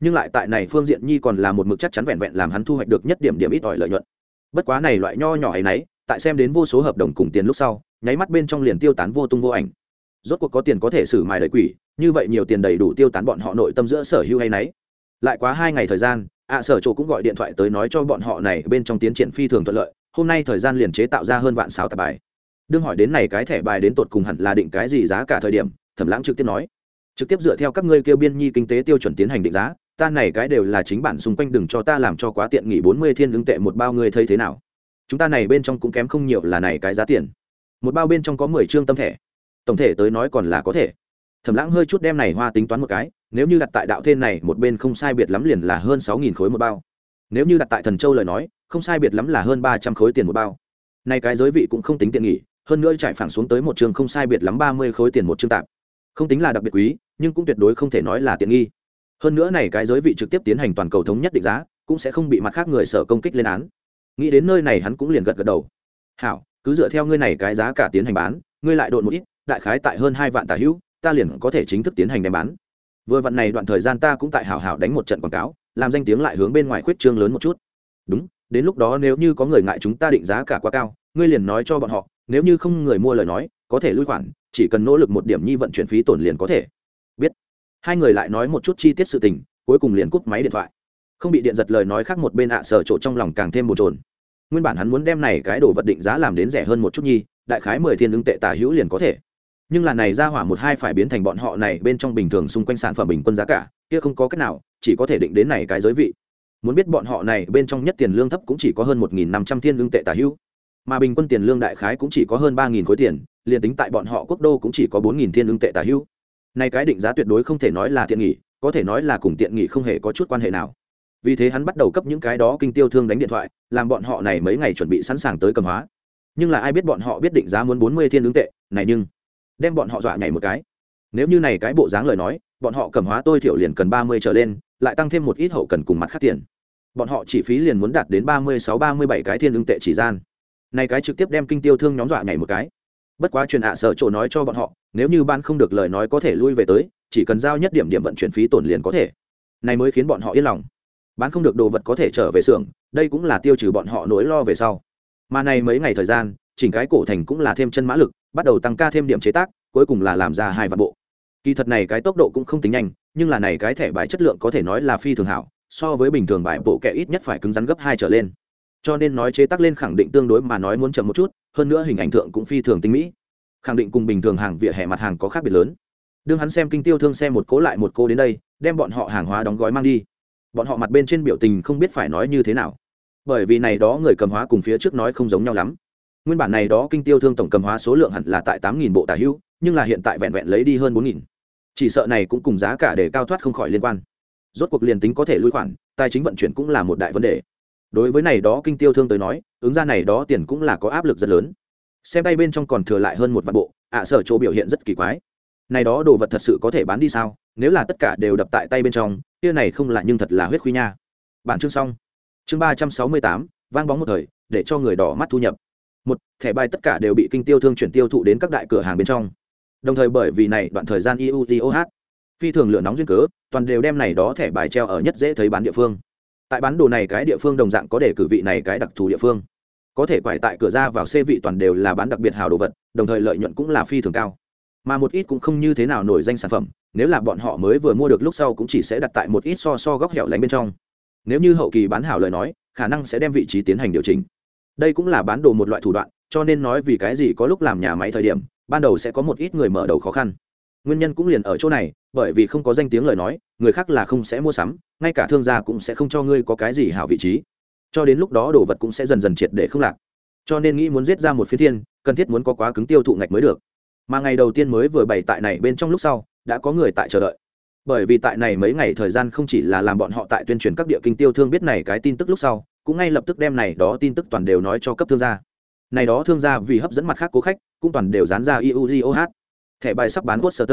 Nhưng lại tại này phương diện nhi còn là một mực chắc chắn vẹn vẹn làm hắn thu hoạch được nhất điểm điểm ít ỏi lợi nhuận. Bất quá này loại nho nhỏ ấy nấy, tại xem đến vô số hợp đồng cùng tiền lúc sau nháy mắt bên trong liền tiêu tán vô tung vô ảnh. Rốt cuộc có tiền có thể xử mài đời quỷ, như vậy nhiều tiền đầy đủ tiêu tán bọn họ nội tâm giữa sở hữu hay nấy. Lại quá hai ngày thời gian, ạ sở chỗ cũng gọi điện thoại tới nói cho bọn họ này bên trong tiến triển phi thường thuận lợi, hôm nay thời gian liền chế tạo ra hơn vạn sáu tạp bài. Đương hỏi đến này cái thẻ bài đến tột cùng hẳn là định cái gì giá cả thời điểm, thẩm lãng trực tiếp nói, trực tiếp dựa theo các ngươi kêu biên nhi kinh tế tiêu chuẩn tiến hành định giá, ta này cái đều là chính bản xung quanh đừng cho ta làm cho quá tiện nghỉ bốn mươi thiên ứng tệ một bao ngươi thấy thế nào? Chúng ta này bên trong cũng kém không nhiều là này cái giá tiền một bao bên trong có mười chương tâm thẻ tổng thể tới nói còn là có thể. Thẩm lãng hơi chút đem này hoa tính toán một cái, nếu như đặt tại đạo thiên này, một bên không sai biệt lắm liền là hơn sáu nghìn khối một bao. Nếu như đặt tại thần châu lời nói, không sai biệt lắm là hơn ba trăm khối tiền một bao. Nay cái giới vị cũng không tính tiện nghỉ hơn nữa chạy phẳng xuống tới một trường không sai biệt lắm ba mươi khối tiền một chương tạp không tính là đặc biệt quý, nhưng cũng tuyệt đối không thể nói là tiện nghi. Hơn nữa này cái giới vị trực tiếp tiến hành toàn cầu thống nhất định giá, cũng sẽ không bị mặt khác người sở công kích lên án. Nghĩ đến nơi này hắn cũng liền gật gật đầu. Hảo cứ dựa theo ngươi này cái giá cả tiến hành bán, ngươi lại độn một ít, đại khái tại hơn hai vạn tà hữu, ta liền có thể chính thức tiến hành đem bán. Vừa vặn này đoạn thời gian ta cũng tại hảo hảo đánh một trận quảng cáo, làm danh tiếng lại hướng bên ngoài khuyết trương lớn một chút. Đúng, đến lúc đó nếu như có người ngại chúng ta định giá cả quá cao, ngươi liền nói cho bọn họ, nếu như không người mua lời nói, có thể lui khoản, chỉ cần nỗ lực một điểm nhi vận chuyển phí tổn liền có thể. Biết. Hai người lại nói một chút chi tiết sự tình, cuối cùng liền cúp máy điện thoại. Không bị điện giật lời nói khác một bên ạ sở trộ trong lòng càng thêm bồn trồn nguyên bản hắn muốn đem này cái đồ vật định giá làm đến rẻ hơn một chút nhi, đại khái mười thiên ứng tệ tả hữu liền có thể. Nhưng là này ra hỏa một hai phải biến thành bọn họ này bên trong bình thường xung quanh sản phẩm bình quân giá cả, kia không có cách nào, chỉ có thể định đến này cái giới vị. Muốn biết bọn họ này bên trong nhất tiền lương thấp cũng chỉ có hơn một nghìn năm trăm thiên lương tệ tả hữu, mà bình quân tiền lương đại khái cũng chỉ có hơn ba nghìn khối tiền, liền tính tại bọn họ quốc đô cũng chỉ có bốn nghìn thiên lương tệ tả hữu. Này cái định giá tuyệt đối không thể nói là tiện nghỉ, có thể nói là cùng tiện nghỉ không hề có chút quan hệ nào vì thế hắn bắt đầu cấp những cái đó kinh tiêu thương đánh điện thoại, làm bọn họ này mấy ngày chuẩn bị sẵn sàng tới cầm hóa. Nhưng là ai biết bọn họ biết định giá muốn bốn mươi thiên ứng tệ, này nhưng đem bọn họ dọa nhảy một cái. Nếu như này cái bộ dáng lời nói, bọn họ cầm hóa tôi thiểu liền cần ba mươi trở lên, lại tăng thêm một ít hậu cần cùng mặt khác tiền. Bọn họ chỉ phí liền muốn đạt đến ba mươi sáu, ba mươi bảy cái thiên ứng tệ chỉ gian. Này cái trực tiếp đem kinh tiêu thương nhóm dọa nhảy một cái. Bất quá truyền ạ sở chỗ nói cho bọn họ, nếu như ban không được lời nói có thể lui về tới, chỉ cần giao nhất điểm điểm vận chuyển phí tổn liền có thể. Này mới khiến bọn họ yên lòng bán không được đồ vật có thể trở về xưởng, đây cũng là tiêu trừ bọn họ nỗi lo về sau. Mà này mấy ngày thời gian, chỉnh cái cổ thành cũng là thêm chân mã lực, bắt đầu tăng ca thêm điểm chế tác, cuối cùng là làm ra hai vạn bộ. Kỳ thật này cái tốc độ cũng không tính nhanh, nhưng là này cái thẻ bài chất lượng có thể nói là phi thường hảo, so với bình thường bài bộ kẻ ít nhất phải cứng rắn gấp hai trở lên. Cho nên nói chế tác lên khẳng định tương đối mà nói muốn chậm một chút, hơn nữa hình ảnh thượng cũng phi thường tinh mỹ. Khẳng định cùng bình thường hàng vỉa hè mặt hàng có khác biệt lớn. Đương hắn xem kinh tiêu thương xem một cố lại một cô đến đây, đem bọn họ hàng hóa đóng gói mang đi bọn họ mặt bên trên biểu tình không biết phải nói như thế nào. Bởi vì này đó người cầm hóa cùng phía trước nói không giống nhau lắm. Nguyên bản này đó kinh tiêu thương tổng cầm hóa số lượng hẳn là tại tám nghìn bộ tả hữu, nhưng là hiện tại vẹn vẹn lấy đi hơn bốn nghìn. Chỉ sợ này cũng cùng giá cả để cao thoát không khỏi liên quan. Rốt cuộc liền tính có thể lui khoản, tài chính vận chuyển cũng là một đại vấn đề. Đối với này đó kinh tiêu thương tới nói, ứng ra này đó tiền cũng là có áp lực rất lớn. Xem tay bên trong còn thừa lại hơn một vạn bộ, ạ sở chỗ biểu hiện rất kỳ quái. Này đó đồ vật thật sự có thể bán đi sao? Nếu là tất cả đều đập tại tay bên trong kia này không lạ nhưng thật là huyết khuy nha. Bản chương xong. Chương ba trăm sáu mươi tám, vang bóng một thời, để cho người đỏ mắt thu nhập. Một, thẻ bài tất cả đều bị kinh tiêu thương chuyển tiêu thụ đến các đại cửa hàng bên trong. Đồng thời bởi vì này, đoạn thời gian iutoh phi thường lửa nóng duyên cớ, toàn đều đem này đó thẻ bài treo ở nhất dễ thấy bán địa phương. Tại bán đồ này cái địa phương đồng dạng có để cử vị này cái đặc thù địa phương. Có thể quải tại cửa ra vào xe vị toàn đều là bán đặc biệt hào đồ vật, đồng thời lợi nhuận cũng là phi thường cao mà một ít cũng không như thế nào nổi danh sản phẩm, nếu là bọn họ mới vừa mua được lúc sau cũng chỉ sẽ đặt tại một ít so so góc hẻo lánh bên trong. Nếu như hậu kỳ bán hảo lời nói, khả năng sẽ đem vị trí tiến hành điều chỉnh. Đây cũng là bán đồ một loại thủ đoạn, cho nên nói vì cái gì có lúc làm nhà máy thời điểm, ban đầu sẽ có một ít người mở đầu khó khăn. Nguyên nhân cũng liền ở chỗ này, bởi vì không có danh tiếng lời nói, người khác là không sẽ mua sắm, ngay cả thương gia cũng sẽ không cho ngươi có cái gì hảo vị trí. Cho đến lúc đó đồ vật cũng sẽ dần dần triệt để không lạc. Cho nên nghĩ muốn giết ra một phiên thiên, cần thiết muốn có quá cứng tiêu thụ ngạch mới được mà ngày đầu tiên mới vừa bày tại này bên trong lúc sau, đã có người tại chờ đợi. Bởi vì tại này mấy ngày thời gian không chỉ là làm bọn họ tại tuyên truyền các địa kinh tiêu thương biết này cái tin tức lúc sau, cũng ngay lập tức đem này đó tin tức toàn đều nói cho cấp thương gia. Này đó thương gia vì hấp dẫn mặt khác cố khách, cũng toàn đều dán ra iugoh thẻ bài sắp bán poster.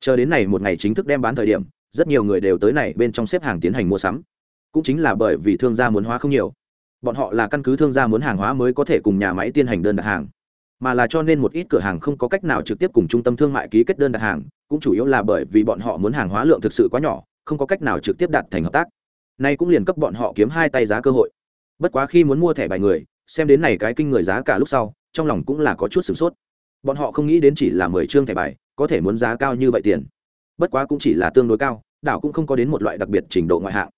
Chờ đến này một ngày chính thức đem bán thời điểm, rất nhiều người đều tới này bên trong xếp hàng tiến hành mua sắm. Cũng chính là bởi vì thương gia muốn hóa không nhiều. Bọn họ là căn cứ thương gia muốn hàng hóa mới có thể cùng nhà máy tiến hành đơn đặt hàng mà là cho nên một ít cửa hàng không có cách nào trực tiếp cùng trung tâm thương mại ký kết đơn đặt hàng, cũng chủ yếu là bởi vì bọn họ muốn hàng hóa lượng thực sự quá nhỏ, không có cách nào trực tiếp đạt thành hợp tác. Nay cũng liền cấp bọn họ kiếm hai tay giá cơ hội. Bất quá khi muốn mua thẻ bài người, xem đến này cái kinh người giá cả lúc sau, trong lòng cũng là có chút sửng sốt. Bọn họ không nghĩ đến chỉ là mười chương thẻ bài, có thể muốn giá cao như vậy tiền. Bất quá cũng chỉ là tương đối cao, đảo cũng không có đến một loại đặc biệt trình độ ngoại hạng.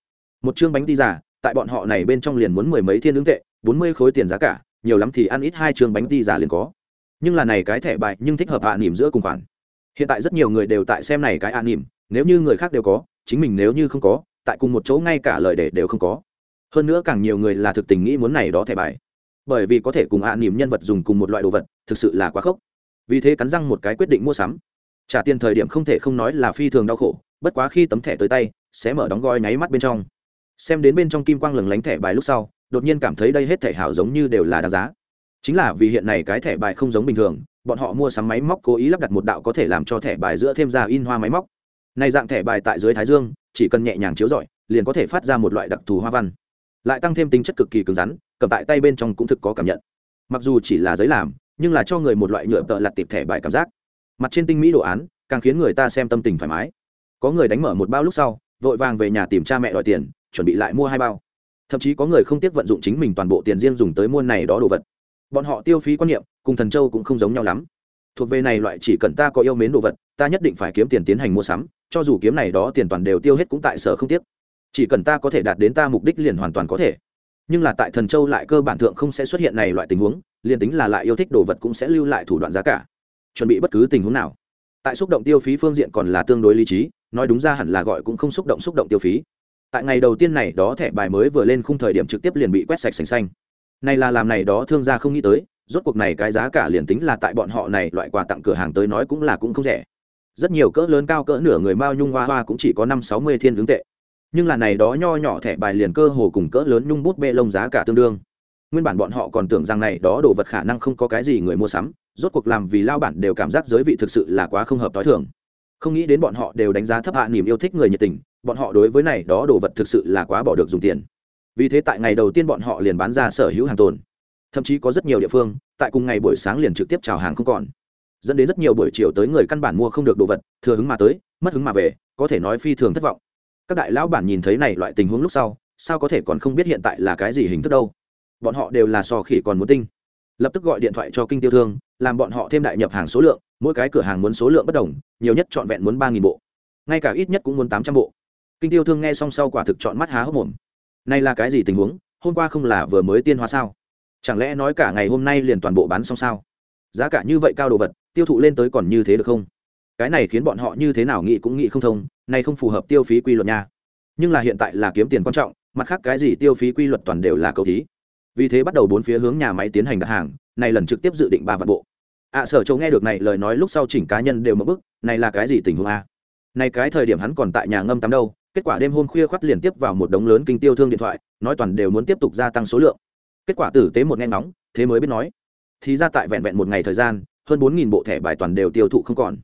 Một chương bánh đi giả tại bọn họ này bên trong liền muốn mười mấy thiên ứng tệ, bốn mươi khối tiền giá cả nhiều lắm thì ăn ít hai chương bánh ti giả liền có. Nhưng là này cái thẻ bài nhưng thích hợp hạ nỉm giữa cùng khoản. Hiện tại rất nhiều người đều tại xem này cái hạ nỉm nếu như người khác đều có, chính mình nếu như không có, tại cùng một chỗ ngay cả lời để đều không có. Hơn nữa càng nhiều người là thực tình nghĩ muốn này đó thẻ bài. Bởi vì có thể cùng hạ nỉm nhân vật dùng cùng một loại đồ vật, thực sự là quá khốc. Vì thế cắn răng một cái quyết định mua sắm. Trả tiền thời điểm không thể không nói là phi thường đau khổ, bất quá khi tấm thẻ tới tay, sẽ mở đóng gói nháy mắt bên trong. Xem đến bên trong kim quang lừng lánh thẻ bài lúc sau đột nhiên cảm thấy đây hết thẻ hảo giống như đều là đáng giá. Chính là vì hiện này cái thẻ bài không giống bình thường, bọn họ mua sắm máy móc cố ý lắp đặt một đạo có thể làm cho thẻ bài giữa thêm ra in hoa máy móc. Này dạng thẻ bài tại dưới thái dương, chỉ cần nhẹ nhàng chiếu rọi, liền có thể phát ra một loại đặc thù hoa văn. Lại tăng thêm tính chất cực kỳ cứng rắn, cầm tại tay bên trong cũng thực có cảm nhận. Mặc dù chỉ là giấy làm, nhưng là cho người một loại nhựa tợ lặt tiệp thẻ bài cảm giác. Mặt trên tinh mỹ đồ án, càng khiến người ta xem tâm tình thoải mái. Có người đánh mở một bao lúc sau, vội vàng về nhà tìm cha mẹ đòi tiền, chuẩn bị lại mua hai bao thậm chí có người không tiếc vận dụng chính mình toàn bộ tiền riêng dùng tới mua này đó đồ vật. Bọn họ tiêu phí quan niệm, cùng thần châu cũng không giống nhau lắm. Thuộc về này loại chỉ cần ta có yêu mến đồ vật, ta nhất định phải kiếm tiền tiến hành mua sắm, cho dù kiếm này đó tiền toàn đều tiêu hết cũng tại sở không tiếc. Chỉ cần ta có thể đạt đến ta mục đích liền hoàn toàn có thể. Nhưng là tại thần châu lại cơ bản thượng không sẽ xuất hiện này loại tình huống, liền tính là lại yêu thích đồ vật cũng sẽ lưu lại thủ đoạn giá cả. Chuẩn bị bất cứ tình huống nào. Tại xúc động tiêu phí phương diện còn là tương đối lý trí, nói đúng ra hẳn là gọi cũng không xúc động xúc động tiêu phí tại ngày đầu tiên này đó thẻ bài mới vừa lên khung thời điểm trực tiếp liền bị quét sạch sành xanh. Này là làm này đó thương gia không nghĩ tới, rốt cuộc này cái giá cả liền tính là tại bọn họ này loại quà tặng cửa hàng tới nói cũng là cũng không rẻ. Rất nhiều cỡ lớn cao cỡ nửa người mao nhung hoa hoa cũng chỉ có năm sáu mươi thiên hướng tệ. Nhưng là này đó nho nhỏ thẻ bài liền cơ hồ cùng cỡ lớn nhung bút bê lông giá cả tương đương. Nguyên bản bọn họ còn tưởng rằng này đó đồ vật khả năng không có cái gì người mua sắm, rốt cuộc làm vì lao bản đều cảm giác giới vị thực sự là quá không hợp t h o i thường không nghĩ đến bọn họ đều đánh giá thấp hạ niềm yêu thích người nhiệt tình, bọn họ đối với này đó đồ vật thực sự là quá bỏ được dùng tiền. Vì thế tại ngày đầu tiên bọn họ liền bán ra sở hữu hàng tồn. Thậm chí có rất nhiều địa phương, tại cùng ngày buổi sáng liền trực tiếp chào hàng không còn. Dẫn đến rất nhiều buổi chiều tới người căn bản mua không được đồ vật, thừa hứng mà tới, mất hứng mà về, có thể nói phi thường thất vọng. Các đại lão bản nhìn thấy này loại tình huống lúc sau, sao có thể còn không biết hiện tại là cái gì hình thức đâu? Bọn họ đều là sò khỉ còn muốn tinh. Lập tức gọi điện thoại cho kinh tiêu thương, làm bọn họ thêm đại nhập hàng số lượng mỗi cái cửa hàng muốn số lượng bất đồng, nhiều nhất trọn vẹn muốn ba nghìn bộ. Ngay cả ít nhất cũng muốn tám trăm bộ. Kinh tiêu thương nghe xong sau quả thực chọn mắt há hốc mồm. Nay là cái gì tình huống? Hôm qua không là vừa mới tiên hóa sao? Chẳng lẽ nói cả ngày hôm nay liền toàn bộ bán xong sao? Giá cả như vậy cao đồ vật, tiêu thụ lên tới còn như thế được không? Cái này khiến bọn họ như thế nào nghĩ cũng nghĩ không thông nay không phù hợp tiêu phí quy luật nha. Nhưng là hiện tại là kiếm tiền quan trọng, mặt khác cái gì tiêu phí quy luật toàn đều là cầu thí. Vì thế bắt đầu bốn phía hướng nhà máy tiến hành đặt hàng, này lần trực tiếp dự định ba vạn bộ ạ sở châu nghe được này, lời nói lúc sau chỉnh cá nhân đều mất bức, này là cái gì tình huống a này cái thời điểm hắn còn tại nhà ngâm tắm đâu, kết quả đêm hôm khuya khoắt liền tiếp vào một đống lớn kinh tiêu thương điện thoại, nói toàn đều muốn tiếp tục gia tăng số lượng. Kết quả tử tế một nghe ngóng, thế mới biết nói, thì ra tại vẹn vẹn một ngày thời gian, hơn bốn nghìn bộ thẻ bài toàn đều tiêu thụ không còn.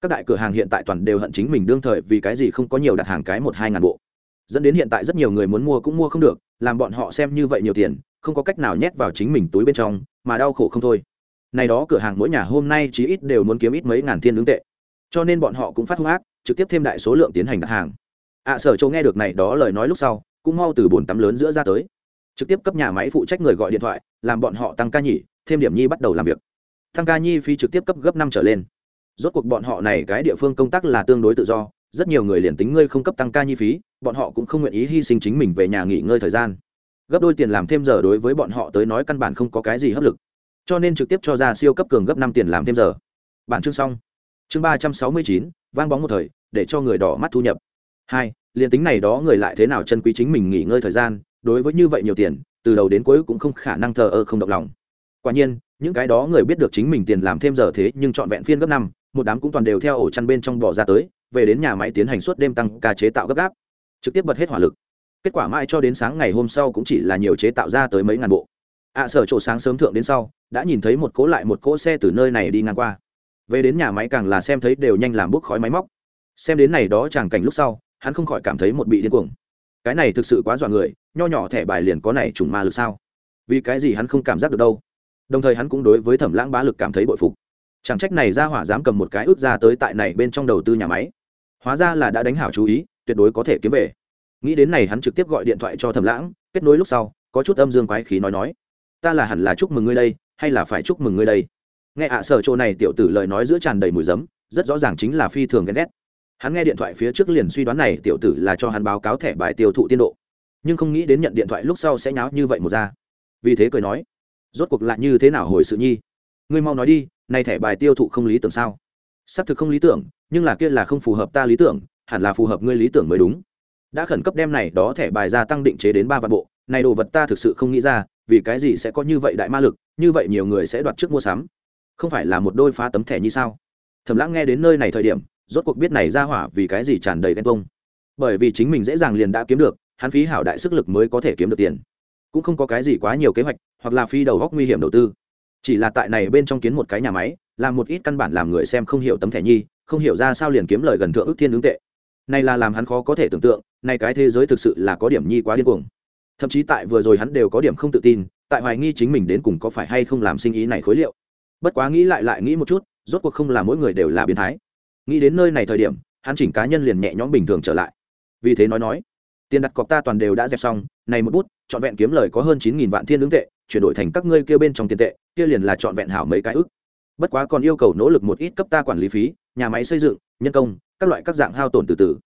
Các đại cửa hàng hiện tại toàn đều hận chính mình đương thời vì cái gì không có nhiều đặt hàng cái một hai ngàn bộ. Dẫn đến hiện tại rất nhiều người muốn mua cũng mua không được, làm bọn họ xem như vậy nhiều tiền, không có cách nào nhét vào chính mình túi bên trong, mà đau khổ không thôi này đó cửa hàng mỗi nhà hôm nay chí ít đều muốn kiếm ít mấy ngàn thiên ứng tệ. Cho nên bọn họ cũng phát hung ác, trực tiếp thêm đại số lượng tiến hành đặt hàng. Ạ sở châu nghe được này đó lời nói lúc sau, cũng mau từ bồn tắm lớn giữa ra tới. Trực tiếp cấp nhà máy phụ trách người gọi điện thoại, làm bọn họ tăng ca nhỉ, thêm điểm nhi bắt đầu làm việc. Tăng ca nhi phí trực tiếp cấp gấp năm trở lên. Rốt cuộc bọn họ này cái địa phương công tác là tương đối tự do, rất nhiều người liền tính ngươi không cấp tăng ca nhi phí, bọn họ cũng không nguyện ý hy sinh chính mình về nhà nghỉ ngơi thời gian. Gấp đôi tiền làm thêm giờ đối với bọn họ tới nói căn bản không có cái gì hấp lực cho nên trực tiếp cho ra siêu cấp cường gấp năm tiền làm thêm giờ. Bản chương xong. Chương ba trăm sáu mươi chín, vang bóng một thời, để cho người đỏ mắt thu nhập. Hai, liền tính này đó người lại thế nào chân quý chính mình nghỉ ngơi thời gian, đối với như vậy nhiều tiền, từ đầu đến cuối cũng không khả năng thờ ơ không động lòng. Quả nhiên, những cái đó người biết được chính mình tiền làm thêm giờ thế nhưng trọn vẹn phiên gấp năm, một đám cũng toàn đều theo ổ chăn bên trong bỏ ra tới, về đến nhà máy tiến hành suốt đêm tăng ca chế tạo gấp gáp. Trực tiếp bật hết hỏa lực. Kết quả mãi cho đến sáng ngày hôm sau cũng chỉ là nhiều chế tạo ra tới mấy ngàn bộ ạ sở chỗ sáng sớm thượng đến sau, đã nhìn thấy một cỗ lại một cỗ xe từ nơi này đi ngang qua. Về đến nhà máy càng là xem thấy đều nhanh làm bốc khói máy móc. Xem đến này đó chàng cảnh lúc sau, hắn không khỏi cảm thấy một bị điên cuồng. Cái này thực sự quá dọa người, nho nhỏ thẻ bài liền có này trùng ma lực sao? Vì cái gì hắn không cảm giác được đâu? Đồng thời hắn cũng đối với thẩm lãng bá lực cảm thấy bội phục. Chẳng trách này ra hỏa dám cầm một cái ước ra tới tại này bên trong đầu tư nhà máy. Hóa ra là đã đánh hảo chú ý, tuyệt đối có thể kiếm về. Nghĩ đến này hắn trực tiếp gọi điện thoại cho thẩm lãng, kết nối lúc sau, có chút âm dương quái khí nói nói ta là hẳn là chúc mừng ngươi đây, hay là phải chúc mừng ngươi đây? Nghe ạ sở chỗ này tiểu tử lời nói giữa tràn đầy mùi giấm, rất rõ ràng chính là phi thường ghen ghét. Hắn nghe điện thoại phía trước liền suy đoán này tiểu tử là cho hắn báo cáo thẻ bài tiêu thụ tiên độ. Nhưng không nghĩ đến nhận điện thoại lúc sau sẽ nháo như vậy một ra. Vì thế cười nói, rốt cuộc lại như thế nào hồi sự nhi? Ngươi mau nói đi, này thẻ bài tiêu thụ không lý tưởng sao? Xác thực không lý tưởng, nhưng là kia là không phù hợp ta lý tưởng, hẳn là phù hợp ngươi lý tưởng mới đúng. Đã khẩn cấp đem này đó thẻ bài gia tăng định chế đến ba vạn bộ, này đồ vật ta thực sự không nghĩ ra vì cái gì sẽ có như vậy đại ma lực, như vậy nhiều người sẽ đoạt trước mua sắm. Không phải là một đôi phá tấm thẻ như sao? Thầm lãng nghe đến nơi này thời điểm, rốt cuộc biết này ra hỏa vì cái gì tràn đầy ghen tuông. Bởi vì chính mình dễ dàng liền đã kiếm được, hắn phí hảo đại sức lực mới có thể kiếm được tiền. Cũng không có cái gì quá nhiều kế hoạch, hoặc là phi đầu góc nguy hiểm đầu tư. Chỉ là tại này bên trong kiến một cái nhà máy, làm một ít căn bản làm người xem không hiểu tấm thẻ nhi, không hiểu ra sao liền kiếm lời gần thượng ước thiên ứng tệ. Này là làm hắn khó có thể tưởng tượng, này cái thế giới thực sự là có điểm nhi quá điên cuồng thậm chí tại vừa rồi hắn đều có điểm không tự tin, tại hoài nghi chính mình đến cùng có phải hay không làm sinh ý này khối liệu. Bất quá nghĩ lại lại nghĩ một chút, rốt cuộc không là mỗi người đều là biến thái. Nghĩ đến nơi này thời điểm, hắn chỉnh cá nhân liền nhẹ nhõm bình thường trở lại. Vì thế nói nói, tiền đặt cọc ta toàn đều đã dẹp xong, này một bút, trọn vẹn kiếm lời có hơn chín nghìn vạn thiên lương tệ, chuyển đổi thành các ngươi kia bên trong tiền tệ, kia liền là trọn vẹn hảo mấy cái ức. Bất quá còn yêu cầu nỗ lực một ít cấp ta quản lý phí, nhà máy xây dựng, nhân công, các loại các dạng hao tổn từ từ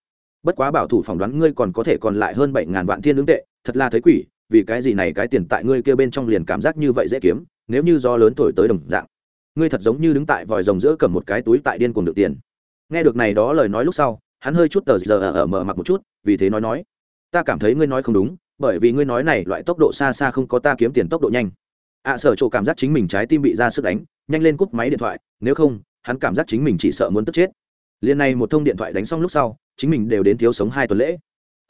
bất quá bảo thủ phỏng đoán ngươi còn có thể còn lại hơn bảy ngàn vạn thiên ứng tệ thật là thấy quỷ vì cái gì này cái tiền tại ngươi kia bên trong liền cảm giác như vậy dễ kiếm nếu như do lớn thổi tới đồng dạng. Ngươi thật giống như đứng tại vòi rồng giữa cầm một cái túi tại điên cuồng được tiền. Nghe được này đó lời nói lúc sau hắn hơi chút tờ giờ ở mở mặt một chút vì thế nói nói ta cảm thấy ngươi nói không đúng bởi vì ngươi nói này loại tốc độ xa xa không có ta kiếm tiền tốc độ nhanh. Ạ à, sở chỗ cảm giác chính mình trái tim bị ra sức đánh nhanh lên cúp máy điện thoại nếu không hắn cảm giác chính mình chỉ sợ muốn tức chết. Liền này một thông điện thoại đánh xong lúc sau chính mình đều đến thiếu sống hai tuần lễ.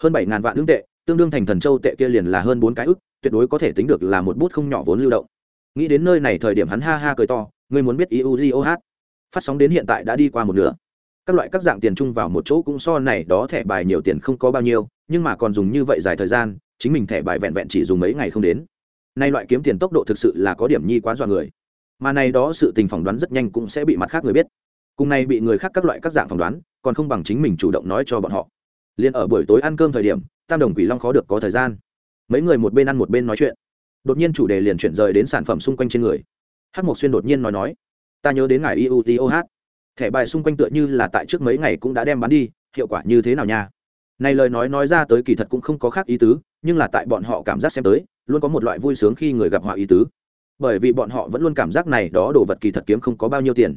Hơn bảy ngàn vạn lương tệ, tương đương thành thần châu tệ kia liền là hơn bốn cái ức, tuyệt đối có thể tính được là một bút không nhỏ vốn lưu động. Nghĩ đến nơi này thời điểm hắn ha ha cười to, ngươi muốn biết iugoh phát sóng đến hiện tại đã đi qua một nửa. Các loại các dạng tiền chung vào một chỗ cũng so này đó thẻ bài nhiều tiền không có bao nhiêu, nhưng mà còn dùng như vậy dài thời gian, chính mình thẻ bài vẹn vẹn chỉ dùng mấy ngày không đến. Nay loại kiếm tiền tốc độ thực sự là có điểm nhi quá dọa người. Mà này đó sự tình phỏng đoán rất nhanh cũng sẽ bị mặt khác người biết. Cùng nay bị người khác các loại các dạng phỏng đoán còn không bằng chính mình chủ động nói cho bọn họ. Liền ở buổi tối ăn cơm thời điểm, tam đồng quỷ long khó được có thời gian. Mấy người một bên ăn một bên nói chuyện. Đột nhiên chủ đề liền chuyển rời đến sản phẩm xung quanh trên người. Hát mộc xuyên đột nhiên nói nói, ta nhớ đến ngài iutoh thẻ bài xung quanh tựa như là tại trước mấy ngày cũng đã đem bán đi, hiệu quả như thế nào nha? Này lời nói nói ra tới kỳ thật cũng không có khác ý tứ, nhưng là tại bọn họ cảm giác xem tới, luôn có một loại vui sướng khi người gặp họa ý tứ. Bởi vì bọn họ vẫn luôn cảm giác này đó đồ vật kỳ thật kiếm không có bao nhiêu tiền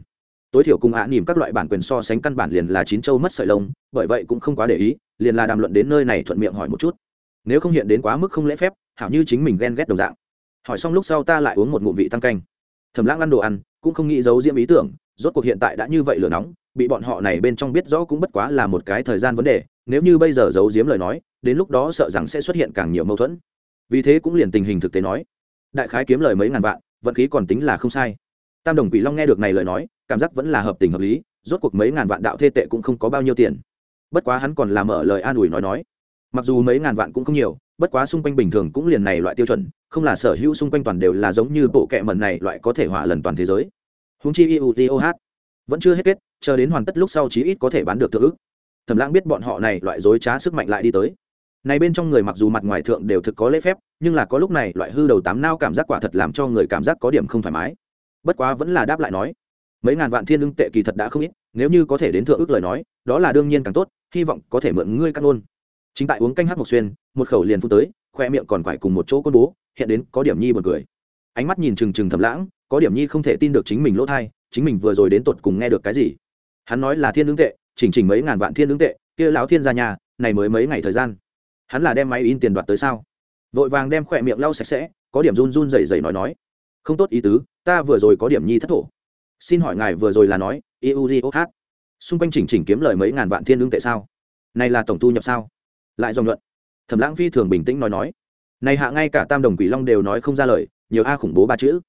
tối thiểu cùng ạ à nỉm các loại bản quyền so sánh căn bản liền là chín châu mất sợi lông, bởi vậy cũng không quá để ý, liền là đàm luận đến nơi này thuận miệng hỏi một chút. Nếu không hiện đến quá mức không lễ phép, hảo như chính mình ghen ghét đồng dạng. Hỏi xong lúc sau ta lại uống một ngụm vị tăng canh. Thầm lãng ăn đồ ăn, cũng không nghĩ giấu diễm ý tưởng, rốt cuộc hiện tại đã như vậy lửa nóng, bị bọn họ này bên trong biết rõ cũng bất quá là một cái thời gian vấn đề, nếu như bây giờ giấu diếm lời nói, đến lúc đó sợ rằng sẽ xuất hiện càng nhiều mâu thuẫn. Vì thế cũng liền tình hình thực tế nói. Đại khái kiếm lời mấy ngàn vạn, vận khí còn tính là không sai tam đồng quỷ long nghe được này lời nói, cảm giác vẫn là hợp tình hợp lý, rốt cuộc mấy ngàn vạn đạo thê tệ cũng không có bao nhiêu tiền. Bất quá hắn còn làm mở lời an ủi nói nói. Mặc dù mấy ngàn vạn cũng không nhiều, bất quá xung quanh bình thường cũng liền này loại tiêu chuẩn, không là sở hữu xung quanh toàn đều là giống như bộ kệ mần này loại có thể hỏa lần toàn thế giới. Húng chi iutoh vẫn chưa hết kết, chờ đến hoàn tất lúc sau chí ít có thể bán được thượng ức. Thẩm lãng biết bọn họ này loại dối trá sức mạnh lại đi tới. Này bên trong người mặc dù mặt ngoài thượng đều thực có lễ phép, nhưng là có lúc này loại hư đầu tám nao cảm giác quả thật làm cho người cảm giác có điểm không thoải mái bất quá vẫn là đáp lại nói, mấy ngàn vạn thiên lương tệ kỳ thật đã không ít, nếu như có thể đến thượng ước lời nói, đó là đương nhiên càng tốt, hy vọng có thể mượn ngươi cắt luôn chính tại uống canh hát một xuyên, một khẩu liền phun tới, khoe miệng còn phải cùng một chỗ côn bố, hiện đến có điểm nhi buồn cười. Ánh mắt nhìn trừng trừng thầm lãng, có điểm nhi không thể tin được chính mình lỗ thai, chính mình vừa rồi đến tột cùng nghe được cái gì. Hắn nói là thiên lương tệ, chỉnh chỉnh mấy ngàn vạn thiên lương tệ, kia lão thiên ra nhà, này mới mấy ngày thời gian. Hắn là đem máy in tiền đoạt tới sao? Vội vàng đem khỏe miệng lau sạch sẽ, có điểm run run rẩy rẩy nói nói. Không tốt ý tứ ta vừa rồi có điểm nhi thất thổ. Xin hỏi ngài vừa rồi là nói iugoh xung quanh chỉnh chỉnh kiếm lời mấy ngàn vạn thiên lương tệ sao? Này là tổng thu nhập sao? Lại dòng luận. Thẩm lãng phi thường bình tĩnh nói nói. Này hạ ngay cả tam đồng quỷ long đều nói không ra lời, nhiều a khủng bố ba chữ.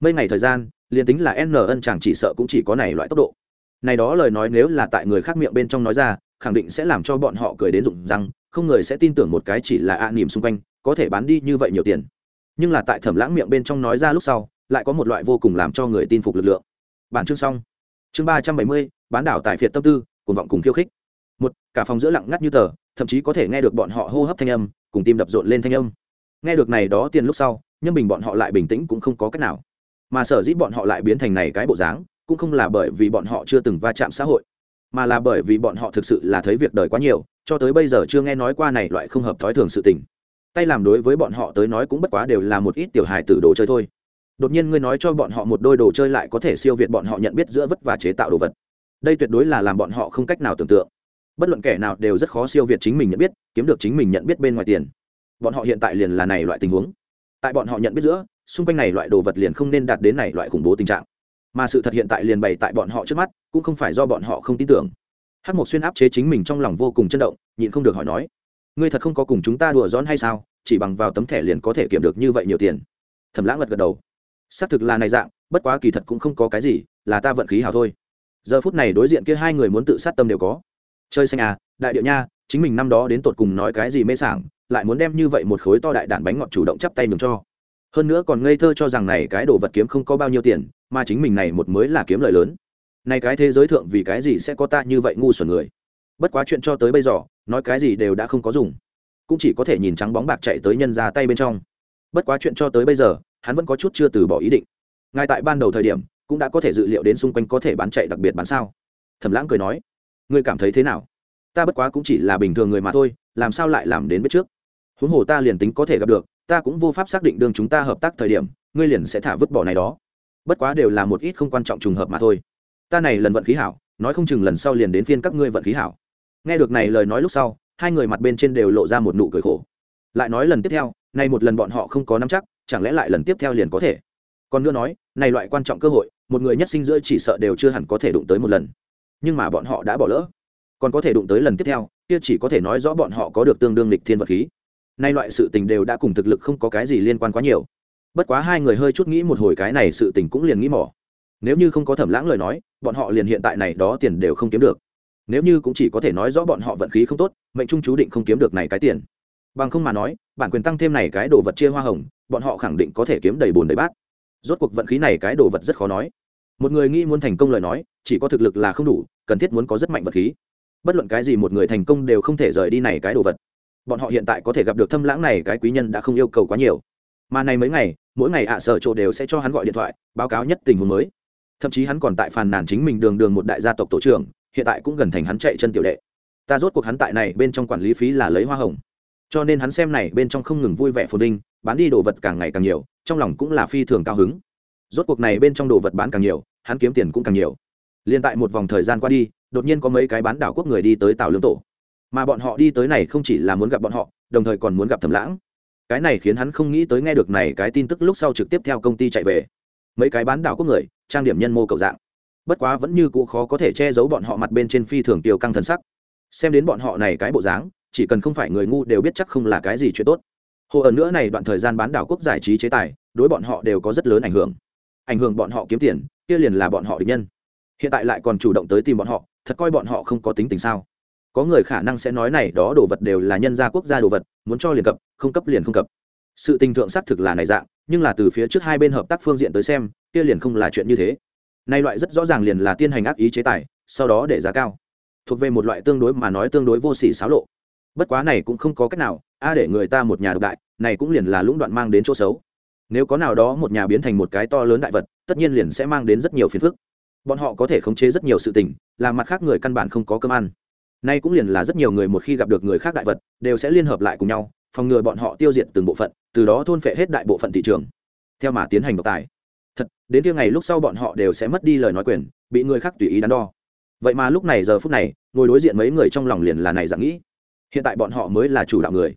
Mấy ngày thời gian, liền tính là n ân chẳng chỉ sợ cũng chỉ có này loại tốc độ. Này đó lời nói nếu là tại người khác miệng bên trong nói ra, khẳng định sẽ làm cho bọn họ cười đến rụng răng, không người sẽ tin tưởng một cái chỉ là a niềm xung quanh, có thể bán đi như vậy nhiều tiền. Nhưng là tại thẩm lãng miệng bên trong nói ra lúc sau lại có một loại vô cùng làm cho người tin phục lực lượng. Bản chương xong. Chương ba trăm bảy mươi, bán đảo tài phiệt tâm tư, cuồng vọng cùng khiêu khích. Một, cả phòng giữa lặng ngắt như tờ, thậm chí có thể nghe được bọn họ hô hấp thanh âm, cùng tim đập rộn lên thanh âm. Nghe được này đó tiền lúc sau nhưng bình bọn họ lại bình tĩnh cũng không có cách nào. Mà sở dĩ bọn họ lại biến thành này cái bộ dáng, cũng không là bởi vì bọn họ chưa từng va chạm xã hội, mà là bởi vì bọn họ thực sự là thấy việc đời quá nhiều, cho tới bây giờ chưa nghe nói qua này loại không hợp thói thường sự tình. Tay làm đối với bọn họ tới nói cũng bất quá đều là một ít tiểu hài tử đồ chơi thôi đột nhiên ngươi nói cho bọn họ một đôi đồ chơi lại có thể siêu việt bọn họ nhận biết giữa vất và chế tạo đồ vật. Đây tuyệt đối là làm bọn họ không cách nào tưởng tượng. Bất luận kẻ nào đều rất khó siêu việt chính mình nhận biết, kiếm được chính mình nhận biết bên ngoài tiền. Bọn họ hiện tại liền là này loại tình huống. Tại bọn họ nhận biết giữa, xung quanh này loại đồ vật liền không nên đạt đến này loại khủng bố tình trạng. Mà sự thật hiện tại liền bày tại bọn họ trước mắt, cũng không phải do bọn họ không tin tưởng. Hát một xuyên áp chế chính mình trong lòng vô cùng chân động, nhịn không được hỏi nói, ngươi thật không có cùng chúng ta đùa giỡn hay sao? Chỉ bằng vào tấm thẻ liền có thể kiểm được như vậy nhiều tiền. Thẩm lãng gật gật đầu xác thực là này dạng, bất quá kỳ thật cũng không có cái gì, là ta vận khí hào thôi. Giờ phút này đối diện kia hai người muốn tự sát tâm đều có. Chơi xanh à đại điệu nha, chính mình năm đó đến tột cùng nói cái gì mê sảng, lại muốn đem như vậy một khối to đại đạn bánh ngọt chủ động chắp tay mừng cho. Hơn nữa còn ngây thơ cho rằng này cái đồ vật kiếm không có bao nhiêu tiền, mà chính mình này một mới là kiếm lợi lớn. Này cái thế giới thượng vì cái gì sẽ có ta như vậy ngu xuẩn người? Bất quá chuyện cho tới bây giờ, nói cái gì đều đã không có dùng. Cũng chỉ có thể nhìn trắng bóng bạc chạy tới nhân ra tay bên trong. Bất quá chuyện cho tới bây giờ hắn vẫn có chút chưa từ bỏ ý định. Ngay tại ban đầu thời điểm, cũng đã có thể dự liệu đến xung quanh có thể bán chạy đặc biệt bán sao. Thẩm lãng cười nói, ngươi cảm thấy thế nào? Ta bất quá cũng chỉ là bình thường người mà thôi, làm sao lại làm đến biết trước? Huống hồ ta liền tính có thể gặp được, ta cũng vô pháp xác định đường chúng ta hợp tác thời điểm, ngươi liền sẽ thả vứt bỏ này đó. Bất quá đều là một ít không quan trọng trùng hợp mà thôi. Ta này lần vận khí hảo, nói không chừng lần sau liền đến phiên các ngươi vận khí hảo. Nghe được này lời nói lúc sau, hai người mặt bên trên đều lộ ra một nụ cười khổ. Lại nói lần tiếp theo, nay một lần bọn họ không có nắm chắc chẳng lẽ lại lần tiếp theo liền có thể? Còn nữa nói, này loại quan trọng cơ hội, một người nhất sinh giữa chỉ sợ đều chưa hẳn có thể đụng tới một lần. Nhưng mà bọn họ đã bỏ lỡ. Còn có thể đụng tới lần tiếp theo, kia chỉ có thể nói rõ bọn họ có được tương đương lịch thiên vật khí. Nay loại sự tình đều đã cùng thực lực không có cái gì liên quan quá nhiều. Bất quá hai người hơi chút nghĩ một hồi cái này sự tình cũng liền nghĩ mỏ nếu như không có thẩm lãng lời nói, bọn họ liền hiện tại này đó tiền đều không kiếm được. Nếu như cũng chỉ có thể nói rõ bọn họ vận khí không tốt, mệnh trung chú định không kiếm được này cái tiền bằng không mà nói, bản quyền tăng thêm này cái đồ vật chia hoa hồng, bọn họ khẳng định có thể kiếm đầy bồn đầy bát. Rốt cuộc vận khí này cái đồ vật rất khó nói. Một người nghĩ muốn thành công lời nói, chỉ có thực lực là không đủ, cần thiết muốn có rất mạnh vật khí. Bất luận cái gì một người thành công đều không thể rời đi này cái đồ vật. Bọn họ hiện tại có thể gặp được thâm lãng này cái quý nhân đã không yêu cầu quá nhiều. Mà này mấy ngày, mỗi ngày ạ à sở chỗ đều sẽ cho hắn gọi điện thoại, báo cáo nhất tình huống mới. Thậm chí hắn còn tại phàn nàn chính mình đường đường một đại gia tộc tổ trưởng, hiện tại cũng gần thành hắn chạy chân tiểu đệ. Ta rốt cuộc hắn tại này bên trong quản lý phí là lấy hoa hồng cho nên hắn xem này bên trong không ngừng vui vẻ phồn vinh, bán đi đồ vật càng ngày càng nhiều, trong lòng cũng là phi thường cao hứng. Rốt cuộc này bên trong đồ vật bán càng nhiều, hắn kiếm tiền cũng càng nhiều. Liên tại một vòng thời gian qua đi, đột nhiên có mấy cái bán đảo quốc người đi tới tàu lương tổ. Mà bọn họ đi tới này không chỉ là muốn gặp bọn họ, đồng thời còn muốn gặp thẩm lãng. Cái này khiến hắn không nghĩ tới nghe được này cái tin tức lúc sau trực tiếp theo công ty chạy về. Mấy cái bán đảo quốc người, trang điểm nhân mô cầu dạng. Bất quá vẫn như cũ khó có thể che giấu bọn họ mặt bên trên phi thường tiêu căng thần sắc. Xem đến bọn họ này cái bộ dáng chỉ cần không phải người ngu đều biết chắc không là cái gì chuyện tốt. Hồ ẩn nữa này đoạn thời gian bán đảo quốc giải trí chế tài, đối bọn họ đều có rất lớn ảnh hưởng. Ảnh hưởng bọn họ kiếm tiền, kia liền là bọn họ địch nhân. Hiện tại lại còn chủ động tới tìm bọn họ, thật coi bọn họ không có tính tình sao. Có người khả năng sẽ nói này đó đồ vật đều là nhân gia quốc gia đồ vật, muốn cho liền cập, không cấp liền không cập. Sự tình thượng xác thực là này dạng, nhưng là từ phía trước hai bên hợp tác phương diện tới xem, kia liền không là chuyện như thế. Nay loại rất rõ ràng liền là tiên hành ác ý chế tài, sau đó để giá cao. Thuộc về một loại tương đối mà nói tương đối vô sỉ xáo lộ bất quá này cũng không có cách nào, a để người ta một nhà độc đại, này cũng liền là lũng đoạn mang đến chỗ xấu. Nếu có nào đó một nhà biến thành một cái to lớn đại vật, tất nhiên liền sẽ mang đến rất nhiều phiền phức. Bọn họ có thể khống chế rất nhiều sự tình, làm mặt khác người căn bản không có cơm ăn. Nay cũng liền là rất nhiều người một khi gặp được người khác đại vật, đều sẽ liên hợp lại cùng nhau, phòng ngừa bọn họ tiêu diệt từng bộ phận, từ đó thôn phệ hết đại bộ phận thị trường. Theo mà tiến hành độc tài. Thật, đến kia ngày lúc sau bọn họ đều sẽ mất đi lời nói quyền, bị người khác tùy ý đắn đo. Vậy mà lúc này giờ phút này, ngồi đối diện mấy người trong lòng liền là này dạng nghĩ hiện tại bọn họ mới là chủ đạo người.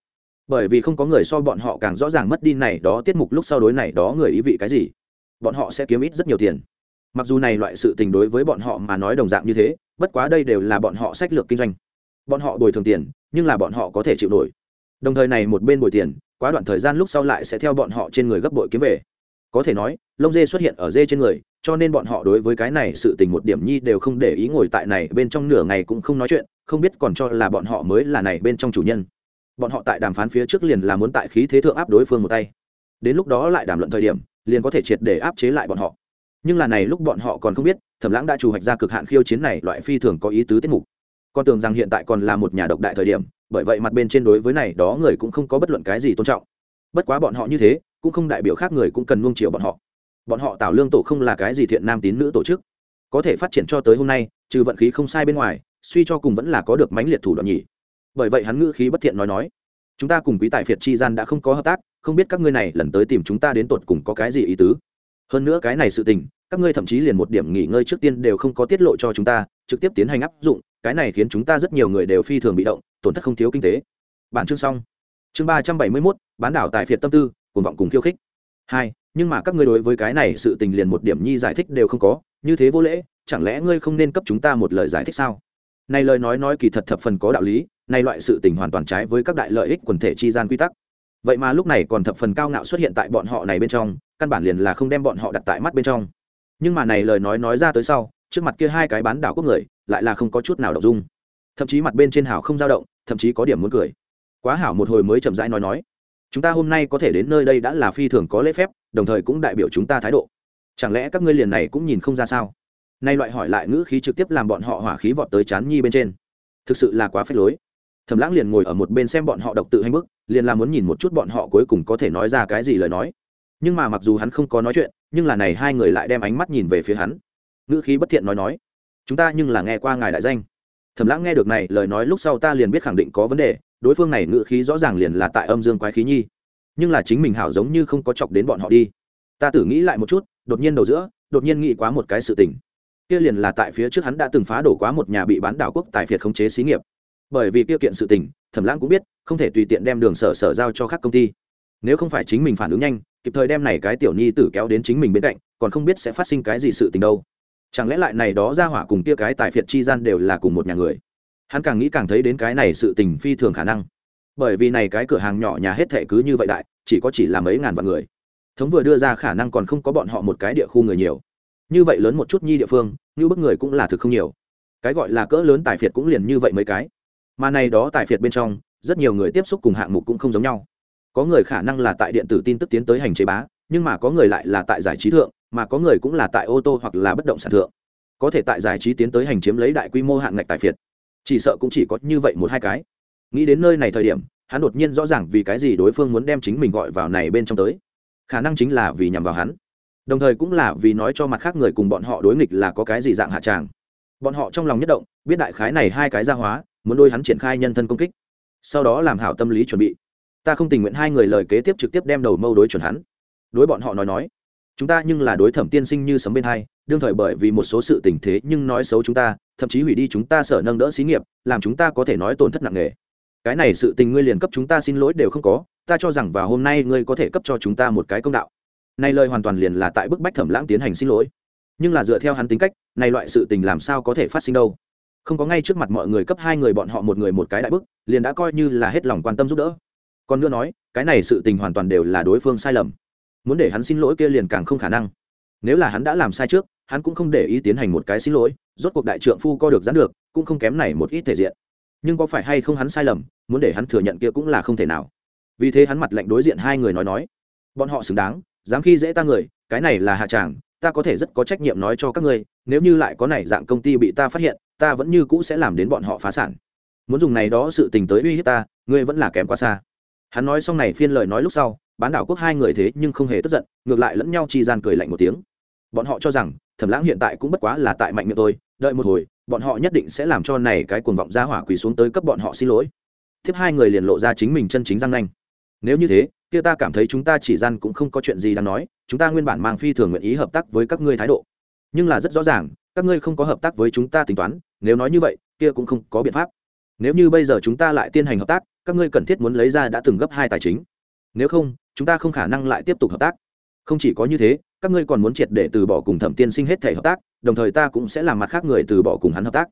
Bởi vì không có người so bọn họ càng rõ ràng mất đi này đó tiết mục lúc sau đối này đó người ý vị cái gì, bọn họ sẽ kiếm ít rất nhiều tiền. Mặc dù này loại sự tình đối với bọn họ mà nói đồng dạng như thế, bất quá đây đều là bọn họ sách lược kinh doanh. Bọn họ bồi thường tiền, nhưng là bọn họ có thể chịu nổi. Đồng thời này một bên bồi tiền, quá đoạn thời gian lúc sau lại sẽ theo bọn họ trên người gấp bội kiếm về. Có thể nói, lông dê xuất hiện ở dê trên người cho nên bọn họ đối với cái này sự tình một điểm nhi đều không để ý ngồi tại này bên trong nửa ngày cũng không nói chuyện, không biết còn cho là bọn họ mới là này bên trong chủ nhân. Bọn họ tại đàm phán phía trước liền là muốn tại khí thế thượng áp đối phương một tay. Đến lúc đó lại đàm luận thời điểm, liền có thể triệt để áp chế lại bọn họ. Nhưng là này lúc bọn họ còn không biết, thẩm lãng đã chủ hoạch ra cực hạn khiêu chiến này loại phi thường có ý tứ tiết mục. Con tưởng rằng hiện tại còn là một nhà độc đại thời điểm, bởi vậy mặt bên trên đối với này đó người cũng không có bất luận cái gì tôn trọng. Bất quá bọn họ như thế, cũng không đại biểu khác người cũng cần nuông chiều bọn họ bọn họ tạo lương tổ không là cái gì thiện nam tín nữ tổ chức. Có thể phát triển cho tới hôm nay, trừ vận khí không sai bên ngoài, suy cho cùng vẫn là có được mãnh liệt thủ đoạn nhỉ. Bởi vậy hắn ngữ khí bất thiện nói nói, chúng ta cùng quý tài phiệt chi gian đã không có hợp tác, không biết các ngươi này lần tới tìm chúng ta đến tột cùng có cái gì ý tứ. Hơn nữa cái này sự tình, các ngươi thậm chí liền một điểm nghỉ ngơi trước tiên đều không có tiết lộ cho chúng ta, trực tiếp tiến hành áp dụng, cái này khiến chúng ta rất nhiều người đều phi thường bị động, tổn thất không thiếu kinh tế. Bản chương xong. Chương ba trăm bảy mươi mốt, bán đảo tại phiệt tâm tư, cuồng vọng cùng khiêu khích. Hai nhưng mà các ngươi đối với cái này sự tình liền một điểm nhi giải thích đều không có, như thế vô lễ, chẳng lẽ ngươi không nên cấp chúng ta một lời giải thích sao? Này lời nói nói kỳ thật thập phần có đạo lý, này loại sự tình hoàn toàn trái với các đại lợi ích quần thể chi gian quy tắc. Vậy mà lúc này còn thập phần cao ngạo xuất hiện tại bọn họ này bên trong, căn bản liền là không đem bọn họ đặt tại mắt bên trong. Nhưng mà này lời nói nói ra tới sau, trước mặt kia hai cái bán đảo quốc người, lại là không có chút nào đọc dung. Thậm chí mặt bên trên hảo không dao động, thậm chí có điểm muốn cười. Quá hảo một hồi mới chậm rãi nói nói chúng ta hôm nay có thể đến nơi đây đã là phi thường có lễ phép, đồng thời cũng đại biểu chúng ta thái độ. Chẳng lẽ các ngươi liền này cũng nhìn không ra sao? Nay loại hỏi lại ngữ khí trực tiếp làm bọn họ hỏa khí vọt tới chán nhi bên trên. Thực sự là quá phết lối. Thầm lãng liền ngồi ở một bên xem bọn họ độc tự hay bức, liền là muốn nhìn một chút bọn họ cuối cùng có thể nói ra cái gì lời nói. Nhưng mà mặc dù hắn không có nói chuyện, nhưng là này hai người lại đem ánh mắt nhìn về phía hắn. Ngữ khí bất thiện nói nói, chúng ta nhưng là nghe qua ngài đại danh thầm lãng nghe được này, lời nói lúc sau ta liền biết khẳng định có vấn đề, đối phương này ngự khí rõ ràng liền là tại âm dương quái khí nhi. Nhưng là chính mình hảo giống như không có chọc đến bọn họ đi. Ta tử nghĩ lại một chút, đột nhiên đầu giữa, đột nhiên nghĩ quá một cái sự tình. Kia liền là tại phía trước hắn đã từng phá đổ quá một nhà bị bán đảo quốc tài phiệt khống chế xí nghiệp. Bởi vì kia kiện sự tình, thẩm lãng cũng biết, không thể tùy tiện đem đường sở sở giao cho các công ty. Nếu không phải chính mình phản ứng nhanh, kịp thời đem này cái tiểu nhi tử kéo đến chính mình bên cạnh, còn không biết sẽ phát sinh cái gì sự tình đâu chẳng lẽ lại này đó ra hỏa cùng kia cái tài phiệt chi gian đều là cùng một nhà người? Hắn càng nghĩ càng thấy đến cái này sự tình phi thường khả năng. Bởi vì này cái cửa hàng nhỏ nhà hết thệ cứ như vậy đại, chỉ có chỉ là mấy ngàn vạn người. Thống vừa đưa ra khả năng còn không có bọn họ một cái địa khu người nhiều. Như vậy lớn một chút nhi địa phương, như bức người cũng là thực không nhiều. Cái gọi là cỡ lớn tài phiệt cũng liền như vậy mấy cái. Mà này đó tài phiệt bên trong, rất nhiều người tiếp xúc cùng hạng mục cũng không giống nhau. Có người khả năng là tại điện tử tin tức tiến tới hành chế bá, nhưng mà có người lại là tại giải trí thượng mà có người cũng là tại ô tô hoặc là bất động sản thượng. Có thể tại giải trí tiến tới hành chiếm lấy đại quy mô hạng ngạch tài phiệt. Chỉ sợ cũng chỉ có như vậy một hai cái. Nghĩ đến nơi này thời điểm, hắn đột nhiên rõ ràng vì cái gì đối phương muốn đem chính mình gọi vào này bên trong tới. Khả năng chính là vì nhằm vào hắn. Đồng thời cũng là vì nói cho mặt khác người cùng bọn họ đối nghịch là có cái gì dạng hạ tràng. Bọn họ trong lòng nhất động, biết đại khái này hai cái gia hóa, muốn đôi hắn triển khai nhân thân công kích. Sau đó làm hảo tâm lý chuẩn bị. Ta không tình nguyện hai người lời kế tiếp trực tiếp đem đầu mâu đối chuẩn hắn. Đối bọn họ nói nói chúng ta nhưng là đối thẩm tiên sinh như sấm bên hai, đương thời bởi vì một số sự tình thế nhưng nói xấu chúng ta, thậm chí hủy đi chúng ta sở nâng đỡ xí nghiệp, làm chúng ta có thể nói tổn thất nặng nề. Cái này sự tình ngươi liền cấp chúng ta xin lỗi đều không có, ta cho rằng vào hôm nay ngươi có thể cấp cho chúng ta một cái công đạo. Nay lời hoàn toàn liền là tại bức bách thẩm lãng tiến hành xin lỗi. Nhưng là dựa theo hắn tính cách, này loại sự tình làm sao có thể phát sinh đâu. Không có ngay trước mặt mọi người cấp hai người bọn họ một người một cái đại bức, liền đã coi như là hết lòng quan tâm giúp đỡ. Còn nữa nói, cái này sự tình hoàn toàn đều là đối phương sai lầm muốn để hắn xin lỗi kia liền càng không khả năng. Nếu là hắn đã làm sai trước, hắn cũng không để ý tiến hành một cái xin lỗi, rốt cuộc đại trượng phu co được giãn được, cũng không kém này một ít thể diện. Nhưng có phải hay không hắn sai lầm, muốn để hắn thừa nhận kia cũng là không thể nào. Vì thế hắn mặt lạnh đối diện hai người nói nói, bọn họ xứng đáng, dám khi dễ ta người, cái này là hạ tràng, ta có thể rất có trách nhiệm nói cho các ngươi, nếu như lại có này dạng công ty bị ta phát hiện, ta vẫn như cũ sẽ làm đến bọn họ phá sản. Muốn dùng này đó sự tình tới uy hiếp ta, ngươi vẫn là kém quá xa. Hắn nói xong này phiên lời nói lúc sau bán đảo quốc hai người thế nhưng không hề tức giận, ngược lại lẫn nhau chi gian cười lạnh một tiếng. Bọn họ cho rằng, thẩm lãng hiện tại cũng bất quá là tại mạnh miệng tôi đợi một hồi, bọn họ nhất định sẽ làm cho này cái cuồng vọng ra hỏa quỳ xuống tới cấp bọn họ xin lỗi. Tiếp hai người liền lộ ra chính mình chân chính răng nanh. Nếu như thế, kia ta cảm thấy chúng ta chỉ gian cũng không có chuyện gì đáng nói, chúng ta nguyên bản mang phi thường nguyện ý hợp tác với các ngươi thái độ. Nhưng là rất rõ ràng, các ngươi không có hợp tác với chúng ta tính toán, nếu nói như vậy, kia cũng không có biện pháp. Nếu như bây giờ chúng ta lại tiến hành hợp tác, các ngươi cần thiết muốn lấy ra đã từng gấp hai tài chính. Nếu không chúng ta không khả năng lại tiếp tục hợp tác. Không chỉ có như thế, các ngươi còn muốn triệt để từ bỏ cùng thẩm tiên sinh hết thể hợp tác, đồng thời ta cũng sẽ làm mặt khác người từ bỏ cùng hắn hợp tác.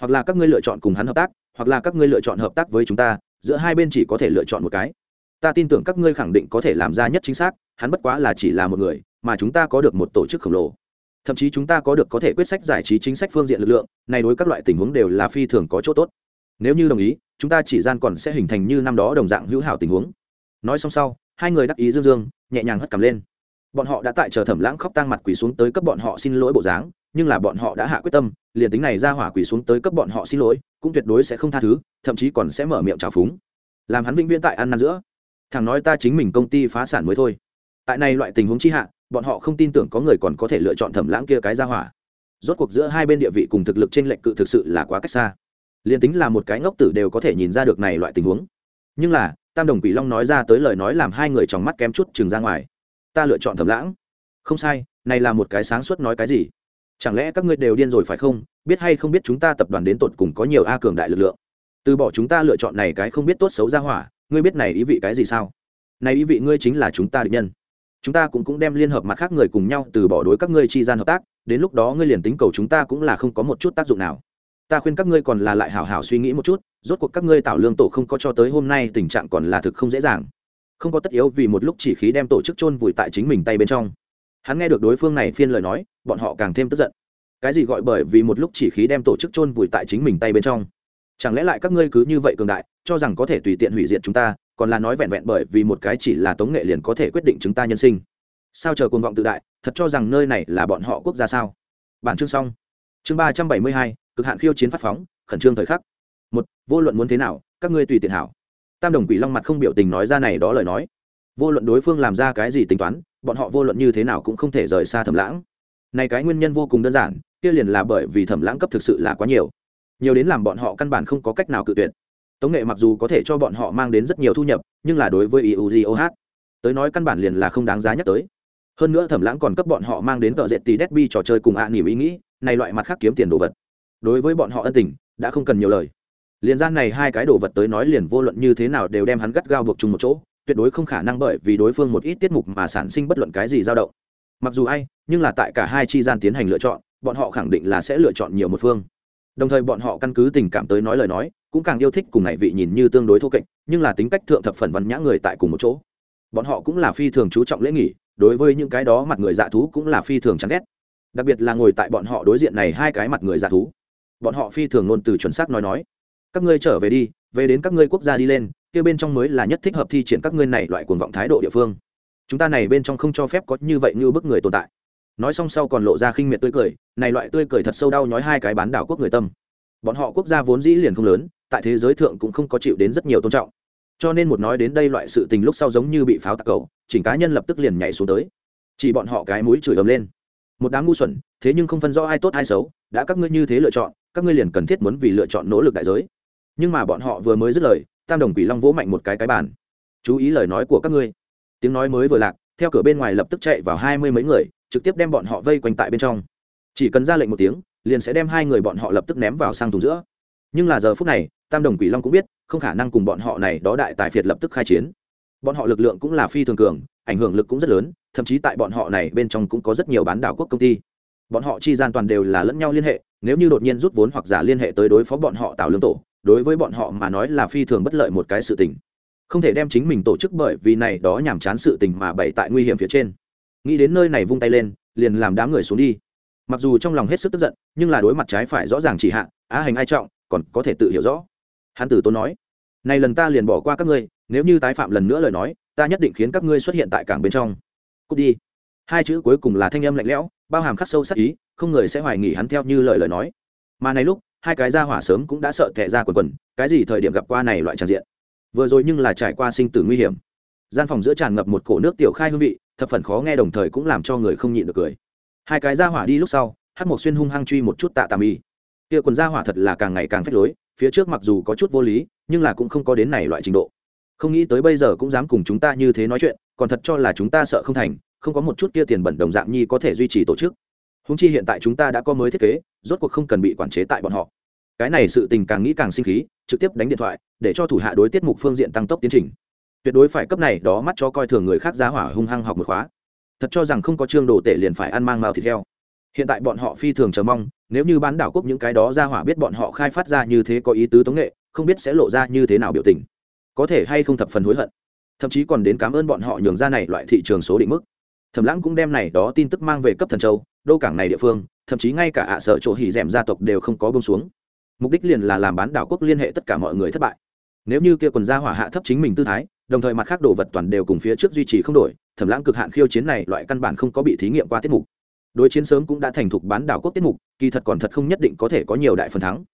Hoặc là các ngươi lựa chọn cùng hắn hợp tác, hoặc là các ngươi lựa chọn hợp tác với chúng ta, giữa hai bên chỉ có thể lựa chọn một cái. Ta tin tưởng các ngươi khẳng định có thể làm ra nhất chính xác, hắn bất quá là chỉ là một người, mà chúng ta có được một tổ chức khổng lồ. Thậm chí chúng ta có được có thể quyết sách giải trí chính sách phương diện lực lượng, này đối các loại tình huống đều là phi thường có chỗ tốt. Nếu như đồng ý, chúng ta chỉ gian còn sẽ hình thành như năm đó đồng dạng hữu hảo tình huống. Nói xong sau hai người đắc ý dương dương, nhẹ nhàng hất cầm lên. Bọn họ đã tại chờ thẩm lãng khóc tang mặt quỳ xuống tới cấp bọn họ xin lỗi bộ dáng, nhưng là bọn họ đã hạ quyết tâm, liền tính này ra hỏa quỳ xuống tới cấp bọn họ xin lỗi, cũng tuyệt đối sẽ không tha thứ, thậm chí còn sẽ mở miệng trào phúng. Làm hắn vĩnh viễn tại ăn năn giữa. Thằng nói ta chính mình công ty phá sản mới thôi. Tại này loại tình huống chi hạ, bọn họ không tin tưởng có người còn có thể lựa chọn thẩm lãng kia cái ra hỏa. Rốt cuộc giữa hai bên địa vị cùng thực lực trên lệnh cự thực sự là quá cách xa. Liền tính là một cái ngốc tử đều có thể nhìn ra được này loại tình huống. Nhưng là tam đồng quỷ long nói ra tới lời nói làm hai người trong mắt kém chút chừng ra ngoài. Ta lựa chọn thẩm lãng. Không sai, này là một cái sáng suốt nói cái gì? Chẳng lẽ các ngươi đều điên rồi phải không? Biết hay không biết chúng ta tập đoàn đến tột cùng có nhiều a cường đại lực lượng. Từ bỏ chúng ta lựa chọn này cái không biết tốt xấu ra hỏa, ngươi biết này ý vị cái gì sao? Này ý vị ngươi chính là chúng ta định nhân. Chúng ta cũng cũng đem liên hợp mặt khác người cùng nhau từ bỏ đối các ngươi chi gian hợp tác, đến lúc đó ngươi liền tính cầu chúng ta cũng là không có một chút tác dụng nào ta khuyên các ngươi còn là lại hảo hảo suy nghĩ một chút, rốt cuộc các ngươi tạo lương tổ không có cho tới hôm nay tình trạng còn là thực không dễ dàng. Không có tất yếu vì một lúc chỉ khí đem tổ chức chôn vùi tại chính mình tay bên trong. Hắn nghe được đối phương này phiên lời nói, bọn họ càng thêm tức giận. Cái gì gọi bởi vì một lúc chỉ khí đem tổ chức chôn vùi tại chính mình tay bên trong? Chẳng lẽ lại các ngươi cứ như vậy cường đại, cho rằng có thể tùy tiện hủy diệt chúng ta, còn là nói vẹn vẹn bởi vì một cái chỉ là tống nghệ liền có thể quyết định chúng ta nhân sinh? Sao chờ cuồng vọng tự đại, thật cho rằng nơi này là bọn họ quốc gia sao? Bản chương xong. Chương ba trăm bảy mươi hai cực hạn khiêu chiến phát phóng, khẩn trương thời khắc. Một, vô luận muốn thế nào, các ngươi tùy tiện hảo. Tam đồng quỷ long mặt không biểu tình nói ra này đó lời nói. Vô luận đối phương làm ra cái gì tính toán, bọn họ vô luận như thế nào cũng không thể rời xa thẩm lãng. Này cái nguyên nhân vô cùng đơn giản, kia liền là bởi vì thẩm lãng cấp thực sự là quá nhiều. Nhiều đến làm bọn họ căn bản không có cách nào cự tuyệt. Tống nghệ mặc dù có thể cho bọn họ mang đến rất nhiều thu nhập, nhưng là đối với iugoh tới nói căn bản liền là không đáng giá nhắc tới. Hơn nữa thẩm lãng còn cấp bọn họ mang đến tờ dệt tí đét trò chơi cùng ạ à nỉm ý nghĩ, này loại mặt khác kiếm tiền đồ vật đối với bọn họ ân tình, đã không cần nhiều lời. Liền gian này hai cái đồ vật tới nói liền vô luận như thế nào đều đem hắn gắt gao buộc chung một chỗ, tuyệt đối không khả năng bởi vì đối phương một ít tiết mục mà sản sinh bất luận cái gì dao động. Mặc dù ai, nhưng là tại cả hai chi gian tiến hành lựa chọn, bọn họ khẳng định là sẽ lựa chọn nhiều một phương. Đồng thời bọn họ căn cứ tình cảm tới nói lời nói, cũng càng yêu thích cùng này vị nhìn như tương đối thô kệch, nhưng là tính cách thượng thập phần văn nhã người tại cùng một chỗ. Bọn họ cũng là phi thường chú trọng lễ nghỉ, đối với những cái đó mặt người dạ thú cũng là phi thường chán ghét. Đặc biệt là ngồi tại bọn họ đối diện này hai cái mặt người dạ thú bọn họ phi thường luôn từ chuẩn xác nói nói. Các ngươi trở về đi, về đến các ngươi quốc gia đi lên, kia bên trong mới là nhất thích hợp thi triển các ngươi này loại cuồng vọng thái độ địa phương. Chúng ta này bên trong không cho phép có như vậy như bức người tồn tại. Nói xong sau còn lộ ra khinh miệt tươi cười, này loại tươi cười thật sâu đau nhói hai cái bán đảo quốc người tâm. Bọn họ quốc gia vốn dĩ liền không lớn, tại thế giới thượng cũng không có chịu đến rất nhiều tôn trọng. Cho nên một nói đến đây loại sự tình lúc sau giống như bị pháo tạc cầu, chỉnh cá nhân lập tức liền nhảy xuống tới. Chỉ bọn họ cái mũi chửi ầm lên một đám ngu xuẩn, thế nhưng không phân rõ ai tốt ai xấu, đã các ngươi như thế lựa chọn, các ngươi liền cần thiết muốn vì lựa chọn nỗ lực đại giới. Nhưng mà bọn họ vừa mới dứt lời, tam đồng quỷ long vỗ mạnh một cái cái bàn. Chú ý lời nói của các ngươi. Tiếng nói mới vừa lạc, theo cửa bên ngoài lập tức chạy vào hai mươi mấy người, trực tiếp đem bọn họ vây quanh tại bên trong. Chỉ cần ra lệnh một tiếng, liền sẽ đem hai người bọn họ lập tức ném vào sang thùng giữa. Nhưng là giờ phút này, tam đồng quỷ long cũng biết, không khả năng cùng bọn họ này đó đại tài phiệt lập tức khai chiến. Bọn họ lực lượng cũng là phi thường cường ảnh hưởng lực cũng rất lớn, thậm chí tại bọn họ này bên trong cũng có rất nhiều bán đảo quốc công ty. Bọn họ chi gian toàn đều là lẫn nhau liên hệ, nếu như đột nhiên rút vốn hoặc giả liên hệ tới đối phó bọn họ tạo lương tổ, đối với bọn họ mà nói là phi thường bất lợi một cái sự tình. Không thể đem chính mình tổ chức bởi vì này đó nhàm chán sự tình mà bày tại nguy hiểm phía trên. Nghĩ đến nơi này vung tay lên, liền làm đám người xuống đi. Mặc dù trong lòng hết sức tức giận, nhưng là đối mặt trái phải rõ ràng chỉ hạ, á hành ai trọng, còn có thể tự hiểu rõ. Hắn tử tốn nói, này lần ta liền bỏ qua các ngươi, nếu như tái phạm lần nữa lời nói ta nhất định khiến các ngươi xuất hiện tại cảng bên trong. Cút đi. Hai chữ cuối cùng là thanh âm lạnh lẽo, bao hàm khắc sâu sắc ý, không người sẽ hoài nghỉ hắn theo như lời lời nói. Mà này lúc, hai cái ra hỏa sớm cũng đã sợ thẹ ra quần quần, cái gì thời điểm gặp qua này loại tràn diện. Vừa rồi nhưng là trải qua sinh tử nguy hiểm. Gian phòng giữa tràn ngập một cổ nước tiểu khai hương vị, thập phần khó nghe đồng thời cũng làm cho người không nhịn được cười. Hai cái ra hỏa đi lúc sau hát một xuyên hung hăng truy một chút tạ tà mi. Kia quần ra hỏa thật là càng ngày càng phách lối, phía trước mặc dù có chút vô lý, nhưng là cũng không có đến này loại trình độ không nghĩ tới bây giờ cũng dám cùng chúng ta như thế nói chuyện, còn thật cho là chúng ta sợ không thành, không có một chút kia tiền bẩn đồng dạng nhi có thể duy trì tổ chức. Húng chi hiện tại chúng ta đã có mới thiết kế, rốt cuộc không cần bị quản chế tại bọn họ. Cái này sự tình càng nghĩ càng sinh khí, trực tiếp đánh điện thoại, để cho thủ hạ đối tiết mục phương diện tăng tốc tiến trình. Tuyệt đối phải cấp này đó mắt cho coi thường người khác giá hỏa hung hăng học một khóa. Thật cho rằng không có chương đồ tể liền phải ăn mang mao thịt heo. Hiện tại bọn họ phi thường chờ mong, nếu như bán đảo quốc những cái đó ra hỏa biết bọn họ khai phát ra như thế có ý tứ tống nghệ, không biết sẽ lộ ra như thế nào biểu tình có thể hay không thập phần hối hận. Thậm chí còn đến cảm ơn bọn họ nhường ra này loại thị trường số định mức. Thẩm lãng cũng đem này đó tin tức mang về cấp thần châu, đô cảng này địa phương, thậm chí ngay cả ạ sở chỗ hỉ d gia tộc đều không có bông xuống. Mục đích liền là làm bán đảo quốc liên hệ tất cả mọi người thất bại. Nếu như kia quần gia hỏa hạ thấp chính mình tư thái, đồng thời mặt khác đồ vật toàn đều cùng phía trước duy trì không đổi, thẩm lãng cực hạn khiêu chiến này loại căn bản không có bị thí nghiệm qua tiết mục. Đối chiến sớm cũng đã thành thục bán đảo quốc tiết mục, kỳ thật còn thật không nhất định có thể có nhiều đại phần thắng.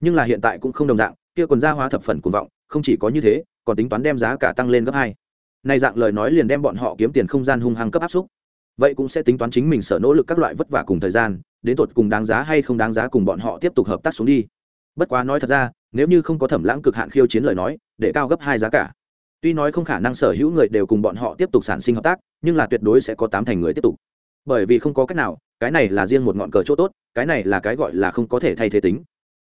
Nhưng là hiện tại cũng không đồng dạng, kia quần gia hóa thập phần cuồng vọng, không chỉ có như thế còn tính toán đem giá cả tăng lên gấp hai. Nay dạng lời nói liền đem bọn họ kiếm tiền không gian hung hăng cấp áp xúc. Vậy cũng sẽ tính toán chính mình sở nỗ lực các loại vất vả cùng thời gian, đến tột cùng đáng giá hay không đáng giá cùng bọn họ tiếp tục hợp tác xuống đi. Bất quá nói thật ra, nếu như không có thẩm lãng cực hạn khiêu chiến lời nói, để cao gấp hai giá cả. Tuy nói không khả năng sở hữu người đều cùng bọn họ tiếp tục sản sinh hợp tác, nhưng là tuyệt đối sẽ có tám thành người tiếp tục. Bởi vì không có cách nào, cái này là riêng một ngọn cờ chỗ tốt, cái này là cái gọi là không có thể thay thế tính.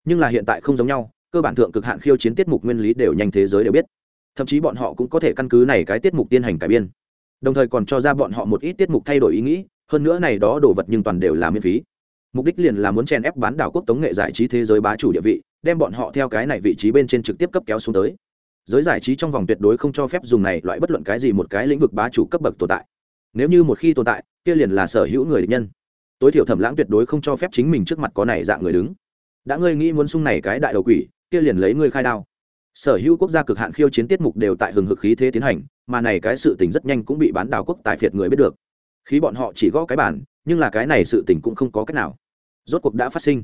Nhưng là hiện tại không giống nhau, cơ bản thượng cực hạn khiêu chiến tiết mục nguyên lý đều nhanh thế giới đều biết thậm chí bọn họ cũng có thể căn cứ này cái tiết mục tiên hành cải biên. Đồng thời còn cho ra bọn họ một ít tiết mục thay đổi ý nghĩ, hơn nữa này đó đồ vật nhưng toàn đều là miễn phí. Mục đích liền là muốn chèn ép bán đảo quốc tống nghệ giải trí thế giới bá chủ địa vị, đem bọn họ theo cái này vị trí bên trên trực tiếp cấp kéo xuống tới. Giới giải trí trong vòng tuyệt đối không cho phép dùng này loại bất luận cái gì một cái lĩnh vực bá chủ cấp bậc tồn tại. Nếu như một khi tồn tại, kia liền là sở hữu người địch nhân. Tối thiểu thẩm lãng tuyệt đối không cho phép chính mình trước mặt có này dạng người đứng. Đã ngươi nghĩ muốn sung này cái đại đầu quỷ, kia liền lấy ngươi khai đao sở hữu quốc gia cực hạn khiêu chiến tiết mục đều tại hừng hực khí thế tiến hành, mà này cái sự tình rất nhanh cũng bị bán đảo quốc tài phiệt người biết được. Khí bọn họ chỉ gõ cái bản nhưng là cái này sự tình cũng không có cách nào. Rốt cuộc đã phát sinh.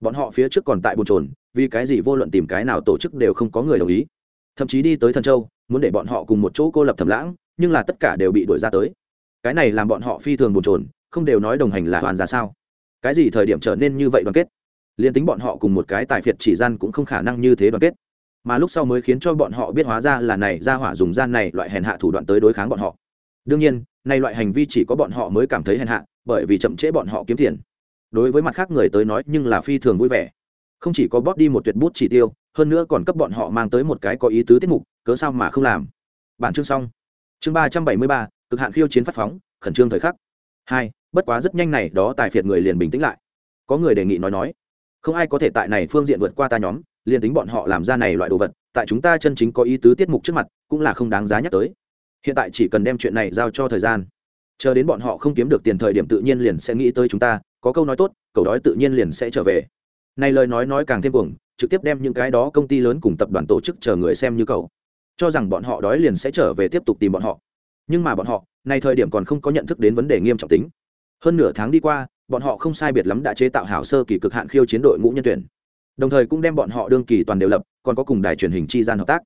Bọn họ phía trước còn tại bồn trồn vì cái gì vô luận tìm cái nào tổ chức đều không có người đồng ý. Thậm chí đi tới thần châu, muốn để bọn họ cùng một chỗ cô lập thầm lãng, nhưng là tất cả đều bị đuổi ra tới. Cái này làm bọn họ phi thường bồn trồn không đều nói đồng hành là hoàn ra sao? Cái gì thời điểm trở nên như vậy đoàn kết? Liền tính bọn họ cùng một cái tài phiệt chỉ gian cũng không khả năng như thế đoàn kết mà lúc sau mới khiến cho bọn họ biết hóa ra là này ra hỏa dùng gian này loại hèn hạ thủ đoạn tới đối kháng bọn họ. Đương nhiên nay loại hành vi chỉ có bọn họ mới cảm thấy hèn hạ, bởi vì chậm trễ bọn họ kiếm tiền. Đối với mặt khác người tới nói nhưng là phi thường vui vẻ. Không chỉ có bóp đi một tuyệt bút chỉ tiêu, hơn nữa còn cấp bọn họ mang tới một cái có ý tứ tiết mục, cớ sao mà không làm. Bản chương xong. Chương ba trăm bảy mươi ba, cực hạn khiêu chiến phát phóng, khẩn trương thời khắc. Hai, bất quá rất nhanh này, đó tài phiệt người liền bình tĩnh lại. Có người đề nghị nói nói. Không ai có thể tại này phương diện vượt qua ta nhóm liền tính bọn họ làm ra này loại đồ vật, tại chúng ta chân chính có ý tứ tiết mục trước mặt, cũng là không đáng giá nhắc tới. Hiện tại chỉ cần đem chuyện này giao cho thời gian. Chờ đến bọn họ không kiếm được tiền thời điểm tự nhiên liền sẽ nghĩ tới chúng ta, có câu nói tốt, cầu đói tự nhiên liền sẽ trở về. Này lời nói nói càng thêm cuồng, trực tiếp đem những cái đó công ty lớn cùng tập đoàn tổ chức chờ người xem như cầu. Cho rằng bọn họ đói liền sẽ trở về tiếp tục tìm bọn họ. Nhưng mà bọn họ, này thời điểm còn không có nhận thức đến vấn đề nghiêm trọng tính. Hơn nửa tháng đi qua, bọn họ không sai biệt lắm đã chế tạo hảo sơ kỳ cực hạn khiêu chiến đội ngũ nhân tuyển đồng thời cũng đem bọn họ đương kỳ toàn đều lập, còn có cùng đài truyền hình chi gian hợp tác.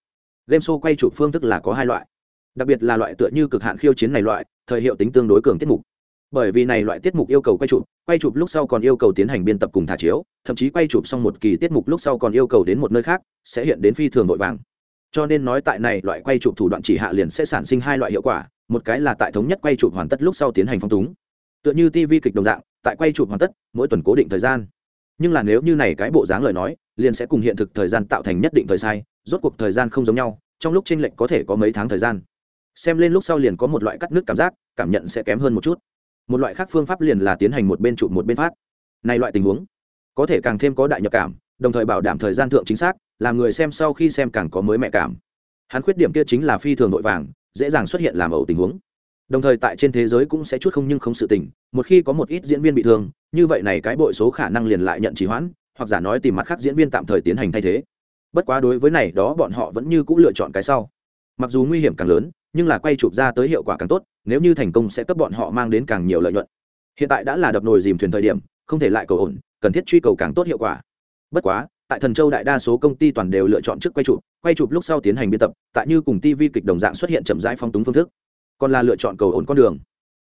Game show quay chụp phương thức là có hai loại. Đặc biệt là loại tựa như cực hạn khiêu chiến này loại, thời hiệu tính tương đối cường tiết mục. Bởi vì này loại tiết mục yêu cầu quay chụp quay chụp lúc sau còn yêu cầu tiến hành biên tập cùng thả chiếu, thậm chí quay chụp xong một kỳ tiết mục lúc sau còn yêu cầu đến một nơi khác, sẽ hiện đến phi thường vội vàng. Cho nên nói tại này loại quay chụp thủ đoạn chỉ hạ liền sẽ sản sinh hai loại hiệu quả, một cái là tại thống nhất quay chụp hoàn tất lúc sau tiến hành phong túng. Tựa như tv kịch đồng dạng, tại quay chụp hoàn tất, mỗi tuần cố định thời gian nhưng là nếu như này cái bộ dáng lời nói, liền sẽ cùng hiện thực thời gian tạo thành nhất định thời sai, rốt cuộc thời gian không giống nhau, trong lúc tranh lệch có thể có mấy tháng thời gian. Xem lên lúc sau liền có một loại cắt nước cảm giác, cảm nhận sẽ kém hơn một chút. Một loại khác phương pháp liền là tiến hành một bên trụ một bên phát. Này loại tình huống, có thể càng thêm có đại nhập cảm, đồng thời bảo đảm thời gian thượng chính xác, làm người xem sau khi xem càng có mới mẹ cảm. Hắn khuyết điểm kia chính là phi thường nội vàng, dễ dàng xuất hiện làm ẩu tình huống đồng thời tại trên thế giới cũng sẽ chút không nhưng không sự tình, một khi có một ít diễn viên bị thương, như vậy này cái bội số khả năng liền lại nhận trì hoãn, hoặc giả nói tìm mặt khác diễn viên tạm thời tiến hành thay thế. Bất quá đối với này đó bọn họ vẫn như c ũ lựa chọn cái sau. Mặc dù nguy hiểm càng lớn, nhưng là quay chụp ra tới hiệu quả càng tốt, nếu như thành công sẽ cấp bọn họ mang đến càng nhiều lợi nhuận. Hiện tại đã là đập nồi dìm thuyền thời điểm, không thể lại cầu ổn, cần thiết truy cầu càng tốt hiệu quả. Bất quá, tại thần châu đại đa số công ty toàn đều lựa chọn trước quay chụp quay chụp lúc sau tiến hành biên tập, tại như cùng tv kịch đồng dạng xuất hiện chậm rãi phong túng phương thức còn là lựa chọn cầu ổn con đường.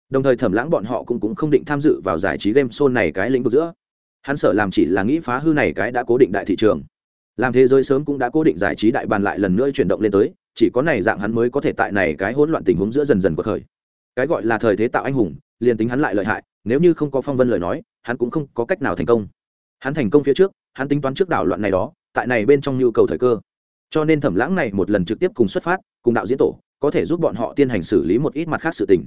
Đồng thời thẩm lãng bọn họ cũng, cũng không định tham dự vào giải trí game show này cái lĩnh vực giữa. Hắn sợ làm chỉ là nghĩ phá hư này cái đã cố định đại thị trường. Làm thế giới sớm cũng đã cố định giải trí đại bàn lại lần nữa chuyển động lên tới chỉ có này dạng hắn mới có thể tại này cái hỗn loạn tình huống giữa dần dần cuộc khởi. Cái gọi là thời thế tạo anh hùng liền tính hắn lại lợi hại nếu như không có phong vân lời nói hắn cũng không có cách nào thành công. Hắn thành công phía trước hắn tính toán trước đảo loạn này đó tại này bên trong nhu cầu thời cơ. Cho nên thẩm lãng này một lần trực tiếp cùng xuất phát cùng đạo diễn tổ có thể giúp bọn họ tiến hành xử lý một ít mặt khác sự tình.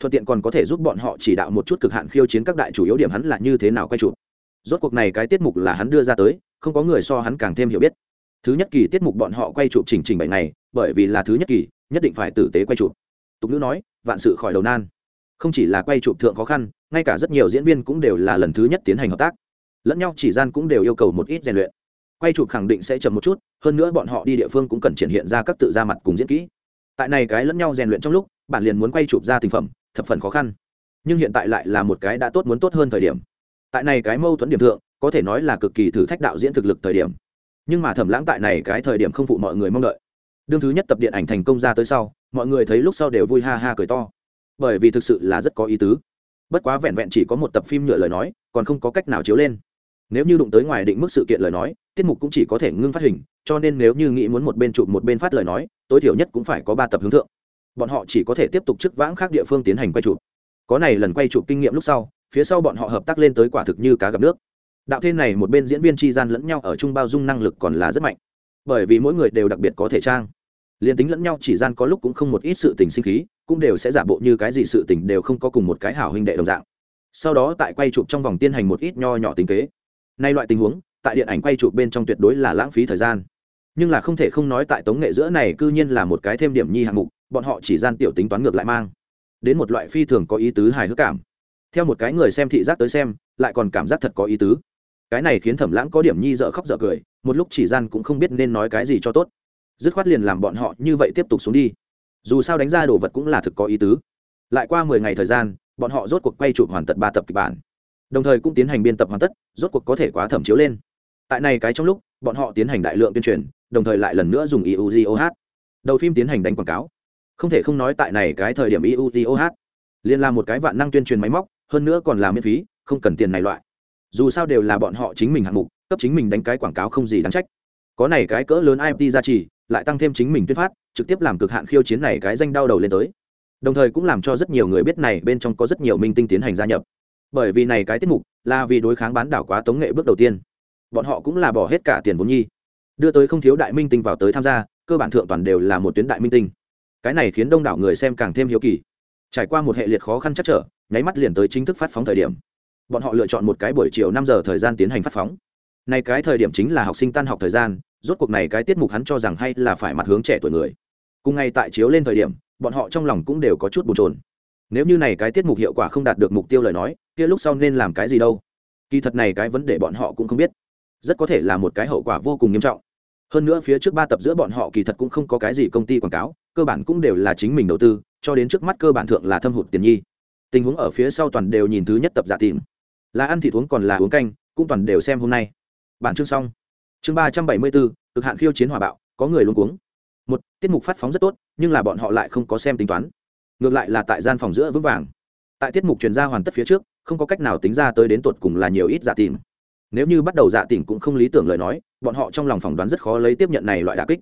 Thuận tiện còn có thể giúp bọn họ chỉ đạo một chút cực hạn khiêu chiến các đại chủ yếu điểm hắn là như thế nào quay chụp. Rốt cuộc này cái tiết mục là hắn đưa ra tới, không có người so hắn càng thêm hiểu biết. Thứ nhất kỳ tiết mục bọn họ quay chụp chỉnh chỉnh bảy ngày, bởi vì là thứ nhất kỳ, nhất định phải tử tế quay chụp. Tục ngữ nói, vạn sự khỏi đầu nan. Không chỉ là quay chụp thượng khó khăn, ngay cả rất nhiều diễn viên cũng đều là lần thứ nhất tiến hành hợp tác. Lẫn nhau chỉ gian cũng đều yêu cầu một ít rèn luyện. Quay chụp khẳng định sẽ chậm một chút, hơn nữa bọn họ đi địa phương cũng cần triển hiện ra các tự ra mặt cùng diễn kỹ tại này cái lẫn nhau rèn luyện trong lúc, bạn liền muốn quay chụp ra tình phẩm, thập phần khó khăn. Nhưng hiện tại lại là một cái đã tốt muốn tốt hơn thời điểm. Tại này cái mâu thuẫn điểm thượng, có thể nói là cực kỳ thử thách đạo diễn thực lực thời điểm. Nhưng mà thẩm lãng tại này cái thời điểm không phụ mọi người mong đợi. Đương thứ nhất tập điện ảnh thành công ra tới sau, mọi người thấy lúc sau đều vui ha ha cười to. Bởi vì thực sự là rất có ý tứ. Bất quá vẹn vẹn chỉ có một tập phim nhựa lời nói, còn không có cách nào chiếu lên nếu như đụng tới ngoài định mức sự kiện lời nói, tiết mục cũng chỉ có thể ngưng phát hình, cho nên nếu như nghĩ muốn một bên chụp một bên phát lời nói, tối thiểu nhất cũng phải có ba tập hướng thượng. Bọn họ chỉ có thể tiếp tục chức vãng khác địa phương tiến hành quay chụp. Có này lần quay chụp kinh nghiệm lúc sau, phía sau bọn họ hợp tác lên tới quả thực như cá gặp nước. Đạo thế này một bên diễn viên tri gian lẫn nhau ở chung bao dung năng lực còn là rất mạnh. Bởi vì mỗi người đều đặc biệt có thể trang. Liền tính lẫn nhau chỉ gian có lúc cũng không một ít sự tình sinh khí, cũng đều sẽ giả bộ như cái gì sự tình đều không có cùng một cái hảo huynh đệ đồng dạng. Sau đó tại quay chụp trong vòng tiên hành một ít nho nhỏ tính kế nay loại tình huống, tại điện ảnh quay chụp bên trong tuyệt đối là lãng phí thời gian. Nhưng là không thể không nói tại tống nghệ giữa này cư nhiên là một cái thêm điểm nhi hạng mục, bọn họ chỉ gian tiểu tính toán ngược lại mang. Đến một loại phi thường có ý tứ hài hước cảm. Theo một cái người xem thị giác tới xem, lại còn cảm giác thật có ý tứ. Cái này khiến thẩm lãng có điểm nhi dợ khóc dợ cười, một lúc chỉ gian cũng không biết nên nói cái gì cho tốt. Dứt khoát liền làm bọn họ như vậy tiếp tục xuống đi. Dù sao đánh ra đồ vật cũng là thực có ý tứ. Lại qua mười ngày thời gian, bọn họ rốt cuộc quay chụp hoàn tật ba tập kịch bản đồng thời cũng tiến hành biên tập hoàn tất, rốt cuộc có thể quá thẩm chiếu lên. Tại này cái trong lúc, bọn họ tiến hành đại lượng tuyên truyền, đồng thời lại lần nữa dùng iuzoh đầu phim tiến hành đánh quảng cáo. Không thể không nói tại này cái thời điểm iuzoh liên là một cái vạn năng tuyên truyền máy móc, hơn nữa còn là miễn phí, không cần tiền này loại. Dù sao đều là bọn họ chính mình hạng mục, cấp chính mình đánh cái quảng cáo không gì đáng trách. Có này cái cỡ lớn imt ra trì lại tăng thêm chính mình tuyên phát, trực tiếp làm cực hạn khiêu chiến này cái danh đau đầu lên tới. Đồng thời cũng làm cho rất nhiều người biết này bên trong có rất nhiều minh tinh tiến hành gia nhập bởi vì này cái tiết mục là vì đối kháng bán đảo quá tống nghệ bước đầu tiên. Bọn họ cũng là bỏ hết cả tiền vốn nhi. Đưa tới không thiếu đại minh tinh vào tới tham gia, cơ bản thượng toàn đều là một tuyến đại minh tinh. Cái này khiến đông đảo người xem càng thêm hiếu kỳ. Trải qua một hệ liệt khó khăn chắc trở, nháy mắt liền tới chính thức phát phóng thời điểm. Bọn họ lựa chọn một cái buổi chiều năm giờ thời gian tiến hành phát phóng. Này cái thời điểm chính là học sinh tan học thời gian, rốt cuộc này cái tiết mục hắn cho rằng hay là phải mặt hướng trẻ tuổi người. Cùng ngay tại chiếu lên thời điểm, bọn họ trong lòng cũng đều có chút bồn trồn nếu như này cái tiết mục hiệu quả không đạt được mục tiêu lời nói, kia lúc sau nên làm cái gì đâu? Kỳ thật này cái vấn đề bọn họ cũng không biết. Rất có thể là một cái hậu quả vô cùng nghiêm trọng. Hơn nữa phía trước ba tập giữa bọn họ kỳ thật cũng không có cái gì công ty quảng cáo, cơ bản cũng đều là chính mình đầu tư, cho đến trước mắt cơ bản thượng là thâm hụt tiền nhi. Tình huống ở phía sau toàn đều nhìn thứ nhất tập giả tìm. Là ăn thịt uống còn là uống canh, cũng toàn đều xem hôm nay. Bản chương xong. Chương ba trăm bảy mươi bốn, cực hạn khiêu chiến hòa bạo, có người luôn cuống. Một, tiết mục phát phóng rất tốt, nhưng là bọn họ lại không có xem tính toán ngược lại là tại gian phòng giữa vững vàng. Tại tiết mục truyền ra hoàn tất phía trước, không có cách nào tính ra tới đến tột cùng là nhiều ít giả tìm. Nếu như bắt đầu giả tỉnh cũng không lý tưởng lời nói, bọn họ trong lòng phỏng đoán rất khó lấy tiếp nhận này loại đà kích.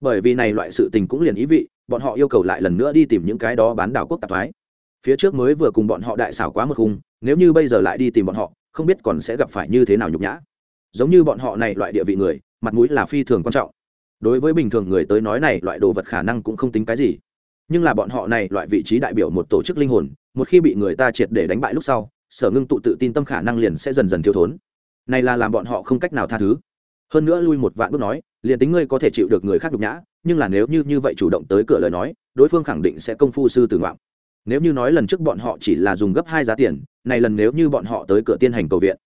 Bởi vì này loại sự tình cũng liền ý vị, bọn họ yêu cầu lại lần nữa đi tìm những cái đó bán đảo quốc tạp thái phía trước mới vừa cùng bọn họ đại xảo quá một khung nếu như bây giờ lại đi tìm bọn họ, không biết còn sẽ gặp phải như thế nào nhục nhã. Giống như bọn họ này loại địa vị người, mặt mũi là phi thường quan trọng. Đối với bình thường người tới nói này loại đồ vật khả năng cũng không tính cái gì nhưng là bọn họ này loại vị trí đại biểu một tổ chức linh hồn, một khi bị người ta triệt để đánh bại lúc sau, sở ngưng tụ tự tin tâm khả năng liền sẽ dần dần thiếu thốn. Này là làm bọn họ không cách nào tha thứ. Hơn nữa lui một vạn bước nói, liền tính ngươi có thể chịu được người khác nhục nhã, nhưng là nếu như như vậy chủ động tới cửa lời nói, đối phương khẳng định sẽ công phu sư tử ngoạm. Nếu như nói lần trước bọn họ chỉ là dùng gấp hai giá tiền, này lần nếu như bọn họ tới cửa tiên hành cầu viện,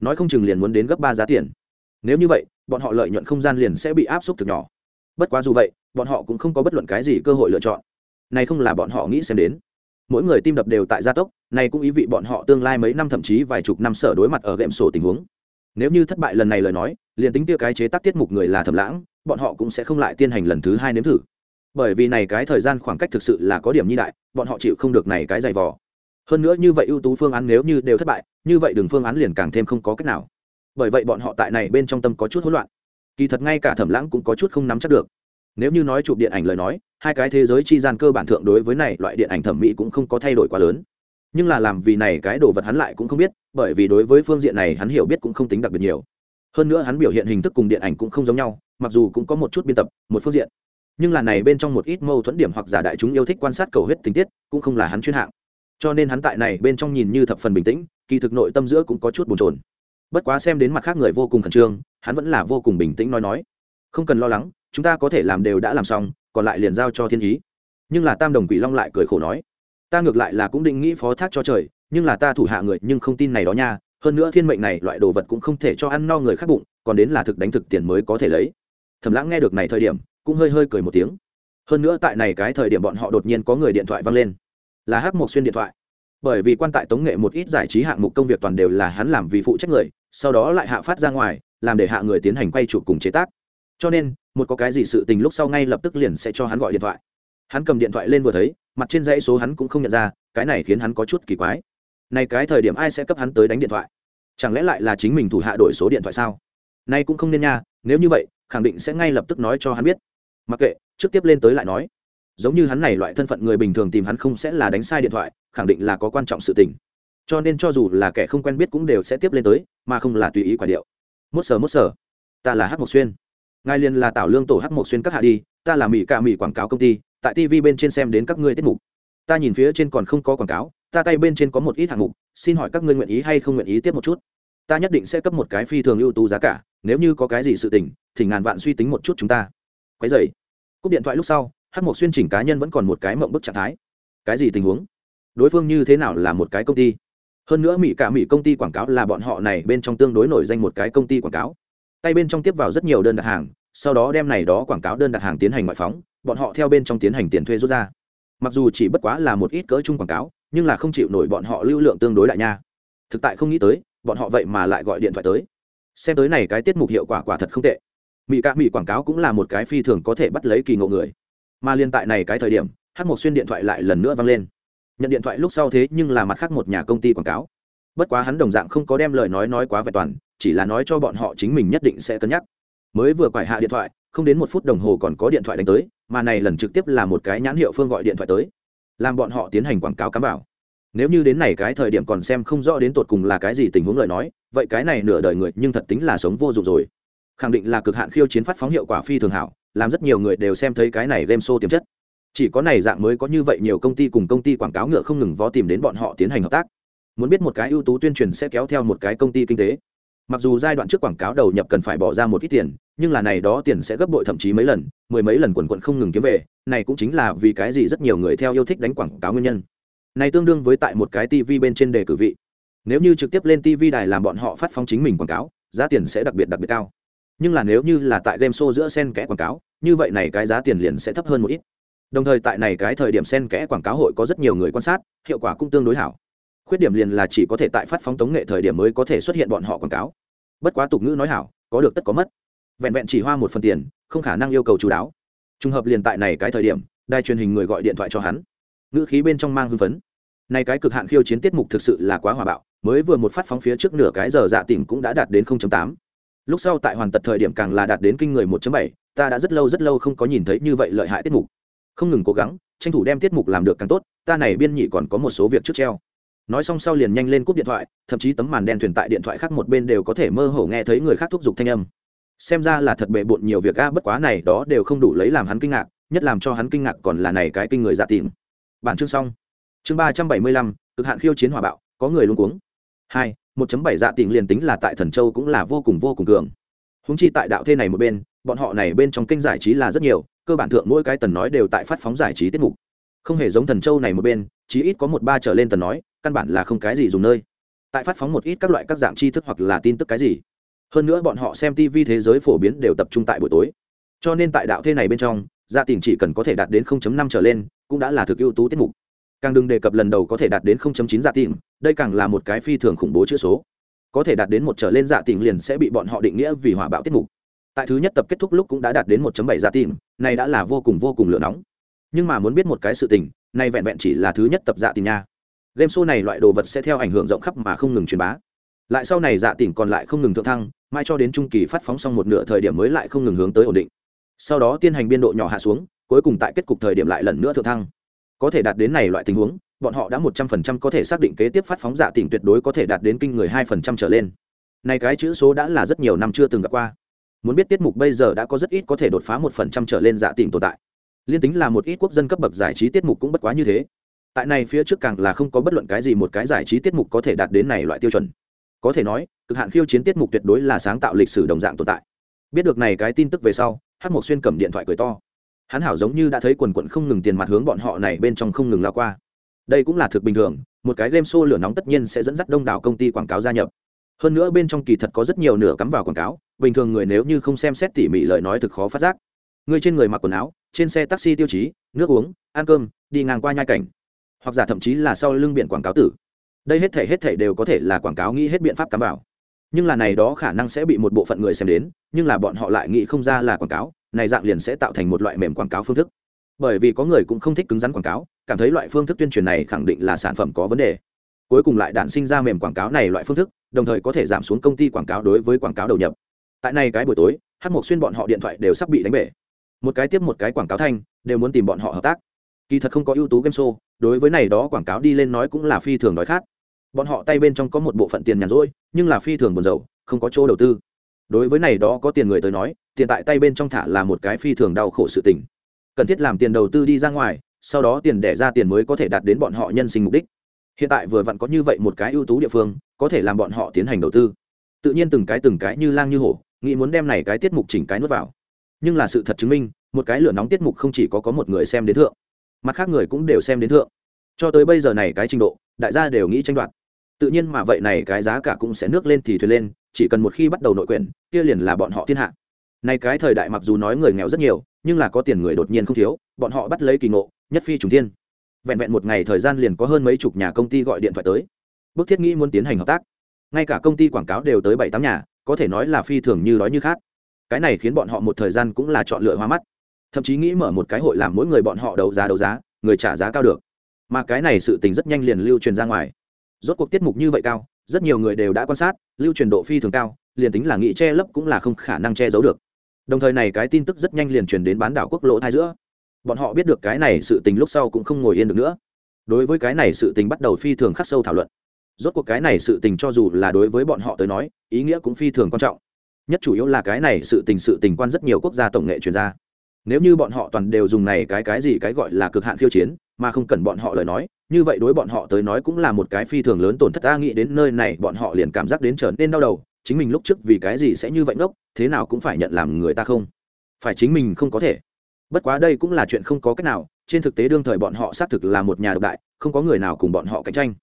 nói không chừng liền muốn đến gấp ba giá tiền. Nếu như vậy, bọn họ lợi nhuận không gian liền sẽ bị áp suất thực nhỏ. Bất quá dù vậy, bọn họ cũng không có bất luận cái gì cơ hội lựa chọn này không là bọn họ nghĩ xem đến. Mỗi người tim đập đều tại gia tốc, này cũng ý vị bọn họ tương lai mấy năm thậm chí vài chục năm sở đối mặt ở game sổ tình huống. Nếu như thất bại lần này lời nói, liền tính tiêu cái chế tác tiết mục người là thầm lãng, bọn họ cũng sẽ không lại tiến hành lần thứ hai nếm thử. Bởi vì này cái thời gian khoảng cách thực sự là có điểm nhi đại, bọn họ chịu không được này cái dày vò. Hơn nữa như vậy ưu tú phương án nếu như đều thất bại, như vậy đường phương án liền càng thêm không có cách nào. Bởi vậy bọn họ tại này bên trong tâm có chút hỗn loạn. Kỳ thật ngay cả thẩm lãng cũng có chút không nắm chắc được nếu như nói chụp điện ảnh lời nói, hai cái thế giới chi gian cơ bản thượng đối với này loại điện ảnh thẩm mỹ cũng không có thay đổi quá lớn. Nhưng là làm vì này cái đồ vật hắn lại cũng không biết, bởi vì đối với phương diện này hắn hiểu biết cũng không tính đặc biệt nhiều. Hơn nữa hắn biểu hiện hình thức cùng điện ảnh cũng không giống nhau, mặc dù cũng có một chút biên tập, một phương diện. Nhưng là này bên trong một ít mâu thuẫn điểm hoặc giả đại chúng yêu thích quan sát cầu huyết tình tiết, cũng không là hắn chuyên hạng. Cho nên hắn tại này bên trong nhìn như thập phần bình tĩnh, kỳ thực nội tâm giữa cũng có chút bồn chồn. Bất quá xem đến mặt khác người vô cùng khẩn trương, hắn vẫn là vô cùng bình tĩnh nói nói. Không cần lo lắng chúng ta có thể làm đều đã làm xong, còn lại liền giao cho thiên ý. Nhưng là tam đồng quỷ long lại cười khổ nói, ta ngược lại là cũng định nghĩ phó thác cho trời, nhưng là ta thủ hạ người nhưng không tin này đó nha, hơn nữa thiên mệnh này loại đồ vật cũng không thể cho ăn no người khác bụng, còn đến là thực đánh thực tiền mới có thể lấy. Thầm lãng nghe được này thời điểm, cũng hơi hơi cười một tiếng. Hơn nữa tại này cái thời điểm bọn họ đột nhiên có người điện thoại văng lên. Là hắc mộc xuyên điện thoại. Bởi vì quan tại tống nghệ một ít giải trí hạng mục công việc toàn đều là hắn làm vì phụ trách người, sau đó lại hạ phát ra ngoài, làm để hạ người tiến hành quay chụp cùng chế tác. Cho nên một có cái gì sự tình lúc sau ngay lập tức liền sẽ cho hắn gọi điện thoại. Hắn cầm điện thoại lên vừa thấy mặt trên dãy số hắn cũng không nhận ra cái này khiến hắn có chút kỳ quái. Này cái thời điểm ai sẽ cấp hắn tới đánh điện thoại? Chẳng lẽ lại là chính mình thủ hạ đổi số điện thoại sao? Nay cũng không nên nha nếu như vậy khẳng định sẽ ngay lập tức nói cho hắn biết. Mặc kệ trước tiếp lên tới lại nói. Giống như hắn này loại thân phận người bình thường tìm hắn không sẽ là đánh sai điện thoại khẳng định là có quan trọng sự tình. Cho nên cho dù là kẻ không quen biết cũng đều sẽ tiếp lên tới mà không là tùy ý quả điệu. Mốt sờ mốt sờ, ta là hát mộc xuyên ngài liền là tảo lương tổ hát một xuyên các hạ đi, ta là mỹ ca mỹ quảng cáo công ty, tại tv bên trên xem đến các ngươi tiết mục. Ta nhìn phía trên còn không có quảng cáo, ta tay bên trên có một ít hạng mục, xin hỏi các ngươi nguyện ý hay không nguyện ý tiếp một chút? Ta nhất định sẽ cấp một cái phi thường ưu tú giá cả, nếu như có cái gì sự tình, thì ngàn vạn suy tính một chút chúng ta. Quái dày cúp điện thoại lúc sau hát một xuyên chỉnh cá nhân vẫn còn một cái mộng bức trạng thái. Cái gì tình huống? Đối phương như thế nào là một cái công ty? Hơn nữa mỹ cả mỹ công ty quảng cáo là bọn họ này bên trong tương đối nổi danh một cái công ty quảng cáo tay bên trong tiếp vào rất nhiều đơn đặt hàng, sau đó đem này đó quảng cáo đơn đặt hàng tiến hành ngoại phóng, bọn họ theo bên trong tiến hành tiền thuê rút ra. Mặc dù chỉ bất quá là một ít cỡ chung quảng cáo, nhưng là không chịu nổi bọn họ lưu lượng tương đối đại nha. Thực tại không nghĩ tới, bọn họ vậy mà lại gọi điện thoại tới. Xem tới này cái tiết mục hiệu quả quả thật không tệ. Mỹ ca mỹ quảng cáo cũng là một cái phi thường có thể bắt lấy kỳ ngộ người. Mà liên tại này cái thời điểm hát một xuyên điện thoại lại lần nữa vang lên. Nhận điện thoại lúc sau thế nhưng là mặt khác một nhà công ty quảng cáo. Bất quá hắn đồng dạng không có đem lời nói nói quá vẹn toàn chỉ là nói cho bọn họ chính mình nhất định sẽ cân nhắc. Mới vừa quải hạ điện thoại, không đến một phút đồng hồ còn có điện thoại đánh tới, mà này lần trực tiếp là một cái nhãn hiệu phương gọi điện thoại tới, làm bọn họ tiến hành quảng cáo cám bảo. Nếu như đến này cái thời điểm còn xem không rõ đến tột cùng là cái gì tình huống lời nói, vậy cái này nửa đời người nhưng thật tính là sống vô dụng rồi. Khẳng định là cực hạn khiêu chiến phát phóng hiệu quả phi thường hảo, làm rất nhiều người đều xem thấy cái này game show tiềm chất. Chỉ có này dạng mới có như vậy nhiều công ty cùng công ty quảng cáo ngựa không ngừng vó tìm đến bọn họ tiến hành hợp tác. Muốn biết một cái ưu tú tuyên truyền sẽ kéo theo một cái công ty kinh tế mặc dù giai đoạn trước quảng cáo đầu nhập cần phải bỏ ra một ít tiền, nhưng là này đó tiền sẽ gấp bội thậm chí mấy lần, mười mấy lần quần quận không ngừng kiếm về, này cũng chính là vì cái gì rất nhiều người theo yêu thích đánh quảng cáo nguyên nhân. Này tương đương với tại một cái tv bên trên đề cử vị. Nếu như trực tiếp lên tv đài làm bọn họ phát phóng chính mình quảng cáo, giá tiền sẽ đặc biệt đặc biệt cao. Nhưng là nếu như là tại game show giữa sen kẽ quảng cáo, như vậy này cái giá tiền liền sẽ thấp hơn một ít. Đồng thời tại này cái thời điểm sen kẽ quảng cáo hội có rất nhiều người quan sát, hiệu quả cũng tương đối hảo khuyết điểm liền là chỉ có thể tại phát phóng tống nghệ thời điểm mới có thể xuất hiện bọn họ quảng cáo. Bất quá tục ngữ nói hảo có được tất có mất. Vẹn vẹn chỉ hoa một phần tiền không khả năng yêu cầu chú đáo. Trùng hợp liền tại này cái thời điểm đài truyền hình người gọi điện thoại cho hắn. Ngữ khí bên trong mang hưng phấn. Nay cái cực hạn khiêu chiến tiết mục thực sự là quá hòa bạo mới vừa một phát phóng phía trước nửa cái giờ dạ tỉnh cũng đã đạt đến 0.8. lúc sau tại hoàn tật thời điểm càng là đạt đến kinh người 1.7, ta đã rất lâu rất lâu không có nhìn thấy như vậy lợi hại tiết mục. Không ngừng cố gắng tranh thủ đem tiết mục làm được càng tốt ta này biên nhị còn có một số việc trước treo nói xong sau liền nhanh lên cúp điện thoại, thậm chí tấm màn đen thuyền tại điện thoại khác một bên đều có thể mơ hồ nghe thấy người khác thúc giục thanh âm. Xem ra là thật bệ bộn nhiều việc a bất quá này đó đều không đủ lấy làm hắn kinh ngạc, nhất làm cho hắn kinh ngạc còn là này cái kinh người dạ tìm. Bản chương xong. Chương ba trăm bảy mươi lăm, cực hạn khiêu chiến hỏa bạo, có người luôn cuống. Hai, một chấm bảy dạ tìm liền tính là tại thần châu cũng là vô cùng vô cùng cường. Húng chi tại đạo thê này một bên, bọn họ này bên trong kênh giải trí là rất nhiều, cơ bản thượng mỗi cái tần nói đều tại phát phóng giải trí tiết mục. Không hề giống thần châu này một bên, chí ít có một ba trở lên tần nói căn bản là không cái gì dùng nơi. Tại phát phóng một ít các loại các dạng tri thức hoặc là tin tức cái gì. Hơn nữa bọn họ xem tv thế giới phổ biến đều tập trung tại buổi tối. Cho nên tại đạo thế này bên trong, gia tình chỉ cần có thể đạt đến 0.5 trở lên, cũng đã là thực ưu tú tiết mục. Càng đừng đề cập lần đầu có thể đạt đến 0.9 dạ tình đây càng là một cái phi thường khủng bố chữ số. Có thể đạt đến một trở lên dạ tình liền sẽ bị bọn họ định nghĩa vì hỏa bạo tiết mục. Tại thứ nhất tập kết thúc lúc cũng đã đạt đến 1.7 dạ tình này đã là vô cùng vô cùng lửa nóng. Nhưng mà muốn biết một cái sự tình, này vẹn vẹn chỉ là thứ nhất tập dạ tình nha game show này loại đồ vật sẽ theo ảnh hưởng rộng khắp mà không ngừng truyền bá. Lại sau này dạ tỉnh còn lại không ngừng thượng thăng, mai cho đến trung kỳ phát phóng xong một nửa thời điểm mới lại không ngừng hướng tới ổn định. Sau đó tiên hành biên độ nhỏ hạ xuống, cuối cùng tại kết cục thời điểm lại lần nữa thượng thăng. Có thể đạt đến này loại tình huống, bọn họ đã một trăm phần trăm có thể xác định kế tiếp phát phóng dạ tỉnh tuyệt đối có thể đạt đến kinh người hai phần trăm trở lên. Này cái chữ số đã là rất nhiều năm chưa từng gặp qua. Muốn biết tiết mục bây giờ đã có rất ít có thể đột phá một phần trăm trở lên dạ tỉnh tồn tại. Liên tính là một ít quốc dân cấp bậc giải trí tiết mục cũng bất quá như thế tại này phía trước càng là không có bất luận cái gì một cái giải trí tiết mục có thể đạt đến này loại tiêu chuẩn. Có thể nói, cực hạn khiêu chiến tiết mục tuyệt đối là sáng tạo lịch sử đồng dạng tồn tại. Biết được này cái tin tức về sau hát mộc xuyên cầm điện thoại cười to. Hắn hảo giống như đã thấy quần quận không ngừng tiền mặt hướng bọn họ này bên trong không ngừng lao qua. Đây cũng là thực bình thường, một cái game show lửa nóng tất nhiên sẽ dẫn dắt đông đảo công ty quảng cáo gia nhập. Hơn nữa bên trong kỳ thật có rất nhiều nửa cắm vào quảng cáo, bình thường người nếu như không xem xét tỉ mỉ lời nói thực khó phát giác. Người trên người mặc quần áo, trên xe taxi tiêu chí, nước uống, ăn cơm, đi ngang qua nhai cảnh hoặc giả thậm chí là sau lưng biển quảng cáo tử. Đây hết thể hết thể đều có thể là quảng cáo nghĩ hết biện pháp cắm vào. Nhưng là này đó khả năng sẽ bị một bộ phận người xem đến, nhưng là bọn họ lại nghĩ không ra là quảng cáo, này dạng liền sẽ tạo thành một loại mềm quảng cáo phương thức. Bởi vì có người cũng không thích cứng rắn quảng cáo, cảm thấy loại phương thức tuyên truyền này khẳng định là sản phẩm có vấn đề. Cuối cùng lại đản sinh ra mềm quảng cáo này loại phương thức, đồng thời có thể giảm xuống công ty quảng cáo đối với quảng cáo đầu nhập. Tại này cái buổi tối hát mộc xuyên bọn họ điện thoại đều sắp bị đánh bể. Một cái tiếp một cái quảng cáo thanh, đều muốn tìm bọn họ hợp tác. Kỳ thật không có ưu tú game show đối với này đó quảng cáo đi lên nói cũng là phi thường đói khát. Bọn họ tay bên trong có một bộ phận tiền nhàn rỗi, nhưng là phi thường buồn rầu, không có chỗ đầu tư. Đối với này đó có tiền người tới nói, tiền tại tay bên trong thả là một cái phi thường đau khổ sự tình. Cần thiết làm tiền đầu tư đi ra ngoài, sau đó tiền đẻ ra tiền mới có thể đạt đến bọn họ nhân sinh mục đích. Hiện tại vừa vặn có như vậy một cái ưu tú địa phương, có thể làm bọn họ tiến hành đầu tư. Tự nhiên từng cái từng cái như lang như hổ, nghĩ muốn đem này cái tiết mục chỉnh cái nuốt vào. Nhưng là sự thật chứng minh, một cái lửa nóng tiết mục không chỉ có có một người xem đến thượng mặt khác người cũng đều xem đến thượng. Cho tới bây giờ này cái trình độ, đại gia đều nghĩ tranh đoạt. Tự nhiên mà vậy này cái giá cả cũng sẽ nước lên thì thuyền lên, chỉ cần một khi bắt đầu nội quyền kia liền là bọn họ thiên hạ. Này cái thời đại mặc dù nói người nghèo rất nhiều, nhưng là có tiền người đột nhiên không thiếu, bọn họ bắt lấy kỳ ngộ, nhất phi trùng thiên. Vẹn vẹn một ngày thời gian liền có hơn mấy chục nhà công ty gọi điện thoại tới. Bức thiết nghĩ muốn tiến hành hợp tác. Ngay cả công ty quảng cáo đều tới bảy tám nhà, có thể nói là phi thường như đói như khác cái này khiến bọn họ một thời gian cũng là chọn lựa hoa mắt thậm chí nghĩ mở một cái hội làm mỗi người bọn họ đấu giá đấu giá, người trả giá cao được. Mà cái này sự tình rất nhanh liền lưu truyền ra ngoài. Rốt cuộc tiết mục như vậy cao, rất nhiều người đều đã quan sát, lưu truyền độ phi thường cao, liền tính là nghĩ che lấp cũng là không khả năng che giấu được. Đồng thời này cái tin tức rất nhanh liền truyền đến bán đảo quốc lộ thai giữa. Bọn họ biết được cái này sự tình lúc sau cũng không ngồi yên được nữa. Đối với cái này sự tình bắt đầu phi thường khắc sâu thảo luận. Rốt cuộc cái này sự tình cho dù là đối với bọn họ tới nói, ý nghĩa cũng phi thường quan trọng. Nhất chủ yếu là cái này sự tình sự tình quan rất nhiều quốc gia tổng nghệ truyền ra nếu như bọn họ toàn đều dùng này cái cái gì cái gọi là cực hạn khiêu chiến, mà không cần bọn họ lời nói, như vậy đối bọn họ tới nói cũng là một cái phi thường lớn tổn thất, ta nghĩ đến nơi này bọn họ liền cảm giác đến trở nên đau đầu, chính mình lúc trước vì cái gì sẽ như vậy ngốc, thế nào cũng phải nhận làm người ta không? Phải chính mình không có thể. Bất quá đây cũng là chuyện không có cách nào, trên thực tế đương thời bọn họ xác thực là một nhà độc đại, không có người nào cùng bọn họ cạnh tranh.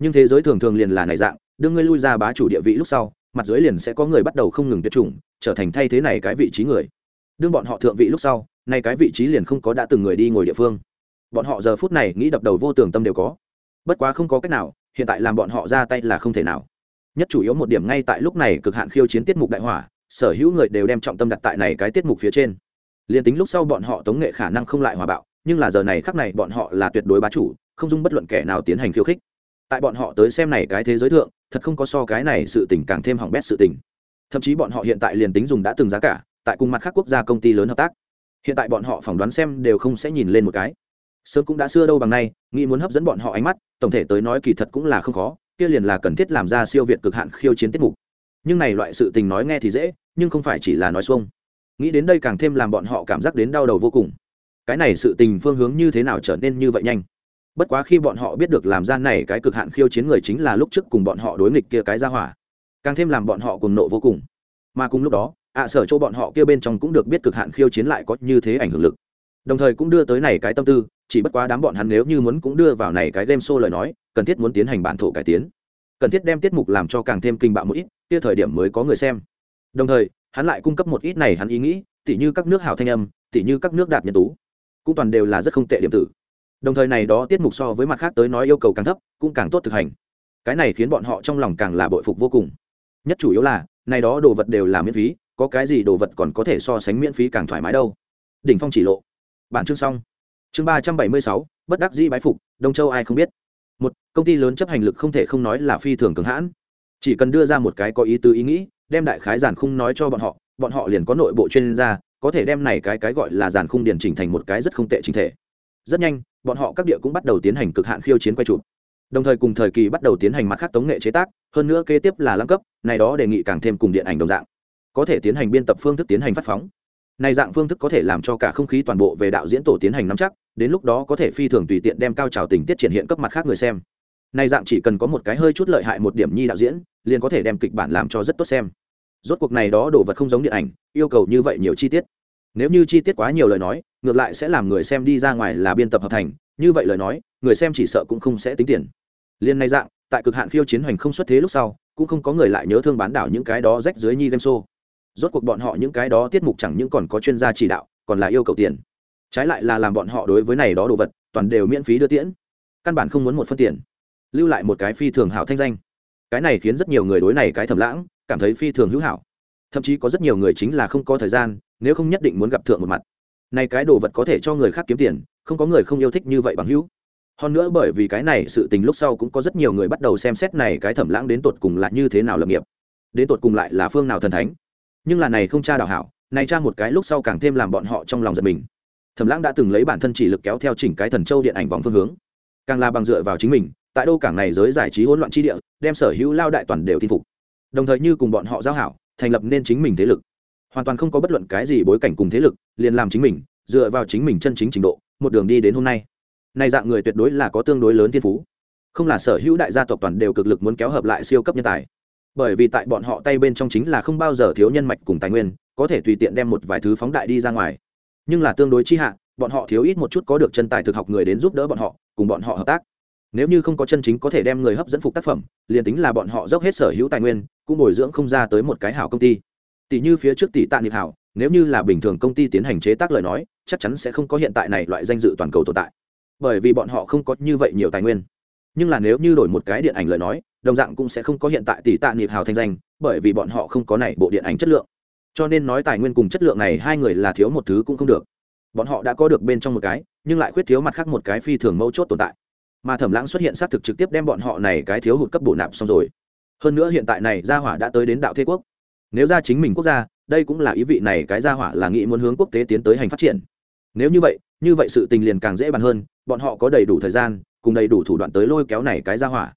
Nhưng thế giới thường thường liền là này dạng đương ngươi lui ra bá chủ địa vị lúc sau, mặt dưới liền sẽ có người bắt đầu không ngừng tuyệt chủng, trở thành thay thế này cái vị trí người đương bọn họ thượng vị lúc sau, nay cái vị trí liền không có đã từng người đi ngồi địa phương. Bọn họ giờ phút này nghĩ đập đầu vô tường tâm đều có. Bất quá không có cách nào, hiện tại làm bọn họ ra tay là không thể nào. Nhất chủ yếu một điểm ngay tại lúc này cực hạn khiêu chiến tiết mục đại hỏa, sở hữu người đều đem trọng tâm đặt tại này cái tiết mục phía trên. Liền tính lúc sau bọn họ tống nghệ khả năng không lại hòa bạo, nhưng là giờ này khắc này bọn họ là tuyệt đối bá chủ, không dung bất luận kẻ nào tiến hành khiêu khích. Tại bọn họ tới xem này cái thế giới thượng, thật không có so cái này sự tình càng thêm hỏng bét sự tình. Thậm chí bọn họ hiện tại liền tính dùng đã từng giá cả tại cùng mặt khác quốc gia công ty lớn hợp tác. Hiện tại bọn họ phỏng đoán xem đều không sẽ nhìn lên một cái. Sớm cũng đã xưa đâu bằng nay, nghĩ muốn hấp dẫn bọn họ ánh mắt, tổng thể tới nói kỳ thật cũng là không khó, kia liền là cần thiết làm ra siêu việt cực hạn khiêu chiến tiết mục. Nhưng này loại sự tình nói nghe thì dễ, nhưng không phải chỉ là nói xuông. Nghĩ đến đây càng thêm làm bọn họ cảm giác đến đau đầu vô cùng. Cái này sự tình phương hướng như thế nào trở nên như vậy nhanh? Bất quá khi bọn họ biết được làm ra này cái cực hạn khiêu chiến người chính là lúc trước cùng bọn họ đối nghịch kia cái ra hỏa, càng thêm làm bọn họ cùng nộ vô cùng. Mà cùng lúc đó ạ, sở chỗ bọn họ kia bên trong cũng được biết cực hạn khiêu chiến lại có như thế ảnh hưởng lực. Đồng thời cũng đưa tới này cái tâm tư, chỉ bất quá đám bọn hắn nếu như muốn cũng đưa vào này cái game show lời nói, cần thiết muốn tiến hành bản thổ cải tiến. Cần thiết đem tiết mục làm cho càng thêm kinh bạo một ít, kia thời điểm mới có người xem. Đồng thời, hắn lại cung cấp một ít này hắn ý nghĩ, tỉ như các nước hảo thanh âm, tỉ như các nước đạt nhân tú. Cũng toàn đều là rất không tệ điểm tử. Đồng thời này đó tiết mục so với mặt khác tới nói yêu cầu càng thấp, cũng càng tốt thực hành. Cái này khiến bọn họ trong lòng càng là bội phục vô cùng. Nhất chủ yếu là, này đó đồ vật đều là miễn phí có cái gì đồ vật còn có thể so sánh miễn phí càng thoải mái đâu. Đỉnh phong chỉ lộ. Bản chương xong. Chương ba trăm bảy mươi sáu, bất đắc dĩ bái phục, đông châu ai không biết. Một, công ty lớn chấp hành lực không thể không nói là phi thường cường hãn. Chỉ cần đưa ra một cái có ý tứ ý nghĩ, đem đại khái giản khung nói cho bọn họ bọn họ liền có nội bộ chuyên gia, có thể đem này cái cái gọi là giản khung điển chỉnh thành một cái rất không tệ chính thể. Rất nhanh, bọn họ các địa cũng bắt đầu tiến hành cực hạn khiêu chiến quay chụp. Đồng thời cùng thời kỳ bắt đầu tiến hành mặt khác tống nghệ chế tác, hơn nữa kế tiếp là lăng cấp, này đó đề nghị càng thêm cùng điện ảnh đồng dạng có thể tiến hành biên tập phương thức tiến hành phát phóng. Này dạng phương thức có thể làm cho cả không khí toàn bộ về đạo diễn tổ tiến hành nắm chắc, đến lúc đó có thể phi thường tùy tiện đem cao trào tình tiết triển hiện cấp mặt khác người xem. Này dạng chỉ cần có một cái hơi chút lợi hại một điểm nhi đạo diễn, liền có thể đem kịch bản làm cho rất tốt xem. Rốt cuộc này đó đồ vật không giống điện ảnh, yêu cầu như vậy nhiều chi tiết. Nếu như chi tiết quá nhiều lời nói, ngược lại sẽ làm người xem đi ra ngoài là biên tập hợp thành, như vậy lời nói, người xem chỉ sợ cũng không sẽ tính tiền. Liên này dạng, tại cực hạn khiêu chiến hoành không xuất thế lúc sau, cũng không có người lại nhớ thương bán đảo những cái đó rách dưới nhi game show rốt cuộc bọn họ những cái đó tiết mục chẳng những còn có chuyên gia chỉ đạo, còn là yêu cầu tiền. Trái lại là làm bọn họ đối với này đó đồ vật, toàn đều miễn phí đưa tiễn. Căn bản không muốn một phân tiền. Lưu lại một cái phi thường hảo thanh danh. Cái này khiến rất nhiều người đối này cái thầm lãng, cảm thấy phi thường hữu hảo. Thậm chí có rất nhiều người chính là không có thời gian, nếu không nhất định muốn gặp thượng một mặt. Này cái đồ vật có thể cho người khác kiếm tiền, không có người không yêu thích như vậy bằng hữu. Hơn nữa bởi vì cái này sự tình lúc sau cũng có rất nhiều người bắt đầu xem xét này cái thẩm lãng đến tột cùng là như thế nào lập nghiệp. Đến tột cùng lại là phương nào thần thánh? Nhưng là này không cha đào hảo, này cha một cái lúc sau càng thêm làm bọn họ trong lòng giật mình. Thẩm lãng đã từng lấy bản thân chỉ lực kéo theo chỉnh cái thần châu điện ảnh vòng phương hướng. Càng là bằng dựa vào chính mình, tại đô cảng này giới giải trí hỗn loạn chi địa, đem sở hữu lao đại toàn đều tin phục. Đồng thời như cùng bọn họ giao hảo, thành lập nên chính mình thế lực. Hoàn toàn không có bất luận cái gì bối cảnh cùng thế lực, liền làm chính mình, dựa vào chính mình chân chính trình độ, một đường đi đến hôm nay. Này dạng người tuyệt đối là có tương đối lớn thiên phú. Không là sở hữu đại gia tộc toàn đều cực lực muốn kéo hợp lại siêu cấp nhân tài bởi vì tại bọn họ tay bên trong chính là không bao giờ thiếu nhân mạch cùng tài nguyên, có thể tùy tiện đem một vài thứ phóng đại đi ra ngoài. Nhưng là tương đối chi hạ, bọn họ thiếu ít một chút có được chân tài thực học người đến giúp đỡ bọn họ, cùng bọn họ hợp tác. Nếu như không có chân chính có thể đem người hấp dẫn phục tác phẩm, liền tính là bọn họ dốc hết sở hữu tài nguyên, cũng bồi dưỡng không ra tới một cái hảo công ty. Tỷ như phía trước tỷ tạ niệm hảo, nếu như là bình thường công ty tiến hành chế tác lời nói, chắc chắn sẽ không có hiện tại này loại danh dự toàn cầu tồn tại. Bởi vì bọn họ không có như vậy nhiều tài nguyên nhưng là nếu như đổi một cái điện ảnh lời nói, đồng dạng cũng sẽ không có hiện tại tỷ tạ nịp hào thanh danh, bởi vì bọn họ không có này bộ điện ảnh chất lượng. Cho nên nói tài nguyên cùng chất lượng này hai người là thiếu một thứ cũng không được. Bọn họ đã có được bên trong một cái, nhưng lại khuyết thiếu mặt khác một cái phi thường mấu chốt tồn tại. Mà thẩm lãng xuất hiện xác thực trực tiếp đem bọn họ này cái thiếu hụt cấp bổ nạp xong rồi. Hơn nữa hiện tại này gia hỏa đã tới đến đạo thế quốc. Nếu ra chính mình quốc gia, đây cũng là ý vị này cái gia hỏa là nghĩ muốn hướng quốc tế tiến tới hành phát triển. Nếu như vậy như vậy sự tình liền càng dễ bàn hơn, bọn họ có đầy đủ thời gian cùng đầy đủ thủ đoạn tới lôi kéo này cái gia hỏa.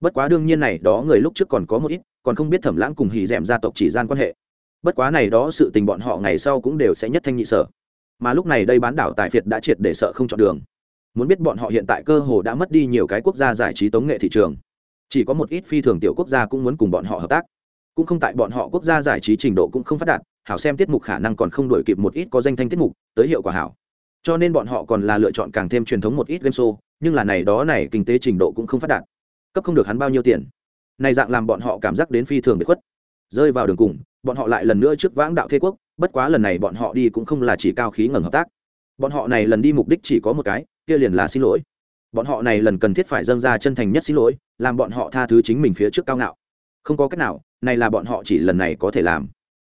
Bất quá đương nhiên này đó người lúc trước còn có một ít, còn không biết thẩm lãng cùng hì d gia tộc chỉ gian quan hệ. Bất quá này đó sự tình bọn họ ngày sau cũng đều sẽ nhất thanh nhị sở. Mà lúc này đây bán đảo tại việt đã triệt để sợ không chọn đường. Muốn biết bọn họ hiện tại cơ hồ đã mất đi nhiều cái quốc gia giải trí tống nghệ thị trường. Chỉ có một ít phi thường tiểu quốc gia cũng muốn cùng bọn họ hợp tác. Cũng không tại bọn họ quốc gia giải trí trình độ cũng không phát đạt, hảo xem tiết mục khả năng còn không đổi kịp một ít có danh thanh tiết mục, tới hiệu quả hảo cho nên bọn họ còn là lựa chọn càng thêm truyền thống một ít game show, nhưng là này đó này kinh tế trình độ cũng không phát đạt. Cấp không được hắn bao nhiêu tiền. Này dạng làm bọn họ cảm giác đến phi thường bị khuất. Rơi vào đường cùng, bọn họ lại lần nữa trước vãng đạo thế quốc, bất quá lần này bọn họ đi cũng không là chỉ cao khí ngầm hợp tác. Bọn họ này lần đi mục đích chỉ có một cái, kia liền là xin lỗi. Bọn họ này lần cần thiết phải dâng ra chân thành nhất xin lỗi, làm bọn họ tha thứ chính mình phía trước cao ngạo. Không có cách nào, này là bọn họ chỉ lần này có thể làm.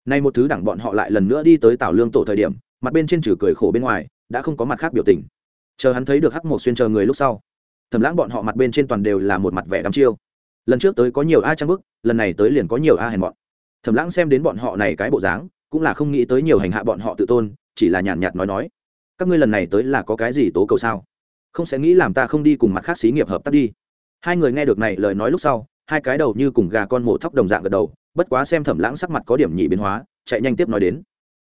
Nay một thứ đẳng bọn họ lại lần nữa đi tới tảo lương tổ thời điểm, mặt bên trên trừ cười khổ bên ngoài đã không có mặt khác biểu tình. Chờ hắn thấy được hắc một xuyên chờ người lúc sau thầm lãng bọn họ mặt bên trên toàn đều là một mặt vẻ đắm chiêu. Lần trước tới có nhiều a trang bức, lần này tới liền có nhiều a hèn bọn thầm lãng xem đến bọn họ này cái bộ dáng, cũng là không nghĩ tới nhiều hành hạ bọn họ tự tôn, chỉ là nhàn nhạt nói nói, các ngươi lần này tới là có cái gì tố cầu sao? Không sẽ nghĩ làm ta không đi cùng mặt khác xí nghiệp hợp tác đi. Hai người nghe được này lời nói lúc sau, hai cái đầu như cùng gà con mổ thóc đồng dạng gật đầu, bất quá xem thẩm lãng sắc mặt có điểm nhị biến hóa, chạy nhanh tiếp nói đến,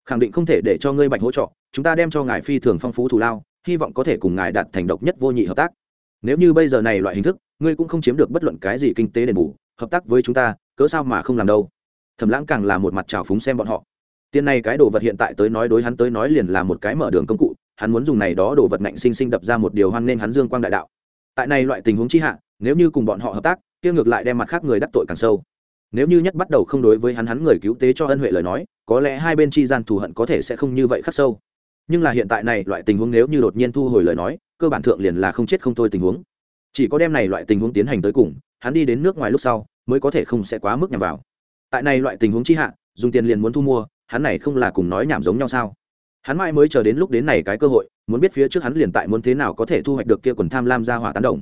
khẳng định không thể để cho ngươi bạch hỗ trợ chúng ta đem cho ngài phi thường phong phú thù lao, hy vọng có thể cùng ngài đạt thành độc nhất vô nhị hợp tác. Nếu như bây giờ này loại hình thức, ngươi cũng không chiếm được bất luận cái gì kinh tế đền bù, hợp tác với chúng ta, cớ sao mà không làm đâu? Thẩm lãng càng là một mặt trào phúng xem bọn họ. Tiền này cái đồ vật hiện tại tới nói đối hắn tới nói liền là một cái mở đường công cụ, hắn muốn dùng này đó đồ vật ngạnh sinh sinh đập ra một điều hoan nên hắn dương quang đại đạo. Tại này loại tình huống chi hạ, nếu như cùng bọn họ hợp tác, kia ngược lại đem mặt khác người đắc tội càng sâu. Nếu như nhất bắt đầu không đối với hắn hắn người cứu tế cho ân huệ lời nói, có lẽ hai bên chi gian thù hận có thể sẽ không như vậy khắc sâu nhưng là hiện tại này loại tình huống nếu như đột nhiên thu hồi lời nói, cơ bản thượng liền là không chết không thôi tình huống. Chỉ có đem này loại tình huống tiến hành tới cùng, hắn đi đến nước ngoài lúc sau, mới có thể không sẽ quá mức nhằm vào. Tại này loại tình huống chi hạ, dùng tiền liền muốn thu mua, hắn này không là cùng nói nhảm giống nhau sao? Hắn mãi mới chờ đến lúc đến này cái cơ hội, muốn biết phía trước hắn liền tại muốn thế nào có thể thu hoạch được kia quần tham lam ra hỏa tán đồng.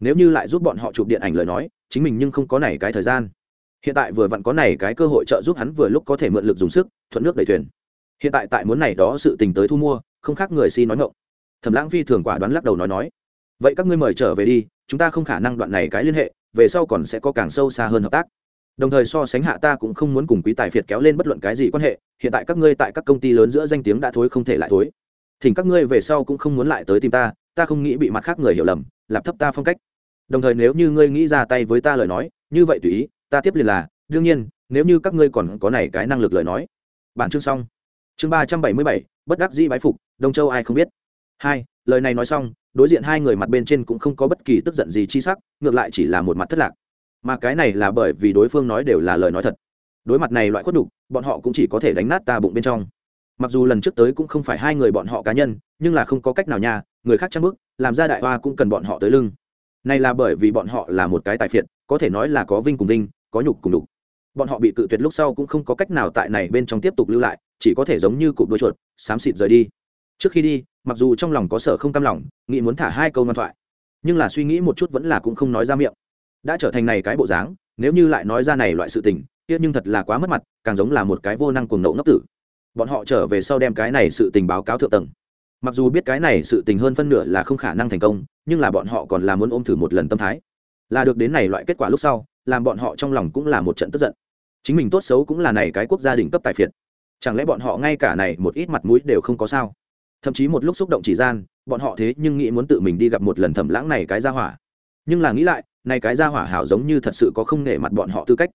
Nếu như lại giúp bọn họ chụp điện ảnh lời nói, chính mình nhưng không có này cái thời gian. Hiện tại vừa vặn có này cái cơ hội trợ giúp hắn vừa lúc có thể mượn lực dùng sức, thuận nước đẩy thuyền hiện tại tại muốn này đó sự tình tới thu mua, không khác người si nói ngộng thẩm lãng phi thường quả đoán lắc đầu nói nói, vậy các ngươi mời trở về đi, chúng ta không khả năng đoạn này cái liên hệ, về sau còn sẽ có càng sâu xa hơn hợp tác. Đồng thời so sánh hạ ta cũng không muốn cùng quý tài phiệt kéo lên bất luận cái gì quan hệ, hiện tại các ngươi tại các công ty lớn giữa danh tiếng đã thối không thể lại thối. Thỉnh các ngươi về sau cũng không muốn lại tới tìm ta ta không nghĩ bị mặt khác người hiểu lầm, lạp thấp ta phong cách. Đồng thời nếu như ngươi nghĩ ra tay với ta lời nói, như vậy tùy ý, ta tiếp liền là, đương nhiên, nếu như các ngươi còn có này cái năng lực lời nói. Bản chương xong chương ba trăm bảy mươi bảy, bất đắc dĩ bái phục, đông châu ai không biết. Hai, lời này nói xong, đối diện hai người mặt bên trên cũng không có bất kỳ tức giận gì chi sắc, ngược lại chỉ là một mặt thất lạc. Mà cái này là bởi vì đối phương nói đều là lời nói thật. Đối mặt này loại khuất đục bọn họ cũng chỉ có thể đánh nát ta bụng bên trong. Mặc dù lần trước tới cũng không phải hai người bọn họ cá nhân, nhưng là không có cách nào nha, người khác trang bức làm ra đại hoa cũng cần bọn họ tới lưng. Này là bởi vì bọn họ là một cái tài phiệt, có thể nói là có vinh cùng vinh, có nhục cùng đục bọn họ bị cự tuyệt lúc sau cũng không có cách nào tại này bên trong tiếp tục lưu lại chỉ có thể giống như cụp đuôi chuột, xám xịt rời đi. Trước khi đi, mặc dù trong lòng có sợ không cam lòng, nghĩ muốn thả hai câu ngoan thoại, nhưng là suy nghĩ một chút vẫn là cũng không nói ra miệng. Đã trở thành này cái bộ dáng, nếu như lại nói ra này loại sự tình tiếc nhưng thật là quá mất mặt, càng giống là một cái vô năng cuồng nộ ngốc tử. Bọn họ trở về sau đem cái này sự tình báo cáo thượng tầng. Mặc dù biết cái này sự tình hơn phân nửa là không khả năng thành công, nhưng là bọn họ còn là muốn ôm thử một lần tâm thái. Là được đến này loại kết quả lúc sau, làm bọn họ trong lòng cũng là một trận tức giận. Chính mình tốt xấu cũng là này cái quốc gia đỉnh cấp tài phiệt chẳng lẽ bọn họ ngay cả này một ít mặt mũi đều không có sao? Thậm chí một lúc xúc động chỉ gian, bọn họ thế nhưng nghĩ muốn tự mình đi gặp một lần thẩm lãng này cái ra hỏa. Nhưng là nghĩ lại, này cái ra hỏa hảo giống như thật sự có không nể mặt bọn họ tư cách.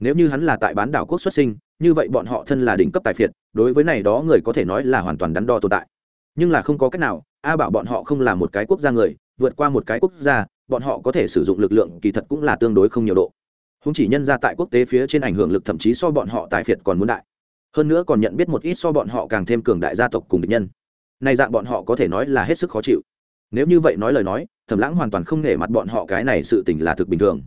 Nếu như hắn là tại bán đảo quốc xuất sinh, như vậy bọn họ thân là đỉnh cấp tài phiệt, đối với này đó người có thể nói là hoàn toàn đắn đo tồn tại. Nhưng là không có cách nào, a bảo bọn họ không là một cái quốc gia người, vượt qua một cái quốc gia, bọn họ có thể sử dụng lực lượng kỳ thật cũng là tương đối không nhiều độ. Không chỉ nhân ra tại quốc tế phía trên ảnh hưởng lực thậm chí so bọn họ tài phiệt còn muốn đại hơn nữa còn nhận biết một ít so bọn họ càng thêm cường đại gia tộc cùng địch nhân. Nay dạng bọn họ có thể nói là hết sức khó chịu. Nếu như vậy nói lời nói, thẩm lãng hoàn toàn không nể mặt bọn họ cái này sự tình là thực bình thường.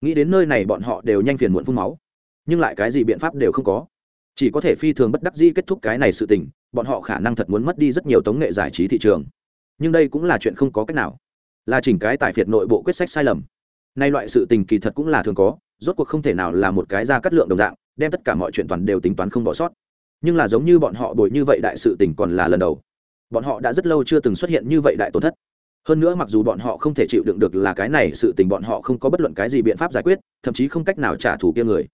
Nghĩ đến nơi này bọn họ đều nhanh phiền muộn phun máu. Nhưng lại cái gì biện pháp đều không có. Chỉ có thể phi thường bất đắc dĩ kết thúc cái này sự tình, bọn họ khả năng thật muốn mất đi rất nhiều tống nghệ giải trí thị trường. Nhưng đây cũng là chuyện không có cách nào. Là chỉnh cái tài phiệt nội bộ quyết sách sai lầm. Nay loại sự tình kỳ thật cũng là thường có, rốt cuộc không thể nào là một cái ra cắt lượng đồng dạng đem tất cả mọi chuyện toàn đều tính toán không bỏ sót. Nhưng là giống như bọn họ đổi như vậy đại sự tình còn là lần đầu. Bọn họ đã rất lâu chưa từng xuất hiện như vậy đại tổn thất. Hơn nữa mặc dù bọn họ không thể chịu đựng được là cái này sự tình bọn họ không có bất luận cái gì biện pháp giải quyết, thậm chí không cách nào trả thù kia người.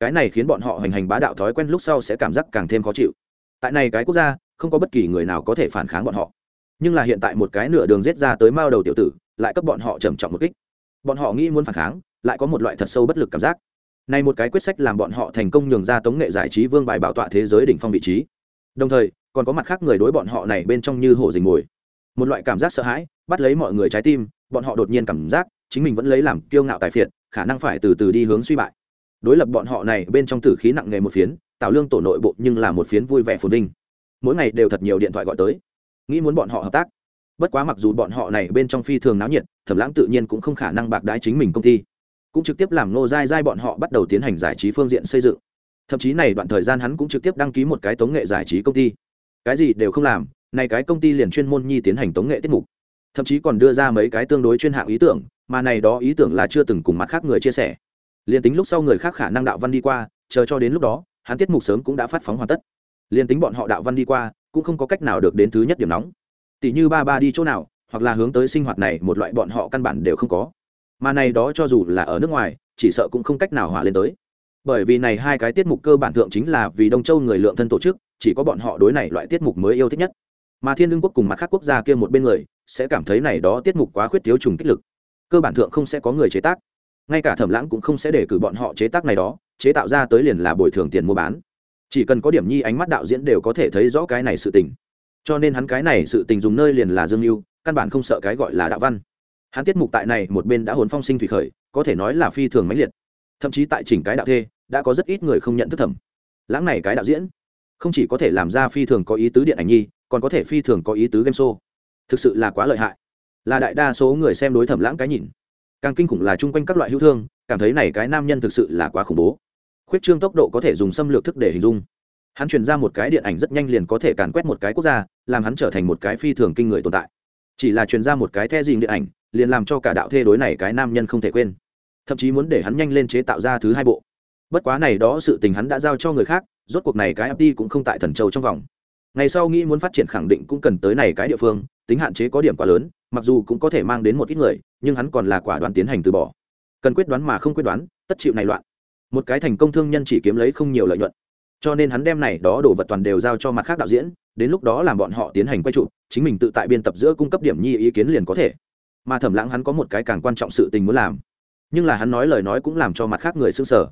Cái này khiến bọn họ hành hành bá đạo thói quen lúc sau sẽ cảm giác càng thêm khó chịu. Tại này cái quốc gia, không có bất kỳ người nào có thể phản kháng bọn họ. Nhưng là hiện tại một cái nửa đường rết ra tới mao đầu tiểu tử, lại cấp bọn họ trầm trọng một kích. Bọn họ nghĩ muốn phản kháng, lại có một loại thật sâu bất lực cảm giác này một cái quyết sách làm bọn họ thành công nhường ra tống nghệ giải trí vương bài bảo tọa thế giới đỉnh phong vị trí. Đồng thời, còn có mặt khác người đối bọn họ này bên trong như hổ rình mồi. Một loại cảm giác sợ hãi, bắt lấy mọi người trái tim, bọn họ đột nhiên cảm giác chính mình vẫn lấy làm kiêu ngạo tài phiệt, khả năng phải từ từ đi hướng suy bại. Đối lập bọn họ này bên trong tử khí nặng nghề một phiến tạo lương tổ nội bộ nhưng là một phiến vui vẻ phồn vinh. Mỗi ngày đều thật nhiều điện thoại gọi tới. Nghĩ muốn bọn họ hợp tác. Bất quá mặc dù bọn họ này bên trong phi thường náo nhiệt, thẩm lãng tự nhiên cũng không khả năng bạc đái chính mình công ty cũng trực tiếp làm nô dai dai bọn họ bắt đầu tiến hành giải trí phương diện xây dựng. Thậm chí này đoạn thời gian hắn cũng trực tiếp đăng ký một cái tống nghệ giải trí công ty. Cái gì đều không làm, này cái công ty liền chuyên môn nhi tiến hành tống nghệ tiết mục. Thậm chí còn đưa ra mấy cái tương đối chuyên hạng ý tưởng, mà này đó ý tưởng là chưa từng cùng mặt khác người chia sẻ. Liền tính lúc sau người khác khả năng đạo văn đi qua, chờ cho đến lúc đó, hắn tiết mục sớm cũng đã phát phóng hoàn tất. Liền tính bọn họ đạo văn đi qua, cũng không có cách nào được đến thứ nhất điểm nóng. Tỷ như ba ba đi chỗ nào, hoặc là hướng tới sinh hoạt này, một loại bọn họ căn bản đều không có mà này đó cho dù là ở nước ngoài, chỉ sợ cũng không cách nào hỏa lên tới. Bởi vì này hai cái tiết mục cơ bản thượng chính là vì đông châu người lượng thân tổ chức, chỉ có bọn họ đối này loại tiết mục mới yêu thích nhất. Mà thiên lương quốc cùng mặt khác quốc gia kia một bên người, sẽ cảm thấy này đó tiết mục quá khuyết thiếu trùng kích lực. Cơ bản thượng không sẽ có người chế tác. Ngay cả thẩm lãng cũng không sẽ để cử bọn họ chế tác này đó, chế tạo ra tới liền là bồi thường tiền mua bán. Chỉ cần có điểm nhi ánh mắt đạo diễn đều có thể thấy rõ cái này sự tình. Cho nên hắn cái này sự tình dùng nơi liền là dương mưu căn bản không sợ cái gọi là đạo văn hắn tiết mục tại này một bên đã hồn phong sinh thủy khởi, có thể nói là phi thường mãnh liệt. Thậm chí tại chỉnh cái đạo thê, đã có rất ít người không nhận thức thẩm. Lãng này cái đạo diễn, không chỉ có thể làm ra phi thường có ý tứ điện ảnh nhi, còn có thể phi thường có ý tứ game show. Thực sự là quá lợi hại. Là đại đa số người xem đối thẩm lãng cái nhìn. Càng kinh khủng là chung quanh các loại hữu thương, cảm thấy này cái nam nhân thực sự là quá khủng bố. Khuyết trương tốc độ có thể dùng xâm lược thức để hình dung. Hắn truyền ra một cái điện ảnh rất nhanh liền có thể càn quét một cái quốc gia, làm hắn trở thành một cái phi thường kinh người tồn tại. Chỉ là truyền ra một cái the dìm điện ảnh liền làm cho cả đạo thê đối này cái nam nhân không thể quên. Thậm chí muốn để hắn nhanh lên chế tạo ra thứ hai bộ. Bất quá này đó sự tình hắn đã giao cho người khác, rốt cuộc này cái FT cũng không tại thần châu trong vòng. Ngày sau nghĩ muốn phát triển khẳng định cũng cần tới này cái địa phương, tính hạn chế có điểm quá lớn, mặc dù cũng có thể mang đến một ít người, nhưng hắn còn là quả đoán tiến hành từ bỏ. Cần quyết đoán mà không quyết đoán, tất chịu này loạn. Một cái thành công thương nhân chỉ kiếm lấy không nhiều lợi nhuận. Cho nên hắn đem này đó đồ vật toàn đều giao cho mặt khác đạo diễn, đến lúc đó làm bọn họ tiến hành quay trụ, chính mình tự tại biên tập giữa cung cấp điểm nhi ý kiến liền có thể mà thẩm lãng hắn có một cái càng quan trọng sự tình muốn làm. Nhưng là hắn nói lời nói cũng làm cho mặt khác người s ư n g sở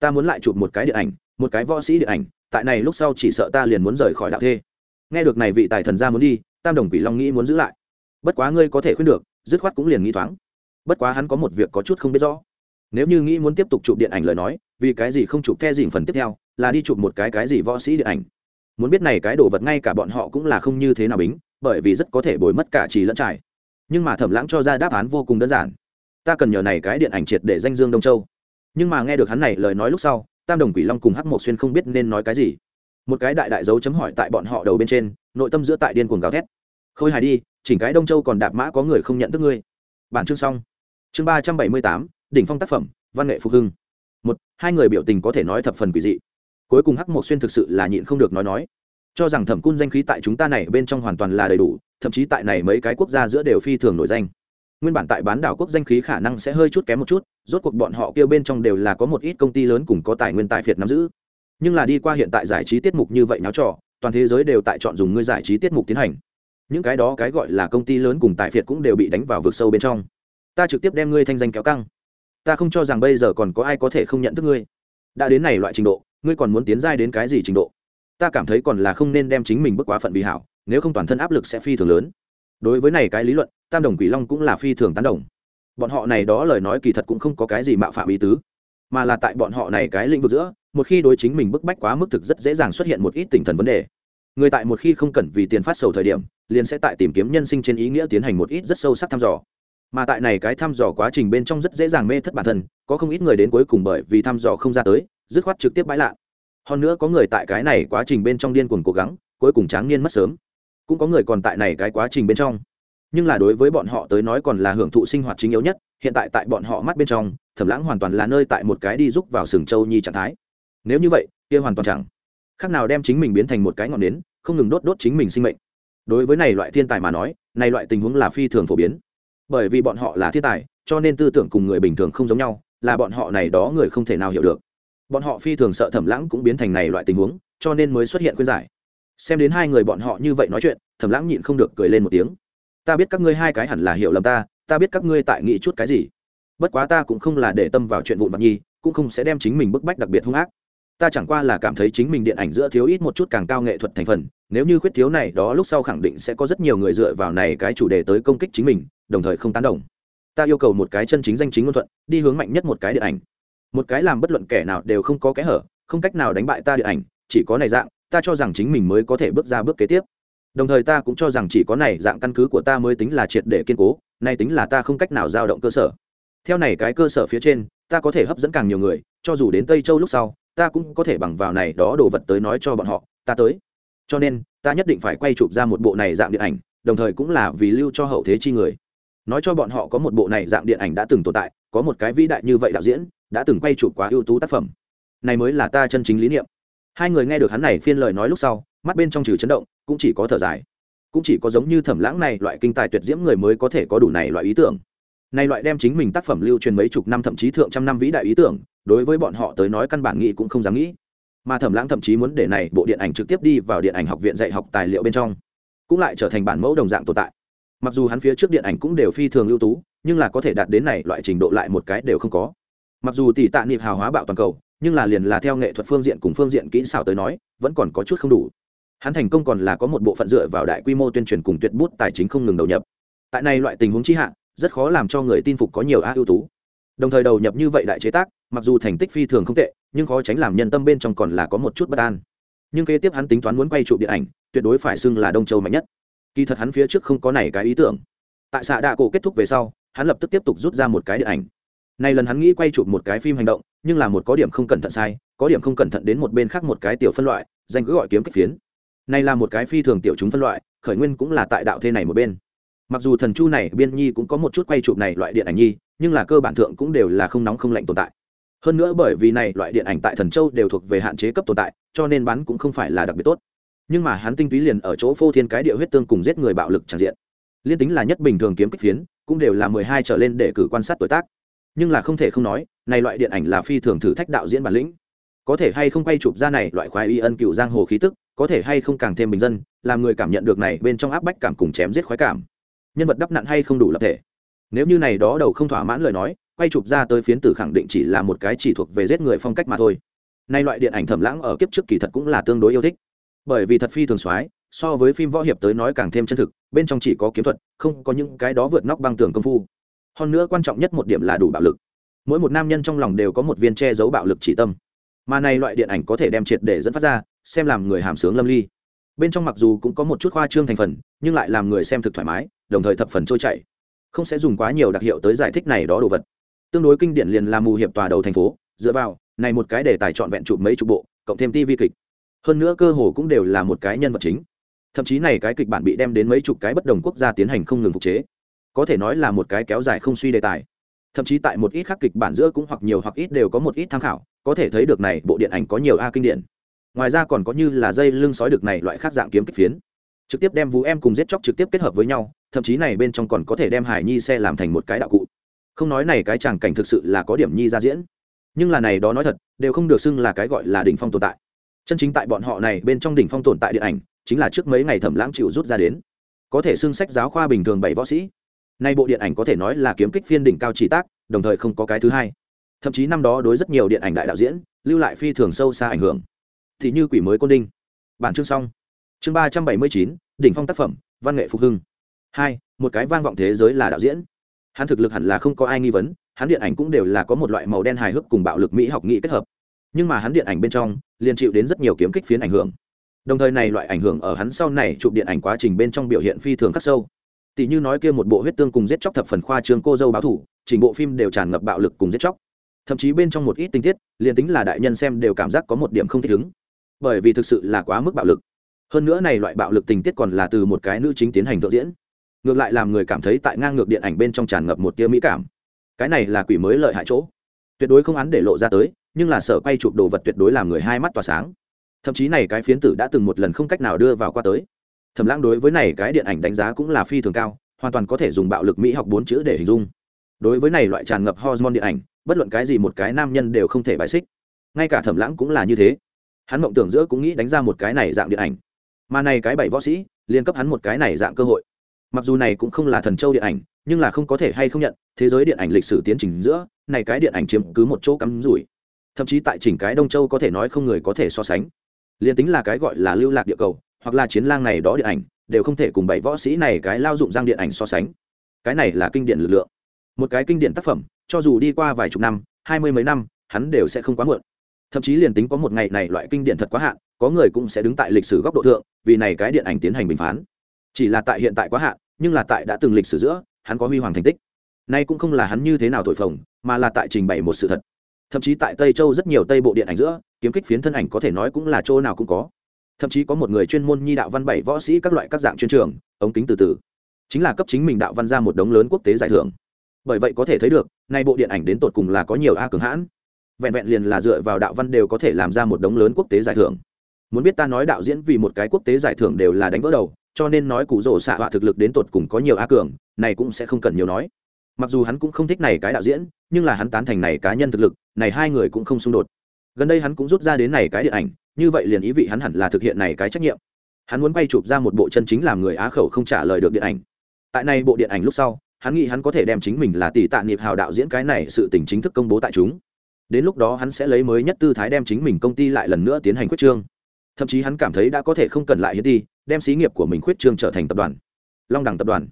ta muốn lại chụp một cái điện ảnh, một cái võ sĩ điện ảnh, tại này lúc sau chỉ sợ ta liền muốn rời khỏi đạo thê. Nghe được này vị tài thần gia muốn đi, tam đồng quỷ long nghĩ muốn giữ lại. Bất quá ngươi có thể khuyên được, dứt khoát cũng liền nghĩ thoáng. Bất quá hắn có một việc có chút không biết rõ. Nếu như nghĩ muốn tiếp tục chụp điện ảnh lời nói, vì cái gì không chụp the dìm phần tiếp theo, là đi chụp một cái cái gì võ sĩ điện ảnh. Muốn biết này cái đồ vật ngay cả bọn họ cũng là không như thế nào bính, bởi vì rất có thể bồi mất cả trì lẫn trải nhưng mà thẩm lãng cho ra đáp án vô cùng đơn giản. Ta cần nhờ này cái điện ảnh triệt để danh dương đông châu. Nhưng mà nghe được hắn này lời nói lúc sau, tam đồng quỷ long cùng hắc mộc xuyên không biết nên nói cái gì. Một cái đại đại dấu chấm hỏi tại bọn họ đầu bên trên, nội tâm giữa tại điên cuồng gào thét. Khôi hài đi, chỉnh cái đông châu còn đạp mã có người không nhận thức ngươi. Bản chương xong. Chương ba trăm bảy mươi tám, đỉnh phong tác phẩm, văn nghệ phục hưng. Một, hai người biểu tình có thể nói thập phần quỷ dị. Cuối cùng hắc mộc xuyên thực sự là nhịn không được nói nói cho rằng thẩm cung danh khí tại chúng ta này bên trong hoàn toàn là đầy đủ, thậm chí tại này mấy cái quốc gia giữa đều phi thường nổi danh. Nguyên bản tại bán đảo quốc danh khí khả năng sẽ hơi chút kém một chút, rốt cuộc bọn họ kêu bên trong đều là có một ít công ty lớn cùng có tài nguyên tài phiệt nắm giữ. Nhưng là đi qua hiện tại giải trí tiết mục như vậy náo trò, toàn thế giới đều tại chọn dùng ngươi giải trí tiết mục tiến hành. Những cái đó cái gọi là công ty lớn cùng tài phiệt cũng đều bị đánh vào vực sâu bên trong. Ta trực tiếp đem ngươi thanh danh kéo căng. Ta không cho rằng bây giờ còn có ai có thể không nhận thức ngươi. Đã đến này loại trình độ, ngươi còn muốn tiến giai đến cái gì trình độ? Ta cảm thấy còn là không nên đem chính mình bước quá phận vì hảo, nếu không toàn thân áp lực sẽ phi thường lớn. Đối với này cái lý luận, tam đồng quỷ long cũng là phi thường tán đồng. Bọn họ này đó lời nói kỳ thật cũng không có cái gì mạo phạm ý tứ, mà là tại bọn họ này cái lĩnh vực giữa, một khi đối chính mình bức bách quá mức thực rất dễ dàng xuất hiện một ít tinh thần vấn đề. Người tại một khi không cần vì tiền phát sầu thời điểm, liền sẽ tại tìm kiếm nhân sinh trên ý nghĩa tiến hành một ít rất sâu sắc thăm dò. Mà tại này cái thăm dò quá trình bên trong rất dễ dàng mê thất bản thân, có không ít người đến cuối cùng bởi vì thăm dò không ra tới, dứt khoát trực tiếp bãi lạ hơn nữa có người tại cái này quá trình bên trong điên cuồng cố gắng, cuối cùng tráng niên mất sớm. Cũng có người còn tại này cái quá trình bên trong. Nhưng là đối với bọn họ tới nói còn là hưởng thụ sinh hoạt chính yếu nhất, hiện tại tại bọn họ mắt bên trong, thẩm lãng hoàn toàn là nơi tại một cái đi rúc vào sừng châu nhi trạng thái. Nếu như vậy, kia hoàn toàn chẳng. Khác nào đem chính mình biến thành một cái ngọn nến, không ngừng đốt đốt chính mình sinh mệnh. Đối với này loại thiên tài mà nói, này loại tình huống là phi thường phổ biến. Bởi vì bọn họ là thiên tài, cho nên tư tưởng cùng người bình thường không giống nhau, là bọn họ này đó người không thể nào hiểu được bọn họ phi thường sợ thẩm lãng cũng biến thành này loại tình huống, cho nên mới xuất hiện khuyên giải. Xem đến hai người bọn họ như vậy nói chuyện, thẩm lãng nhịn không được cười lên một tiếng. Ta biết các ngươi hai cái hẳn là hiểu lầm ta ta biết các ngươi tại nghĩ chút cái gì. Bất quá ta cũng không là để tâm vào chuyện vụn vặt nhi, cũng không sẽ đem chính mình bức bách đặc biệt hung ác. Ta chẳng qua là cảm thấy chính mình điện ảnh giữa thiếu ít một chút càng cao nghệ thuật thành phần, nếu như khuyết thiếu này đó lúc sau khẳng định sẽ có rất nhiều người dựa vào này cái chủ đề tới công kích chính mình, đồng thời không tán đồng. Ta yêu cầu một cái chân chính danh chính ngôn thuận, đi hướng mạnh nhất một cái điện ảnh một cái làm bất luận kẻ nào đều không có kẽ hở, không cách nào đánh bại ta điện ảnh, chỉ có này dạng, ta cho rằng chính mình mới có thể bước ra bước kế tiếp. Đồng thời ta cũng cho rằng chỉ có này dạng căn cứ của ta mới tính là triệt để kiên cố nay tính là ta không cách nào dao động cơ sở. Theo này cái cơ sở phía trên, ta có thể hấp dẫn càng nhiều người, cho dù đến tây châu lúc sau, ta cũng có thể bằng vào này đó đồ vật tới nói cho bọn họ, ta tới. Cho nên, ta nhất định phải quay chụp ra một bộ này dạng điện ảnh, đồng thời cũng là vì lưu cho hậu thế chi người. Nói cho bọn họ có một bộ này dạng điện ảnh đã từng tồn tại, có một cái vĩ đại như vậy đạo diễn đã từng quay chụp quá ưu tú tác phẩm. Này mới là ta chân chính lý niệm. Hai người nghe được hắn này phiên lời nói lúc sau, mắt bên trong trừ chấn động, cũng chỉ có thở dài. Cũng chỉ có giống như thẩm lãng này, loại kinh tài tuyệt diễm người mới có thể có đủ này loại ý tưởng. Này loại đem chính mình tác phẩm lưu truyền mấy chục năm, thậm chí thượng trăm năm vĩ đại ý tưởng, đối với bọn họ tới nói căn bản nghĩ cũng không dám nghĩ. Mà thẩm lãng thậm chí muốn để này bộ điện ảnh trực tiếp đi vào điện ảnh học viện dạy học tài liệu bên trong, cũng lại trở thành bản mẫu đồng dạng tồn tại. Mặc dù hắn phía trước điện ảnh cũng đều phi thường ưu tú, nhưng là có thể đạt đến này loại trình độ lại một cái đều không có mặc dù tỷ tạ niệm hào hóa bạo toàn cầu, nhưng là liền là theo nghệ thuật phương diện cùng phương diện kỹ xảo tới nói, vẫn còn có chút không đủ. Hắn thành công còn là có một bộ phận dựa vào đại quy mô tuyên truyền cùng tuyệt bút tài chính không ngừng đầu nhập. Tại này loại tình huống chi hạ, rất khó làm cho người tin phục có nhiều a ưu tú. Đồng thời đầu nhập như vậy đại chế tác, mặc dù thành tích phi thường không tệ, nhưng khó tránh làm nhân tâm bên trong còn là có một chút bất an. Nhưng kế tiếp hắn tính toán muốn quay chụp điện ảnh, tuyệt đối phải xưng là đông châu mạnh nhất. Kỳ thật hắn phía trước không có này cái ý tưởng. Tại xạ đạ cổ kết thúc về sau, hắn lập tức tiếp tục rút ra một cái điện ảnh nay lần hắn nghĩ quay chụp một cái phim hành động, nhưng là một có điểm không cẩn thận sai, có điểm không cẩn thận đến một bên khác một cái tiểu phân loại, danh cứ gọi kiếm kích phiến. Nay là một cái phi thường tiểu chúng phân loại, khởi nguyên cũng là tại đạo thế này một bên. Mặc dù thần chu này biên nhi cũng có một chút quay chụp này loại điện ảnh nhi, nhưng là cơ bản thượng cũng đều là không nóng không lạnh tồn tại. Hơn nữa bởi vì này loại điện ảnh tại thần châu đều thuộc về hạn chế cấp tồn tại, cho nên bán cũng không phải là đặc biệt tốt. Nhưng mà hắn tinh túy liền ở chỗ phô thiên cái địa huyết tương cùng giết người bạo lực tràn diện. Liên tính là nhất bình thường kiếm kích phiến, cũng đều là mười hai trở lên để cử quan sát tuổi tác nhưng là không thể không nói, này loại điện ảnh là phi thường thử thách đạo diễn bản lĩnh. Có thể hay không quay chụp ra này loại khoái y ân cựu giang hồ khí tức, có thể hay không càng thêm bình dân, làm người cảm nhận được này bên trong áp bách cảm cùng chém giết khoái cảm. Nhân vật đắp nặn hay không đủ lập thể. Nếu như này đó đầu không thỏa mãn lời nói, quay chụp ra tới phiến tử khẳng định chỉ là một cái chỉ thuộc về giết người phong cách mà thôi. Nay loại điện ảnh thẩm lãng ở kiếp trước kỳ thật cũng là tương đối yêu thích. Bởi vì thật phi thường soái, so với phim võ hiệp tới nói càng thêm chân thực, bên trong chỉ có kiếm thuật, không có những cái đó vượt nóc băng tường công phu hơn nữa quan trọng nhất một điểm là đủ bạo lực. Mỗi một nam nhân trong lòng đều có một viên che giấu bạo lực chỉ tâm. Mà này loại điện ảnh có thể đem triệt để dẫn phát ra, xem làm người hàm sướng lâm ly. Bên trong mặc dù cũng có một chút khoa trương thành phần, nhưng lại làm người xem thực thoải mái, đồng thời thập phần trôi chảy. Không sẽ dùng quá nhiều đặc hiệu tới giải thích này đó đồ vật. Tương đối kinh điển liền là mù hiệp tòa đầu thành phố, dựa vào, này một cái đề tài trọn vẹn chụp mấy chục bộ, cộng thêm tivi kịch. Hơn nữa cơ hồ cũng đều là một cái nhân vật chính. Thậm chí này cái kịch bản bị đem đến mấy chục cái bất đồng quốc gia tiến hành không ngừng phục chế có thể nói là một cái kéo dài không suy đề tài. Thậm chí tại một ít khác kịch bản giữa cũng hoặc nhiều hoặc ít đều có một ít tham khảo, có thể thấy được này bộ điện ảnh có nhiều a kinh điển. Ngoài ra còn có như là dây lưng sói được này loại khác dạng kiếm kích phiến. Trực tiếp đem vũ em cùng giết chóc trực tiếp kết hợp với nhau, thậm chí này bên trong còn có thể đem hải nhi xe làm thành một cái đạo cụ. Không nói này cái chàng cảnh thực sự là có điểm nhi ra diễn. Nhưng là này đó nói thật, đều không được xưng là cái gọi là đỉnh phong tồn tại. Chân chính tại bọn họ này bên trong đỉnh phong tồn tại điện ảnh, chính là trước mấy ngày thẩm lãng chịu rút ra đến. Có thể xưng sách giáo khoa bình thường bảy võ sĩ nay bộ điện ảnh có thể nói là kiếm kích phiên đỉnh cao chỉ tác, đồng thời không có cái thứ hai. Thậm chí năm đó đối rất nhiều điện ảnh đại đạo diễn, lưu lại phi thường sâu xa ảnh hưởng. Thì như quỷ mới côn đinh. Bản chương xong. Chương ba trăm bảy mươi chín, đỉnh phong tác phẩm, văn nghệ phục hưng. Hai, một cái vang vọng thế giới là đạo diễn. Hắn thực lực hẳn là không có ai nghi vấn, hắn điện ảnh cũng đều là có một loại màu đen hài hước cùng bạo lực mỹ học nghị kết hợp. Nhưng mà hắn điện ảnh bên trong, liền chịu đến rất nhiều kiếm kích phiến ảnh hưởng. Đồng thời này loại ảnh hưởng ở hắn sau này chụp điện ảnh quá trình bên trong biểu hiện phi thường khắc sâu tỷ như nói kia một bộ huyết tương cùng giết chóc thập phần khoa trương cô dâu báo thủ, chỉnh bộ phim đều tràn ngập bạo lực cùng giết chóc. Thậm chí bên trong một ít tình tiết, liền tính là đại nhân xem đều cảm giác có một điểm không thích ứng. Bởi vì thực sự là quá mức bạo lực. Hơn nữa này loại bạo lực tình tiết còn là từ một cái nữ chính tiến hành tự diễn. Ngược lại làm người cảm thấy tại ngang ngược điện ảnh bên trong tràn ngập một tia mỹ cảm. Cái này là quỷ mới lợi hại chỗ. Tuyệt đối không án để lộ ra tới, nhưng là sở quay chụp đồ vật tuyệt đối làm người hai mắt tỏa sáng. Thậm chí này cái phiến tử đã từng một lần không cách nào đưa vào qua tới thẩm lãng đối với này cái điện ảnh đánh giá cũng là phi thường cao, hoàn toàn có thể dùng bạo lực mỹ học bốn chữ để hình dung. Đối với này loại tràn ngập hormone điện ảnh, bất luận cái gì một cái nam nhân đều không thể bài xích. Ngay cả thẩm lãng cũng là như thế. Hắn mộng tưởng giữa cũng nghĩ đánh ra một cái này dạng điện ảnh. Mà này cái bảy võ sĩ liên cấp hắn một cái này dạng cơ hội. Mặc dù này cũng không là thần châu điện ảnh, nhưng là không có thể hay không nhận, thế giới điện ảnh lịch sử tiến trình giữa, này cái điện ảnh chiếm cứ một chỗ cắm rủi. Thậm chí tại chỉnh cái đông châu có thể nói không người có thể so sánh. Liền tính là cái gọi là lưu lạc địa cầu hoặc là chiến lang này đó điện ảnh, đều không thể cùng bảy võ sĩ này cái lao dụng giang điện ảnh so sánh. Cái này là kinh điển lực lượng. Một cái kinh điển tác phẩm, cho dù đi qua vài chục năm, hai mươi mấy năm, hắn đều sẽ không quá muộn. Thậm chí liền tính có một ngày này loại kinh điển thật quá hạn, có người cũng sẽ đứng tại lịch sử góc độ thượng, vì này cái điện ảnh tiến hành bình phán. Chỉ là tại hiện tại quá hạn, nhưng là tại đã từng lịch sử giữa, hắn có huy hoàng thành tích. Nay cũng không là hắn như thế nào thổi phồng, mà là tại trình bày một sự thật. Thậm chí tại tây châu rất nhiều tây bộ điện ảnh giữa, kiếm kích phiến thân ảnh có thể nói cũng là chỗ nào cũng có thậm chí có một người chuyên môn nhi đạo văn bảy võ sĩ các loại các dạng chuyên trường, ống kính từ từ. Chính là cấp chính mình đạo văn ra một đống lớn quốc tế giải thưởng. Bởi vậy có thể thấy được, nay bộ điện ảnh đến tột cùng là có nhiều a cường hãn. Vẹn vẹn liền là dựa vào đạo văn đều có thể làm ra một đống lớn quốc tế giải thưởng. Muốn biết ta nói đạo diễn vì một cái quốc tế giải thưởng đều là đánh vỡ đầu, cho nên nói cụ rỗ xạ họa thực lực đến tột cùng có nhiều a cường, này cũng sẽ không cần nhiều nói. Mặc dù hắn cũng không thích này cái đạo diễn, nhưng là hắn tán thành này cá nhân thực lực, này hai người cũng không xung đột. Gần đây hắn cũng rút ra đến này cái điện ảnh như vậy liền ý vị hắn hẳn là thực hiện này cái trách nhiệm. Hắn muốn bay chụp ra một bộ chân chính làm người á khẩu không trả lời được điện ảnh. Tại này bộ điện ảnh lúc sau, hắn nghĩ hắn có thể đem chính mình là tỷ tạ nghiệp hào đạo diễn cái này sự tình chính thức công bố tại chúng. Đến lúc đó hắn sẽ lấy mới nhất tư thái đem chính mình công ty lại lần nữa tiến hành quyết trương. Thậm chí hắn cảm thấy đã có thể không cần lại hiến ti, đem xí nghiệp của mình quyết trương trở thành tập đoàn. Long đẳng tập đoàn.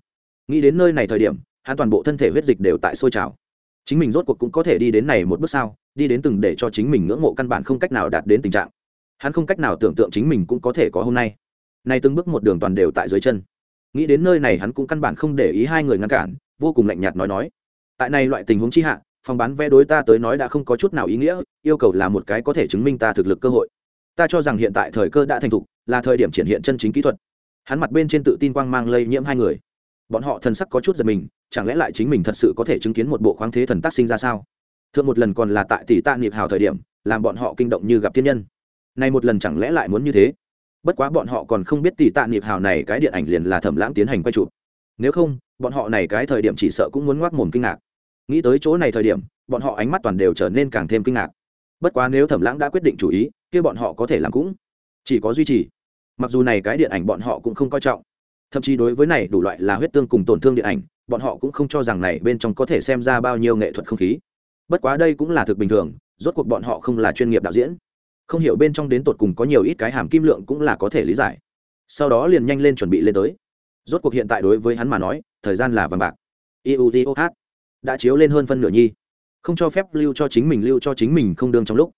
Nghĩ đến nơi này thời điểm, hắn toàn bộ thân thể huyết dịch đều tại sôi trào. Chính mình rốt cuộc cũng có thể đi đến này một bước sao, đi đến từng để cho chính mình ngưỡng mộ căn bản không cách nào đạt đến tình trạng hắn không cách nào tưởng tượng chính mình cũng có thể có hôm nay. Nay từng bước một đường toàn đều tại dưới chân. Nghĩ đến nơi này hắn cũng căn bản không để ý hai người ngăn cản, vô cùng lạnh nhạt nói nói. Tại này loại tình huống chi hạ, phòng bán vé đối ta tới nói đã không có chút nào ý nghĩa, yêu cầu là một cái có thể chứng minh ta thực lực cơ hội. Ta cho rằng hiện tại thời cơ đã thành thục, là thời điểm triển hiện chân chính kỹ thuật. Hắn mặt bên trên tự tin quang mang lây nhiễm hai người. Bọn họ thần sắc có chút giật mình, chẳng lẽ lại chính mình thật sự có thể chứng kiến một bộ khoáng thế thần tác sinh ra sao? Thượng một lần còn là tại tỷ tạ niệm hào thời điểm, làm bọn họ kinh động như gặp thiên nhân nay một lần chẳng lẽ lại muốn như thế? Bất quá bọn họ còn không biết tỷ tạ niệm hào này cái điện ảnh liền là thẩm lãng tiến hành quay chụp. Nếu không, bọn họ này cái thời điểm chỉ sợ cũng muốn ngoác mồm kinh ngạc. Nghĩ tới chỗ này thời điểm, bọn họ ánh mắt toàn đều trở nên càng thêm kinh ngạc. Bất quá nếu thẩm lãng đã quyết định chủ ý, kia bọn họ có thể làm cũng chỉ có duy trì. Mặc dù này cái điện ảnh bọn họ cũng không coi trọng, thậm chí đối với này đủ loại là huyết tương cùng tổn thương điện ảnh, bọn họ cũng không cho rằng này bên trong có thể xem ra bao nhiêu nghệ thuật không khí. Bất quá đây cũng là thực bình thường, rốt cuộc bọn họ không là chuyên nghiệp đạo diễn không hiểu bên trong đến tột cùng có nhiều ít cái hàm kim lượng cũng là có thể lý giải. Sau đó liền nhanh lên chuẩn bị lên tới. Rốt cuộc hiện tại đối với hắn mà nói, thời gian là vàng bạc. Iutoh đã chiếu lên hơn phân nửa nhi. Không cho phép lưu cho chính mình, lưu cho chính mình không đương trong lúc.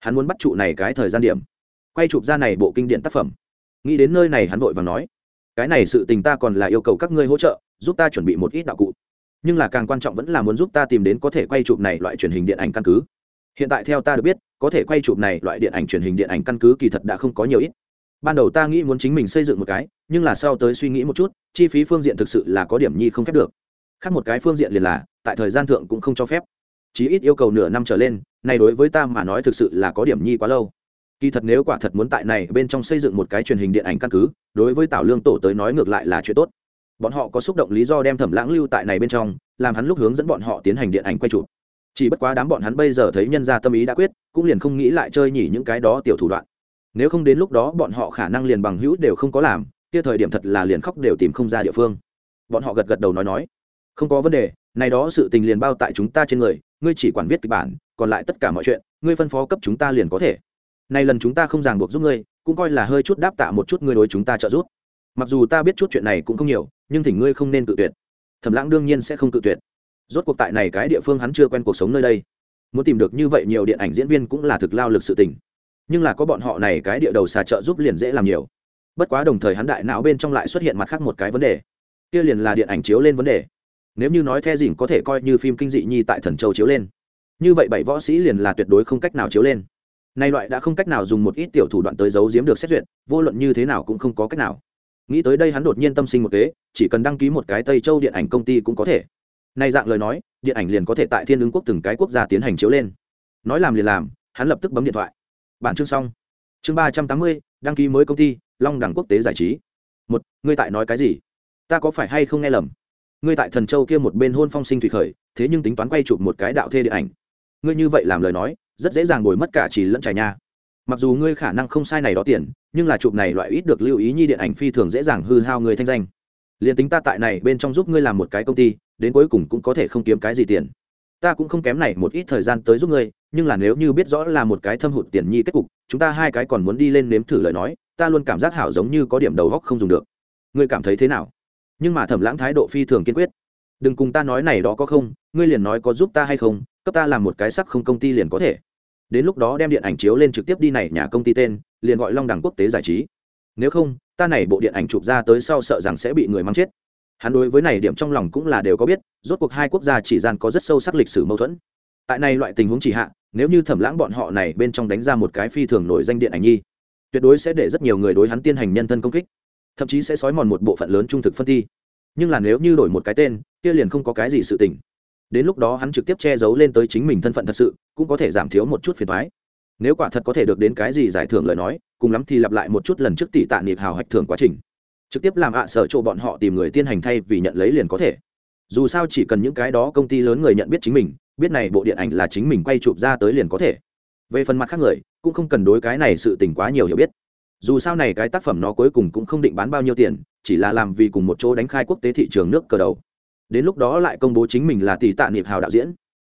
Hắn muốn bắt trụ này cái thời gian điểm. Quay chụp ra này bộ kinh điển tác phẩm. Nghĩ đến nơi này hắn vội và nói, cái này sự tình ta còn là yêu cầu các ngươi hỗ trợ, giúp ta chuẩn bị một ít đạo cụ. Nhưng là càng quan trọng vẫn là muốn giúp ta tìm đến có thể quay chụp này loại truyền hình điện ảnh căn cứ hiện tại theo ta được biết, có thể quay chụp này loại điện ảnh truyền hình điện ảnh căn cứ kỳ thật đã không có nhiều ít. Ban đầu ta nghĩ muốn chính mình xây dựng một cái, nhưng là sau tới suy nghĩ một chút, chi phí phương diện thực sự là có điểm nhi không phép được. Khác một cái phương diện liền là, tại thời gian thượng cũng không cho phép. Chí ít yêu cầu nửa năm trở lên, này đối với ta mà nói thực sự là có điểm nhi quá lâu. Kỳ thật nếu quả thật muốn tại này bên trong xây dựng một cái truyền hình điện ảnh căn cứ, đối với tảo lương tổ tới nói ngược lại là chuyện tốt. Bọn họ có xúc động lý do đem thẩm lãng lưu tại này bên trong, làm hắn lúc hướng dẫn bọn họ tiến hành điện ảnh quay chụp chỉ bất quá đám bọn hắn bây giờ thấy nhân gia tâm ý đã quyết, cũng liền không nghĩ lại chơi nhỉ những cái đó tiểu thủ đoạn. Nếu không đến lúc đó bọn họ khả năng liền bằng hữu đều không có làm, kia thời điểm thật là liền khóc đều tìm không ra địa phương. Bọn họ gật gật đầu nói nói, không có vấn đề, này đó sự tình liền bao tại chúng ta trên người, ngươi chỉ quản viết kịch bản, còn lại tất cả mọi chuyện, ngươi phân phó cấp chúng ta liền có thể. Này lần chúng ta không ràng buộc giúp ngươi, cũng coi là hơi chút đáp tạ một chút ngươi đối chúng ta trợ giúp. Mặc dù ta biết chút chuyện này cũng không nhiều, nhưng thỉnh ngươi không nên tự tuyệt. Thẩm lãng đương nhiên sẽ không tự tuyệt rốt cuộc tại này cái địa phương hắn chưa quen cuộc sống nơi đây. Muốn tìm được như vậy nhiều điện ảnh diễn viên cũng là thực lao lực sự tình. Nhưng là có bọn họ này cái địa đầu xà trợ giúp liền dễ làm nhiều. Bất quá đồng thời hắn đại não bên trong lại xuất hiện mặt khác một cái vấn đề. Kia liền là điện ảnh chiếu lên vấn đề. Nếu như nói the dìn có thể coi như phim kinh dị nhi tại thần châu chiếu lên. Như vậy bảy võ sĩ liền là tuyệt đối không cách nào chiếu lên. Nay loại đã không cách nào dùng một ít tiểu thủ đoạn tới giấu giếm được xét duyệt, vô luận như thế nào cũng không có cách nào. Nghĩ tới đây hắn đột nhiên tâm sinh một kế, chỉ cần đăng ký một cái tây châu điện ảnh công ty cũng có thể nay dạng lời nói, điện ảnh liền có thể tại thiên ứng quốc từng cái quốc gia tiến hành chiếu lên. Nói làm liền làm, hắn lập tức bấm điện thoại. Bản chương xong. Chương ba trăm tám mươi, đăng ký mới công ty, long đẳng quốc tế giải trí. Một, ngươi tại nói cái gì? Ta có phải hay không nghe lầm? Ngươi tại thần châu kia một bên hôn phong sinh thủy khởi, thế nhưng tính toán quay chụp một cái đạo thê điện ảnh. Ngươi như vậy làm lời nói, rất dễ dàng bồi mất cả chỉ lẫn trải nha. Mặc dù ngươi khả năng không sai này đó tiền, nhưng là chụp này loại ít được lưu ý nhi điện ảnh phi thường dễ dàng hư hao người thanh danh. Liền tính ta tại này bên trong giúp ngươi làm một cái công ty đến cuối cùng cũng có thể không kiếm cái gì tiền. Ta cũng không kém này một ít thời gian tới giúp ngươi, nhưng là nếu như biết rõ là một cái thâm hụt tiền nhi kết cục, chúng ta hai cái còn muốn đi lên nếm thử lời nói, ta luôn cảm giác hảo giống như có điểm đầu góc không dùng được. Ngươi cảm thấy thế nào? Nhưng mà thẩm lãng thái độ phi thường kiên quyết. Đừng cùng ta nói này đó có không, ngươi liền nói có giúp ta hay không, cấp ta làm một cái sắc không công ty liền có thể. Đến lúc đó đem điện ảnh chiếu lên trực tiếp đi này nhà công ty tên, liền gọi long đẳng quốc tế giải trí. Nếu không, ta này bộ điện ảnh chụp ra tới sau sợ rằng sẽ bị người mang chết hắn đối với này điểm trong lòng cũng là đều có biết, rốt cuộc hai quốc gia chỉ gian có rất sâu sắc lịch sử mâu thuẫn. Tại này loại tình huống chỉ hạ, nếu như thẩm lãng bọn họ này bên trong đánh ra một cái phi thường nổi danh điện ảnh nhi, tuyệt đối sẽ để rất nhiều người đối hắn tiến hành nhân thân công kích, thậm chí sẽ sói mòn một bộ phận lớn trung thực phân thi. Nhưng là nếu như đổi một cái tên, kia liền không có cái gì sự tình. Đến lúc đó hắn trực tiếp che giấu lên tới chính mình thân phận thật sự, cũng có thể giảm thiếu một chút phiền thoái nếu quả thật có thể được đến cái gì giải thưởng lời nói, cùng lắm thì lặp lại một chút lần trước tỷ tạ niệm hào hạch thưởng quá trình trực tiếp làm ạ sở chỗ bọn họ tìm người tiên hành thay vì nhận lấy liền có thể. Dù sao chỉ cần những cái đó công ty lớn người nhận biết chính mình, biết này bộ điện ảnh là chính mình quay chụp ra tới liền có thể. Về phần mặt khác người, cũng không cần đối cái này sự tình quá nhiều hiểu biết. Dù sao này cái tác phẩm nó cuối cùng cũng không định bán bao nhiêu tiền, chỉ là làm vì cùng một chỗ đánh khai quốc tế thị trường nước cờ đầu. Đến lúc đó lại công bố chính mình là tỷ tạ niệm hào đạo diễn.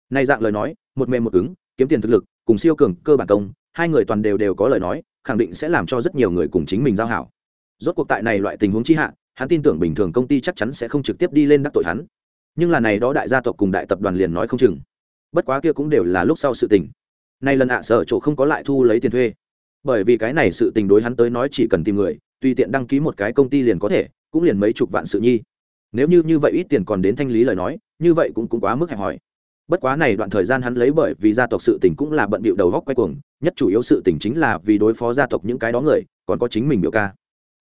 Nay dạng lời nói, một mềm một cứng, kiếm tiền thực lực, cùng siêu cường, cơ bản công, hai người toàn đều đều có lời nói, khẳng định sẽ làm cho rất nhiều người cùng chính mình giao hảo rốt cuộc tại này loại tình huống chi hạ, hắn tin tưởng bình thường công ty chắc chắn sẽ không trực tiếp đi lên đắc tội hắn. Nhưng là này đó đại gia tộc cùng đại tập đoàn liền nói không chừng. Bất quá kia cũng đều là lúc sau sự tình. Nay lần ạ sợ chỗ không có lại thu lấy tiền thuê. Bởi vì cái này sự tình đối hắn tới nói chỉ cần tìm người, tùy tiện đăng ký một cái công ty liền có thể, cũng liền mấy chục vạn sự nhi. Nếu như như vậy ít tiền còn đến thanh lý lời nói, như vậy cũng cũng quá mức hẹp hòi. Bất quá này đoạn thời gian hắn lấy bởi vì gia tộc sự tình cũng là bận bịu đầu góc quay cuồng, nhất chủ yếu sự tình chính là vì đối phó gia tộc những cái đó người, còn có chính mình biểu ca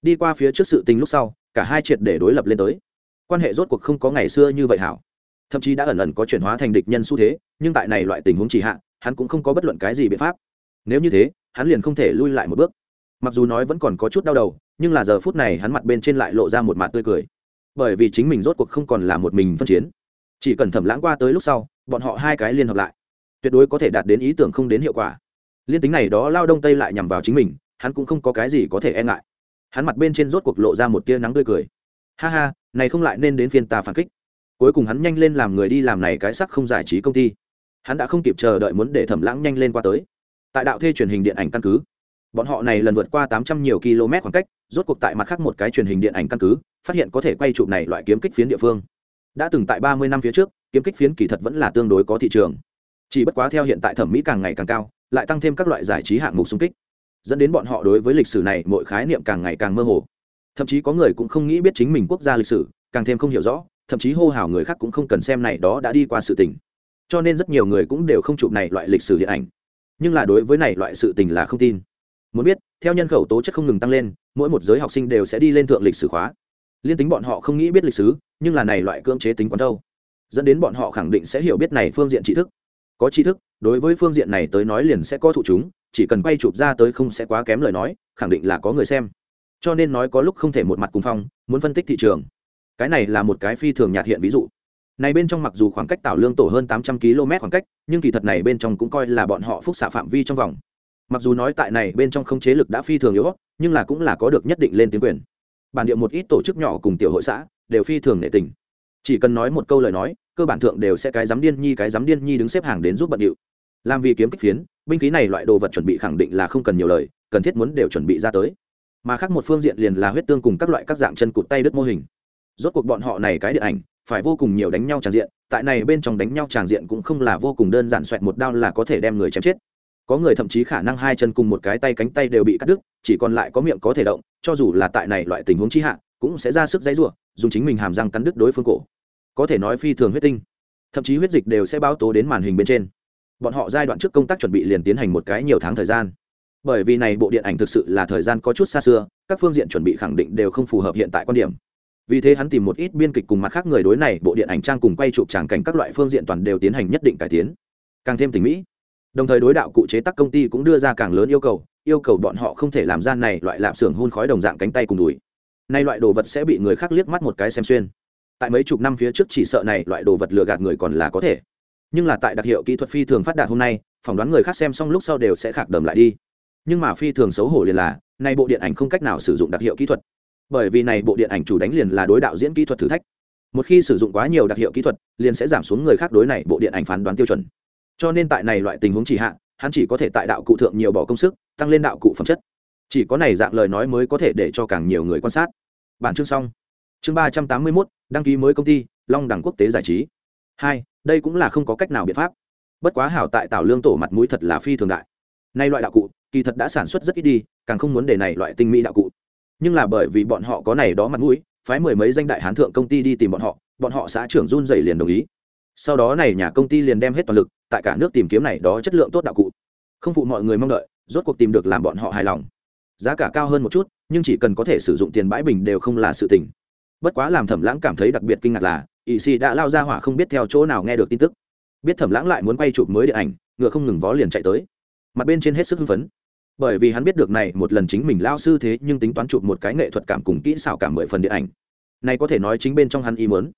đi qua phía trước sự tình lúc sau, cả hai triệt để đối lập lên tới. Quan hệ rốt cuộc không có ngày xưa như vậy hảo. Thậm chí đã ẩn ẩn có chuyển hóa thành địch nhân xu thế, nhưng tại này loại tình huống chỉ hạ, hắn cũng không có bất luận cái gì biện pháp. Nếu như thế, hắn liền không thể lui lại một bước. Mặc dù nói vẫn còn có chút đau đầu, nhưng là giờ phút này hắn mặt bên trên lại lộ ra một mặt tươi cười. Bởi vì chính mình rốt cuộc không còn là một mình phân chiến. Chỉ cần thẩm lãng qua tới lúc sau, bọn họ hai cái liên hợp lại. Tuyệt đối có thể đạt đến ý tưởng không đến hiệu quả. Liên tính này đó lao đông tây lại nhằm vào chính mình, hắn cũng không có cái gì có thể e ngại hắn mặt bên trên rốt cuộc lộ ra một tia nắng tươi cười. Ha ha, này không lại nên đến phiên ta phản kích. Cuối cùng hắn nhanh lên làm người đi làm này cái sắc không giải trí công ty. Hắn đã không kịp chờ đợi muốn để thẩm lãng nhanh lên qua tới. Tại đạo thê truyền hình điện ảnh căn cứ, bọn họ này lần vượt qua tám trăm nhiều km khoảng cách, rốt cuộc tại mặt khác một cái truyền hình điện ảnh căn cứ, phát hiện có thể quay chụp này loại kiếm kích phiến địa phương. Đã từng tại ba mươi năm phía trước, kiếm kích phiến kỳ thật vẫn là tương đối có thị trường. Chỉ bất quá theo hiện tại thẩm mỹ càng ngày càng cao, lại tăng thêm các loại giải trí hạng mục xung kích dẫn đến bọn họ đối với lịch sử này mỗi khái niệm càng ngày càng mơ hồ. Thậm chí có người cũng không nghĩ biết chính mình quốc gia lịch sử, càng thêm không hiểu rõ, thậm chí hô hào người khác cũng không cần xem này đó đã đi qua sự tình. Cho nên rất nhiều người cũng đều không chụp này loại lịch sử điện ảnh. Nhưng là đối với này loại sự tình là không tin. Muốn biết, theo nhân khẩu tố chất không ngừng tăng lên, mỗi một giới học sinh đều sẽ đi lên thượng lịch sử khóa. Liên tính bọn họ không nghĩ biết lịch sử, nhưng là này loại cưỡng chế tính quán đâu. Dẫn đến bọn họ khẳng định sẽ hiểu biết này phương diện tri thức. Có tri thức, đối với phương diện này tới nói liền sẽ có thụ chúng chỉ cần quay chụp ra tới không sẽ quá kém lời nói, khẳng định là có người xem. Cho nên nói có lúc không thể một mặt cùng phong, muốn phân tích thị trường. Cái này là một cái phi thường nhạt hiện ví dụ. Này bên trong mặc dù khoảng cách tảo lương tổ hơn tám trăm km khoảng cách, nhưng kỳ thật này bên trong cũng coi là bọn họ phúc xạ phạm vi trong vòng. Mặc dù nói tại này bên trong không chế lực đã phi thường yếu, nhưng là cũng là có được nhất định lên tiếng quyền. Bản địa một ít tổ chức nhỏ cùng tiểu hội xã đều phi thường nệ tình. Chỉ cần nói một câu lời nói, cơ bản thượng đều sẽ cái dám điên nhi, cái dám điên nhi đứng xếp hàng đến giúp bận điệu. Làm vì kiếm kích phiến binh khí này loại đồ vật chuẩn bị khẳng định là không cần nhiều lời, cần thiết muốn đều chuẩn bị ra tới. Mà khác một phương diện liền là huyết tương cùng các loại các dạng chân cụt tay đứt mô hình. Rốt cuộc bọn họ này cái điện ảnh, phải vô cùng nhiều đánh nhau tràn diện, tại này bên trong đánh nhau tràn diện cũng không là vô cùng đơn giản xoẹt một đao là có thể đem người chém chết. Có người thậm chí khả năng hai chân cùng một cái tay cánh tay đều bị cắt đứt, chỉ còn lại có miệng có thể động, cho dù là tại này loại tình huống chi hạ, cũng sẽ ra sức dãy rủa, dùng chính mình hàm răng cắn đứt đối phương cổ. Có thể nói phi thường huyết tinh. Thậm chí huyết dịch đều sẽ báo tố đến màn hình bên trên bọn họ giai đoạn trước công tác chuẩn bị liền tiến hành một cái nhiều tháng thời gian. Bởi vì này bộ điện ảnh thực sự là thời gian có chút xa xưa, các phương diện chuẩn bị khẳng định đều không phù hợp hiện tại quan điểm. Vì thế hắn tìm một ít biên kịch cùng mặt khác người đối này, bộ điện ảnh trang cùng quay chụp tràng cảnh các loại phương diện toàn đều tiến hành nhất định cải tiến. Càng thêm tình mỹ đồng thời đối đạo cụ chế tác công ty cũng đưa ra càng lớn yêu cầu yêu cầu bọn họ không thể làm gian này loại lạp xưởng hôn khói đồng dạng cánh tay cùng đùi. Nay loại đồ vật sẽ bị người khác liếc mắt một cái xem xuyên. Tại mấy chục năm phía trước chỉ sợ này loại đồ vật lừa gạt người còn là có thể nhưng là tại đặc hiệu kỹ thuật phi thường phát đạt hôm nay, phỏng đoán người khác xem xong lúc sau đều sẽ khạc đầm lại đi. Nhưng mà phi thường xấu hổ liền là, nay bộ điện ảnh không cách nào sử dụng đặc hiệu kỹ thuật. Bởi vì này bộ điện ảnh chủ đánh liền là đối đạo diễn kỹ thuật thử thách. Một khi sử dụng quá nhiều đặc hiệu kỹ thuật, liền sẽ giảm xuống người khác đối này bộ điện ảnh phán đoán tiêu chuẩn. Cho nên tại này loại tình huống chỉ hạ, hắn chỉ có thể tại đạo cụ thượng nhiều bỏ công sức, tăng lên đạo cụ phẩm chất. Chỉ có này dạng lời nói mới có thể để cho càng nhiều người quan sát. Bản chương xong. Chương ba trăm tám mươi mốt, đăng ký mới công ty, long đẳng quốc tế giải trí hai, đây cũng là không có cách nào biện pháp. Bất quá hảo tại tảo lương tổ mặt mũi thật là phi thường đại. Nay loại đạo cụ, kỳ thật đã sản xuất rất ít đi, càng không muốn để này loại tinh mỹ đạo cụ. Nhưng là bởi vì bọn họ có này đó mặt mũi, phái mười mấy danh đại hán thượng công ty đi tìm bọn họ bọn họ xã trưởng run dày liền đồng ý. Sau đó này nhà công ty liền đem hết toàn lực, tại cả nước tìm kiếm này đó chất lượng tốt đạo cụ. Không phụ mọi người mong đợi, rốt cuộc tìm được làm bọn họ hài lòng. Giá cả cao hơn một chút, nhưng chỉ cần có thể sử dụng tiền bãi bình đều không là sự tình. Bất quá làm thẩm lãng cảm thấy đặc biệt kinh ngạc là ỵ sĩ đã lao ra hỏa không biết theo chỗ nào nghe được tin tức. Biết thẩm lãng lại muốn quay chụp mới điện ảnh, ngựa không ngừng vó liền chạy tới. Mặt bên trên hết sức hưng phấn. Bởi vì hắn biết được này, một lần chính mình lao sư thế nhưng tính toán chụp một cái nghệ thuật cảm cùng kỹ xảo cảm mười phần điện ảnh. Này có thể nói chính bên trong hắn ý muốn.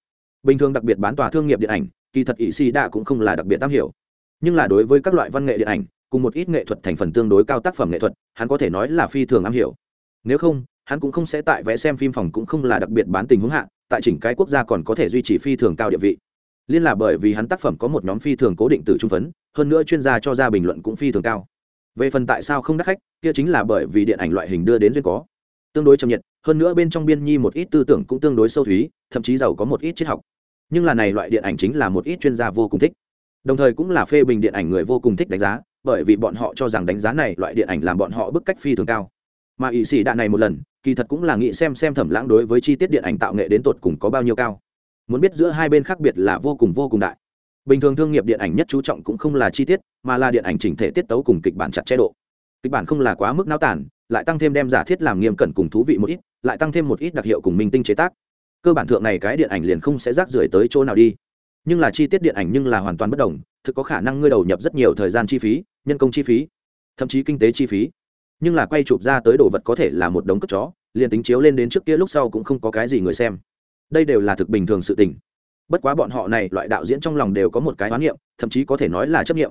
Bình thường đặc biệt bán tòa thương nghiệp điện ảnh, kỳ thật ỵ sĩ đã cũng không là đặc biệt tam hiểu. Nhưng là đối với các loại văn nghệ điện ảnh, cùng một ít nghệ thuật thành phần tương đối cao tác phẩm nghệ thuật, hắn có thể nói là phi thường am hiểu. Nếu không, hắn cũng không sẽ tại vẽ xem phim phòng cũng không là đặc biệt bán tình huống hạ tại chỉnh cái quốc gia còn có thể duy trì phi thường cao địa vị. Liên là bởi vì hắn tác phẩm có một nhóm phi thường cố định từ trung phấn, hơn nữa chuyên gia cho ra bình luận cũng phi thường cao. Về phần tại sao không đắt khách, kia chính là bởi vì điện ảnh loại hình đưa đến duyên có. Tương đối chậm nhiệt hơn nữa bên trong biên nhi một ít tư tưởng cũng tương đối sâu thúy, thậm chí giàu có một ít triết học. Nhưng là này loại điện ảnh chính là một ít chuyên gia vô cùng thích. Đồng thời cũng là phê bình điện ảnh người vô cùng thích đánh giá, bởi vì bọn họ cho rằng đánh giá này loại điện ảnh làm bọn họ bức cách phi thường cao. Mà ỵ sĩ đạn này một lần kỳ thật cũng là nghĩ xem xem thẩm lãng đối với chi tiết điện ảnh tạo nghệ đến tột cùng có bao nhiêu cao. Muốn biết giữa hai bên khác biệt là vô cùng vô cùng đại. Bình thường thương nghiệp điện ảnh nhất chú trọng cũng không là chi tiết, mà là điện ảnh chỉnh thể tiết tấu cùng kịch bản chặt chẽ độ. Kịch bản không là quá mức náo tản, lại tăng thêm đem giả thiết làm nghiêm cẩn cùng thú vị một ít, lại tăng thêm một ít đặc hiệu cùng minh tinh chế tác. Cơ bản thượng này cái điện ảnh liền không sẽ rác rưởi tới chỗ nào đi. Nhưng là chi tiết điện ảnh nhưng là hoàn toàn bất đồng, thực có khả năng ngươi đầu nhập rất nhiều thời gian chi phí, nhân công chi phí, thậm chí kinh tế chi phí nhưng là quay chụp ra tới đồ vật có thể là một đống cất chó, liền tính chiếu lên đến trước kia lúc sau cũng không có cái gì người xem. Đây đều là thực bình thường sự tình. Bất quá bọn họ này loại đạo diễn trong lòng đều có một cái hoán niệm, thậm chí có thể nói là chấp niệm.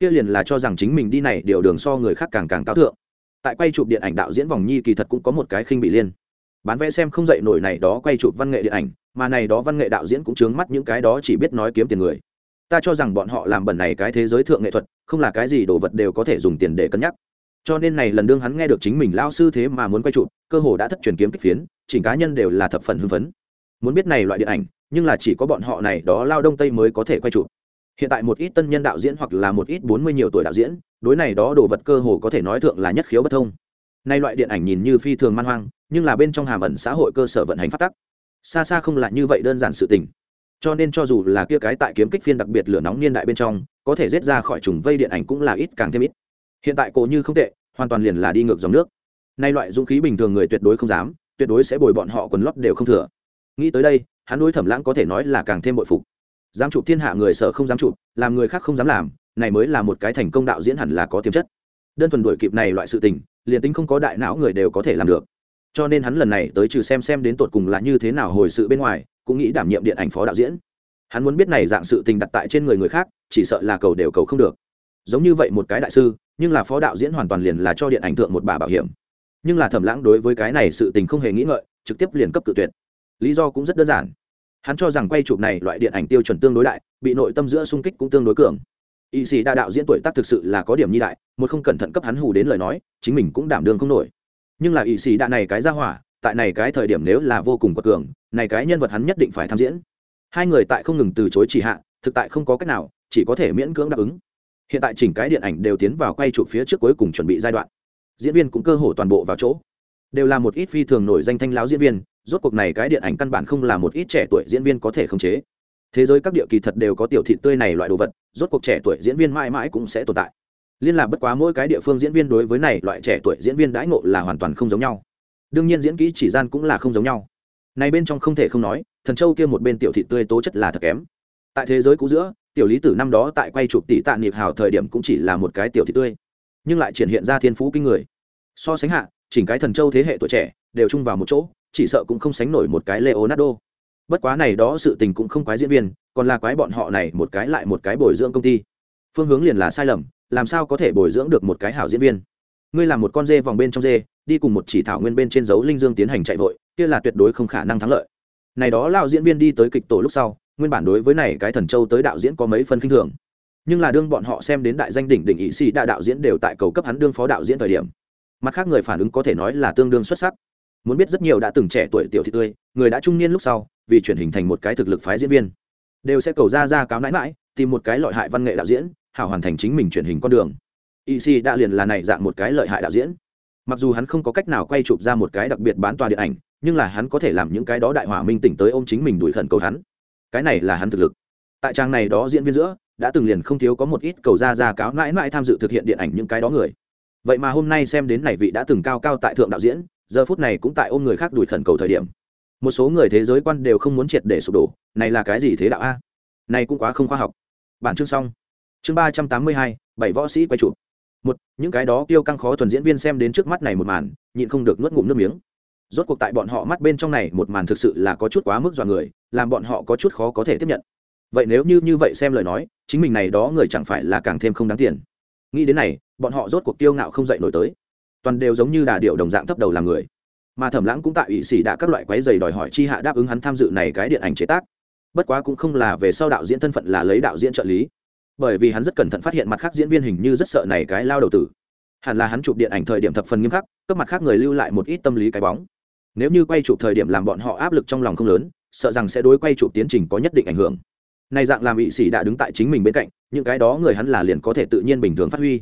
Kia liền là cho rằng chính mình đi này điều đường so người khác càng càng cao thượng. Tại quay chụp điện ảnh đạo diễn vòng nhi kỳ thật cũng có một cái khinh bị liên. Bán vé xem không dậy nổi này đó quay chụp văn nghệ điện ảnh, mà này đó văn nghệ đạo diễn cũng chướng mắt những cái đó chỉ biết nói kiếm tiền người. Ta cho rằng bọn họ làm bẩn này cái thế giới thượng nghệ thuật, không là cái gì đồ vật đều có thể dùng tiền để cân nhắc cho nên này lần đương hắn nghe được chính mình lao sư thế mà muốn quay chụp, cơ hồ đã thất truyền kiếm kích phiến chỉnh cá nhân đều là thập phần hưng phấn. Muốn biết này loại điện ảnh, nhưng là chỉ có bọn họ này, đó lao đông tây mới có thể quay chụp. Hiện tại một ít tân nhân đạo diễn hoặc là một ít bốn mươi nhiều tuổi đạo diễn, đối này đó đồ vật cơ hồ có thể nói thượng là nhất khiếu bất thông. Nay loại điện ảnh nhìn như phi thường man hoang, nhưng là bên trong hàm ẩn xã hội cơ sở vận hành phát tắc. Xa xa không là như vậy đơn giản sự tình. Cho nên cho dù là kia cái tại kiếm kích phiên đặc biệt lửa nóng niên đại bên trong, có thể rết ra khỏi trùng vây điện ảnh cũng là ít càng thêm ít hiện tại cổ như không tệ, hoàn toàn liền là đi ngược dòng nước. Nay loại dũng khí bình thường người tuyệt đối không dám, tuyệt đối sẽ bồi bọn họ quần lót đều không thừa. Nghĩ tới đây, hắn đối thẩm lãng có thể nói là càng thêm bội phục. Dám chụp thiên hạ người sợ không dám chụp, làm người khác không dám làm, này mới là một cái thành công đạo diễn hẳn là có tiềm chất. Đơn thuần đuổi kịp này loại sự tình, liền tính không có đại não người đều có thể làm được. Cho nên hắn lần này tới trừ xem xem đến tột cùng là như thế nào hồi sự bên ngoài, cũng nghĩ đảm nhiệm điện ảnh phó đạo diễn. Hắn muốn biết này dạng sự tình đặt tại trên người người khác, chỉ sợ là cầu đều cầu không được. Giống như vậy một cái đại sư nhưng là phó đạo diễn hoàn toàn liền là cho điện ảnh thượng một bà bảo hiểm. Nhưng là thẩm lãng đối với cái này sự tình không hề nghĩ ngợi, trực tiếp liền cấp cự tuyệt. Lý do cũng rất đơn giản. Hắn cho rằng quay chụp này loại điện ảnh tiêu chuẩn tương đối đại, bị nội tâm giữa sung kích cũng tương đối cường. Y sĩ đa đạo diễn tuổi tác thực sự là có điểm nhi đại, một không cẩn thận cấp hắn hù đến lời nói, chính mình cũng đảm đương không nổi. Nhưng là y sĩ đa này cái ra hỏa, tại này cái thời điểm nếu là vô cùng quật cường, này cái nhân vật hắn nhất định phải tham diễn. Hai người tại không ngừng từ chối chỉ hạ, thực tại không có cách nào, chỉ có thể miễn cưỡng đáp ứng hiện tại chỉnh cái điện ảnh đều tiến vào quay chụp phía trước cuối cùng chuẩn bị giai đoạn. Diễn viên cũng cơ hồ toàn bộ vào chỗ. Đều là một ít phi thường nổi danh thanh láo diễn viên, rốt cuộc này cái điện ảnh căn bản không là một ít trẻ tuổi diễn viên có thể khống chế. Thế giới các địa kỳ thật đều có tiểu thị tươi này loại đồ vật, rốt cuộc trẻ tuổi diễn viên mãi mãi cũng sẽ tồn tại. Liên lạc bất quá mỗi cái địa phương diễn viên đối với này loại trẻ tuổi diễn viên đãi ngộ là hoàn toàn không giống nhau. Đương nhiên diễn kỹ chỉ gian cũng là không giống nhau. Này bên trong không thể không nói, thần châu kia một bên tiểu thị tươi tố chất là thật kém. Tại thế giới cũ giữa tiểu lý tử năm đó tại quay chụp tỷ tạ niệm hào thời điểm cũng chỉ là một cái tiểu thị tươi, nhưng lại triển hiện ra thiên phú kinh người. So sánh hạ, chỉnh cái thần châu thế hệ tuổi trẻ, đều chung vào một chỗ, chỉ sợ cũng không sánh nổi một cái leonardo. Bất quá này đó sự tình cũng không quái diễn viên, còn là quái bọn họ này một cái lại một cái bồi dưỡng công ty. Phương hướng liền là sai lầm, làm sao có thể bồi dưỡng được một cái hảo diễn viên? Ngươi làm một con dê vòng bên trong dê, đi cùng một chỉ thảo nguyên bên trên dấu linh dương tiến hành chạy vội, kia là tuyệt đối không khả năng thắng lợi. Này đó lao diễn viên đi tới kịch tổ lúc sau nguyên bản đối với này cái thần châu tới đạo diễn có mấy phân kinh thường. Nhưng là đương bọn họ xem đến đại danh đỉnh đỉnh ý sĩ đại đạo diễn đều tại cầu cấp hắn đương phó đạo diễn thời điểm. Mặt khác người phản ứng có thể nói là tương đương xuất sắc. Muốn biết rất nhiều đã từng trẻ tuổi tiểu thị tươi, người đã trung niên lúc sau, vì chuyển hình thành một cái thực lực phái diễn viên, đều sẽ cầu ra ra cáo nãi mãi tìm một cái lợi hại văn nghệ đạo diễn, hảo hoàn thành chính mình chuyển hình con đường. Y si đã liền là này dạng một cái lợi hại đạo diễn. Mặc dù hắn không có cách nào quay chụp ra một cái đặc biệt bán tòa điện ảnh, nhưng là hắn có thể làm những cái đó đại hỏa minh tỉnh tới ôm chính mình đuổi khẩn cầu hắn cái này là hắn thực lực. Tại trang này đó diễn viên giữa, đã từng liền không thiếu có một ít cầu ra ra cáo mãi mãi tham dự thực hiện điện ảnh những cái đó người. Vậy mà hôm nay xem đến này vị đã từng cao cao tại thượng đạo diễn, giờ phút này cũng tại ôm người khác đuổi khẩn cầu thời điểm. Một số người thế giới quan đều không muốn triệt để sụp đổ, này là cái gì thế đạo a? Này cũng quá không khoa học. Bản chương xong. Chương ba trăm tám mươi hai, bảy võ sĩ quay chụp. Một, những cái đó tiêu căng khó thuần diễn viên xem đến trước mắt này một màn, nhịn không được nuốt ngụm nước miếng. Rốt cuộc tại bọn họ mắt bên trong này, một màn thực sự là có chút quá mức dọa người làm bọn họ có chút khó có thể tiếp nhận. Vậy nếu như như vậy xem lời nói, chính mình này đó người chẳng phải là càng thêm không đáng tiền. Nghĩ đến này, bọn họ rốt cuộc tiêu ngạo không dậy nổi tới. Toàn đều giống như đà điệu đồng dạng thấp đầu làm người. Mà thẩm lãng cũng tại ủy sĩ đã các loại quái giày đòi hỏi chi hạ đáp ứng hắn tham dự này cái điện ảnh chế tác. Bất quá cũng không là về sau đạo diễn thân phận là lấy đạo diễn trợ lý. Bởi vì hắn rất cẩn thận phát hiện mặt khác diễn viên hình như rất sợ này cái lao đầu tử. Hẳn là hắn chụp điện ảnh thời điểm thập phần nghiêm khắc, cấp mặt khác người lưu lại một ít tâm lý cái bóng. Nếu như quay chụp thời điểm làm bọn họ áp lực trong lòng không lớn sợ rằng sẽ đối quay chụp tiến trình có nhất định ảnh hưởng. Này dạng làm ỵ sĩ đã đứng tại chính mình bên cạnh, những cái đó người hắn là liền có thể tự nhiên bình thường phát huy.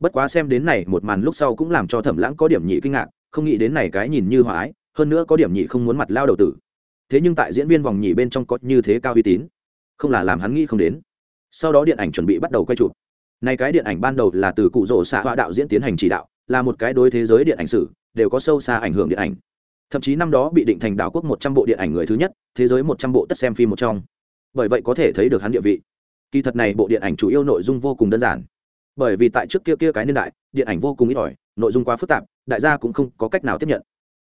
Bất quá xem đến này, một màn lúc sau cũng làm cho thẩm lãng có điểm nhị kinh ngạc, không nghĩ đến này cái nhìn như hòa ái, hơn nữa có điểm nhị không muốn mặt lao đầu tử. Thế nhưng tại diễn viên vòng nhị bên trong có như thế cao uy tín, không là làm hắn nghĩ không đến. Sau đó điện ảnh chuẩn bị bắt đầu quay chụp. Này cái điện ảnh ban đầu là từ cụ rỗ xạ họa đạo diễn tiến hành chỉ đạo, là một cái đối thế giới điện ảnh sử, đều có sâu xa ảnh hưởng điện ảnh thậm chí năm đó bị định thành đảo quốc một trăm bộ điện ảnh người thứ nhất, thế giới một trăm bộ tất xem phim một trong. Bởi vậy có thể thấy được hắn địa vị. Kỳ thật này bộ điện ảnh chủ yếu nội dung vô cùng đơn giản. Bởi vì tại trước kia kia cái niên đại, điện ảnh vô cùng ít ỏi, nội dung quá phức tạp, đại gia cũng không có cách nào tiếp nhận.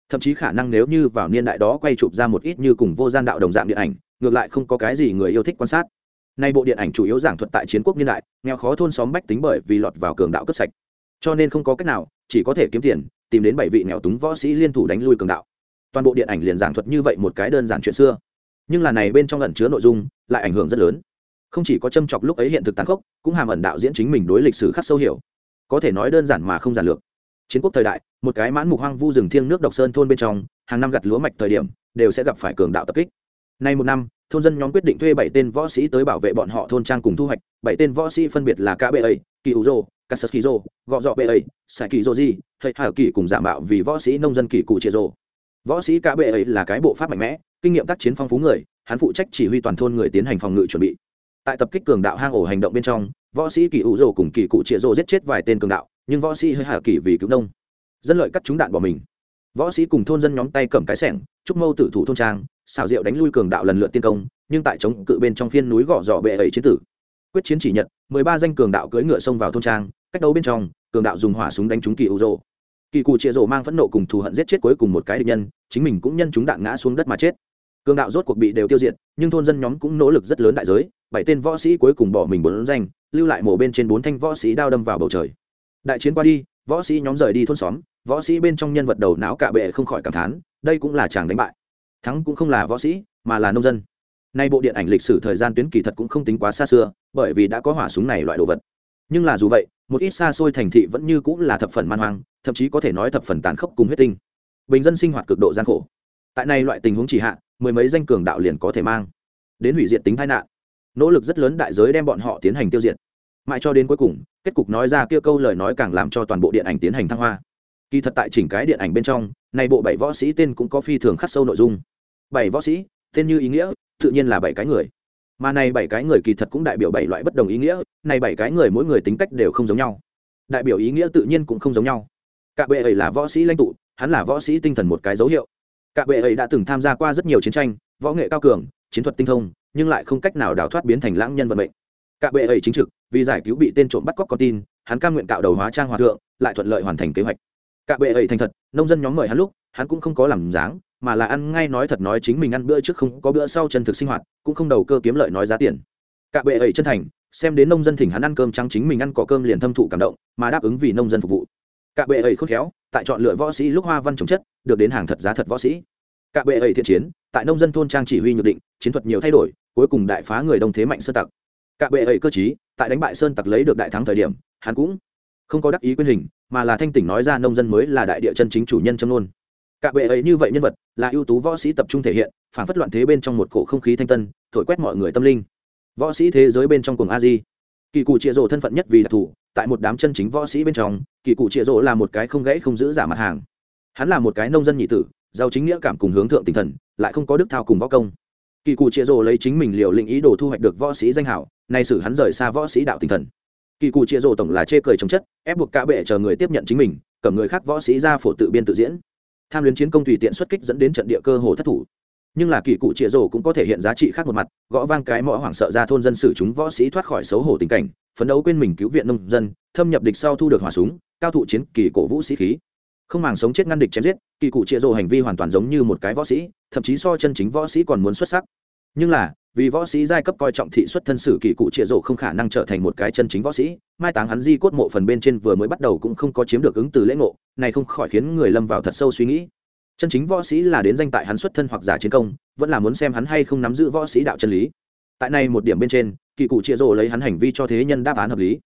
Thậm chí khả năng nếu như vào niên đại đó quay chụp ra một ít như cùng vô gian đạo đồng dạng điện ảnh, ngược lại không có cái gì người yêu thích quan sát. Nay bộ điện ảnh chủ yếu giảng thuật tại chiến quốc niên đại, nghèo khó thôn xóm bách tính bởi vì lọt vào cường đạo cướp sạch. Cho nên không có cách nào, chỉ có thể kiếm tiền, tìm đến bảy vị nghèo túng võ sĩ liên thủ đánh lui cường đạo toàn bộ điện ảnh liền giảng thuật như vậy một cái đơn giản chuyện xưa. Nhưng là này bên trong ẩn chứa nội dung lại ảnh hưởng rất lớn. Không chỉ có châm chọc lúc ấy hiện thực tàn khốc, cũng hàm ẩn đạo diễn chính mình đối lịch sử khắc sâu hiểu. Có thể nói đơn giản mà không giản lược. Chiến quốc thời đại, một cái mãn mục hoang vu rừng thiêng nước độc sơn thôn bên trong, hàng năm gặt lúa mạch thời điểm, đều sẽ gặp phải cường đạo tập kích. Nay một năm, thôn dân nhóm quyết định thuê bảy tên võ sĩ tới bảo vệ bọn họ thôn trang cùng thu hoạch, bảy tên võ sĩ phân biệt là cả bệ kỳ u rô casas kỳ rô gọ dọ ba sai kỳ rô di hay hà kỳ cùng giả mạo vì võ sĩ nông dân kỳ cụ chia rô võ sĩ cả bệ ấy là cái bộ pháp mạnh mẽ, kinh nghiệm tác chiến phong phú người, hắn phụ trách chỉ huy toàn thôn người tiến hành phòng ngự chuẩn bị. Tại tập kích cường đạo hang ổ hành động bên trong, võ sĩ kỳ ủ rồ cùng kỳ cụ chĩa rồ giết chết vài tên cường đạo, nhưng võ sĩ hơi hà kỳ vì cứu nông. Dân lợi cắt trúng đạn bỏ mình. Võ sĩ cùng thôn dân nhóm tay cầm cái sẻng trúc mâu tử thủ thôn trang, xảo diệu đánh lui cường đạo lần lượt tiên công, nhưng tại chống cự bên trong phiên núi gõ dọ bệ ấy chiến tử. Quyết chiến chỉ nhật, mười ba danh cường đạo cưỡi ngựa xông vào thôn trang, cách đấu bên trong, cường đạo dùng hỏa súng đánh trúng kỳ ủ rồ kỳ cụ chịa rổ mang phẫn nộ cùng thù hận giết chết cuối cùng một cái địch nhân, chính mình cũng nhân chúng đạn ngã xuống đất mà chết. Cường đạo rốt cuộc bị đều tiêu diệt, nhưng thôn dân nhóm cũng nỗ lực rất lớn đại giới, bảy tên võ sĩ cuối cùng bỏ mình bốn danh, lưu lại mổ bên trên bốn thanh võ sĩ đao đâm vào bầu trời. Đại chiến qua đi, võ sĩ nhóm rời đi thôn xóm, võ sĩ bên trong nhân vật đầu não cạ bệ không khỏi cảm thán, đây cũng là chàng đánh bại. Thắng cũng không là võ sĩ, mà là nông dân. Nay bộ điện ảnh lịch sử thời gian tuyến kỳ thật cũng không tính quá xa xưa, bởi vì đã có hỏa súng này loại đồ vật. Nhưng là dù vậy, một ít xa xôi thành thị vẫn như cũng là thập phần man hoang thậm chí có thể nói thập phần tàn khốc cùng huyết tinh. Bình dân sinh hoạt cực độ gian khổ. Tại này loại tình huống chỉ hạ, mười mấy danh cường đạo liền có thể mang đến hủy diệt tính tai nạn. Nỗ lực rất lớn đại giới đem bọn họ tiến hành tiêu diệt. Mãi cho đến cuối cùng, kết cục nói ra kia câu lời nói càng làm cho toàn bộ điện ảnh tiến hành thăng hoa. Kỳ thật tại chỉnh cái điện ảnh bên trong, này bộ bảy võ sĩ tên cũng có phi thường khắc sâu nội dung. Bảy võ sĩ, tên như ý nghĩa, tự nhiên là bảy cái người. Mà này bảy cái người kỳ thật cũng đại biểu bảy loại bất đồng ý nghĩa, này bảy cái người mỗi người tính cách đều không giống nhau. Đại biểu ý nghĩa tự nhiên cũng không giống nhau cả bệ ấy là võ sĩ lãnh tụ, hắn là võ sĩ tinh thần một cái dấu hiệu. Cả bệ ấy đã từng tham gia qua rất nhiều chiến tranh, võ nghệ cao cường, chiến thuật tinh thông, nhưng lại không cách nào đào thoát biến thành lãng nhân vận mệnh. Cả bệ ấy chính trực, vì giải cứu bị tên trộm bắt cóc con tin, hắn cam nguyện cạo đầu hóa trang hòa thượng, lại thuận lợi hoàn thành kế hoạch. Cả bệ ấy thành thật, nông dân nhóm mời hắn lúc, hắn cũng không có làm dáng, mà là ăn ngay nói thật nói chính mình ăn bữa trước không có bữa sau chân thực sinh hoạt, cũng không đầu cơ kiếm lợi nói giá tiền. Cả bệ ấy chân thành, xem đến nông dân thỉnh hắn ăn cơm trắng chính mình ăn có cơm liền thâm thụ cảm động, mà đáp ứng vì nông dân phục vụ cả bệ ấy khôn khéo, tại chọn lựa võ sĩ lúc hoa văn trồng chất, được đến hàng thật giá thật võ sĩ. Cả bệ ấy thiện chiến, tại nông dân thôn trang chỉ huy nhược định, chiến thuật nhiều thay đổi, cuối cùng đại phá người đông thế mạnh sơn tặc. Cả bệ ấy cơ chí tại đánh bại sơn tặc lấy được đại thắng thời điểm, hắn cũng không có đắc ý quyền hình, mà là thanh tỉnh nói ra nông dân mới là đại địa chân chính chủ nhân trong luôn cả bệ ấy như vậy nhân vật, là ưu tú võ sĩ tập trung thể hiện, phản phất loạn thế bên trong một cổ không khí thanh tân, thổi quét mọi người tâm linh. Võ sĩ thế giới bên trong cuồng a di. Kỳ cụ trịa rổ thân phận nhất vì đặc thù tại một đám chân chính võ sĩ bên trong, kỳ cụ chịa rỗ là một cái không gãy không giữ giả mặt hàng. Hắn là một cái nông dân nhị tử, giàu chính nghĩa cảm cùng hướng thượng tinh thần, lại không có đức thao cùng võ công. Kỳ cụ chịa rỗ lấy chính mình liều lĩnh ý đồ thu hoạch được võ sĩ danh hảo, nay xử hắn rời xa võ sĩ đạo tinh thần. Kỳ cụ chịa rỗ tổng là chê cười chống chất, ép buộc cả bệ chờ người tiếp nhận chính mình, cầm người khác võ sĩ ra phổ tự biên tự diễn. Tham luyến chiến công tùy tiện xuất kích dẫn đến trận địa cơ hồ thất thủ. Nhưng là kỳ cụ chĩa rổ cũng có thể hiện giá trị khác một mặt, gõ vang cái mõ hoảng sợ ra thôn dân sử chúng võ sĩ thoát khỏi xấu hổ tình cảnh phấn đấu quên mình cứu viện nông dân, thâm nhập địch sau thu được hỏa súng, cao thụ chiến kỳ cổ vũ sĩ khí. Không màng sống chết ngăn địch chém giết, kỳ cụ chia rồ hành vi hoàn toàn giống như một cái võ sĩ, thậm chí so chân chính võ sĩ còn muốn xuất sắc. Nhưng là, vì võ sĩ giai cấp coi trọng thị xuất thân sử kỳ cụ trịa rổ không khả năng trở thành một cái chân chính võ sĩ, mai táng hắn di cốt mộ phần bên trên vừa mới bắt đầu cũng không có chiếm được ứng từ lễ ngộ, này không khỏi khiến người lâm vào thật sâu suy nghĩ. Chân chính võ sĩ là đến danh tại hắn xuất thân hoặc giả chiến công, vẫn là muốn xem hắn hay không nắm giữ võ sĩ đạo chân lý. Tại này một điểm bên trên kỳ cụ chia rổ lấy hắn hành vi cho thế nhân đáp án hợp lý.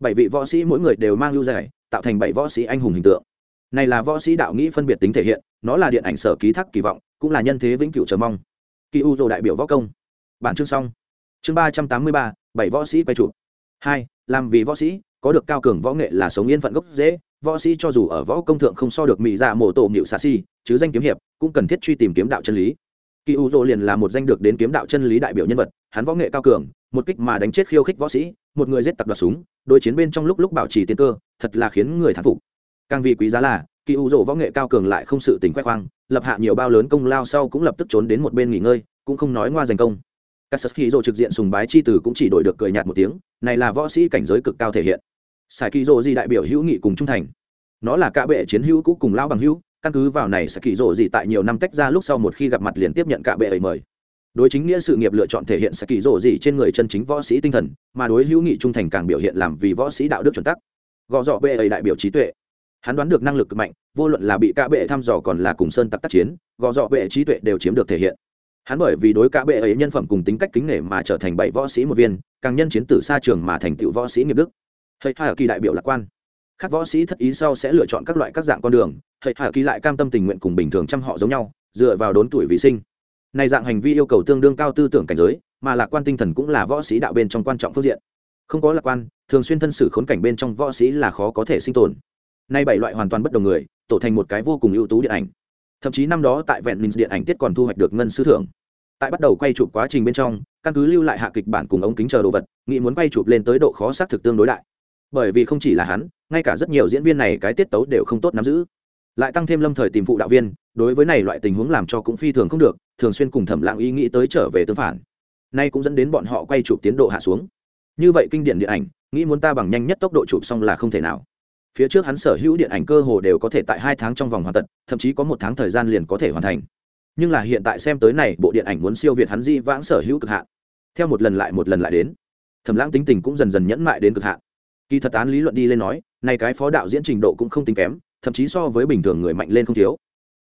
Bảy vị võ sĩ mỗi người đều mang lưu giải, tạo thành bảy võ sĩ anh hùng hình tượng. Này là võ sĩ đạo nghĩ phân biệt tính thể hiện, nó là điện ảnh sở ký thác kỳ vọng, cũng là nhân thế vĩnh cửu chờ mong. Kỳ u rồ đại biểu võ công. Bản chương xong. Chương ba trăm tám mươi ba, bảy võ sĩ quay chụp. Hai, làm vì võ sĩ, có được cao cường võ nghệ là sống yên phận gốc dễ võ sĩ cho dù ở võ công thượng không so được mỹ dạ mổ tổ nhịu xà si, chứ danh kiếm hiệp, cũng cần thiết truy tìm kiếm đạo chân lý. Kỳ u rồ liền là một danh được đến kiếm đạo chân lý đại biểu nhân vật, hắn võ nghệ cao cường một kích mà đánh chết khiêu khích võ sĩ, một người giết tặc đoạt súng, đối chiến bên trong lúc lúc bảo trì tiên cơ, thật là khiến người thán phục. Càng vì quý giá là kỳ u rồ võ nghệ cao cường lại không sự tình khoe khoang, lập hạ nhiều bao lớn công lao sau cũng lập tức trốn đến một bên nghỉ ngơi, cũng không nói ngoa giành công. Các sật kỳ rồ trực diện sùng bái chi từ cũng chỉ đổi được cười nhạt một tiếng, này là võ sĩ cảnh giới cực cao thể hiện. Sài kỳ rồ gì đại biểu hữu nghị cùng trung thành. Nó là cả bệ chiến hữu cũ cùng lao bằng hữu, căn cứ vào này sài kỳ rồ gì tại nhiều năm tách ra lúc sau một khi gặp mặt liền tiếp nhận cả bệ ấy mời đối chính nghĩa sự nghiệp lựa chọn thể hiện sẽ kỳ rộ gì trên người chân chính võ sĩ tinh thần, mà đối hữu nghị trung thành càng biểu hiện làm vì võ sĩ đạo đức chuẩn tắc. Gò dọ bệ ấy đại biểu trí tuệ. Hắn đoán được năng lực cực mạnh, vô luận là bị cả bệ thăm dò còn là cùng sơn tặc tác chiến, gò dọ bệ trí tuệ đều chiếm được thể hiện. Hắn bởi vì đối cả bệ ấy nhân phẩm cùng tính cách kính nể mà trở thành bảy võ sĩ một viên, càng nhân chiến tử xa trường mà thành tựu võ sĩ nghiệp đức. Hệ hạ kỳ đại biểu lạc quan. Các võ sĩ thất ý sau sẽ lựa chọn các loại các dạng con đường hệ hạ kỳ lại cam tâm tình nguyện cùng bình thường chăm họ giống nhau, dựa vào đốn tuổi vì sinh này dạng hành vi yêu cầu tương đương cao tư tưởng cảnh giới, mà lạc quan tinh thần cũng là võ sĩ đạo bên trong quan trọng phương diện. Không có lạc quan, thường xuyên thân xử khốn cảnh bên trong võ sĩ là khó có thể sinh tồn. Nay bảy loại hoàn toàn bất đồng người, tổ thành một cái vô cùng ưu tú điện ảnh. Thậm chí năm đó tại vẹn minh điện ảnh tiết còn thu hoạch được ngân sư thưởng. Tại bắt đầu quay chụp quá trình bên trong, căn cứ lưu lại hạ kịch bản cùng ống kính chờ đồ vật, nghĩ muốn quay chụp lên tới độ khó xác thực tương đối đại. Bởi vì không chỉ là hắn, ngay cả rất nhiều diễn viên này cái tiết tấu đều không tốt nắm giữ. Lại tăng thêm lâm thời tìm phụ đạo viên đối với này loại tình huống làm cho cũng phi thường không được, thường xuyên cùng thẩm lãng ý nghĩ tới trở về tương phản. Nay cũng dẫn đến bọn họ quay chụp tiến độ hạ xuống. Như vậy kinh điển điện ảnh, nghĩ muốn ta bằng nhanh nhất tốc độ chụp xong là không thể nào. Phía trước hắn sở hữu điện ảnh cơ hồ đều có thể tại hai tháng trong vòng hoàn tật thậm chí có một tháng thời gian liền có thể hoàn thành. Nhưng là hiện tại xem tới này, bộ điện ảnh muốn siêu việt hắn di vãng sở hữu cực hạn. Theo một lần lại một lần lại đến, thẩm lãng tính tình cũng dần dần nhẫn mại đến cực hạn. Kỳ thật án lý luận đi lên nói, này cái phó đạo diễn trình độ cũng không tính kém, thậm chí so với bình thường người mạnh lên không thiếu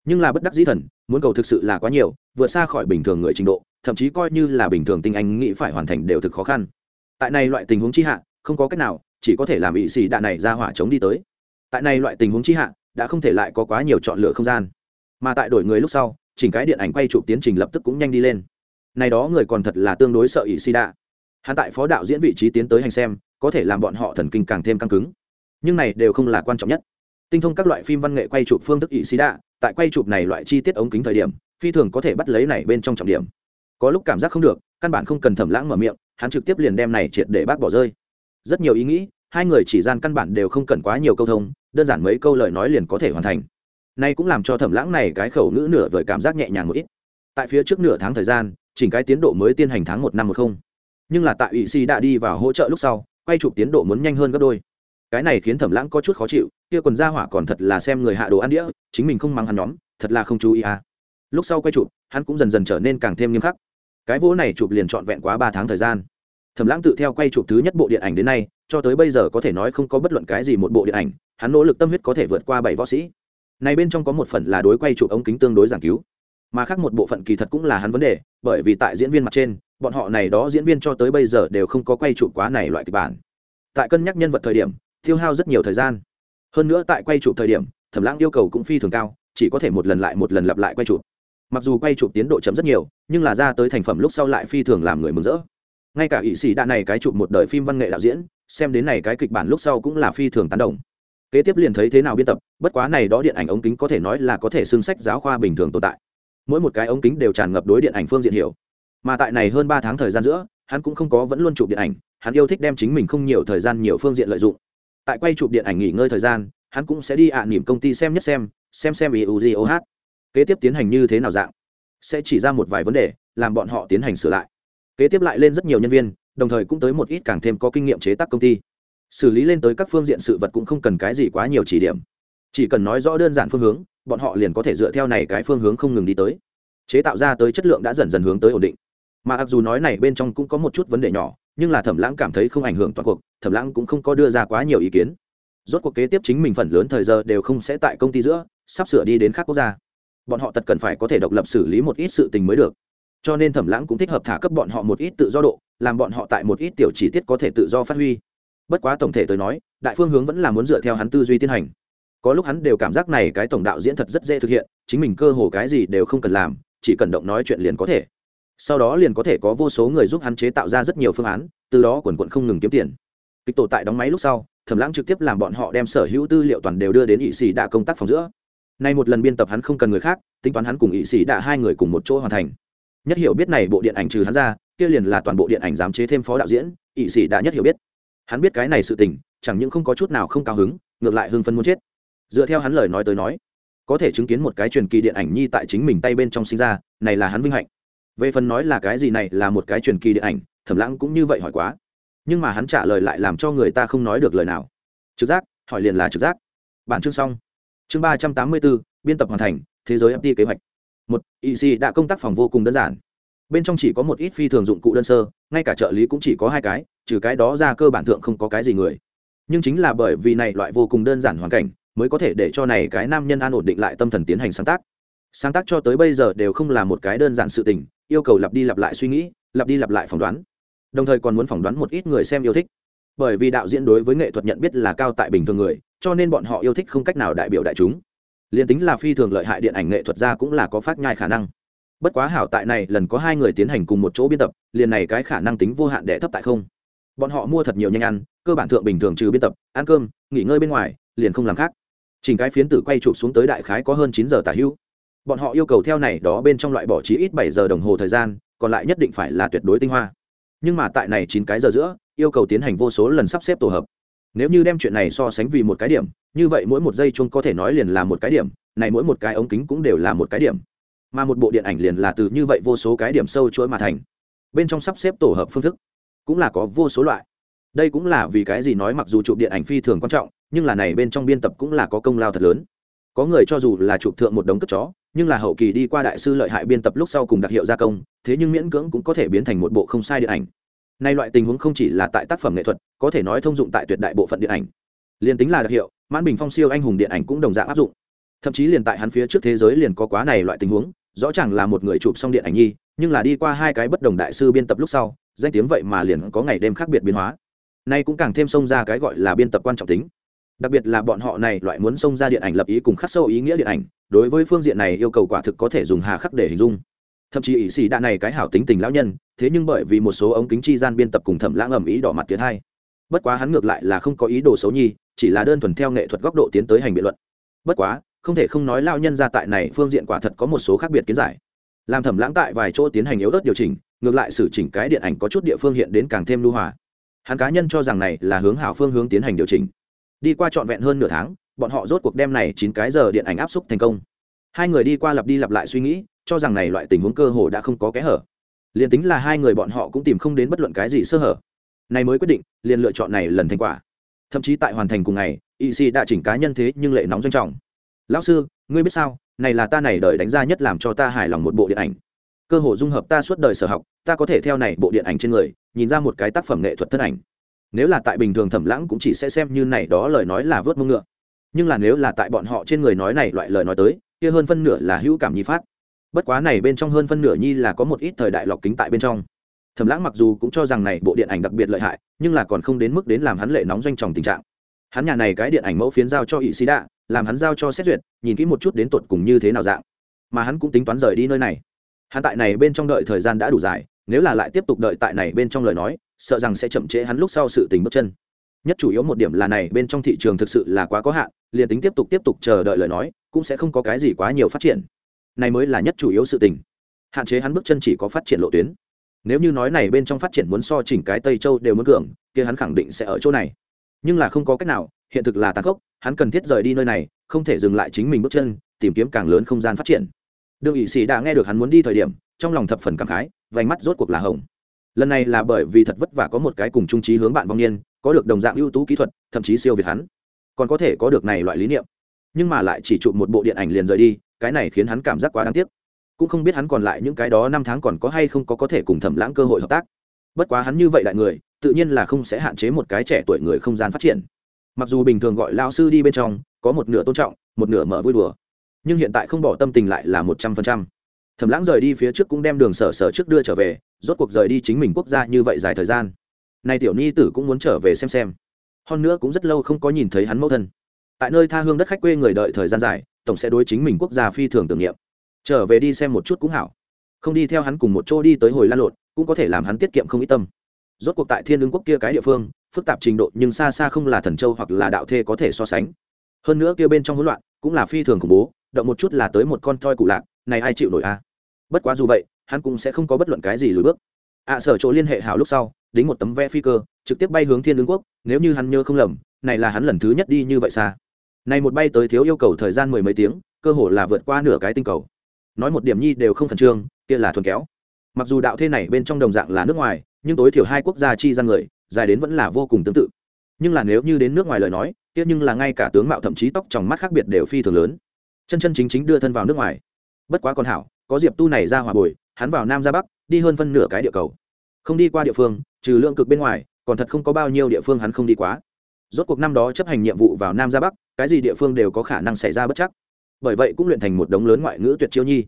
nhưng là bất đắc dĩ thần, muốn cầu thực sự là quá nhiều, vượt xa khỏi bình thường người trình độ, thậm chí coi như là bình thường tinh anh nghĩ phải hoàn thành đều thực khó khăn. Tại này loại tình huống chi hạ, không có cách nào, chỉ có thể làm ỵ xì đạn này ra hỏa chống đi tới. Tại này loại tình huống chi hạ, đã không thể lại có quá nhiều chọn lựa không gian. Mà tại đổi người lúc sau, chỉnh cái điện ảnh quay chụp tiến trình lập tức cũng nhanh đi lên. Này đó người còn thật là tương đối sợ ỵ xì đạ hắn tại phó đạo diễn vị trí tiến tới hành xem, có thể làm bọn họ thần kinh càng thêm căng cứng. Nhưng này đều không là quan trọng nhất. Tinh thông các loại phim văn nghệ quay chụp phương thức ỵ xì đạ tại quay chụp này loại chi tiết ống kính thời điểm, phi thường có thể bắt lấy này bên trong trọng điểm. Có lúc cảm giác không được, căn bản không cần thẩm lãng mở miệng, hắn trực tiếp liền đem này triệt để bác bỏ rơi. Rất nhiều ý nghĩ, hai người chỉ gian căn bản đều không cần quá nhiều câu thông, đơn giản mấy câu lời nói liền có thể hoàn thành. Nay cũng làm cho thẩm lãng này cái khẩu ngữ nửa vời cảm giác nhẹ nhàng một ít. Tại phía trước nửa tháng thời gian, chỉnh cái tiến độ mới tiến hành tháng một năm một không. Nhưng là tại ủy si đã đi vào hỗ trợ lúc sau, quay chụp tiến độ muốn nhanh hơn gấp đôi cái này khiến thẩm lãng có chút khó chịu, kia quần ra hỏa còn thật là xem người hạ đồ ăn đĩa, chính mình không mang hắn nhóm, thật là không chú ý à. Lúc sau quay chụp, hắn cũng dần dần trở nên càng thêm nghiêm khắc. Cái vỗ này chụp liền trọn vẹn quá ba tháng thời gian. Thẩm lãng tự theo quay chụp thứ nhất bộ điện ảnh đến nay, cho tới bây giờ có thể nói không có bất luận cái gì một bộ điện ảnh, hắn nỗ lực tâm huyết có thể vượt qua bảy võ sĩ. Này bên trong có một phần là đối quay chụp ống kính tương đối giảng cứu, mà khác một bộ phận kỳ thật cũng là hắn vấn đề, bởi vì tại diễn viên mặt trên, bọn họ này đó diễn viên cho tới bây giờ đều không có quay chụp quá này loại kịch bản. Tại cân nhắc nhân vật thời điểm tiêu hao rất nhiều thời gian. Hơn nữa tại quay chụp thời điểm, thẩm lãng yêu cầu cũng phi thường cao, chỉ có thể một lần lại một lần lặp lại quay chụp. Mặc dù quay chụp tiến độ chấm rất nhiều, nhưng là ra tới thành phẩm lúc sau lại phi thường làm người mừng rỡ. Ngay cả ỵ sĩ đạ này cái chụp một đời phim văn nghệ đạo diễn, xem đến này cái kịch bản lúc sau cũng là phi thường tán đồng. Kế tiếp liền thấy thế nào biên tập, bất quá này đó điện ảnh ống kính có thể nói là có thể xương sách giáo khoa bình thường tồn tại. Mỗi một cái ống kính đều tràn ngập đối điện ảnh phương diện hiểu. Mà tại này hơn ba tháng thời gian giữa, hắn cũng không có vẫn luôn chụp điện ảnh, hắn yêu thích đem chính mình không nhiều thời gian nhiều phương diện lợi dụng tại quay chụp điện ảnh nghỉ ngơi thời gian, hắn cũng sẽ đi ạ à nỉm công ty xem nhất xem xem xem iugoh kế tiếp tiến hành như thế nào dạng? Sẽ chỉ ra một vài vấn đề, làm bọn họ tiến hành sửa lại. Kế tiếp lại lên rất nhiều nhân viên, đồng thời cũng tới một ít càng thêm có kinh nghiệm chế tác công ty. Xử lý lên tới các phương diện sự vật cũng không cần cái gì quá nhiều chỉ điểm. Chỉ cần nói rõ đơn giản phương hướng, bọn họ liền có thể dựa theo này cái phương hướng không ngừng đi tới. Chế tạo ra tới chất lượng đã dần dần hướng tới ổn định. Mà mặc dù nói này bên trong cũng có một chút vấn đề nhỏ nhưng là thẩm lãng cảm thấy không ảnh hưởng toàn cuộc, thẩm lãng cũng không có đưa ra quá nhiều ý kiến. Rốt cuộc kế tiếp chính mình phần lớn thời giờ đều không sẽ tại công ty giữa, sắp sửa đi đến khác quốc gia. Bọn họ tật cần phải có thể độc lập xử lý một ít sự tình mới được. Cho nên thẩm lãng cũng thích hợp thả cấp bọn họ một ít tự do độ, làm bọn họ tại một ít tiểu chỉ tiết có thể tự do phát huy. Bất quá tổng thể tới nói, đại phương hướng vẫn là muốn dựa theo hắn tư duy tiến hành. Có lúc hắn đều cảm giác này cái tổng đạo diễn thật rất dễ thực hiện, chính mình cơ hồ cái gì đều không cần làm, chỉ cần động nói chuyện liền có thể sau đó liền có thể có vô số người giúp hắn chế tạo ra rất nhiều phương án, từ đó quần quận không ngừng kiếm tiền. Kịch tổ tại đóng máy lúc sau, thẩm lãng trực tiếp làm bọn họ đem sở hữu tư liệu toàn đều đưa đến ỵ sĩ đạ công tác phòng giữa. Nay một lần biên tập hắn không cần người khác, tính toán hắn cùng ỵ sĩ đạ hai người cùng một chỗ hoàn thành. Nhất hiểu biết này bộ điện ảnh trừ hắn ra, kia liền là toàn bộ điện ảnh giám chế thêm phó đạo diễn, ỵ sĩ đã nhất hiểu biết. Hắn biết cái này sự tình, chẳng những không có chút nào không cao hứng, ngược lại hưng phân muốn chết. Dựa theo hắn lời nói tới nói, có thể chứng kiến một cái truyền kỳ điện ảnh nhi tại chính mình tay bên trong sinh ra, này là hắn vinh hạnh về phần nói là cái gì này là một cái truyền kỳ điện ảnh, thẩm lãng cũng như vậy hỏi quá. Nhưng mà hắn trả lời lại làm cho người ta không nói được lời nào. Trực giác, hỏi liền là trực giác. Bản chương xong. Chương ba trăm tám mươi bốn, biên tập hoàn thành, thế giới ft kế hoạch. Một ec đã công tác phòng vô cùng đơn giản. Bên trong chỉ có một ít phi thường dụng cụ đơn sơ, ngay cả trợ lý cũng chỉ có hai cái, trừ cái đó ra cơ bản thượng không có cái gì người. Nhưng chính là bởi vì này loại vô cùng đơn giản hoàn cảnh, mới có thể để cho này cái nam nhân an ổn định lại tâm thần tiến hành sáng tác sáng tác cho tới bây giờ đều không là một cái đơn giản sự tình, yêu cầu lặp đi lặp lại suy nghĩ, lặp đi lặp lại phỏng đoán. Đồng thời còn muốn phỏng đoán một ít người xem yêu thích. Bởi vì đạo diễn đối với nghệ thuật nhận biết là cao tại bình thường người, cho nên bọn họ yêu thích không cách nào đại biểu đại chúng. Liền tính là phi thường lợi hại điện ảnh nghệ thuật ra cũng là có phát nhai khả năng. Bất quá hảo tại này, lần có hai người tiến hành cùng một chỗ biên tập, liền này cái khả năng tính vô hạn đẻ thấp tại không. Bọn họ mua thật nhiều nhanh ăn, cơ bản thượng bình thường trừ biên tập, ăn cơm, nghỉ ngơi bên ngoài, liền không làm khác. Chỉnh cái phiến tử quay chụp xuống tới đại khái có hơn chín giờ tả hữu bọn họ yêu cầu theo này đó bên trong loại bỏ trí ít bảy giờ đồng hồ thời gian, còn lại nhất định phải là tuyệt đối tinh hoa. Nhưng mà tại này chín cái giờ giữa, yêu cầu tiến hành vô số lần sắp xếp tổ hợp. Nếu như đem chuyện này so sánh vì một cái điểm, như vậy mỗi một giây chung có thể nói liền là một cái điểm, này mỗi một cái ống kính cũng đều là một cái điểm. Mà một bộ điện ảnh liền là từ như vậy vô số cái điểm sâu chuỗi mà thành. Bên trong sắp xếp tổ hợp phương thức cũng là có vô số loại. Đây cũng là vì cái gì nói mặc dù chụp điện ảnh phi thường quan trọng, nhưng là này bên trong biên tập cũng là có công lao thật lớn. Có người cho dù là chụp thượng một đống cất chó nhưng là hậu kỳ đi qua đại sư lợi hại biên tập lúc sau cùng đặc hiệu gia công, thế nhưng miễn cưỡng cũng có thể biến thành một bộ không sai điện ảnh. Nay loại tình huống không chỉ là tại tác phẩm nghệ thuật, có thể nói thông dụng tại tuyệt đại bộ phận điện ảnh. Liền tính là đặc hiệu, mãn bình phong siêu anh hùng điện ảnh cũng đồng dạng áp dụng. Thậm chí liền tại hắn phía trước thế giới liền có quá này loại tình huống, rõ ràng là một người chụp xong điện ảnh nhi, nhưng là đi qua hai cái bất đồng đại sư biên tập lúc sau, danh tiếng vậy mà liền có ngày đêm khác biệt biến hóa. Nay cũng càng thêm xông ra cái gọi là biên tập quan trọng tính. Đặc biệt là bọn họ này loại muốn xông ra điện ảnh lập ý cùng khắc sâu ý nghĩa điện ảnh đối với phương diện này yêu cầu quả thực có thể dùng hà khắc để hình dung. Thậm chí ỷ sĩ đạn này cái hảo tính tình lão nhân, thế nhưng bởi vì một số ống kính chi gian biên tập cùng thẩm lãng ầm ý đỏ mặt tiến hai. Bất quá hắn ngược lại là không có ý đồ xấu nhi, chỉ là đơn thuần theo nghệ thuật góc độ tiến tới hành biện luận. Bất quá, không thể không nói lao nhân ra tại này phương diện quả thật có một số khác biệt kiến giải. Làm thẩm lãng tại vài chỗ tiến hành yếu ớt điều chỉnh, ngược lại xử chỉnh cái điện ảnh có chút địa phương hiện đến càng thêm lưu hòa. Hắn cá nhân cho rằng này là hướng hảo phương hướng tiến hành điều chỉnh. Đi qua trọn vẹn hơn nửa tháng bọn họ rốt cuộc đem này chín cái giờ điện ảnh áp xúc thành công. Hai người đi qua lặp đi lặp lại suy nghĩ, cho rằng này loại tình huống cơ hồ đã không có kẽ hở. Liền tính là hai người bọn họ cũng tìm không đến bất luận cái gì sơ hở. Này mới quyết định, liền lựa chọn này lần thành quả. Thậm chí tại hoàn thành cùng ngày y sĩ đã chỉnh cá nhân thế nhưng lệ nóng doanh trọng. Lão sư, ngươi biết sao? Này là ta này đời đánh ra nhất làm cho ta hài lòng một bộ điện ảnh. Cơ hội dung hợp ta suốt đời sở học, ta có thể theo này bộ điện ảnh trên người, nhìn ra một cái tác phẩm nghệ thuật thân ảnh. Nếu là tại bình thường thẩm lãng cũng chỉ sẽ xem như này đó lời nói là vớt mông ngựa nhưng là nếu là tại bọn họ trên người nói này loại lời nói tới, kia hơn phân nửa là hữu cảm nhi phát. Bất quá này bên trong hơn phân nửa nhi là có một ít thời đại lọc kính tại bên trong. Thẩm lãng mặc dù cũng cho rằng này bộ điện ảnh đặc biệt lợi hại, nhưng là còn không đến mức đến làm hắn lệ nóng doanh tròng tình trạng. Hắn nhà này cái điện ảnh mẫu phiến giao cho ỵ sĩ đạ, làm hắn giao cho xét duyệt, nhìn kỹ một chút đến tột cùng như thế nào dạng. Mà hắn cũng tính toán rời đi nơi này. Hắn tại này bên trong đợi thời gian đã đủ dài, nếu là lại tiếp tục đợi tại này bên trong lời nói, sợ rằng sẽ chậm trễ hắn lúc sau sự tình bước chân. Nhất chủ yếu một điểm là này bên trong thị trường thực sự là quá có hạn liền tính tiếp tục tiếp tục chờ đợi lời nói, cũng sẽ không có cái gì quá nhiều phát triển. Này mới là nhất chủ yếu sự tình. Hạn chế hắn bước chân chỉ có phát triển lộ tuyến. Nếu như nói này bên trong phát triển muốn so chỉnh cái tây châu đều muốn cường, kia hắn khẳng định sẽ ở chỗ này. Nhưng là không có cách nào, hiện thực là tàn khốc, hắn cần thiết rời đi nơi này, không thể dừng lại chính mình bước chân, tìm kiếm càng lớn không gian phát triển. Đương ỵ sĩ đã nghe được hắn muốn đi thời điểm, trong lòng thập phần cảm khái, vành mắt rốt cuộc là hồng. Lần này là bởi vì thật vất vả có một cái cùng trung trí hướng bạn vong niên, có được đồng dạng ưu tú kỹ thuật, thậm chí siêu việt hắn còn có thể có được này loại lý niệm. Nhưng mà lại chỉ chụp một bộ điện ảnh liền rời đi, cái này khiến hắn cảm giác quá đáng tiếc. Cũng không biết hắn còn lại những cái đó năm tháng còn có hay không có có thể cùng thẩm lãng cơ hội hợp tác. Bất quá hắn như vậy đại người, tự nhiên là không sẽ hạn chế một cái trẻ tuổi người không gian phát triển. Mặc dù bình thường gọi lao sư đi bên trong, có một nửa tôn trọng, một nửa mở vui đùa. Nhưng hiện tại không bỏ tâm tình lại là một trăm phần trăm. Thẩm lãng rời đi phía trước cũng đem đường sở sở trước đưa trở về, rốt cuộc rời đi chính mình quốc gia như vậy dài thời gian. Nay tiểu ni tử cũng muốn trở về xem xem hơn nữa cũng rất lâu không có nhìn thấy hắn mẫu thân. Tại nơi tha hương đất khách quê người đợi thời gian dài, tổng sẽ đối chính mình quốc gia phi thường tưởng niệm. Trở về đi xem một chút cũng hảo. Không đi theo hắn cùng một chỗ đi tới hồi lan lộn, cũng có thể làm hắn tiết kiệm không ít tâm. Rốt cuộc tại thiên ứng quốc kia cái địa phương, phức tạp trình độ nhưng xa xa không là thần châu hoặc là đạo thê có thể so sánh. Hơn nữa kia bên trong hỗn loạn, cũng là phi thường khủng bố, động một chút là tới một con toi cụ lạc, này ai chịu nổi a? Bất quá dù vậy, hắn cũng sẽ không có bất luận cái gì lùi bước. Ạ sở chỗ liên hệ hảo lúc sau, đính một tấm vé phi cơ trực tiếp bay hướng thiên ứng quốc, nếu như hắn nhớ không lầm, này là hắn lần thứ nhất đi như vậy xa. Này một bay tới thiếu yêu cầu thời gian mười mấy tiếng, cơ hồ là vượt qua nửa cái tinh cầu. Nói một điểm nhi đều không khẩn trương, kia là thuần kéo. Mặc dù đạo thế này bên trong đồng dạng là nước ngoài, nhưng tối thiểu hai quốc gia chi ra người, dài đến vẫn là vô cùng tương tự. Nhưng là nếu như đến nước ngoài lời nói, kia nhưng là ngay cả tướng mạo thậm chí tóc trong mắt khác biệt đều phi thường lớn. Chân chân chính chính đưa thân vào nước ngoài. Bất quá còn hảo, có diệp tu này ra hòa bồi, hắn vào nam ra bắc, đi hơn phân nửa cái địa cầu. Không đi qua địa phương, trừ lượng cực bên ngoài còn thật không có bao nhiêu địa phương hắn không đi quá. Rốt cuộc năm đó chấp hành nhiệm vụ vào nam ra bắc, cái gì địa phương đều có khả năng xảy ra bất chắc. Bởi vậy cũng luyện thành một đống lớn ngoại ngữ tuyệt chiêu nhi.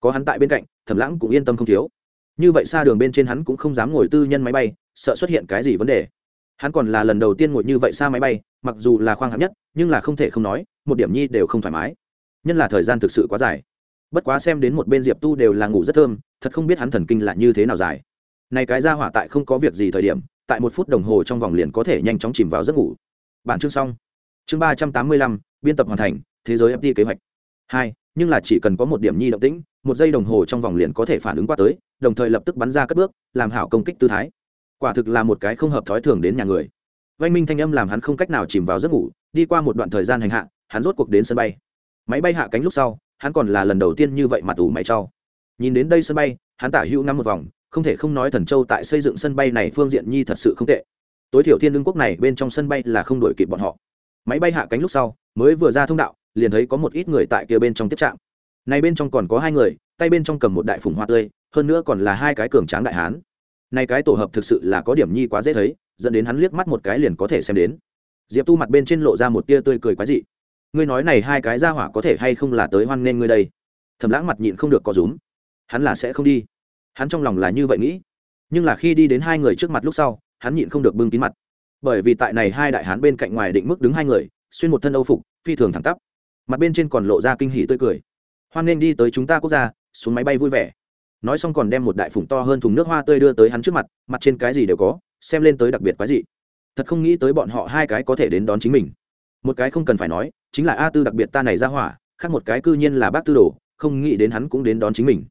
Có hắn tại bên cạnh, thẩm lãng cũng yên tâm không thiếu. Như vậy xa đường bên trên hắn cũng không dám ngồi tư nhân máy bay, sợ xuất hiện cái gì vấn đề. Hắn còn là lần đầu tiên ngồi như vậy xa máy bay, mặc dù là khoang hạng nhất, nhưng là không thể không nói, một điểm nhi đều không thoải mái. Nhân là thời gian thực sự quá dài. Bất quá xem đến một bên diệp tu đều là ngủ rất thơm, thật không biết hắn thần kinh là như thế nào dài. Này cái ra hỏa tại không có việc gì thời điểm tại một phút đồng hồ trong vòng liền có thể nhanh chóng chìm vào giấc ngủ. Bản chương xong. Chương ba trăm tám mươi lăm, biên tập hoàn thành, thế giới fd kế hoạch. Hai, nhưng là chỉ cần có một điểm nhi động tĩnh, một giây đồng hồ trong vòng liền có thể phản ứng qua tới, đồng thời lập tức bắn ra cất bước, làm hảo công kích tư thái. Quả thực là một cái không hợp thói thường đến nhà người. Vanh minh thanh âm làm hắn không cách nào chìm vào giấc ngủ, đi qua một đoạn thời gian hành hạ, hắn rốt cuộc đến sân bay. Máy bay hạ cánh lúc sau, hắn còn là lần đầu tiên như vậy mặt ủ mày trau nhìn đến đây sân bay, hắn tả hữu ngắm một vòng không thể không nói thần châu tại xây dựng sân bay này phương diện nhi thật sự không tệ. Tối thiểu thiên lương quốc này bên trong sân bay là không đổi kịp bọn họ. Máy bay hạ cánh lúc sau, mới vừa ra thông đạo, liền thấy có một ít người tại kia bên trong tiếp trạm. Này bên trong còn có hai người, tay bên trong cầm một đại phùng hoa tươi, hơn nữa còn là hai cái cường tráng đại hán. Này cái tổ hợp thực sự là có điểm nhi quá dễ thấy, dẫn đến hắn liếc mắt một cái liền có thể xem đến. Diệp tu mặt bên trên lộ ra một tia tươi cười quái dị. Ngươi nói này hai cái ra hỏa có thể hay không là tới hoan nghênh ngươi đây? Thầm lãng mặt nhịn không được có rúm. Hắn là sẽ không đi hắn trong lòng là như vậy nghĩ. Nhưng là khi đi đến hai người trước mặt lúc sau, hắn nhịn không được bưng kín mặt. Bởi vì tại này hai đại hán bên cạnh ngoài định mức đứng hai người, xuyên một thân âu phục, phi thường thẳng tắp. Mặt bên trên còn lộ ra kinh hỉ tươi cười. Hoan nghênh đi tới chúng ta quốc gia, xuống máy bay vui vẻ. Nói xong còn đem một đại phủng to hơn thùng nước hoa tươi đưa tới hắn trước mặt mặt trên cái gì đều có, xem lên tới đặc biệt quái dị. Thật không nghĩ tới bọn họ hai cái có thể đến đón chính mình. Một cái không cần phải nói, chính là a tư đặc biệt ta này ra hỏa, khác một cái cư nhiên là bác tư đồ, không nghĩ đến hắn cũng đến đón chính mình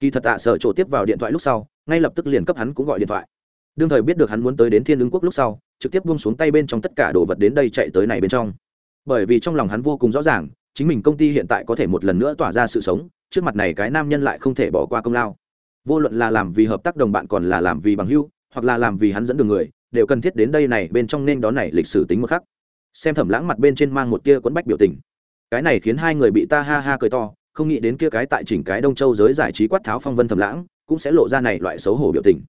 kỳ thật tạ sở chỗ tiếp vào điện thoại lúc sau, ngay lập tức liền cấp hắn cũng gọi điện thoại. Đương thời biết được hắn muốn tới đến thiên ứng quốc lúc sau, trực tiếp buông xuống tay bên trong tất cả đồ vật đến đây chạy tới này bên trong. Bởi vì trong lòng hắn vô cùng rõ ràng, chính mình công ty hiện tại có thể một lần nữa tỏa ra sự sống, trước mặt này cái nam nhân lại không thể bỏ qua công lao. Vô luận là làm vì hợp tác đồng bạn còn là làm vì bằng hưu hoặc là làm vì hắn dẫn đường người, đều cần thiết đến đây này bên trong nên đón này lịch sử tính một khắc. Xem thẩm lãng mặt bên trên mang một tia quấn bách biểu tình. Cái này khiến hai người bị ta ha ha cười to không nghĩ đến kia cái tại chỉnh cái đông châu giới giải trí quát tháo phong vân thầm lãng cũng sẽ lộ ra này loại xấu hổ biểu tình.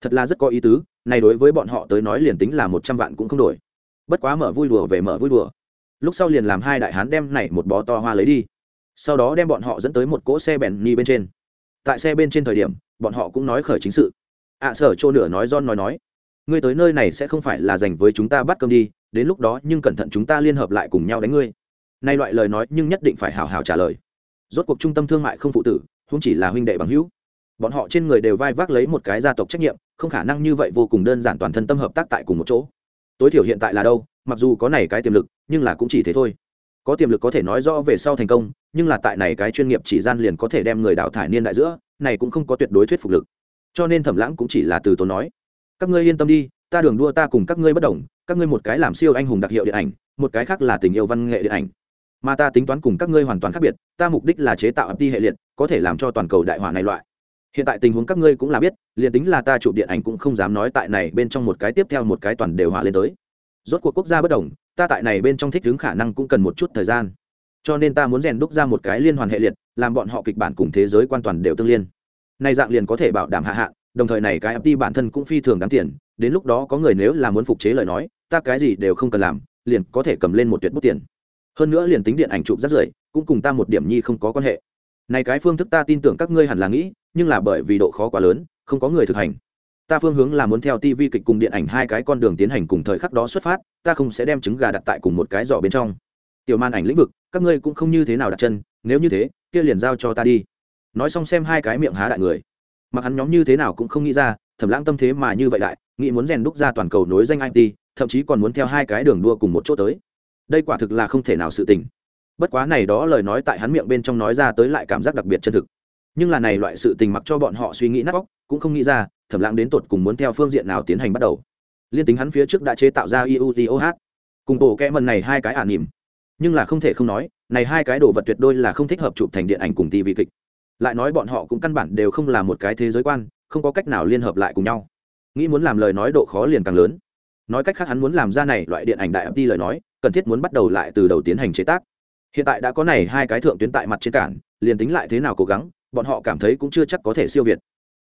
Thật là rất có ý tứ này đối với bọn họ tới nói liền tính là một trăm vạn cũng không đổi. Bất quá mở vui đùa về mở vui đùa. Lúc sau liền làm hai đại hán đem này một bó to hoa lấy đi. Sau đó đem bọn họ dẫn tới một cỗ xe bèn ni bên trên. Tại xe bên trên thời điểm bọn họ cũng nói khởi chính sự. Ạ à, sở chỗ nửa nói don nói nói. Ngươi tới nơi này sẽ không phải là dành với chúng ta bắt cơm đi đến lúc đó nhưng cẩn thận chúng ta liên hợp lại cùng nhau đánh ngươi. Nay loại lời nói nhưng nhất định phải hào hào trả lời rốt cuộc trung tâm thương mại không phụ tử không chỉ là huynh đệ bằng hữu. Bọn họ trên người đều vai vác lấy một cái gia tộc trách nhiệm, không khả năng như vậy vô cùng đơn giản toàn thân tâm hợp tác tại cùng một chỗ. Tối thiểu hiện tại là đâu, mặc dù có này cái tiềm lực, nhưng là cũng chỉ thế thôi. Có tiềm lực có thể nói rõ về sau thành công, nhưng là tại này cái chuyên nghiệp chỉ gian liền có thể đem người đào thải niên đại giữa, này cũng không có tuyệt đối thuyết phục lực. Cho nên thẩm lãng cũng chỉ là từ tốn nói, các ngươi yên tâm đi, ta đường đua ta cùng các ngươi bất đồng, các ngươi một cái làm siêu anh hùng đặc hiệu điện ảnh, một cái khác là tình yêu văn nghệ điện ảnh mà ta tính toán cùng các ngươi hoàn toàn khác biệt, ta mục đích là chế tạo ập đi hệ liệt, có thể làm cho toàn cầu đại hỏa này loại. Hiện tại tình huống các ngươi cũng là biết, liền tính là ta chụp điện ảnh cũng không dám nói tại này bên trong một cái tiếp theo một cái toàn đều hỏa lên tới. Rốt cuộc quốc gia bất đồng, ta tại này bên trong thích ứng khả năng cũng cần một chút thời gian. Cho nên ta muốn rèn đúc ra một cái liên hoàn hệ liệt, làm bọn họ kịch bản cùng thế giới quan toàn đều tương liên. Nay dạng liền có thể bảo đảm hạ hạn, đồng thời này cái FT bản thân cũng phi thường đáng tiền, đến lúc đó có người nếu là muốn phục chế lời nói, ta cái gì đều không cần làm, liền có thể cầm lên một tuyệt bút tiền hơn nữa liền tính điện ảnh chụp rất rưởi, cũng cùng ta một điểm nhi không có quan hệ. Này cái phương thức ta tin tưởng các ngươi hẳn là nghĩ, nhưng là bởi vì độ khó quá lớn, không có người thực hành. Ta phương hướng là muốn theo tv kịch cùng điện ảnh hai cái con đường tiến hành cùng thời khắc đó xuất phát, ta không sẽ đem trứng gà đặt tại cùng một cái giỏ bên trong. Tiểu màn ảnh lĩnh vực, các ngươi cũng không như thế nào đặt chân, nếu như thế, kia liền giao cho ta đi. Nói xong xem hai cái miệng há đại người. Mặc hắn nhóm như thế nào cũng không nghĩ ra thẩm lãng tâm thế mà như vậy lại nghĩ muốn rèn đúc ra toàn cầu nối danh it thậm chí còn muốn theo hai cái đường đua cùng một chỗ tới đây quả thực là không thể nào sự tình. Bất quá này đó lời nói tại hắn miệng bên trong nói ra tới lại cảm giác đặc biệt chân thực. Nhưng là này loại sự tình mặc cho bọn họ suy nghĩ nát óc, cũng không nghĩ ra, thẩm lãng đến tột cùng muốn theo phương diện nào tiến hành bắt đầu. Liên tính hắn phía trước đã chế tạo ra iutoh cùng bộ kẽ mần này hai cái ả nỉm nhưng là không thể không nói, này hai cái đồ vật tuyệt đôi là không thích hợp chụp thành điện ảnh cùng tv kịch. Lại nói bọn họ cũng căn bản đều không là một cái thế giới quan, không có cách nào liên hợp lại cùng nhau. Nghĩ muốn làm lời nói độ khó liền càng lớn. Nói cách khác hắn muốn làm ra này loại điện ảnh đại ft lời nói cần thiết muốn bắt đầu lại từ đầu tiến hành chế tác. Hiện tại đã có này hai cái thượng tuyến tại mặt trên cản liền tính lại thế nào cố gắng bọn họ cảm thấy cũng chưa chắc có thể siêu việt.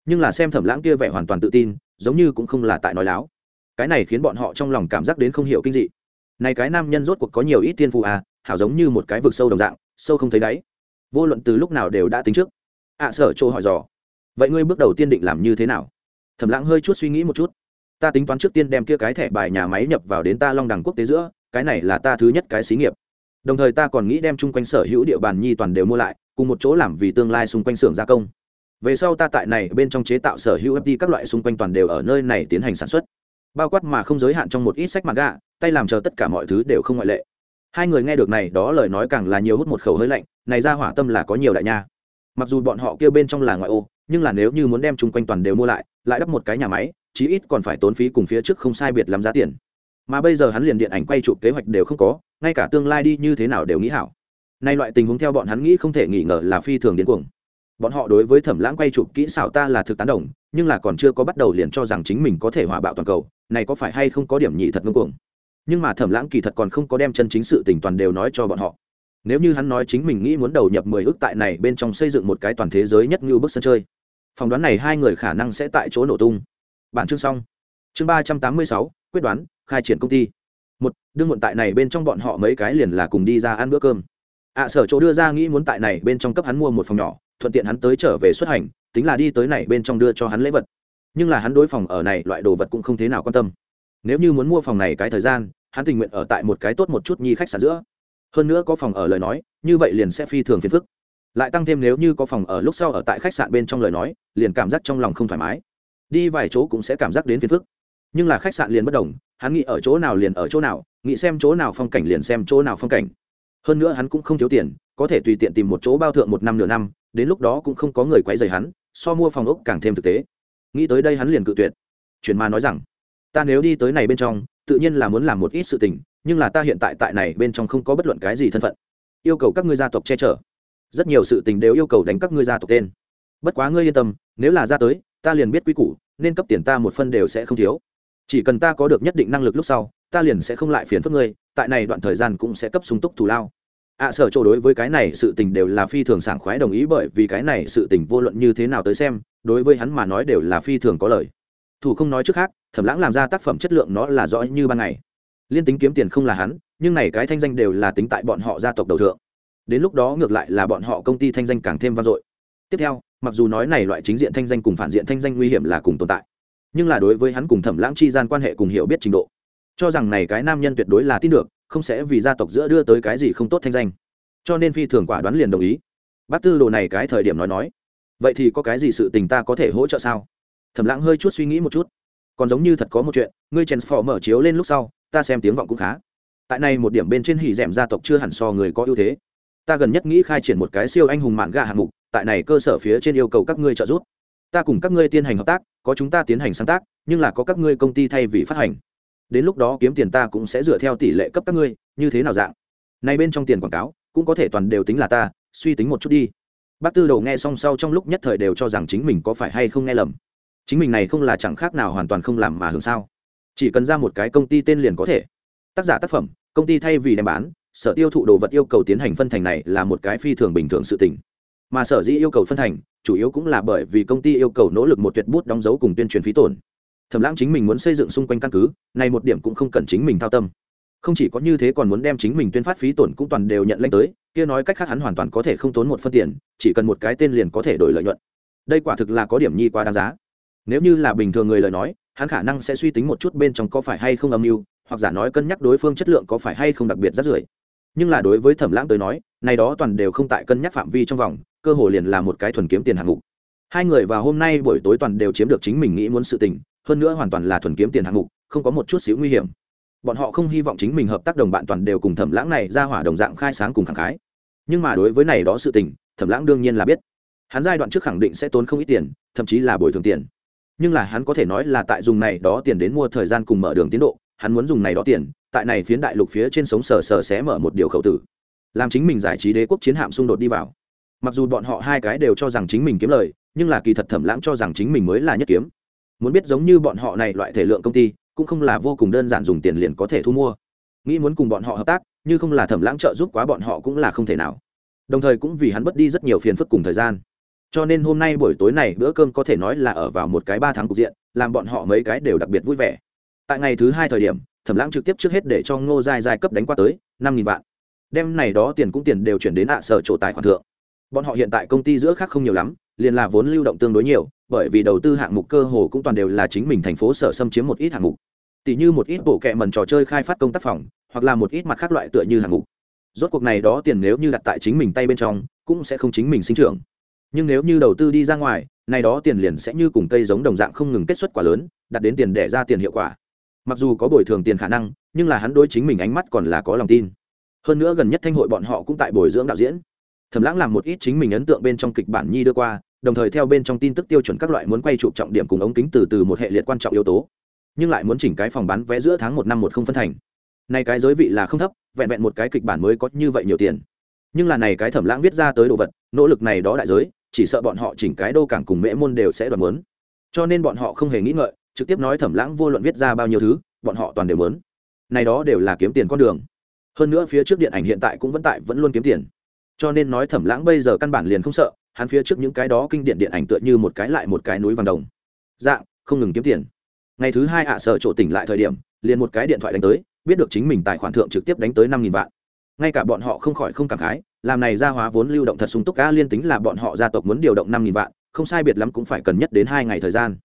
Nhưng là xem thẩm lãng kia vẻ hoàn toàn tự tin giống như cũng không là tại nói láo. Cái này khiến bọn họ trong lòng cảm giác đến không hiểu kinh dị. Này cái nam nhân rốt cuộc có nhiều ít tiên phụ à hảo giống như một cái vực sâu đồng dạng sâu không thấy đáy. Vô luận từ lúc nào đều đã tính trước. Ạ à, sở chỗ hỏi dò. Vậy ngươi bước đầu tiên định làm như thế nào? Thẩm lãng hơi chút suy nghĩ một chút. Ta tính toán trước tiên đem kia cái thẻ bài nhà máy nhập vào đến ta long đẳng quốc tế giữa cái này là ta thứ nhất cái xí nghiệp. Đồng thời ta còn nghĩ đem chung quanh sở hữu địa bàn nhi toàn đều mua lại, cùng một chỗ làm vì tương lai xung quanh xưởng gia công. Về sau ta tại này bên trong chế tạo sở hữu fd các loại xung quanh toàn đều ở nơi này tiến hành sản xuất. Bao quát mà không giới hạn trong một ít sách mặt gạ tay làm chờ tất cả mọi thứ đều không ngoại lệ. Hai người nghe được này, đó lời nói càng là nhiều hút một khẩu hơi lạnh, này ra hỏa tâm là có nhiều đại nha. Mặc dù bọn họ kêu bên trong là ngoại ô, nhưng là nếu như muốn đem chung quanh toàn đều mua lại lại đắp một cái nhà máy, chí ít còn phải tốn phí cùng phía trước không sai biệt làm giá tiền mà bây giờ hắn liền điện ảnh quay chụp kế hoạch đều không có, ngay cả tương lai đi như thế nào đều nghĩ hảo. Nay loại tình huống theo bọn hắn nghĩ không thể nghi ngờ là phi thường điên cuồng. Bọn họ đối với thẩm lãng quay chụp kỹ xảo ta là thực tán đồng, nhưng là còn chưa có bắt đầu liền cho rằng chính mình có thể hòa bạo toàn cầu, này có phải hay không có điểm nhị thật ngưng cuồng? Nhưng mà thẩm lãng kỳ thật còn không có đem chân chính sự tình toàn đều nói cho bọn họ. Nếu như hắn nói chính mình nghĩ muốn đầu nhập mười ước tại này bên trong xây dựng một cái toàn thế giới nhất như bức sân chơi, phỏng đoán này hai người khả năng sẽ tại chỗ nổ tung. Bản chương xong. Chương ba trăm tám mươi sáu quyết đoán, khai triển công ty. Một, đương muộn tại này bên trong bọn họ mấy cái liền là cùng đi ra ăn bữa cơm. Ạ sở chỗ đưa ra nghĩ muốn tại này bên trong cấp hắn mua một phòng nhỏ, thuận tiện hắn tới trở về xuất hành, tính là đi tới này bên trong đưa cho hắn lễ vật. Nhưng là hắn đối phòng ở này loại đồ vật cũng không thế nào quan tâm. Nếu như muốn mua phòng này cái thời gian, hắn tình nguyện ở tại một cái tốt một chút nhi khách sạn giữa. Hơn nữa có phòng ở lời nói, như vậy liền sẽ phi thường phiền phức. Lại tăng thêm nếu như có phòng ở lúc sau ở tại khách sạn bên trong lời nói, liền cảm giác trong lòng không thoải mái. Đi vài chỗ cũng sẽ cảm giác đến phiền phức nhưng là khách sạn liền bất đồng, hắn nghĩ ở chỗ nào liền ở chỗ nào, nghĩ xem chỗ nào phong cảnh liền xem chỗ nào phong cảnh. Hơn nữa hắn cũng không thiếu tiền, có thể tùy tiện tìm một chỗ bao thượng một năm nửa năm, đến lúc đó cũng không có người quấy rầy hắn, so mua phòng ốc càng thêm thực tế. Nghĩ tới đây hắn liền cự tuyệt. Chuyển mà nói rằng, ta nếu đi tới này bên trong, tự nhiên là muốn làm một ít sự tình, nhưng là ta hiện tại tại này bên trong không có bất luận cái gì thân phận. Yêu cầu các ngươi gia tộc che chở. Rất nhiều sự tình đều yêu cầu đánh các ngươi gia tộc tên. Bất quá ngươi yên tâm, nếu là ra tới, ta liền biết quy củ, nên cấp tiền ta một phân đều sẽ không thiếu chỉ cần ta có được nhất định năng lực lúc sau ta liền sẽ không lại phiền phức ngươi tại này đoạn thời gian cũng sẽ cấp sung túc thù lao. Ạ à, sở chỗ đối với cái này sự tình đều là phi thường sảng khoái đồng ý bởi vì cái này sự tình vô luận như thế nào tới xem đối với hắn mà nói đều là phi thường có lời. Thủ không nói trước khác thẩm lãng làm ra tác phẩm chất lượng nó là rõ như ban ngày. Liên tính kiếm tiền không là hắn nhưng này cái thanh danh đều là tính tại bọn họ gia tộc đầu thượng. Đến lúc đó ngược lại là bọn họ công ty thanh danh càng thêm vang dội. Tiếp theo mặc dù nói này loại chính diện thanh danh cùng phản diện thanh danh nguy hiểm là cùng tồn tại nhưng là đối với hắn cùng thẩm lãng chi gian quan hệ cùng hiểu biết trình độ, cho rằng này cái nam nhân tuyệt đối là tin được, không sẽ vì gia tộc giữa đưa tới cái gì không tốt thanh danh. Cho nên phi thường quả đoán liền đồng ý. Bác tư đồ này cái thời điểm nói nói, vậy thì có cái gì sự tình ta có thể hỗ trợ sao? Thẩm lãng hơi chút suy nghĩ một chút. Còn giống như thật có một chuyện, ngươi chèn phò mở chiếu lên lúc sau, ta xem tiếng vọng cũng khá. Tại này một điểm bên trên hỉ rèm gia tộc chưa hẳn so người có ưu thế. Ta gần nhất nghĩ khai triển một cái siêu anh hùng mạng gà hạng mục, tại này cơ sở phía trên yêu cầu các ngươi trợ giúp ta cùng các ngươi tiến hành hợp tác, có chúng ta tiến hành sáng tác, nhưng là có các ngươi công ty thay vì phát hành. Đến lúc đó kiếm tiền ta cũng sẽ dựa theo tỷ lệ cấp các ngươi, như thế nào dạng. Này bên trong tiền quảng cáo, cũng có thể toàn đều tính là ta, suy tính một chút đi. Bác tư đầu nghe xong sau trong lúc nhất thời đều cho rằng chính mình có phải hay không nghe lầm. Chính mình này không là chẳng khác nào hoàn toàn không làm mà hưởng sao. Chỉ cần ra một cái công ty tên liền có thể. Tác giả tác phẩm, công ty thay vì đem bán, sở tiêu thụ đồ vật yêu cầu tiến hành phân thành này là một cái phi thường bình thường sự tình mà sở dĩ yêu cầu phân thành, chủ yếu cũng là bởi vì công ty yêu cầu nỗ lực một tuyệt bút đóng dấu cùng tuyên truyền phí tổn. Thẩm lãng chính mình muốn xây dựng xung quanh căn cứ, này một điểm cũng không cần chính mình thao tâm. Không chỉ có như thế còn muốn đem chính mình tuyên phát phí tổn cũng toàn đều nhận lên tới, kia nói cách khác hắn hoàn toàn có thể không tốn một phân tiền, chỉ cần một cái tên liền có thể đổi lợi nhuận. Đây quả thực là có điểm nhi quá đáng giá. Nếu như là bình thường người lời nói, hắn khả năng sẽ suy tính một chút bên trong có phải hay không âm mưu, hoặc giả nói cân nhắc đối phương chất lượng có phải hay không đặc biệt rất rưởi. Nhưng là đối với thẩm lãng tới nói, này đó toàn đều không tại cân nhắc phạm vi trong vòng cơ hồ liền là một cái thuần kiếm tiền hạng mục. Hai người vào hôm nay buổi tối toàn đều chiếm được chính mình nghĩ muốn sự tình, hơn nữa hoàn toàn là thuần kiếm tiền hạng mục, không có một chút xíu nguy hiểm. Bọn họ không hy vọng chính mình hợp tác đồng bạn toàn đều cùng thẩm lãng này ra hỏa đồng dạng khai sáng cùng khẳng khái. Nhưng mà đối với này đó sự tình, thẩm lãng đương nhiên là biết. Hắn giai đoạn trước khẳng định sẽ tốn không ít tiền, thậm chí là bồi thường tiền. Nhưng là hắn có thể nói là tại dùng này đó tiền đến mua thời gian cùng mở đường tiến độ, hắn muốn dùng này đó tiền, tại này phiến đại lục phía trên sống sờ sờ sẽ mở một điều khẩu tử. Làm chính mình giải trí đế quốc chiến hạm xung đột đi vào mặc dù bọn họ hai cái đều cho rằng chính mình kiếm lời, nhưng là kỳ thật thẩm lãng cho rằng chính mình mới là nhất kiếm. Muốn biết giống như bọn họ này loại thể lượng công ty, cũng không là vô cùng đơn giản dùng tiền liền có thể thu mua. Nghĩ muốn cùng bọn họ hợp tác, như không là thẩm lãng trợ giúp quá bọn họ cũng là không thể nào. Đồng thời cũng vì hắn mất đi rất nhiều phiền phức cùng thời gian. Cho nên hôm nay buổi tối này bữa cơm có thể nói là ở vào một cái ba tháng cục diện, làm bọn họ mấy cái đều đặc biệt vui vẻ. Tại ngày thứ hai thời điểm, thẩm lãng trực tiếp trước hết để cho ngô giai giai cấp đánh qua tới năm nghìn vạn. Đem này đó tiền cũng tiền đều chuyển đến ạ sở chỗ tài khoản thượng bọn họ hiện tại công ty giữa khác không nhiều lắm, liền là vốn lưu động tương đối nhiều, bởi vì đầu tư hạng mục cơ hồ cũng toàn đều là chính mình thành phố sở xâm chiếm một ít hạng mục. Tỷ như một ít bộ kệ mần trò chơi khai phát công tác phòng, hoặc là một ít mặt khác loại tựa như hạng mục. Rốt cuộc này đó tiền nếu như đặt tại chính mình tay bên trong, cũng sẽ không chính mình sinh trưởng. Nhưng nếu như đầu tư đi ra ngoài, này đó tiền liền sẽ như cùng cây giống đồng dạng không ngừng kết xuất quả lớn, đặt đến tiền để ra tiền hiệu quả. Mặc dù có bồi thường tiền khả năng, nhưng là hắn đối chính mình ánh mắt còn là có lòng tin. Hơn nữa gần nhất thanh hội bọn họ cũng tại bồi dưỡng đạo diễn thẩm lãng làm một ít chính mình ấn tượng bên trong kịch bản nhi đưa qua, đồng thời theo bên trong tin tức tiêu chuẩn các loại muốn quay chụp trọng điểm cùng ống kính từ từ một hệ liệt quan trọng yếu tố. Nhưng lại muốn chỉnh cái phòng bán vé giữa tháng một năm một không phân thành. Nay cái giới vị là không thấp, vẹn vẹn một cái kịch bản mới có như vậy nhiều tiền. Nhưng là này cái thẩm lãng viết ra tới đồ vật, nỗ lực này đó đại giới, chỉ sợ bọn họ chỉnh cái đô cảng cùng mễ môn đều sẽ đoạt muốn. cho nên bọn họ không hề nghĩ ngợi, trực tiếp nói thẩm lãng vô luận viết ra bao nhiêu thứ, bọn họ toàn đều muốn. này đó đều là kiếm tiền con đường. Hơn nữa phía trước điện ảnh hiện tại cũng vẫn tại vẫn luôn kiếm tiền cho nên nói thẩm lãng bây giờ căn bản liền không sợ, hắn phía trước những cái đó kinh điển điện ảnh tựa như một cái lại một cái núi vàng đồng. Dạng, không ngừng kiếm tiền. Ngày thứ hai ạ à sở chỗ tỉnh lại thời điểm, liền một cái điện thoại đánh tới, biết được chính mình tài khoản thượng trực tiếp đánh tới năm nghìn vạn. Ngay cả bọn họ không khỏi không cảm khái, làm này ra hóa vốn lưu động thật sung túc ca liên tính là bọn họ gia tộc muốn điều động năm nghìn vạn, không sai biệt lắm cũng phải cần nhất đến hai ngày thời gian.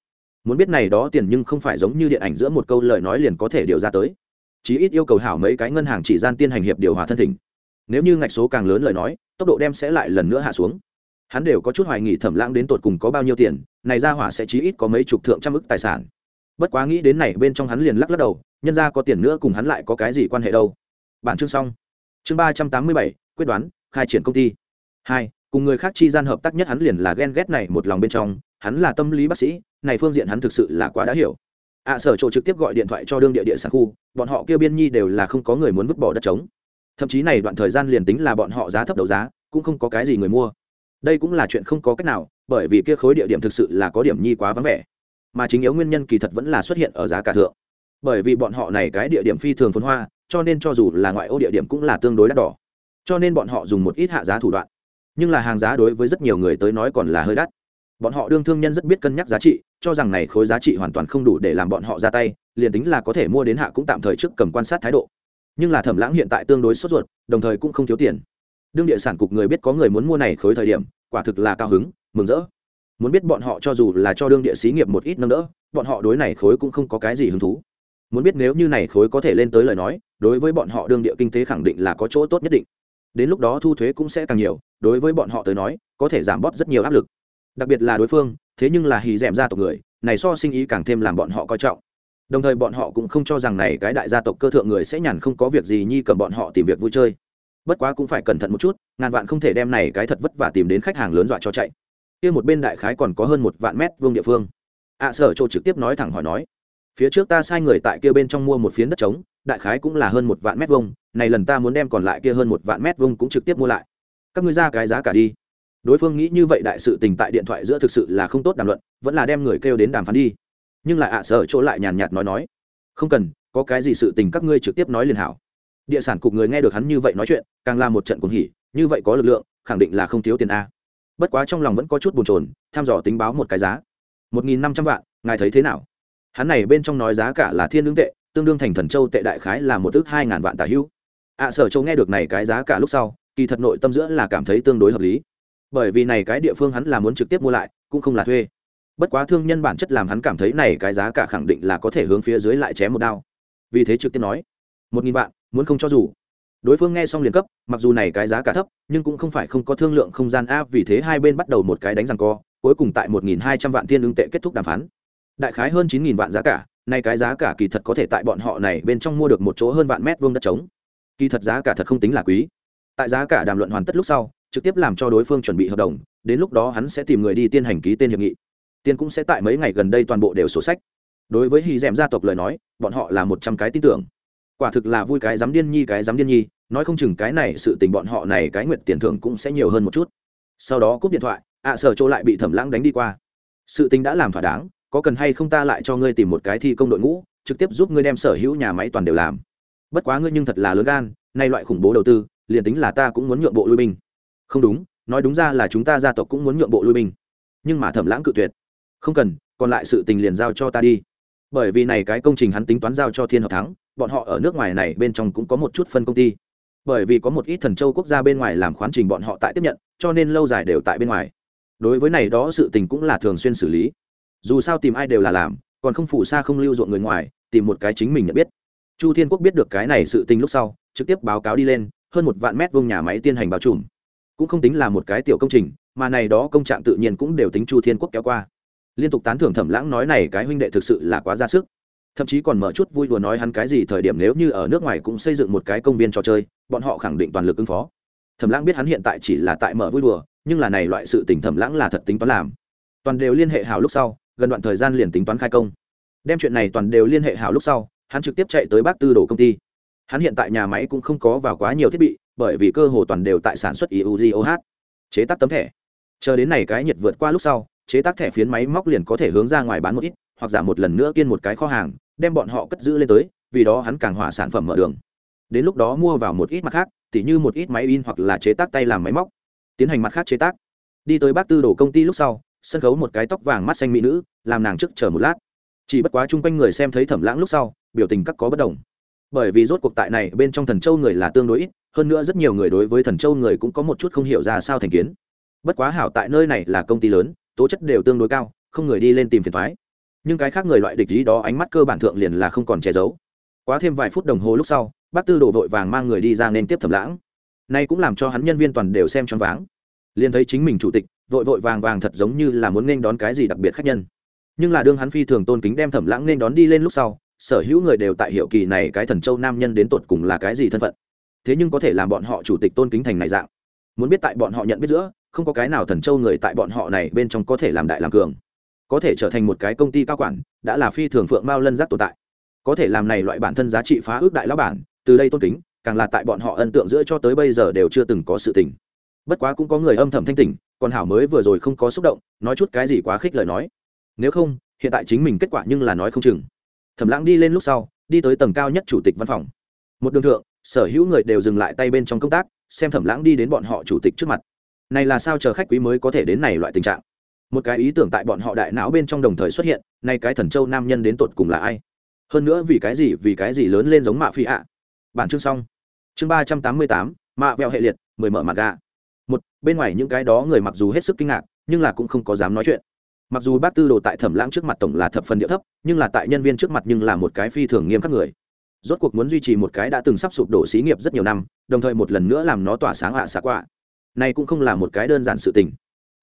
Muốn biết này đó tiền nhưng không phải giống như điện ảnh giữa một câu lời nói liền có thể điều ra tới. Chí ít yêu cầu hảo mấy cái ngân hàng chỉ gian tiên hành hiệp điều hòa thân thỉnh. Nếu như ngạch số càng lớn lời nói tốc độ đem sẽ lại lần nữa hạ xuống. Hắn đều có chút hoài nghi thẩm lãng đến tột cùng có bao nhiêu tiền, này ra hỏa sẽ chí ít có mấy chục thượng trăm ức tài sản. Bất quá nghĩ đến này, bên trong hắn liền lắc lắc đầu, nhân ra có tiền nữa cùng hắn lại có cái gì quan hệ đâu. Bản chương xong. Chương ba trăm tám mươi bảy, quyết đoán, khai triển công ty. Hai, cùng người khác chi gian hợp tác nhất hắn liền là ghen ghét này một lòng bên trong, hắn là tâm lý bác sĩ, này phương diện hắn thực sự là quá đã hiểu. Ạ sở chỗ trực tiếp gọi điện thoại cho đương địa địa sản khu, bọn họ kêu biên nhi đều là không có người muốn vứt bỏ đất trống thậm chí này đoạn thời gian liền tính là bọn họ giá thấp đầu giá, cũng không có cái gì người mua. Đây cũng là chuyện không có cách nào, bởi vì kia khối địa điểm thực sự là có điểm nhi quá vắng vẻ. Mà chính yếu nguyên nhân kỳ thật vẫn là xuất hiện ở giá cả thượng. Bởi vì bọn họ này cái địa điểm phi thường phồn hoa, cho nên cho dù là ngoại ô địa điểm cũng là tương đối đắt đỏ. Cho nên bọn họ dùng một ít hạ giá thủ đoạn. Nhưng là hàng giá đối với rất nhiều người tới nói còn là hơi đắt. Bọn họ đương thương nhân rất biết cân nhắc giá trị, cho rằng này khối giá trị hoàn toàn không đủ để làm bọn họ ra tay, liền tính là có thể mua đến hạ cũng tạm thời trước cầm quan sát thái độ nhưng là thẩm lãng hiện tại tương đối sốt ruột, đồng thời cũng không thiếu tiền. Đương địa sản cục người biết có người muốn mua này khối thời điểm, quả thực là cao hứng, mừng rỡ. Muốn biết bọn họ cho dù là cho đương địa xí nghiệp một ít nâng đỡ, bọn họ đối này khối cũng không có cái gì hứng thú. Muốn biết nếu như này khối có thể lên tới lời nói, đối với bọn họ đương địa kinh tế khẳng định là có chỗ tốt nhất định. Đến lúc đó thu thuế cũng sẽ càng nhiều, đối với bọn họ tới nói, có thể giảm bót rất nhiều áp lực. Đặc biệt là đối phương, thế nhưng là hì d ra tộc người, này so sinh ý càng thêm làm bọn họ coi trọng đồng thời bọn họ cũng không cho rằng này cái đại gia tộc cơ thượng người sẽ nhàn không có việc gì nhi cầm bọn họ tìm việc vui chơi. Bất quá cũng phải cẩn thận một chút ngàn vạn không thể đem này cái thật vất vả tìm đến khách hàng lớn dọa cho chạy. Kia một bên đại khái còn có hơn một vạn mét vuông địa phương. Ạ à, sở chỗ trực tiếp nói thẳng hỏi nói phía trước ta sai người tại kia bên trong mua một phiến đất trống đại khái cũng là hơn một vạn mét vuông này lần ta muốn đem còn lại kia hơn một vạn mét vuông cũng trực tiếp mua lại. Các ngươi ra cái giá cả đi. Đối phương nghĩ như vậy đại sự tình tại điện thoại giữa thực sự là không tốt đàm luận vẫn là đem người kêu đến đàm phán đi nhưng lại ạ à sở chỗ lại nhàn nhạt nói nói, không cần, có cái gì sự tình các ngươi trực tiếp nói liền hảo. Địa sản cục người nghe được hắn như vậy nói chuyện, càng là một trận cuồng hỉ, như vậy có lực lượng, khẳng định là không thiếu tiền a. Bất quá trong lòng vẫn có chút bồn chồn, tham dò tính báo một cái giá. Một nghìn năm trăm vạn, ngài thấy thế nào? Hắn này bên trong nói giá cả là thiên lương tệ, tương đương thành thần châu tệ đại khái là một ước hai ngàn vạn tả hữu ạ sở châu nghe được này cái giá cả lúc sau, kỳ thật nội tâm giữa là cảm thấy tương đối hợp lý. Bởi vì này cái địa phương hắn là muốn trực tiếp mua lại, cũng không là thuê bất quá thương nhân bản chất làm hắn cảm thấy này cái giá cả khẳng định là có thể hướng phía dưới lại chém một đao. Vì thế trực tiếp nói, một nghìn vạn, muốn không cho dù. Đối phương nghe xong liền cấp, mặc dù này cái giá cả thấp, nhưng cũng không phải không có thương lượng không gian áp vì thế hai bên bắt đầu một cái đánh răng co, cuối cùng tại một nghìn hai trăm vạn thiên lương tệ kết thúc đàm phán. Đại khái hơn chín nghìn vạn giá cả, nay cái giá cả kỳ thật có thể tại bọn họ này bên trong mua được một chỗ hơn vạn mét vuông đất trống. Kỳ thật giá cả thật không tính là quý. Tại giá cả đàm luận hoàn tất lúc sau, trực tiếp làm cho đối phương chuẩn bị hợp đồng, đến lúc đó hắn sẽ tìm người đi tiên hành ký tên hiệp nghị tiền cũng sẽ tại mấy ngày gần đây toàn bộ đều sổ sách. Đối với hy Dèm gia tộc lời nói, bọn họ là một trăm cái tin tưởng. Quả thực là vui cái dám điên nhi, cái dám điên nhi, nói không chừng cái này sự tình bọn họ này cái nguyện tiền thưởng cũng sẽ nhiều hơn một chút. Sau đó cúp điện thoại, ạ sở chỗ lại bị thẩm lãng đánh đi qua. Sự tình đã làm thỏa đáng, có cần hay không ta lại cho ngươi tìm một cái thi công đội ngũ, trực tiếp giúp ngươi đem sở hữu nhà máy toàn đều làm. Bất quá ngươi nhưng thật là lớn gan, nay loại khủng bố đầu tư, liền tính là ta cũng muốn nhượng bộ lui binh. Không đúng, nói đúng ra là chúng ta gia tộc cũng muốn nhượng bộ lui binh. Nhưng mà thẩm lãng cự tuyệt không cần, còn lại sự tình liền giao cho ta đi. Bởi vì này cái công trình hắn tính toán giao cho thiên hợp thắng, bọn họ ở nước ngoài này bên trong cũng có một chút phân công ty. Bởi vì có một ít thần châu quốc gia bên ngoài làm khoán trình bọn họ tại tiếp nhận, cho nên lâu dài đều tại bên ngoài. Đối với này đó sự tình cũng là thường xuyên xử lý. Dù sao tìm ai đều là làm, còn không phủ xa không lưu ruộng người ngoài, tìm một cái chính mình nhận biết. Chu thiên quốc biết được cái này sự tình lúc sau, trực tiếp báo cáo đi lên, hơn một vạn mét vuông nhà máy tiên hành bao trùm. Cũng không tính là một cái tiểu công trình, mà này đó công trạng tự nhiên cũng đều tính chu thiên quốc kéo qua liên tục tán thưởng thẩm lãng nói này cái huynh đệ thực sự là quá ra sức. Thậm chí còn mở chút vui đùa nói hắn cái gì thời điểm nếu như ở nước ngoài cũng xây dựng một cái công viên trò chơi, bọn họ khẳng định toàn lực ứng phó. Thẩm lãng biết hắn hiện tại chỉ là tại mở vui đùa, nhưng là này loại sự tình thẩm lãng là thật tính toán làm. Toàn đều liên hệ hảo lúc sau, gần đoạn thời gian liền tính toán khai công. Đem chuyện này toàn đều liên hệ hảo lúc sau, hắn trực tiếp chạy tới bác tư đồ công ty. Hắn hiện tại nhà máy cũng không có vào quá nhiều thiết bị, bởi vì cơ hồ toàn đều tại sản xuất iugoh chế tác tấm thẻ. Chờ đến này cái nhiệt vượt qua lúc sau chế tác thẻ phiến máy móc liền có thể hướng ra ngoài bán một ít, hoặc giả một lần nữa kiên một cái kho hàng, đem bọn họ cất giữ lên tới, vì đó hắn càng hỏa sản phẩm mở đường. Đến lúc đó mua vào một ít mặt khác, tỉ như một ít máy in hoặc là chế tác tay làm máy móc. Tiến hành mặt khác chế tác. Đi tới bác tư đồ công ty lúc sau, sân khấu một cái tóc vàng mắt xanh mỹ nữ, làm nàng trước chờ một lát. Chỉ bất quá chung quanh người xem thấy thẩm lãng lúc sau, biểu tình các có bất đồng. Bởi vì rốt cuộc tại này, bên trong thần châu người là tương đối ít, hơn nữa rất nhiều người đối với thần châu người cũng có một chút không hiểu ra sao thành kiến. Bất quá hảo tại nơi này là công ty lớn tố chất đều tương đối cao, không người đi lên tìm phiền thoái. Nhưng cái khác người loại địch ý đó ánh mắt cơ bản thượng liền là không còn che giấu. Quá thêm vài phút đồng hồ lúc sau, bác tư đồ vội vàng mang người đi ra nên tiếp thẩm lãng. Nay cũng làm cho hắn nhân viên toàn đều xem choáng váng. Liền thấy chính mình chủ tịch, vội vội vàng vàng thật giống như là muốn nên đón cái gì đặc biệt khách nhân. Nhưng là đương hắn phi thường tôn kính đem thẩm lãng nên đón đi lên lúc sau, sở hữu người đều tại hiệu kỳ này cái thần châu nam nhân đến tột cùng là cái gì thân phận. Thế nhưng có thể làm bọn họ chủ tịch tôn kính thành này dạng. Muốn biết tại bọn họ nhận biết giữa không có cái nào thần châu người tại bọn họ này bên trong có thể làm đại làm cường. Có thể trở thành một cái công ty cao quản, đã là phi thường phượng mao lân giác tồn tại. Có thể làm này loại bản thân giá trị phá ước đại lão bản, từ đây tôn kính, càng là tại bọn họ ấn tượng giữa cho tới bây giờ đều chưa từng có sự tình. Bất quá cũng có người âm thầm thanh tỉnh, còn hảo mới vừa rồi không có xúc động, nói chút cái gì quá khích lời nói. Nếu không, hiện tại chính mình kết quả nhưng là nói không chừng. Thẩm lãng đi lên lúc sau, đi tới tầng cao nhất chủ tịch văn phòng. Một đường thượng, sở hữu người đều dừng lại tay bên trong công tác, xem thẩm lãng đi đến bọn họ chủ tịch trước mặt này là sao chờ khách quý mới có thể đến này loại tình trạng? Một cái ý tưởng tại bọn họ đại não bên trong đồng thời xuất hiện, nay cái thần châu nam nhân đến tột cùng là ai? Hơn nữa vì cái gì, vì cái gì lớn lên giống mạ phi ạ? Bản chương xong. Chương ba trăm tám mươi tám, mạ vẹo hệ liệt, mười mở mặt gà. Một, bên ngoài những cái đó người mặc dù hết sức kinh ngạc, nhưng là cũng không có dám nói chuyện. Mặc dù bác tư đồ tại thẩm lãng trước mặt tổng là thập phần địa thấp, nhưng là tại nhân viên trước mặt nhưng là một cái phi thường nghiêm khắc người. Rốt cuộc muốn duy trì một cái đã từng sắp sụp đổ xí nghiệp rất nhiều năm, đồng thời một lần nữa làm nó tỏa sáng ạ à xạ quạ này cũng không là một cái đơn giản sự tình.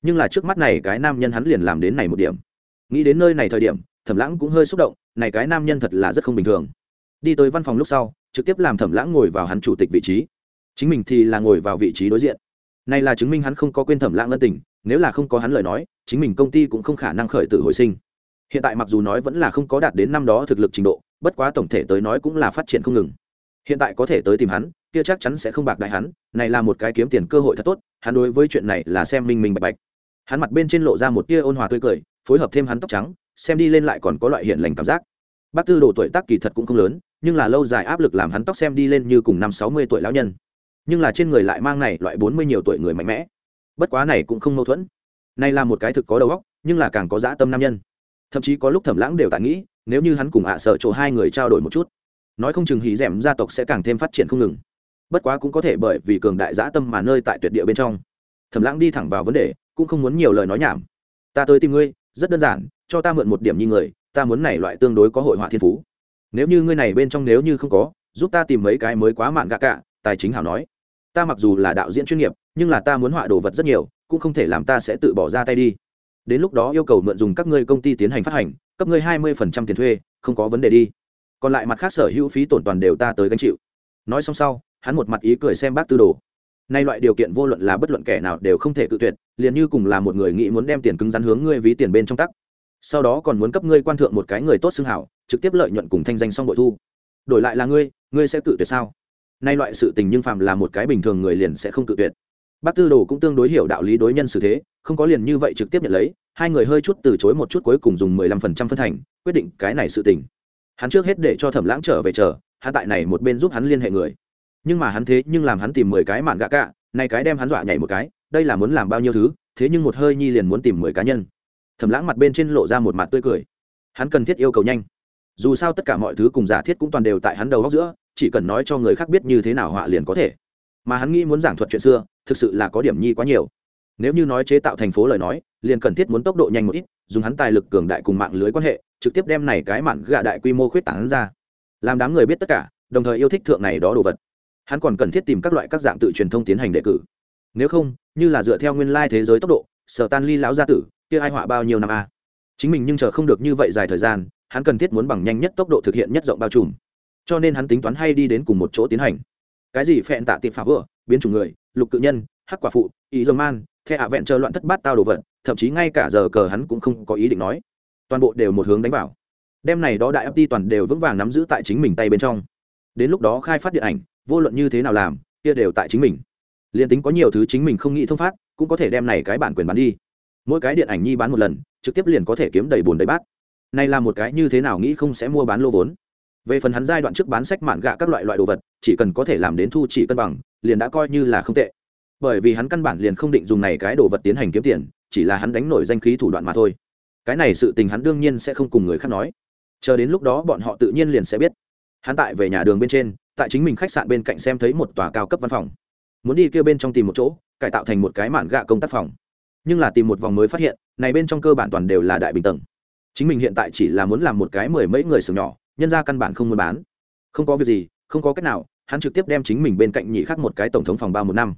Nhưng là trước mắt này cái nam nhân hắn liền làm đến này một điểm. Nghĩ đến nơi này thời điểm, thẩm lãng cũng hơi xúc động, này cái nam nhân thật là rất không bình thường. Đi tới văn phòng lúc sau, trực tiếp làm thẩm lãng ngồi vào hắn chủ tịch vị trí. Chính mình thì là ngồi vào vị trí đối diện. Này là chứng minh hắn không có quên thẩm lãng ân tình, nếu là không có hắn lời nói, chính mình công ty cũng không khả năng khởi tử hồi sinh. Hiện tại mặc dù nói vẫn là không có đạt đến năm đó thực lực trình độ, bất quá tổng thể tới nói cũng là phát triển không ngừng. Hiện tại có thể tới tìm hắn kia chắc chắn sẽ không bạc đại hắn, này là một cái kiếm tiền cơ hội thật tốt, hắn đối với chuyện này là xem minh minh bạch bạch. Hắn mặt bên trên lộ ra một tia ôn hòa tươi cười, phối hợp thêm hắn tóc trắng, xem đi lên lại còn có loại hiện lành cảm giác. Bác tư đồ tuổi tác kỳ thật cũng không lớn, nhưng là lâu dài áp lực làm hắn tóc xem đi lên như cùng năm sáu mươi tuổi lão nhân. Nhưng là trên người lại mang này loại bốn mươi nhiều tuổi người mạnh mẽ. Bất quá này cũng không mâu thuẫn. Này là một cái thực có đầu óc, nhưng là càng có dã tâm nam nhân. Thậm chí có lúc thẩm lãng đều tại nghĩ, nếu như hắn cùng ạ sợ chỗ hai người trao đổi một chút, nói không chừng hí d gia tộc sẽ càng thêm phát triển không ngừng bất quá cũng có thể bởi vì cường đại dã tâm mà nơi tại tuyệt địa bên trong. Thẩm lãng đi thẳng vào vấn đề, cũng không muốn nhiều lời nói nhảm. Ta tới tìm ngươi, rất đơn giản, cho ta mượn một điểm như người, ta muốn này loại tương đối có hội họa thiên phú. Nếu như ngươi này bên trong nếu như không có, giúp ta tìm mấy cái mới quá mạn gạ cả, tài chính hảo nói. Ta mặc dù là đạo diễn chuyên nghiệp, nhưng là ta muốn họa đồ vật rất nhiều, cũng không thể làm ta sẽ tự bỏ ra tay đi. Đến lúc đó yêu cầu mượn dùng các ngươi công ty tiến hành phát hành, cấp ngươi hai mươi phần trăm tiền thuê, không có vấn đề đi. Còn lại mặt khác sở hữu phí tổn toàn đều ta tới gánh chịu. Nói xong sau hắn một mặt ý cười xem bác tư đồ. Nay loại điều kiện vô luận là bất luận kẻ nào đều không thể cự tuyệt, liền như cùng là một người nghĩ muốn đem tiền cứng rắn hướng ngươi ví tiền bên trong tắc. Sau đó còn muốn cấp ngươi quan thượng một cái người tốt xưng hảo, trực tiếp lợi nhuận cùng thanh danh xong bội thu. Đổi lại là ngươi ngươi sẽ cự tuyệt sao? Nay loại sự tình nhưng phàm là một cái bình thường người liền sẽ không cự tuyệt. Bác tư đồ cũng tương đối hiểu đạo lý đối nhân xử thế, không có liền như vậy trực tiếp nhận lấy, hai người hơi chút từ chối một chút cuối cùng dùng mười lăm phần trăm phân thành, quyết định cái này sự tình. Hắn trước hết để cho thẩm lãng trở về chờ, hắn tại này một bên giúp hắn liên hệ người nhưng mà hắn thế nhưng làm hắn tìm mười cái mạn gạ cạ này cái đem hắn dọa nhảy một cái, đây là muốn làm bao nhiêu thứ, thế nhưng một hơi nhi liền muốn tìm mười cá nhân. Thầm lãng mặt bên trên lộ ra một mặt tươi cười. Hắn cần thiết yêu cầu nhanh. Dù sao tất cả mọi thứ cùng giả thiết cũng toàn đều tại hắn đầu góc giữa, chỉ cần nói cho người khác biết như thế nào họa liền có thể. Mà hắn nghĩ muốn giảng thuật chuyện xưa, thực sự là có điểm nhi quá nhiều. Nếu như nói chế tạo thành phố lời nói, liền cần thiết muốn tốc độ nhanh một ít, dùng hắn tài lực cường đại cùng mạng lưới quan hệ, trực tiếp đem này cái mạn gạ đại quy mô khuyết tảng ra. Làm đám người biết tất cả, đồng thời yêu thích thượng này đó đồ vật hắn còn cần thiết tìm các loại các dạng tự truyền thông tiến hành đề cử. Nếu không như là dựa theo nguyên lai thế giới tốc độ sở tan ly lão gia tử kia ai họa bao nhiêu năm a? Chính mình nhưng chờ không được như vậy dài thời gian hắn cần thiết muốn bằng nhanh nhất tốc độ thực hiện nhất rộng bao trùm. Cho nên hắn tính toán hay đi đến cùng một chỗ tiến hành. Cái gì phẹn tạ tiệp phá vỡ, biến chủng người lục cự nhân hắc quả phụ ý dơ man the hạ vẹn chờ loạn thất bát tao đồ vật thậm chí ngay cả giờ cờ hắn cũng không có ý định nói. Toàn bộ đều một hướng đánh vào. Đem này đó đại ấp đi toàn đều vững vàng nắm giữ tại chính mình tay bên trong. Đến lúc đó khai phát điện ảnh vô luận như thế nào làm, kia đều tại chính mình. Liền tính có nhiều thứ chính mình không nghĩ thông phát, cũng có thể đem này cái bản quyền bán đi. Mỗi cái điện ảnh nhi bán một lần, trực tiếp liền có thể kiếm đầy bùn đầy bát. Này là một cái như thế nào nghĩ không sẽ mua bán lô vốn. Về phần hắn giai đoạn trước bán sách mạn gạ các loại loại đồ vật, chỉ cần có thể làm đến thu chỉ cân bằng, liền đã coi như là không tệ. Bởi vì hắn căn bản liền không định dùng này cái đồ vật tiến hành kiếm tiền, chỉ là hắn đánh nổi danh khí thủ đoạn mà thôi. Cái này sự tình hắn đương nhiên sẽ không cùng người khác nói. Chờ đến lúc đó bọn họ tự nhiên liền sẽ biết. Hắn tại về nhà đường bên trên tại chính mình khách sạn bên cạnh xem thấy một tòa cao cấp văn phòng. Muốn đi kêu bên trong tìm một chỗ, cải tạo thành một cái mạn gạ công tác phòng. Nhưng là tìm một vòng mới phát hiện, này bên trong cơ bản toàn đều là đại bình tầng. Chính mình hiện tại chỉ là muốn làm một cái mười mấy người xưởng nhỏ, nhân ra căn bản không muốn bán. Không có việc gì, không có cách nào, hắn trực tiếp đem chính mình bên cạnh nhị khắc một cái tổng thống phòng ba một năm.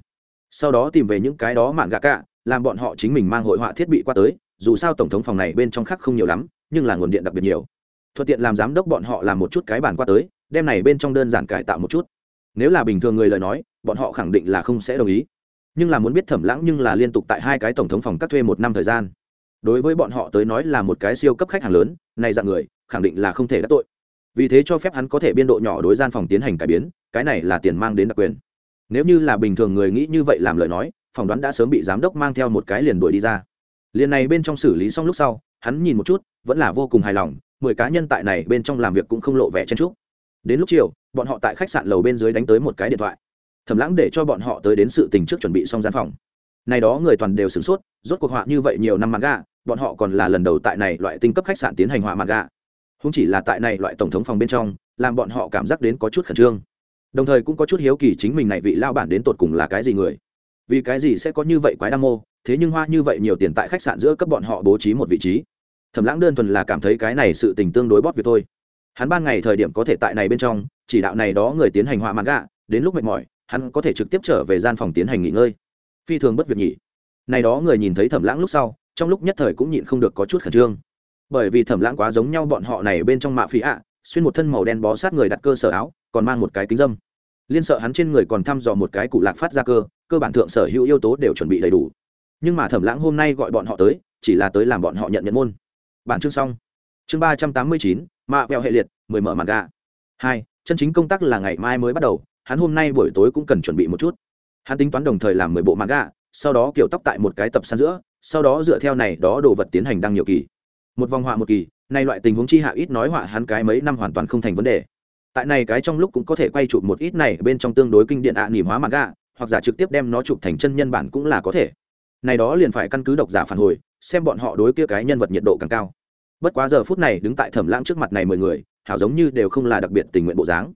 Sau đó tìm về những cái đó mạn gạ cả, làm bọn họ chính mình mang hội họa thiết bị qua tới, dù sao tổng thống phòng này bên trong khắc không nhiều lắm, nhưng là nguồn điện đặc biệt nhiều. Thuận tiện làm giám đốc bọn họ làm một chút cái bản qua tới đem này bên trong đơn giản cải tạo một chút. Nếu là bình thường người lời nói, bọn họ khẳng định là không sẽ đồng ý. Nhưng là muốn biết thẩm lãng nhưng là liên tục tại hai cái tổng thống phòng cắt thuê một năm thời gian. Đối với bọn họ tới nói là một cái siêu cấp khách hàng lớn, này dạng người, khẳng định là không thể đắc tội. Vì thế cho phép hắn có thể biên độ nhỏ đối gian phòng tiến hành cải biến, cái này là tiền mang đến đặc quyền. Nếu như là bình thường người nghĩ như vậy làm lời nói phỏng đoán đã sớm bị giám đốc mang theo một cái liền đuổi đi ra. Liền này bên trong xử lý xong lúc sau, hắn nhìn một chút, vẫn là vô cùng hài lòng, mười cá nhân tại này bên trong làm việc cũng không lộ vẻ chen trúc đến lúc chiều, bọn họ tại khách sạn lầu bên dưới đánh tới một cái điện thoại. Thẩm lãng để cho bọn họ tới đến sự tình trước chuẩn bị xong gian phòng. Này đó người toàn đều sửng sốt, rốt cuộc họa như vậy nhiều năm mặt gà bọn họ còn là lần đầu tại này loại tinh cấp khách sạn tiến hành họa mặt gà không chỉ là tại này loại tổng thống phòng bên trong, làm bọn họ cảm giác đến có chút khẩn trương. Đồng thời cũng có chút hiếu kỳ chính mình này vị lao bản đến tột cùng là cái gì người. Vì cái gì sẽ có như vậy quái đam mô, thế nhưng hoa như vậy nhiều tiền tại khách sạn giữa cấp bọn họ bố trí một vị trí. Thẩm lãng đơn thuần là cảm thấy cái này sự tình tương đối bóp việc thôi hắn ban ngày thời điểm có thể tại này bên trong, chỉ đạo này đó người tiến hành họa mạn gạ, đến lúc mệt mỏi, hắn có thể trực tiếp trở về gian phòng tiến hành nghỉ ngơi. Phi thường bất việc nhỉ. Này đó người nhìn thấy thẩm lãng lúc sau, trong lúc nhất thời cũng nhịn không được có chút khẩn trương. Bởi vì thẩm lãng quá giống nhau bọn họ này bên trong mạ phí ạ, xuyên một thân màu đen bó sát người đặt cơ sở áo, còn mang một cái kính dâm. Liên sợ hắn trên người còn thăm dò một cái cụ lạc phát ra cơ cơ bản thượng sở hữu yếu tố đều chuẩn bị đầy đủ. Nhưng mà thẩm lãng hôm nay gọi bọn họ tới, chỉ là tới làm bọn họ nhận nhận môn. Bản chương xong. Chương ba trăm tám mươi chín mạ vẹo hệ liệt mười mở màn gà hai chân chính công tác là ngày mai mới bắt đầu hắn hôm nay buổi tối cũng cần chuẩn bị một chút. Hắn tính toán đồng thời làm mười bộ màn gà sau đó kiểu tóc tại một cái tập săn giữa sau đó dựa theo này đó đồ vật tiến hành đăng nhiều kỳ. Một vòng họa một kỳ nay loại tình huống chi hạ ít nói họa hắn cái mấy năm hoàn toàn không thành vấn đề. Tại này cái trong lúc cũng có thể quay chụp một ít này bên trong tương đối kinh điện ạ à, nỉm hóa màn gà hoặc giả trực tiếp đem nó chụp thành chân nhân bản cũng là có thể. Này đó liền phải căn cứ độc giả phản hồi xem bọn họ đối kia cái nhân vật nhiệt độ càng cao bất quá giờ phút này đứng tại thẩm lãng trước mặt này mười người, hảo giống như đều không là đặc biệt tình nguyện bộ dáng.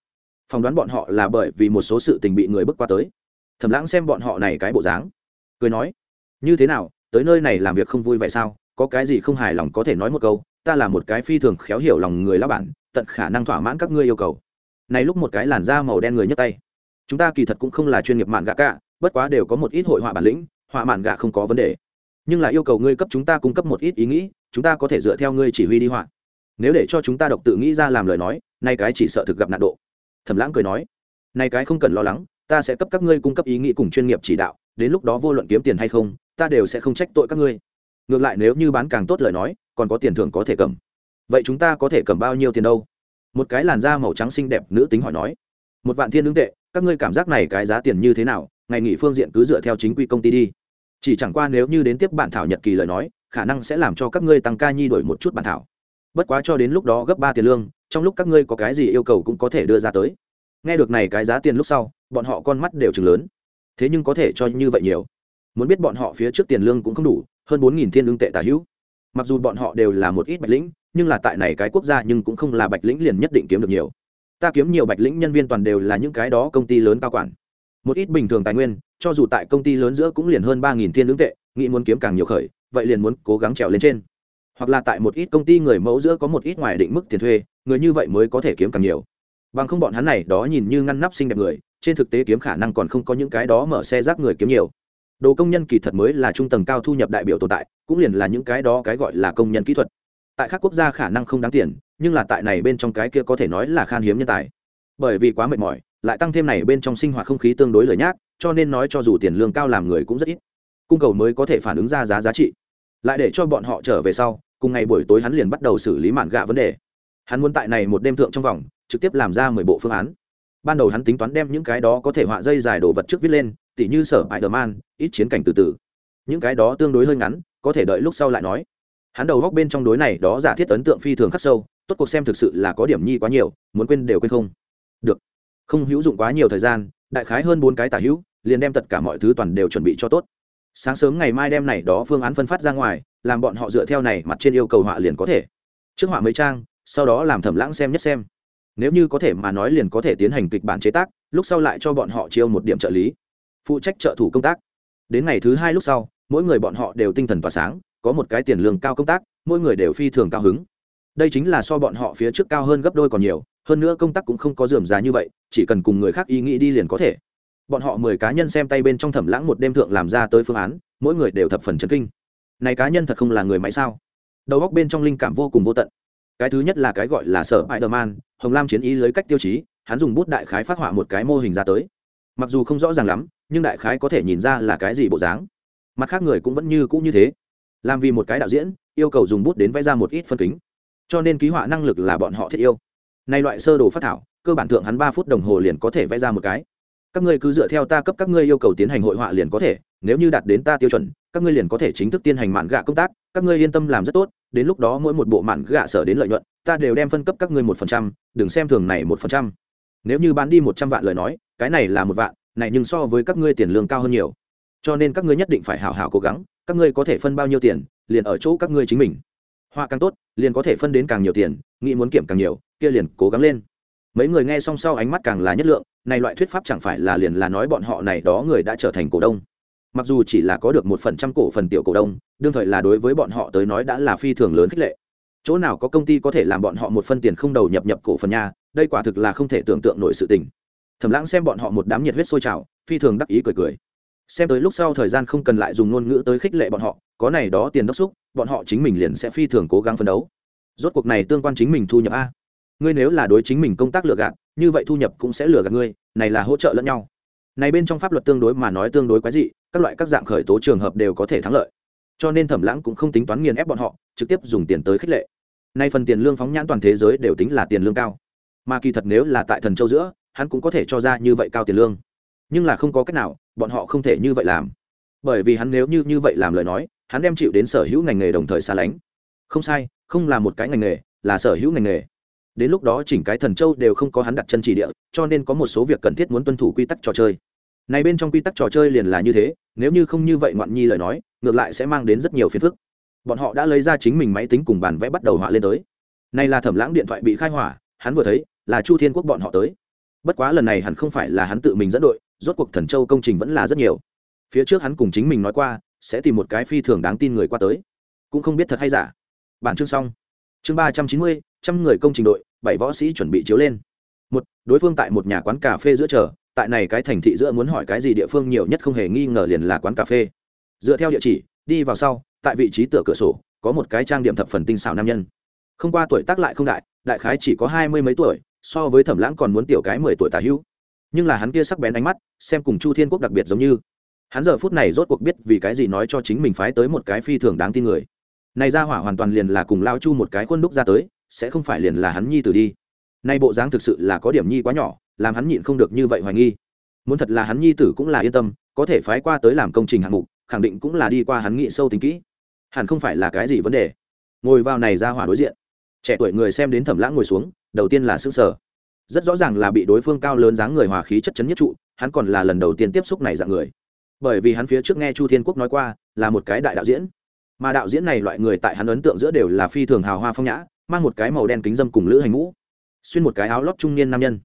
Phỏng đoán bọn họ là bởi vì một số sự tình bị người bước qua tới. Thẩm lãng xem bọn họ này cái bộ dáng, cười nói, như thế nào, tới nơi này làm việc không vui vậy sao? Có cái gì không hài lòng có thể nói một câu, ta là một cái phi thường khéo hiểu lòng người lao bản, tận khả năng thỏa mãn các ngươi yêu cầu. Này lúc một cái làn da màu đen người nhấc tay. Chúng ta kỳ thật cũng không là chuyên nghiệp mạn gạ cả, bất quá đều có một ít hội họa bản lĩnh, họa mạn gạ không có vấn đề nhưng là yêu cầu ngươi cấp chúng ta cung cấp một ít ý nghĩ, chúng ta có thể dựa theo ngươi chỉ huy đi họa. Nếu để cho chúng ta độc tự nghĩ ra làm lời nói, nay cái chỉ sợ thực gặp nạn độ. Thẩm lãng cười nói, nay cái không cần lo lắng, ta sẽ cấp các ngươi cung cấp ý nghĩ cùng chuyên nghiệp chỉ đạo, đến lúc đó vô luận kiếm tiền hay không, ta đều sẽ không trách tội các ngươi. Ngược lại nếu như bán càng tốt lời nói, còn có tiền thưởng có thể cầm. Vậy chúng ta có thể cầm bao nhiêu tiền đâu? Một cái làn da màu trắng xinh đẹp nữ tính hỏi nói, một vạn thiên ứng tệ, các ngươi cảm giác này cái giá tiền như thế nào? Ngày nghỉ phương diện cứ dựa theo chính quy công ty đi chỉ chẳng qua nếu như đến tiếp bản thảo nhật kỳ lời nói, khả năng sẽ làm cho các ngươi tăng ca nhi đổi một chút bản thảo. Bất quá cho đến lúc đó gấp ba tiền lương, trong lúc các ngươi có cái gì yêu cầu cũng có thể đưa ra tới. Nghe được này cái giá tiền lúc sau, bọn họ con mắt đều chừng lớn. Thế nhưng có thể cho như vậy nhiều. Muốn biết bọn họ phía trước tiền lương cũng không đủ, hơn bốn nghìn thiên lương tệ tả hữu. Mặc dù bọn họ đều là một ít bạch lĩnh, nhưng là tại này cái quốc gia nhưng cũng không là bạch lĩnh liền nhất định kiếm được nhiều. Ta kiếm nhiều bạch lĩnh nhân viên toàn đều là những cái đó công ty lớn cao quản. Một ít bình thường tài nguyên cho dù tại công ty lớn giữa cũng liền hơn ba nghìn thiên lương tệ, nghĩ muốn kiếm càng nhiều khởi, vậy liền muốn cố gắng trèo lên trên. Hoặc là tại một ít công ty người mẫu giữa có một ít ngoài định mức tiền thuê, người như vậy mới có thể kiếm càng nhiều. Bằng không bọn hắn này đó nhìn như ngăn nắp xinh đẹp người, trên thực tế kiếm khả năng còn không có những cái đó mở xe rác người kiếm nhiều. Đồ công nhân kỳ thật mới là trung tầng cao thu nhập đại biểu tồn tại, cũng liền là những cái đó cái gọi là công nhân kỹ thuật. Tại các quốc gia khả năng không đáng tiền, nhưng là tại này bên trong cái kia có thể nói là khan hiếm nhân tài. Bởi vì quá mệt mỏi, lại tăng thêm này bên trong sinh hoạt không khí tương đối lời nhác cho nên nói cho dù tiền lương cao làm người cũng rất ít. Cung cầu mới có thể phản ứng ra giá giá trị. Lại để cho bọn họ trở về sau, cùng ngày buổi tối hắn liền bắt đầu xử lý mạn gạ vấn đề. Hắn muốn tại này một đêm thượng trong vòng, trực tiếp làm ra mười bộ phương án. Ban đầu hắn tính toán đem những cái đó có thể họa dây dài đồ vật trước viết lên, tỉ như sở bại đờ man, ít chiến cảnh từ từ. Những cái đó tương đối hơi ngắn, có thể đợi lúc sau lại nói. Hắn đầu góc bên trong đối này đó giả thiết ấn tượng phi thường khắc sâu, tốt cuộc xem thực sự là có điểm nhi quá nhiều, muốn quên đều quên không. Được. Không hữu dụng quá nhiều thời gian đại khái hơn bốn cái tả hữu, liền đem tất cả mọi thứ toàn đều chuẩn bị cho tốt. Sáng sớm ngày mai đem này đó phương án phân phát ra ngoài, làm bọn họ dựa theo này mặt trên yêu cầu họa liền có thể. Trước họa mấy trang, sau đó làm thẩm lãng xem nhất xem. Nếu như có thể mà nói liền có thể tiến hành kịch bản chế tác, lúc sau lại cho bọn họ chiêu một điểm trợ lý. Phụ trách trợ thủ công tác. Đến ngày thứ hai lúc sau, mỗi người bọn họ đều tinh thần tỏa sáng, có một cái tiền lương cao công tác, mỗi người đều phi thường cao hứng đây chính là so bọn họ phía trước cao hơn gấp đôi còn nhiều, hơn nữa công tác cũng không có dườm giá như vậy, chỉ cần cùng người khác ý nghĩ đi liền có thể. Bọn họ mười cá nhân xem tay bên trong thẩm lãng một đêm thượng làm ra tới phương án, mỗi người đều thập phần chấn kinh. Này cá nhân thật không là người máy sao? Đầu góc bên trong linh cảm vô cùng vô tận. Cái thứ nhất là cái gọi là sở bại đờ man, hồng lam chiến ý lấy cách tiêu chí, hắn dùng bút đại khái phát họa một cái mô hình ra tới. Mặc dù không rõ ràng lắm, nhưng đại khái có thể nhìn ra là cái gì bộ dáng. Mặt khác người cũng vẫn như cũng như thế. Làm vì một cái đạo diễn, yêu cầu dùng bút đến vẽ ra một ít phân kính cho nên ký họa năng lực là bọn họ thiết yêu. Nay loại sơ đồ phát thảo, cơ bản thượng hắn ba phút đồng hồ liền có thể vẽ ra một cái. Các ngươi cứ dựa theo ta cấp các ngươi yêu cầu tiến hành hội họa liền có thể, nếu như đạt đến ta tiêu chuẩn, các ngươi liền có thể chính thức tiến hành mạn gạ công tác, các ngươi yên tâm làm rất tốt, đến lúc đó mỗi một bộ mạn gạ sở đến lợi nhuận, ta đều đem phân cấp các ngươi một phần trăm, đừng xem thường này một phần trăm. Nếu như bán đi một trăm vạn lời nói, cái này là một vạn, này nhưng so với các ngươi tiền lương cao hơn nhiều. Cho nên các ngươi nhất định phải hảo hảo cố gắng, các ngươi có thể phân bao nhiêu tiền, liền ở chỗ các ngươi chính mình họa càng tốt, liền có thể phân đến càng nhiều tiền, nghĩ muốn kiểm càng nhiều, kia liền cố gắng lên. Mấy người nghe xong sau ánh mắt càng là nhất lượng, này loại thuyết pháp chẳng phải là liền là nói bọn họ này đó người đã trở thành cổ đông. Mặc dù chỉ là có được một phần trăm cổ phần tiểu cổ đông, đương thời là đối với bọn họ tới nói đã là phi thường lớn khích lệ. Chỗ nào có công ty có thể làm bọn họ một phân tiền không đầu nhập nhập cổ phần nhà đây quả thực là không thể tưởng tượng nổi sự tình. Thẩm lãng xem bọn họ một đám nhiệt huyết sôi trào, phi thường đắc ý cười cười. Xem tới lúc sau thời gian không cần lại dùng ngôn ngữ tới khích lệ bọn họ có này đó tiền đốc xúc, bọn họ chính mình liền sẽ phi thường cố gắng phấn đấu. Rốt cuộc này tương quan chính mình thu nhập a. Ngươi nếu là đối chính mình công tác lừa gạt, như vậy thu nhập cũng sẽ lừa gạt ngươi, này là hỗ trợ lẫn nhau. Này bên trong pháp luật tương đối mà nói tương đối quái dị, các loại các dạng khởi tố trường hợp đều có thể thắng lợi. Cho nên thẩm lãng cũng không tính toán nghiền ép bọn họ, trực tiếp dùng tiền tới khích lệ. Nay phần tiền lương phóng nhãn toàn thế giới đều tính là tiền lương cao. Mà kỳ thật nếu là tại thần châu giữa, hắn cũng có thể cho ra như vậy cao tiền lương. Nhưng là không có cách nào, bọn họ không thể như vậy làm. Bởi vì hắn nếu như như vậy làm lời nói hắn đem chịu đến sở hữu ngành nghề đồng thời xa lánh. Không sai, không là một cái ngành nghề, là sở hữu ngành nghề. Đến lúc đó chỉnh cái thần châu đều không có hắn đặt chân chỉ địa, cho nên có một số việc cần thiết muốn tuân thủ quy tắc trò chơi. Này bên trong quy tắc trò chơi liền là như thế, nếu như không như vậy ngoạn nhi lời nói, ngược lại sẽ mang đến rất nhiều phiền phức. Bọn họ đã lấy ra chính mình máy tính cùng bàn vẽ bắt đầu họa lên tới. Này là thẩm lãng điện thoại bị khai hỏa, hắn vừa thấy, là chu thiên quốc bọn họ tới. Bất quá lần này hắn không phải là hắn tự mình dẫn đội, rốt cuộc thần châu công trình vẫn là rất nhiều. Phía trước hắn cùng chính mình nói qua sẽ tìm một cái phi thường đáng tin người qua tới. Cũng không biết thật hay giả. Bản chương xong. Chương ba trăm chín mươi, trăm người công trình đội, bảy võ sĩ chuẩn bị chiếu lên. Một, đối phương tại một nhà quán cà phê giữa chờ, tại này cái thành thị giữa muốn hỏi cái gì địa phương nhiều nhất không hề nghi ngờ liền là quán cà phê. Dựa theo địa chỉ, đi vào sau, tại vị trí tựa cửa sổ, có một cái trang điểm thập phần tinh xảo nam nhân. Không qua tuổi tác lại không đại đại khái chỉ có hai mươi mấy tuổi, so với thẩm lãng còn muốn tiểu cái mười tuổi tả hữu. Nhưng là hắn kia sắc bén ánh mắt, xem cùng chu thiên quốc đặc biệt giống như hắn giờ phút này rốt cuộc biết vì cái gì nói cho chính mình phái tới một cái phi thường đáng tin người. Này ra hỏa hoàn toàn liền là cùng lao chu một cái khuôn đúc ra tới, sẽ không phải liền là hắn nhi tử đi. Nay bộ dáng thực sự là có điểm nhi quá nhỏ, làm hắn nhịn không được như vậy hoài nghi. Muốn thật là hắn nhi tử cũng là yên tâm, có thể phái qua tới làm công trình hạng mục, khẳng định cũng là đi qua hắn nghĩ sâu tính kỹ. Hẳn không phải là cái gì vấn đề. Ngồi vào này ra hỏa đối diện. Trẻ tuổi người xem đến thẩm lãng ngồi xuống, đầu tiên là s ư sở rất rõ ràng là bị đối phương cao lớn dáng người hòa khí chất chấn nhất trụ, hắn còn là lần đầu tiên tiếp xúc này dạng người bởi vì hắn phía trước nghe chu thiên quốc nói qua, là một cái đại đạo diễn. Mà đạo diễn này loại người tại hắn ấn tượng giữa đều là phi thường hào hoa phong nhã, mang một cái màu đen kính dâm cùng lữ hành ngũ xuyên một cái áo lót trung niên nam nhân.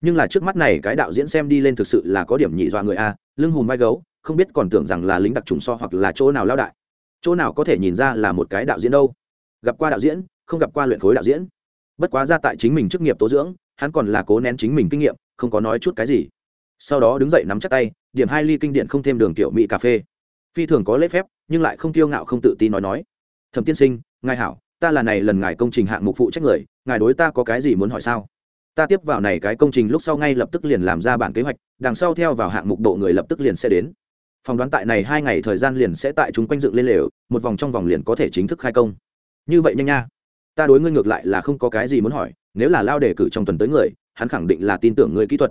Nhưng là trước mắt này cái đạo diễn xem đi lên thực sự là có điểm nhị dọa người a, lưng hùm vai gấu, không biết còn tưởng rằng là lính đặc trùng so hoặc là chỗ nào lao đại. Chỗ nào có thể nhìn ra là một cái đạo diễn đâu. Gặp qua đạo diễn, không gặp qua luyện khối đạo diễn. Bất quá ra tại chính mình chức nghiệp tố dưỡng, hắn còn là cố nén chính mình kinh nghiệm, không có nói chút cái gì sau đó đứng dậy nắm chắc tay, điểm hai ly kinh điện không thêm đường kiểu mỹ cà phê. Phi thường có lễ phép, nhưng lại không kiêu ngạo không tự tin nói nói. Thẩm tiên sinh, ngài hảo, ta là này lần ngài công trình hạng mục phụ trách người, ngài đối ta có cái gì muốn hỏi sao? Ta tiếp vào này cái công trình lúc sau ngay lập tức liền làm ra bản kế hoạch, đằng sau theo vào hạng mục độ người lập tức liền sẽ đến. Phòng đoán tại này hai ngày thời gian liền sẽ tại chúng quanh dựng lên lều, một vòng trong vòng liền có thể chính thức khai công. Như vậy nhanh nha. Ta đối ngươi ngược lại là không có cái gì muốn hỏi, nếu là lao đề cử trong tuần tới người, hắn khẳng định là tin tưởng ngươi kỹ thuật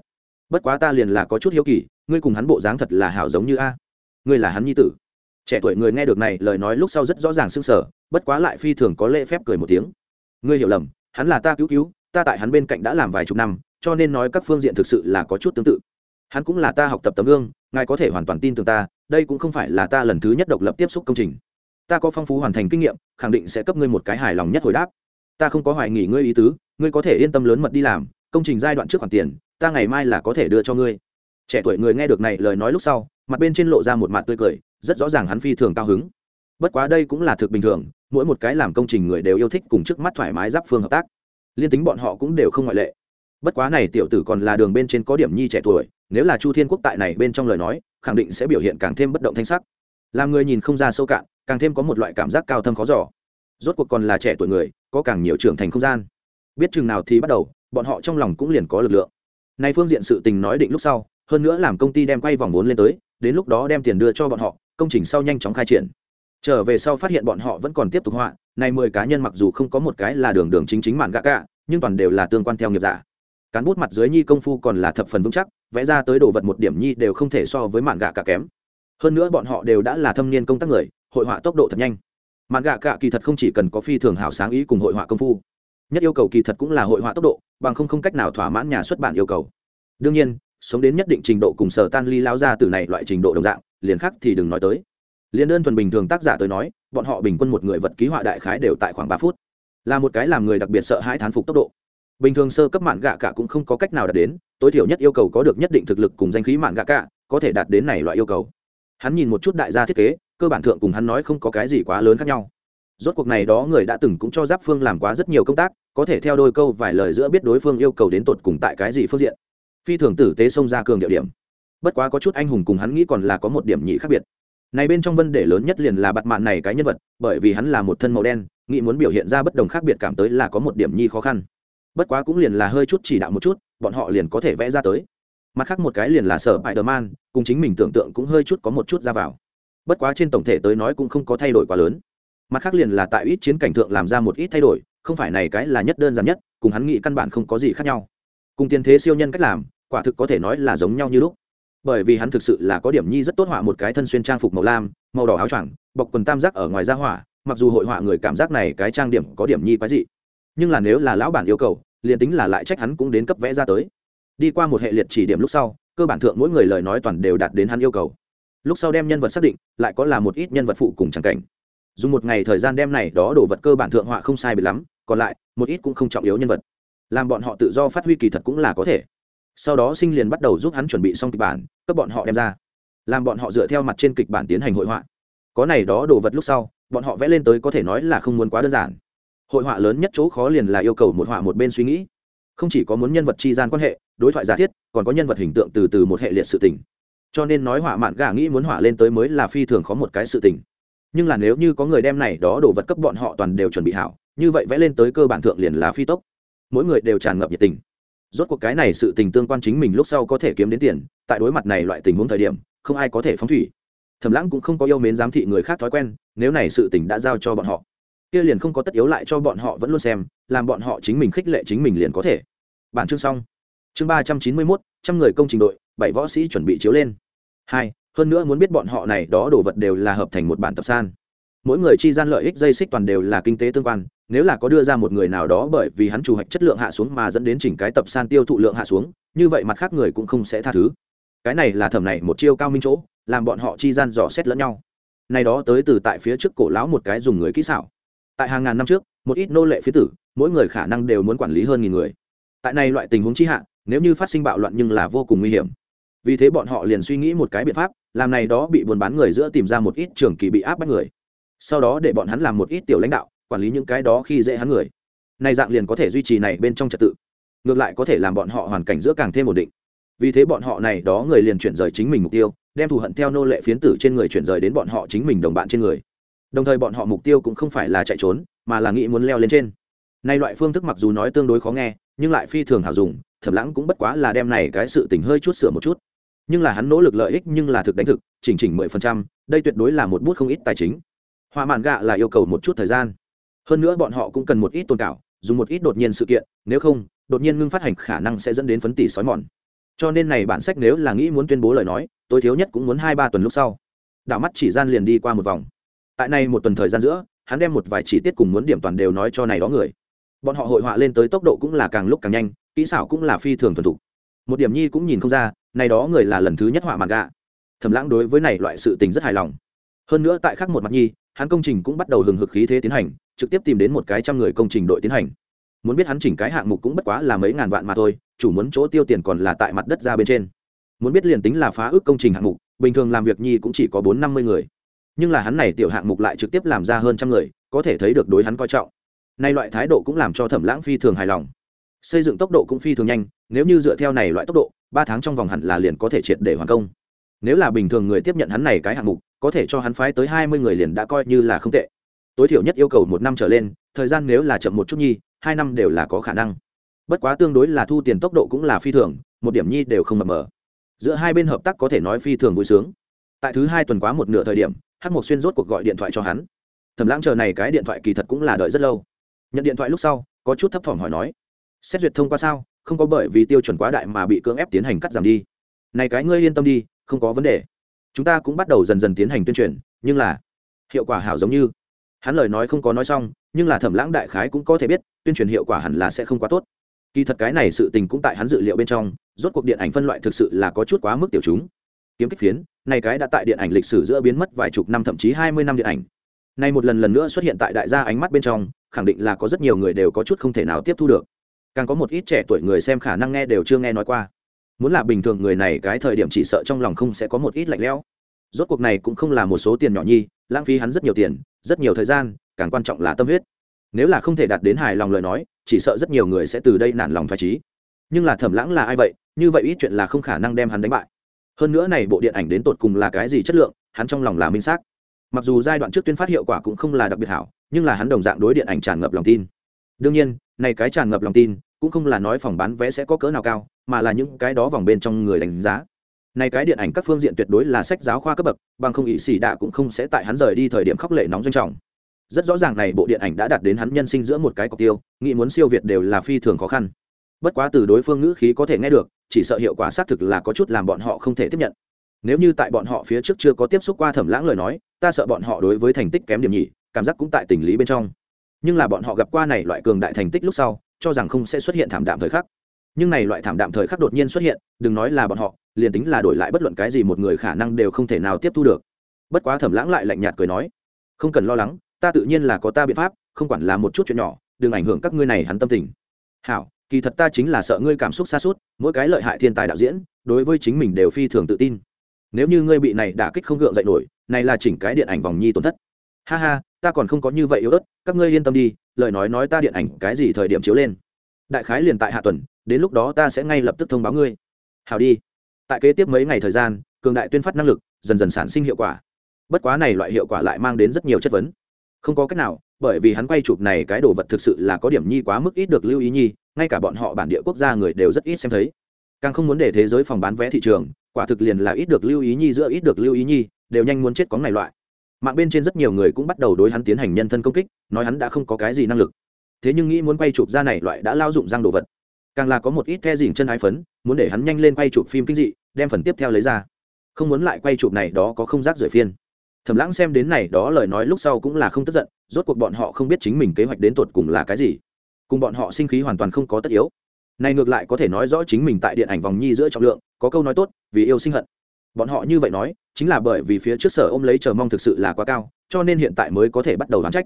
bất quá ta liền là có chút hiếu kỳ, ngươi cùng hắn bộ dáng thật là hảo giống như a. Ngươi là hắn nhi tử. Trẻ tuổi người nghe được này lời nói lúc sau rất rõ ràng sưng sở bất quá lại phi thường có lễ phép cười một tiếng. Ngươi hiểu lầm, hắn là ta cứu cứu, ta tại hắn bên cạnh đã làm vài chục năm, cho nên nói các phương diện thực sự là có chút tương tự. Hắn cũng là ta học tập tấm gương, ngài có thể hoàn toàn tin tưởng ta, đây cũng không phải là ta lần thứ nhất độc lập tiếp xúc công trình. Ta có phong phú hoàn thành kinh nghiệm, khẳng định sẽ cấp ngươi một cái hài lòng nhất hồi đáp. Ta không có hoài nghỉ ngươi ý tứ, ngươi có thể yên tâm lớn mật đi làm, công trình giai đoạn trước khoản tiền ta ngày mai là có thể đưa cho ngươi. Trẻ tuổi người nghe được này lời nói lúc sau, mặt bên trên lộ ra một mặt tươi cười, rất rõ ràng hắn phi thường cao hứng. Bất quá đây cũng là thực bình thường, mỗi một cái làm công trình người đều yêu thích cùng trước mắt thoải mái giáp phương hợp tác. Liên tính bọn họ cũng đều không ngoại lệ. Bất quá này tiểu tử còn là đường bên trên có điểm nhi trẻ tuổi, nếu là chu thiên quốc tại này bên trong lời nói, khẳng định sẽ biểu hiện càng thêm bất động thanh sắc. Làm người nhìn không ra sâu cạn, càng thêm có một loại cảm giác cao thâm khó giỏ rốt cuộc còn là trẻ tuổi người, có càng nhiều trưởng thành không gian. Biết chừng nào thì bắt đầu, bọn họ trong lòng cũng liền có lực lượng nay phương diện sự tình nói định lúc sau, hơn nữa làm công ty đem quay vòng vốn lên tới, đến lúc đó đem tiền đưa cho bọn họ, công trình sau nhanh chóng khai triển. Trở về sau phát hiện bọn họ vẫn còn tiếp tục họa, nay mười cá nhân mặc dù không có một cái là đường đường chính chính mạn gạ cả, nhưng toàn đều là tương quan theo nghiệp giả. Cán bút mặt dưới nhi công phu còn là thập phần vững chắc, vẽ ra tới đồ vật một điểm nhi đều không thể so với mạn gạ cả kém. Hơn nữa bọn họ đều đã là thâm niên công tác người, hội họa tốc độ thật nhanh. Mạn gạ cả kỳ thật không chỉ cần có phi thường hảo sáng ý cùng hội họa công phu, nhất yêu cầu kỳ thật cũng là hội họa tốc độ bằng không không cách nào thỏa mãn nhà xuất bản yêu cầu. Đương nhiên, sống đến nhất định trình độ cùng sở tan ly lao ra từ này loại trình độ đồng dạng, liền khác thì đừng nói tới. Liền đơn thuần bình thường tác giả tới nói, bọn họ bình quân một người vật ký họa đại khái đều tại khoảng ba phút. Là một cái làm người đặc biệt sợ hãi thán phục tốc độ. Bình thường sơ cấp mạn gạ cả cũng không có cách nào đạt đến, tối thiểu nhất yêu cầu có được nhất định thực lực cùng danh khí mạn gạ cả, có thể đạt đến này loại yêu cầu. Hắn nhìn một chút đại gia thiết kế, cơ bản thượng cùng hắn nói không có cái gì quá lớn khác nhau rốt cuộc này đó người đã từng cũng cho giáp phương làm quá rất nhiều công tác, có thể theo đôi câu vài lời giữa biết đối phương yêu cầu đến tột cùng tại cái gì phương diện. Phi thường tử tế xông ra cường địa điểm. Bất quá có chút anh hùng cùng hắn nghĩ còn là có một điểm nhị khác biệt. Này bên trong vấn đề lớn nhất liền là bặt mạn này cái nhân vật, bởi vì hắn là một thân màu đen, nghĩ muốn biểu hiện ra bất đồng khác biệt cảm tới là có một điểm nhi khó khăn. Bất quá cũng liền là hơi chút chỉ đạo một chút, bọn họ liền có thể vẽ ra tới. Mặt khác một cái liền là sở bại đờ man cùng chính mình tưởng tượng cũng hơi chút có một chút ra vào. Bất quá trên tổng thể tới nói cũng không có thay đổi quá lớn mặt khác liền là tại ít chiến cảnh thượng làm ra một ít thay đổi, không phải này cái là nhất đơn giản nhất, cùng hắn nghĩ căn bản không có gì khác nhau. Cùng tiền thế siêu nhân cách làm, quả thực có thể nói là giống nhau như lúc. Bởi vì hắn thực sự là có điểm nhi rất tốt họa một cái thân xuyên trang phục màu lam, màu đỏ áo choàng, bọc quần tam giác ở ngoài ra hỏa, mặc dù hội họa người cảm giác này cái trang điểm có điểm nhi quái dị. Nhưng là nếu là lão bản yêu cầu, liền tính là lại trách hắn cũng đến cấp vẽ ra tới. Đi qua một hệ liệt chỉ điểm lúc sau, cơ bản thượng mỗi người lời nói toàn đều đạt đến hắn yêu cầu. Lúc sau đem nhân vật xác định, lại có là một ít nhân vật phụ cùng chẳng cảnh dùng một ngày thời gian đem này đó đồ vật cơ bản thượng họa không sai bị lắm, còn lại, một ít cũng không trọng yếu nhân vật. Làm bọn họ tự do phát huy kỳ thật cũng là có thể. Sau đó sinh liền bắt đầu giúp hắn chuẩn bị xong kịch bản, cấp bọn họ đem ra. Làm bọn họ dựa theo mặt trên kịch bản tiến hành hội họa. Có này đó đồ vật lúc sau, bọn họ vẽ lên tới có thể nói là không muốn quá đơn giản. Hội họa lớn nhất chỗ khó liền là yêu cầu một họa một bên suy nghĩ. Không chỉ có muốn nhân vật tri gian quan hệ, đối thoại giả thiết, còn có nhân vật hình tượng từ từ một hệ liệt sự tình. Cho nên nói họa mạn gà nghĩ muốn họa lên tới mới là phi thường khó một cái sự tình nhưng là nếu như có người đem này đó đồ vật cấp bọn họ toàn đều chuẩn bị hảo, như vậy vẽ lên tới cơ bản thượng liền là phi tốc. Mỗi người đều tràn ngập nhiệt tình. Rốt cuộc cái này sự tình tương quan chính mình lúc sau có thể kiếm đến tiền, tại đối mặt này loại tình huống thời điểm, không ai có thể phóng thủy. Thẩm lãng cũng không có yêu mến giám thị người khác thói quen, nếu này sự tình đã giao cho bọn họ, kia liền không có tất yếu lại cho bọn họ vẫn luôn xem, làm bọn họ chính mình khích lệ chính mình liền có thể. Bản chương xong. Chương ba trăm chín mươi mốt, trăm người công trình đội, bảy võ sĩ chuẩn bị chiếu lên. Hai hơn nữa muốn biết bọn họ này đó đồ vật đều là hợp thành một bản tập san. Mỗi người chi gian lợi ích dây xích toàn đều là kinh tế tương quan, nếu là có đưa ra một người nào đó bởi vì hắn chủ hạch chất lượng hạ xuống mà dẫn đến chỉnh cái tập san tiêu thụ lượng hạ xuống, như vậy mặt khác người cũng không sẽ tha thứ. Cái này là thẩm này một chiêu cao minh chỗ, làm bọn họ chi gian dò xét lẫn nhau. Này đó tới từ tại phía trước cổ lão một cái dùng người kỹ xảo. Tại hàng ngàn năm trước, một ít nô lệ phía tử, mỗi người khả năng đều muốn quản lý hơn nghìn người. Tại này loại tình huống chi hạ, nếu như phát sinh bạo loạn nhưng là vô cùng nguy hiểm vì thế bọn họ liền suy nghĩ một cái biện pháp, làm này đó bị buôn bán người giữa tìm ra một ít trường kỳ bị áp bắt người. Sau đó để bọn hắn làm một ít tiểu lãnh đạo, quản lý những cái đó khi dễ hắn người. Này dạng liền có thể duy trì này bên trong trật tự. Ngược lại có thể làm bọn họ hoàn cảnh giữa càng thêm ổn định. Vì thế bọn họ này đó người liền chuyển rời chính mình mục tiêu, đem thù hận theo nô lệ phiến tử trên người chuyển rời đến bọn họ chính mình đồng bạn trên người. Đồng thời bọn họ mục tiêu cũng không phải là chạy trốn, mà là nghĩ muốn leo lên trên. Nay loại phương thức mặc dù nói tương đối khó nghe, nhưng lại phi thường hào dùng, thẩm lãng cũng bất quá là đem này cái sự tình hơi chút sửa một chút nhưng là hắn nỗ lực lợi ích nhưng là thực đánh thực, chỉnh chỉnh mười phần trăm, đây tuyệt đối là một bút không ít tài chính. Họa mạn gạ là yêu cầu một chút thời gian. Hơn nữa bọn họ cũng cần một ít tôn cảo, dùng một ít đột nhiên sự kiện, nếu không, đột nhiên ngưng phát hành khả năng sẽ dẫn đến phấn tỷ sói mòn. Cho nên này bản sách nếu là nghĩ muốn tuyên bố lời nói, tối thiếu nhất cũng muốn hai ba tuần lúc sau. Đảo mắt chỉ gian liền đi qua một vòng. Tại này một tuần thời gian giữa, hắn đem một vài chi tiết cùng muốn điểm toàn đều nói cho này đó người. Bọn họ hội họa lên tới tốc độ cũng là càng lúc càng nhanh, kỹ xảo cũng là phi thường thuần thục. Một điểm nhi cũng nhìn không ra này đó người là lần thứ nhất họa mặt gạ. Thầm lãng đối với này loại sự tình rất hài lòng. Hơn nữa tại khác một mặt nhi, hắn công trình cũng bắt đầu hừng hực khí thế tiến hành, trực tiếp tìm đến một cái trăm người công trình đội tiến hành. Muốn biết hắn chỉnh cái hạng mục cũng bất quá là mấy ngàn vạn mà thôi, chủ muốn chỗ tiêu tiền còn là tại mặt đất ra bên trên. Muốn biết liền tính là phá ước công trình hạng mục, bình thường làm việc nhi cũng chỉ có bốn năm mươi người. Nhưng là hắn này tiểu hạng mục lại trực tiếp làm ra hơn trăm người, có thể thấy được đối hắn coi trọng. Nay loại thái độ cũng làm cho thẩm lãng phi thường hài lòng xây dựng tốc độ cũng phi thường nhanh, nếu như dựa theo này loại tốc độ, ba tháng trong vòng hẳn là liền có thể triệt để hoàn công. Nếu là bình thường người tiếp nhận hắn này cái hạng mục, có thể cho hắn phái tới hai mươi người liền đã coi như là không tệ. Tối thiểu nhất yêu cầu một năm trở lên, thời gian nếu là chậm một chút nhi, hai năm đều là có khả năng. Bất quá tương đối là thu tiền tốc độ cũng là phi thường, một điểm nhi đều không mập mờ. Giữa hai bên hợp tác có thể nói phi thường vui sướng. Tại thứ hai tuần quá một nửa thời điểm, hắc mộc xuyên rốt cuộc gọi điện thoại cho hắn. Thẩm lãng chờ này cái điện thoại kỳ thật cũng là đợi rất lâu. Nhận điện thoại lúc sau, có chút thấp thỏm hỏi nói xét duyệt thông qua sao? Không có bởi vì tiêu chuẩn quá đại mà bị cưỡng ép tiến hành cắt giảm đi. Này cái ngươi yên tâm đi, không có vấn đề. Chúng ta cũng bắt đầu dần dần tiến hành tuyên truyền, nhưng là hiệu quả hảo giống như. Hắn lời nói không có nói xong, nhưng là thẩm lãng đại khái cũng có thể biết, tuyên truyền hiệu quả hẳn là sẽ không quá tốt. Kỳ thật cái này sự tình cũng tại hắn dự liệu bên trong, rốt cuộc điện ảnh phân loại thực sự là có chút quá mức tiểu chúng. Kiếm kích phiến, này cái đã tại điện ảnh lịch sử giữa biến mất vài chục năm thậm chí hai mươi năm điện ảnh. Nay một lần lần nữa xuất hiện tại đại gia ánh mắt bên trong, khẳng định là có rất nhiều người đều có chút không thể nào tiếp thu được càng có một ít trẻ tuổi người xem khả năng nghe đều chưa nghe nói qua. Muốn là bình thường người này cái thời điểm chỉ sợ trong lòng không sẽ có một ít lạnh lẽo. Rốt cuộc này cũng không là một số tiền nhỏ nhi, lãng phí hắn rất nhiều tiền, rất nhiều thời gian, càng quan trọng là tâm huyết. Nếu là không thể đạt đến hài lòng lời nói, chỉ sợ rất nhiều người sẽ từ đây nản lòng phải trí nhưng là thẩm lãng là ai vậy? Như vậy ít chuyện là không khả năng đem hắn đánh bại. Hơn nữa này bộ điện ảnh đến tột cùng là cái gì chất lượng, hắn trong lòng là minh xác. Mặc dù giai đoạn trước tuyên phát hiệu quả cũng không là đặc biệt hảo, nhưng là hắn đồng dạng đối điện ảnh tràn ngập lòng tin đương nhiên, này cái tràn ngập lòng tin, cũng không là nói phòng bán vé sẽ có cỡ nào cao, mà là những cái đó vòng bên trong người đánh giá. Này cái điện ảnh các phương diện tuyệt đối là sách giáo khoa cấp bậc, bằng không ỵ xỉ đạ cũng không sẽ tại hắn rời đi thời điểm khóc lệ nóng doanh trọng. Rất rõ ràng này bộ điện ảnh đã đạt đến hắn nhân sinh giữa một cái cọc tiêu, nghĩ muốn siêu việt đều là phi thường khó khăn. Bất quá từ đối phương ngữ khí có thể nghe được, chỉ sợ hiệu quả xác thực là có chút làm bọn họ không thể tiếp nhận. Nếu như tại bọn họ phía trước chưa có tiếp xúc qua thẩm lãng lời nói, ta sợ bọn họ đối với thành tích kém điểm nhỉ, cảm giác cũng tại tình lý bên trong nhưng là bọn họ gặp qua này loại cường đại thành tích lúc sau, cho rằng không sẽ xuất hiện thảm đạm thời khắc. Nhưng này loại thảm đạm thời khắc đột nhiên xuất hiện, đừng nói là bọn họ, liền tính là đổi lại bất luận cái gì một người khả năng đều không thể nào tiếp thu được. Bất quá thẩm lãng lại lạnh nhạt cười nói, không cần lo lắng, ta tự nhiên là có ta biện pháp, không quản là một chút chuyện nhỏ, đừng ảnh hưởng các ngươi này hắn tâm tình. Hảo, kỳ thật ta chính là sợ ngươi cảm xúc xa suốt, mỗi cái lợi hại thiên tài đạo diễn, đối với chính mình đều phi thường tự tin. Nếu như ngươi bị này đả kích không gượng dậy nổi, này là chỉnh cái điện ảnh vòng nhi tổn thất. Ha ha ta còn không có như vậy yếu ớt, các ngươi yên tâm đi, lời nói nói ta điện ảnh cái gì thời điểm chiếu lên. Đại khái liền tại hạ tuần, đến lúc đó ta sẽ ngay lập tức thông báo ngươi. Hào đi. Tại kế tiếp mấy ngày thời gian, cường đại tuyên phát năng lực dần dần sản sinh hiệu quả. Bất quá này loại hiệu quả lại mang đến rất nhiều chất vấn. Không có cách nào, bởi vì hắn quay chụp này cái đồ vật thực sự là có điểm nhi quá mức ít được lưu ý nhi, ngay cả bọn họ bản địa quốc gia người đều rất ít xem thấy. Càng không muốn để thế giới phòng bán vé thị trường, quả thực liền là ít được lưu ý nhi giữa ít được lưu ý nhi, đều nhanh muốn chết có này loại mạng bên trên rất nhiều người cũng bắt đầu đối hắn tiến hành nhân thân công kích, nói hắn đã không có cái gì năng lực. Thế nhưng nghĩ muốn quay chụp ra này loại đã lao dụng răng đồ vật. Càng là có một ít the dỉn chân ái phấn, muốn để hắn nhanh lên quay chụp phim kinh dị, đem phần tiếp theo lấy ra. Không muốn lại quay chụp này đó có không rác rưởi phiên. Thẩm lãng xem đến này đó lời nói lúc sau cũng là không tức giận, rốt cuộc bọn họ không biết chính mình kế hoạch đến tột cùng là cái gì. Cùng bọn họ sinh khí hoàn toàn không có tất yếu. Này ngược lại có thể nói rõ chính mình tại điện ảnh vòng nhi giữa trọng lượng, có câu nói tốt, vì yêu sinh hận bọn họ như vậy nói, chính là bởi vì phía trước sở ôm lấy chờ mong thực sự là quá cao, cho nên hiện tại mới có thể bắt đầu đoán trách.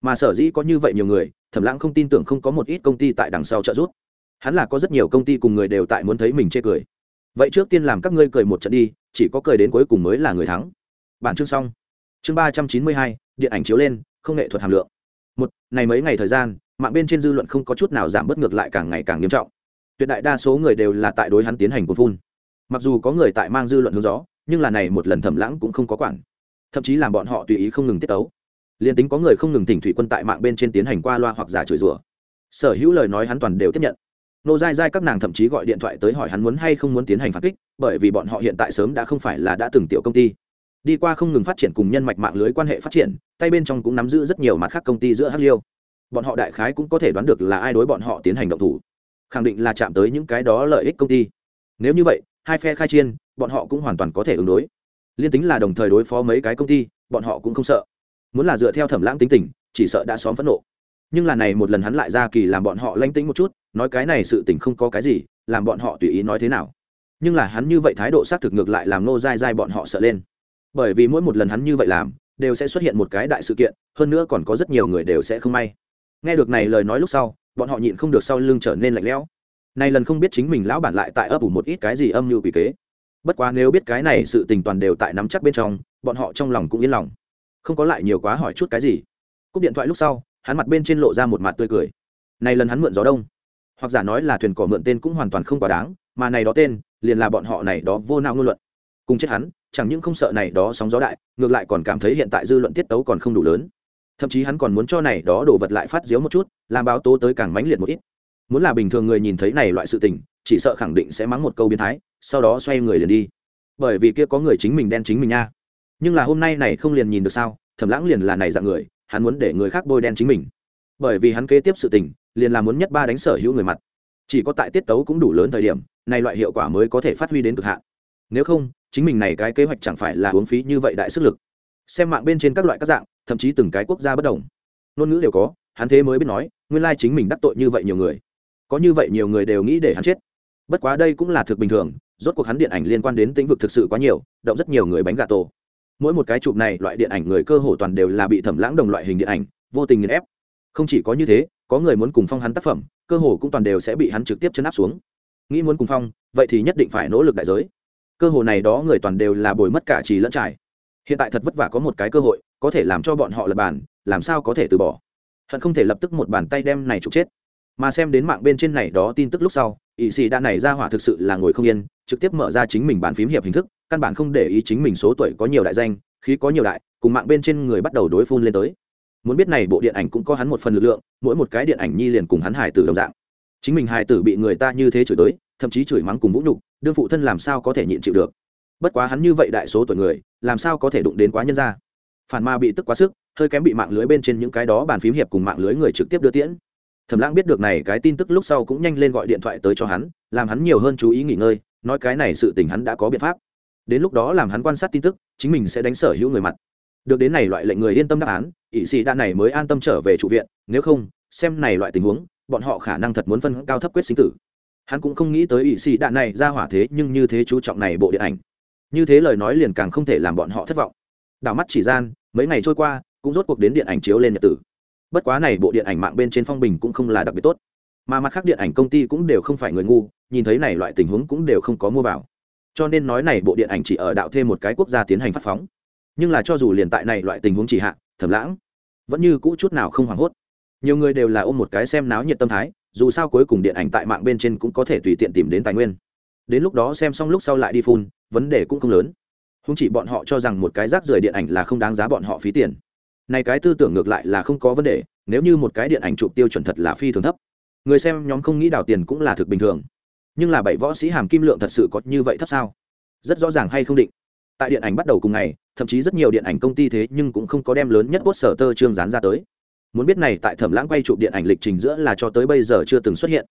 Mà sở dĩ có như vậy nhiều người, thẩm lãng không tin tưởng không có một ít công ty tại đằng sau trợ giúp. Hắn là có rất nhiều công ty cùng người đều tại muốn thấy mình chê cười. Vậy trước tiên làm các ngươi cười một trận đi, chỉ có cười đến cuối cùng mới là người thắng. Bản chương xong. Chương ba trăm chín mươi hai, điện ảnh chiếu lên, không nghệ thuật hàm lượng. Một, này mấy ngày thời gian, mạng bên trên dư luận không có chút nào giảm bớt ngược lại càng ngày càng nghiêm trọng. Tuyệt đại đa số người đều là tại đối hắn tiến hành cuốn phun mặc dù có người tại mang dư luận hướng gió, nhưng là này một lần thẩm lãng cũng không có quản. Thậm chí làm bọn họ tùy ý không ngừng tiết tấu. Liền tính có người không ngừng tỉnh thủy quân tại mạng bên trên tiến hành qua loa hoặc giả chửi rủa. Sở hữu lời nói hắn toàn đều tiếp nhận. Nô dai dai các nàng thậm chí gọi điện thoại tới hỏi hắn muốn hay không muốn tiến hành phản kích, bởi vì bọn họ hiện tại sớm đã không phải là đã từng tiểu công ty. Đi qua không ngừng phát triển cùng nhân mạch mạng lưới quan hệ phát triển, tay bên trong cũng nắm giữ rất nhiều mặt khác công ty giữa hắc liêu. Bọn họ đại khái cũng có thể đoán được là ai đối bọn họ tiến hành động thủ. Khẳng định là chạm tới những cái đó lợi ích công ty. Nếu như vậy hai phe khai chiên bọn họ cũng hoàn toàn có thể ứng đối. Liên tính là đồng thời đối phó mấy cái công ty, bọn họ cũng không sợ. Muốn là dựa theo thẩm lãng tính tình, chỉ sợ đã xóm phẫn nộ. Nhưng là này một lần hắn lại ra kỳ làm bọn họ lanh tĩnh một chút, nói cái này sự tình không có cái gì, làm bọn họ tùy ý nói thế nào. Nhưng là hắn như vậy thái độ xác thực ngược lại làm nô dai dai bọn họ sợ lên. Bởi vì mỗi một lần hắn như vậy làm, đều sẽ xuất hiện một cái đại sự kiện, hơn nữa còn có rất nhiều người đều sẽ không may. Nghe được này lời nói lúc sau, bọn họ nhịn không được sau lưng trở nên lạnh lẽo nay lần không biết chính mình lão bản lại tại ấp ủ một ít cái gì âm mưu quỷ kế. Bất quá nếu biết cái này sự tình toàn đều tại nắm chắc bên trong, bọn họ trong lòng cũng yên lòng. Không có lại nhiều quá hỏi chút cái gì. Cúp điện thoại lúc sau, hắn mặt bên trên lộ ra một mặt tươi cười. Này lần hắn mượn gió đông. Hoặc giả nói là thuyền cỏ mượn tên cũng hoàn toàn không quá đáng, mà này đó tên, liền là bọn họ này đó vô nao ngôn luận. Cùng chết hắn, chẳng những không sợ này đó sóng gió đại, ngược lại còn cảm thấy hiện tại dư luận tiết tấu còn không đủ lớn. Thậm chí hắn còn muốn cho này đó đổ vật lại phát diếu một chút, làm báo tố tới càng mãnh liệt một ít muốn là bình thường người nhìn thấy này loại sự tình, chỉ sợ khẳng định sẽ mắng một câu biến thái, sau đó xoay người liền đi. Bởi vì kia có người chính mình đen chính mình nha. Nhưng là hôm nay này không liền nhìn được sao, thẩm lãng liền là này dạng người, hắn muốn để người khác bôi đen chính mình. Bởi vì hắn kế tiếp sự tình, liền là muốn nhất ba đánh sở hữu người mặt. Chỉ có tại tiết tấu cũng đủ lớn thời điểm, này loại hiệu quả mới có thể phát huy đến cực hạn. Nếu không, chính mình này cái kế hoạch chẳng phải là uống phí như vậy đại sức lực. Xem mạng bên trên các loại các dạng, thậm chí từng cái quốc gia bất đồng. Ngôn ngữ đều có, hắn thế mới biết nói, nguyên lai chính mình đắc tội như vậy nhiều người có như vậy nhiều người đều nghĩ để hắn chết. Bất quá đây cũng là thực bình thường, rốt cuộc hắn điện ảnh liên quan đến lĩnh vực thực sự quá nhiều, động rất nhiều người bánh gà tổ. Mỗi một cái chụp này, loại điện ảnh người cơ hồ toàn đều là bị thẩm lãng đồng loại hình điện ảnh, vô tình nghiền ép. Không chỉ có như thế, có người muốn cùng phong hắn tác phẩm, cơ hồ cũng toàn đều sẽ bị hắn trực tiếp chấn áp xuống. Nghĩ muốn cùng phong, vậy thì nhất định phải nỗ lực đại giới. Cơ hồ này đó người toàn đều là bồi mất cả trì lẫn trải. Hiện tại thật vất vả có một cái cơ hội, có thể làm cho bọn họ lập bàn, làm sao có thể từ bỏ. Hận không thể lập tức một bàn tay đem này trục chết mà xem đến mạng bên trên này đó tin tức lúc sau ỵ sĩ đã này ra hỏa thực sự là ngồi không yên, trực tiếp mở ra chính mình bàn phím hiệp hình thức, căn bản không để ý chính mình số tuổi có nhiều đại danh, khí có nhiều đại, cùng mạng bên trên người bắt đầu đối phun lên tới. Muốn biết này bộ điện ảnh cũng có hắn một phần lực lượng, mỗi một cái điện ảnh nhi liền cùng hắn hải tử đồng dạng. Chính mình hải tử bị người ta như thế chửi tới, thậm chí chửi mắng cùng vũ nhục, đương phụ thân làm sao có thể nhịn chịu được? Bất quá hắn như vậy đại số tuổi người, làm sao có thể đụng đến quá nhân ra phản ma bị tức quá sức, hơi kém bị mạng lưới bên trên những cái đó bàn phím hiệp cùng mạng lưới người trực tiếp đưa tiễn thẩm lãng biết được này cái tin tức lúc sau cũng nhanh lên gọi điện thoại tới cho hắn, làm hắn nhiều hơn chú ý nghỉ ngơi, nói cái này sự tình hắn đã có biện pháp. Đến lúc đó làm hắn quan sát tin tức, chính mình sẽ đánh sở hữu người mặt. Được đến này loại lệnh người yên tâm đáp án ỵ sĩ đa này mới an tâm trở về trụ viện, nếu không, xem này loại tình huống, bọn họ khả năng thật muốn phân cao thấp quyết sinh tử. Hắn cũng không nghĩ tới ỵ sĩ đạn này ra hỏa thế, nhưng như thế chú trọng này bộ điện ảnh. Như thế lời nói liền càng không thể làm bọn họ thất vọng. Đảo mắt chỉ gian, mấy ngày trôi qua, cũng rốt cuộc đến điện ảnh chiếu lên nhật tử bất quá này bộ điện ảnh mạng bên trên phong bình cũng không là đặc biệt tốt. Mà mặt khác điện ảnh công ty cũng đều không phải người ngu, nhìn thấy này loại tình huống cũng đều không có mua vào. Cho nên nói này bộ điện ảnh chỉ ở đạo thêm một cái quốc gia tiến hành phát phóng. Nhưng là cho dù liền tại này loại tình huống chỉ hạ thẩm lãng, vẫn như cũ chút nào không hoảng hốt. Nhiều người đều là ôm một cái xem náo nhiệt tâm thái, dù sao cuối cùng điện ảnh tại mạng bên trên cũng có thể tùy tiện tìm đến tài nguyên. Đến lúc đó xem xong lúc sau lại đi phun, vấn đề cũng không lớn. Không chỉ bọn họ cho rằng một cái rác rưởi điện ảnh là không đáng giá bọn họ phí tiền này cái tư tưởng ngược lại là không có vấn đề, nếu như một cái điện ảnh chụp tiêu chuẩn thật là phi thường thấp. Người xem nhóm không nghĩ đào tiền cũng là thực bình thường. Nhưng là bảy võ sĩ hàm kim lượng thật sự có như vậy thấp sao? Rất rõ ràng hay không định. Tại điện ảnh bắt đầu cùng ngày, thậm chí rất nhiều điện ảnh công ty thế nhưng cũng không có đem lớn nhất bốt sở tơ trương dán ra tới. Muốn biết này tại thẩm lãng quay chụp điện ảnh lịch trình giữa là cho tới bây giờ chưa từng xuất hiện.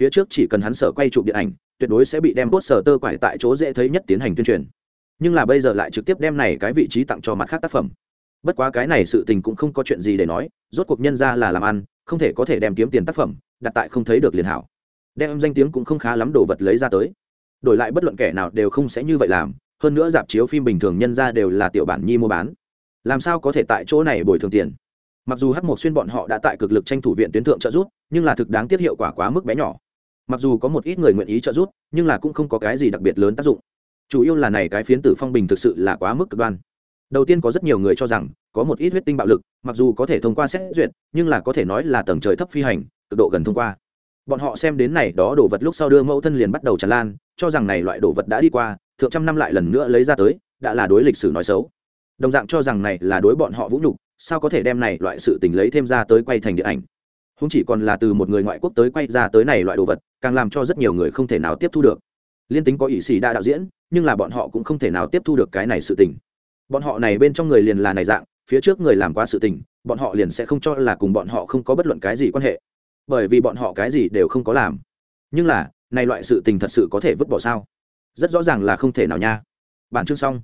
Phía trước chỉ cần hắn sở quay chụp điện ảnh, tuyệt đối sẽ bị đem bốt sở tơ quải tại chỗ dễ thấy nhất tiến hành tuyên truyền. Nhưng là bây giờ lại trực tiếp đem này cái vị trí tặng cho mặt khác tác phẩm bất quá cái này sự tình cũng không có chuyện gì để nói, rốt cuộc nhân ra là làm ăn, không thể có thể đem kiếm tiền tác phẩm, đặt tại không thấy được liền hảo. Đem danh tiếng cũng không khá lắm đồ vật lấy ra tới. Đổi lại bất luận kẻ nào đều không sẽ như vậy làm, hơn nữa dạp chiếu phim bình thường nhân ra đều là tiểu bản nhi mua bán. Làm sao có thể tại chỗ này bồi thường tiền? Mặc dù hắc một xuyên bọn họ đã tại cực lực tranh thủ viện tuyến thượng trợ giúp, nhưng là thực đáng tiết hiệu quả quá mức bé nhỏ. Mặc dù có một ít người nguyện ý trợ giúp, nhưng là cũng không có cái gì đặc biệt lớn tác dụng. Chủ yếu là này cái phiến tử phong bình thực sự là quá mức cực đoan đầu tiên có rất nhiều người cho rằng, có một ít huyết tinh bạo lực, mặc dù có thể thông qua xét duyệt, nhưng là có thể nói là tầng trời thấp phi hành, cực độ gần thông qua. Bọn họ xem đến này đó đồ vật lúc sau đưa mẫu thân liền bắt đầu tràn lan, cho rằng này loại đồ vật đã đi qua, thượng trăm năm lại lần nữa lấy ra tới, đã là đối lịch sử nói xấu. Đồng dạng cho rằng này là đối bọn họ vũ nhục, sao có thể đem này loại sự tình lấy thêm ra tới quay thành điện ảnh? Không chỉ còn là từ một người ngoại quốc tới quay ra tới này loại đồ vật, càng làm cho rất nhiều người không thể nào tiếp thu được. Liên tính có ỷ xì đa đạo diễn, nhưng là bọn họ cũng không thể nào tiếp thu được cái này sự tình bọn họ này bên trong người liền là này dạng, phía trước người làm quá sự tình, bọn họ liền sẽ không cho là cùng bọn họ không có bất luận cái gì quan hệ. Bởi vì bọn họ cái gì đều không có làm. Nhưng là, này loại sự tình thật sự có thể vứt bỏ sao? Rất rõ ràng là không thể nào nha. Bản chương xong.